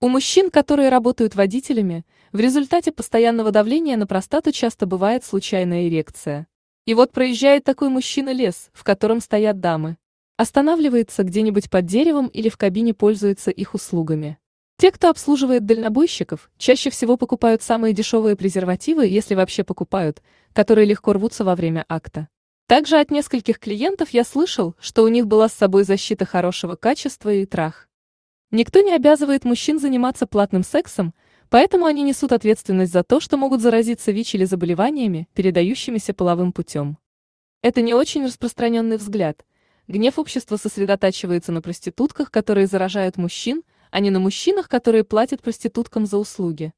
У мужчин, которые работают водителями, в результате постоянного давления на простату часто бывает случайная эрекция. И вот проезжает такой мужчина лес, в котором стоят дамы. Останавливается где-нибудь под деревом или в кабине пользуется их услугами. Те, кто обслуживает дальнобойщиков, чаще всего покупают самые дешевые презервативы, если вообще покупают, которые легко рвутся во время акта. Также от нескольких клиентов я слышал, что у них была с собой защита хорошего качества и трах. Никто не обязывает мужчин заниматься платным сексом, поэтому они несут ответственность за то, что могут заразиться ВИЧ или заболеваниями, передающимися половым путем. Это не очень распространенный взгляд. Гнев общества сосредотачивается на проститутках, которые заражают мужчин, а не на мужчинах, которые платят проституткам за услуги.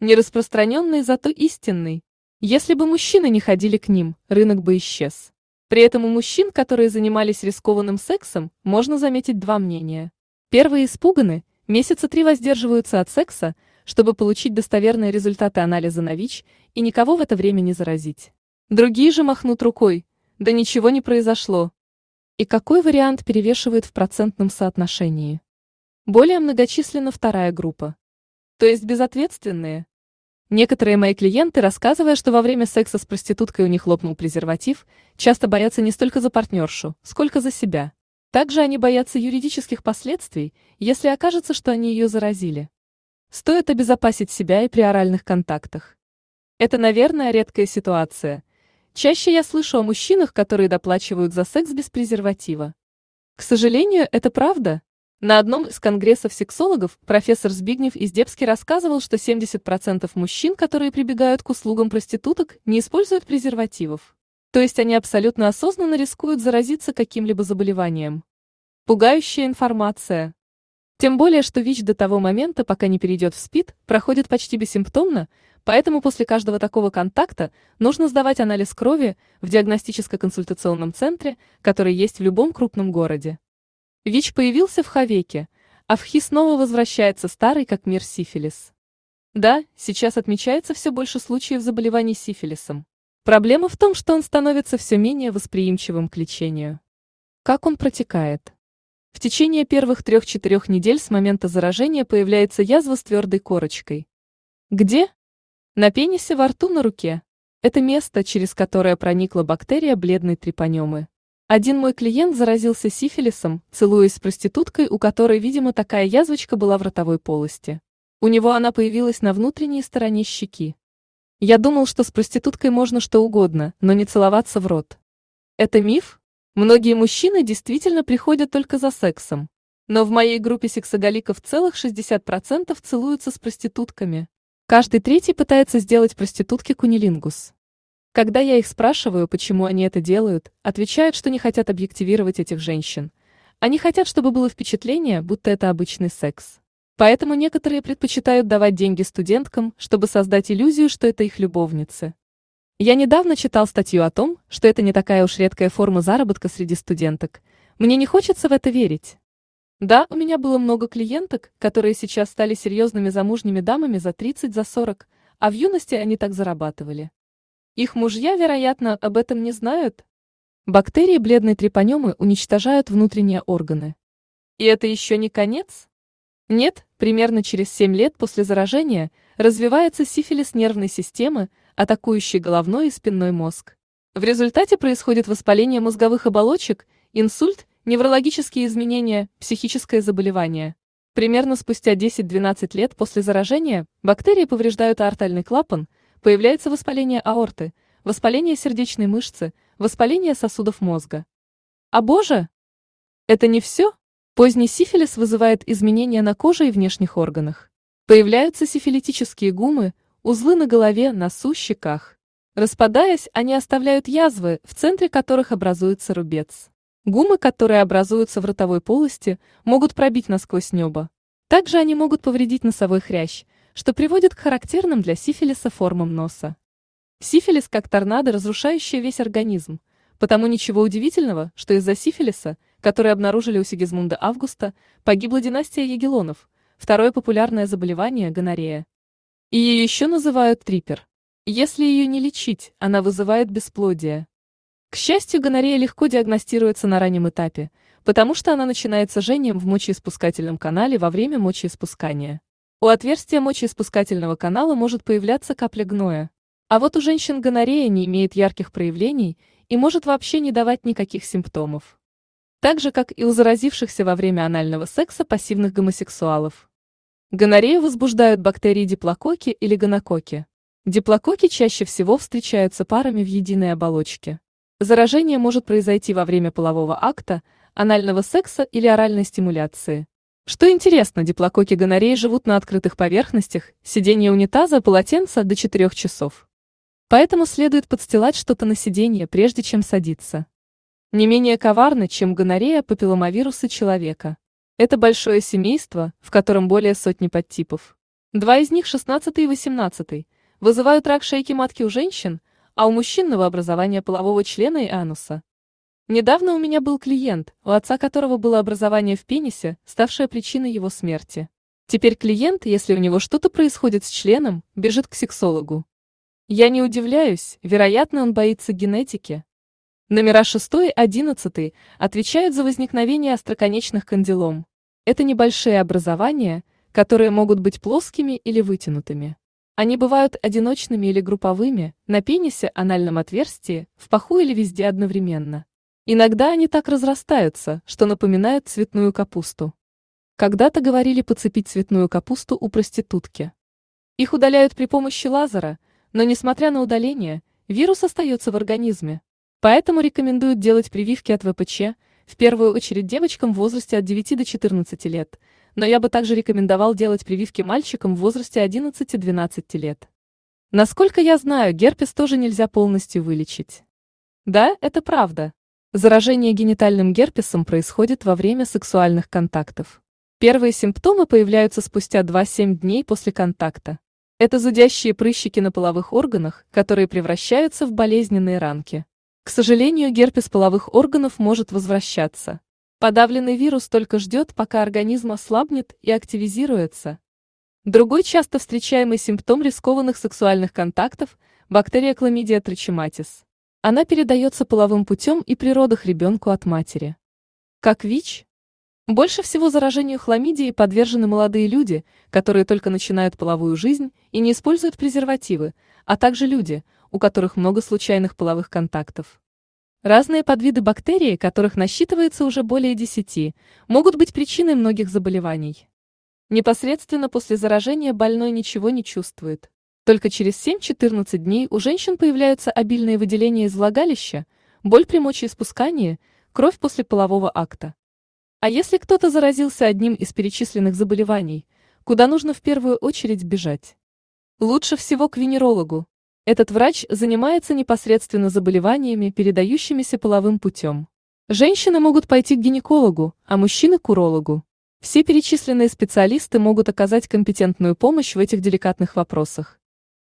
Нераспространенный, зато истинный. Если бы мужчины не ходили к ним, рынок бы исчез. При этом у мужчин, которые занимались рискованным сексом, можно заметить два мнения. Первые испуганы, месяца три воздерживаются от секса, чтобы получить достоверные результаты анализа на ВИЧ и никого в это время не заразить. Другие же махнут рукой, да ничего не произошло. И какой вариант перевешивает в процентном соотношении? Более многочисленна вторая группа. То есть безответственные. Некоторые мои клиенты, рассказывая, что во время секса с проституткой у них лопнул презерватив, часто боятся не столько за партнершу, сколько за себя. Также они боятся юридических последствий, если окажется, что они ее заразили. Стоит обезопасить себя и при оральных контактах. Это, наверное, редкая ситуация. Чаще я слышу о мужчинах, которые доплачивают за секс без презерватива. К сожалению, это правда. На одном из конгрессов сексологов профессор Збигнев Издебский рассказывал, что 70% мужчин, которые прибегают к услугам проституток, не используют презервативов. То есть они абсолютно осознанно рискуют заразиться каким-либо заболеванием. Пугающая информация. Тем более, что ВИЧ до того момента, пока не перейдет в СПИД, проходит почти бессимптомно, поэтому после каждого такого контакта нужно сдавать анализ крови в диагностическо-консультационном центре, который есть в любом крупном городе. ВИЧ появился в Хавеке, а в ХИ снова возвращается старый как мир сифилис. Да, сейчас отмечается все больше случаев заболеваний сифилисом. Проблема в том, что он становится все менее восприимчивым к лечению. Как он протекает? В течение первых трех-четырех недель с момента заражения появляется язва с твердой корочкой. Где? На пенисе, во рту, на руке. Это место, через которое проникла бактерия бледной трипанемы. Один мой клиент заразился сифилисом, целуясь с проституткой, у которой, видимо, такая язвочка была в ротовой полости. У него она появилась на внутренней стороне щеки. Я думал, что с проституткой можно что угодно, но не целоваться в рот. Это миф? Многие мужчины действительно приходят только за сексом. Но в моей группе сексоголиков целых 60% целуются с проститутками. Каждый третий пытается сделать проститутке кунилингус. Когда я их спрашиваю, почему они это делают, отвечают, что не хотят объективировать этих женщин. Они хотят, чтобы было впечатление, будто это обычный секс. Поэтому некоторые предпочитают давать деньги студенткам, чтобы создать иллюзию, что это их любовницы. Я недавно читал статью о том, что это не такая уж редкая форма заработка среди студенток. Мне не хочется в это верить. Да, у меня было много клиенток, которые сейчас стали серьезными замужними дамами за 30, за 40, а в юности они так зарабатывали. Их мужья, вероятно, об этом не знают. Бактерии бледной трепанемы уничтожают внутренние органы. И это еще не конец? Нет, примерно через 7 лет после заражения развивается сифилис нервной системы, атакующий головной и спинной мозг. В результате происходит воспаление мозговых оболочек, инсульт, неврологические изменения, психическое заболевание. Примерно спустя 10-12 лет после заражения бактерии повреждают аортальный клапан, появляется воспаление аорты, воспаление сердечной мышцы, воспаление сосудов мозга. А боже! Это не все? Поздний сифилис вызывает изменения на коже и внешних органах. Появляются сифилитические гумы, узлы на голове, носу, щеках. Распадаясь, они оставляют язвы, в центре которых образуется рубец. Гумы, которые образуются в ротовой полости, могут пробить насквозь небо. Также они могут повредить носовой хрящ, что приводит к характерным для сифилиса формам носа. Сифилис как торнадо, разрушающий весь организм. Потому ничего удивительного, что из-за сифилиса, который обнаружили у Сигизмунда Августа, погибла династия Егелонов, второе популярное заболевание – гонорея. Ее еще называют трипер. Если ее не лечить, она вызывает бесплодие. К счастью, гонорея легко диагностируется на раннем этапе, потому что она начинается жжением в мочеиспускательном канале во время мочеиспускания. У отверстия мочеиспускательного канала может появляться капля гноя. А вот у женщин гонорея не имеет ярких проявлений и может вообще не давать никаких симптомов. Так же, как и у заразившихся во время анального секса пассивных гомосексуалов. Гонорею возбуждают бактерии диплококи или гонококи. Диплококи чаще всего встречаются парами в единой оболочке. Заражение может произойти во время полового акта, анального секса или оральной стимуляции. Что интересно, диплококи гонореи живут на открытых поверхностях, сиденье унитаза, полотенца до 4 часов. Поэтому следует подстилать что-то на сиденье, прежде чем садиться. Не менее коварно, чем гонорея папилломавирусы человека. Это большое семейство, в котором более сотни подтипов. Два из них, 16 и 18, вызывают рак шейки матки у женщин, а у мужчин новообразование полового члена и ануса. Недавно у меня был клиент, у отца которого было образование в пенисе, ставшее причиной его смерти. Теперь клиент, если у него что-то происходит с членом, бежит к сексологу. Я не удивляюсь, вероятно, он боится генетики. Номера 6 и 11 отвечают за возникновение остроконечных кандилом. Это небольшие образования, которые могут быть плоскими или вытянутыми. Они бывают одиночными или групповыми, на пенисе, анальном отверстии, в паху или везде одновременно. Иногда они так разрастаются, что напоминают цветную капусту. Когда-то говорили поцепить цветную капусту у проститутки. Их удаляют при помощи лазера, но несмотря на удаление, вирус остается в организме. Поэтому рекомендуют делать прививки от ВПЧ, в первую очередь девочкам в возрасте от 9 до 14 лет, но я бы также рекомендовал делать прививки мальчикам в возрасте 11-12 лет. Насколько я знаю, герпес тоже нельзя полностью вылечить. Да, это правда. Заражение генитальным герпесом происходит во время сексуальных контактов. Первые симптомы появляются спустя 2-7 дней после контакта. Это зудящие прыщики на половых органах, которые превращаются в болезненные ранки. К сожалению, герпес половых органов может возвращаться. Подавленный вирус только ждет, пока организм ослабнет и активизируется. Другой часто встречаемый симптом рискованных сексуальных контактов – бактерия Chlamydia trachomatis. Она передается половым путем и при родах ребенку от матери. Как ВИЧ? Больше всего заражению хламидией подвержены молодые люди, которые только начинают половую жизнь и не используют презервативы, а также люди, у которых много случайных половых контактов. Разные подвиды бактерий, которых насчитывается уже более 10, могут быть причиной многих заболеваний. Непосредственно после заражения больной ничего не чувствует. Только через 7-14 дней у женщин появляются обильные выделения из влагалища, боль при мочеиспускании, кровь после полового акта. А если кто-то заразился одним из перечисленных заболеваний, куда нужно в первую очередь бежать? Лучше всего к венерологу, этот врач занимается непосредственно заболеваниями, передающимися половым путем. Женщины могут пойти к гинекологу, а мужчины к урологу. Все перечисленные специалисты могут оказать компетентную помощь в этих деликатных вопросах.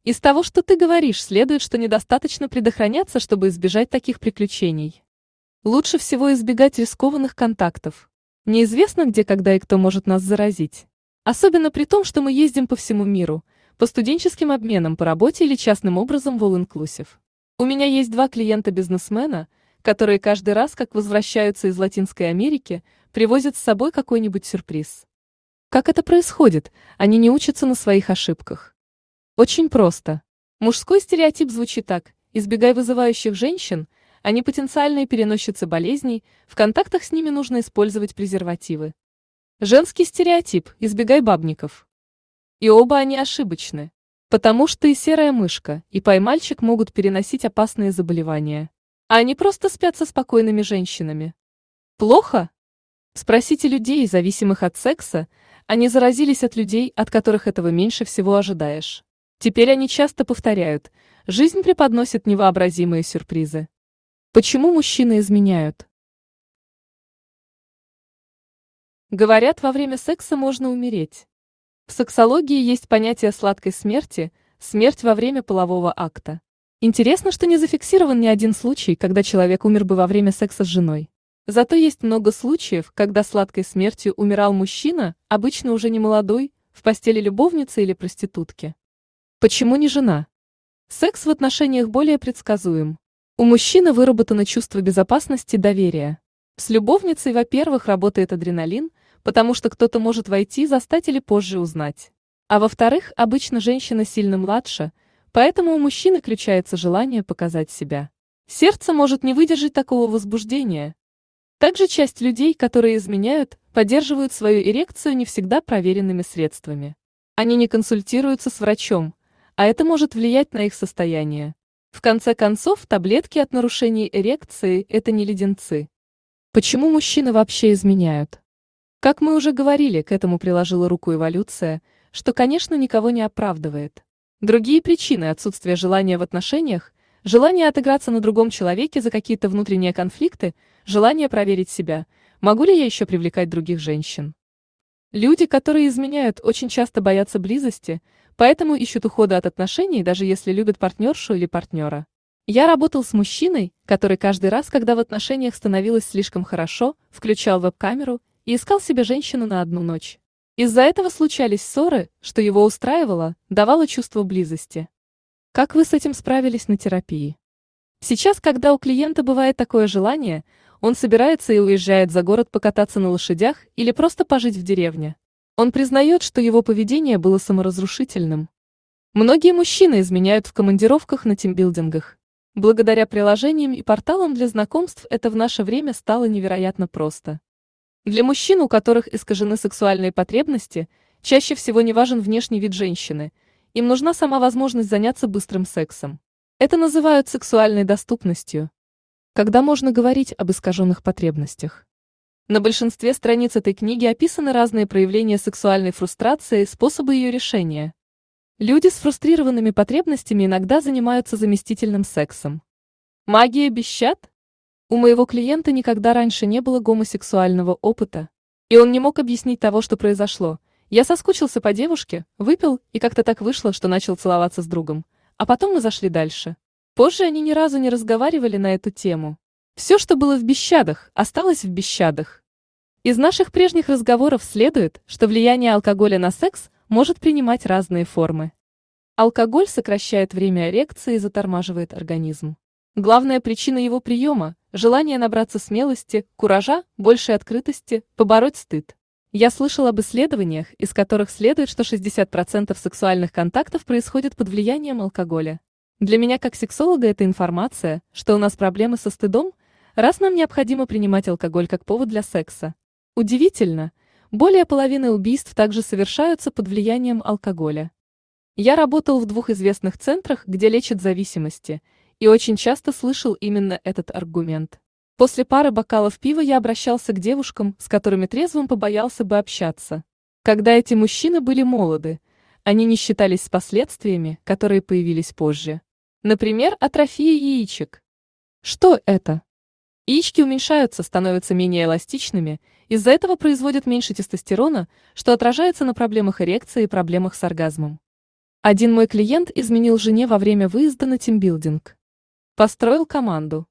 Из того, что ты говоришь, следует, что недостаточно предохраняться, чтобы избежать таких приключений. Лучше всего избегать рискованных контактов. Неизвестно, где, когда и кто может нас заразить. Особенно при том, что мы ездим по всему миру – по студенческим обменам по работе или частным образом в All Inclusive. У меня есть два клиента-бизнесмена, которые каждый раз, как возвращаются из Латинской Америки, привозят с собой какой-нибудь сюрприз. Как это происходит? Они не учатся на своих ошибках. Очень просто. Мужской стереотип звучит так – избегай вызывающих женщин, они потенциальные переносчицы болезней, в контактах с ними нужно использовать презервативы. Женский стереотип – избегай бабников. И оба они ошибочны. Потому что и серая мышка, и поймальчик могут переносить опасные заболевания. А они просто спят со спокойными женщинами. Плохо? Спросите людей, зависимых от секса, они заразились от людей, от которых этого меньше всего ожидаешь. Теперь они часто повторяют, жизнь преподносит невообразимые сюрпризы. Почему мужчины изменяют? Говорят, во время секса можно умереть. В сексологии есть понятие сладкой смерти, смерть во время полового акта. Интересно, что не зафиксирован ни один случай, когда человек умер бы во время секса с женой. Зато есть много случаев, когда сладкой смертью умирал мужчина, обычно уже не молодой, в постели любовницы или проститутки. Почему не жена? Секс в отношениях более предсказуем. У мужчины выработано чувство безопасности доверия. С любовницей, во-первых, работает адреналин – потому что кто-то может войти, застать или позже узнать. А во-вторых, обычно женщина сильно младше, поэтому у мужчины включается желание показать себя. Сердце может не выдержать такого возбуждения. Также часть людей, которые изменяют, поддерживают свою эрекцию не всегда проверенными средствами. Они не консультируются с врачом, а это может влиять на их состояние. В конце концов, таблетки от нарушений эрекции – это не леденцы. Почему мужчины вообще изменяют? Как мы уже говорили, к этому приложила руку эволюция, что, конечно, никого не оправдывает. Другие причины отсутствия желания в отношениях, желание отыграться на другом человеке за какие-то внутренние конфликты, желание проверить себя, могу ли я еще привлекать других женщин. Люди, которые изменяют, очень часто боятся близости, поэтому ищут ухода от отношений, даже если любят партнершу или партнера. Я работал с мужчиной, который каждый раз, когда в отношениях становилось слишком хорошо, включал веб-камеру и искал себе женщину на одну ночь. Из-за этого случались ссоры, что его устраивало, давало чувство близости. Как вы с этим справились на терапии? Сейчас, когда у клиента бывает такое желание, он собирается и уезжает за город покататься на лошадях или просто пожить в деревне. Он признает, что его поведение было саморазрушительным. Многие мужчины изменяют в командировках на тимбилдингах. Благодаря приложениям и порталам для знакомств это в наше время стало невероятно просто. Для мужчин, у которых искажены сексуальные потребности, чаще всего не важен внешний вид женщины, им нужна сама возможность заняться быстрым сексом. Это называют сексуальной доступностью. Когда можно говорить об искаженных потребностях? На большинстве страниц этой книги описаны разные проявления сексуальной фрустрации и способы ее решения. Люди с фрустрированными потребностями иногда занимаются заместительным сексом. Магия бесчат? У моего клиента никогда раньше не было гомосексуального опыта, и он не мог объяснить того, что произошло. Я соскучился по девушке, выпил, и как-то так вышло, что начал целоваться с другом. А потом мы зашли дальше. Позже они ни разу не разговаривали на эту тему. Все, что было в бесщадах, осталось в бесщадах. Из наших прежних разговоров следует, что влияние алкоголя на секс может принимать разные формы. Алкоголь сокращает время эрекции и затормаживает организм. Главная причина его приема – желание набраться смелости, куража, большей открытости, побороть стыд. Я слышал об исследованиях, из которых следует, что 60% сексуальных контактов происходит под влиянием алкоголя. Для меня как сексолога это информация, что у нас проблемы со стыдом, раз нам необходимо принимать алкоголь как повод для секса. Удивительно, более половины убийств также совершаются под влиянием алкоголя. Я работал в двух известных центрах, где лечат зависимости – и очень часто слышал именно этот аргумент. После пары бокалов пива я обращался к девушкам, с которыми трезвым побоялся бы общаться. Когда эти мужчины были молоды, они не считались с последствиями, которые появились позже. Например, атрофия яичек. Что это? Яички уменьшаются, становятся менее эластичными, из-за этого производят меньше тестостерона, что отражается на проблемах эрекции и проблемах с оргазмом. Один мой клиент изменил жене во время выезда на тимбилдинг. Построил команду.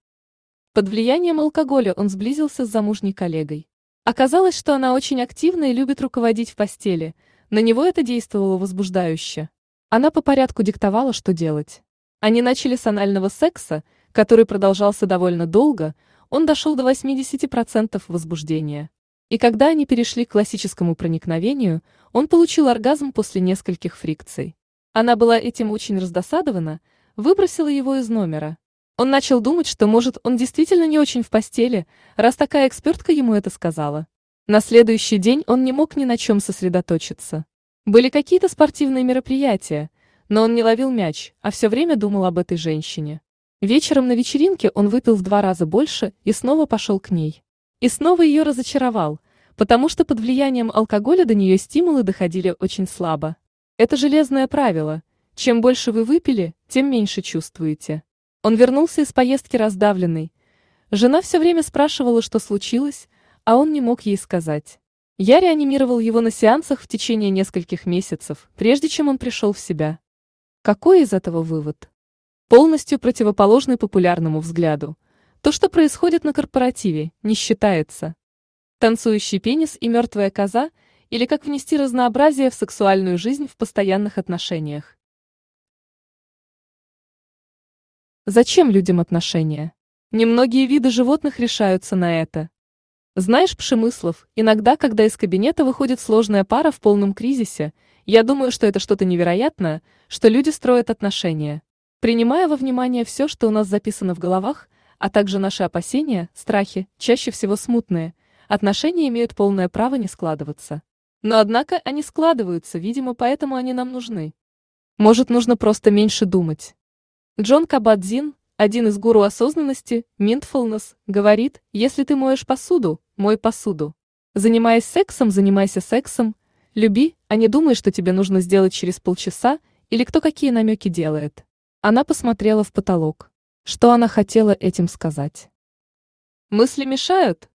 Под влиянием алкоголя он сблизился с замужней коллегой. Оказалось, что она очень активна и любит руководить в постели. На него это действовало возбуждающе. Она по порядку диктовала, что делать. Они начали с анального секса, который продолжался довольно долго, он дошел до 80% возбуждения. И когда они перешли к классическому проникновению, он получил оргазм после нескольких фрикций. Она была этим очень раздосадована, выбросила его из номера. Он начал думать, что, может, он действительно не очень в постели, раз такая экспертка ему это сказала. На следующий день он не мог ни на чем сосредоточиться. Были какие-то спортивные мероприятия, но он не ловил мяч, а все время думал об этой женщине. Вечером на вечеринке он выпил в два раза больше и снова пошел к ней. И снова ее разочаровал, потому что под влиянием алкоголя до нее стимулы доходили очень слабо. Это железное правило. Чем больше вы выпили, тем меньше чувствуете. Он вернулся из поездки раздавленный. Жена все время спрашивала, что случилось, а он не мог ей сказать. Я реанимировал его на сеансах в течение нескольких месяцев, прежде чем он пришел в себя. Какой из этого вывод? Полностью противоположный популярному взгляду. То, что происходит на корпоративе, не считается. Танцующий пенис и мертвая коза или как внести разнообразие в сексуальную жизнь в постоянных отношениях. Зачем людям отношения? Немногие виды животных решаются на это. Знаешь, Пшемыслов, иногда, когда из кабинета выходит сложная пара в полном кризисе, я думаю, что это что-то невероятное, что люди строят отношения. Принимая во внимание все, что у нас записано в головах, а также наши опасения, страхи, чаще всего смутные, отношения имеют полное право не складываться. Но однако они складываются, видимо, поэтому они нам нужны. Может, нужно просто меньше думать. Джон Кабадзин, один из гуру осознанности, mindfulness, говорит, если ты моешь посуду, мой посуду. Занимаясь сексом, занимайся сексом, люби, а не думай, что тебе нужно сделать через полчаса, или кто какие намеки делает. Она посмотрела в потолок. Что она хотела этим сказать? Мысли мешают?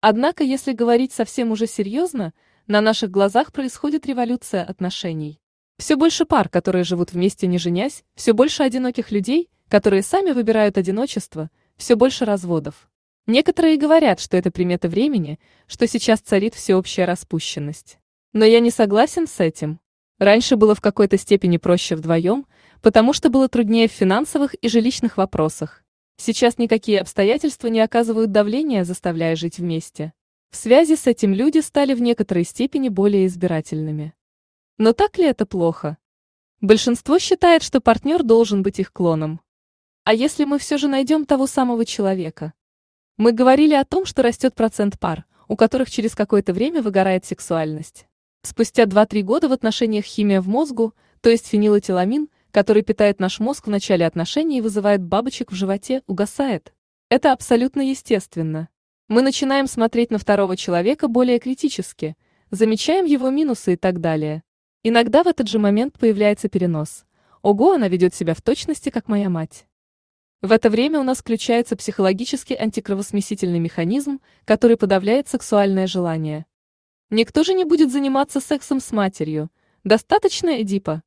Однако, если говорить совсем уже серьезно, на наших глазах происходит революция отношений. Все больше пар, которые живут вместе не женясь, все больше одиноких людей, которые сами выбирают одиночество, все больше разводов. Некоторые говорят, что это примета времени, что сейчас царит всеобщая распущенность. Но я не согласен с этим. Раньше было в какой-то степени проще вдвоем, потому что было труднее в финансовых и жилищных вопросах. Сейчас никакие обстоятельства не оказывают давления, заставляя жить вместе. В связи с этим люди стали в некоторой степени более избирательными. Но так ли это плохо? Большинство считает, что партнер должен быть их клоном. А если мы все же найдем того самого человека? Мы говорили о том, что растет процент пар, у которых через какое-то время выгорает сексуальность. Спустя 2-3 года в отношениях химия в мозгу, то есть фенилэтиламин, который питает наш мозг в начале отношений и вызывает бабочек в животе, угасает. Это абсолютно естественно. Мы начинаем смотреть на второго человека более критически, замечаем его минусы и так далее. Иногда в этот же момент появляется перенос. Ого, она ведет себя в точности, как моя мать. В это время у нас включается психологический антикровосмесительный механизм, который подавляет сексуальное желание. Никто же не будет заниматься сексом с матерью. Достаточно Эдипа.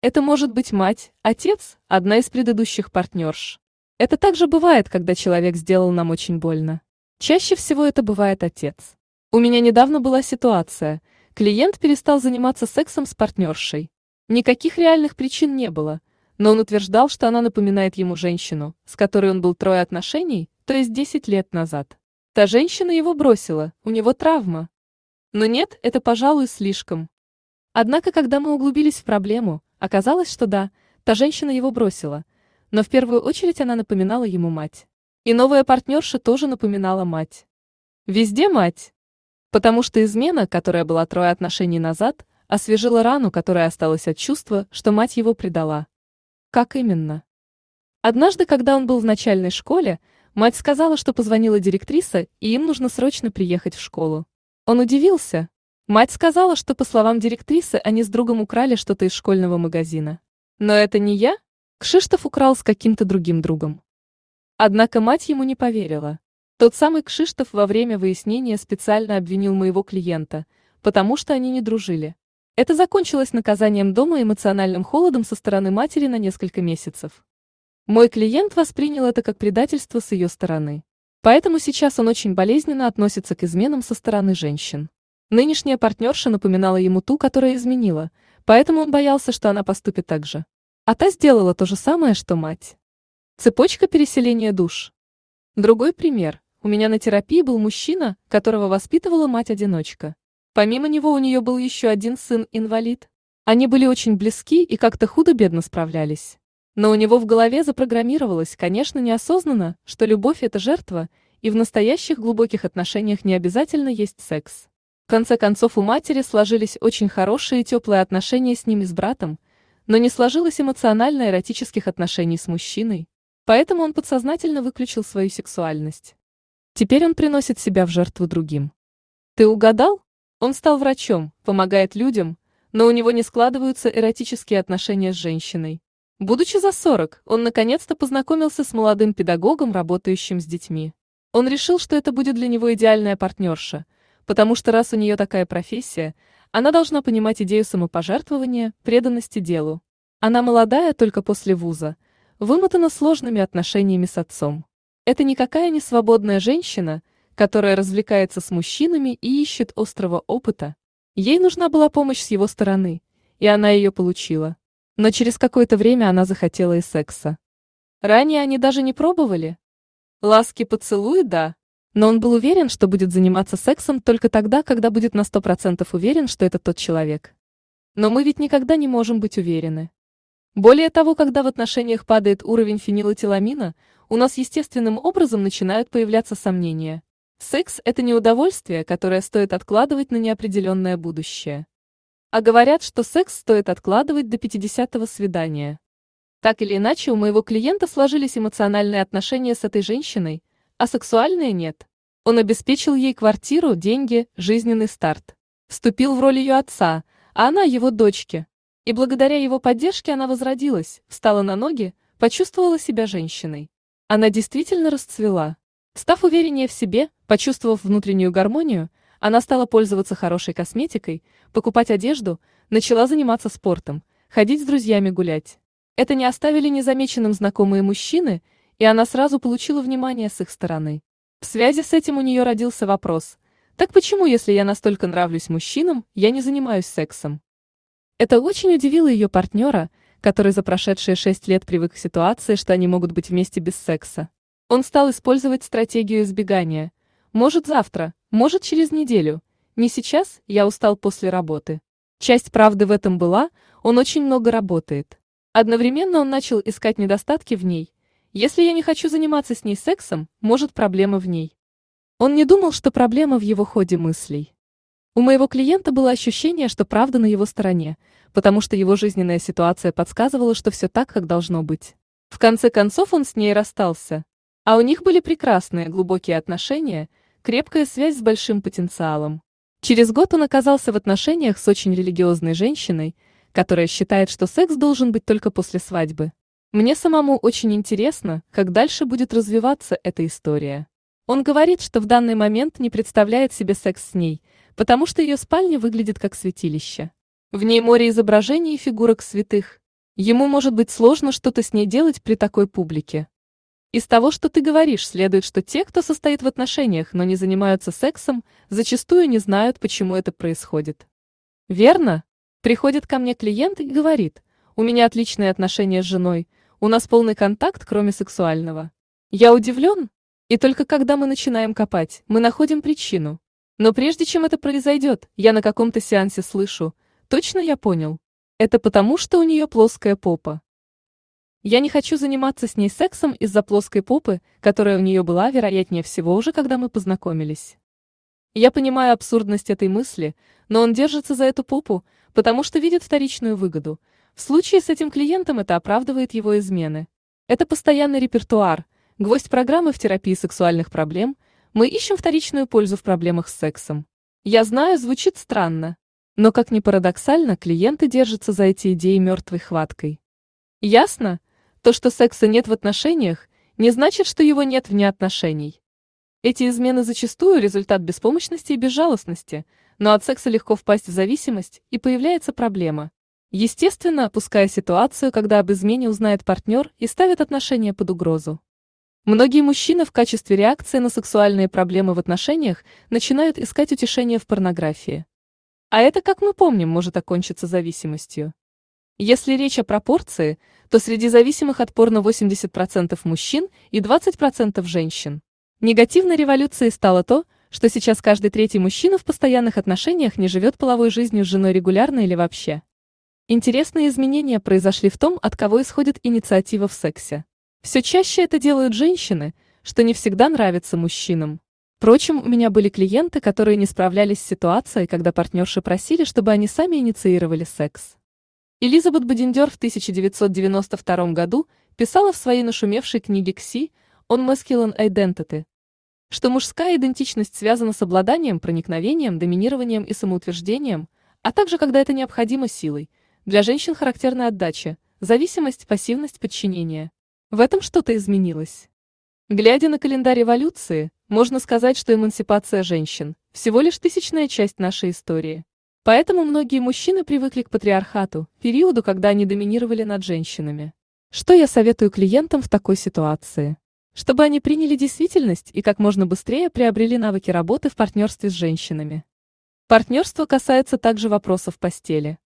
Это может быть мать, отец, одна из предыдущих партнерш. Это также бывает, когда человек сделал нам очень больно. Чаще всего это бывает отец. У меня недавно была ситуация. Клиент перестал заниматься сексом с партнершей. Никаких реальных причин не было, но он утверждал, что она напоминает ему женщину, с которой он был трое отношений, то есть 10 лет назад. Та женщина его бросила, у него травма. Но нет, это, пожалуй, слишком. Однако, когда мы углубились в проблему, Оказалось, что да, та женщина его бросила, но в первую очередь она напоминала ему мать. И новая партнерша тоже напоминала мать. Везде мать. Потому что измена, которая была трое отношений назад, освежила рану, которая осталась от чувства, что мать его предала. Как именно? Однажды, когда он был в начальной школе, мать сказала, что позвонила директриса, и им нужно срочно приехать в школу. Он удивился, Мать сказала, что, по словам директрисы, они с другом украли что-то из школьного магазина. Но это не я? Кшиштов украл с каким-то другим другом. Однако мать ему не поверила. Тот самый Кшиштов во время выяснения специально обвинил моего клиента, потому что они не дружили. Это закончилось наказанием дома эмоциональным холодом со стороны матери на несколько месяцев. Мой клиент воспринял это как предательство с ее стороны. Поэтому сейчас он очень болезненно относится к изменам со стороны женщин. Нынешняя партнерша напоминала ему ту, которая изменила, поэтому он боялся, что она поступит так же. а та сделала то же самое, что мать. Цепочка переселения душ. Другой пример. У меня на терапии был мужчина, которого воспитывала мать-одиночка. Помимо него у нее был еще один сын-инвалид. Они были очень близки и как-то худо-бедно справлялись. Но у него в голове запрограммировалось, конечно, неосознанно, что любовь – это жертва, и в настоящих глубоких отношениях не обязательно есть секс. Конце концов, у матери сложились очень хорошие и теплые отношения с ним и с братом, но не сложилось эмоционально-эротических отношений с мужчиной, поэтому он подсознательно выключил свою сексуальность. Теперь он приносит себя в жертву другим. Ты угадал? Он стал врачом, помогает людям, но у него не складываются эротические отношения с женщиной. Будучи за 40, он наконец-то познакомился с молодым педагогом, работающим с детьми. Он решил, что это будет для него идеальная партнерша, потому что раз у нее такая профессия, она должна понимать идею самопожертвования, преданности делу. Она молодая только после вуза, вымотана сложными отношениями с отцом. Это никакая не свободная женщина – которая развлекается с мужчинами и ищет острого опыта. Ей нужна была помощь с его стороны, и она ее получила. Но через какое-то время она захотела и секса. Ранее они даже не пробовали. Ласки поцелуи, да. Но он был уверен, что будет заниматься сексом только тогда, когда будет на сто процентов уверен, что это тот человек. Но мы ведь никогда не можем быть уверены. Более того, когда в отношениях падает уровень фенилэтиламина, у нас естественным образом начинают появляться сомнения. Секс – это не удовольствие, которое стоит откладывать на неопределенное будущее. А говорят, что секс стоит откладывать до 50-го свидания. Так или иначе, у моего клиента сложились эмоциональные отношения с этой женщиной, а сексуальные нет. Он обеспечил ей квартиру, деньги, жизненный старт. Вступил в роль ее отца, а она его дочки. И благодаря его поддержке она возродилась, встала на ноги, почувствовала себя женщиной. Она действительно расцвела. Став увереннее в себе, почувствовав внутреннюю гармонию, она стала пользоваться хорошей косметикой, покупать одежду, начала заниматься спортом, ходить с друзьями гулять. Это не оставили незамеченным знакомые мужчины, и она сразу получила внимание с их стороны. В связи с этим у нее родился вопрос, так почему, если я настолько нравлюсь мужчинам, я не занимаюсь сексом? Это очень удивило ее партнера, который за прошедшие шесть лет привык к ситуации, что они могут быть вместе без секса. Он стал использовать стратегию избегания. Может завтра, может через неделю. Не сейчас, я устал после работы. Часть правды в этом была, он очень много работает. Одновременно он начал искать недостатки в ней. Если я не хочу заниматься с ней сексом, может проблема в ней. Он не думал, что проблема в его ходе мыслей. У моего клиента было ощущение, что правда на его стороне, потому что его жизненная ситуация подсказывала, что все так, как должно быть. В конце концов он с ней расстался. А у них были прекрасные глубокие отношения, крепкая связь с большим потенциалом. Через год он оказался в отношениях с очень религиозной женщиной, которая считает, что секс должен быть только после свадьбы. Мне самому очень интересно, как дальше будет развиваться эта история. Он говорит, что в данный момент не представляет себе секс с ней, потому что ее спальня выглядит как святилище. В ней море изображений и фигурок святых. Ему может быть сложно что-то с ней делать при такой публике. Из того, что ты говоришь, следует, что те, кто состоит в отношениях, но не занимаются сексом, зачастую не знают, почему это происходит. Верно? Приходит ко мне клиент и говорит, у меня отличные отношения с женой, у нас полный контакт, кроме сексуального. Я удивлен, и только когда мы начинаем копать, мы находим причину. Но прежде чем это произойдет, я на каком-то сеансе слышу, точно я понял. Это потому, что у нее плоская попа. Я не хочу заниматься с ней сексом из-за плоской попы, которая у нее была, вероятнее всего, уже когда мы познакомились. Я понимаю абсурдность этой мысли, но он держится за эту попу, потому что видит вторичную выгоду. В случае с этим клиентом это оправдывает его измены. Это постоянный репертуар, гвоздь программы в терапии сексуальных проблем. Мы ищем вторичную пользу в проблемах с сексом. Я знаю, звучит странно. Но, как ни парадоксально, клиенты держатся за эти идеи мертвой хваткой. Ясно? То, что секса нет в отношениях, не значит, что его нет вне отношений. Эти измены зачастую результат беспомощности и безжалостности, но от секса легко впасть в зависимость, и появляется проблема. Естественно, опуская ситуацию, когда об измене узнает партнер и ставит отношения под угрозу. Многие мужчины в качестве реакции на сексуальные проблемы в отношениях начинают искать утешение в порнографии. А это, как мы помним, может окончиться зависимостью. Если речь о пропорции, то среди зависимых от порно 80% мужчин и 20% женщин. Негативной революцией стало то, что сейчас каждый третий мужчина в постоянных отношениях не живет половой жизнью с женой регулярно или вообще. Интересные изменения произошли в том, от кого исходит инициатива в сексе. Все чаще это делают женщины, что не всегда нравится мужчинам. Впрочем, у меня были клиенты, которые не справлялись с ситуацией, когда партнерши просили, чтобы они сами инициировали секс. Элизабет Бодиндер в 1992 году писала в своей нашумевшей книге «Кси» «On Masculine Identity», что мужская идентичность связана с обладанием, проникновением, доминированием и самоутверждением, а также, когда это необходимо силой, для женщин характерна отдача, зависимость, пассивность, подчинение. В этом что-то изменилось. Глядя на календарь эволюции, можно сказать, что эмансипация женщин – всего лишь тысячная часть нашей истории. Поэтому многие мужчины привыкли к патриархату, периоду, когда они доминировали над женщинами. Что я советую клиентам в такой ситуации? Чтобы они приняли действительность и как можно быстрее приобрели навыки работы в партнерстве с женщинами. Партнерство касается также вопросов постели.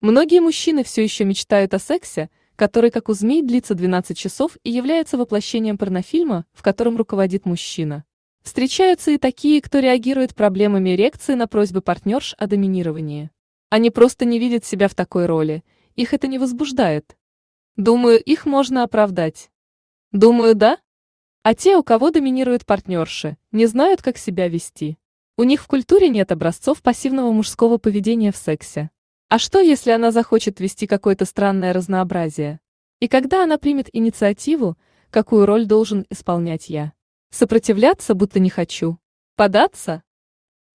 Многие мужчины все еще мечтают о сексе, который, как у змей, длится 12 часов и является воплощением порнофильма, в котором руководит мужчина. Встречаются и такие, кто реагирует проблемами эрекции на просьбы партнерш о доминировании. Они просто не видят себя в такой роли, их это не возбуждает. Думаю, их можно оправдать. Думаю, да? А те, у кого доминируют партнерши, не знают, как себя вести. У них в культуре нет образцов пассивного мужского поведения в сексе. А что, если она захочет вести какое-то странное разнообразие? И когда она примет инициативу, какую роль должен исполнять я? Сопротивляться, будто не хочу. Податься?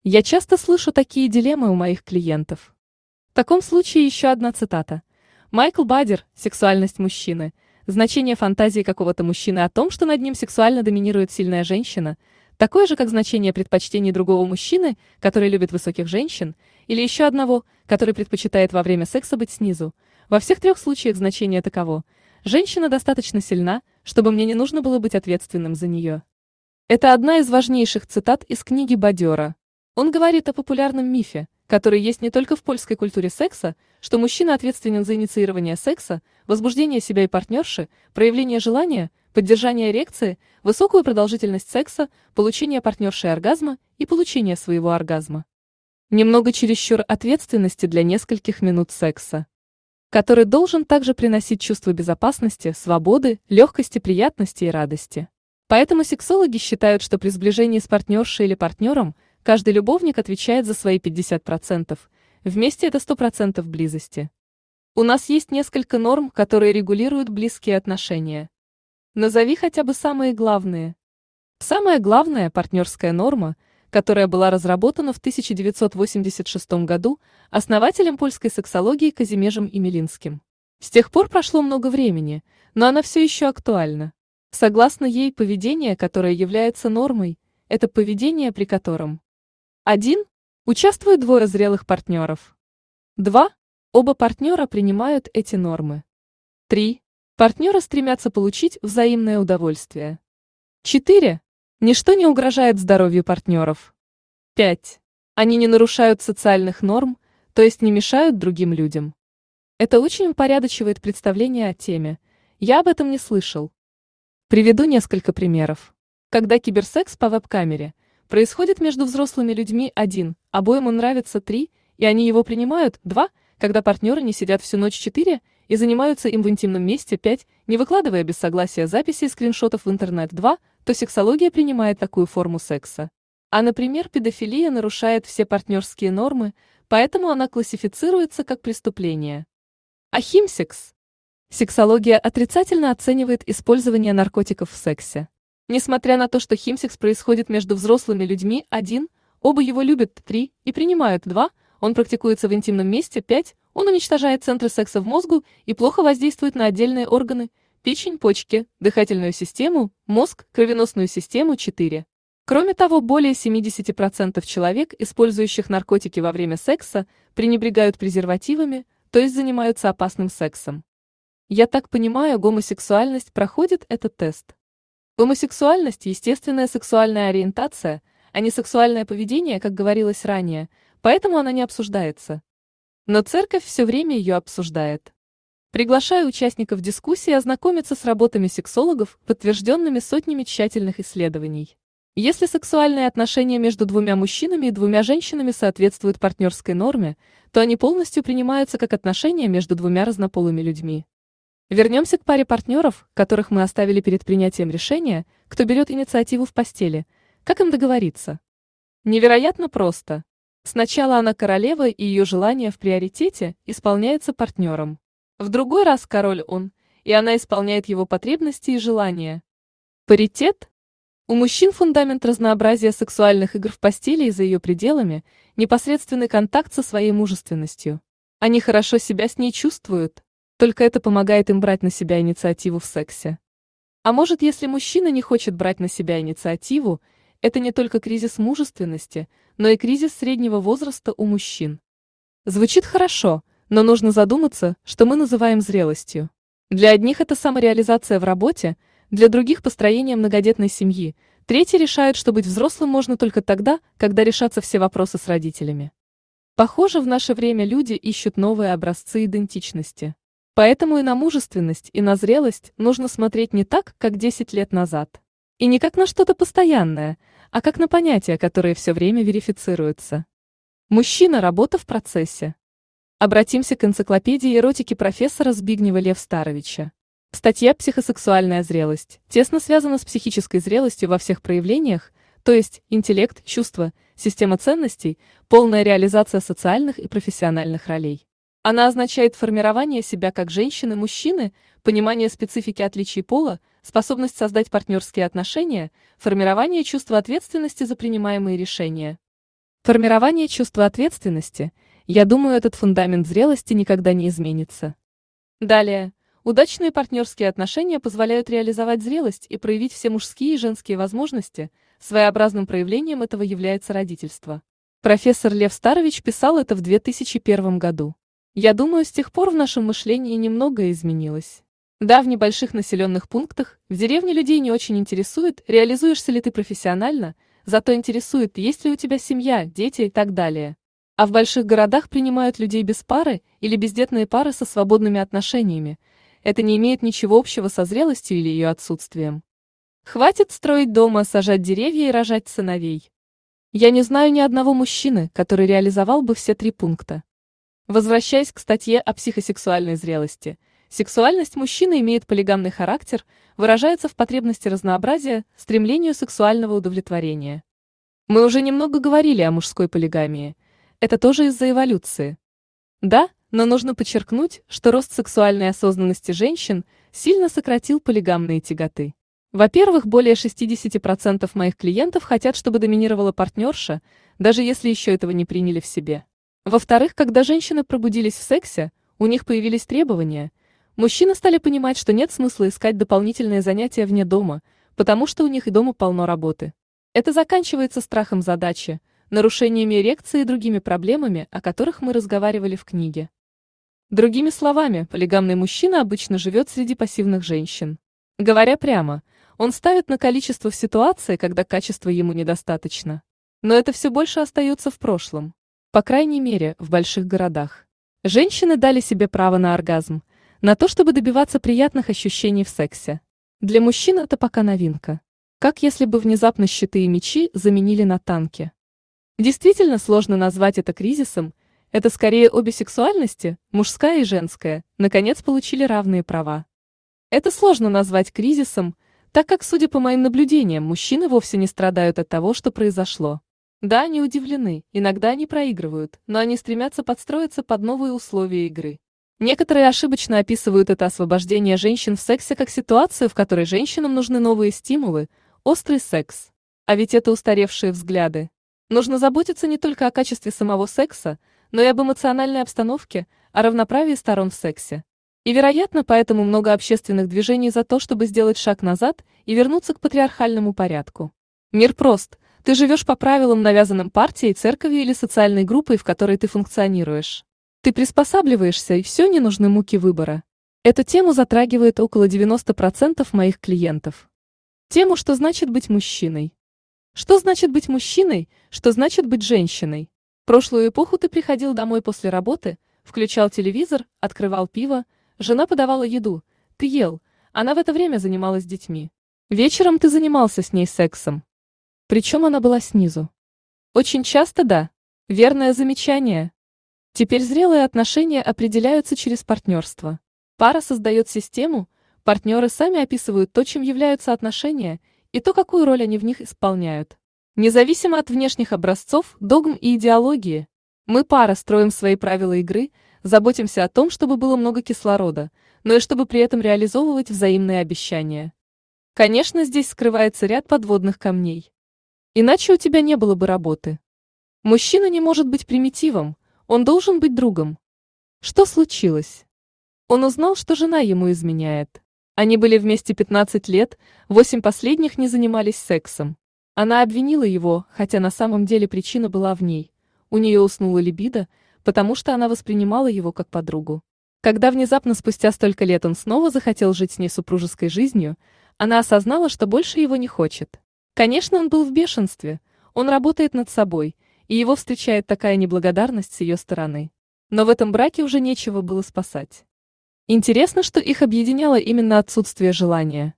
Я часто слышу такие дилеммы у моих клиентов. В таком случае еще одна цитата. Майкл Бадер «Сексуальность мужчины». Значение фантазии какого-то мужчины о том, что над ним сексуально доминирует сильная женщина – такое же, как значение предпочтений другого мужчины, который любит высоких женщин, или еще одного, который предпочитает во время секса быть снизу. Во всех трех случаях значение таково. Женщина достаточно сильна, чтобы мне не нужно было быть ответственным за нее. Это одна из важнейших цитат из книги Бадера. Он говорит о популярном мифе, который есть не только в польской культуре секса, что мужчина ответственен за инициирование секса, возбуждение себя и партнерши, проявление желания, поддержание эрекции, высокую продолжительность секса, получение партнерши оргазма и получение своего оргазма. Немного чересчур ответственности для нескольких минут секса, который должен также приносить чувство безопасности, свободы, легкости, приятности и радости. Поэтому сексологи считают, что при сближении с партнершей или партнером каждый любовник отвечает за свои 50%, вместе это 100% близости. У нас есть несколько норм, которые регулируют близкие отношения. Назови хотя бы самые главные. Самая главная партнерская норма, которая была разработана в 1986 году основателем польской сексологии Казимежем Емелинским. С тех пор прошло много времени, но она все еще актуальна. Согласно ей, поведение, которое является нормой, это поведение, при котором 1. Участвуют двое зрелых партнеров. 2. Оба партнера принимают эти нормы. 3. Партнеры стремятся получить взаимное удовольствие. 4. Ничто не угрожает здоровью партнеров. 5. Они не нарушают социальных норм, то есть не мешают другим людям. Это очень упорядочивает представление о теме. Я об этом не слышал. Приведу несколько примеров. Когда киберсекс по веб-камере происходит между взрослыми людьми один, обоим он нравится три, и они его принимают два, когда партнеры не сидят всю ночь четыре, и занимаются им в интимном месте 5, не выкладывая без согласия записи и скриншотов в интернет 2, то сексология принимает такую форму секса. А, например, педофилия нарушает все партнерские нормы, поэтому она классифицируется как преступление. А химсекс? Сексология отрицательно оценивает использование наркотиков в сексе. Несмотря на то, что химсекс происходит между взрослыми людьми, один, оба его любят, три, и принимают, два, он практикуется в интимном месте, пять, он уничтожает центры секса в мозгу и плохо воздействует на отдельные органы – печень, почки, дыхательную систему, мозг, кровеносную систему 4. Кроме того, более 70% человек, использующих наркотики во время секса, пренебрегают презервативами, то есть занимаются опасным сексом. Я так понимаю, гомосексуальность проходит этот тест. Гомосексуальность – естественная сексуальная ориентация, а не сексуальное поведение, как говорилось ранее, поэтому она не обсуждается. Но церковь все время ее обсуждает. Приглашаю участников дискуссии ознакомиться с работами сексологов, подтвержденными сотнями тщательных исследований. Если сексуальные отношения между двумя мужчинами и двумя женщинами соответствуют партнерской норме, то они полностью принимаются как отношения между двумя разнополыми людьми. Вернемся к паре партнеров, которых мы оставили перед принятием решения, кто берет инициативу в постели, как им договориться. Невероятно просто. Сначала она королева и ее желание в приоритете исполняется партнером. В другой раз король он, и она исполняет его потребности и желания. Паритет у мужчин фундамент разнообразия сексуальных игр в постели и за ее пределами – непосредственный контакт со своей мужественностью. Они хорошо себя с ней чувствуют, только это помогает им брать на себя инициативу в сексе. А может, если мужчина не хочет брать на себя инициативу, это не только кризис мужественности, но и кризис среднего возраста у мужчин. Звучит хорошо, но нужно задуматься, что мы называем зрелостью. Для одних это самореализация в работе – для других построение многодетной семьи, третьи решают, что быть взрослым можно только тогда, когда решатся все вопросы с родителями. Похоже, в наше время люди ищут новые образцы идентичности. Поэтому и на мужественность, и на зрелость нужно смотреть не так, как 10 лет назад. И не как на что-то постоянное, а как на понятия, которые все время верифицируются. Мужчина – работа в процессе. Обратимся к энциклопедии эротики профессора Збигнева Лев Старовича. Статья «Психосексуальная зрелость» тесно связана с психической зрелостью во всех проявлениях, то есть интеллект, чувства, система ценностей, полная реализация социальных и профессиональных ролей. Она означает формирование себя как женщины-мужчины, понимание специфики отличий пола, способность создать партнерские отношения, формирование чувства ответственности за принимаемые решения. Формирование чувства ответственности, я думаю, этот фундамент зрелости никогда не изменится. Далее. Удачные партнерские отношения позволяют реализовать зрелость и проявить все мужские и женские возможности, своеобразным проявлением этого является родительство. Профессор Лев Старович писал это в 2001 году. Я думаю, с тех пор в нашем мышлении немного изменилось. Да, в небольших населенных пунктах, в деревне людей не очень интересует, реализуешься ли ты профессионально, зато интересует, есть ли у тебя семья, дети и так далее. А в больших городах принимают людей без пары или бездетные пары со свободными отношениями – это не имеет ничего общего со зрелостью или ее отсутствием. Хватит строить дома, сажать деревья и рожать сыновей. Я не знаю ни одного мужчины, который реализовал бы все три пункта. Возвращаясь к статье о психосексуальной зрелости, сексуальность мужчины имеет полигамный характер, выражается в потребности разнообразия, стремлению сексуального удовлетворения. Мы уже немного говорили о мужской полигамии. Это тоже из-за эволюции. Да, но нужно подчеркнуть, что рост сексуальной осознанности женщин сильно сократил полигамные тяготы. Во-первых, более 60% моих клиентов хотят, чтобы доминировала партнерша, даже если еще этого не приняли в себе. Во-вторых, когда женщины пробудились в сексе, у них появились требования. Мужчины стали понимать, что нет смысла искать дополнительные занятия вне дома, потому что у них и дома полно работы. Это заканчивается страхом задачи, нарушениями эрекции и другими проблемами, о которых мы разговаривали в книге. Другими словами, полигамный мужчина обычно живет среди пассивных женщин. Говоря прямо, он ставит на количество в ситуации, когда качества ему недостаточно. Но это все больше остается в прошлом. По крайней мере, в больших городах. Женщины дали себе право на оргазм, на то, чтобы добиваться приятных ощущений в сексе. Для мужчин это пока новинка. Как если бы внезапно щиты и мечи заменили на танки. Действительно сложно назвать это кризисом, это скорее обе сексуальности, мужская и женская, наконец получили равные права. Это сложно назвать кризисом, так как, судя по моим наблюдениям, мужчины вовсе не страдают от того, что произошло. Да, они удивлены, иногда они проигрывают, но они стремятся подстроиться под новые условия игры. Некоторые ошибочно описывают это освобождение женщин в сексе как ситуацию, в которой женщинам нужны новые стимулы, острый секс. А ведь это устаревшие взгляды. Нужно заботиться не только о качестве самого секса, но и об эмоциональной обстановке, о равноправии сторон в сексе. И, вероятно, поэтому много общественных движений за то, чтобы сделать шаг назад и вернуться к патриархальному порядку. Мир прост. Ты живешь по правилам, навязанным партией, церковью или социальной группой, в которой ты функционируешь. Ты приспосабливаешься, и все не нужны муки выбора. Эту тему затрагивает около 90% моих клиентов. Тему, что значит быть мужчиной. Что значит быть мужчиной, что значит быть женщиной прошлую эпоху ты приходил домой после работы, включал телевизор, открывал пиво, Жена подавала еду, ты ел, она в это время занималась детьми. Вечером ты занимался с ней сексом. Причем она была снизу. Очень часто да. Верное замечание. Теперь зрелые отношения определяются через партнерство. Пара создает систему, партнеры сами описывают то, чем являются отношения, и то, какую роль они в них исполняют. Независимо от внешних образцов, догм и идеологии, мы пара строим свои правила игры, заботимся о том, чтобы было много кислорода, но и чтобы при этом реализовывать взаимные обещания. Конечно, здесь скрывается ряд подводных камней. Иначе у тебя не было бы работы. Мужчина не может быть примитивом, он должен быть другом. Что случилось? Он узнал, что жена ему изменяет. Они были вместе 15 лет, 8 последних не занимались сексом. Она обвинила его, хотя на самом деле причина была в ней. У нее уснула либидо, потому что она воспринимала его как подругу. Когда внезапно спустя столько лет он снова захотел жить с ней супружеской жизнью, она осознала, что больше его не хочет. Конечно, он был в бешенстве, он работает над собой, и его встречает такая неблагодарность с ее стороны. Но в этом браке уже нечего было спасать. Интересно, что их объединяло именно отсутствие желания.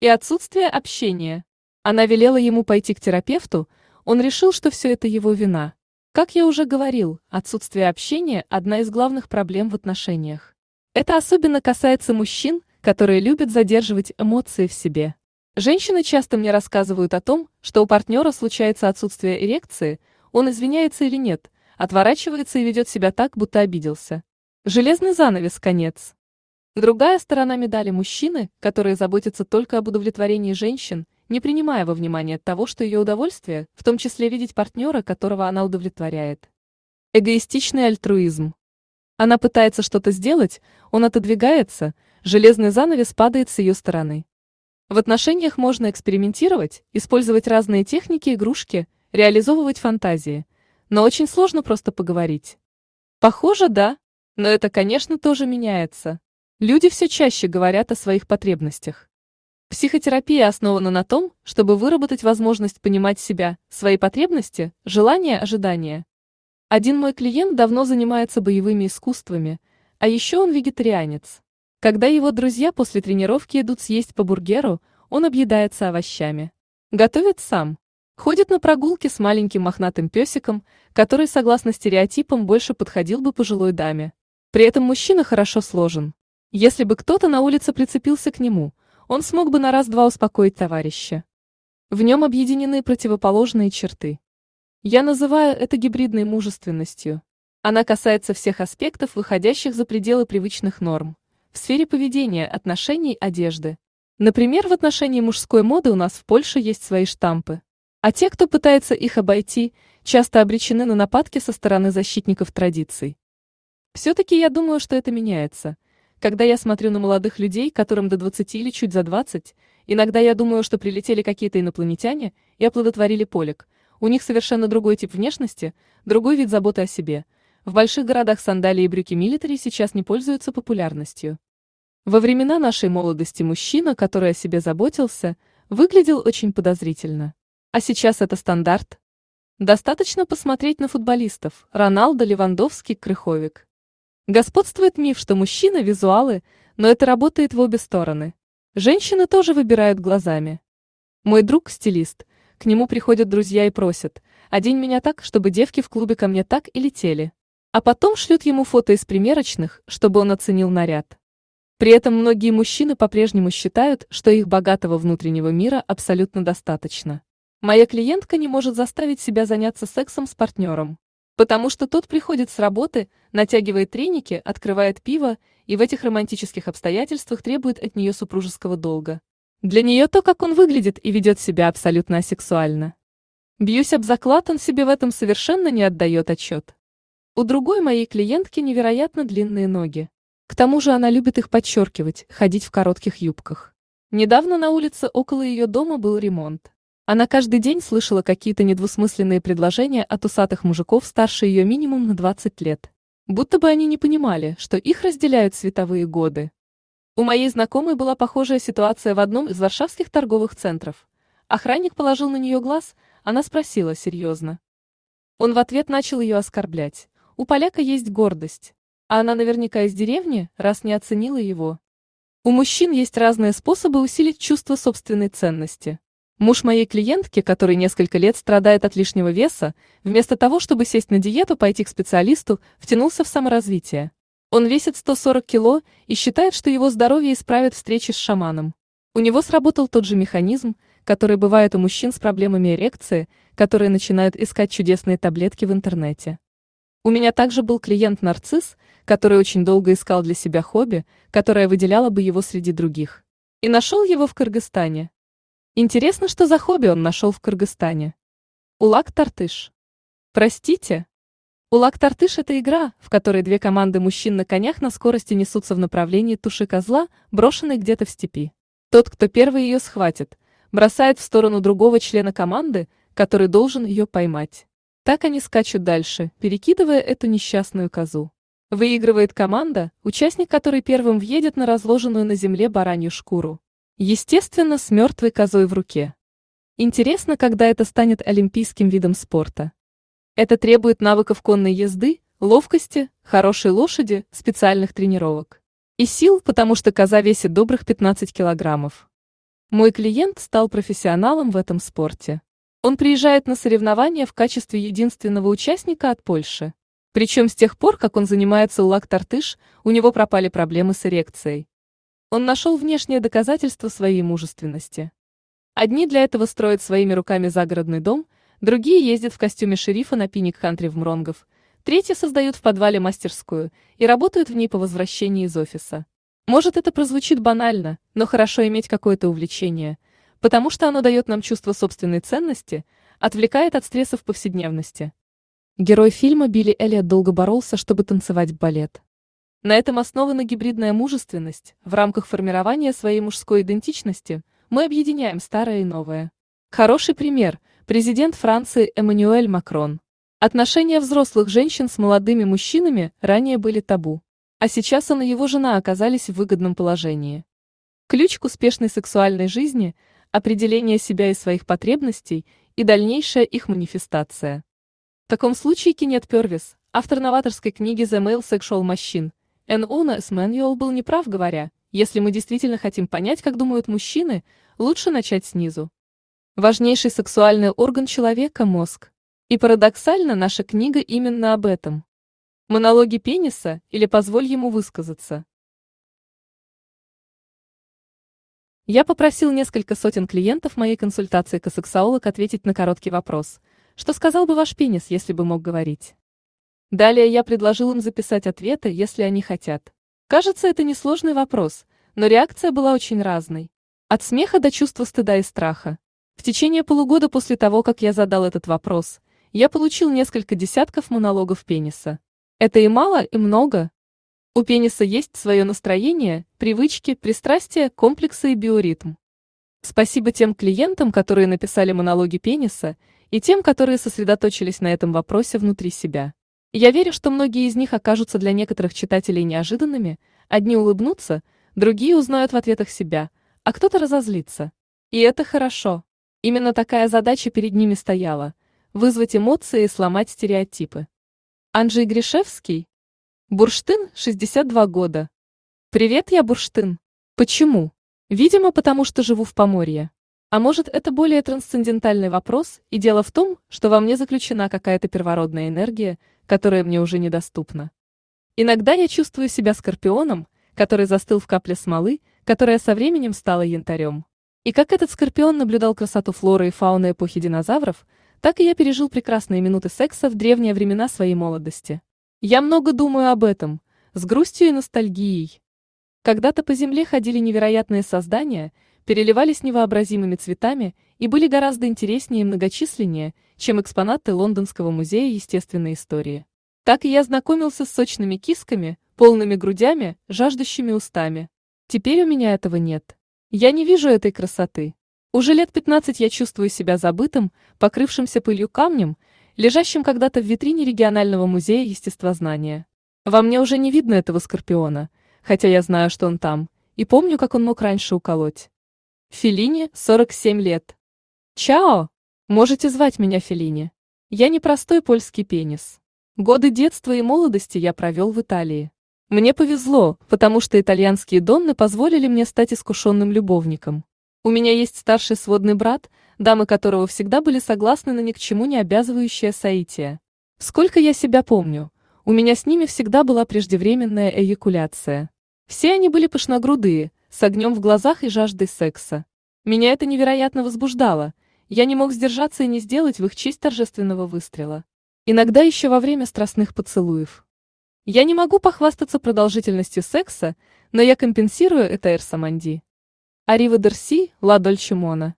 И отсутствие общения. Она велела ему пойти к терапевту, он решил, что все это его вина. Как я уже говорил, отсутствие общения – одна из главных проблем в отношениях. Это особенно касается мужчин, которые любят задерживать эмоции в себе. Женщины часто мне рассказывают о том, что у партнера случается отсутствие эрекции – он извиняется или нет, отворачивается и ведет себя так, будто обиделся. Железный занавес, конец. Другая сторона медали мужчины, которые заботятся только об удовлетворении женщин, не принимая во внимание того, что ее удовольствие, в том числе видеть партнера, которого она удовлетворяет. Эгоистичный альтруизм. Она пытается что-то сделать, он отодвигается, железный занавес падает с ее стороны. В отношениях можно экспериментировать, использовать разные техники игрушки, реализовывать фантазии. Но очень сложно просто поговорить. Похоже, да, но это, конечно, тоже меняется. Люди все чаще говорят о своих потребностях. Психотерапия основана на том, чтобы выработать возможность понимать себя, свои потребности, желания, ожидания. Один мой клиент давно занимается боевыми искусствами, а еще он вегетарианец. Когда его друзья после тренировки идут съесть по бургеру, он объедается овощами. Готовит сам. Ходит на прогулки с маленьким мохнатым песиком, который, согласно стереотипам, больше подходил бы пожилой даме. При этом мужчина хорошо сложен. Если бы кто-то на улице прицепился к нему, он смог бы на раз-два успокоить товарища. В нем объединены противоположные черты. Я называю это гибридной мужественностью. Она касается всех аспектов, выходящих за пределы привычных норм. В сфере поведения, отношений, одежды. Например, в отношении мужской моды у нас в Польше есть свои штампы. А те, кто пытается их обойти, часто обречены на нападки со стороны защитников традиций. Все-таки я думаю, что это меняется. Когда я смотрю на молодых людей, которым до 20 или чуть за 20, иногда я думаю, что прилетели какие-то инопланетяне и оплодотворили полик. У них совершенно другой тип внешности, другой вид заботы о себе. В больших городах сандалии и брюки милитари сейчас не пользуются популярностью. Во времена нашей молодости мужчина, который о себе заботился, выглядел очень подозрительно. А сейчас это стандарт? Достаточно посмотреть на футболистов Роналдо, Левандовский, Крыховик. Господствует миф, что мужчины – визуалы, но это работает в обе стороны. Женщины тоже выбирают глазами. Мой друг – стилист. К нему приходят друзья и просят, одень меня так, чтобы девки в клубе ко мне так и летели. А потом шлют ему фото из примерочных, чтобы он оценил наряд. При этом многие мужчины по-прежнему считают, что их богатого внутреннего мира абсолютно достаточно. Моя клиентка не может заставить себя заняться сексом с партнером, потому что тот приходит с работы, натягивает треники, открывает пиво и в этих романтических обстоятельствах требует от нее супружеского долга. Для нее то, как он выглядит и ведет себя абсолютно асексуально. Бьюсь об заклад, он себе в этом совершенно не отдает отчет. У другой моей клиентки невероятно длинные ноги. К тому же она любит их подчеркивать, ходить в коротких юбках. Недавно на улице около ее дома был ремонт. Она каждый день слышала какие-то недвусмысленные предложения от усатых мужиков старше ее минимум на 20 лет. Будто бы они не понимали, что их разделяют световые годы. У моей знакомой была похожая ситуация в одном из варшавских торговых центров. Охранник положил на нее глаз, она спросила серьезно. Он в ответ начал ее оскорблять. У поляка есть гордость. А она наверняка из деревни, раз не оценила его. У мужчин есть разные способы усилить чувство собственной ценности. Муж моей клиентки, который несколько лет страдает от лишнего веса, вместо того, чтобы сесть на диету, пойти к специалисту, втянулся в саморазвитие. Он весит 140 кило и считает, что его здоровье исправит встречи с шаманом. У него сработал тот же механизм, который бывает у мужчин с проблемами эрекции, которые начинают искать чудесные таблетки в интернете. У меня также был клиент-нарцисс, который очень долго искал для себя хобби, которое выделяло бы его среди других. И нашел его в Кыргызстане. Интересно, что за хобби он нашел в Кыргызстане. Улак-тартыш. Простите? Улак-тартыш – это игра, в которой две команды мужчин на конях на скорости несутся в направлении туши козла, брошенной где-то в степи. Тот, кто первый ее схватит, бросает в сторону другого члена команды, который должен ее поймать. Так они скачут дальше, перекидывая эту несчастную козу. Выигрывает команда, участник которой первым въедет на разложенную на земле баранью шкуру. Естественно, с мертвой козой в руке. Интересно, когда это станет олимпийским видом спорта. Это требует навыков конной езды, ловкости, хорошей лошади, специальных тренировок. И сил, потому что коза весит добрых 15 килограммов. Мой клиент стал профессионалом в этом спорте. Он приезжает на соревнования в качестве единственного участника от Польши. Причем с тех пор, как он занимается лак-тартыш, у него пропали проблемы с эрекцией. Он нашел внешнее доказательство своей мужественности. Одни для этого строят своими руками загородный дом, другие ездят в костюме шерифа на пиник-кантри в Мронгов, третьи создают в подвале мастерскую и работают в ней по возвращении из офиса. Может, это прозвучит банально, но хорошо иметь какое-то увлечение – потому что оно дает нам чувство собственной ценности, отвлекает от стрессов повседневности. Герой фильма Билли Эллиот долго боролся, чтобы танцевать балет. На этом основана гибридная мужественность. В рамках формирования своей мужской идентичности мы объединяем старое и новое. Хороший пример – президент Франции Эммануэль Макрон. Отношения взрослых женщин с молодыми мужчинами ранее были табу. А сейчас он и его жена оказались в выгодном положении. Ключ к успешной сексуальной жизни – определение себя и своих потребностей и дальнейшая их манифестация. В таком случае Кеннет Первис, автор новаторской книги The Male Sexual Machine, An Honest Manual был неправ говоря, если мы действительно хотим понять, как думают мужчины, лучше начать снизу. Важнейший сексуальный орган человека – мозг. И парадоксально наша книга именно об этом. Монологи пениса или позволь ему высказаться. Я попросил несколько сотен клиентов моей консультации косексаолог ответить на короткий вопрос. Что сказал бы ваш пенис, если бы мог говорить? Далее я предложил им записать ответы, если они хотят. Кажется, это несложный вопрос, но реакция была очень разной. От смеха до чувства стыда и страха. В течение полугода после того, как я задал этот вопрос, я получил несколько десятков монологов пениса. Это и мало, и много, у пениса есть свое настроение, привычки, пристрастия, комплексы и биоритм. Спасибо тем клиентам, которые написали монологи пениса, и тем, которые сосредоточились на этом вопросе внутри себя. Я верю, что многие из них окажутся для некоторых читателей неожиданными, одни улыбнутся, другие узнают в ответах себя, а кто-то разозлится. И это хорошо. Именно такая задача перед ними стояла – вызвать эмоции и сломать стереотипы. Анджей Гришевский, Бурштын, 62 года. Привет, я Бурштын. Почему? Видимо, потому что живу в Поморье. А может, это более трансцендентальный вопрос, и дело в том, что во мне заключена какая-то первородная энергия, которая мне уже недоступна. Иногда я чувствую себя скорпионом, который застыл в капле смолы, которая со временем стала янтарем. И как этот скорпион наблюдал красоту флоры и фауны эпохи динозавров, так и я пережил прекрасные минуты секса в древние времена своей молодости. Я много думаю об этом, с грустью и ностальгией. Когда-то по земле ходили невероятные создания, переливались невообразимыми цветами и были гораздо интереснее и многочисленнее, чем экспонаты Лондонского музея естественной истории. Так и я знакомился с сочными кисками, полными грудями, жаждущими устами. Теперь у меня этого нет. Я не вижу этой красоты. Уже лет 15 я чувствую себя забытым, покрывшимся пылью камнем, лежащим когда-то в витрине регионального музея естествознания. Во мне уже не видно этого скорпиона, хотя я знаю, что он там, и помню, как он мог раньше уколоть. Филине 47 лет. Чао! Можете звать меня Филине. Я не простой польский пенис. Годы детства и молодости я провел в Италии. Мне повезло, потому что итальянские донны позволили мне стать искушенным любовником. У меня есть старший сводный брат, дамы которого всегда были согласны на ни к чему не обязывающее соитие. Сколько я себя помню, у меня с ними всегда была преждевременная эякуляция. Все они были пышногрудые, с огнем в глазах и жаждой секса. Меня это невероятно возбуждало, я не мог сдержаться и не сделать в их честь торжественного выстрела. Иногда еще во время страстных поцелуев. Я не могу похвастаться продолжительностью секса, но я компенсирую это Эрсаманди. Арива Дерси, Ла Дольче Мона.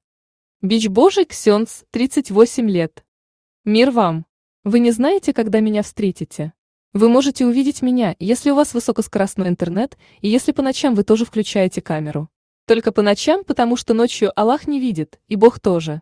Бич Божий Ксенц, 38 лет. Мир вам. Вы не знаете, когда меня встретите? Вы можете увидеть меня, если у вас высокоскоростной интернет, и если по ночам вы тоже включаете камеру. Только по ночам, потому что ночью Аллах не видит, и Бог тоже.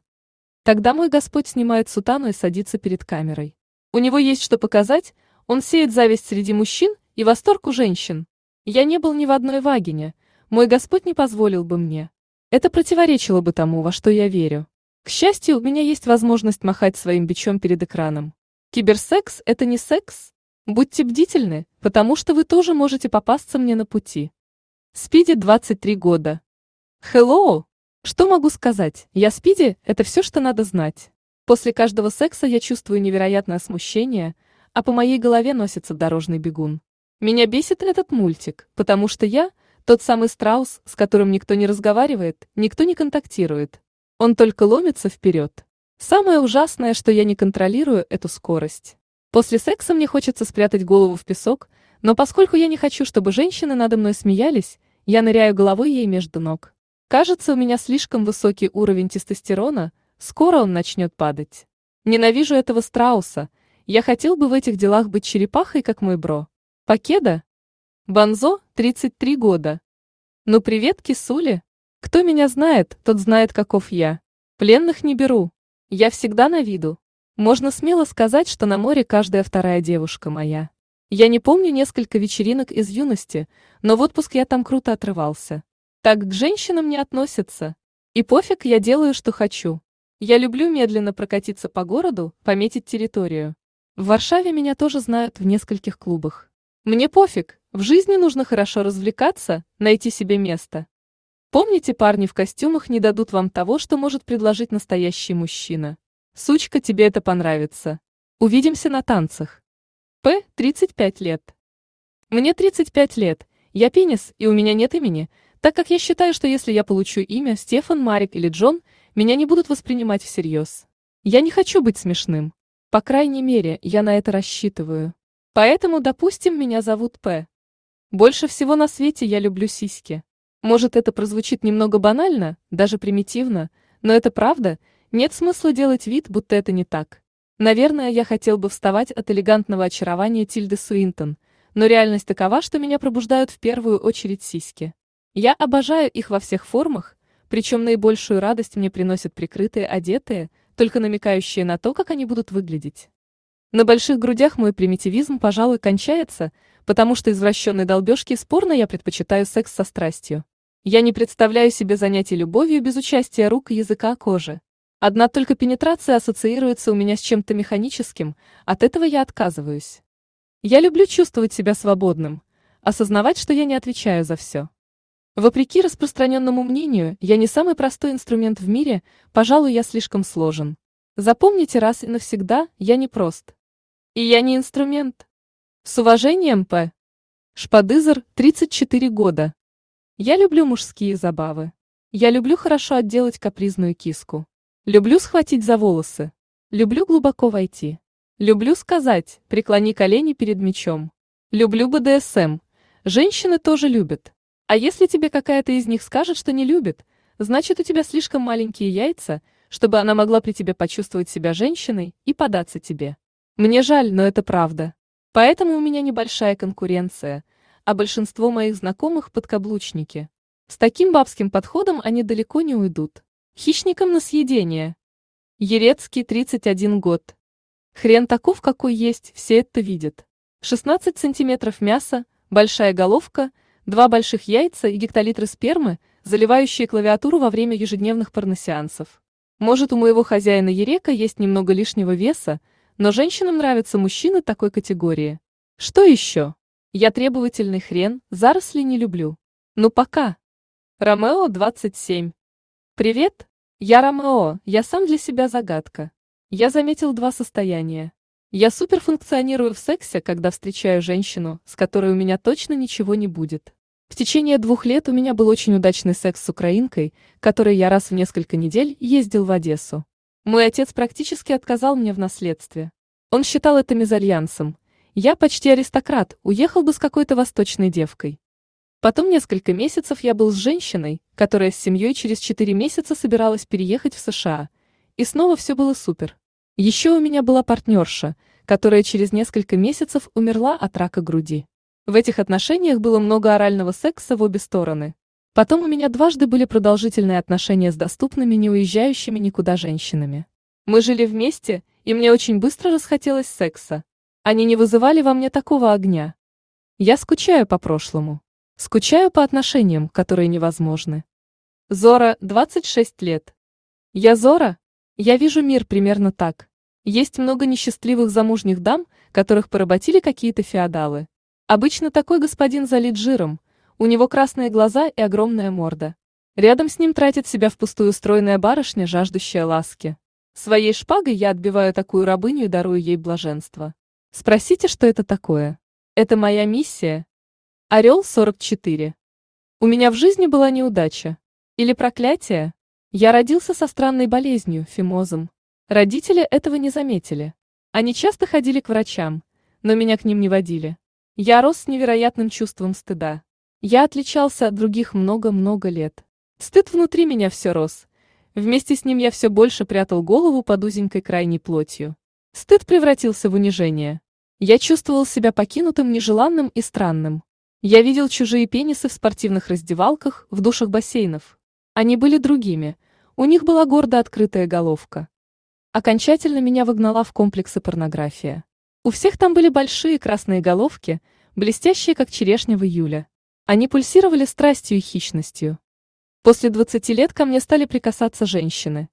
Тогда мой Господь снимает сутану и садится перед камерой. У него есть что показать, он сеет зависть среди мужчин и восторг у женщин. Я не был ни в одной вагине, мой Господь не позволил бы мне. Это противоречило бы тому, во что я верю. К счастью, у меня есть возможность махать своим бичом перед экраном. Киберсекс – это не секс? Будьте бдительны, потому что вы тоже можете попасться мне на пути. Спиди 23 года. Hello! Что могу сказать? Я Спиди – это все, что надо знать. После каждого секса я чувствую невероятное смущение, а по моей голове носится дорожный бегун. Меня бесит этот мультик, потому что я – тот самый страус, с которым никто не разговаривает, никто не контактирует. Он только ломится вперед. Самое ужасное, что я не контролирую эту скорость. После секса мне хочется спрятать голову в песок, но поскольку я не хочу, чтобы женщины надо мной смеялись, я ныряю головой ей между ног. Кажется, у меня слишком высокий уровень тестостерона – Скоро он начнет падать. Ненавижу этого страуса. Я хотел бы в этих делах быть черепахой, как мой бро. Покеда? Банзо, 33 года. Ну привет, кисули. Кто меня знает, тот знает, каков я. Пленных не беру. Я всегда на виду. Можно смело сказать, что на море каждая вторая девушка моя. Я не помню несколько вечеринок из юности, но в отпуск я там круто отрывался. Так к женщинам не относятся. И пофиг, я делаю, что хочу. Я люблю медленно прокатиться по городу, пометить территорию. В Варшаве меня тоже знают в нескольких клубах. Мне пофиг, в жизни нужно хорошо развлекаться, найти себе место. Помните, парни в костюмах не дадут вам того, что может предложить настоящий мужчина. Сучка, тебе это понравится. Увидимся на танцах. П. 35 лет. Мне 35 лет, я пенис, и у меня нет имени, так как я считаю, что если я получу имя Стефан, Марик или Джон – меня не будут воспринимать всерьез. Я не хочу быть смешным. По крайней мере, я на это рассчитываю. Поэтому, допустим, меня зовут П. Больше всего на свете я люблю сиськи. Может, это прозвучит немного банально, даже примитивно, но это правда, нет смысла делать вид, будто это не так. Наверное, я хотел бы вставать от элегантного очарования Тильды Суинтон, но реальность такова, что меня пробуждают в первую очередь сиськи. Я обожаю их во всех формах, причем наибольшую радость мне приносят прикрытые, одетые, только намекающие на то, как они будут выглядеть. На больших грудях мой примитивизм, пожалуй, кончается, потому что извращенной долбежки спорно я предпочитаю секс со страстью. Я не представляю себе занятий любовью без участия рук, языка, кожи. Одна только пенетрация ассоциируется у меня с чем-то механическим, от этого я отказываюсь. Я люблю чувствовать себя свободным, осознавать, что я не отвечаю за все. Вопреки распространенному мнению, я не самый простой инструмент в мире, пожалуй, я слишком сложен. Запомните раз и навсегда, я не прост. И я не инструмент. С уважением, П. Шпадызер, 34 года. Я люблю мужские забавы. Я люблю хорошо отделать капризную киску. Люблю схватить за волосы. Люблю глубоко войти. Люблю сказать, преклони колени перед мечом. Люблю БДСМ. Женщины тоже любят. А если тебе какая-то из них скажет, что не любит, значит у тебя слишком маленькие яйца, чтобы она могла при тебе почувствовать себя женщиной и податься тебе. Мне жаль, но это правда. Поэтому у меня небольшая конкуренция, а большинство моих знакомых подкаблучники. С таким бабским подходом они далеко не уйдут. Хищникам на съедение. Ерецкий, 31 год. Хрен таков, какой есть, все это видят. 16 сантиметров мяса, большая головка – два больших яйца и гектолитры спермы, заливающие клавиатуру во время ежедневных порносеансов. Может, у моего хозяина Ерека есть немного лишнего веса, но женщинам нравятся мужчины такой категории. Что еще? Я требовательный хрен, заросли не люблю. Ну пока. Ромео 27. Привет, я Ромео, я сам для себя загадка. Я заметил два состояния. Я супер функционирую в сексе, когда встречаю женщину, с которой у меня точно ничего не будет. В течение двух лет у меня был очень удачный секс с украинкой, которой я раз в несколько недель ездил в Одессу. Мой отец практически отказал мне в наследстве. Он считал это мезальянсом. Я почти аристократ, уехал бы с какой-то восточной девкой. Потом несколько месяцев я был с женщиной, которая с семьей через четыре месяца собиралась переехать в США. И снова все было супер. Еще у меня была партнерша, которая через несколько месяцев умерла от рака груди. В этих отношениях было много орального секса в обе стороны. Потом у меня дважды были продолжительные отношения с доступными, не уезжающими никуда женщинами. Мы жили вместе, и мне очень быстро расхотелось секса. Они не вызывали во мне такого огня. Я скучаю по прошлому. Скучаю по отношениям, которые невозможны. Зора, 26 лет. Я Зора, я вижу мир примерно так. Есть много несчастливых замужних дам, которых поработили какие-то феодалы. Обычно такой господин залит жиром, у него красные глаза и огромная морда. Рядом с ним тратит себя впустую стройная барышня, жаждущая ласки. Своей шпагой я отбиваю такую рабыню и дарую ей блаженство. Спросите, что это такое? Это моя миссия. Орел 44. У меня в жизни была неудача. Или проклятие. Я родился со странной болезнью, фимозом. Родители этого не заметили. Они часто ходили к врачам, но меня к ним не водили. Я рос с невероятным чувством стыда. Я отличался от других много-много лет. Стыд внутри меня все рос. Вместе с ним я все больше прятал голову под узенькой крайней плотью. Стыд превратился в унижение. Я чувствовал себя покинутым, нежеланным и странным. Я видел чужие пенисы в спортивных раздевалках, в душах бассейнов. Они были другими, у них была гордо открытая головка. Окончательно меня выгнала в комплексы порнография. У всех там были большие красные головки, блестящие, как черешня в июле. Они пульсировали страстью и хищностью. После 20 лет ко мне стали прикасаться женщины.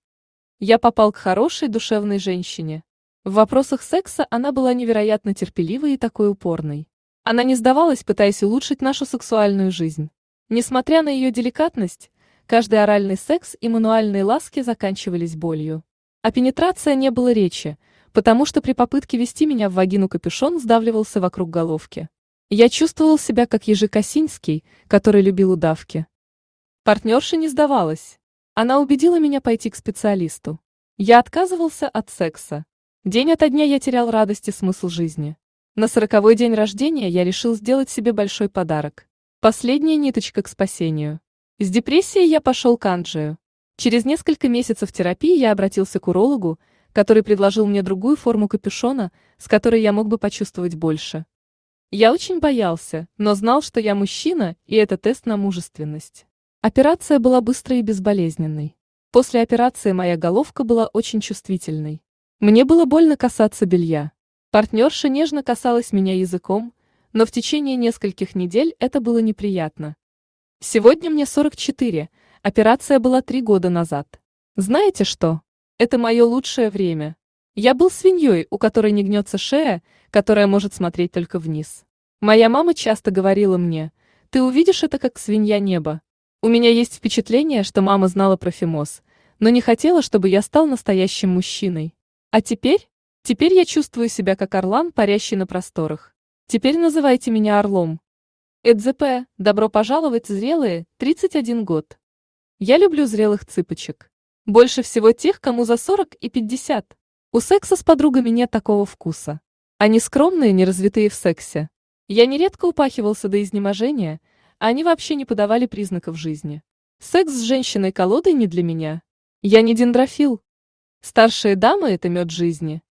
Я попал к хорошей душевной женщине. В вопросах секса она была невероятно терпеливой и такой упорной. Она не сдавалась, пытаясь улучшить нашу сексуальную жизнь. Несмотря на ее деликатность, Каждый оральный секс и мануальные ласки заканчивались болью. О пенетрации не было речи, потому что при попытке вести меня в вагину капюшон сдавливался вокруг головки. Я чувствовал себя как ежик Осинский, который любил удавки. Партнерша не сдавалась. Она убедила меня пойти к специалисту. Я отказывался от секса. День ото дня я терял радость и смысл жизни. На сороковой день рождения я решил сделать себе большой подарок. Последняя ниточка к спасению. С депрессией я пошел к Анджию. Через несколько месяцев терапии я обратился к урологу, который предложил мне другую форму капюшона, с которой я мог бы почувствовать больше. Я очень боялся, но знал, что я мужчина, и это тест на мужественность. Операция была быстрой и безболезненной. После операции моя головка была очень чувствительной. Мне было больно касаться белья. Партнерша нежно касалась меня языком, но в течение нескольких недель это было неприятно. Сегодня мне 44, операция была три года назад. Знаете что? Это мое лучшее время. Я был свиньей, у которой не гнется шея, которая может смотреть только вниз. Моя мама часто говорила мне, ты увидишь это как свинья неба. У меня есть впечатление, что мама знала про фимоз, но не хотела, чтобы я стал настоящим мужчиной. А теперь? Теперь я чувствую себя как орлан, парящий на просторах. Теперь называйте меня орлом. ЭДЗП, добро пожаловать, зрелые, 31 год. Я люблю зрелых цыпочек. Больше всего тех, кому за 40 и 50. У секса с подругами нет такого вкуса. Они скромные, неразвитые в сексе. Я нередко упахивался до изнеможения, а они вообще не подавали признаков жизни. Секс с женщиной-колодой не для меня. Я не дендрофил. Старшие дамы – это мед жизни.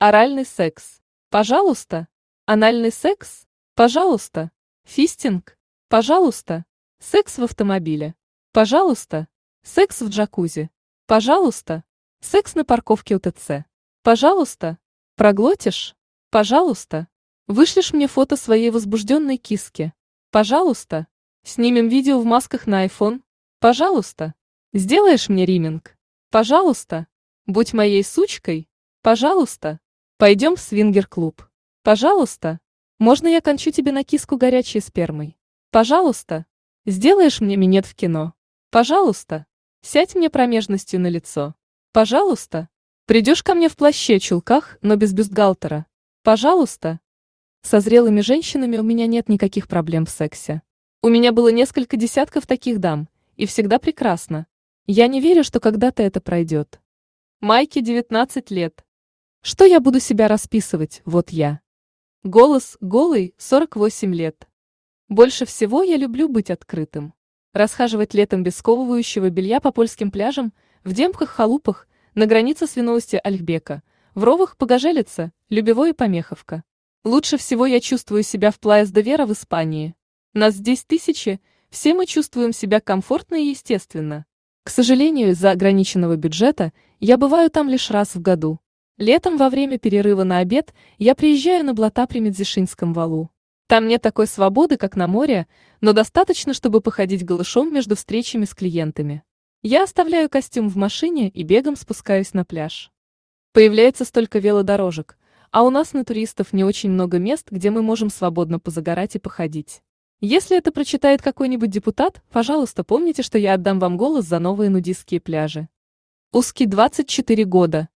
Оральный секс. Пожалуйста. Анальный секс. Пожалуйста. Фистинг? Пожалуйста. Секс в автомобиле? Пожалуйста. Секс в джакузи? Пожалуйста. Секс на парковке УТЦ? Пожалуйста. Проглотишь? Пожалуйста. Вышлешь мне фото своей возбужденной киски? Пожалуйста. Снимем видео в масках на iPhone? Пожалуйста. Сделаешь мне риминг? Пожалуйста. Будь моей сучкой? Пожалуйста. Пойдем в свингер-клуб? Пожалуйста. Можно я кончу тебе на киску горячей спермой? Пожалуйста. Сделаешь мне минет в кино? Пожалуйста. Сядь мне промежностью на лицо. Пожалуйста. Придешь ко мне в плаще, чулках, но без бюстгальтера. Пожалуйста. Со зрелыми женщинами у меня нет никаких проблем в сексе. У меня было несколько десятков таких дам, и всегда прекрасно. Я не верю, что когда-то это пройдет. Майке 19 лет. Что я буду себя расписывать, вот я. Голос, голый, 48 лет. Больше всего я люблю быть открытым. Расхаживать летом без сковывающего белья по польским пляжам, в демках-халупах, на границе с Виновости Альхбека, в ровах Погожелица, Любевой и Помеховка. Лучше всего я чувствую себя в Плаес де Вера в Испании. Нас здесь тысячи, все мы чувствуем себя комфортно и естественно. К сожалению, из-за ограниченного бюджета я бываю там лишь раз в году. Летом во время перерыва на обед я приезжаю на блата при Медзишинском валу. Там нет такой свободы, как на море, но достаточно, чтобы походить голышом между встречами с клиентами. Я оставляю костюм в машине и бегом спускаюсь на пляж. Появляется столько велодорожек, а у нас на туристов не очень много мест, где мы можем свободно позагорать и походить. Если это прочитает какой-нибудь депутат, пожалуйста, помните, что я отдам вам голос за новые нудистские пляжи. Узкий 24 года.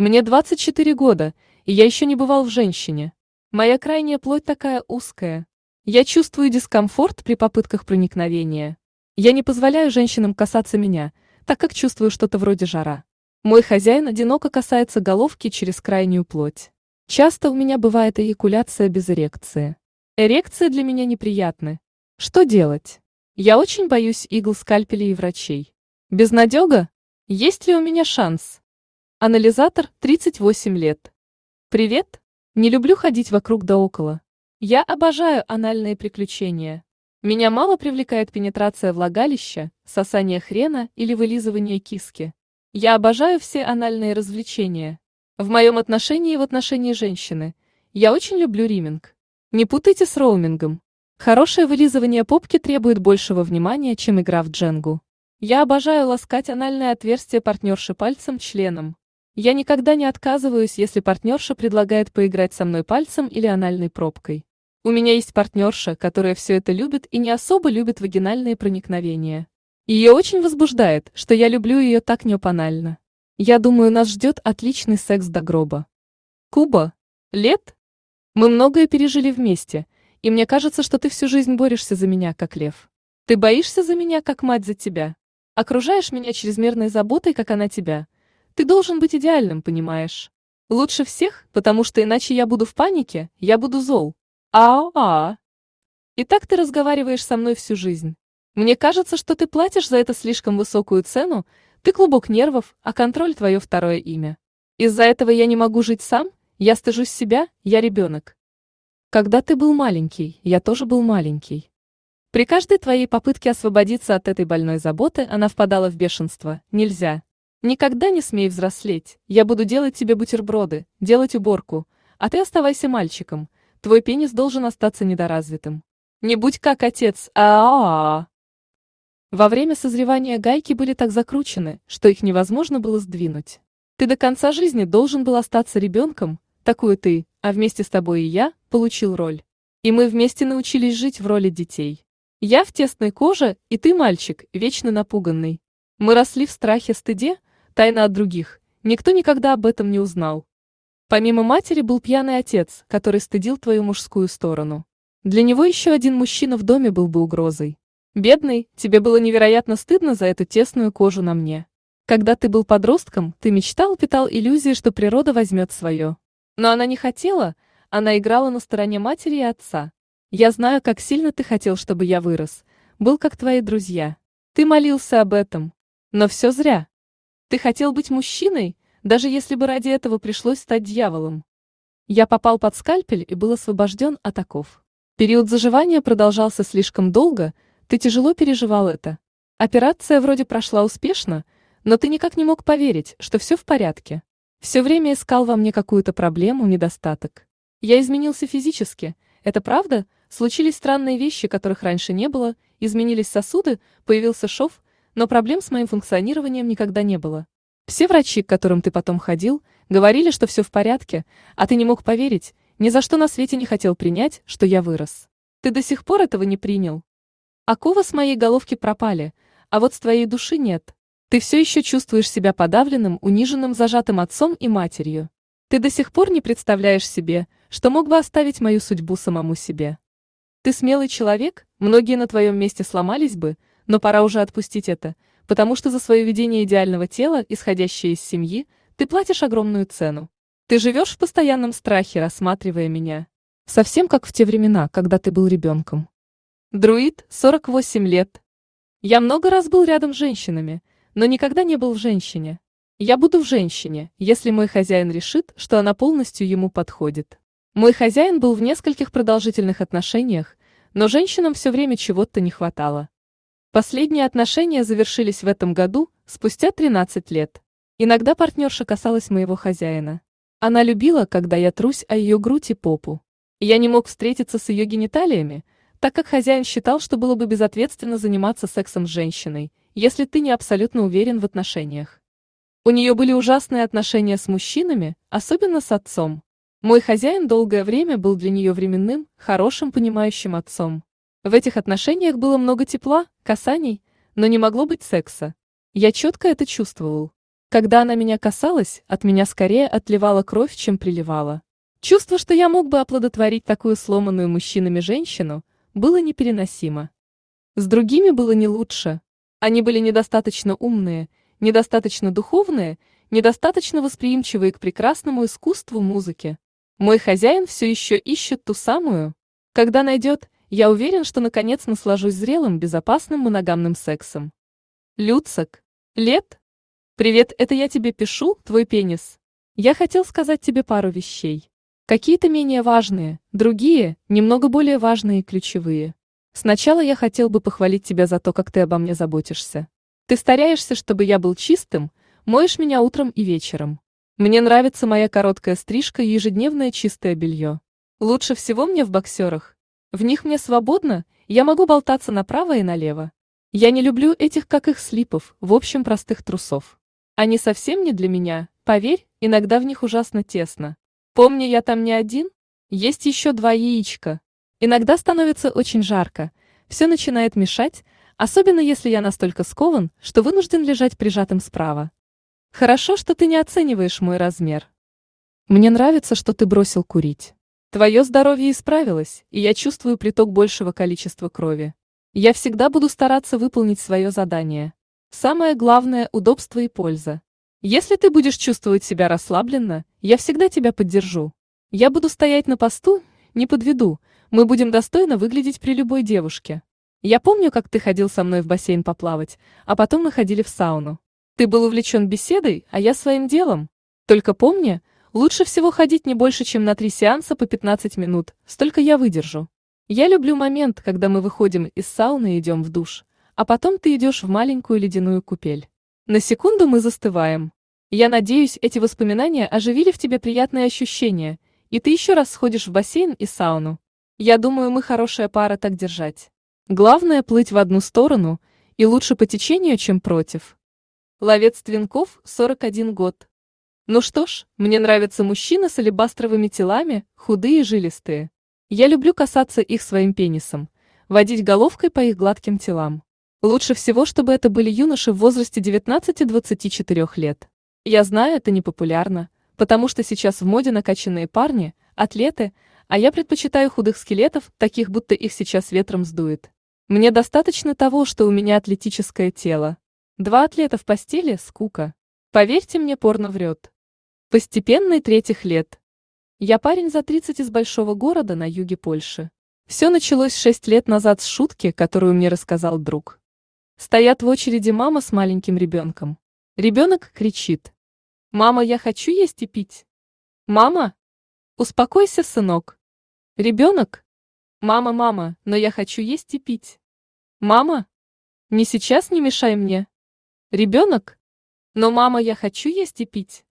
Мне 24 года, и я еще не бывал в женщине. Моя крайняя плоть такая узкая. Я чувствую дискомфорт при попытках проникновения. Я не позволяю женщинам касаться меня, так как чувствую что-то вроде жара. Мой хозяин одиноко касается головки через крайнюю плоть. Часто у меня бывает эякуляция без эрекции. Эрекции для меня неприятны. Что делать? Я очень боюсь игл, скальпелей и врачей. Безнадега? Есть ли у меня шанс? Анализатор, 38 лет. Привет. Не люблю ходить вокруг да около. Я обожаю анальные приключения. Меня мало привлекает пенетрация влагалища, сосание хрена или вылизывание киски. Я обожаю все анальные развлечения. В моем отношении и в отношении женщины. Я очень люблю риминг. Не путайте с роумингом. Хорошее вылизывание попки требует большего внимания, чем игра в дженгу. Я обожаю ласкать анальное отверстие партнерши пальцем членом. Я никогда не отказываюсь, если партнерша предлагает поиграть со мной пальцем или анальной пробкой. У меня есть партнерша, которая все это любит и не особо любит вагинальные проникновения. Ее очень возбуждает, что я люблю ее так неопанально. Я думаю, нас ждет отличный секс до гроба. Куба. Лет? Мы многое пережили вместе, и мне кажется, что ты всю жизнь борешься за меня, как лев. Ты боишься за меня, как мать за тебя. Окружаешь меня чрезмерной заботой, как она тебя. Ты должен быть идеальным, понимаешь? Лучше всех, потому что иначе я буду в панике, я буду зол. Ау-а. И так ты разговариваешь со мной всю жизнь. Мне кажется, что ты платишь за это слишком высокую цену, ты клубок нервов, а контроль твое второе имя. Из-за этого я не могу жить сам, я стыжусь себя, я ребенок. Когда ты был маленький, я тоже был маленький. При каждой твоей попытке освободиться от этой больной заботы она впадала в бешенство. Нельзя. Никогда не смей взрослеть, я буду делать тебе бутерброды, делать уборку, а ты оставайся мальчиком, твой пенис должен остаться недоразвитым. Не будь как отец, а, -а, -а. Во время созревания гайки были так закручены, что их невозможно было сдвинуть. Ты до конца жизни должен был остаться ребенком, такую ты, а вместе с тобой и я, получил роль. И мы вместе научились жить в роли детей. Я в тесной коже, и ты мальчик, вечно напуганный. Мы росли в страхе, стыде, тайна от других, никто никогда об этом не узнал. Помимо матери был пьяный отец, который стыдил твою мужскую сторону. Для него еще один мужчина в доме был бы угрозой. Бедный, тебе было невероятно стыдно за эту тесную кожу на мне. Когда ты был подростком, ты мечтал, питал иллюзии, что природа возьмет свое. Но она не хотела, она играла на стороне матери и отца. Я знаю, как сильно ты хотел, чтобы я вырос, был как твои друзья. Ты молился об этом. Но все зря. Ты хотел быть мужчиной, даже если бы ради этого пришлось стать дьяволом. Я попал под скальпель и был освобожден от оков. Период заживания продолжался слишком долго, ты тяжело переживал это. Операция вроде прошла успешно, но ты никак не мог поверить, что все в порядке. Все время искал во мне какую-то проблему, недостаток. Я изменился физически, это правда? Случились странные вещи, которых раньше не было, изменились сосуды, появился шов, но проблем с моим функционированием никогда не было. Все врачи, к которым ты потом ходил, говорили, что все в порядке, а ты не мог поверить, Ни за что на свете не хотел принять, что я вырос. Ты до сих пор этого не принял. Оковы с моей головки пропали, а вот с твоей души нет. Ты все еще чувствуешь себя подавленным, униженным, зажатым отцом и матерью. Ты до сих пор не представляешь себе, что мог бы оставить мою судьбу самому себе. Ты смелый человек, многие на твоем месте сломались бы, но пора уже отпустить это, потому что за свое видение идеального тела, исходящее из семьи, ты платишь огромную цену. Ты живешь в постоянном страхе, рассматривая меня. Совсем как в те времена, когда ты был ребенком. Друид, 48 лет. Я много раз был рядом с женщинами, но никогда не был в женщине. Я буду в женщине, если мой хозяин решит, что она полностью ему подходит. Мой хозяин был в нескольких продолжительных отношениях, но женщинам все время чего-то не хватало. Последние отношения завершились в этом году, спустя 13 лет. Иногда партнерша касалась моего хозяина. Она любила, когда я трусь о ее грудь и попу. Я не мог встретиться с ее гениталиями, так как хозяин считал, что было бы безответственно заниматься сексом с женщиной, если ты не абсолютно уверен в отношениях. У нее были ужасные отношения с мужчинами, особенно с отцом. Мой хозяин долгое время был для нее временным, хорошим, понимающим отцом. В этих отношениях было много тепла, касаний, но не могло быть секса. Я четко это чувствовал. Когда она меня касалась, от меня скорее отливала кровь, чем приливала. Чувство, что я мог бы оплодотворить такую сломанную мужчинами женщину, было непереносимо. С другими было не лучше. Они были недостаточно умные, недостаточно духовные, недостаточно восприимчивые к прекрасному искусству музыки. Мой хозяин все еще ищет ту самую. Когда найдет, я уверен, что наконец наслажусь зрелым, безопасным моногамным сексом. Люцак. Лет? Привет, это я тебе пишу, твой пенис. Я хотел сказать тебе пару вещей. Какие-то менее важные, другие, немного более важные и ключевые. Сначала я хотел бы похвалить тебя за то, как ты обо мне заботишься. Ты стараешься, чтобы я был чистым, моешь меня утром и вечером. Мне нравится моя короткая стрижка и ежедневное чистое белье. Лучше всего мне в боксерах. В них мне свободно, я могу болтаться направо и налево. Я не люблю этих, как их слипов, в общем, простых трусов. Они совсем не для меня, поверь, иногда в них ужасно тесно. Помни, я там не один, есть еще два яичка. Иногда становится очень жарко, все начинает мешать, Особенно если я настолько скован, что вынужден лежать прижатым справа. Хорошо, что ты не оцениваешь мой размер. Мне нравится, что ты бросил курить. Твое здоровье исправилось, и я чувствую приток большего количества крови. Я всегда буду стараться выполнить свое задание. Самое главное – удобство и польза. Если ты будешь чувствовать себя расслабленно, я всегда тебя поддержу. Я буду стоять на посту, не подведу, мы будем достойно выглядеть при любой девушке. Я помню, как ты ходил со мной в бассейн поплавать, а потом мы ходили в сауну. Ты был увлечен беседой, а я своим делом. Только помни, лучше всего ходить не больше, чем на три сеанса по 15 минут, столько я выдержу. Я люблю момент, когда мы выходим из сауны и идем в душ, а потом ты идешь в маленькую ледяную купель. На секунду мы застываем. Я надеюсь, эти воспоминания оживили в тебе приятные ощущения, и ты еще раз сходишь в бассейн и сауну. Я думаю, мы хорошая пара так держать. Главное плыть в одну сторону, и лучше по течению, чем против. Ловец Твинков, 41 год. Ну что ж, мне нравятся мужчины с алебастровыми телами, худые и жилистые. Я люблю касаться их своим пенисом, водить головкой по их гладким телам. Лучше всего, чтобы это были юноши в возрасте 19-24 лет. Я знаю, это не популярно, потому что сейчас в моде накачанные парни, атлеты, а я предпочитаю худых скелетов, таких будто их сейчас ветром сдует. Мне достаточно того, что у меня атлетическое тело. Два атлета в постели – скука. Поверьте мне, порно врет. Постепенный третьих лет. Я парень за 30 из большого города на юге Польши. Все началось шесть лет назад с шутки, которую мне рассказал друг. Стоят в очереди мама с маленьким ребенком. Ребенок кричит. «Мама, я хочу есть и пить». «Мама?» «Успокойся, сынок». Ребенок? «Мама, мама, но я хочу есть и пить». Мама? Не сейчас не мешай мне. Ребенок? Но, мама, я хочу есть и пить.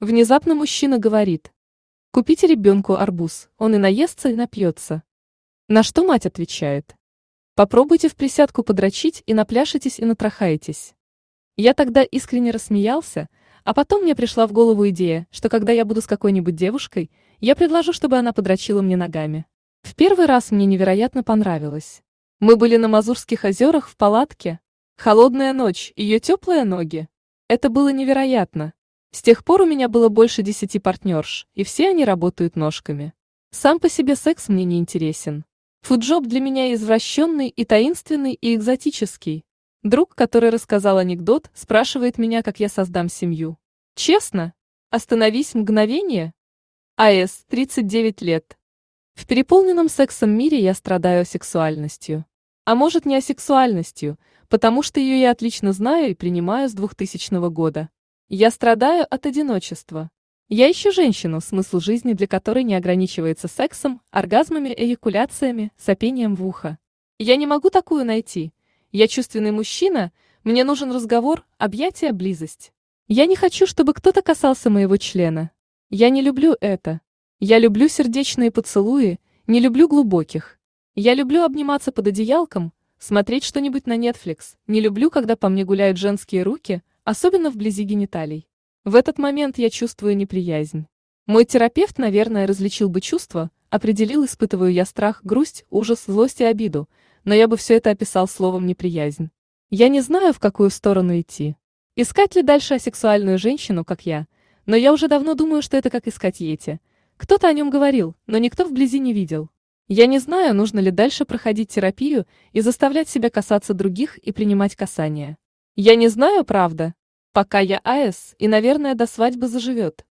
Внезапно мужчина говорит. Купите ребенку арбуз, он и наестся, и напьется. На что мать отвечает. Попробуйте в присядку подрочить и напляшетесь и натрахаетесь. Я тогда искренне рассмеялся, А потом мне пришла в голову идея, что когда я буду с какой-нибудь девушкой, я предложу, чтобы она подрочила мне ногами. В первый раз мне невероятно понравилось. Мы были на Мазурских озерах в палатке. Холодная ночь, ее теплые ноги. Это было невероятно. С тех пор у меня было больше десяти партнерш, и все они работают ножками. Сам по себе секс мне не интересен. Фуджоп для меня извращенный и таинственный и экзотический. Друг, который рассказал анекдот, спрашивает меня, как я создам семью. Честно? Остановись мгновение. АС, 39 лет. В переполненном сексом мире я страдаю асексуальностью. А может не асексуальностью, потому что ее я отлично знаю и принимаю с 2000 года. Я страдаю от одиночества. Я ищу женщину, смысл жизни для которой не ограничивается сексом, оргазмами, эякуляциями, сопением в ухо. Я не могу такую найти. Я чувственный мужчина, мне нужен разговор, объятия, близость. Я не хочу, чтобы кто-то касался моего члена. Я не люблю это. Я люблю сердечные поцелуи, не люблю глубоких. Я люблю обниматься под одеялком, смотреть что-нибудь на Netflix, не люблю, когда по мне гуляют женские руки, особенно вблизи гениталий. В этот момент я чувствую неприязнь. Мой терапевт, наверное, различил бы чувства, определил, испытываю я страх, грусть, ужас, злость и обиду, но я бы все это описал словом неприязнь. Я не знаю, в какую сторону идти. Искать ли дальше асексуальную женщину, как я, но я уже давно думаю, что это как искать Йети. Кто-то о нем говорил, но никто вблизи не видел. Я не знаю, нужно ли дальше проходить терапию и заставлять себя касаться других и принимать касания. Я не знаю, правда. Пока я АС, и, наверное, до свадьбы заживет.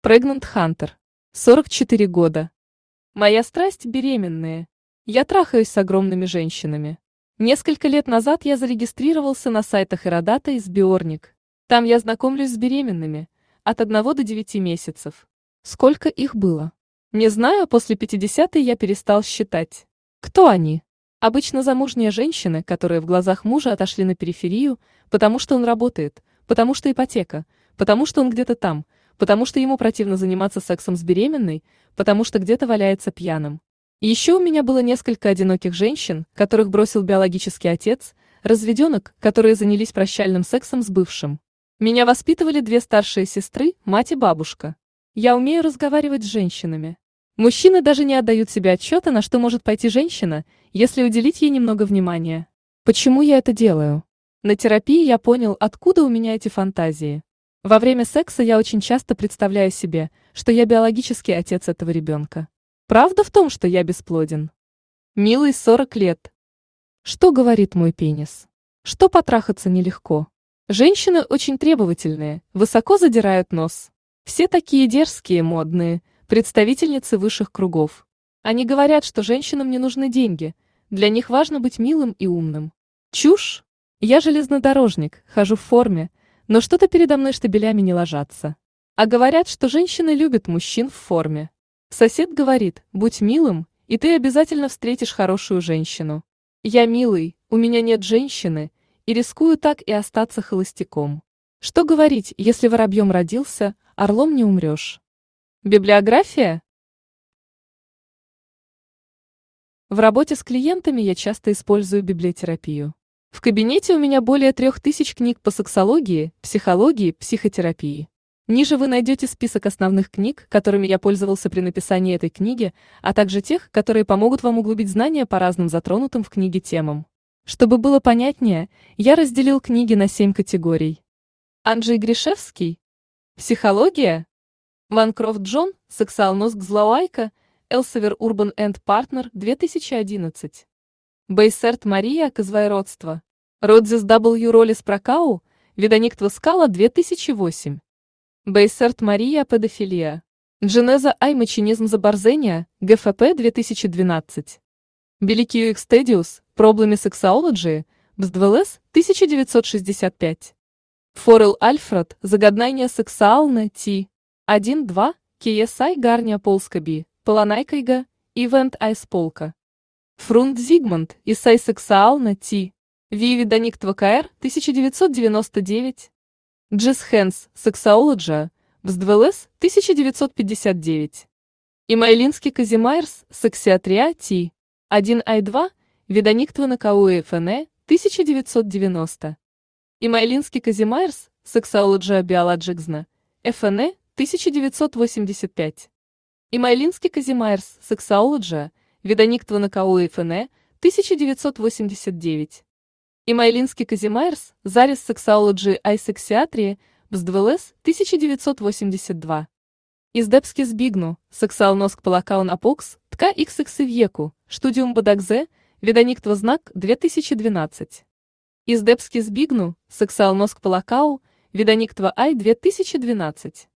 Прегнант Хантер. 44 года. Моя страсть – беременные. Я трахаюсь с огромными женщинами. Несколько лет назад я зарегистрировался на сайтах Иродата и Сбиорник. Там я знакомлюсь с беременными. От 1 до 9 месяцев. Сколько их было? Не знаю, после 50 я перестал считать. Кто они? Обычно замужние женщины, которые в глазах мужа отошли на периферию, потому что он работает, потому что ипотека, потому что он где-то там, потому что ему противно заниматься сексом с беременной, потому что где-то валяется пьяным. Еще у меня было несколько одиноких женщин, которых бросил биологический отец, разведенок, которые занялись прощальным сексом с бывшим. Меня воспитывали две старшие сестры, мать и бабушка. Я умею разговаривать с женщинами. Мужчины даже не отдают себе отчета, на что может пойти женщина, если уделить ей немного внимания. Почему я это делаю? На терапии я понял, откуда у меня эти фантазии. Во время секса я очень часто представляю себе, что я биологический отец этого ребенка. Правда в том, что я бесплоден? Милый 40 лет. Что говорит мой пенис? Что потрахаться нелегко? Женщины очень требовательные, высоко задирают нос. Все такие дерзкие, модные, представительницы высших кругов. Они говорят, что женщинам не нужны деньги, для них важно быть милым и умным. Чушь. Я железнодорожник, хожу в форме, но что-то передо мной штабелями не ложатся. А говорят, что женщины любят мужчин в форме. Сосед говорит, будь милым, и ты обязательно встретишь хорошую женщину. Я милый, у меня нет женщины, и рискую так и остаться холостяком. Что говорить, если воробьем родился, орлом не умрешь? Библиография? В работе с клиентами я часто использую библиотерапию. В кабинете у меня более трех тысяч книг по сексологии, психологии, психотерапии. Ниже вы найдете список основных книг, которыми я пользовался при написании этой книги, а также тех, которые помогут вам углубить знания по разным затронутым в книге темам. Чтобы было понятнее, я разделил книги на семь категорий. Анджей Гришевский. Психология. Ванкрофт Джон. Сексуал Носк Злауайка. Элсевер Урбан энд Партнер. 2011. Бейсерт Мария. Казвайродство. Родзис W. Роллис Прокау. Видониктва Скала. 2008. Бейсерт Мария педофилия. Дженеза Ай мачинизм заборзения, ГФП 2012. Беликию Экстедиус, Проблеми сексаологии, Бздвелес, 1965. Форел Альфред, Загаднайня сексуална, Ти. 1-2, KSI Гарния Полскаби, Поланайкайга, Ивент Айс Полка. Фрунд Зигмунд, Исай сексуална, Ти. Виви Даникт ВКР, 1999. Джис Хэнс, Сексаология, Вздвелес, 1959. Имайлинский Казимайрс, Сексиатрия Ти. 1I2, Видониктва на КУЭФН, 1990. Имайлинский Казимайрс, Sexologia Biologicsna, ФН, 1985. Имайлинский Казимайрс, Sexologia, Видониктва Накау ФН, 1989. Имайлинский Казимайрс, Зарис Sexology Айсексиатрии, Бздвелес, 1982. Издепский Збигну, Сексал Носк Палакаун Апокс, Тка веку, Штудиум Бадагзе, Видониктва Знак, 2012. Издепский Збигну, Сексал Носк Палакау, Видониктва Ай 2012.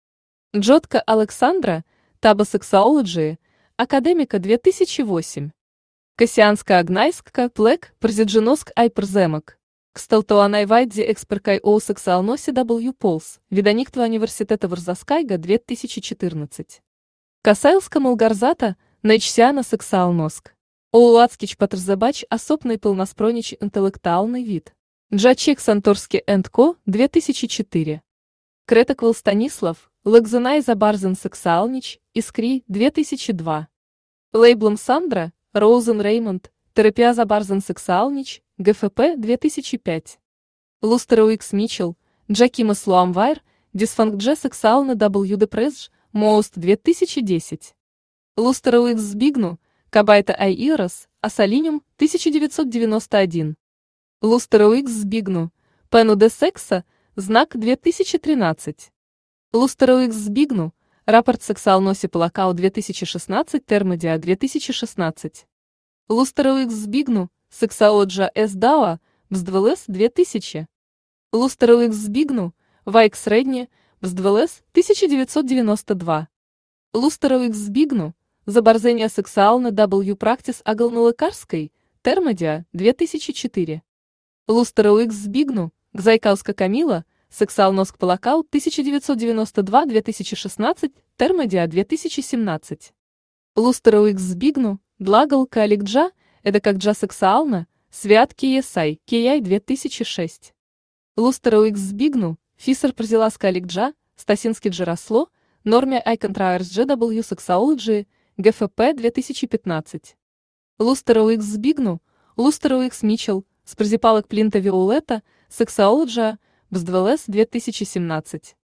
Джотка Александра, Таба Сексаологии, Академика 2008. Кассианска Агнайскка, Плек, Прзиджиноск Айперземок. Ксталтуанай Вайдзи Эксперкай Оу Сексалноси W Полс, Видониктва Университета Варзаскайга 2014. Касайлска Малгарзата, Найчсяна Сексалноск. Оулацкич Патрзебач Особный полноспронич интеллектуальный вид. Джачек Санторский энд Ко, 2004. Кретаквал Станислав, Лекзенай Забарзен Сексалнич, Искри, 2002. Лейблом Сандра, Роузен Реймонд, Терапия Забарзен Сексалнич, ГФП, 2005. Лустер Уикс Митчелл, Джакима Слуамвайр, Дисфанк Дже Сексална W Депресж, Моуст, 2010. Лустер Уикс Сбигну, Кабайта Айирос, Асалинюм, 1991. Лустеро Икс Сбигну, Пену де Секса, знак 2013. Лустеро Икс Сбигну, рапорт Сексал Носи Плакау 2016, Термодиа 2016. Лустеро Икс Сбигну, Сексаоджа С Дауа, Бздвелес 2000. Лустеро Икс Сбигну, Вайк Средне, Бздвелес 1992. Лустеро Икс Сбигну, Забарзение сексуально W Practice Агалнулыкарской, Термодиа, 2004. Лустера Уикс Збигну, Гзайкауска Камила, Сексуалноск Палакау, 1992-2016, Термодиа, 2017. Лустера Уикс Збигну, Длагал Каликджа, это как джа сексуально, Свят Киесай, Кияй, 2006. Лустера Уикс Збигну, Фисер Прозелас Каликджа, Стасинский Джерасло, Норме Айконтраерс GW Sexology, ГФП 2015. Лустеро Икс Збигну, Лустеро Икс Мичел, Спрзипалок Плинта Виолета, Сексаолджа, Бздвелес 2017.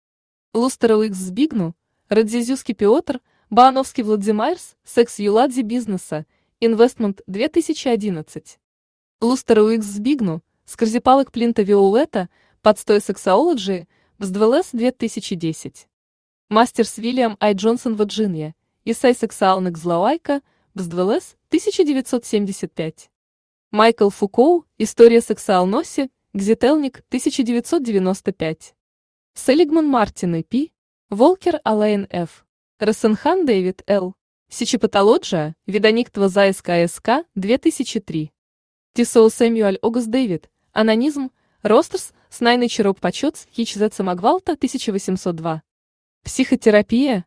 Лустеро Икс Збигну, Радзизюский Пиотр, Баановский Владзимайрс, Секс Юладзи Бизнеса, Инвестмент 2011. Лустеро Икс Збигну, Скорзипалок Плинта Виолета, Подстой Сексаологи, Бздвелес 2010. Мастерс Вильям Ай Джонсон Вирджиния, Исай Сексалник Злауайка, Бздвелес, 1975. Майкл Фукоу, История сексуалноси, Гзителник, 1995. Селигман Мартин и Пи, Волкер Алейн Ф. Рассенхан Дэвид Л. Сичипатология, Видониктва Зайск АСК, 2003. Тисоу Сэмюаль Огас Дэвид, Анонизм, Ростерс, Снайный Чироп Почетс, Хичзеца Магвалта, 1802. Психотерапия.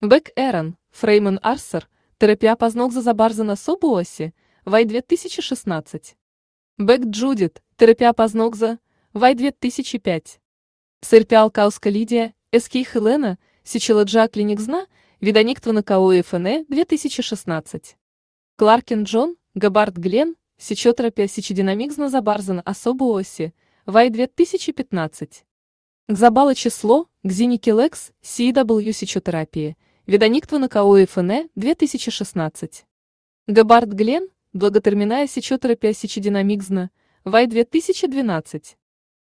Бек Эрон, Фрейман Арсер, терапия позног за забарзана собуоси, Вай 2016. Бэк Джудит, Терапия Пазногза, Вай 2005. Серпиал Кауска Лидия, Эскей Хелена, Сичела Джаклиникзна, Видониктва э, на КОФН 2016. Кларкин Джон, Габард Глен, Сичотропия Сичединамикзна Забарзан Особо Оси, Вай 2015. Забало число, Гзиники Лекс, CW Сичотерапии, Видониктва на КОФН 2016. Габард Глен, Благотерминая Сичотерапия Сичединамикзна, Вай-2012.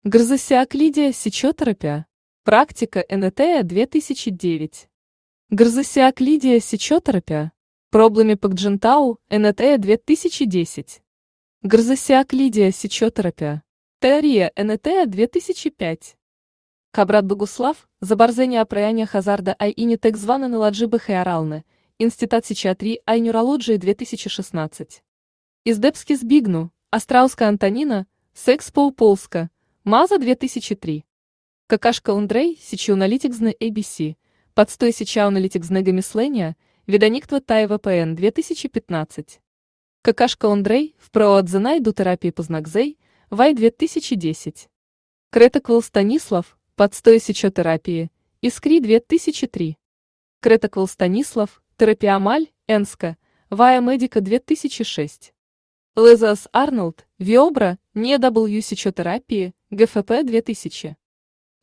Грзосиаклидия сечотерапия. Практика НТЭ-2009. Грзосиаклидия сечотерапия. Проблеми Пакджентау, НТЭ-2010. Грзосиаклидия сечотерапия. Теория НТЭ-2005. Кабрат Богуслав, Заборзение прояния хазарда Айини Текзвана на Ладжибы Хайаралны, Институт психиатрии Ай Нюрологии 2016. Издепски сбигну, Астрауска Антонина, Секс Полска, Маза 2003. Какашка Ундрей, Сичиуналитикзны ABC, Подстой Сичиуналитикзны Гамисления, Видониктва Тай ВПН 2015. Какашка Ундрей, в проотзенай до терапии познакзей, Вай 2010. Кретаквал Станислав, Подстой сечотерапии. Искри 2003. Кретаквал Станислав. Терапия Маль. Энска. Вая Медика 2006. Лезас Арнольд. Виобра. Не W сечотерапии. ГФП 2000.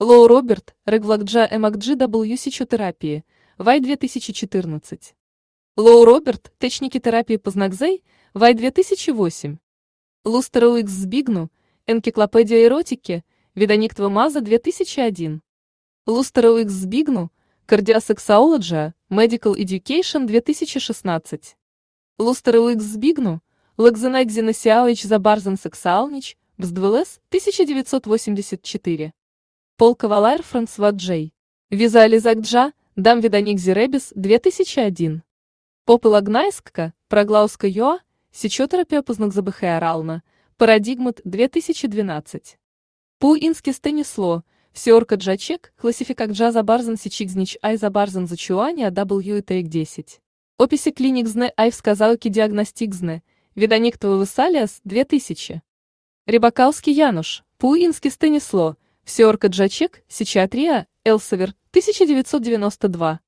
Лоу Роберт, Реглакджа Эмакджи W сечотерапии, Вай 2014. Лоу Роберт, Течники терапии Познакзей, Вай 2008. Лустеру Икс Збигну, Энкиклопедия эротики, Видониктва Маза 2001. Лустеру Икс Збигну, Кардиосексология, Medical Education 2016. Лустеру Икс Збигну, Лагзенайдзина Сяович Забарзан Сексуалнич, Бздвелес, 1984. Пол Кавалайр Франсуа Джей. Визуализак Джа, Дам Виданик Зеребис, 2001. Поп Лагнайскка, Проглауска Йоа, Сечотерапия познак Забыхая Парадигмат, 2012. Пу Ински Станисло, Всеорка Джачек, Классификак Джа Забарзан Сичигзнич Ай Забарзан Зачуания W и Тейк 10. Описи клиник Зне Ай Сказалки Диагностик Зне, Виданиктова Высалиас, 2000. Рибакалский Януш, Пуинский Станисло, Всеорка Джачек, Сичиатрия, Элсовер, 1992.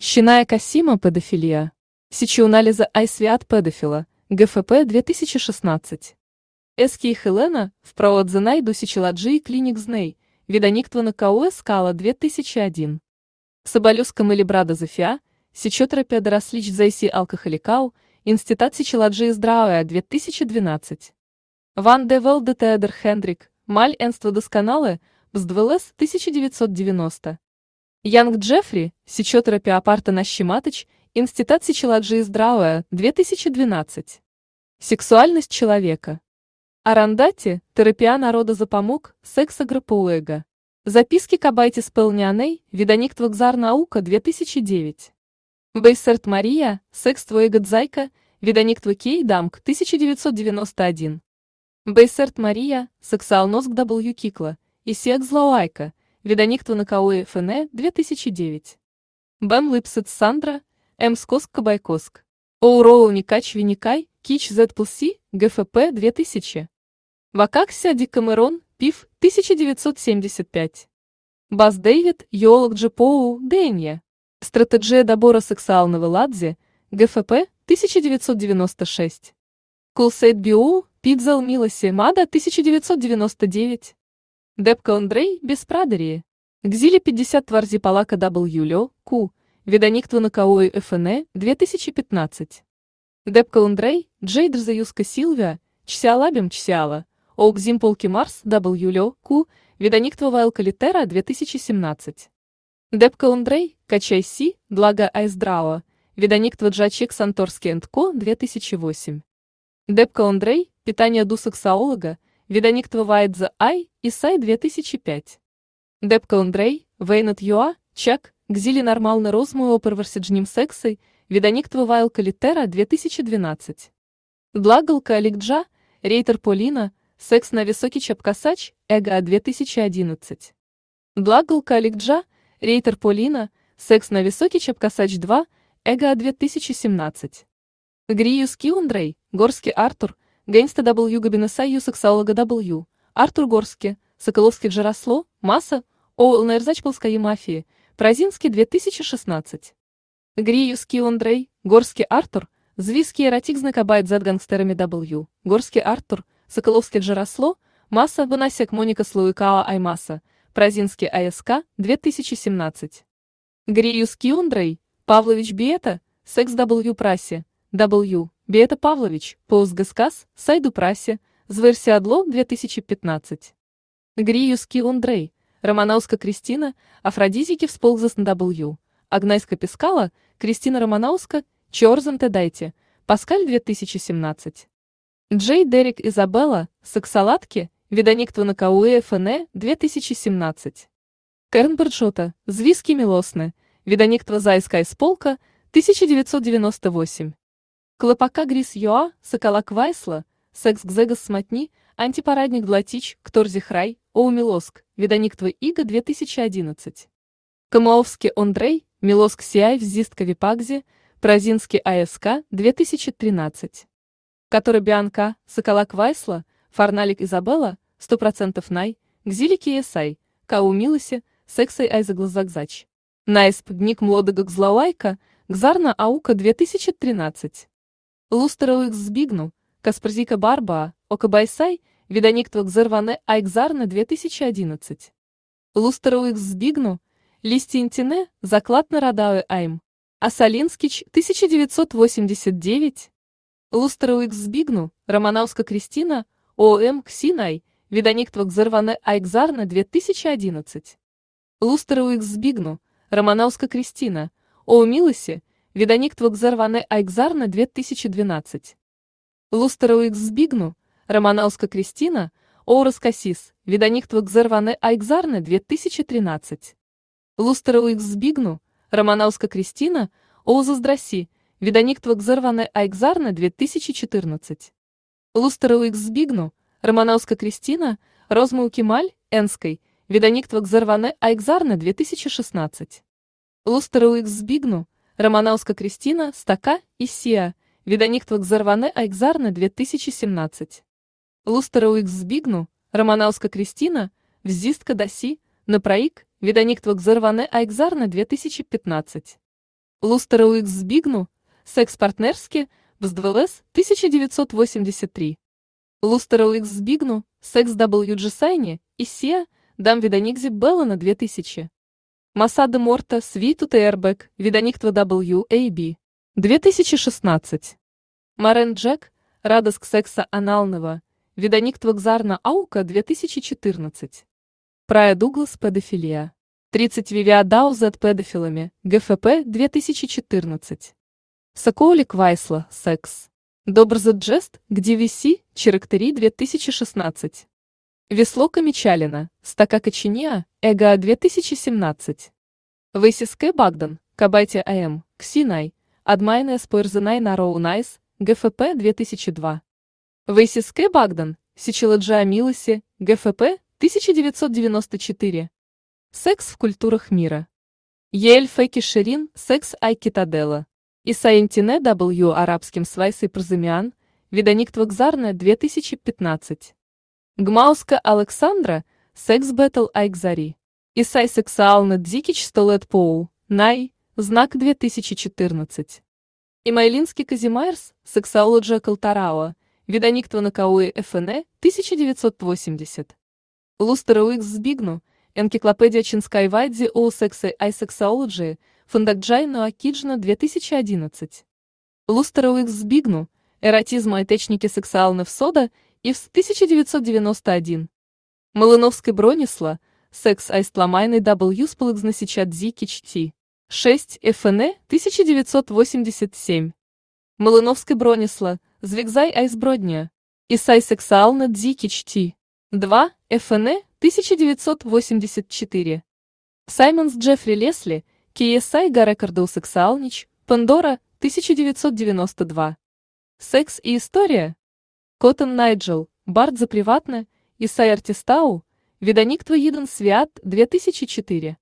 Щиная Касима педофилия. Сичиунализа Айсвиат педофила, ГФП 2016. Эски и Хелена, в Проодзенайду Сичиладжи и Клиник Зней, Видониктвана КОС Скала 2001. Соболюском или Брада Зофия, Сичотерапия Дорослич Зайси Алкохоликау, Институт Сичиладжи и Здрауя 2012. Ван де Велде Теодор Хендрик, Маль Энство Досканале, Бздвелес 1990. Янг Джеффри, Сичотерапия Апарта Нащиматыч, Институт Сичиладжи и Здрауя 2012. Сексуальность человека. Арандати, терапия народа за помог, секса группа Записки Кабайти Спелняней, Видониктва Гзар Наука 2009. Бейсерт Мария, секс твоего Дзайка, Видониктва Кей Дамк 1991. Бейсерт Мария, сексуал носк W Кикла, и Секс Злоайка, Видониктва Накауэ ФН 2009. Бэм Липсет Сандра, М Скоск Кабайкоск. Оуроу Никач Виникай, Кич Зетплси, ГФП 2000. Вакакся Ди Камерон, ПИФ 1975. Бас Дэвид, Йолог Джипоу, Дэнья. Стратегия добора сексуального ладзи, ГФП 1996. Кулсейт Биоу, Пидзал Милоси, Мада 1999. Депка Андрей, без Прадерии. Гзили 50 Тварзи Палака W Лё, Ку, Видониктва Накауи ФН, 2015. Депка Андрей, Джейдр Заюска Силвия, Чсиалабим Чсиала, Оукзим Полки Марс, W Лё, Ку, Видониктва Вайлка Литера, 2017. Депка Андрей, Качай Си, Благо Айздрауа, Видониктва Джачек Санторский энд Ко, 2008. Депка Андрей, Питание дусексаолога, Видониктва Вайдза Ай, Исай 2005. Депка Андрей, Вейнат Юа, Чак, Гзили Нормална Розму Оперверсиджним Сексой, Видониктва Вайлка Литера 2012. Длагалка Аликджа, Рейтер Полина, Секс на високий чапкасач, Эго 2011. Длагалка Аликджа, Рейтер Полина, Секс на високий чапкасач 2, Эго 2017. Гриюс Киундрей, Горский Артур, Гейнста W Габинесаю Сексолога W, Артур Горский, Соколовский Джаросло, Масса, Оулнерзачполской мафии, Празинский 2016. Гриюс Киундрей, Горский Артур, Звиский эротик знакобайт за гангстерами W, Горский Артур, Соколовский Джаросло, Масса Выносек Моника Слуикао Аймаса, Празинский АСК, 2017. Гриюс Киундрей, Павлович Биета, Секс W Прасе, W, Биета Павлович, Поузгаскас, Сайду Прасе, Зверсиадло, 2015. Гриюс Киундрей, Романауска Кристина, Афродизики Всполгзасн W, Агнайска Пискала, Кристина Романауска, Чорзан Тедайте, Паскаль 2017. Джей Дерек Изабелла, Саксалатки, Видониктва на Кауэ ФН 2017. Керн Берджота, Звиски Милосны, Видониктва Зайская Сполка, 1998. Клопака Грис Йоа, Соколак Вайсла, Секс Гзегас Сматни, Антипарадник Глатич, Кторзихрай, Оумилоск, Видониктва Ига 2011. Камаовский Ондрей, Милоск Сиай Взистка Випагзи, Празинский АСК 2013 который Бианка, Соколак Вайсла, Фарналик Изабелла, 100% Най, Гзилики Есай, Кау Милоси, Сексай Айзаглазагзач. Найсп Гник Млодага Гзлауайка, Гзарна Аука 2013. Лустеру Икс Збигну, Каспарзика Барба, Окабайсай, Видониктва Гзерване Айгзарна 2011. Лустеруикс Збигну, Листиентине, заклад на Радауэ Айм. Асалинскич, 1989. Лустеруикс Збигну, Романауска Кристина, ООМ Ксинай, Видониктвак Зарване Айкзарна 2011. Лустеруикс Збигну, Романауска Кристина, ОО Милоси, Видониктвак Зарване Айкзарна 2012. Лустеруикс Збигну, Романауска Кристина, ОО Раскасис, Видониктвак Зарване Айкзарна 2013. Лустеруикс Збигну, Романауска Кристина, ОО Заздраси, Видониктвак Зарване Айкзарна 2014. Лустеруикс Збигну, Романауска Кристина, Розмау Кемаль, Энской, Видониктвак Зарване Айкзарна 2016. Лустеруикс Збигну, Романауска Кристина, Стака, Исия, Видониктвак Зарване Айкзарна 2017. Лустеруикс Збигну, Романауска Кристина, Взистка Даси, Напроик, Видониктвак Зарване Айкзарна 2015. Лустеруикс Збигну, Секс-партнерски, Бздвелес, 1983. Лустеруикс Збигну, Секс WG Сайни, Исия, Дам Видоникзи Беллана 2000. Масада Морта, Свиту Тейрбек, Видониктва WAB. 2016. Марен Джек, Радоск секса аналного, Видониктва Кзарна Аука 2014. Прая Дуглас педофилия. 30 Вивиадау Z педофилами, ГФП 2014. Соколик Вайсла, секс. Добр за джест, где виси, Черектери 2016. Весло Камичалина, Стака Кочиния, Эга 2017. Вейсиске Багдан, Кабайте АМ, Ксинай, Адмайная Спойрзенай Нароу Найс, ГФП 2002. Вейсиске Багдан, Сичиладжа Милоси, ГФП 1994. Секс в культурах мира. Ель Феки Ширин, Секс Айкитадела. Исаентине W арабским свайсой прозымян, Видониктва Гзарна 2015. Гмауска Александра, Секс Бэтл Айкзари. Исай Сексуална Дзикич Столет Поу, Най, Знак 2014. Имайлинский Казимайрс, Сексология Калтарауа, Видониктва Накауи ФН, 1980. Лустера Уикс Збигну, Энкиклопедия Чинскай Вайдзи о сексе ай сексологии, Фундакджай Нуакиджна 2011. Лустера Уикс Збигну, Эротизм и техники сексуальных сода, ИВС 1991. Малыновской Бронисла, Секс Айстламайный W Сполыкзнасичат Зикич Ти. 6 ФН 1987. Малыновской Бронисла, Звигзай Айсбродня. Исай Сексуална Дзикич Ти. 2 ФН 1984. Саймонс Джеффри Лесли, Киесай Гарекардоу Сексуалнич, Пандора, 1992. Секс и история. Коттон Найджел, Барт за приватно, Исай Артистау, Видониктва Иден Свят, 2004.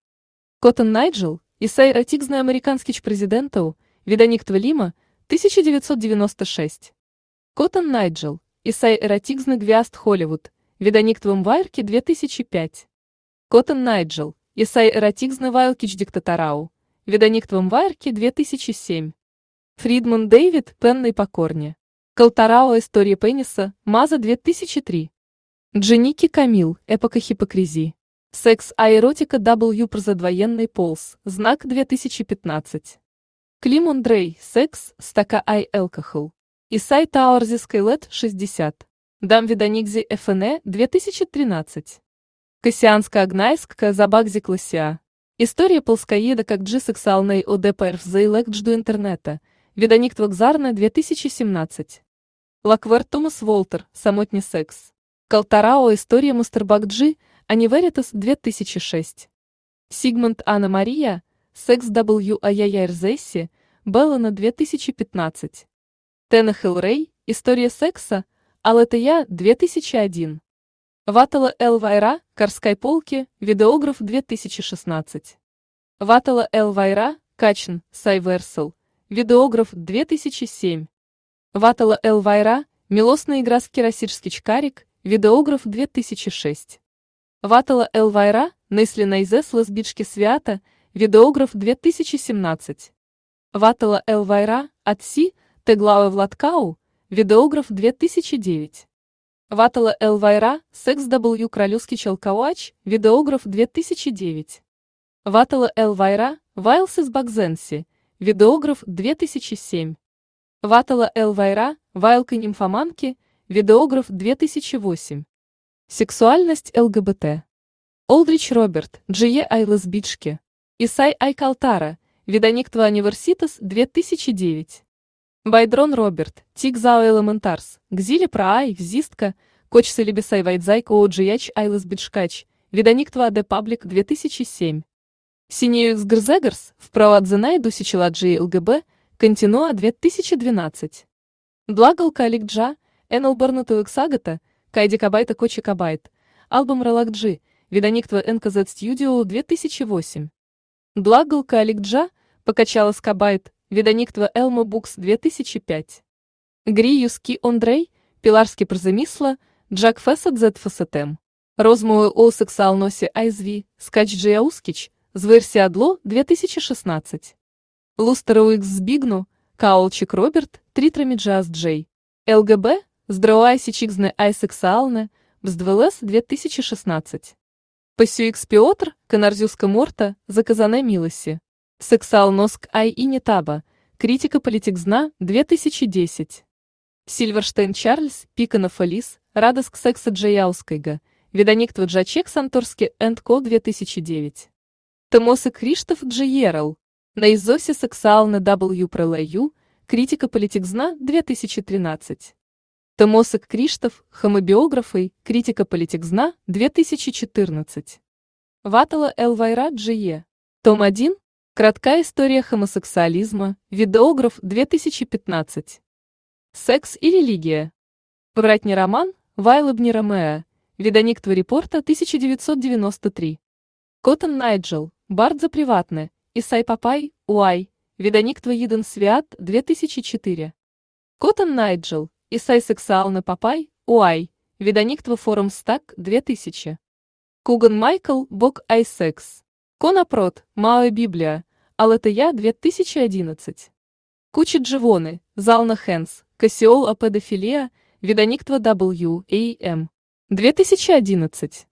Коттон Найджел, Исай Ратигзна Американскич Президентау, Видониктва Лима, 1996. Коттон Найджел, Исай Эратигзна Гвиаст Холливуд, Видониктвом Вайрки 2005. Коттон Найджел, Исай Эратигзна Вайлкич Диктатарау, Видониктвом Вайрки 2007. Фридман Дэвид, Пенной Покорне. Калтарао История пениса, Маза 2003. Дженики Камил, Эпока хипокризии. Секс аэротика W прозадвоенный полз, знак 2015. Клим Андрей, секс, стака ай алкохол. Исай Тауэрзи Скайлет 60. Дам Видоникзи ФН 2013. Кассианска Агнайскка Забагзи Классиа. История полскоеда как джи сексуальной ОДПР в заилэкджду интернета. Видоникт Вакзарна 2017. Лаквер Томас Волтер, Самотний секс. Калтарао История Мустербакджи, Аниверитас 2006. Сигмунд Анна Мария, Секс W Аяяйрзесси, Беллана 2015. Тена Хилрей, История секса, ал это я, 2001. Ватала Эл Вайра, Карской полки, видеограф 2016. Ватала Эл Вайра, Качн, Сайверсел, видеограф 2007. Ватала Эл Вайра, Милосная игра с Кирасирский чкарик, видеограф 2006. Ватала Эл Вайра, Несли Найзес Лесбички Свята, видеограф 2017. Ватала Эл Вайра, Отси, Теглауэ Владкау, видеограф 2009. Ватала Элвайра, Секс W Кролюский Челкауач, видеограф 2009. Ватала Элвайра, Вайлс из Багзенси, видеограф 2007. Ватала Элвайра, Вайлка нимфоманки, видеограф 2008. Сексуальность ЛГБТ. Олдрич Роберт, Джие Айлас Бичке. Исай Айкалтара, Видониктва Университас 2009. Байдрон Роберт, Тигзао Элементарс, Гзили Праай, Взистка, Коч Селебисай Вайдзай Коуджияч Айлас Бичкач, Видониктва Аде Паблик 2007. Синеюкс Грзегарс, в Проадзенай Дусичеладжи ЛГБ, Континуа 2012. Благал Каликджа, Энел Барнатуэкс Агата, Кайди Кабайта Кочи Кабайт, Албум Релакджи, Видониктва НКЗ Студио 2008. Благал Каликджа, Покачала Скабайт, Видониктва Элмо Букс 2005. Гри Юски Ондрей, Пиларски Проземисла, Джак Фесет Зет Фасетем. Розмуэ Ол Сексуал Носи Айзви, Скач Джиаускич, Зверсия Адло 2016. Лустер Уикс Збигну, Каолчик Роберт, Тритрами Джаз Джей. ЛГБ, Здравайси Чикзне Айсексуалне, Бздвелес 2016. Пасюикс Пиотр, Канарзюска Морта, Заказане Милоси. Сексуал Носк Ай и Нетаба. Критика политикзна 2010. Сильверштейн Чарльз, Пикана Фалис, Радоск Секса Джаяускайга, Видониктва Джачек Санторски энд Ко 2009. Томосы Криштоф Джиерл. На изосе сексуал на W пролаю, критика политикзна 2013. Томосик Криштоф, хомобиографы, критика политикзна 2014. Ватала Элвайра Джие. Том 1, Краткая история хомосексуализма, видеограф 2015. Секс и религия. Вратний роман, Вайлобни Ромео, Видониктва репорта 1993. Коттон Найджел, Бардза приватне, Исай Папай, Уай, Видониктва Иден Свят 2004. Коттон Найджел, Исай Сексуалны Папай, Уай, Видониктва Форум Стак 2000. Куган Майкл, Бог Айсекс. Конопрот, Мао Библия, ал это я 2011. Куча Дживоны, Зална Хэнс, Кассиол о педофилия, Видониктва WAM. 2011.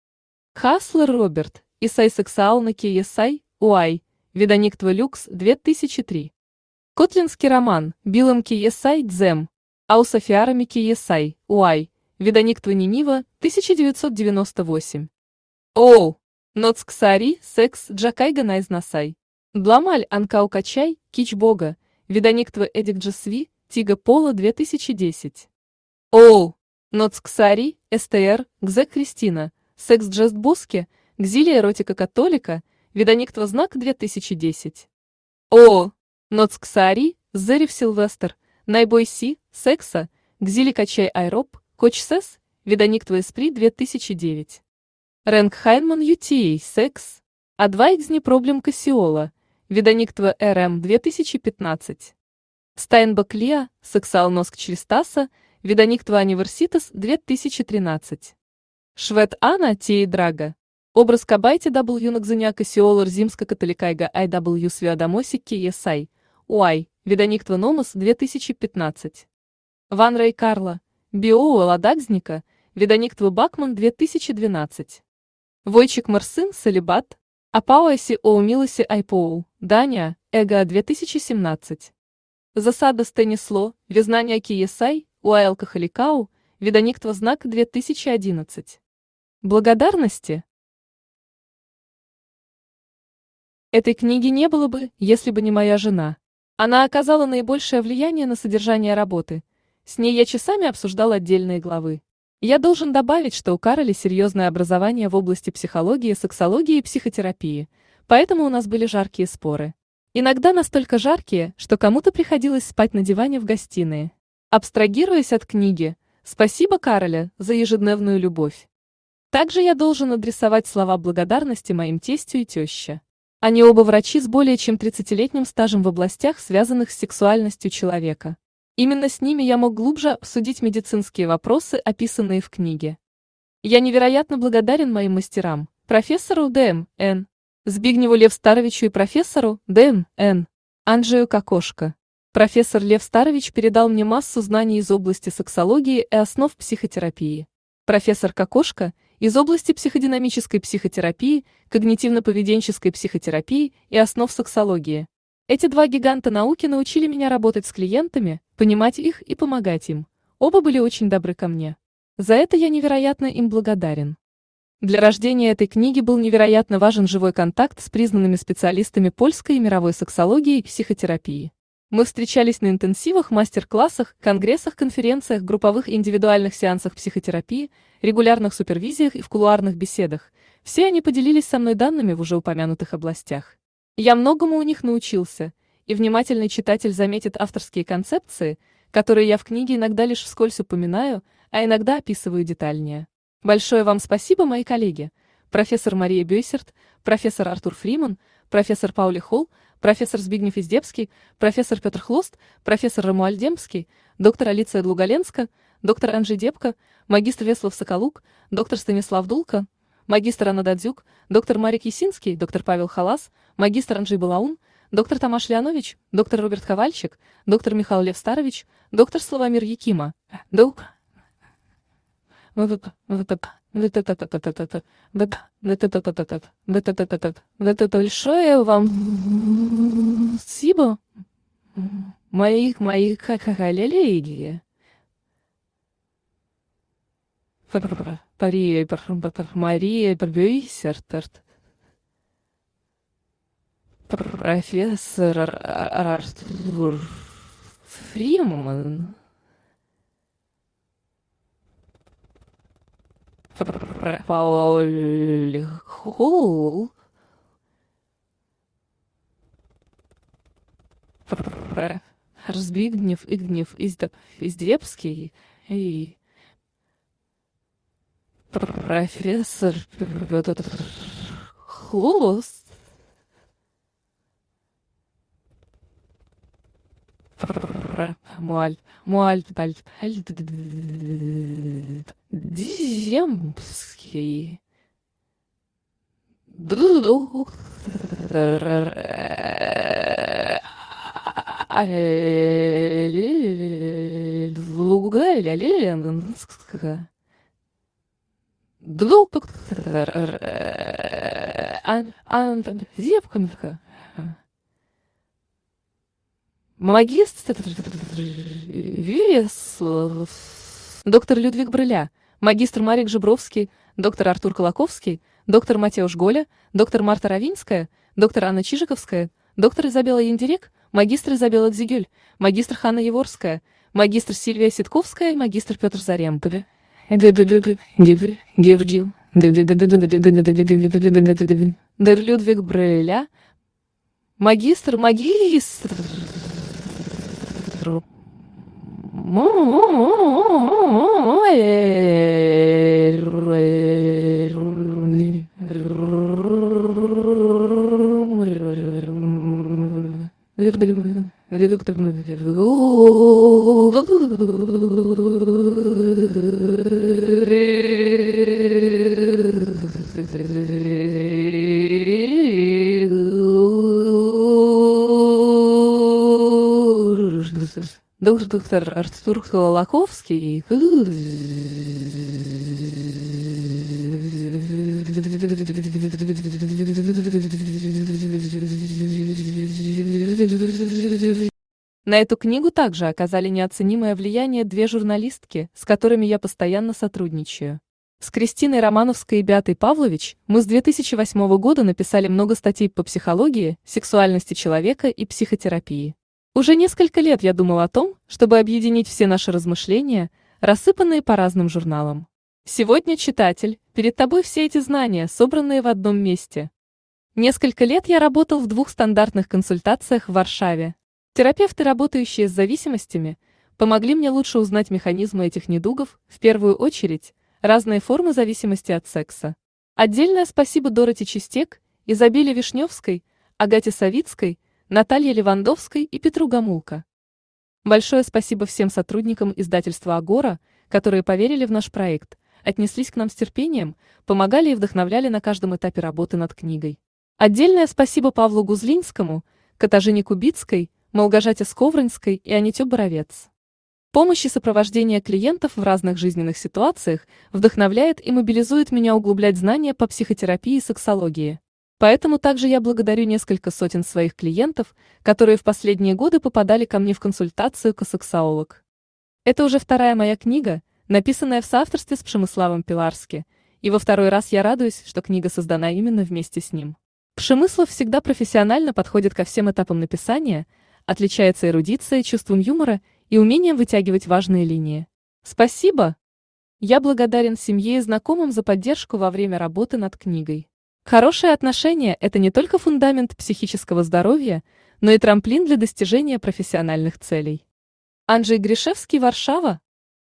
Хаслер Роберт, Исай Сексуал на Киесай, Уай, Видониктва Люкс 2003. Котлинский роман, Билом Киесай Дзем, Аусофиарами Киесай, Уай, Видониктва Нинива 1998. Оу, Ноцксари, Секс, Джакайга Найзнасай. Дламаль Анкау Качай, Кич Бога, Видониктва Эдик Джасви, Тига Пола 2010. Оу, Ноцксари, СТР, Гзе Кристина, Секс Джест Боске, Гзилия Эротика Католика, Видониктва Знак 2010. О, Ноцксари, Зерев Силвестр, Найбой Си, Секса, Гзили Качай Айроп, Коч Сес, Видониктва Эспри 2009. Рэнк Хайнман Ютией, Секс, А2 Экзни Проблем Кассиола, Видониктва РМ 2015. Стайнбак Лиа, Сексуал Носк Чвистаса, Видониктва Университас 2013. Швед Анна Тей Драга. Образ Кабайте W Нагзаняка Сиолар Зимска Католикайга IW Свиадамоси Киесай. Уай. Видониктва Номас 2015. Ван Рей Карла. Биоу Ладагзника. Видониктва Бакман 2012. Войчик Марсын Салибат. Апауэси Оумилоси Айпоу. Дания, Эго 2017. Засада Станисло, Визнание Киесай, Уайлка Халикау, Видониктва знак 2011. Благодарности. Этой книги не было бы, если бы не моя жена. Она оказала наибольшее влияние на содержание работы. С ней я часами обсуждал отдельные главы. Я должен добавить, что у Кароли серьезное образование в области психологии, сексологии и психотерапии – Поэтому у нас были жаркие споры. Иногда настолько жаркие, что кому-то приходилось спать на диване в гостиной. Абстрагируясь от книги, спасибо, Кароля, за ежедневную любовь. Также я должен адресовать слова благодарности моим тестю и теще. Они оба врачи с более чем 30-летним стажем в областях, связанных с сексуальностью человека. Именно с ними я мог глубже обсудить медицинские вопросы, описанные в книге. Я невероятно благодарен моим мастерам, профессору Д.М. Н. Збигневу Лев Старовичу и профессору Д.Н. Н. Анджею Кокошко. Профессор Лев Старович передал мне массу знаний из области сексологии и основ психотерапии. профессор Кокошка из области психодинамической психотерапии, когнитивно-поведенческой психотерапии и основ сексологии. Эти два гиганта науки научили меня работать с клиентами, понимать их и помогать им. Оба были очень добры ко мне. За это я невероятно им благодарен. Для рождения этой книги был невероятно важен живой контакт с признанными специалистами польской и мировой сексологии и психотерапии. Мы встречались на интенсивах, мастер-классах, конгрессах, конференциях, групповых и индивидуальных сеансах психотерапии, регулярных супервизиях и в кулуарных беседах. Все они поделились со мной данными в уже упомянутых областях. Я многому у них научился, и внимательный читатель заметит авторские концепции, которые я в книге иногда лишь вскользь упоминаю, а иногда описываю детальнее. Большое вам спасибо, мои коллеги. Профессор Мария Бюйсерт, профессор Артур Фриман, профессор Паули Холл, профессор Збигнев Издебский, профессор Петр Хлост, профессор Рамуаль Демский, доктор Алиция Длугаленска, доктор Анжи Депка, магистр Веслов Соколук, доктор Станислав Дулка, магистр Анна Дадзюк, доктор Марик Есинский, доктор Павел Халас, магистр Анжи Балаун, доктор Тамаш Леонович, доктор Роберт Ковальчик, доктор Михаил Лев-Старович, доктор Славомир Якима, доктор вот это большое вам спасибо, моих моих коллеги. Мария Мария Бюйсертерт. Профессор Артур Фриман. Хул. Разбигнев, Игнев, Издебский и профессор Хулус. Муаль, муаль, Земский. Лугаля Ленинская. Доктор Зевкомка. Магистр Веслов. Доктор Людвиг Брыля. Магистр Марик Жибровский. Доктор Артур Колоковский. Доктор Матеуш Голя. Доктор Марта Равинская. Доктор Анна Чижиковская. Доктор Изабелла Яндерек. Магистр Изабелла Дзигюль. Магистр Ханна Еворская. Магистр Сильвия Ситковская. Магистр Петр Заремпов. Дер Людвиг Бреля. Магистр, магистр. Редактор доктор Артур Хололаковский. На эту книгу также оказали неоценимое влияние две журналистки, с которыми я постоянно сотрудничаю. С Кристиной Романовской и Беатой Павлович мы с 2008 года написали много статей по психологии, сексуальности человека и психотерапии. Уже несколько лет я думал о том, чтобы объединить все наши размышления, рассыпанные по разным журналам. Сегодня, читатель, перед тобой все эти знания, собранные в одном месте. Несколько лет я работал в двух стандартных консультациях в Варшаве. Терапевты, работающие с зависимостями, помогли мне лучше узнать механизмы этих недугов, в первую очередь, разные формы зависимости от секса. Отдельное спасибо Дороти Чистек, Изабеле Вишневской, Агате Савицкой – Наталье Левандовской и Петру Гамулко. Большое спасибо всем сотрудникам издательства «Агора», которые поверили в наш проект, отнеслись к нам с терпением, помогали и вдохновляли на каждом этапе работы над книгой. Отдельное спасибо Павлу Гузлинскому, Катажине Кубицкой, Молгожате Сковрынской и Анитё Боровец. Помощь и сопровождение клиентов в разных жизненных ситуациях вдохновляет и мобилизует меня углублять знания по психотерапии и сексологии. Поэтому также я благодарю несколько сотен своих клиентов, которые в последние годы попадали ко мне в консультацию к Это уже вторая моя книга, написанная в соавторстве с Пшемыславом Пиларски, и во второй раз я радуюсь, что книга создана именно вместе с ним. Пшемыслов всегда профессионально подходит ко всем этапам написания, отличается эрудицией, чувством юмора и умением вытягивать важные линии. Спасибо! Я благодарен семье и знакомым за поддержку во время работы над книгой. Хорошие отношения – это не только фундамент психического здоровья, но и трамплин для достижения профессиональных целей. Анджей Гришевский, Варшава.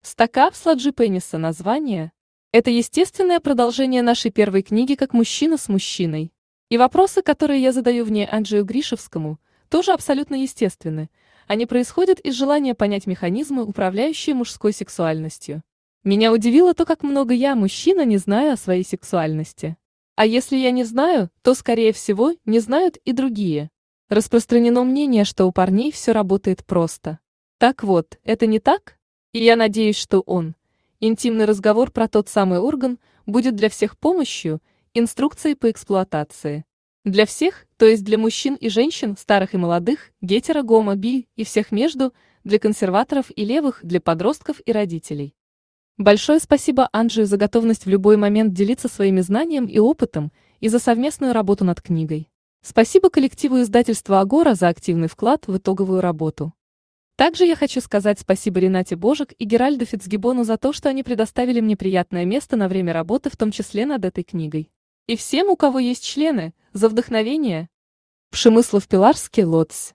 Стакап Сладжи название. Это естественное продолжение нашей первой книги «Как мужчина с мужчиной». И вопросы, которые я задаю в ней Анджею Гришевскому, тоже абсолютно естественны – они происходят из желания понять механизмы, управляющие мужской сексуальностью. Меня удивило то, как много я, мужчина, не знаю о своей сексуальности. А если я не знаю, то, скорее всего, не знают и другие. Распространено мнение, что у парней все работает просто. Так вот, это не так? И я надеюсь, что он, интимный разговор про тот самый орган, будет для всех помощью, инструкцией по эксплуатации. Для всех, то есть для мужчин и женщин, старых и молодых, гетеро, гомо, би и всех между, для консерваторов и левых, для подростков и родителей. Большое спасибо Анджию за готовность в любой момент делиться своими знанием и опытом и за совместную работу над книгой. Спасибо коллективу издательства «Агора» за активный вклад в итоговую работу. Также я хочу сказать спасибо Ренате Божик и Геральду Фицгибону за то, что они предоставили мне приятное место на время работы, в том числе над этой книгой. И всем, у кого есть члены, за вдохновение. Пшемыслов Пиларский Лотс.